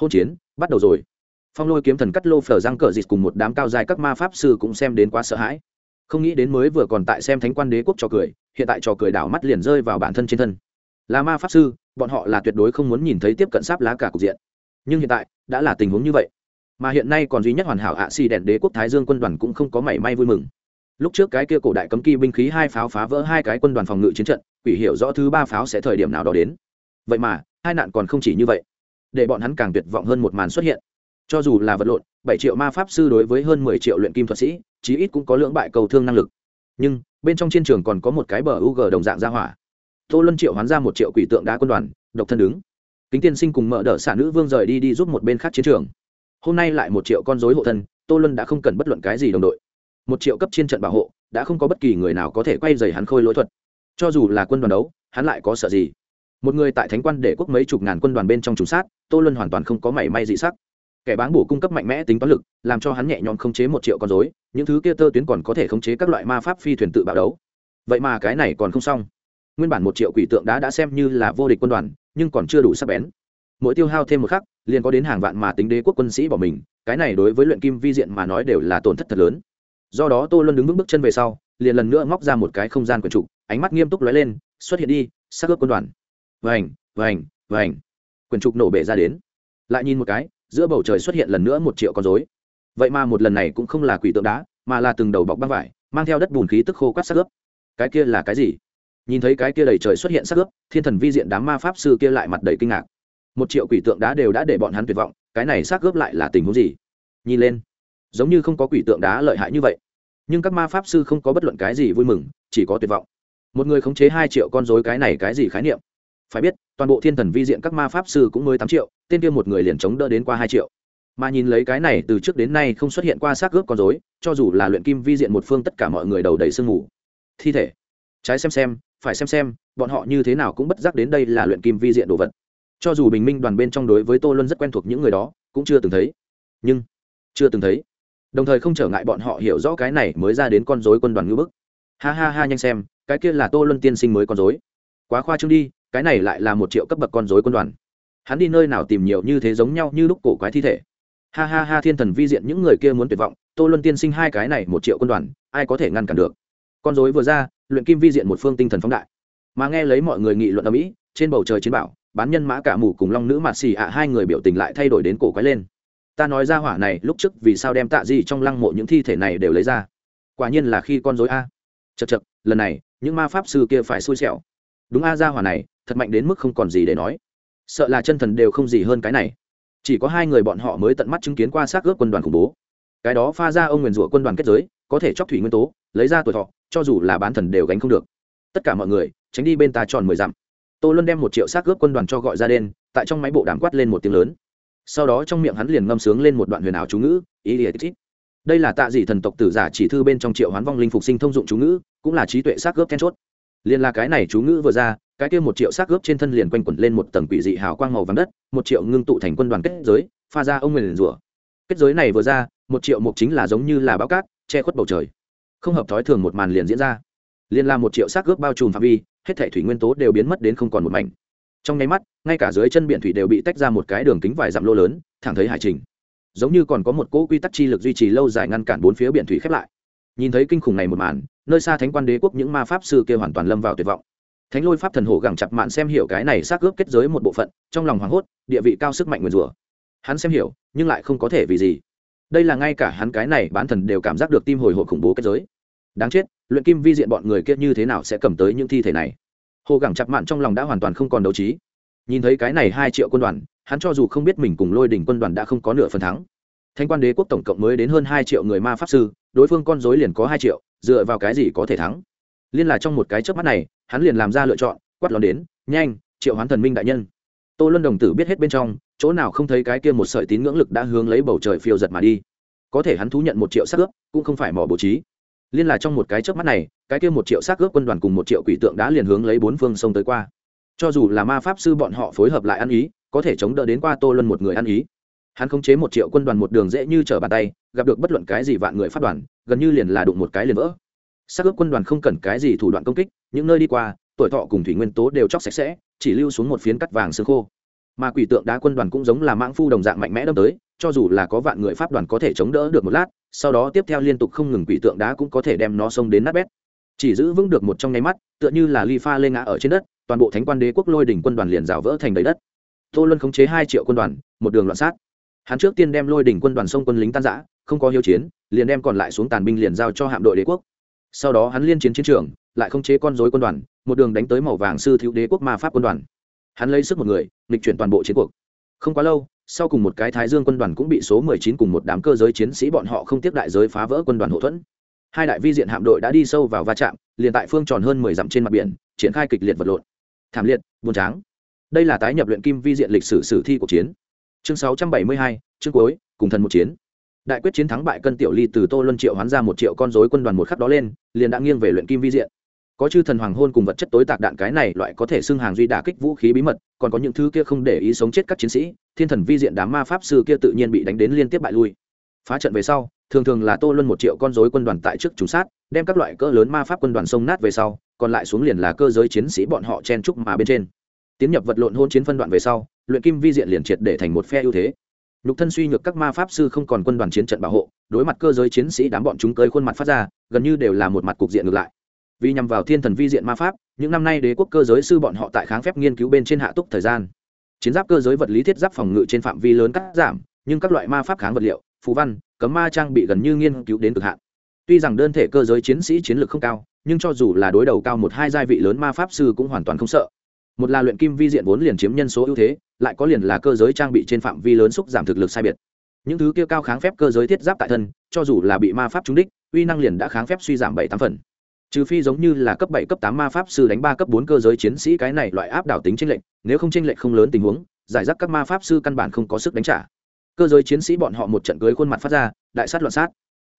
Speaker 1: Hôn chiến, bắt đầu rồi. Phong lôi kiếm thần cắt lô phở răng cờ dịt cùng một đám cao dài các ma pháp sư cũng xem đến quá sợ hãi không nghĩ đến mới vừa còn tại xem thánh quan đế quốc trò cười, hiện tại trò cười đảo mắt liền rơi vào bản thân trên thân. Là ma pháp sư, bọn họ là tuyệt đối không muốn nhìn thấy tiếp cận sáp lá cả cục diện. Nhưng hiện tại, đã là tình huống như vậy. Mà hiện nay còn duy nhất hoàn hảo ạ xì đèn đế quốc thái dương quân đoàn cũng không có mảy may vui mừng. Lúc trước cái kia cổ đại cấm kỳ binh khí hai pháo phá vỡ hai cái quân đoàn phòng ngự chiến trận, quỷ hiểu rõ thứ ba pháo sẽ thời điểm nào đó đến. Vậy mà, hai nạn còn không chỉ như vậy. Để bọn hắn càng tuyệt vọng hơn một màn xuất hiện. Cho dù là vật lộn, bảy triệu ma pháp sư đối với hơn mười triệu luyện kim thuật sĩ chí ít cũng có lưỡng bại cầu thương năng lực. Nhưng, bên trong chiến trường còn có một cái bờ u g đồng dạng ra hỏa. Tô luân triệu hoán ra một triệu quỷ tượng đá quân đoàn, độc thân đứng. Kính tiên sinh cùng mở đỡ xả nữ vương rời đi đi giúp một bên khác chiến trường. Hôm nay lại một triệu con dối hộ thân, tô luân đã không cần bất luận cái gì đồng đội. Một triệu cấp trên trận bảo hộ, đã không có bất kỳ người nào có thể quay dày hắn khôi lỗi thuật. Cho dù là quân đoàn đấu, hắn lại có sợ gì? Một người tại thánh quan để quốc mấy chục ngàn quân đoàn bên trong trùng sát, tô luân hoàn toàn không có mảy may dị sắc kẻ bán bổ cung cấp mạnh mẽ tính toán lực làm cho hắn nhẹ nhõm khống chế một triệu con dối những thứ kia tơ tuyến còn có thể khống chế các loại ma pháp phi thuyền tự bạo đấu. Vậy mà cái này còn không xong. Nguyên bản một triệu quỷ tượng đá đã xem như là vô địch quân đoàn nhưng còn chưa đủ sắc bén. Mỗi tiêu hao thêm một khắc liền có đến hàng vạn mà tính đế quốc quân sĩ bỏ mình cái này đối với luyện kim vi diện mà nói đều là tổn thất thật lớn. Do đó tô luân đứng vững bước chân về sau liền lần nữa móc ra một cái không gian quần trụ, ánh mắt nghiêm túc lóe lên xuất hiện đi xác ướp quân đoàn. Vành vành vành. Quyển trục nổ bể ra đến. Lại nhìn một cái giữa bầu trời xuất hiện lần nữa một triệu con dối vậy mà một lần này cũng không là quỷ tượng đá, mà là từng đầu bọc băng vải, mang theo đất bùn khí tức khô quát sắc ướp. Cái kia là cái gì? Nhìn thấy cái kia đầy trời xuất hiện sắc ướp, thiên thần vi diện đám ma pháp sư kia lại mặt đầy kinh ngạc. Một triệu quỷ tượng đá đều đã để bọn hắn tuyệt vọng, cái này xác ướp lại là tình huống gì? Nhìn lên, giống như không có quỷ tượng đá lợi hại như vậy. Nhưng các ma pháp sư không có bất luận cái gì vui mừng, chỉ có tuyệt vọng. Một người khống chế hai triệu con dối cái này cái gì khái niệm? Phải biết toàn bộ thiên thần vi diện các ma pháp sư cũng mới tám triệu, tên kia một người liền chống đỡ đến qua hai triệu. Mà nhìn lấy cái này, từ trước đến nay không xuất hiện qua xác ướp con dối cho dù là luyện kim vi diện một phương tất cả mọi người đầu đầy sương mù. Thi thể. Trái xem xem, phải xem xem, bọn họ như thế nào cũng bất giác đến đây là luyện kim vi diện đồ vật. Cho dù bình minh đoàn bên trong đối với tô luân rất quen thuộc những người đó, cũng chưa từng thấy. Nhưng, chưa từng thấy. Đồng thời không trở ngại bọn họ hiểu rõ cái này mới ra đến con dối quân đoàn ngữ bức. Ha ha ha, nhanh xem, cái kia là tô luân tiên sinh mới con dối quá khoa trương đi cái này lại là một triệu cấp bậc con dối quân đoàn. Hắn đi nơi nào tìm nhiều như thế giống nhau như lúc cổ quái thi thể. Ha ha ha, thiên thần vi diện những người kia muốn tuyệt vọng, tô luân tiên sinh hai cái này một triệu quân đoàn, ai có thể ngăn cản được? Con dối vừa ra, luyện kim vi diện một phương tinh thần phóng đại. Mà nghe lấy mọi người nghị luận ở mỹ, trên bầu trời chiến bảo, bán nhân mã cả mù cùng long nữ mạt xì ạ hai người biểu tình lại thay đổi đến cổ quái lên. Ta nói ra hỏa này, lúc trước vì sao đem tạ gì trong lăng mộ những thi thể này đều lấy ra? Quả nhiên là khi con dối a. Chật chật lần này, những ma pháp sư kia phải xui xẻo đúng a ra hỏa này, thật mạnh đến mức không còn gì để nói. Sợ là chân thần đều không gì hơn cái này. Chỉ có hai người bọn họ mới tận mắt chứng kiến qua xác ướp quân đoàn khủng bố. Cái đó pha ra ông nguyền rủa quân đoàn kết giới, có thể chóc thủy nguyên tố, lấy ra tuổi thọ, cho dù là bán thần đều gánh không được. Tất cả mọi người, tránh đi bên ta tròn mười dặm. Tô luân đem một triệu xác ướp quân đoàn cho gọi ra đen, tại trong máy bộ đàm quát lên một tiếng lớn. Sau đó trong miệng hắn liền ngâm sướng lên một đoạn huyền ảo chú ngữ ý ý ý. Đây là tạ dị thần tộc tử giả chỉ thư bên trong triệu hoán vong linh phục sinh thông dụng chú ngữ, cũng là trí tuệ xác ướp then chốt liền là cái này chú ngữ vừa ra, cái kia một triệu xác ướp trên thân liền quanh quẩn lên một tầng quỷ dị hào quang màu vàng đất, một triệu ngưng tụ thành quân đoàn kết giới, pha ra ông nguyền rủa. Kết giới này vừa ra, một triệu mục chính là giống như là bao cát, che khuất bầu trời. Không hợp thói thường một màn liền diễn ra. Liền là một triệu xác ướp bao trùm phạm vi, hết thể thủy nguyên tố đều biến mất đến không còn một mảnh. Trong nháy mắt, ngay cả dưới chân biển thủy đều bị tách ra một cái đường kính vài dặm lô lớn, thẳng thấy hải trình. Giống như còn có một cỗ quy tắc chi lực duy trì lâu dài ngăn cản bốn phía biển thủy khép lại. Nhìn thấy kinh khủng này một màn nơi xa thánh quan đế quốc những ma pháp sư kia hoàn toàn lâm vào tuyệt vọng. Thánh lôi pháp thần hổ gẳng chặt mạn xem hiểu cái này xác ướp kết giới một bộ phận, trong lòng hoảng hốt, địa vị cao sức mạnh nguyền rủa. Hắn xem hiểu, nhưng lại không có thể vì gì. Đây là ngay cả hắn cái này bán thần đều cảm giác được tim hồi hộp khủng bố kết giới. Đáng chết, luyện kim vi diện bọn người kia như thế nào sẽ cầm tới những thi thể này? Hồ gẳng chặt mạn trong lòng đã hoàn toàn không còn đấu trí. Nhìn thấy cái này hai triệu quân đoàn, hắn cho dù không biết mình cùng lôi đỉnh quân đoàn đã không có nửa phần thắng. Thanh quan đế quốc tổng cộng mới đến hơn hai triệu người ma pháp sư, đối phương con dối liền có hai triệu dựa vào cái gì có thể thắng? Liên là trong một cái chớp mắt này, hắn liền làm ra lựa chọn, quát lón đến, nhanh, triệu hoán thần minh đại nhân. Tô luân đồng tử biết hết bên trong, chỗ nào không thấy cái kia một sợi tín ngưỡng lực đã hướng lấy bầu trời phiêu giật mà đi. Có thể hắn thú nhận một triệu xác ướp cũng không phải mỏ bố trí. Liên là trong một cái chớp mắt này, cái kia một triệu xác ướp quân đoàn cùng một triệu quỷ tượng đã liền hướng lấy bốn phương sông tới qua. Cho dù là ma pháp sư bọn họ phối hợp lại ăn ý, có thể chống đỡ đến qua tô luân một người ăn ý hắn khống chế một triệu quân đoàn một đường dễ như trở bàn tay, gặp được bất luận cái gì vạn người phát đoàn, gần như liền là đụng một cái liền vỡ. Xác ướp quân đoàn không cần cái gì thủ đoạn công kích, những nơi đi qua, tuổi thọ cùng thủy nguyên tố đều chóc sạch sẽ, chỉ lưu xuống một phiến cắt vàng xương khô. Mà quỷ tượng đá quân đoàn cũng giống là mãng phu đồng dạng mạnh mẽ đâm tới, cho dù là có vạn người pháp đoàn có thể chống đỡ được một lát, sau đó tiếp theo liên tục không ngừng quỷ tượng đá cũng có thể đem nó xông đến nát bét. Chỉ giữ vững được một trong nháy mắt, tựa như là ly pha lên ngã ở trên đất, toàn bộ thánh quan đế quốc lôi đỉnh quân đoàn liền rào vỡ thành đầy đất. Tô luân khống chế hai triệu quân đoàn, một đường loạn sát hắn trước tiên đem lôi đỉnh quân đoàn sông quân lính tan giã không có hiếu chiến, liền đem còn lại xuống tàn binh liền giao cho hạm đội đế quốc. Sau đó hắn liên chiến chiến trường, lại không chế con dối quân đoàn, một đường đánh tới màu vàng sư thiếu đế quốc ma pháp quân đoàn. Hắn lấy sức một người, nghịch chuyển toàn bộ chiến cuộc. Không quá lâu, sau cùng một cái thái dương quân đoàn cũng bị số mười chín cùng một đám cơ giới chiến sĩ bọn họ không tiếp đại giới phá vỡ quân đoàn hậu thuẫn. Hai đại vi diện hạm đội đã đi sâu vào va chạm, liền tại phương tròn hơn mười dặm trên mặt biển, triển khai kịch liệt vật lộn. Thảm liệt, buồn tráng. Đây là tái nhập luyện kim vi diện lịch sử sử thi cuộc chiến chương sáu trăm bảy mươi hai, chương cuối, cùng thần một chiến. Đại quyết chiến thắng bại cân tiểu ly từ tô luân triệu hoán ra một triệu con dối quân đoàn một khắc đó lên, liền đã nghiêng về luyện kim vi diện. Có chư thần hoàng hôn cùng vật chất tối tạc đạn cái này loại có thể xưng hàng duy đả kích vũ khí bí mật, còn có những thứ kia không để ý sống chết các chiến sĩ, thiên thần vi diện đám ma pháp sư kia tự nhiên bị đánh đến liên tiếp bại lui. Phá trận về sau, thường thường là tô luân một triệu con dối quân đoàn tại trước trùng sát, đem các loại cỡ lớn ma pháp quân đoàn sông nát về sau, còn lại xuống liền là cơ giới chiến sĩ bọn họ chen trúc mà bên trên. Tiến nhập vật lộn hôn chiến phân đoạn về sau luyện kim vi diện liền triệt để thành một phe ưu thế. Nhục thân suy nhược các ma pháp sư không còn quân đoàn chiến trận bảo hộ, đối mặt cơ giới chiến sĩ đám bọn chúng cơi khuôn mặt phát ra, gần như đều là một mặt cục diện ngược lại. Vì nhằm vào thiên thần vi diện ma pháp, những năm nay đế quốc cơ giới sư bọn họ tại kháng phép nghiên cứu bên trên hạ túc thời gian. Chiến giáp cơ giới vật lý thiết giáp phòng ngự trên phạm vi lớn cắt giảm, nhưng các loại ma pháp kháng vật liệu phú văn, cấm ma trang bị gần như nghiên cứu đến cực hạn. Tuy rằng đơn thể cơ giới chiến sĩ chiến lược không cao, nhưng cho dù là đối đầu cao một hai giai vị lớn ma pháp sư cũng hoàn toàn không sợ. Một là luyện kim vi diện vốn liền chiếm nhân số ưu thế lại có liền là cơ giới trang bị trên phạm vi lớn xúc giảm thực lực sai biệt. Những thứ kia cao kháng phép cơ giới thiết giáp tại thân, cho dù là bị ma pháp trúng đích, uy năng liền đã kháng phép suy giảm bảy tám phần. Trừ phi giống như là cấp bảy, cấp tám ma pháp sư đánh ba, cấp bốn cơ giới chiến sĩ cái này loại áp đảo tính tranh lệch, nếu không tranh lệch không lớn tình huống, giải rác các ma pháp sư căn bản không có sức đánh trả. Cơ giới chiến sĩ bọn họ một trận cưới khuôn mặt phát ra, đại sát loạn sát.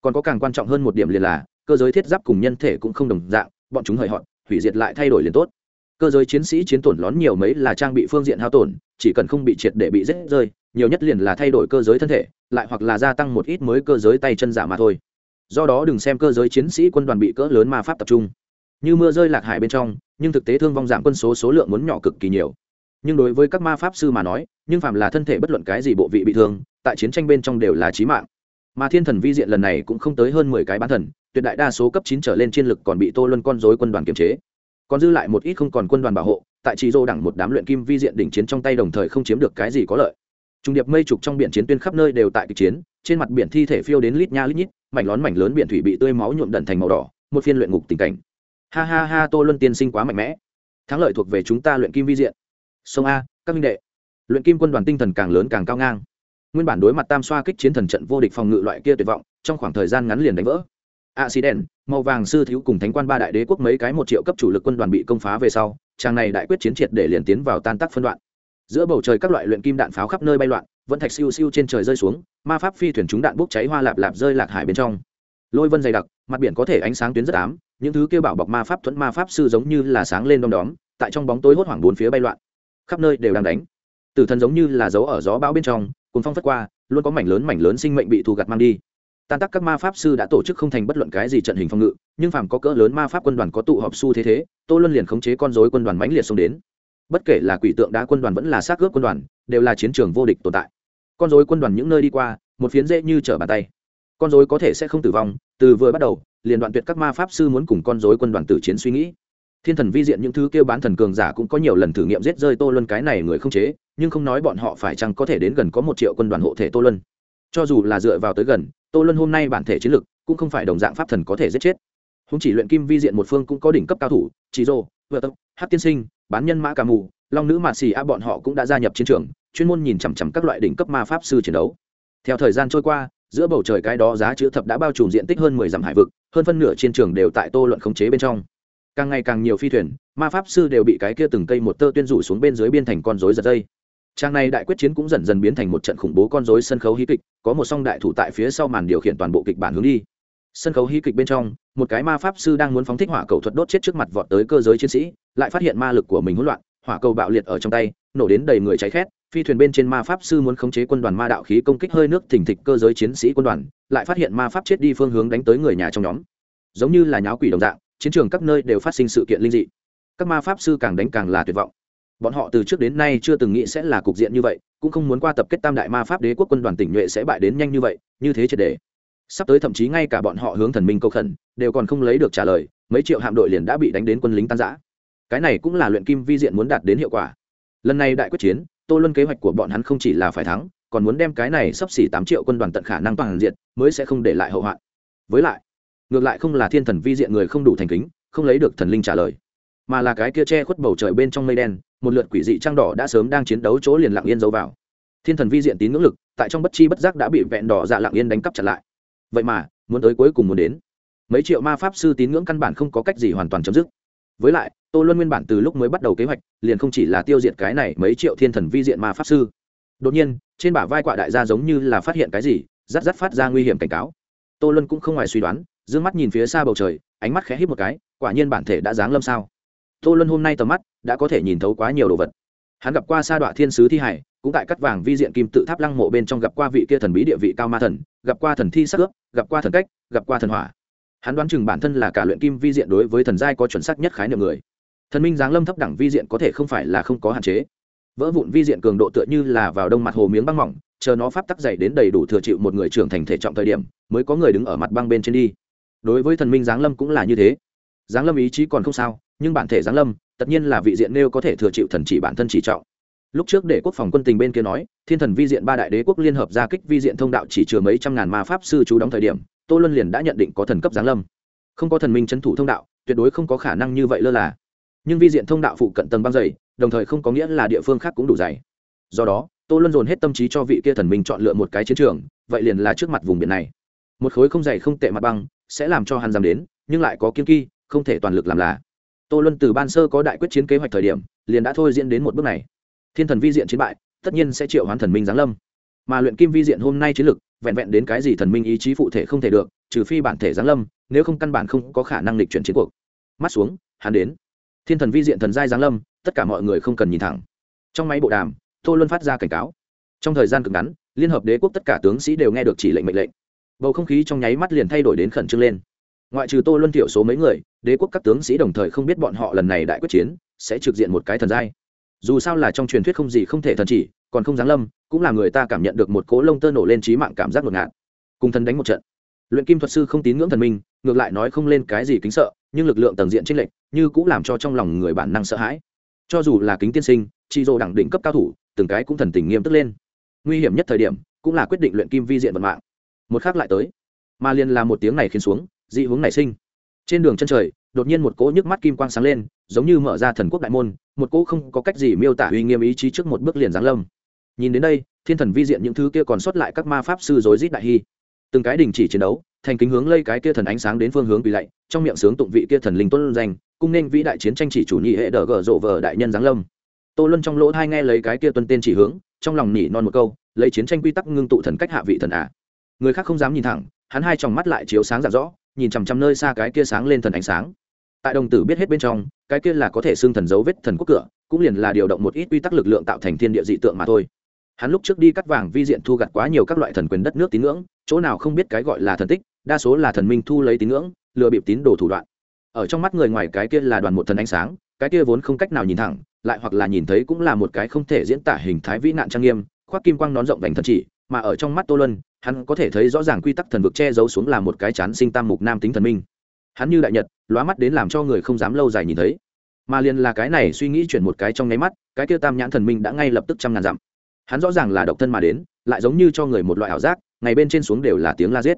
Speaker 1: Còn có càng quan trọng hơn một điểm liền là, cơ giới thiết giáp cùng nhân thể cũng không đồng dạng, bọn chúng hời hợt, hủy diệt lại thay đổi liền tốt cơ giới chiến sĩ chiến tổn lón nhiều mấy là trang bị phương diện hao tổn, chỉ cần không bị triệt để bị rết rơi, nhiều nhất liền là thay đổi cơ giới thân thể, lại hoặc là gia tăng một ít mới cơ giới tay chân giả mà thôi. Do đó đừng xem cơ giới chiến sĩ quân đoàn bị cỡ lớn ma pháp tập trung. Như mưa rơi lạc hải bên trong, nhưng thực tế thương vong giảm quân số số lượng muốn nhỏ cực kỳ nhiều. Nhưng đối với các ma pháp sư mà nói, nhưng phạm là thân thể bất luận cái gì bộ vị bị thương, tại chiến tranh bên trong đều là trí mạng. Mà thiên thần vi diện lần này cũng không tới hơn mười cái bán thần, tuyệt đại đa số cấp chín trở lên chiến lực còn bị tô luân con dối quân đoàn kiềm chế còn dư lại một ít không còn quân đoàn bảo hộ, tại chỉ dô đẳng một đám luyện kim vi diện đỉnh chiến trong tay đồng thời không chiếm được cái gì có lợi. Trung điệp mây trục trong biển chiến tuyên khắp nơi đều tại kịch chiến, trên mặt biển thi thể phiêu đến lít nha lít nhít, mảnh lón mảnh lớn biển thủy bị tươi máu nhuộm đần thành màu đỏ, một phiên luyện ngục tình cảnh. Ha ha ha, tô luân tiên sinh quá mạnh mẽ. Thắng lợi thuộc về chúng ta luyện kim vi diện. Sông a, các minh đệ. Luyện kim quân đoàn tinh thần càng lớn càng cao ngang. Nguyên bản đối mặt tam xoa kích chiến thần trận vô địch phòng ngự loại kia tuyệt vọng, trong khoảng thời gian ngắn liền đánh vỡ accident, màu vàng sư thiếu cùng thánh quan ba đại đế quốc mấy cái một triệu cấp chủ lực quân đoàn bị công phá về sau trang này đại quyết chiến triệt để liền tiến vào tan tác phân đoạn. Giữa bầu trời các loại luyện kim đạn pháo khắp nơi bay loạn, vẫn thạch siêu siêu trên trời rơi xuống, ma pháp phi thuyền chúng đạn bốc cháy hoa lạp lạp rơi lạc hải bên trong. Lôi vân dày đặc, mặt biển có thể ánh sáng tuyến rất ám, những thứ kêu bảo bọc ma pháp thuẫn ma pháp sư giống như là sáng lên đom đóm, tại trong bóng tối hốt hoảng bốn phía bay loạn. Khắp nơi đều đang đánh. Tử thần giống như là dấu ở gió bão bên trong cùng phong phất qua, luôn có mảnh lớn mảnh lớn sinh mệnh bị thu gặt mang đi tan tác các ma pháp sư đã tổ chức không thành bất luận cái gì trận hình phòng ngự, nhưng phàm có cỡ lớn ma pháp quân đoàn có tụ họp su thế thế, tô luân liền khống chế con dối quân đoàn mãnh liệt xông đến. Bất kể là quỷ tượng đá quân đoàn vẫn là xác ướp quân đoàn, đều là chiến trường vô địch tồn tại. Con dối quân đoàn những nơi đi qua, một phiến dễ như trở bàn tay. Con dối có thể sẽ không tử vong, từ vừa bắt đầu, liền đoạn tuyệt các ma pháp sư muốn cùng con dối quân đoàn tử chiến suy nghĩ. Thiên thần vi diện những thứ kêu bán thần cường giả cũng có nhiều lần thử nghiệm giết rơi tô luân cái này người không chế, nhưng không nói bọn họ phải chăng có thể đến gần có một triệu quân đoàn hộ thể tô luân cho dù là dựa vào tới gần, tô luân hôm nay bản thể chiến lực cũng không phải đồng dạng pháp thần có thể giết chết. Không chỉ luyện kim vi diện một phương cũng có đỉnh cấp cao thủ, chỉ rô vợ tộc hát tiên sinh, bán nhân mã cà mù, long nữ mạ xì a, bọn họ cũng đã gia nhập chiến trường, chuyên môn nhìn chằm chằm các loại đỉnh cấp ma pháp sư chiến đấu. Theo thời gian trôi qua, giữa bầu trời cái đó giá chữ thập đã bao trùm diện tích hơn mười dặm hải vực, hơn phân nửa chiến trường đều tại tô luận khống chế bên trong. Càng ngày càng nhiều phi thuyền, ma pháp sư đều bị cái kia từng cây một tơ tuyên rủ xuống bên dưới biên thành con rối giật dây trang này đại quyết chiến cũng dần dần biến thành một trận khủng bố con rối sân khấu hí kịch, có một song đại thủ tại phía sau màn điều khiển toàn bộ kịch bản hướng đi. Sân khấu hí kịch bên trong, một cái ma pháp sư đang muốn phóng thích hỏa cầu thuật đốt chết trước mặt vọt tới cơ giới chiến sĩ, lại phát hiện ma lực của mình hỗn loạn, hỏa cầu bạo liệt ở trong tay, nổ đến đầy người cháy khét, phi thuyền bên trên ma pháp sư muốn khống chế quân đoàn ma đạo khí công kích hơi nước thỉnh thịch cơ giới chiến sĩ quân đoàn, lại phát hiện ma pháp chết đi phương hướng đánh tới người nhà trong nhóm. Giống như là nháo quỷ đồng dạng, chiến trường các nơi đều phát sinh sự kiện linh dị. Các ma pháp sư càng đánh càng là tuyệt vọng bọn họ từ trước đến nay chưa từng nghĩ sẽ là cục diện như vậy, cũng không muốn qua tập kết tam đại ma pháp đế quốc quân đoàn tỉnh nhuệ sẽ bại đến nhanh như vậy, như thế triệt đề. Sắp tới thậm chí ngay cả bọn họ hướng thần minh cầu khẩn, đều còn không lấy được trả lời, mấy triệu hạm đội liền đã bị đánh đến quân lính tan giã cái này cũng là luyện kim vi diện muốn đạt đến hiệu quả. Lần này đại quyết chiến, tô luân kế hoạch của bọn hắn không chỉ là phải thắng, còn muốn đem cái này sắp xỉ tám triệu quân đoàn tận khả năng toàn diện, mới sẽ không để lại hậu hoạn. Với lại, ngược lại không là thiên thần vi diện người không đủ thành kính, không lấy được thần linh trả lời, mà là cái kia che khuất bầu trời bên trong mây đen một lượt quỷ dị trang đỏ đã sớm đang chiến đấu chỗ liền lặng yên giấu vào. Thiên thần vi diện tín ngưỡng lực, tại trong bất chi bất giác đã bị vẹn đỏ dạ lặng yên đánh cắp chặt lại. Vậy mà, muốn tới cuối cùng muốn đến. Mấy triệu ma pháp sư tín ngưỡng căn bản không có cách gì hoàn toàn chấm dứt. Với lại, tô luân nguyên bản từ lúc mới bắt đầu kế hoạch, liền không chỉ là tiêu diệt cái này mấy triệu thiên thần vi diện ma pháp sư. Đột nhiên, trên bả vai quạ đại gia giống như là phát hiện cái gì rắt rắt phát ra nguy hiểm cảnh cáo. Tô luân cũng không ngoài suy đoán d ư ơ n g mắt nhìn phía xa bầu trời, ánh mắt khẽ hít một cái, quả nhiên bản thể đã giáng lâm sao? Tô luân hôm nay tầm mắt đã có thể nhìn thấu quá nhiều đồ vật. Hắn gặp qua sa đọa thiên sứ thi hải, cũng tại cắt vàng vi diện kim tự tháp lăng mộ bên trong gặp qua vị kia thần bí địa vị cao ma thần, gặp qua thần thi sắc ướp, gặp qua thần cách, gặp qua thần hỏa. Hắn đoán chừng bản thân là cả luyện kim vi diện đối với thần giai có chuẩn xác nhất khái niệm người. Thần minh giáng lâm thấp đẳng vi diện có thể không phải là không có hạn chế. Vỡ vụn vi diện cường độ tựa như là vào đông mặt hồ miếng băng mỏng, chờ nó pháp tắc dày đến đầy đủ thừa chịu một người trưởng thành thể trọng thời điểm, mới có người đứng ở mặt băng bên trên đi. Đối với thần minh giáng lâm cũng là như thế. Giáng lâm ý chí còn không sao nhưng bản thể giáng lâm, tất nhiên là vị diện nêu có thể thừa chịu thần chỉ bản thân chỉ trọng. Lúc trước để quốc phòng quân tình bên kia nói, thiên thần vi diện ba đại đế quốc liên hợp gia kích vi diện thông đạo chỉ chứa mấy trăm ngàn ma pháp sư chú đóng thời điểm, tô luân liền đã nhận định có thần cấp giáng lâm. Không có thần minh trấn thủ thông đạo, tuyệt đối không có khả năng như vậy lơ là. Nhưng vi diện thông đạo phụ cận tầng băng dày, đồng thời không có nghĩa là địa phương khác cũng đủ dày. Do đó, tô luân dồn hết tâm trí cho vị kia thần minh chọn lựa một cái chiến trường, vậy liền là trước mặt vùng biển này. Một khối không dày không tệ mặt băng, sẽ làm cho hắn dám đến, nhưng lại có kiên kỳ không thể toàn lực làm là tô luân từ ban sơ có đại quyết chiến kế hoạch thời điểm, liền đã thôi diễn đến một bước này. Thiên thần vi diện chiến bại, tất nhiên sẽ triệu hoán thần minh giáng lâm. Mà luyện kim vi diện hôm nay chiến lực, vẹn vẹn đến cái gì thần minh ý chí phụ thể không thể được, trừ phi bản thể giáng lâm, nếu không căn bản không có khả năng lịch chuyển chiến cuộc. Mắt xuống, hắn đến. Thiên thần vi diện thần giai giáng lâm, tất cả mọi người không cần nhìn thẳng. Trong máy bộ đàm, tô luân phát ra cảnh cáo. Trong thời gian cực ngắn, liên hợp đế quốc tất cả tướng sĩ đều nghe được chỉ lệnh mệnh lệnh. Bầu không khí trong nháy mắt liền thay đổi đến khẩn trương lên ngoại trừ tô luân thiểu số mấy người, đế quốc các tướng sĩ đồng thời không biết bọn họ lần này đại quyết chiến sẽ trực diện một cái thần giai. Dù sao là trong truyền thuyết không gì không thể thần chỉ, còn không giáng lâm, cũng là người ta cảm nhận được một cỗ lông tơ nổ lên trí mạng cảm giác ngột ngạt. Cùng thần đánh một trận. Luyện kim thuật sư không tín ngưỡng thần minh, ngược lại nói không lên cái gì kính sợ, nhưng lực lượng tầng diện tranh lệch, như cũng làm cho trong lòng người bản năng sợ hãi. Cho dù là kính tiên sinh chị dô đẳng đỉnh cấp cao thủ, từng cái cũng thần tình nghiêm tức lên. Nguy hiểm nhất thời điểm, cũng là quyết định luyện kim vi diện vận mạng. Một khác lại tới, mà liền là một tiếng này khiến xuống dị hướng nảy sinh. Trên đường chân trời, đột nhiên một cỗ nhức mắt kim quang sáng lên, giống như mở ra thần quốc đại môn, một cỗ không có cách gì miêu tả uy nghiêm ý chí trước một bước liền giáng lâm. Nhìn đến đây, thiên thần vi diện những thứ kia còn sót lại các ma pháp sư rối rít đại hy từng cái đình chỉ chiến đấu, thành kính hướng lây cái kia thần ánh sáng đến phương hướng bị lạy, trong miệng sướng tụng vị kia thần linh tuân danh, cung nên vĩ đại chiến tranh chỉ chủ nhị hệ đờ gờ rộ vờ đại nhân giáng lâm. Tô luân trong lỗ thai nghe lấy cái kia tuân tên chỉ hướng, trong lòng nỉ non một câu, lấy chiến tranh quy tắc ngưng tụ thần cách hạ vị thần à. người khác không dám nhìn thẳng, hắn hai tròng mắt lại chiếu sáng giả rõ nhìn chằm chằm nơi xa cái kia sáng lên thần ánh sáng. Tại đồng tử biết hết bên trong, cái kia là có thể xưng thần dấu vết thần quốc cửa, cũng liền là điều động một ít quy tắc lực lượng tạo thành thiên địa dị tượng mà thôi. Hắn lúc trước đi cắt vàng vi diện thu gặt quá nhiều các loại thần quyền đất nước tín ngưỡng, chỗ nào không biết cái gọi là thần tích, đa số là thần minh thu lấy tín ngưỡng, lừa bịp tín đồ thủ đoạn. Ở trong mắt người ngoài cái kia là đoàn một thần ánh sáng, cái kia vốn không cách nào nhìn thẳng, lại hoặc là nhìn thấy cũng là một cái không thể diễn tả hình thái vĩ nạn trang nghiêm, khoác kim quang nón rộng vành thần chỉ mà ở trong mắt tô lân hắn có thể thấy rõ ràng quy tắc thần vực che giấu xuống là một cái chán sinh tam mục nam tính thần minh. Hắn như đại nhật, lóa mắt đến làm cho người không dám lâu dài nhìn thấy. Mà liền là cái này suy nghĩ chuyển một cái trong nháy mắt, cái kia tam nhãn thần minh đã ngay lập tức trăm ngàn dặm. Hắn rõ ràng là độc thân mà đến, lại giống như cho người một loại ảo giác, ngày bên trên xuống đều là tiếng la giết.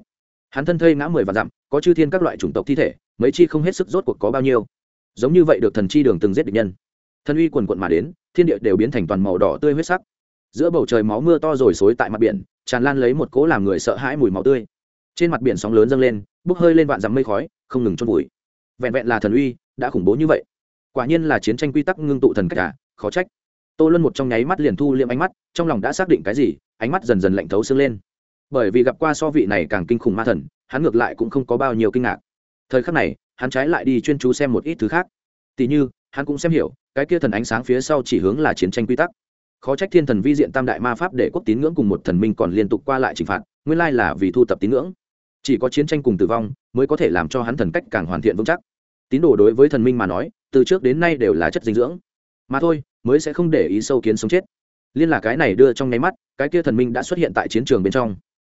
Speaker 1: Hắn thân thây ngã mười và dặm, có chư thiên các loại chủng tộc thi thể, mấy chi không hết sức rốt cuộc có bao nhiêu. Giống như vậy được thần chi đường từng giết địch nhân. Thân uy quần quận mà đến, thiên địa đều biến thành toàn màu đỏ tươi huyết sắc giữa bầu trời máu mưa to rồi xối tại mặt biển, tràn lan lấy một cỗ làm người sợ hãi mùi máu tươi. Trên mặt biển sóng lớn dâng lên, bốc hơi lên vạn dắm mây khói, không ngừng chôn vùi. Vẹn vẹn là thần uy, đã khủng bố như vậy. Quả nhiên là chiến tranh quy tắc ngưng tụ thần cách cả, khó trách. Tô luân một trong nháy mắt liền thu liệm ánh mắt, trong lòng đã xác định cái gì, ánh mắt dần dần lạnh thấu xương lên. Bởi vì gặp qua so vị này càng kinh khủng ma thần, hắn ngược lại cũng không có bao nhiêu kinh ngạc. Thời khắc này, hắn trái lại đi chuyên chú xem một ít thứ khác. Tỉ như, hắn cũng xem hiểu, cái kia thần ánh sáng phía sau chỉ hướng là chiến tranh quy tắc khó trách thiên thần vi diện tam đại ma pháp để quốc tín ngưỡng cùng một thần minh còn liên tục qua lại trừng phạt, nguyên lai là vì thu tập tín ngưỡng. Chỉ có chiến tranh cùng tử vong mới có thể làm cho hắn thần cách càng hoàn thiện vững chắc. Tín đồ đối với thần minh mà nói, từ trước đến nay đều là chất dinh dưỡng. Mà thôi, mới sẽ không để ý sâu kiến sống chết. Liên là cái này đưa trong nháy mắt, cái kia thần minh đã xuất hiện tại chiến trường bên trong.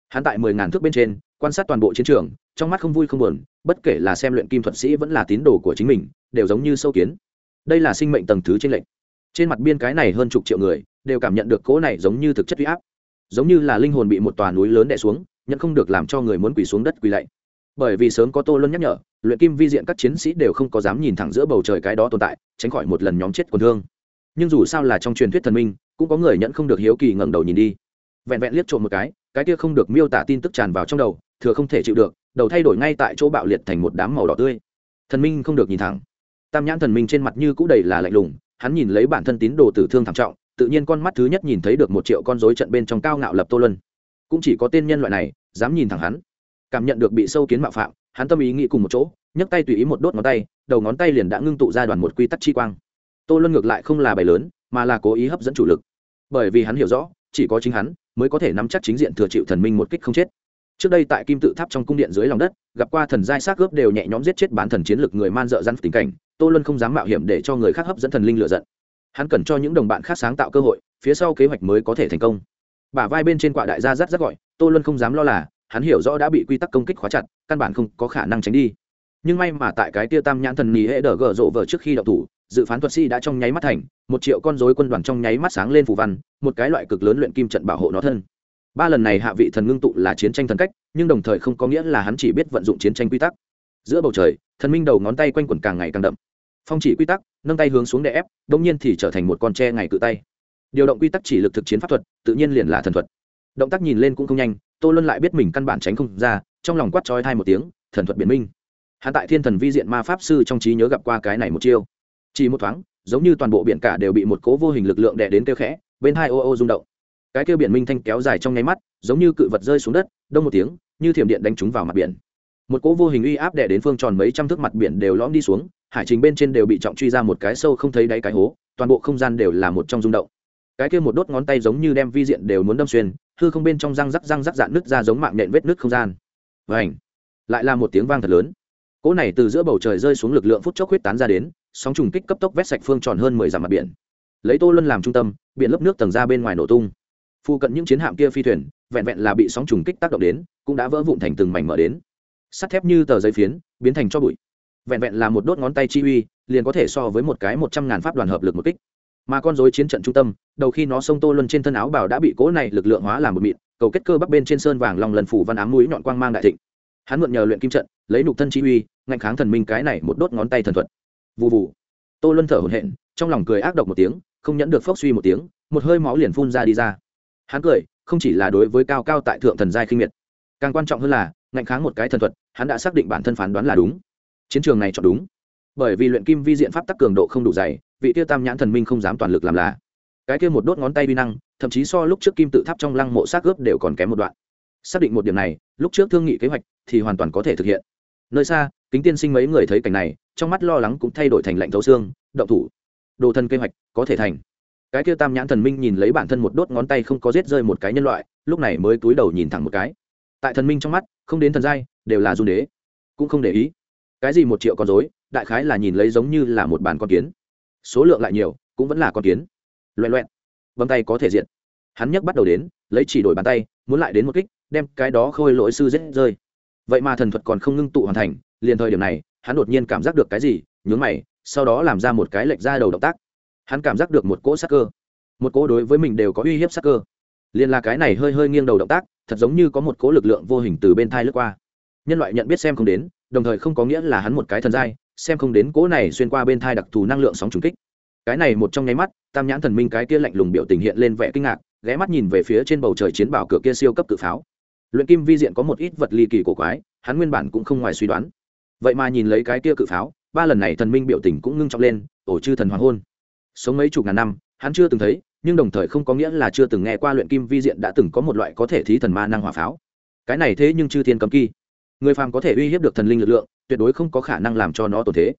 Speaker 1: Hắn tại mười ngàn thước bên trên, quan sát toàn bộ chiến trường, trong mắt không vui không buồn, bất kể là xem luyện kim thuật sĩ vẫn là tín đồ của chính mình, đều giống như sâu kiến. Đây là sinh mệnh tầng thứ trên lệnh trên mặt biên cái này hơn chục triệu người, đều cảm nhận được cỗ này giống như thực chất huy áp. Giống như là linh hồn bị một tòa núi lớn đè xuống, nhận không được làm cho người muốn quỳ xuống đất quỳ lạy. Bởi vì sớm có tô luân nhắc nhở, luyện kim vi diện các chiến sĩ đều không có dám nhìn thẳng giữa bầu trời cái đó tồn tại, tránh khỏi một lần nhóm chết quần thương nhưng dù sao là trong truyền thuyết thần minh, cũng có người nhận không được hiếu kỳ ngẩng đầu nhìn đi. Vẹn vẹn liếc trộm một cái cái kia không được miêu tả tin tức tràn vào trong đầu, thừa không thể chịu được, đầu thay đổi ngay tại chỗ bạo liệt thành một đám màu đỏ tươi. Thần minh không được nhìn thẳng. Tam nhãn thần minh trên mặt như cũ đầy là lạnh lùng hắn nhìn lấy bản thân tín đồ tử thương thảm trọng, tự nhiên con mắt thứ nhất nhìn thấy được một triệu con rối trận bên trong cao ngạo lập tô luân. Cũng chỉ có tên nhân loại này, dám nhìn thẳng hắn. Cảm nhận được bị sâu kiến mạo phạm, hắn tâm ý nghĩ cùng một chỗ, nhấc tay tùy ý một đốt ngón tay, đầu ngón tay liền đã ngưng tụ ra đoàn một quy tắc chi quang. Tô luân ngược lại không là bài lớn, mà là cố ý hấp dẫn chủ lực. Bởi vì hắn hiểu rõ, chỉ có chính hắn mới có thể nắm chắc chính diện thừa chịu thần minh một kích không chết. Trước đây tại kim tự tháp trong cung điện dưới lòng đất, gặp qua thần giai xác ướp đều nhẹ nhõm giết chết bán thần chiến lực người man dợ răn tình cảnh tô luân không dám mạo hiểm để cho người khác hấp dẫn thần linh lựa giận. Hắn cần cho những đồng bạn khác sáng tạo cơ hội, phía sau kế hoạch mới có thể thành công. Bả vai bên trên quạ đại gia rắt rắt gọi, tô luân không dám lo là, hắn hiểu rõ đã bị quy tắc công kích khóa chặt, căn bản không có khả năng tránh đi. Nhưng may mà tại cái tia tam nhãn thần nhì hệ đờ gờ rộ vợ trước khi đậu thủ, dự phán thuật sĩ đã trong nháy mắt thành, một triệu con dối quân đoàn trong nháy mắt sáng lên phù văn, một cái loại cực lớn luyện kim trận bảo hộ nó thân. Ba lần này hạ vị thần ngưng tụ là chiến tranh thần cách, nhưng đồng thời không có nghĩa là hắn chỉ biết vận dụng chiến tranh quy tắc. Giữa bầu trời, thần minh đầu ngón tay quanh quẩn càng ngày càng đậm phong chỉ quy tắc, nâng tay hướng xuống để ép đông nhiên thì trở thành một con tre ngày cự tay. Điều động quy tắc chỉ lực thực chiến pháp thuật, tự nhiên liền là thần thuật. Động tác nhìn lên cũng không nhanh, tô luân lại biết mình căn bản tránh không ra, trong lòng quát trói thai một tiếng, thần thuật biện minh. Hạ tại thiên thần vi diện ma pháp sư trong trí nhớ gặp qua cái này một chiêu. Chỉ một thoáng, giống như toàn bộ biển cả đều bị một cố vô hình lực lượng đè đến kêu khẽ, bên hai ô ô rung động. Cái kêu biển minh thanh kéo dài trong nháy mắt, giống như cự vật rơi xuống đất, đông một tiếng, như thiểm điện đánh trúng vào mặt biển. Một cố vô hình uy áp đè đến phương tròn mấy trăm thước mặt biển đều lõm đi xuống hải trình bên trên đều bị trọng truy ra một cái sâu không thấy đáy cái hố, toàn bộ không gian đều là một trong rung động. Cái kia một đốt ngón tay giống như đem vi diện đều muốn đâm xuyên, hư không bên trong răng rắc răng rắc dạn nứt ra giống mạng nhện vết nứt không gian. Và ảnh lại là một tiếng vang thật lớn. Cỗ này từ giữa bầu trời rơi xuống lực lượng phút chốc huyết tán ra đến, sóng trùng kích cấp tốc vét sạch phương tròn hơn mười dặm mặt biển. Lấy tô luân làm trung tâm, biển lớp nước tầng ra bên ngoài nổ tung. Phụ cận những chiến hạm kia phi thuyền, vẹn vẹn là bị sóng trùng kích tác động đến, cũng đã vỡ vụn thành từng mảnh mở đến. Sắt thép như tờ giấy phiến, biến thành cho bụi vẹn vẹn là một đốt ngón tay chi uy, liền có thể so với một cái một trăm ngàn pháp đoàn hợp lực một kích. Mà con dối chiến trận trung tâm, đầu khi nó xông tô luân trên thân áo bảo đã bị cỗ này lực lượng hóa làm một mịn, cầu kết cơ bắc bên trên sơn vàng lòng lần phủ văn ám mũi nhọn quang mang đại thịnh. Hắn mượn nhờ luyện kim trận, lấy nục thân chi uy ngạnh kháng thần minh cái này một đốt ngón tay thần thuật. Vụ vụ tô luân thở hổn hển, trong lòng cười ác độc một tiếng, không nhẫn được phốc suy một tiếng, một hơi máu liền phun ra đi ra. Hắn cười, không chỉ là đối với cao cao tại thượng thần giai khinh miệt. Càng quan trọng hơn là ngạnh kháng một cái thần thuật, hắn đã xác định bản thân phán đoán là đúng chiến trường này chọn đúng. Bởi vì luyện kim vi diện pháp tắc cường độ không đủ dày, vị tiêu tam nhãn thần minh không dám toàn lực làm là. Cái kia một đốt ngón tay vi năng, thậm chí so lúc trước kim tự tháp trong lăng mộ xác ướp đều còn kém một đoạn. Xác định một điểm này, lúc trước thương nghị kế hoạch thì hoàn toàn có thể thực hiện. Nơi xa, kính tiên sinh mấy người thấy cảnh này, trong mắt lo lắng cũng thay đổi thành lạnh thấu xương, động thủ. Đồ thân kế hoạch có thể thành. Cái kia tam nhãn thần minh nhìn lấy bản thân một đốt ngón tay không có giết rơi một cái nhân loại, lúc này mới túi đầu nhìn thẳng một cái. Tại thần minh trong mắt, không đến thần giai, đều là dung đế. Cũng không để ý cái gì một triệu con dối đại khái là nhìn lấy giống như là một bàn con kiến. Số lượng lại nhiều, cũng vẫn là con kiến. Loẹ loẹn vâng tay có thể diện hắn nhấc bắt đầu đến, lấy chỉ đổi bàn tay, muốn lại đến một kích, đem cái đó khôi lỗi sư rết rơi. Vậy mà thần thuật còn không ngưng tụ hoàn thành, liền thời điểm này, hắn đột nhiên cảm giác được cái gì, nhướng mày, sau đó làm ra một cái lệch ra đầu động tác. Hắn cảm giác được một cỗ sắc cơ. Một cỗ đối với mình đều có uy hiếp sắc cơ. Liền là cái này hơi hơi nghiêng đầu động tác, thật giống như có một cỗ lực lượng vô hình từ bên thai lướt qua. Nhân loại nhận biết xem không đến đồng thời không có nghĩa là hắn một cái thần giai, xem không đến cỗ này xuyên qua bên thai đặc thù năng lượng sóng trùng kích. Cái này một trong nháy mắt, tam nhãn thần minh cái kia lạnh lùng biểu tình hiện lên vẻ kinh ngạc, ghé mắt nhìn về phía trên bầu trời chiến bảo cửa kia siêu cấp cự pháo. Luyện kim vi diện có một ít vật ly kỳ cổ quái, hắn nguyên bản cũng không ngoài suy đoán. Vậy mà nhìn lấy cái kia cự pháo, ba lần này thần minh biểu tình cũng ngưng trọng lên, ổ chư thần hoàng hôn. Sống mấy chục ngàn năm, hắn chưa từng thấy, nhưng đồng thời không có nghĩa là chưa từng nghe qua luyện kim vi diện đã từng có một loại có thể thí thần ma năng hỏa pháo. Cái này thế nhưng chư thiên cấm kỳ người phàm có thể uy hiếp được thần linh lực lượng, tuyệt đối không có khả năng làm cho nó tổn thế.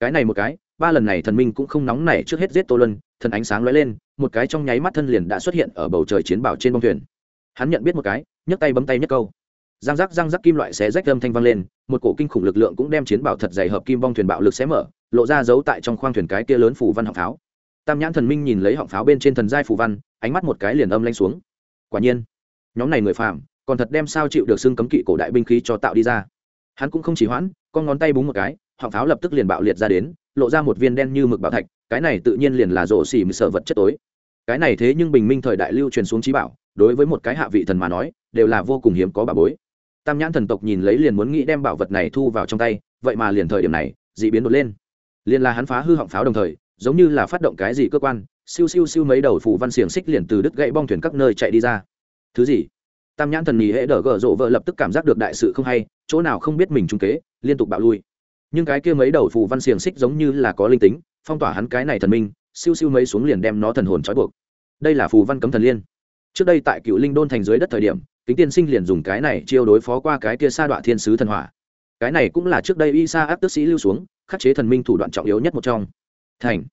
Speaker 1: Cái này một cái, ba lần này thần minh cũng không nóng nảy trước hết giết tô lân thần ánh sáng lóe lên, một cái trong nháy mắt thân liền đã xuất hiện ở bầu trời chiến bảo trên bông thuyền. Hắn nhận biết một cái, nhấc tay bấm tay nhấc câu. Răng rắc răng rắc kim loại xé rách âm thanh vang lên, một cổ kinh khủng lực lượng cũng đem chiến bảo thật dày hợp kim bong thuyền bạo lực xé mở, lộ ra giấu tại trong khoang thuyền cái kia lớn phủ văn họng pháo. Tam nhãn thần minh nhìn lấy họng pháo bên trên thần giai phủ văn, ánh mắt một cái liền âm lanh xuống. Quả nhiên, nhóm này người phạm còn thật đem sao chịu được xương cấm kỵ cổ đại binh khí cho tạo đi ra. Hắn cũng không chỉ hoãn, con ngón tay búng một cái, họng pháo lập tức liền bạo liệt ra đến, lộ ra một viên đen như mực bảo thạch, cái này tự nhiên liền là rổ xỉ mười sở vật chất tối. Cái này thế nhưng bình minh thời đại lưu truyền xuống trí bảo, đối với một cái hạ vị thần mà nói, đều là vô cùng hiếm có bà bối. Tam nhãn thần tộc nhìn lấy liền muốn nghĩ đem bảo vật này thu vào trong tay, vậy mà liền thời điểm này, d ị biến đột lên. Liền là hắn phá hư họng pháo đồng thời, giống như là phát động cái gì cơ quan, siêu siêu siêu mấy đầu phủ văn xiềng xích liền từ đứt gãy bong thuyền các nơi chạy đi ra. Thứ gì? Tam nhãn thần nhì hễ đờ gờ rộ vợ lập tức cảm giác được đại sự không hay, chỗ nào không biết mình trung kế, liên tục bạo lui. Nhưng cái kia mấy đầu phù văn xiềng xích giống như là có linh tính, phong tỏa hắn cái này thần minh, siêu siêu mấy xuống liền đem nó thần hồn trói buộc. Đây là phù văn cấm thần liên. Trước đây tại cựu linh đôn thành dưới đất thời điểm, kính tiên sinh liền dùng cái này chiêu đối phó qua cái kia sa đoạn thiên sứ thần hỏa. Cái này cũng là trước đây y sa áp tức sĩ lưu xuống, khắc chế thần minh thủ đoạn trọng yếu nhất một trong. Thành.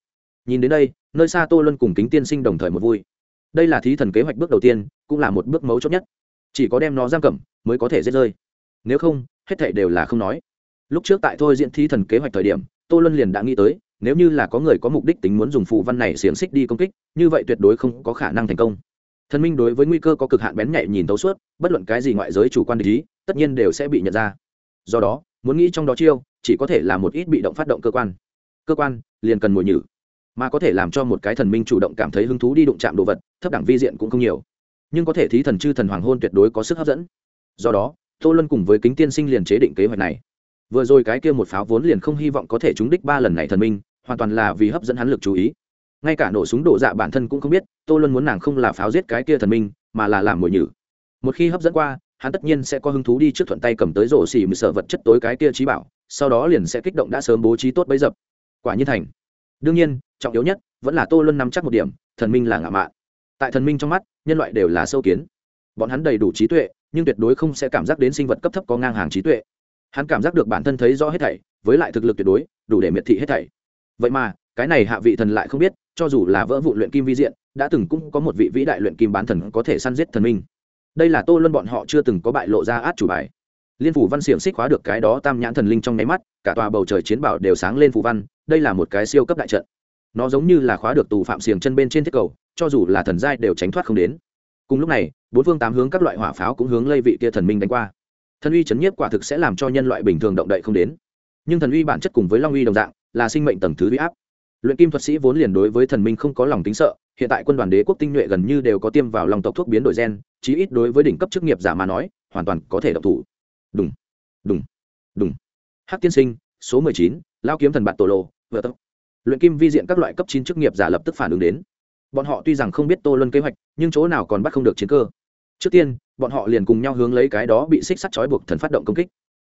Speaker 1: Nhìn đến đây, nơi xa tô luân cùng kính tiên sinh đồng thời một vui. Đây là thí thần kế hoạch bước đầu tiên, cũng là một bước mấu chốt nhất chỉ có đem nó giam cầm, mới có thể giết rơi. Nếu không, hết thảy đều là không nói. Lúc trước tại thôi diễn thí thần kế hoạch thời điểm, tô luân liền đã nghĩ tới, nếu như là có người có mục đích tính muốn dùng phù văn này xiềng xích đi công kích, như vậy tuyệt đối không có khả năng thành công. Thần minh đối với nguy cơ có cực hạn bén nhạy nhìn tấu suốt, bất luận cái gì ngoại giới chủ quan lý tất nhiên đều sẽ bị nhận ra. Do đó, muốn nghĩ trong đó chiêu, chỉ có thể là một ít bị động phát động cơ quan. Cơ quan, liền cần mồi nhử. Mà có thể làm cho một cái thần minh chủ động cảm thấy hứng thú đi đụng chạm đồ vật, thấp đẳng vi diện cũng không nhiều nhưng có thể thí thần chư thần hoàng hôn tuyệt đối có sức hấp dẫn. Do đó, tô luân cùng với kính tiên sinh liền chế định kế hoạch này. Vừa rồi cái kia một pháo vốn liền không hy vọng có thể trúng đích ba lần này thần minh, hoàn toàn là vì hấp dẫn hắn lực chú ý. Ngay cả nổ súng đổ dạ bản thân cũng không biết, tô luân muốn nàng không là pháo giết cái kia thần minh, mà là làm mồi nhử. Một khi hấp dẫn qua, hắn tất nhiên sẽ có hứng thú đi trước thuận tay cầm tới rổ xì mười sợ vật chất tối cái kia trí bảo, sau đó liền sẽ kích động đã sớm bố trí tốt bấy dập. Quả nhiên thành. Đương nhiên, trọng yếu nhất vẫn là tô luân nắm chắc một điểm, thần minh là ngạo mạn tại thần minh trong mắt, nhân loại đều là sâu kiến. Bọn hắn đầy đủ trí tuệ, nhưng tuyệt đối không sẽ cảm giác đến sinh vật cấp thấp có ngang hàng trí tuệ. Hắn cảm giác được bản thân thấy rõ hết thảy, với lại thực lực tuyệt đối, đủ để miệt thị hết thảy. Vậy mà, cái này hạ vị thần lại không biết, cho dù là vỡ vụ luyện kim vi diện, đã từng cũng có một vị vĩ đại luyện kim bán thần có thể săn giết thần minh. Đây là tô luân bọn họ chưa từng có bại lộ ra át chủ bài. Liên phủ văn xiềng xích khóa được cái đó tam nhãn thần linh trong nháy mắt, cả tòa bầu trời chiến bảo đều sáng lên phù văn, đây là một cái siêu cấp đại trận. Nó giống như là khóa được tù phạm xiềng chân bên trên thiết cầu cho dù là thần giai đều tránh thoát không đến. Cùng lúc này, bốn phương tám hướng các loại hỏa pháo cũng hướng lây vị kia thần minh đánh qua. Thần uy chấn nhiếp quả thực sẽ làm cho nhân loại bình thường động đậy không đến. Nhưng thần uy bản chất cùng với long uy đồng dạng, là sinh mệnh tầng thứ uy áp. Luyện kim thuật sĩ vốn liền đối với thần minh không có lòng tính sợ, hiện tại quân đoàn đế quốc tinh nhuệ gần như đều có tiêm vào lòng tộc thuốc biến đổi gen, chí ít đối với đỉnh cấp chức nghiệp giả mà nói, hoàn toàn có thể độc thủ. Đúng đúng đúng hắc tiên sinh, số mười chín, lao kiếm thần bạt tổ lộ, vừa tốc. Luyện kim vi diện các loại cấp chín chức nghiệp giả lập tức phản ứng đến bọn họ tuy rằng không biết tô luân kế hoạch, nhưng chỗ nào còn bắt không được chiến cơ. Trước tiên, bọn họ liền cùng nhau hướng lấy cái đó bị xích sắt trói buộc thần phát động công kích.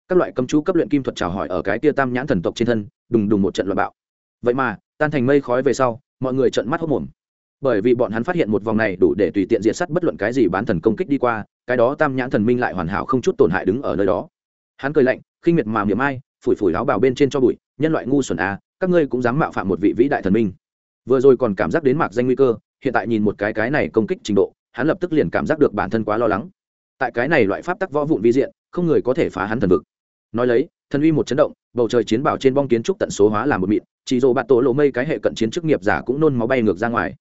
Speaker 1: Các loại cấm chú cấp luyện kim thuật chào hỏi ở cái tia tam nhãn thần tộc trên thân, đùng đùng một trận loạn bạo. Vậy mà, tan thành mây khói về sau, mọi người trận mắt hốc mồm bởi vì bọn hắn phát hiện một vòng này đủ để tùy tiện diện sắt bất luận cái gì bán thần công kích đi qua, cái đó tam nhãn thần minh lại hoàn hảo không chút tổn hại đứng ở nơi đó. Hắn cười lạnh, khinh miệt mà miệng ai, phủi phủi áo bào bên trên cho bụi, nhân loại ngu xuẩn à các ngươi cũng dám mạo phạm một vị vĩ đại thần minh vừa rồi còn cảm giác đến mạc danh nguy cơ, hiện tại nhìn một cái cái này công kích trình độ, hắn lập tức liền cảm giác được bản thân quá lo lắng. Tại cái này loại pháp tắc võ vụn vi diện, không người có thể phá hắn thần vực. Nói lấy, thần uy một chấn động, bầu trời chiến bảo trên bong kiến trúc tận số hóa làm một mịn, chỉ dồ bạt tổ lộ mây cái hệ cận chiến chức nghiệp giả cũng nôn máu bay ngược ra ngoài.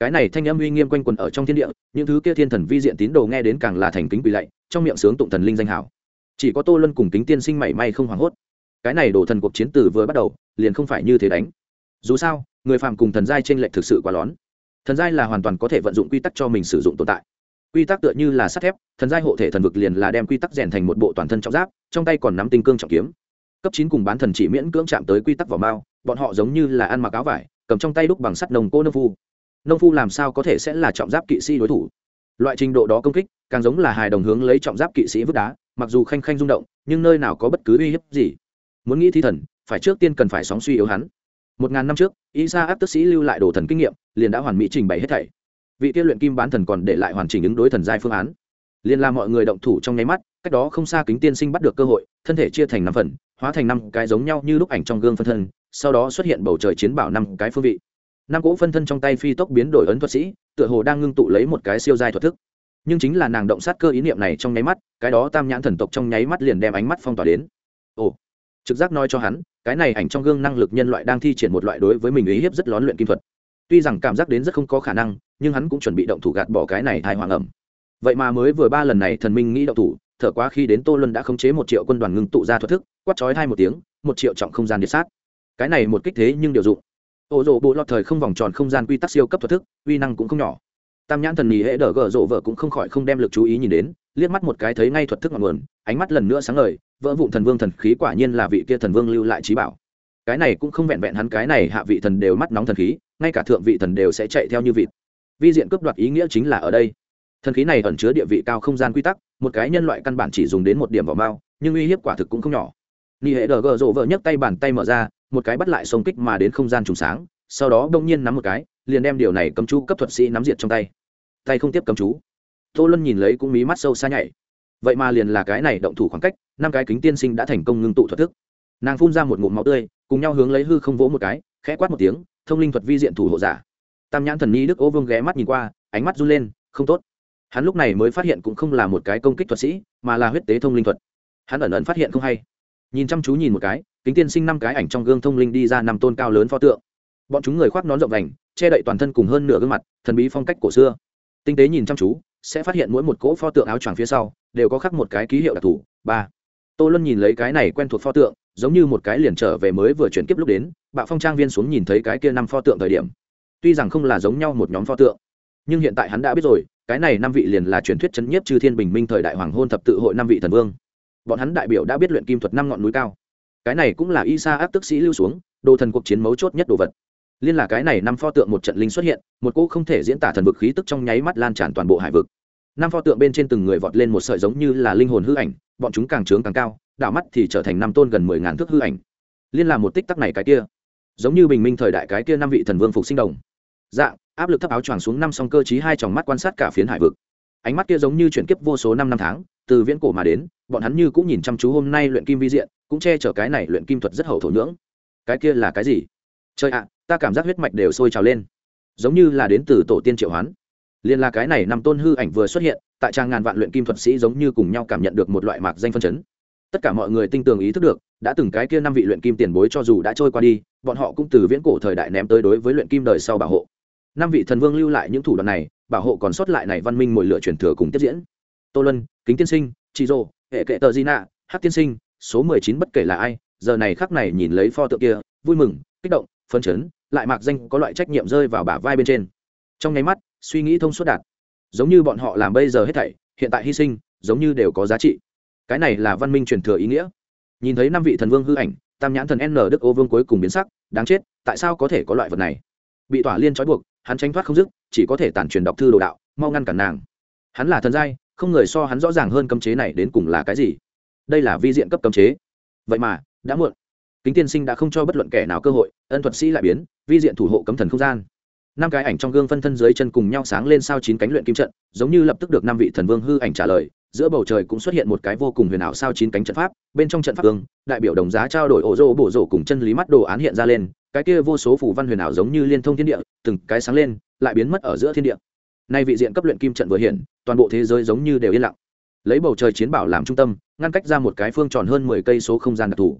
Speaker 1: Cái này thanh âm uy nghiêm quanh quần ở trong thiên địa, những thứ kia thiên thần vi diện tín đồ nghe đến càng là thành kính quỳ lạy, trong miệng sướng tụng thần linh danh hảo chỉ có tô luân cùng kính tiên sinh mảy may không hoảng hốt. Cái này đổ thần cuộc chiến từ vừa bắt đầu, liền không phải như thế đánh. Dù sao người phàm cùng thần giai trên r lệch thực sự quá lón. Thần giai là hoàn toàn có thể vận dụng quy tắc cho mình sử dụng tồn tại. Quy tắc tựa như là sắt thép, thần giai hộ thể thần vực liền là đem quy tắc rèn thành một bộ toàn thân trọng giáp, trong tay còn nắm tinh cương trọng kiếm. Cấp chín cùng bán thần chỉ miễn cưỡng chạm tới quy tắc vào mao bọn họ giống như là ăn mặc áo vải, cầm trong tay đúc bằng sắt nồng cô nông phu. Nông phu làm sao có thể sẽ là trọng giáp kỵ sĩ đối thủ? Loại trình độ đó công kích, càng giống là hài đồng hướng lấy trọng giáp kỵ sĩ vứt đá, mặc dù khanh khanh rung động, nhưng nơi nào có bất cứ uy hiếp gì. Muốn nghĩ thi thần, phải trước tiên cần phải sóng suy yếu hắn. Một ngàn năm trước isa áp tức sĩ lưu lại đồ thần kinh nghiệm, liền đã hoàn mỹ trình bày hết thảy. Vị tiên luyện kim bán thần còn để lại hoàn chỉnh ứng đối thần giai phương án. Liền làm mọi người động thủ trong nháy mắt, cách đó không xa kính tiên sinh bắt được cơ hội, thân thể chia thành năm phần, hóa thành năm cái giống nhau như lúc ảnh trong gương phân thân, sau đó xuất hiện bầu trời chiến bảo năm cái phương vị. Năm cỗ phân thân trong tay phi tốc biến đổi ấn thuật sĩ, tựa hồ đang ngưng tụ lấy một cái siêu giai thuật thức. Nhưng chính là nàng động sát cơ ý niệm này trong nháy mắt, cái đó tam nhãn thần tộc trong nháy mắt liền đem ánh mắt phong tỏa đến. Ồ trực giác nói cho hắn, cái này ảnh trong gương năng lực nhân loại đang thi triển một loại đối với mình ý hiếp rất lón luyện kim thuật. Tuy rằng cảm giác đến rất không có khả năng, nhưng hắn cũng chuẩn bị động thủ gạt bỏ cái này thai hoàng ẩm. Vậy mà mới vừa ba lần này thần minh nghĩ động thủ, thở quá khi đến tô luân đã khống chế một triệu quân đoàn ngưng tụ ra thuật thức, quát trói hai một tiếng, một triệu trọng không gian điện sát. Cái này một kích thế nhưng điều dụng. Ô rộ bộ lọt thời không vòng tròn không gian quy tắc siêu cấp thuật thức, uy năng cũng không nhỏ. Tam nhãn thần nhì hễ đờ gờ rộ vợ cũng không khỏi không đem lực chú ý nhìn đến, liếc mắt một cái thấy ngay thuật thức ngọn nguồn, ánh mắt lần nữa sáng ngời vỡ vụn thần vương thần khí quả nhiên là vị kia thần vương lưu lại trí bảo. Cái này cũng không vẹn vẹn hắn, cái này hạ vị thần đều mắt nóng thần khí, ngay cả thượng vị thần đều sẽ chạy theo như vịt. Vi diện cướp đoạt ý nghĩa chính là ở đây. Thần khí này ẩn chứa địa vị cao không gian quy tắc, một cái nhân loại căn bản chỉ dùng đến một điểm vào mao nhưng uy hiếp quả thực cũng không nhỏ. Ni hệ đờ gờ rộ vợ nhấc tay bàn tay mở ra, một cái bắt lại sông kích mà đến không gian trùng sáng, sau đó đông nhiên nắm một cái, liền đem điều này cấm chú cấp thuật sĩ nắm diệt trong tay. Tay không tiếp cấm chú. Tô luân nhìn lấy cũng mí mắt sâu xa nhảy vậy mà liền là cái này động thủ khoảng cách, năm cái kính tiên sinh đã thành công ngưng tụ thuật thức. Nàng phun ra một ngụm máu tươi, cùng nhau hướng lấy hư không vỗ một cái, khẽ quát một tiếng, thông linh thuật vi diện thủ hộ giả. Tam nhãn thần ni đức ô vương ghé mắt nhìn qua, ánh mắt run lên, không tốt. Hắn lúc này mới phát hiện cũng không là một cái công kích thuật sĩ, mà là huyết tế thông linh thuật. Hắn ẩn ẩn phát hiện không hay. Nhìn chăm chú nhìn một cái, kính tiên sinh năm cái ảnh trong gương thông linh đi ra năm tôn cao lớn pho tượng. Bọn chúng người khoác nón rộng vành, che đậy toàn thân cùng hơn nửa gương mặt, thần bí phong cách cổ xưa. Tinh tế nhìn chăm chú sẽ phát hiện mỗi một cỗ pho tượng áo choàng phía sau đều có khắc một cái ký hiệu đặc thù. Ba. Tô luân nhìn lấy cái này quen thuộc pho tượng, giống như một cái liền trở về mới vừa chuyển kiếp lúc đến, bạo phong trang viên xuống nhìn thấy cái kia năm pho tượng thời điểm. Tuy rằng không là giống nhau một nhóm pho tượng, nhưng hiện tại hắn đã biết rồi, cái này năm vị liền là truyền thuyết chấn nhiếp chư thiên bình minh thời đại hoàng hôn thập tự hội năm vị thần vương. Bọn hắn đại biểu đã biết luyện kim thuật năm ngọn núi cao. Cái này cũng là y sa áp tức sĩ lưu xuống, đồ thần cuộc chiến mấu chốt nhất đồ vật liên là cái này năm pho tượng một trận linh xuất hiện, một cỗ không thể diễn tả thần vực khí tức trong nháy mắt lan tràn toàn bộ hải vực. Năm pho tượng bên trên từng người vọt lên một sợi giống như là linh hồn hư ảnh, bọn chúng càng trướng càng cao đảo mắt thì trở thành năm tôn gần mười ngàn thước hư ảnh. Liên là một tích tắc này cái kia, giống như bình minh thời đại cái kia năm vị thần vương phục sinh đồng. Dạng áp lực thấp áo choàng xuống năm song cơ chí hai tròng mắt quan sát cả phiến hải vực. Ánh mắt kia giống như chuyển kiếp vô số năm năm tháng, từ viễn cổ mà đến, bọn hắn như cũng nhìn chăm chú hôm nay luyện kim vi diện, cũng che chở cái này luyện kim thuật rất hậu thổ nhưỡng. Cái kia là cái gì? Trời ạ, ta cảm giác huyết mạch đều sôi trào lên. Giống như là đến từ tổ tiên triệu hoán. Liên là cái này năm tôn hư ảnh vừa xuất hiện, tại trang ngàn vạn luyện kim thuật sĩ giống như cùng nhau cảm nhận được một loại mạc danh phân chấn. Tất cả mọi người tinh tường ý thức được, đã từng cái kia năm vị luyện kim tiền bối cho dù đã trôi qua đi, bọn họ cũng từ viễn cổ thời đại ném tới đối với luyện kim đời sau bảo hộ. Năm vị thần vương lưu lại những thủ đoạn này, bảo hộ còn sót lại này văn minh mồi lửa truyền thừa cùng tiếp diễn. Tô lân kính tiên sinh chị rô hệ kệ tờ di nạ hát tiên sinh, số mười chín bất kể là ai, giờ này khắc này nhìn lấy pho tượng kia, vui mừng, kích động Phân chấn, lại mạc danh có loại trách nhiệm rơi vào bả vai bên trên. Trong nháy mắt, suy nghĩ thông suốt đạt. Giống như bọn họ làm bây giờ hết thảy, hiện tại hy sinh, giống như đều có giá trị. Cái này là văn minh truyền thừa ý nghĩa. Nhìn thấy năm vị thần vương hư ảnh, tam nhãn thần n đức ô vương cuối cùng biến sắc, đáng chết, tại sao có thể có loại vật này? Bị tỏa liên trói buộc, hắn tránh thoát không dứt, chỉ có thể tản truyền đọc thư đồ đạo, mau ngăn cản nàng. Hắn là thần giai, không người so hắn rõ ràng hơn cấm chế này đến cùng là cái gì? Đây là vi diện cấp cấm chế. Vậy mà, đã muộn kính tiên sinh đã không cho bất luận kẻ nào cơ hội, ân thuật sĩ lại biến, vi diện thủ hộ cấm thần không gian. Năm cái ảnh trong gương phân thân dưới chân cùng nhau sáng lên sao chín cánh luyện kim trận, giống như lập tức được năm vị thần vương hư ảnh trả lời, giữa bầu trời cũng xuất hiện một cái vô cùng huyền ảo sao chín cánh trận pháp, bên trong trận pháp gương đại biểu đồng giá trao đổi ổ rô bổ rổ cùng chân lý mắt đồ án hiện ra lên, cái kia vô số phủ văn huyền ảo giống như liên thông thiên địa, từng cái sáng lên, lại biến mất ở giữa thiên địa. Nay vị diện cấp luyện kim trận vừa hiện, toàn bộ thế giới giống như đều yên lặng. Lấy bầu trời chiến bảo làm trung tâm, ngăn cách ra một cái phương tròn hơn mười cây số không gian đặc thù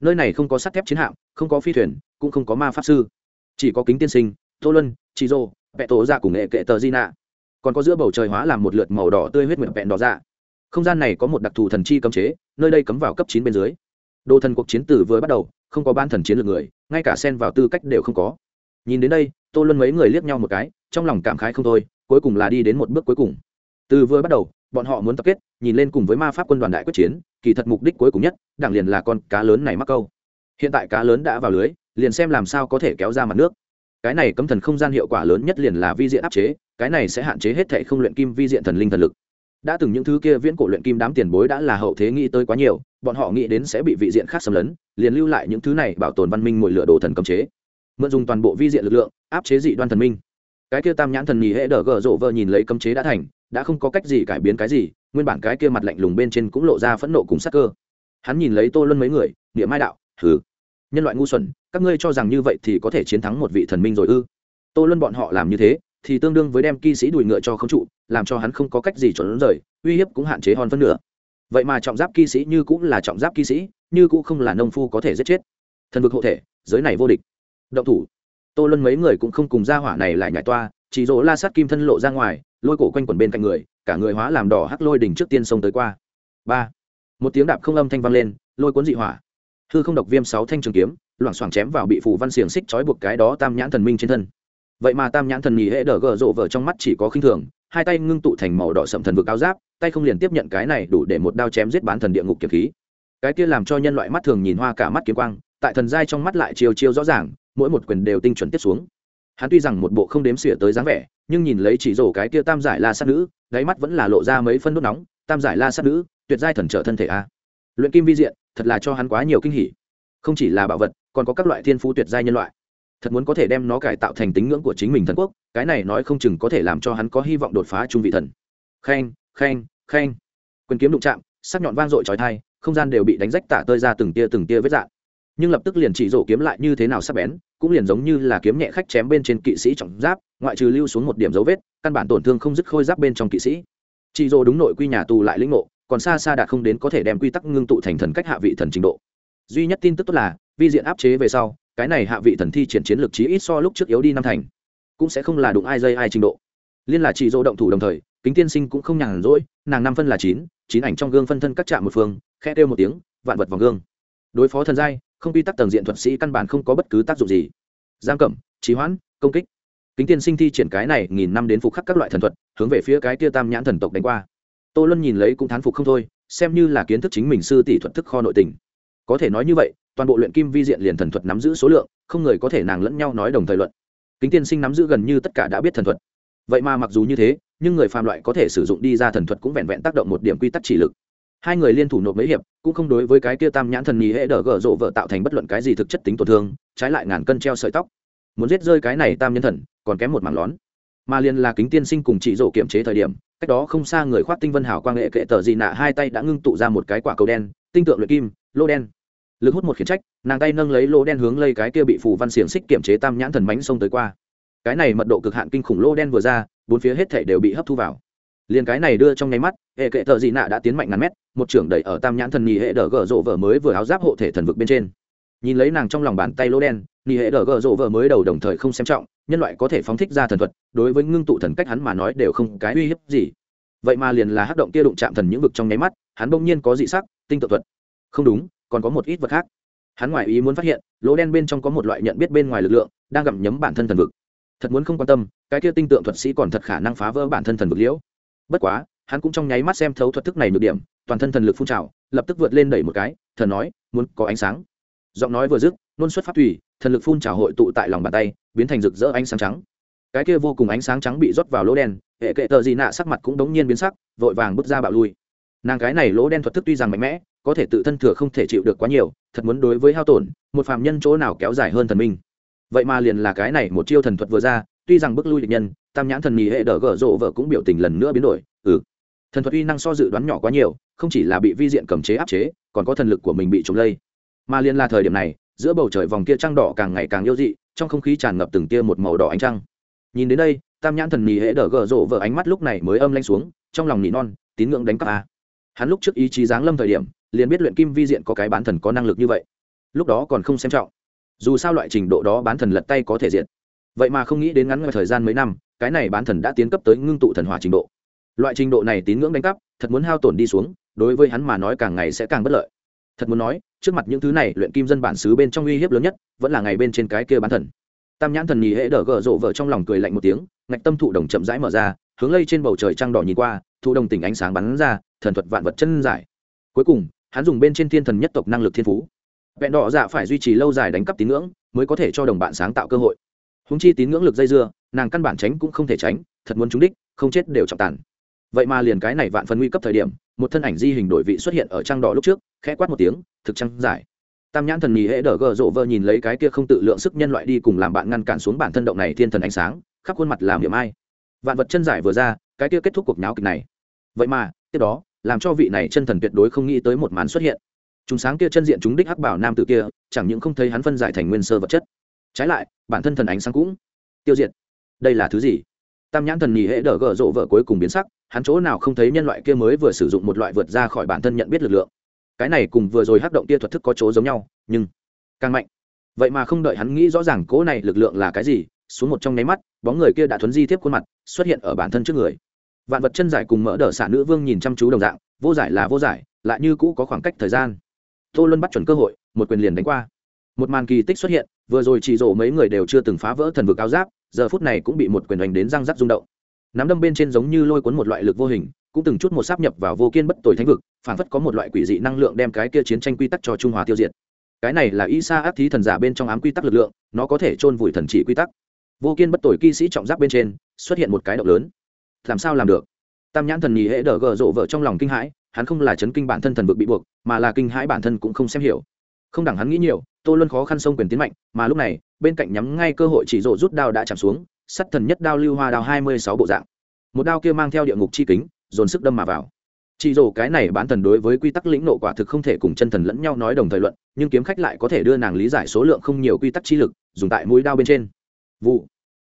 Speaker 1: nơi này không có sắt thép chiến hạm, không có phi thuyền, cũng không có ma pháp sư. Chỉ có kính tiên sinh, tô luân chị dô, vẹ tổ ra cùng nghệ kệ tờ di nạ. Còn có giữa bầu trời hóa làm một lượt màu đỏ tươi huyết nguyện vẹn đỏ ra không gian này có một đặc thù thần chi cấm chế, nơi đây cấm vào cấp chín bên dưới. Đồ thần cuộc chiến tử vừa bắt đầu, không có ban thần chiến lược người, ngay cả sen vào tư cách đều không có. Nhìn đến đây, tô luân mấy người liếc nhau một cái, trong lòng cảm khái không thôi, cuối cùng là đi đến một bước cuối cùng. Từ vừa bắt đầu bọn họ muốn tập kết, nhìn lên cùng với ma pháp quân đoàn đại quyết chiến, kỳ thật mục đích cuối cùng nhất, đảng liền là con cá lớn này mắc câu. Hiện tại cá lớn đã vào lưới, liền xem làm sao có thể kéo ra mặt nước. Cái này cấm thần không gian hiệu quả lớn nhất liền là vi diện áp chế, cái này sẽ hạn chế hết thệ không luyện kim vi diện thần linh thần lực. Đã từng những thứ kia viễn cổ luyện kim đám tiền bối đã là hậu thế nghĩ tới quá nhiều, bọn họ nghĩ đến sẽ bị vị diện khác xâm lấn, liền lưu lại những thứ này bảo tồn văn minh mồi lửa đồ thần cấm chế. Mượn dùng toàn bộ vi diện lực lượng, áp chế dị đoan thần minh cái kia tam nhãn thần nhì hệ đờ gờ rộ vợ nhìn lấy cấm chế đã thành, đã không có cách gì cải biến cái gì, nguyên bản cái kia mặt lạnh lùng bên trên cũng lộ ra phẫn nộ cùng sắc cơ. Hắn nhìn lấy tô luân mấy người địa mai đạo thử nhân loại ngu xuẩn, các ngươi cho rằng như vậy thì có thể chiến thắng một vị thần minh rồi ư? Tô luân bọn họ làm như thế, thì tương đương với đem kỵ sĩ đùi ngựa cho không trụ, làm cho hắn không có cách gì trốn rời, uy hiếp cũng hạn chế hòn phân nửa. Vậy mà trọng giáp kỵ sĩ như cũng là trọng giáp kỵ sĩ, như cũng không là nông phu có thể giết chết. Thần vực hộ thể, giới này vô địch. Động thủ tô luân mấy người cũng không cùng ra hỏa này lại nhảy toa, chỉ dỗ la sát kim thân lộ ra ngoài, lôi cổ quanh quẩn bên cạnh người, cả người hóa làm đỏ hắc lôi đỉnh trước tiên sông tới qua. Ba. Một tiếng đạp không âm thanh vang lên, lôi cuốn dị hỏa. Hư không độc viêm sáu thanh trường kiếm, loảng xoảng chém vào bị phù văn xiềng xích trói buộc cái đó tam nhãn thần minh trên thân. Vậy mà tam nhãn thần nhì hệ đờ gờ rộ vở trong mắt chỉ có khinh thường, hai tay ngưng tụ thành màu đỏ sậm thần vực áo giáp, tay không liền tiếp nhận cái này đủ để một đao chém giết bán thần địa ngục kiếm khí. Cái kia làm cho nhân loại mắt thường nhìn hoa cả mắt kiếm quang, tại thần giai trong mắt lại chiều chiều rõ ràng mỗi một quyền đều tinh chuẩn tiếp xuống. Hắn tuy rằng một bộ không đếm xỉa tới dáng vẻ, nhưng nhìn lấy chỉ rổ cái kia tam giải la sát nữ, đáy mắt vẫn là lộ ra mấy phân đốt nóng, tam giải la sát nữ, tuyệt giai thần trở thân thể a. Luyện kim vi diện, thật là cho hắn quá nhiều kinh hỉ. Không chỉ là bảo vật, còn có các loại thiên phú tuyệt giai nhân loại. Thật muốn có thể đem nó cải tạo thành tính ngưỡng của chính mình thần quốc, cái này nói không chừng có thể làm cho hắn có hy vọng đột phá trung vị thần. Khen khen khen. Quyền kiếm đụng chạm, sắc nhọn vang dội trói thai không gian đều bị đánh rách tả tơi ra từng tia từng tia vết dạn nhưng lập tức liền chỉ rổ kiếm lại như thế nào sắp bén cũng liền giống như là kiếm nhẹ khách chém bên trên kỵ sĩ trọng giáp, ngoại trừ lưu xuống một điểm dấu vết, căn bản tổn thương không dứt khôi giáp bên trong kỵ sĩ. Chỉ dô đúng nội quy nhà tù lại lĩnh ngộ, còn xa xa đạt không đến có thể đem quy tắc ngưng tụ thành thần cách hạ vị thần trình độ. Duy nhất tin tức tốt là, vi diện áp chế về sau, cái này hạ vị thần thi triển chiến lược chí ít so lúc trước yếu đi năm thành, cũng sẽ không là đụng ai dây ai trình độ. Liên là chỉ dỗ động thủ đồng thời, kính tiên sinh cũng không nhàn rỗi, nàng năm phân là chín chín ảnh trong gương phân thân các trạm một phương khe kêu một tiếng, vạn vật vào gương. Đối phó thần giai không quy tắc tầng diện thuật sĩ căn bản không có bất cứ tác dụng gì. Giam cẩm trí hoãn, công kích. Kính tiên sinh thi triển cái này nghìn năm đến phục khắc các loại thần thuật, hướng về phía cái kia tam nhãn thần tộc đánh qua. Tô luân nhìn lấy cũng thán phục không thôi, xem như là kiến thức chính mình sư tỷ thuật thức kho nội tình. Có thể nói như vậy, toàn bộ luyện kim vi diện liền thần thuật nắm giữ số lượng, không người có thể nàng lẫn nhau nói đồng thời luận. Kính tiên sinh nắm giữ gần như tất cả đã biết thần thuật. Vậy mà mặc dù như thế, nhưng người phàm loại có thể sử dụng đi ra thần thuật cũng vẹn vẹn tác động một điểm quy tắc chỉ lực hai người liên thủ nộp mấy hiệp, cũng không đối với cái kia tam nhãn thần nhì hệ đỡ gở rộ vợ tạo thành bất luận cái gì thực chất tính tổn thương, trái lại ngàn cân treo sợi tóc. Muốn giết rơi cái này tam nhân thần, còn kém một mảng lón. Mà liền là kính tiên sinh cùng chị rộ kiểm chế thời điểm, cách đó không xa người khoác tinh vân hào quang nghệ kệ tờ dị nạ hai tay đã ngưng tụ ra một cái quả cầu đen, tinh tượng luyện kim, lô đen. Lực hút một khiển trách, nàng tay nâng lấy lô đen hướng lây cái kia bị phù văn xiềng xích kiểm chế tam nhãn thần bánh xông tới qua. Cái này mật độ cực hạn kinh khủng lô đen vừa ra, bốn phía hết thể đều bị hấp thu vào liền cái này đưa trong nháy mắt, hệ kệ thợ dị nạ đã tiến mạnh ngàn mét, một trưởng đẩy ở tam nhãn thần nhì hệ đờ gờ rộ vợ mới vừa áo giáp hộ thể thần vực bên trên. Nhìn lấy nàng trong lòng bàn tay lô đen nhì hệ đờ gờ rộ vợ mới đầu đồng thời không xem trọng, nhân loại có thể phóng thích ra thần thuật, đối với ngưng tụ thần cách hắn mà nói đều không cái uy hiếp gì. Vậy mà liền là hát động kia đụng chạm thần những vực trong nháy mắt, hắn bỗng nhiên có dị sắc, tinh tự thuật. Không đúng, còn có một ít vật khác. Hắn ngoài ý muốn phát hiện, lỗ đen bên trong có một loại nhận biết bên ngoài lực lượng, đang gặm nhấm bản thân thần vực. Thật muốn không quan tâm, cái kia tinh tượng thuật sĩ còn thật khả năng phá vỡ bản thân thần vực liễu bất quá, hắn cũng trong nháy mắt xem thấu thuật thức này nhược điểm, toàn thân thần lực phun trào, lập tức vượt lên đẩy một cái thần nói, muốn có ánh sáng. Giọng nói vừa dứt, nôn xuất phát tùy thần lực phun trào hội tụ tại lòng bàn tay, biến thành rực rỡ ánh sáng trắng. Cái kia vô cùng ánh sáng trắng bị rót vào lỗ đen, hệ kệ tờ gì nạ sắc mặt cũng đống nhiên biến sắc, vội vàng bước ra bạo lui. Nàng cái này lỗ đen thuật thức tuy rằng mạnh mẽ, có thể tự thân thừa không thể chịu được quá nhiều, thật muốn đối với hao tổn, một phàm nhân chỗ nào kéo dài hơn thần minh. Vậy mà liền là cái này một chiêu thần thuật vừa ra, tuy rằng bước lui địch nhân tam nhãn thần nhì hệ đỡ gờ rộ vợ cũng biểu tình lần nữa biến đổi ừ. Thần thuật uy năng so dự đoán nhỏ quá nhiều, không chỉ là bị vi diện cầm chế áp chế, còn có thần lực của mình bị trộm lây. Mà liên là thời điểm này, giữa bầu trời vòng kia trăng đỏ càng ngày càng yêu dị, trong không khí tràn ngập từng tia một màu đỏ ánh trăng. Nhìn đến đây, tam nhãn thần nhì hệ đỡ gờ rộ vợ ánh mắt lúc này mới âm lanh xuống, trong lòng nỉ non, tín ngưỡng đánh cắp a. Hắn lúc trước ý chí giáng lâm thời điểm, liền biết luyện kim vi diện có cái bán thần có năng lực như vậy. Lúc đó còn không xem trọng. Dù sao loại trình độ đó bán thần lật tay có thể diện vậy mà không nghĩ đến ngắn ngoài thời gian mấy năm, cái này bán thần đã tiến cấp tới ngưng tụ thần hỏa trình độ. Loại trình độ này tín ngưỡng đánh cắp, thật muốn hao tổn đi xuống, đối với hắn mà nói càng ngày sẽ càng bất lợi. Thật muốn nói, trước mặt những thứ này, luyện kim dân bản xứ bên trong uy hiếp lớn nhất, vẫn là ngày bên trên cái kia bán thần. Tam nhãn thần nhì hễ đỡ gỡ rộ vợ trong lòng cười lạnh một tiếng, ngạch tâm thụ đồng chậm rãi mở ra, hướng lây trên bầu trời trăng đỏ nhìn qua, thụ đồng tỉnh ánh sáng bắn ra, thần thuật vạn vật chân giải. Cuối cùng, hắn dùng bên trên thiên thần nhất tộc năng lực thiên phú. Vẹn đỏ dạ phải duy trì lâu dài đánh cắp tín ngưỡng, mới có thể cho đồng bạn sáng tạo cơ hội húng chi tín ngưỡng lực dây dưa, nàng căn bản tránh cũng không thể tránh, thật muốn trúng đích, không chết đều trọng tàn. Vậy mà liền cái này vạn phần nguy cấp thời điểm, một thân ảnh di hình đổi vị xuất hiện ở trang đỏ lúc trước, khẽ quát một tiếng, thực trăng giải. Tam nhãn thần nhì hễ đờ gờ rộ vơ nhìn lấy cái kia không tự lượng sức nhân loại đi cùng làm bạn ngăn cản xuống bản thân động này thiên thần ánh sáng, khắp khuôn mặt làm điểm ai. Vạn vật chân giải vừa ra, cái kia kết thúc cuộc nháo kịch này. Vậy mà, tiếp đó, làm cho vị này chân thần tuyệt đối không nghĩ tới một màn xuất hiện. Chúng sáng kia chân diện chúng đích hắc bảo nam tử kia, chẳng những không thấy hắn phân giải thành nguyên sơ vật chất trái lại, bản thân thần ánh sáng cũng tiêu diệt. Đây là thứ gì? Tam nhãn thần nhì hệ đỡ gờ rộ vợ cuối cùng biến sắc, hắn chỗ nào không thấy nhân loại kia mới vừa sử dụng một loại vượt ra khỏi bản thân nhận biết lực lượng. Cái này cùng vừa rồi hắc động kia thuật thức có chỗ giống nhau, nhưng càng mạnh. Vậy mà không đợi hắn nghĩ rõ ràng cố này lực lượng là cái gì, xuống một trong nháy mắt, bóng người kia đã thuấn di tiếp khuôn mặt, xuất hiện ở bản thân trước người. Vạn vật chân giải cùng mỡ đỡ xả nữ vương nhìn chăm chú đồng dạng, vô giải là vô giải, lại như cũ có khoảng cách thời gian. Tô luân bắt chuẩn cơ hội, một quyền liền đánh qua một màn kỳ tích xuất hiện, vừa rồi chỉ rổ mấy người đều chưa từng phá vỡ thần vực áo giáp, giờ phút này cũng bị một quyền hành đến răng rắc rung động. Nắm đâm bên trên giống như lôi cuốn một loại lực vô hình, cũng từng chút một sáp nhập vào vô kiên bất tồi thánh vực, phản phất có một loại quỷ dị năng lượng đem cái kia chiến tranh quy tắc cho trung hòa tiêu diệt. Cái này là y sa ác thí thần giả bên trong ám quy tắc lực lượng, nó có thể chôn vùi thần chỉ quy tắc. Vô kiên bất tồi kỵ sĩ trọng giáp bên trên, xuất hiện một cái động lớn. Làm sao làm được? Tam nhãn thần nhì hễ đờ gờ rộ vợ trong lòng kinh hãi, hắn không là chấn kinh bản thân thần vực bị buộc, mà là kinh hãi bản thân cũng không xem hiểu không đẳng hắn nghĩ nhiều, tô luân khó khăn sông quyền tiến mạnh, mà lúc này, bên cạnh nhắm ngay cơ hội chỉ rộ rút đao đã chạm xuống, sắt thần nhất đao lưu hoa đao hai mươi sáu bộ dạng. Một đao kia mang theo địa ngục chi kính, dồn sức đâm mà vào. Chỉ rổ cái này bán thần đối với quy tắc lĩnh nộ quả thực không thể cùng chân thần lẫn nhau nói đồng thời luận, nhưng kiếm khách lại có thể đưa nàng lý giải số lượng không nhiều quy tắc chi lực, dùng tại mũi đao bên trên. Vụ.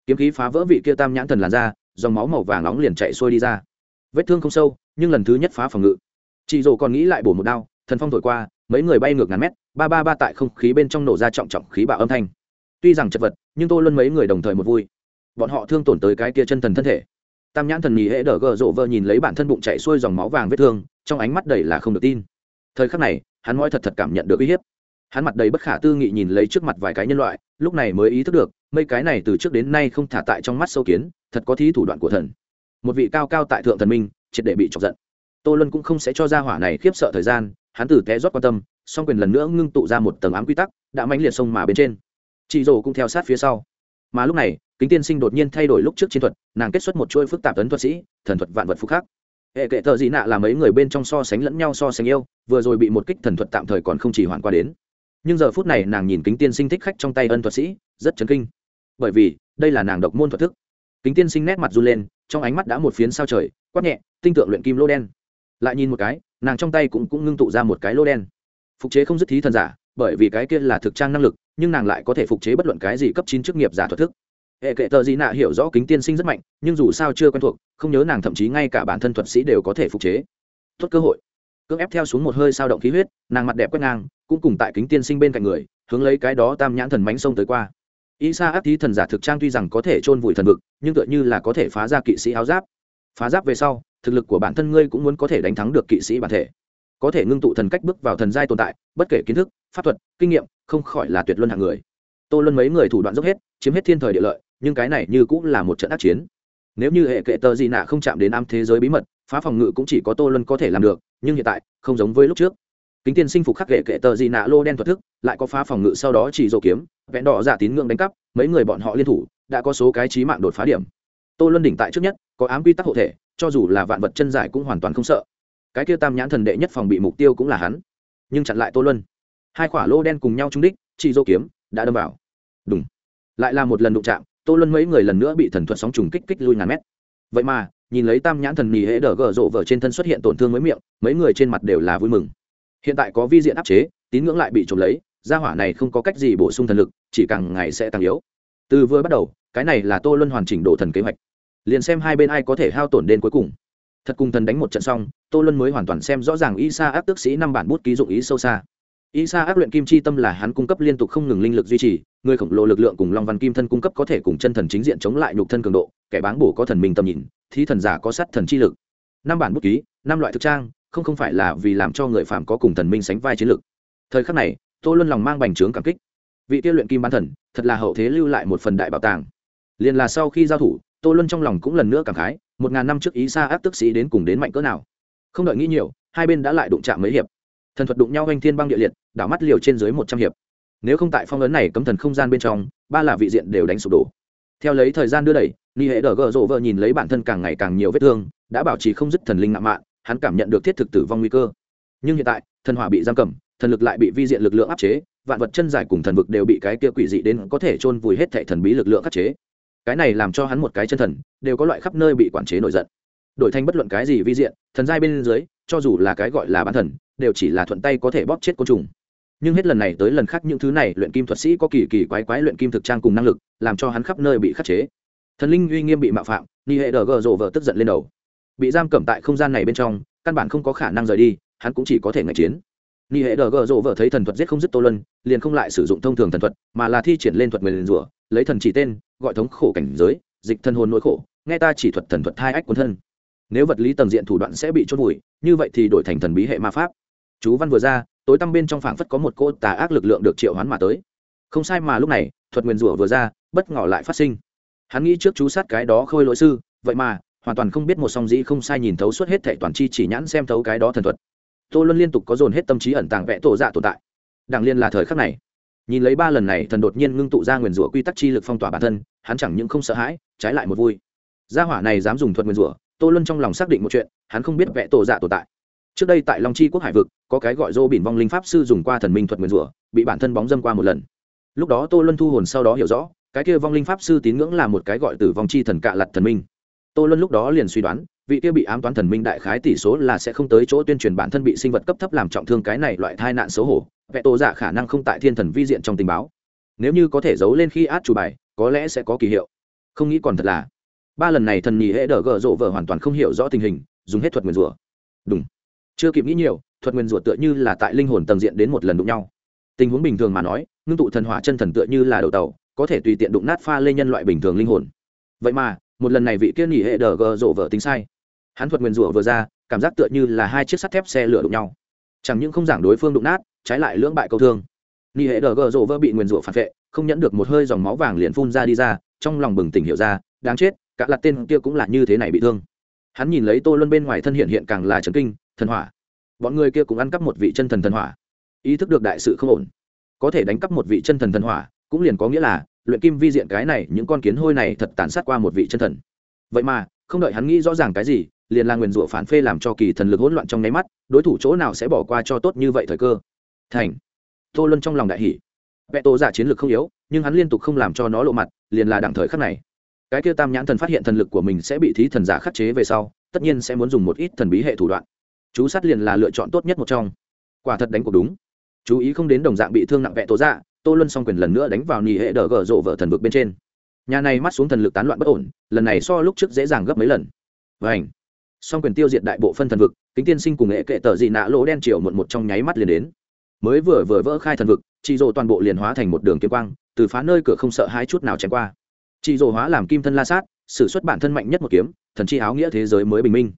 Speaker 1: Kiếm khí phá vỡ vị kia tam nhãn thần làn ra, dòng máu màu vàng nóng liền chạy xuôi đi ra. Vết thương không sâu, nhưng lần thứ nhất phá phòng ngự. Chị rổ còn nghĩ lại bổ một đao, thần phong thổi qua, mấy người bay ngược ngàn mét ba ba ba tại không khí bên trong nổ ra trọng trọng khí bạo âm thanh. Tuy rằng chật vật, nhưng tô luôn mấy người đồng thời một vui. Bọn họ thương tổn tới cái kia chân thần thân thể. Tam nhãn thần nhì hễ đờ gờ rộ vơ nhìn lấy bản thân bụng chạy xuôi dòng máu vàng vết thương, trong ánh mắt đầy là không được tin. Thời khắc này, hắn moi thật thật cảm nhận được uy hiếp. Hắn mặt đầy bất khả tư nghị nhìn lấy trước mặt vài cái nhân loại, lúc này mới ý thức được, mấy cái này từ trước đến nay không thả tại trong mắt sâu kiến, thật có thí thủ đoạn của thần. Một vị cao cao tại thượng thần minh, triệt để bị chọc giận. Tô luân cũng không sẽ cho ra hỏa này khiếp sợ thời gian, hắn từ té rót quan tâm song quyền lần nữa ngưng tụ ra một tầng ám quy tắc, đã mãnh liệt sông mà bên trên. Chị rồ cũng theo sát phía sau. Mà lúc này, kính tiên sinh đột nhiên thay đổi lúc trước chiến thuật, nàng kết xuất một chuỗi phức tạp tấn thuật sĩ, thần thuật vạn vật phúc khắc. Hệ kệ thợ dị nạ là mấy người bên trong so sánh lẫn nhau so sánh yêu, vừa rồi bị một kích thần thuật tạm thời còn không chỉ hoàn qua đến. Nhưng giờ phút này nàng nhìn kính tiên sinh thích khách trong tay ân thuật sĩ, rất chấn kinh. Bởi vì, đây là nàng độc môn thuật thức. Kính tiên sinh nét mặt run lên, trong ánh mắt đã một phiến sao trời, quát nhẹ, tinh tượng luyện kim lô đen. Lại nhìn một cái, nàng trong tay cũng cũng ngưng tụ ra một cái lô đen phục chế không dứt thí thần giả, bởi vì cái kia là thực trang năng lực, nhưng nàng lại có thể phục chế bất luận cái gì cấp chín chức nghiệp giả thuật thức. Hệ kệ tờ gì nạ hiểu rõ kính tiên sinh rất mạnh, nhưng dù sao chưa quen thuộc, không nhớ nàng thậm chí ngay cả bản thân thuật sĩ đều có thể phục chế. Tốt cơ hội. Cưỡng ép theo xuống một hơi sao động khí huyết, nàng mặt đẹp quét ngang, cũng cùng tại kính tiên sinh bên cạnh người, hướng lấy cái đó tam nhãn thần mánh sông tới qua. Y sa áp thí thần giả thực trang tuy rằng có thể chôn vùi thần vực, nhưng tựa như là có thể phá ra kỵ sĩ áo giáp. Phá giáp về sau, thực lực của bản thân ngươi cũng muốn có thể đánh thắng được kỵ sĩ bản thể có thể ngưng tụ thần cách bước vào thần giai tồn tại, bất kể kiến thức, pháp thuật, kinh nghiệm, không khỏi là tuyệt luân hạng người. Tô luân mấy người thủ đoạn dốc hết, chiếm hết thiên thời địa lợi, nhưng cái này như cũng là một trận ác chiến. Nếu như hệ kệ tờ gì nạ không chạm đến am thế giới bí mật, phá phòng ngự cũng chỉ có tô luân có thể làm được, nhưng hiện tại, không giống với lúc trước. Kính tiên sinh phục khắc hệ kệ tờ gì nạ lô đen thuật thức, lại có phá phòng ngự sau đó chỉ dầu kiếm, vẹn đỏ giả tín ngưỡng đánh cắp, mấy người bọn họ liên thủ, đã có số cái trí mạng đột phá điểm. Tô luân đỉnh tại trước nhất, có ám quy tắc hộ thể, cho dù là vạn vật chân giải cũng hoàn toàn không sợ cái kia tam nhãn thần đệ nhất phòng bị mục tiêu cũng là hắn. Nhưng chặn lại tô luân. Hai quả lô đen cùng nhau trúng đích chỉ dô kiếm đã đâm vào. Đúng lại là một lần đụng chạm, tô luân mấy người lần nữa bị thần thuật sóng trùng kích kích lui ngàn mét. Vậy mà, nhìn lấy tam nhãn thần nhì hễ đờ gờ rộ vở trên thân xuất hiện tổn thương mới miệng, mấy người trên mặt đều là vui mừng. Hiện tại có vi diện áp chế, tín ngưỡng lại bị trộm lấy, gia hỏa này không có cách gì bổ sung thần lực, chỉ càng ngày sẽ tăng yếu. Từ vừa bắt đầu, cái này là tô luân hoàn chỉnh độ thần kế hoạch. Liền xem hai bên ai có thể hao tổn đến cuối cùng thật cùng thần đánh một trận xong, tô luân mới hoàn toàn xem rõ ràng y sa áp tức sĩ năm bản bút ký dụng ý sâu xa. Y sa áp luyện kim chi tâm là hắn cung cấp liên tục không ngừng linh lực duy trì, người khổng lồ lực lượng cùng long văn kim thân cung cấp có thể cùng chân thần chính diện chống lại nhục thân cường độ, kẻ báng bổ có thần minh tầm nhìn, thí thần giả có sát thần chi lực. Năm bản bút ký, năm loại thực trang, không không phải là vì làm cho người phạm có cùng thần minh sánh vai chiến lực. Thời khắc này, tô luân lòng mang bành trướng cảm kích. Vị tiêu luyện kim bán thần, thật là hậu thế lưu lại một phần đại bảo tàng. Liền là sau khi giao thủ tô luân trong lòng cũng lần nữa cảm khái, một ngàn năm trước ý xa áp tức sĩ đến cùng đến mạnh cỡ nào. Không đợi nghĩ nhiều, hai bên đã lại đụng chạm mấy hiệp. Thần thuật đụng nhau anh thiên băng địa liệt, đảo mắt liều trên dưới một trăm hiệp. Nếu không tại phong ấn này cấm thần không gian bên trong, ba là vị diện đều đánh sụp đổ. Theo lấy thời gian đưa đẩy, ni hệ đờ gờ rộ vợ nhìn lấy bản thân càng ngày càng nhiều vết thương, đã bảo trì không dứt thần linh nặng mạn, hắn cảm nhận được thiết thực tử vong nguy cơ. Nhưng hiện tại, thần hỏa bị giam cầm, thần lực lại bị vi diện lực lượng áp chế, vạn vật chân giải cùng thần vực đều bị cái kia quỷ dị đến có thể chôn vùi hết thệ thần bí lực lượng áp chế cái này làm cho hắn một cái chân thần, đều có loại khắp nơi bị quản chế nổi giận. Đổi thành bất luận cái gì vi diện, thần giai bên dưới, cho dù là cái gọi là bán thần, đều chỉ là thuận tay có thể bóp chết côn trùng. Nhưng hết lần này tới lần khác những thứ này luyện kim thuật sĩ có kỳ kỳ quái quái luyện kim thực trang cùng năng lực, làm cho hắn khắp nơi bị khắc chế. Thần linh uy nghiêm bị mạo phạm, ni hệ đờ gờ rộ vợ tức giận lên đầu. Bị giam cầm tại không gian này bên trong, căn bản không có khả năng rời đi, hắn cũng chỉ có thể ngạch chiến ni hệ đờ gờ rộ vợ thấy thần thuật giết không dứt tô lân liền không lại sử dụng thông thường thần thuật, mà là thi triển lên thuật mười liền rủa, lấy thần chỉ tên, gọi thống khổ cảnh giới, dịch thân hồn nỗi khổ, nghe ta chỉ thuật thần thuật hai ách quân thân. Nếu vật lý tầng diện thủ đoạn sẽ bị chốt vùi, như vậy thì đổi thành thần bí hệ ma pháp. Chú văn vừa ra, tối tăm bên trong phảng phất có một cô tà ác lực lượng được triệu hoán mà tới. Không sai mà lúc này, thuật nguyền rủa vừa ra, bất ngỏ lại phát sinh. Hắn nghĩ trước chú sát cái đó khôi lỗi sư, vậy mà, hoàn toàn không biết một song dĩ không sai nhìn thấu suốt hết thệ toàn chi chỉ nhãn xem thấu cái đó thần thuật tô luân liên tục có dồn hết tâm trí ẩn tàng vẽ tổ dạ tồn tại. Đằng liên là thời khắc này. Nhìn lấy ba lần này, thần đột nhiên ngưng tụ ra nguyền rủa quy tắc chi lực phong tỏa bản thân, hắn chẳng những không sợ hãi, trái lại một vui. Gia hỏa này dám dùng thuật nguyền rủa, tô luân trong lòng xác định một chuyện, hắn không biết vẽ tổ dạ tồn tại. Trước đây tại long chi quốc hải vực, có cái gọi dô bỉn vong linh pháp sư dùng qua thần minh thuật nguyền rủa, bị bản thân bóng dâm qua một lần. Lúc đó tô luân thu hồn sau đó hiểu rõ, cái kia vong linh pháp sư tín ngưỡng là một cái gọi từ vong chi thần cạ lặt thần minh. Tô luân lúc đó liền suy đoán vị kia bị ám toán thần minh đại khái tỷ số là sẽ không tới chỗ tuyên truyền bản thân bị sinh vật cấp thấp làm trọng thương cái này loại tai nạn xấu hổ, vẽ tổ giả khả năng không tại thiên thần vi diện trong tình báo. Nếu như có thể giấu lên khi át chủ bài, có lẽ sẽ có kỳ hiệu. Không nghĩ còn thật là, ba lần này thần nhì hễ đờ gờ rộ vợ hoàn toàn không hiểu rõ tình hình, dùng hết thuật nguyền rủa. Đúng. Chưa kịp nghĩ nhiều, thuật nguyền rủa tựa như là tại linh hồn tầng diện đến một lần đụng nhau. Tình huống bình thường mà nói, ngưng tụ thần hỏa chân thần tựa như là đầu tàu, có thể tùy tiện đụng nát pha lê nhân loại bình thường linh hồn. Vậy mà, một lần này vị kia nhì hệ đờ gờ rộ vợ tính sai hắn thuật nguyền rủa vừa ra, cảm giác tựa như là hai chiếc sắt thép xe lửa đụng nhau. Chẳng những không giảng đối phương đụng nát, trái lại lưỡng bại câu thương. Ni hệ đờ gờ rộ vơ bị nguyền rủa phản vệ, không nhẫn được một hơi dòng máu vàng liền phun ra đi ra, trong lòng bừng tỉnh hiểu ra, đáng chết, cả lặt tên kia cũng là như thế này bị thương. Hắn nhìn lấy tô luân bên ngoài thân hiện hiện càng là trấn kinh, thần hỏa. Bọn người kia cũng ăn cắp một vị chân thần thần hỏa. Ý thức được đại sự không ổn. Có thể đánh cắp một vị chân thần thần hỏa, cũng liền có nghĩa là, luyện kim vi diện cái này, những con kiến hôi này thật tàn sát qua một vị chân thần. Vậy mà, không đợi hắn nghĩ rõ ràng cái gì liền là nguyền rủa phản phê làm cho kỳ thần lực hỗn loạn trong nháy mắt, đối thủ chỗ nào sẽ bỏ qua cho tốt như vậy thời cơ? Thành. Tô luân trong lòng đại hỷ vẽ tô giả chiến lược không yếu, nhưng hắn liên tục không làm cho nó lộ mặt, liền là đẳng thời khắc này. Cái kia tam nhãn thần phát hiện thần lực của mình sẽ bị thí thần giả khắc chế về sau, tất nhiên sẽ muốn dùng một ít thần bí hệ thủ đoạn. Chú sát liền là lựa chọn tốt nhất một trong. Quả thật đánh cuộc đúng. Chú ý không đến đồng dạng bị thương nặng vẽ tố dạ tô luân xong quyền lần nữa đánh vào nhì hệ đờ gờ rộ vợ thần vực bên trên. Nhà này mắt xuống thần lực tán loạn bất ổn, lần này so lúc trước dễ dàng gấp mấy lần. Vảnh song quyền tiêu diệt đại bộ phân thần vực, kính tiên sinh cùng nghệ kệ tờ dị nạ lỗ đen chiều muộn một trong nháy mắt liền đến. Mới vừa vừa vỡ khai thần vực chị rồ toàn bộ liền hóa thành một đường kiếm quang, từ phá nơi cửa không sợ hai chút nào chém qua. Chị rồ hóa làm kim thân la sát s ử suất bản thân mạnh nhất một kiếm, thần chi áo nghĩa thế giới mới bình minh.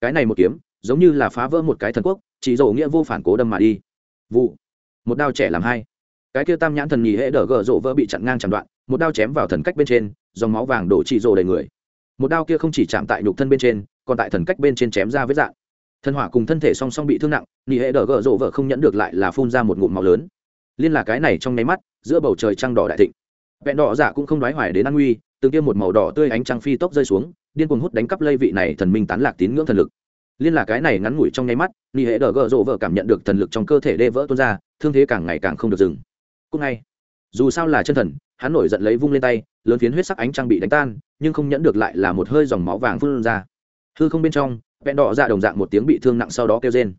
Speaker 1: Cái này một kiếm, giống như là phá vỡ một cái thần quốc chị rồ nghĩa vô phản cố đâm mà đi. Vụ. Một đao trẻ làm hai. Cái kia tam nhãn thần nhì hệ đỡ gờ rộ vỡ bị chặn ngang chặn đoạn, một đao chém vào thần cách bên trên, dòng máu vàng đổ chị rồ đầy người. Một đao kia không chỉ chạm tại nhục thân bên trên còn tại thần cách bên trên chém ra với dạng. Thần hỏa cùng thân thể song song bị thương nặng nhì hệ đờ gờ rộ vợ không nhẫn được lại là phun ra một ngụm máu lớn. Liên là cái này trong nháy mắt, giữa bầu trời trăng đỏ đại thịnh. Vẹn đỏ giả cũng không đoái hoài đến an nguy, từng tiêm một màu đỏ tươi ánh trăng phi tốc rơi xuống, điên cuồng hút đánh cắp lây vị này thần minh tán lạc tín ngưỡng thần lực. Liên là cái này ngắn ngủi trong nháy mắt ni hệ đờ gờ rộ vợ cảm nhận được thần lực trong cơ thể đê vỡ tuôn ra, thương thế càng ngày càng không được dừng. Cũng ngay, dù sao là chân thần, hắn nổi giận lấy vung lên tay, lớn phiến huyết sắc ánh trăng bị đánh tan, nhưng không nhẫn được lại là một hơi dòng máu vàng phun ra hư không bên trong vẹn đỏ ra đồng dạng một tiếng bị thương nặng sau đó kêu rên.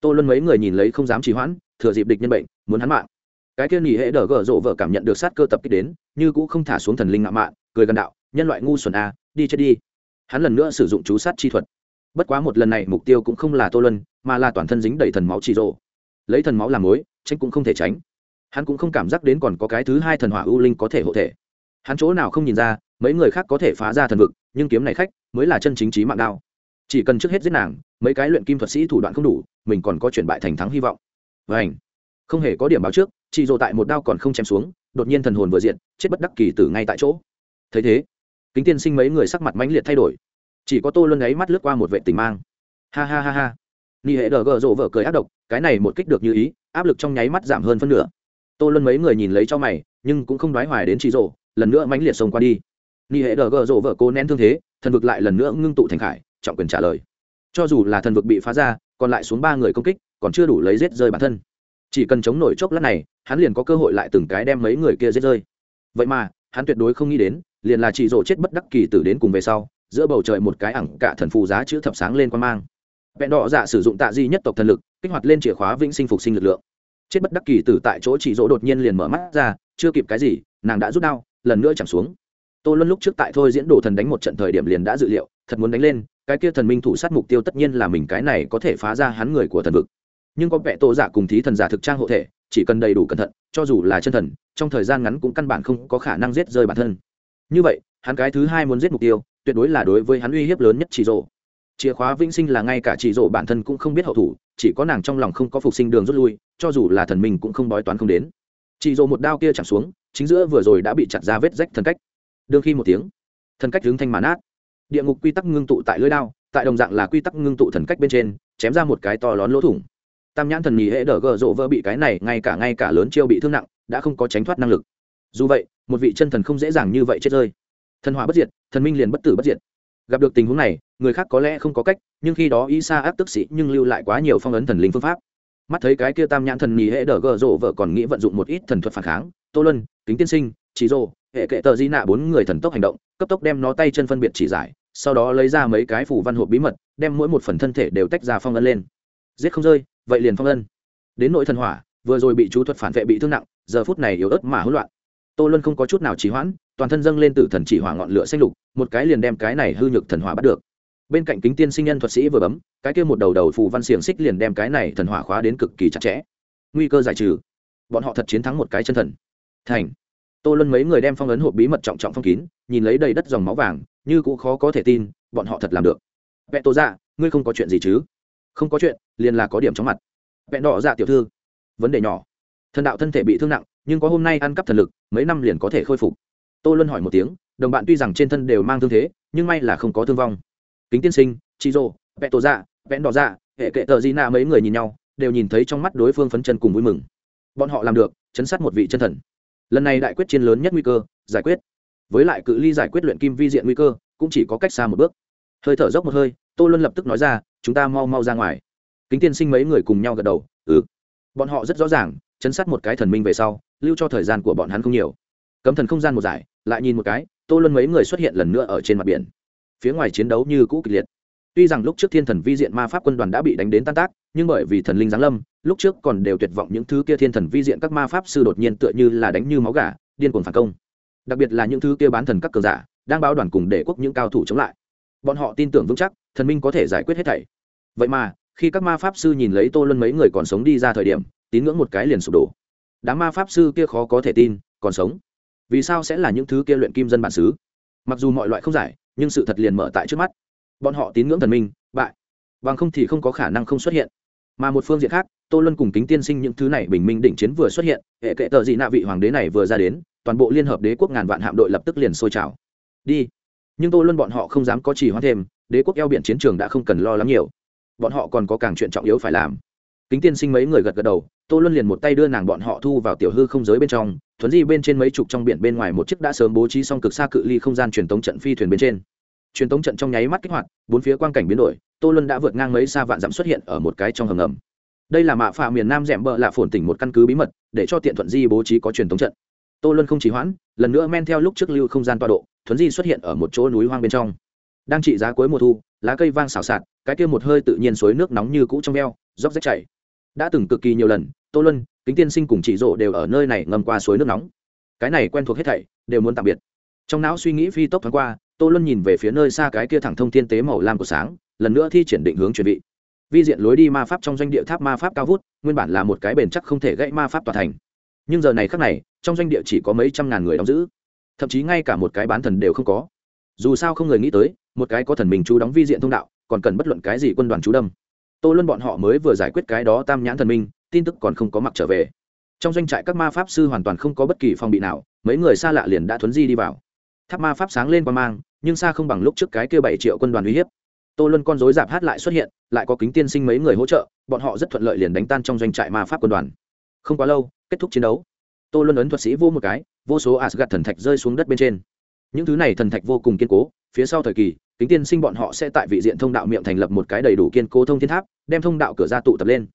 Speaker 1: Tô luân mấy người nhìn lấy không dám trì hoãn thừa dịp địch nhân bệnh muốn hắn mạng. Cái kia nghỉ hệ đờ gỡ rộ vợ cảm nhận được sát cơ tập kích đến như cũng không thả xuống thần linh ngạo mạn cười gần đạo nhân loại ngu xuẩn a à, đi chết đi. Hắn lần nữa sử dụng chú sát chi thuật. Bất quá một lần này mục tiêu cũng không là tô luân mà là toàn thân dính đầy thần máu chỉ rộ. Lấy thần máu làm mối tránh cũng không thể tránh. Hắn cũng không cảm giác đến còn có cái thứ hai thần hỏa ưu linh có thể hộ thể hắn chỗ nào không nhìn ra, mấy người khác có thể phá ra thần vực, nhưng kiếm này khách mới là chân chính trí mạng đao. Chỉ cần trước hết giết nàng, mấy cái luyện kim thuật sĩ thủ đoạn không đủ, mình còn có chuyển bại thành thắng hy vọng. Và ảnh không hề có điểm báo trước chị dồ tại một đao còn không chém xuống, đột nhiên thần hồn vừa diện chết bất đắc kỳ tử ngay tại chỗ. Thấy thế, kính tiên sinh mấy người sắc mặt mãnh liệt thay đổi. Chỉ có tô luân ấy mắt lướt qua một vệ tình mang. Ha ha ha ha. Ni hệ đờ gờ rộ vợ cười ác độc, cái này một kích được như ý, áp lực trong nháy mắt giảm hơn phân nửa. Tô luân mấy người nhìn lấy cho mày, nhưng cũng không đoái hoài đến chị rộ lần nữa mãnh liệt xông qua đi. Ni hệ đờ gờ rộ vợ cố nén thương thế, thần vực lại lần nữa ngưng tụ thành khải, trọng quyền trả lời. Cho dù là thần vực bị phá ra, còn lại xuống ba người công kích, còn chưa đủ lấy rết rơi bản thân. Chỉ cần chống nổi chốc lát này, hắn liền có cơ hội lại từng cái đem mấy người kia rết rơi. Vậy mà, hắn tuyệt đối không nghĩ đến, liền là chị rộ chết bất đắc kỳ tử đến cùng về sau, giữa bầu trời một cái ẳng cả thần phù giá chữ thập sáng lên quan mang. Vẹn đỏ dạ sử dụng tạ di nhất tộc thần lực, kích hoạt lên chìa khóa vĩnh sinh phục sinh lực lượng. Chết bất đắc kỳ tử tại chỗ chỉ dỗ đột nhiên liền mở mắt ra, chưa kịp cái gì, nàng đã rút đau lần nữa chạm xuống. Tô luân lúc trước tại thôi diễn đồ thần đánh một trận thời điểm liền đã dự liệu, thật muốn đánh lên, cái kia thần minh thủ sát mục tiêu tất nhiên là mình, cái này có thể phá ra hắn người của thần vực. Nhưng có vẻ tô giả cùng thí thần giả thực trang hộ thể, chỉ cần đầy đủ cẩn thận, cho dù là chân thần, trong thời gian ngắn cũng căn bản không có khả năng giết rơi bản thân. Như vậy, hắn cái thứ hai muốn giết mục tiêu, tuyệt đối là đối với hắn uy hiếp lớn nhất chỉ rộ chìa khóa vĩnh sinh là ngay cả chỉ rộ bản thân cũng không biết hậu thủ, chỉ có nàng trong lòng không có phục sinh đường rút lui, cho dù là thần mình cũng không bói toán không đến chỉ dồ một đao kia chạm xuống, chính giữa vừa rồi đã bị chặt ra vết rách thần cách. Đương khi một tiếng, thần cách hướng thanh màn át địa ngục quy tắc ngưng tụ tại lưỡi đao, tại đồng dạng là quy tắc ngưng tụ thần cách bên trên, chém ra một cái to lón lỗ thủng. Tam nhãn thần nhì hệ đỡ gờ rộ vỡ bị cái này, ngay cả ngay cả lớn chiêu bị thương nặng, đã không có tránh thoát năng lực. Dù vậy, một vị chân thần không dễ dàng như vậy chết rơi. Thần hỏa bất diệt, thần minh liền bất tử bất diệt. Gặp được tình huống này, người khác có lẽ không có cách, nhưng khi đó y sa áp tức sĩ nhưng lưu lại quá nhiều phong ấn thần linh phương pháp mắt thấy cái kia tam nhãn thần nhì hệ đờ gờ rộ vợ còn nghĩ vận dụng một ít thần thuật phản kháng, tô lân kính tiên sinh, chỉ rộ hệ kệ tờ di nạ bốn người thần tốc hành động, cấp tốc đem nó tay chân phân biệt chỉ giải, sau đó lấy ra mấy cái phủ văn hộp bí mật, đem mỗi một phần thân thể đều tách ra phong ân lên. Giết không rơi, vậy liền phong ân đến nội thần hỏa, vừa rồi bị chú thuật phản vệ bị thương nặng, giờ phút này yếu ớt mà hỗn loạn. Tô luân không có chút nào trì hoãn, toàn thân dâng lên từ thần chỉ hỏa ngọn lửa xanh lục, một cái liền đem cái này hư nhược thần hỏa bắt được bên cạnh kính tiên sinh nhân thuật sĩ vừa bấm, cái kia một đầu đầu phù văn xiềng xích liền đem cái này thần hỏa khóa đến cực kỳ chặt chẽ. Nguy cơ giải trừ. Bọn họ thật chiến thắng một cái chân thần. Thành. Tô luân mấy người đem phong ấn hộp bí mật trọng trọng phong kín, nhìn lấy đầy đất dòng máu vàng, như cũng khó có thể tin, bọn họ thật làm được. Vẽ tô dạ ngươi không có chuyện gì chứ? Không có chuyện, liền là có điểm chóng mặt. Vẽ đỏ dạ tiểu thư, vấn đề nhỏ. Thần đạo thân thể bị thương nặng, nhưng có hôm nay ăn cắp thần lực, mấy năm liền có thể khôi phục. Tô luân hỏi một tiếng, đồng bạn tuy rằng trên thân đều mang thương thế, nhưng may là không có thương vong kính tiên sinh chị rô vẽ tổ dạ vẽ đỏ dạ hệ kệ tờ di nạ mấy người nhìn nhau, đều nhìn thấy trong mắt đối phương phấn chân cùng vui mừng. Bọn họ làm được, chấn sát một vị chân thần. Lần này đại quyết chiến lớn nhất nguy cơ, giải quyết. Với lại cự ly giải quyết luyện kim vi diện nguy cơ, cũng chỉ có cách xa một bước. Hơi thở dốc một hơi, tô luân lập tức nói ra, chúng ta mau mau ra ngoài. Kính tiên sinh mấy người cùng nhau gật đầu ừ. Bọn họ rất rõ ràng, chấn sát một cái thần minh về sau, lưu cho thời gian của bọn hắn không nhiều. Cấm thần không gian một giải, lại nhìn một cái, tô luân mấy người xuất hiện lần nữa ở trên mặt biển phía ngoài chiến đấu như cũ kịch liệt. Tuy rằng lúc trước thiên thần vi diện ma pháp quân đoàn đã bị đánh đến tan tác, nhưng bởi vì thần linh giáng lâm, lúc trước còn đều tuyệt vọng những thứ kia thiên thần vi diện các ma pháp sư đột nhiên tựa như là đánh như máu gà, điên cuồng phản công. Đặc biệt là những thứ kia bán thần các cường giả, đang báo đoàn cùng để quốc những cao thủ chống lại. Bọn họ tin tưởng vững chắc, thần minh có thể giải quyết hết thảy. Vậy mà, khi các ma pháp sư nhìn lấy tô luân mấy người còn sống đi ra thời điểm, tín ngưỡng một cái liền sụp đổ. Đám ma pháp sư kia khó có thể tin, còn sống. Vì sao sẽ là những thứ kia luyện kim dân bản xứ? Mặc dù mọi loại không giải nhưng sự thật liền mở tại trước mắt. Bọn họ tín ngưỡng thần minh, bại. Bằng không thì không có khả năng không xuất hiện. Mà một phương diện khác, tô luân cùng kính tiên sinh những thứ này bình minh đỉnh chiến vừa xuất hiện, hệ kệ tờ dị nạ vị hoàng đế này vừa ra đến, toàn bộ liên hợp đế quốc ngàn vạn hạm đội lập tức liền sôi trào. Đi. Nhưng tô luân bọn họ không dám có chỉ hoãn thêm, đế quốc eo biển chiến trường đã không cần lo lắng nhiều. Bọn họ còn có càng chuyện trọng yếu phải làm kính tiên sinh mấy người gật gật đầu, tô luân liền một tay đưa nàng bọn họ thu vào tiểu hư không giới bên trong, thuấn di bên trên mấy chục trong biển bên ngoài một chiếc đã sớm bố trí xong cực xa cự ly không gian truyền tống trận phi thuyền bên trên. Truyền tống trận trong nháy mắt kích hoạt, bốn phía quang cảnh biến đổi, tô luân đã vượt ngang mấy xa vạn dặm xuất hiện ở một cái trong hầm ngầm. Đây là mạ phà miền nam rẽm bờ lạ phồn tỉnh một căn cứ bí mật, để cho tiện thuận di bố trí có truyền tống trận. Tô luân không chỉ hoãn, lần nữa men theo lúc trước lưu không gian tọa độ, thuấn di xuất hiện ở một chỗ núi hoang bên trong. Đang trị giá cuối mùa thu, lá cây vang xào xạc, cái kia một hơi tự nhiên suối nước nóng như cũ trong veo róc rách chảy đã từng cực kỳ nhiều lần, tô luân, kính tiên sinh cùng chị rộ đều ở nơi này ngâm qua suối nước nóng. Cái này quen thuộc hết thảy, đều muốn tạm biệt. Trong não suy nghĩ phi tốc thoáng qua, tô luân nhìn về phía nơi xa cái kia thẳng thông thiên tế màu lam của sáng, lần nữa thi triển định hướng chuẩn bị vi diện lối đi ma pháp trong doanh địa tháp ma pháp cao vút, nguyên bản là một cái bền chắc không thể gãy ma pháp tòa thành. Nhưng giờ này khác này, trong doanh địa chỉ có mấy trăm ngàn người đóng giữ. Thậm chí ngay cả một cái bán thần đều không có. Dù sao không người nghĩ tới, một cái có thần mình chú đóng vi diện thông đạo, còn cần bất luận cái gì quân đoàn chú đâm tô luân bọn họ mới vừa giải quyết cái đó tam nhãn thần minh, tin tức còn không có mặc trở về. Trong doanh trại các ma pháp sư hoàn toàn không có bất kỳ phòng bị nào, mấy người xa lạ liền đã thuấn di đi vào. Tháp ma pháp sáng lên qua mang, nhưng xa không bằng lúc trước cái kia bảy triệu quân đoàn uy hiếp. Tô luân con dối giảm hát lại xuất hiện, lại có kính tiên sinh mấy người hỗ trợ, bọn họ rất thuận lợi liền đánh tan trong doanh trại ma pháp quân đoàn. Không quá lâu, kết thúc chiến đấu. Tô luân ấn thuật sĩ vô một cái, vô số asgad thần thạch rơi xuống đất bên trên. Những thứ này thần thạch vô cùng kiên cố, phía sau thời kỳ kính tiên sinh bọn họ sẽ tại vị diện thông đạo miệng thành lập một cái đầy đủ kiên cố thông thiên tháp, đem thông đạo cửa ra tụ tập lên.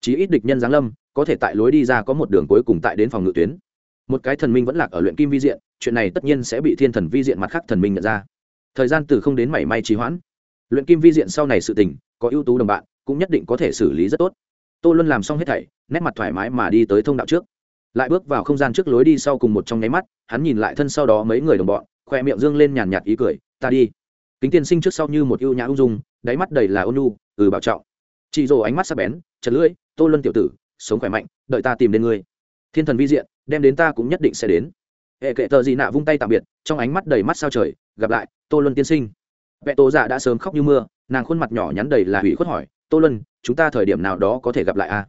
Speaker 1: Chí ít địch nhân giáng lâm, có thể tại lối đi ra có một đường cuối cùng tại đến phòng ngự tuyến. Một cái thần minh vẫn lạc ở luyện kim vi diện, chuyện này tất nhiên sẽ bị thiên thần vi diện mặt khác thần minh nhận ra. Thời gian từ không đến mảy may trì hoãn. Luyện kim vi diện sau này sự tình, có ưu tú đồng bạn, cũng nhất định có thể xử lý rất tốt. Tô luân làm xong hết thảy, nét mặt thoải mái mà đi tới thông đạo trước. Lại bước vào không gian trước lối đi sau cùng một trong nháy mắt, hắn nhìn lại thân sau đó mấy người đồng bọn, khoe miệng dương lên nhàn nhạt ý cười, ta đi kính tiên sinh trước sau như một ưu nhã ung dung, đáy mắt đầy là ôn nu ừ bảo trọng. Chị rồ ánh mắt sắc bén chật lưỡi, tô luân tiểu tử, sống khỏe mạnh, đợi ta tìm đến ngươi. Thiên thần vi diện, đem đến ta cũng nhất định sẽ đến. Hệ kệ tờ gì nạ vung tay tạm biệt, trong ánh mắt đầy mắt sao trời, gặp lại, tô luân tiên sinh. Vẹ tô dạ đã sớm khóc như mưa, nàng khuôn mặt nhỏ nhắn đầy là hủy khuất hỏi, tô luân, chúng ta thời điểm nào đó có thể gặp lại à?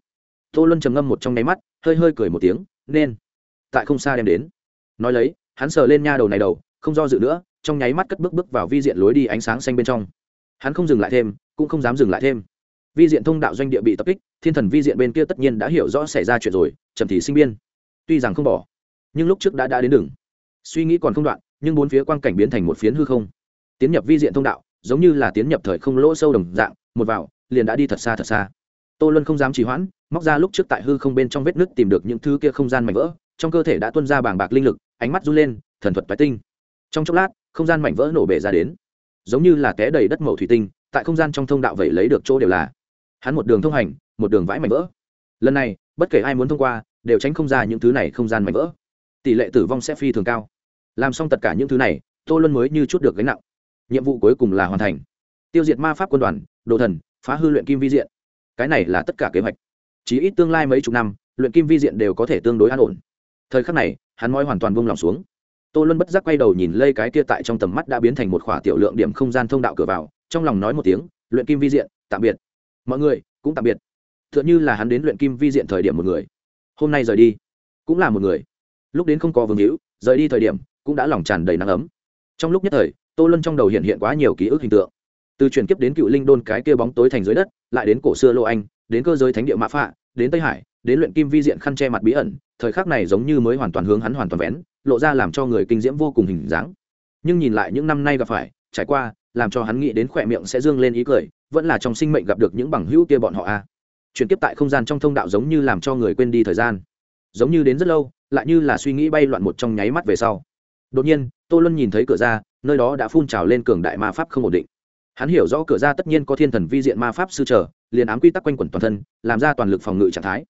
Speaker 1: Tô luân trầm ngâm một trong nháy mắt, hơi hơi cười một tiếng, nên. Tại không xa đem đến. Nói lấy, hắn sờ lên nha đầu này đầu, không do dự nữa trong nháy mắt cất bước bước vào vi diện lối đi ánh sáng xanh bên trong. Hắn không dừng lại thêm, cũng không dám dừng lại thêm. Vi diện thông đạo doanh địa bị tập kích, thiên thần vi diện bên kia tất nhiên đã hiểu rõ xảy ra chuyện rồi trầm thì sinh biên. Tuy rằng không bỏ, nhưng lúc trước đã đã đến đường. Suy nghĩ còn không đoạn, nhưng bốn phía quang cảnh biến thành một phiến hư không. Tiến nhập vi diện thông đạo, giống như là tiến nhập thời không lỗ sâu đồng dạng, một vào, liền đã đi thật xa thật xa. Tô luân không dám trì hoãn, móc ra lúc trước tại hư không bên trong vết nứt tìm được những thứ kia không gian mảnh vỡ, trong cơ thể đã tuân ra bàng bạc linh lực, ánh mắt run lên, thần thuật tái tinh. Trong chốc lát không gian mảnh vỡ nổ bể ra đến. Giống như là té đầy đất màu thủy tinh, tại không gian trong thông đạo vậy lấy được chỗ đều là. Hắn một đường thông hành, một đường vãi mảnh vỡ. Lần này, bất kể ai muốn thông qua, đều tránh không ra những thứ này không gian mảnh vỡ. Tỷ lệ tử vong sẽ phi thường cao. Làm xong tất cả những thứ này, tô luân mới như chút được gánh nặng. Nhiệm vụ cuối cùng là hoàn thành. Tiêu diệt ma pháp quân đoàn, đồ thần, phá hư luyện kim vi diện. Cái này là tất cả kế hoạch. Chỉ ít tương lai mấy chục năm, luyện kim vi diện đều có thể tương đối an ổn. Thời khắc này, hắn moi hoàn toàn buông lòng xuống tô luân bất giác quay đầu nhìn lây cái kia tại trong tầm mắt đã biến thành một khỏa tiểu lượng điểm không gian thông đạo cửa vào, trong lòng nói một tiếng, luyện kim vi diện, tạm biệt. Mọi người, cũng tạm biệt. T h ư ợ n h ư là hắn đến luyện kim vi diện thời điểm một người. Hôm nay rời đi. Cũng là một người. Lúc đến không có vương hữu, rời đi thời điểm cũng đã lòng tràn đầy nắng ấm. Trong lúc nhất thời, tô luân trong đầu hiện hiện quá nhiều ký ức hình tượng. Từ chuyển kiếp đến cựu linh đôn cái kia bóng tối thành dưới đất, lại đến cổ xưa lô anh, đến cơ giới thánh địa mã phạ, đến tây hải, đến luyện kim vi diện khăn che mặt bí ẩn thời khắc này giống như mới hoàn toàn hướng hắn hoàn toàn vén, lộ ra làm cho người kinh diễm vô cùng hình dáng. Nhưng nhìn lại những năm nay gặp phải, trải qua, làm cho hắn nghĩ đến khỏe miệng sẽ dương lên ý cười, vẫn là trong sinh mệnh gặp được những bằng hữu kia bọn họ a. À. chuyển tiếp tại không gian trong thông đạo giống như làm cho người quên đi thời gian. Giống như đến rất lâu, lại như là suy nghĩ bay loạn một trong nháy mắt về sau. Đột nhiên, tô luân nhìn thấy cửa ra, nơi đó đã phun trào lên cường đại ma pháp không ổn định. Hắn hiểu rõ cửa ra tất nhiên có thiên thần vi diện ma pháp sư trở liền ám quy tắc quanh quẩn toàn thân, làm ra toàn lực phòng ngự trạng thái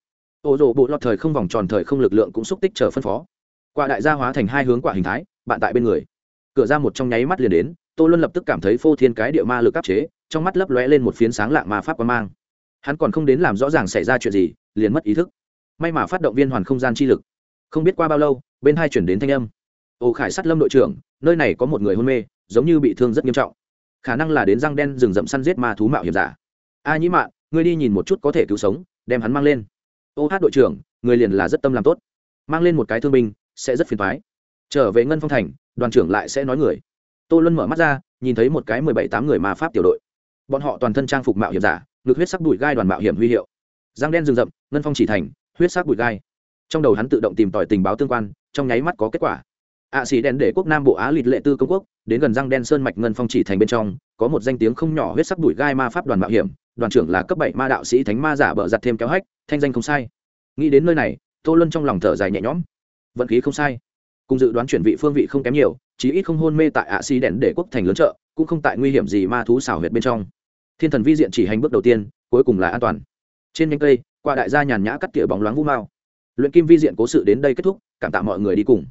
Speaker 1: ô rộ bộ lọt thời không vòng tròn thời không lực lượng cũng xúc tích chờ phân phó. Quả đại gia hóa thành hai hướng quả hình thái, bạn tại bên người. Cửa ra một trong nháy mắt liền đến, tô luân lập tức cảm thấy phô thiên cái địa ma lực áp chế, trong mắt lấp lóe lên một phiến sáng lạng ma pháp quan mang. Hắn còn không đến làm rõ ràng xảy ra chuyện gì, liền mất ý thức. May mà phát động viên hoàn không gian chi lực. Không biết qua bao lâu, bên hai chuyển đến thanh âm. Ô khải sát lâm đội trưởng, nơi này có một người hôn mê, giống như bị thương rất nghiêm trọng. Khả năng là đến răng đen rừng rậm săn giết ma thú mạo hiểm giả. A nhĩ mạn, ngươi đi nhìn một chút có thể cứu sống, đem hắn mang lên ô hát đội trưởng, người liền là rất tâm làm tốt. Mang lên một cái thương binh, sẽ rất phiền thoái trở về ngân phong thành, đoàn trưởng lại sẽ nói người. Tô luân mở mắt ra, nhìn thấy một cái mười bảy tám người ma pháp tiểu đội. Bọn họ toàn thân trang phục mạo hiểm giả, ngực huyết sắc bụi gai đoàn mạo hiểm huy hiệu. Răng đen rừng rậm, ngân phong chỉ thành, huyết sắc bụi gai. Trong đầu hắn tự động tìm tòi tình báo tương quan, trong nháy mắt có kết quả. Ạ xỉ đen để quốc nam bộ á lịt lệ tư công quốc, đến gần răng đen sơn mạch ngân phong chỉ thành bên trong, có một danh tiếng không nhỏ huyết sắc bụi gai ma pháp đoàn mạo hiểm đoàn trưởng là cấp bảy ma đạo sĩ thánh ma giả bợ giặt thêm kéo hách, thanh danh không sai. Nghĩ đến nơi này, tô luân trong lòng thở dài nhẹ nhõm. Vận khí không sai. Cùng dự đoán chuyển vị phương vị không kém nhiều, chí ít không hôn mê tại ạ xỉ đèn để quốc thành lớn chợ, cũng không tại nguy hiểm gì ma thú xảo huyệt bên trong. Thiên thần vi diện chỉ hành bước đầu tiên, cuối cùng là an toàn. Trên nhánh cây, qua đại gia nhàn nhã cắt tỉa bóng loáng vũ mao. Luyện kim vi diện cố sự đến đây kết thúc, cảm tạ mọi người đi cùng.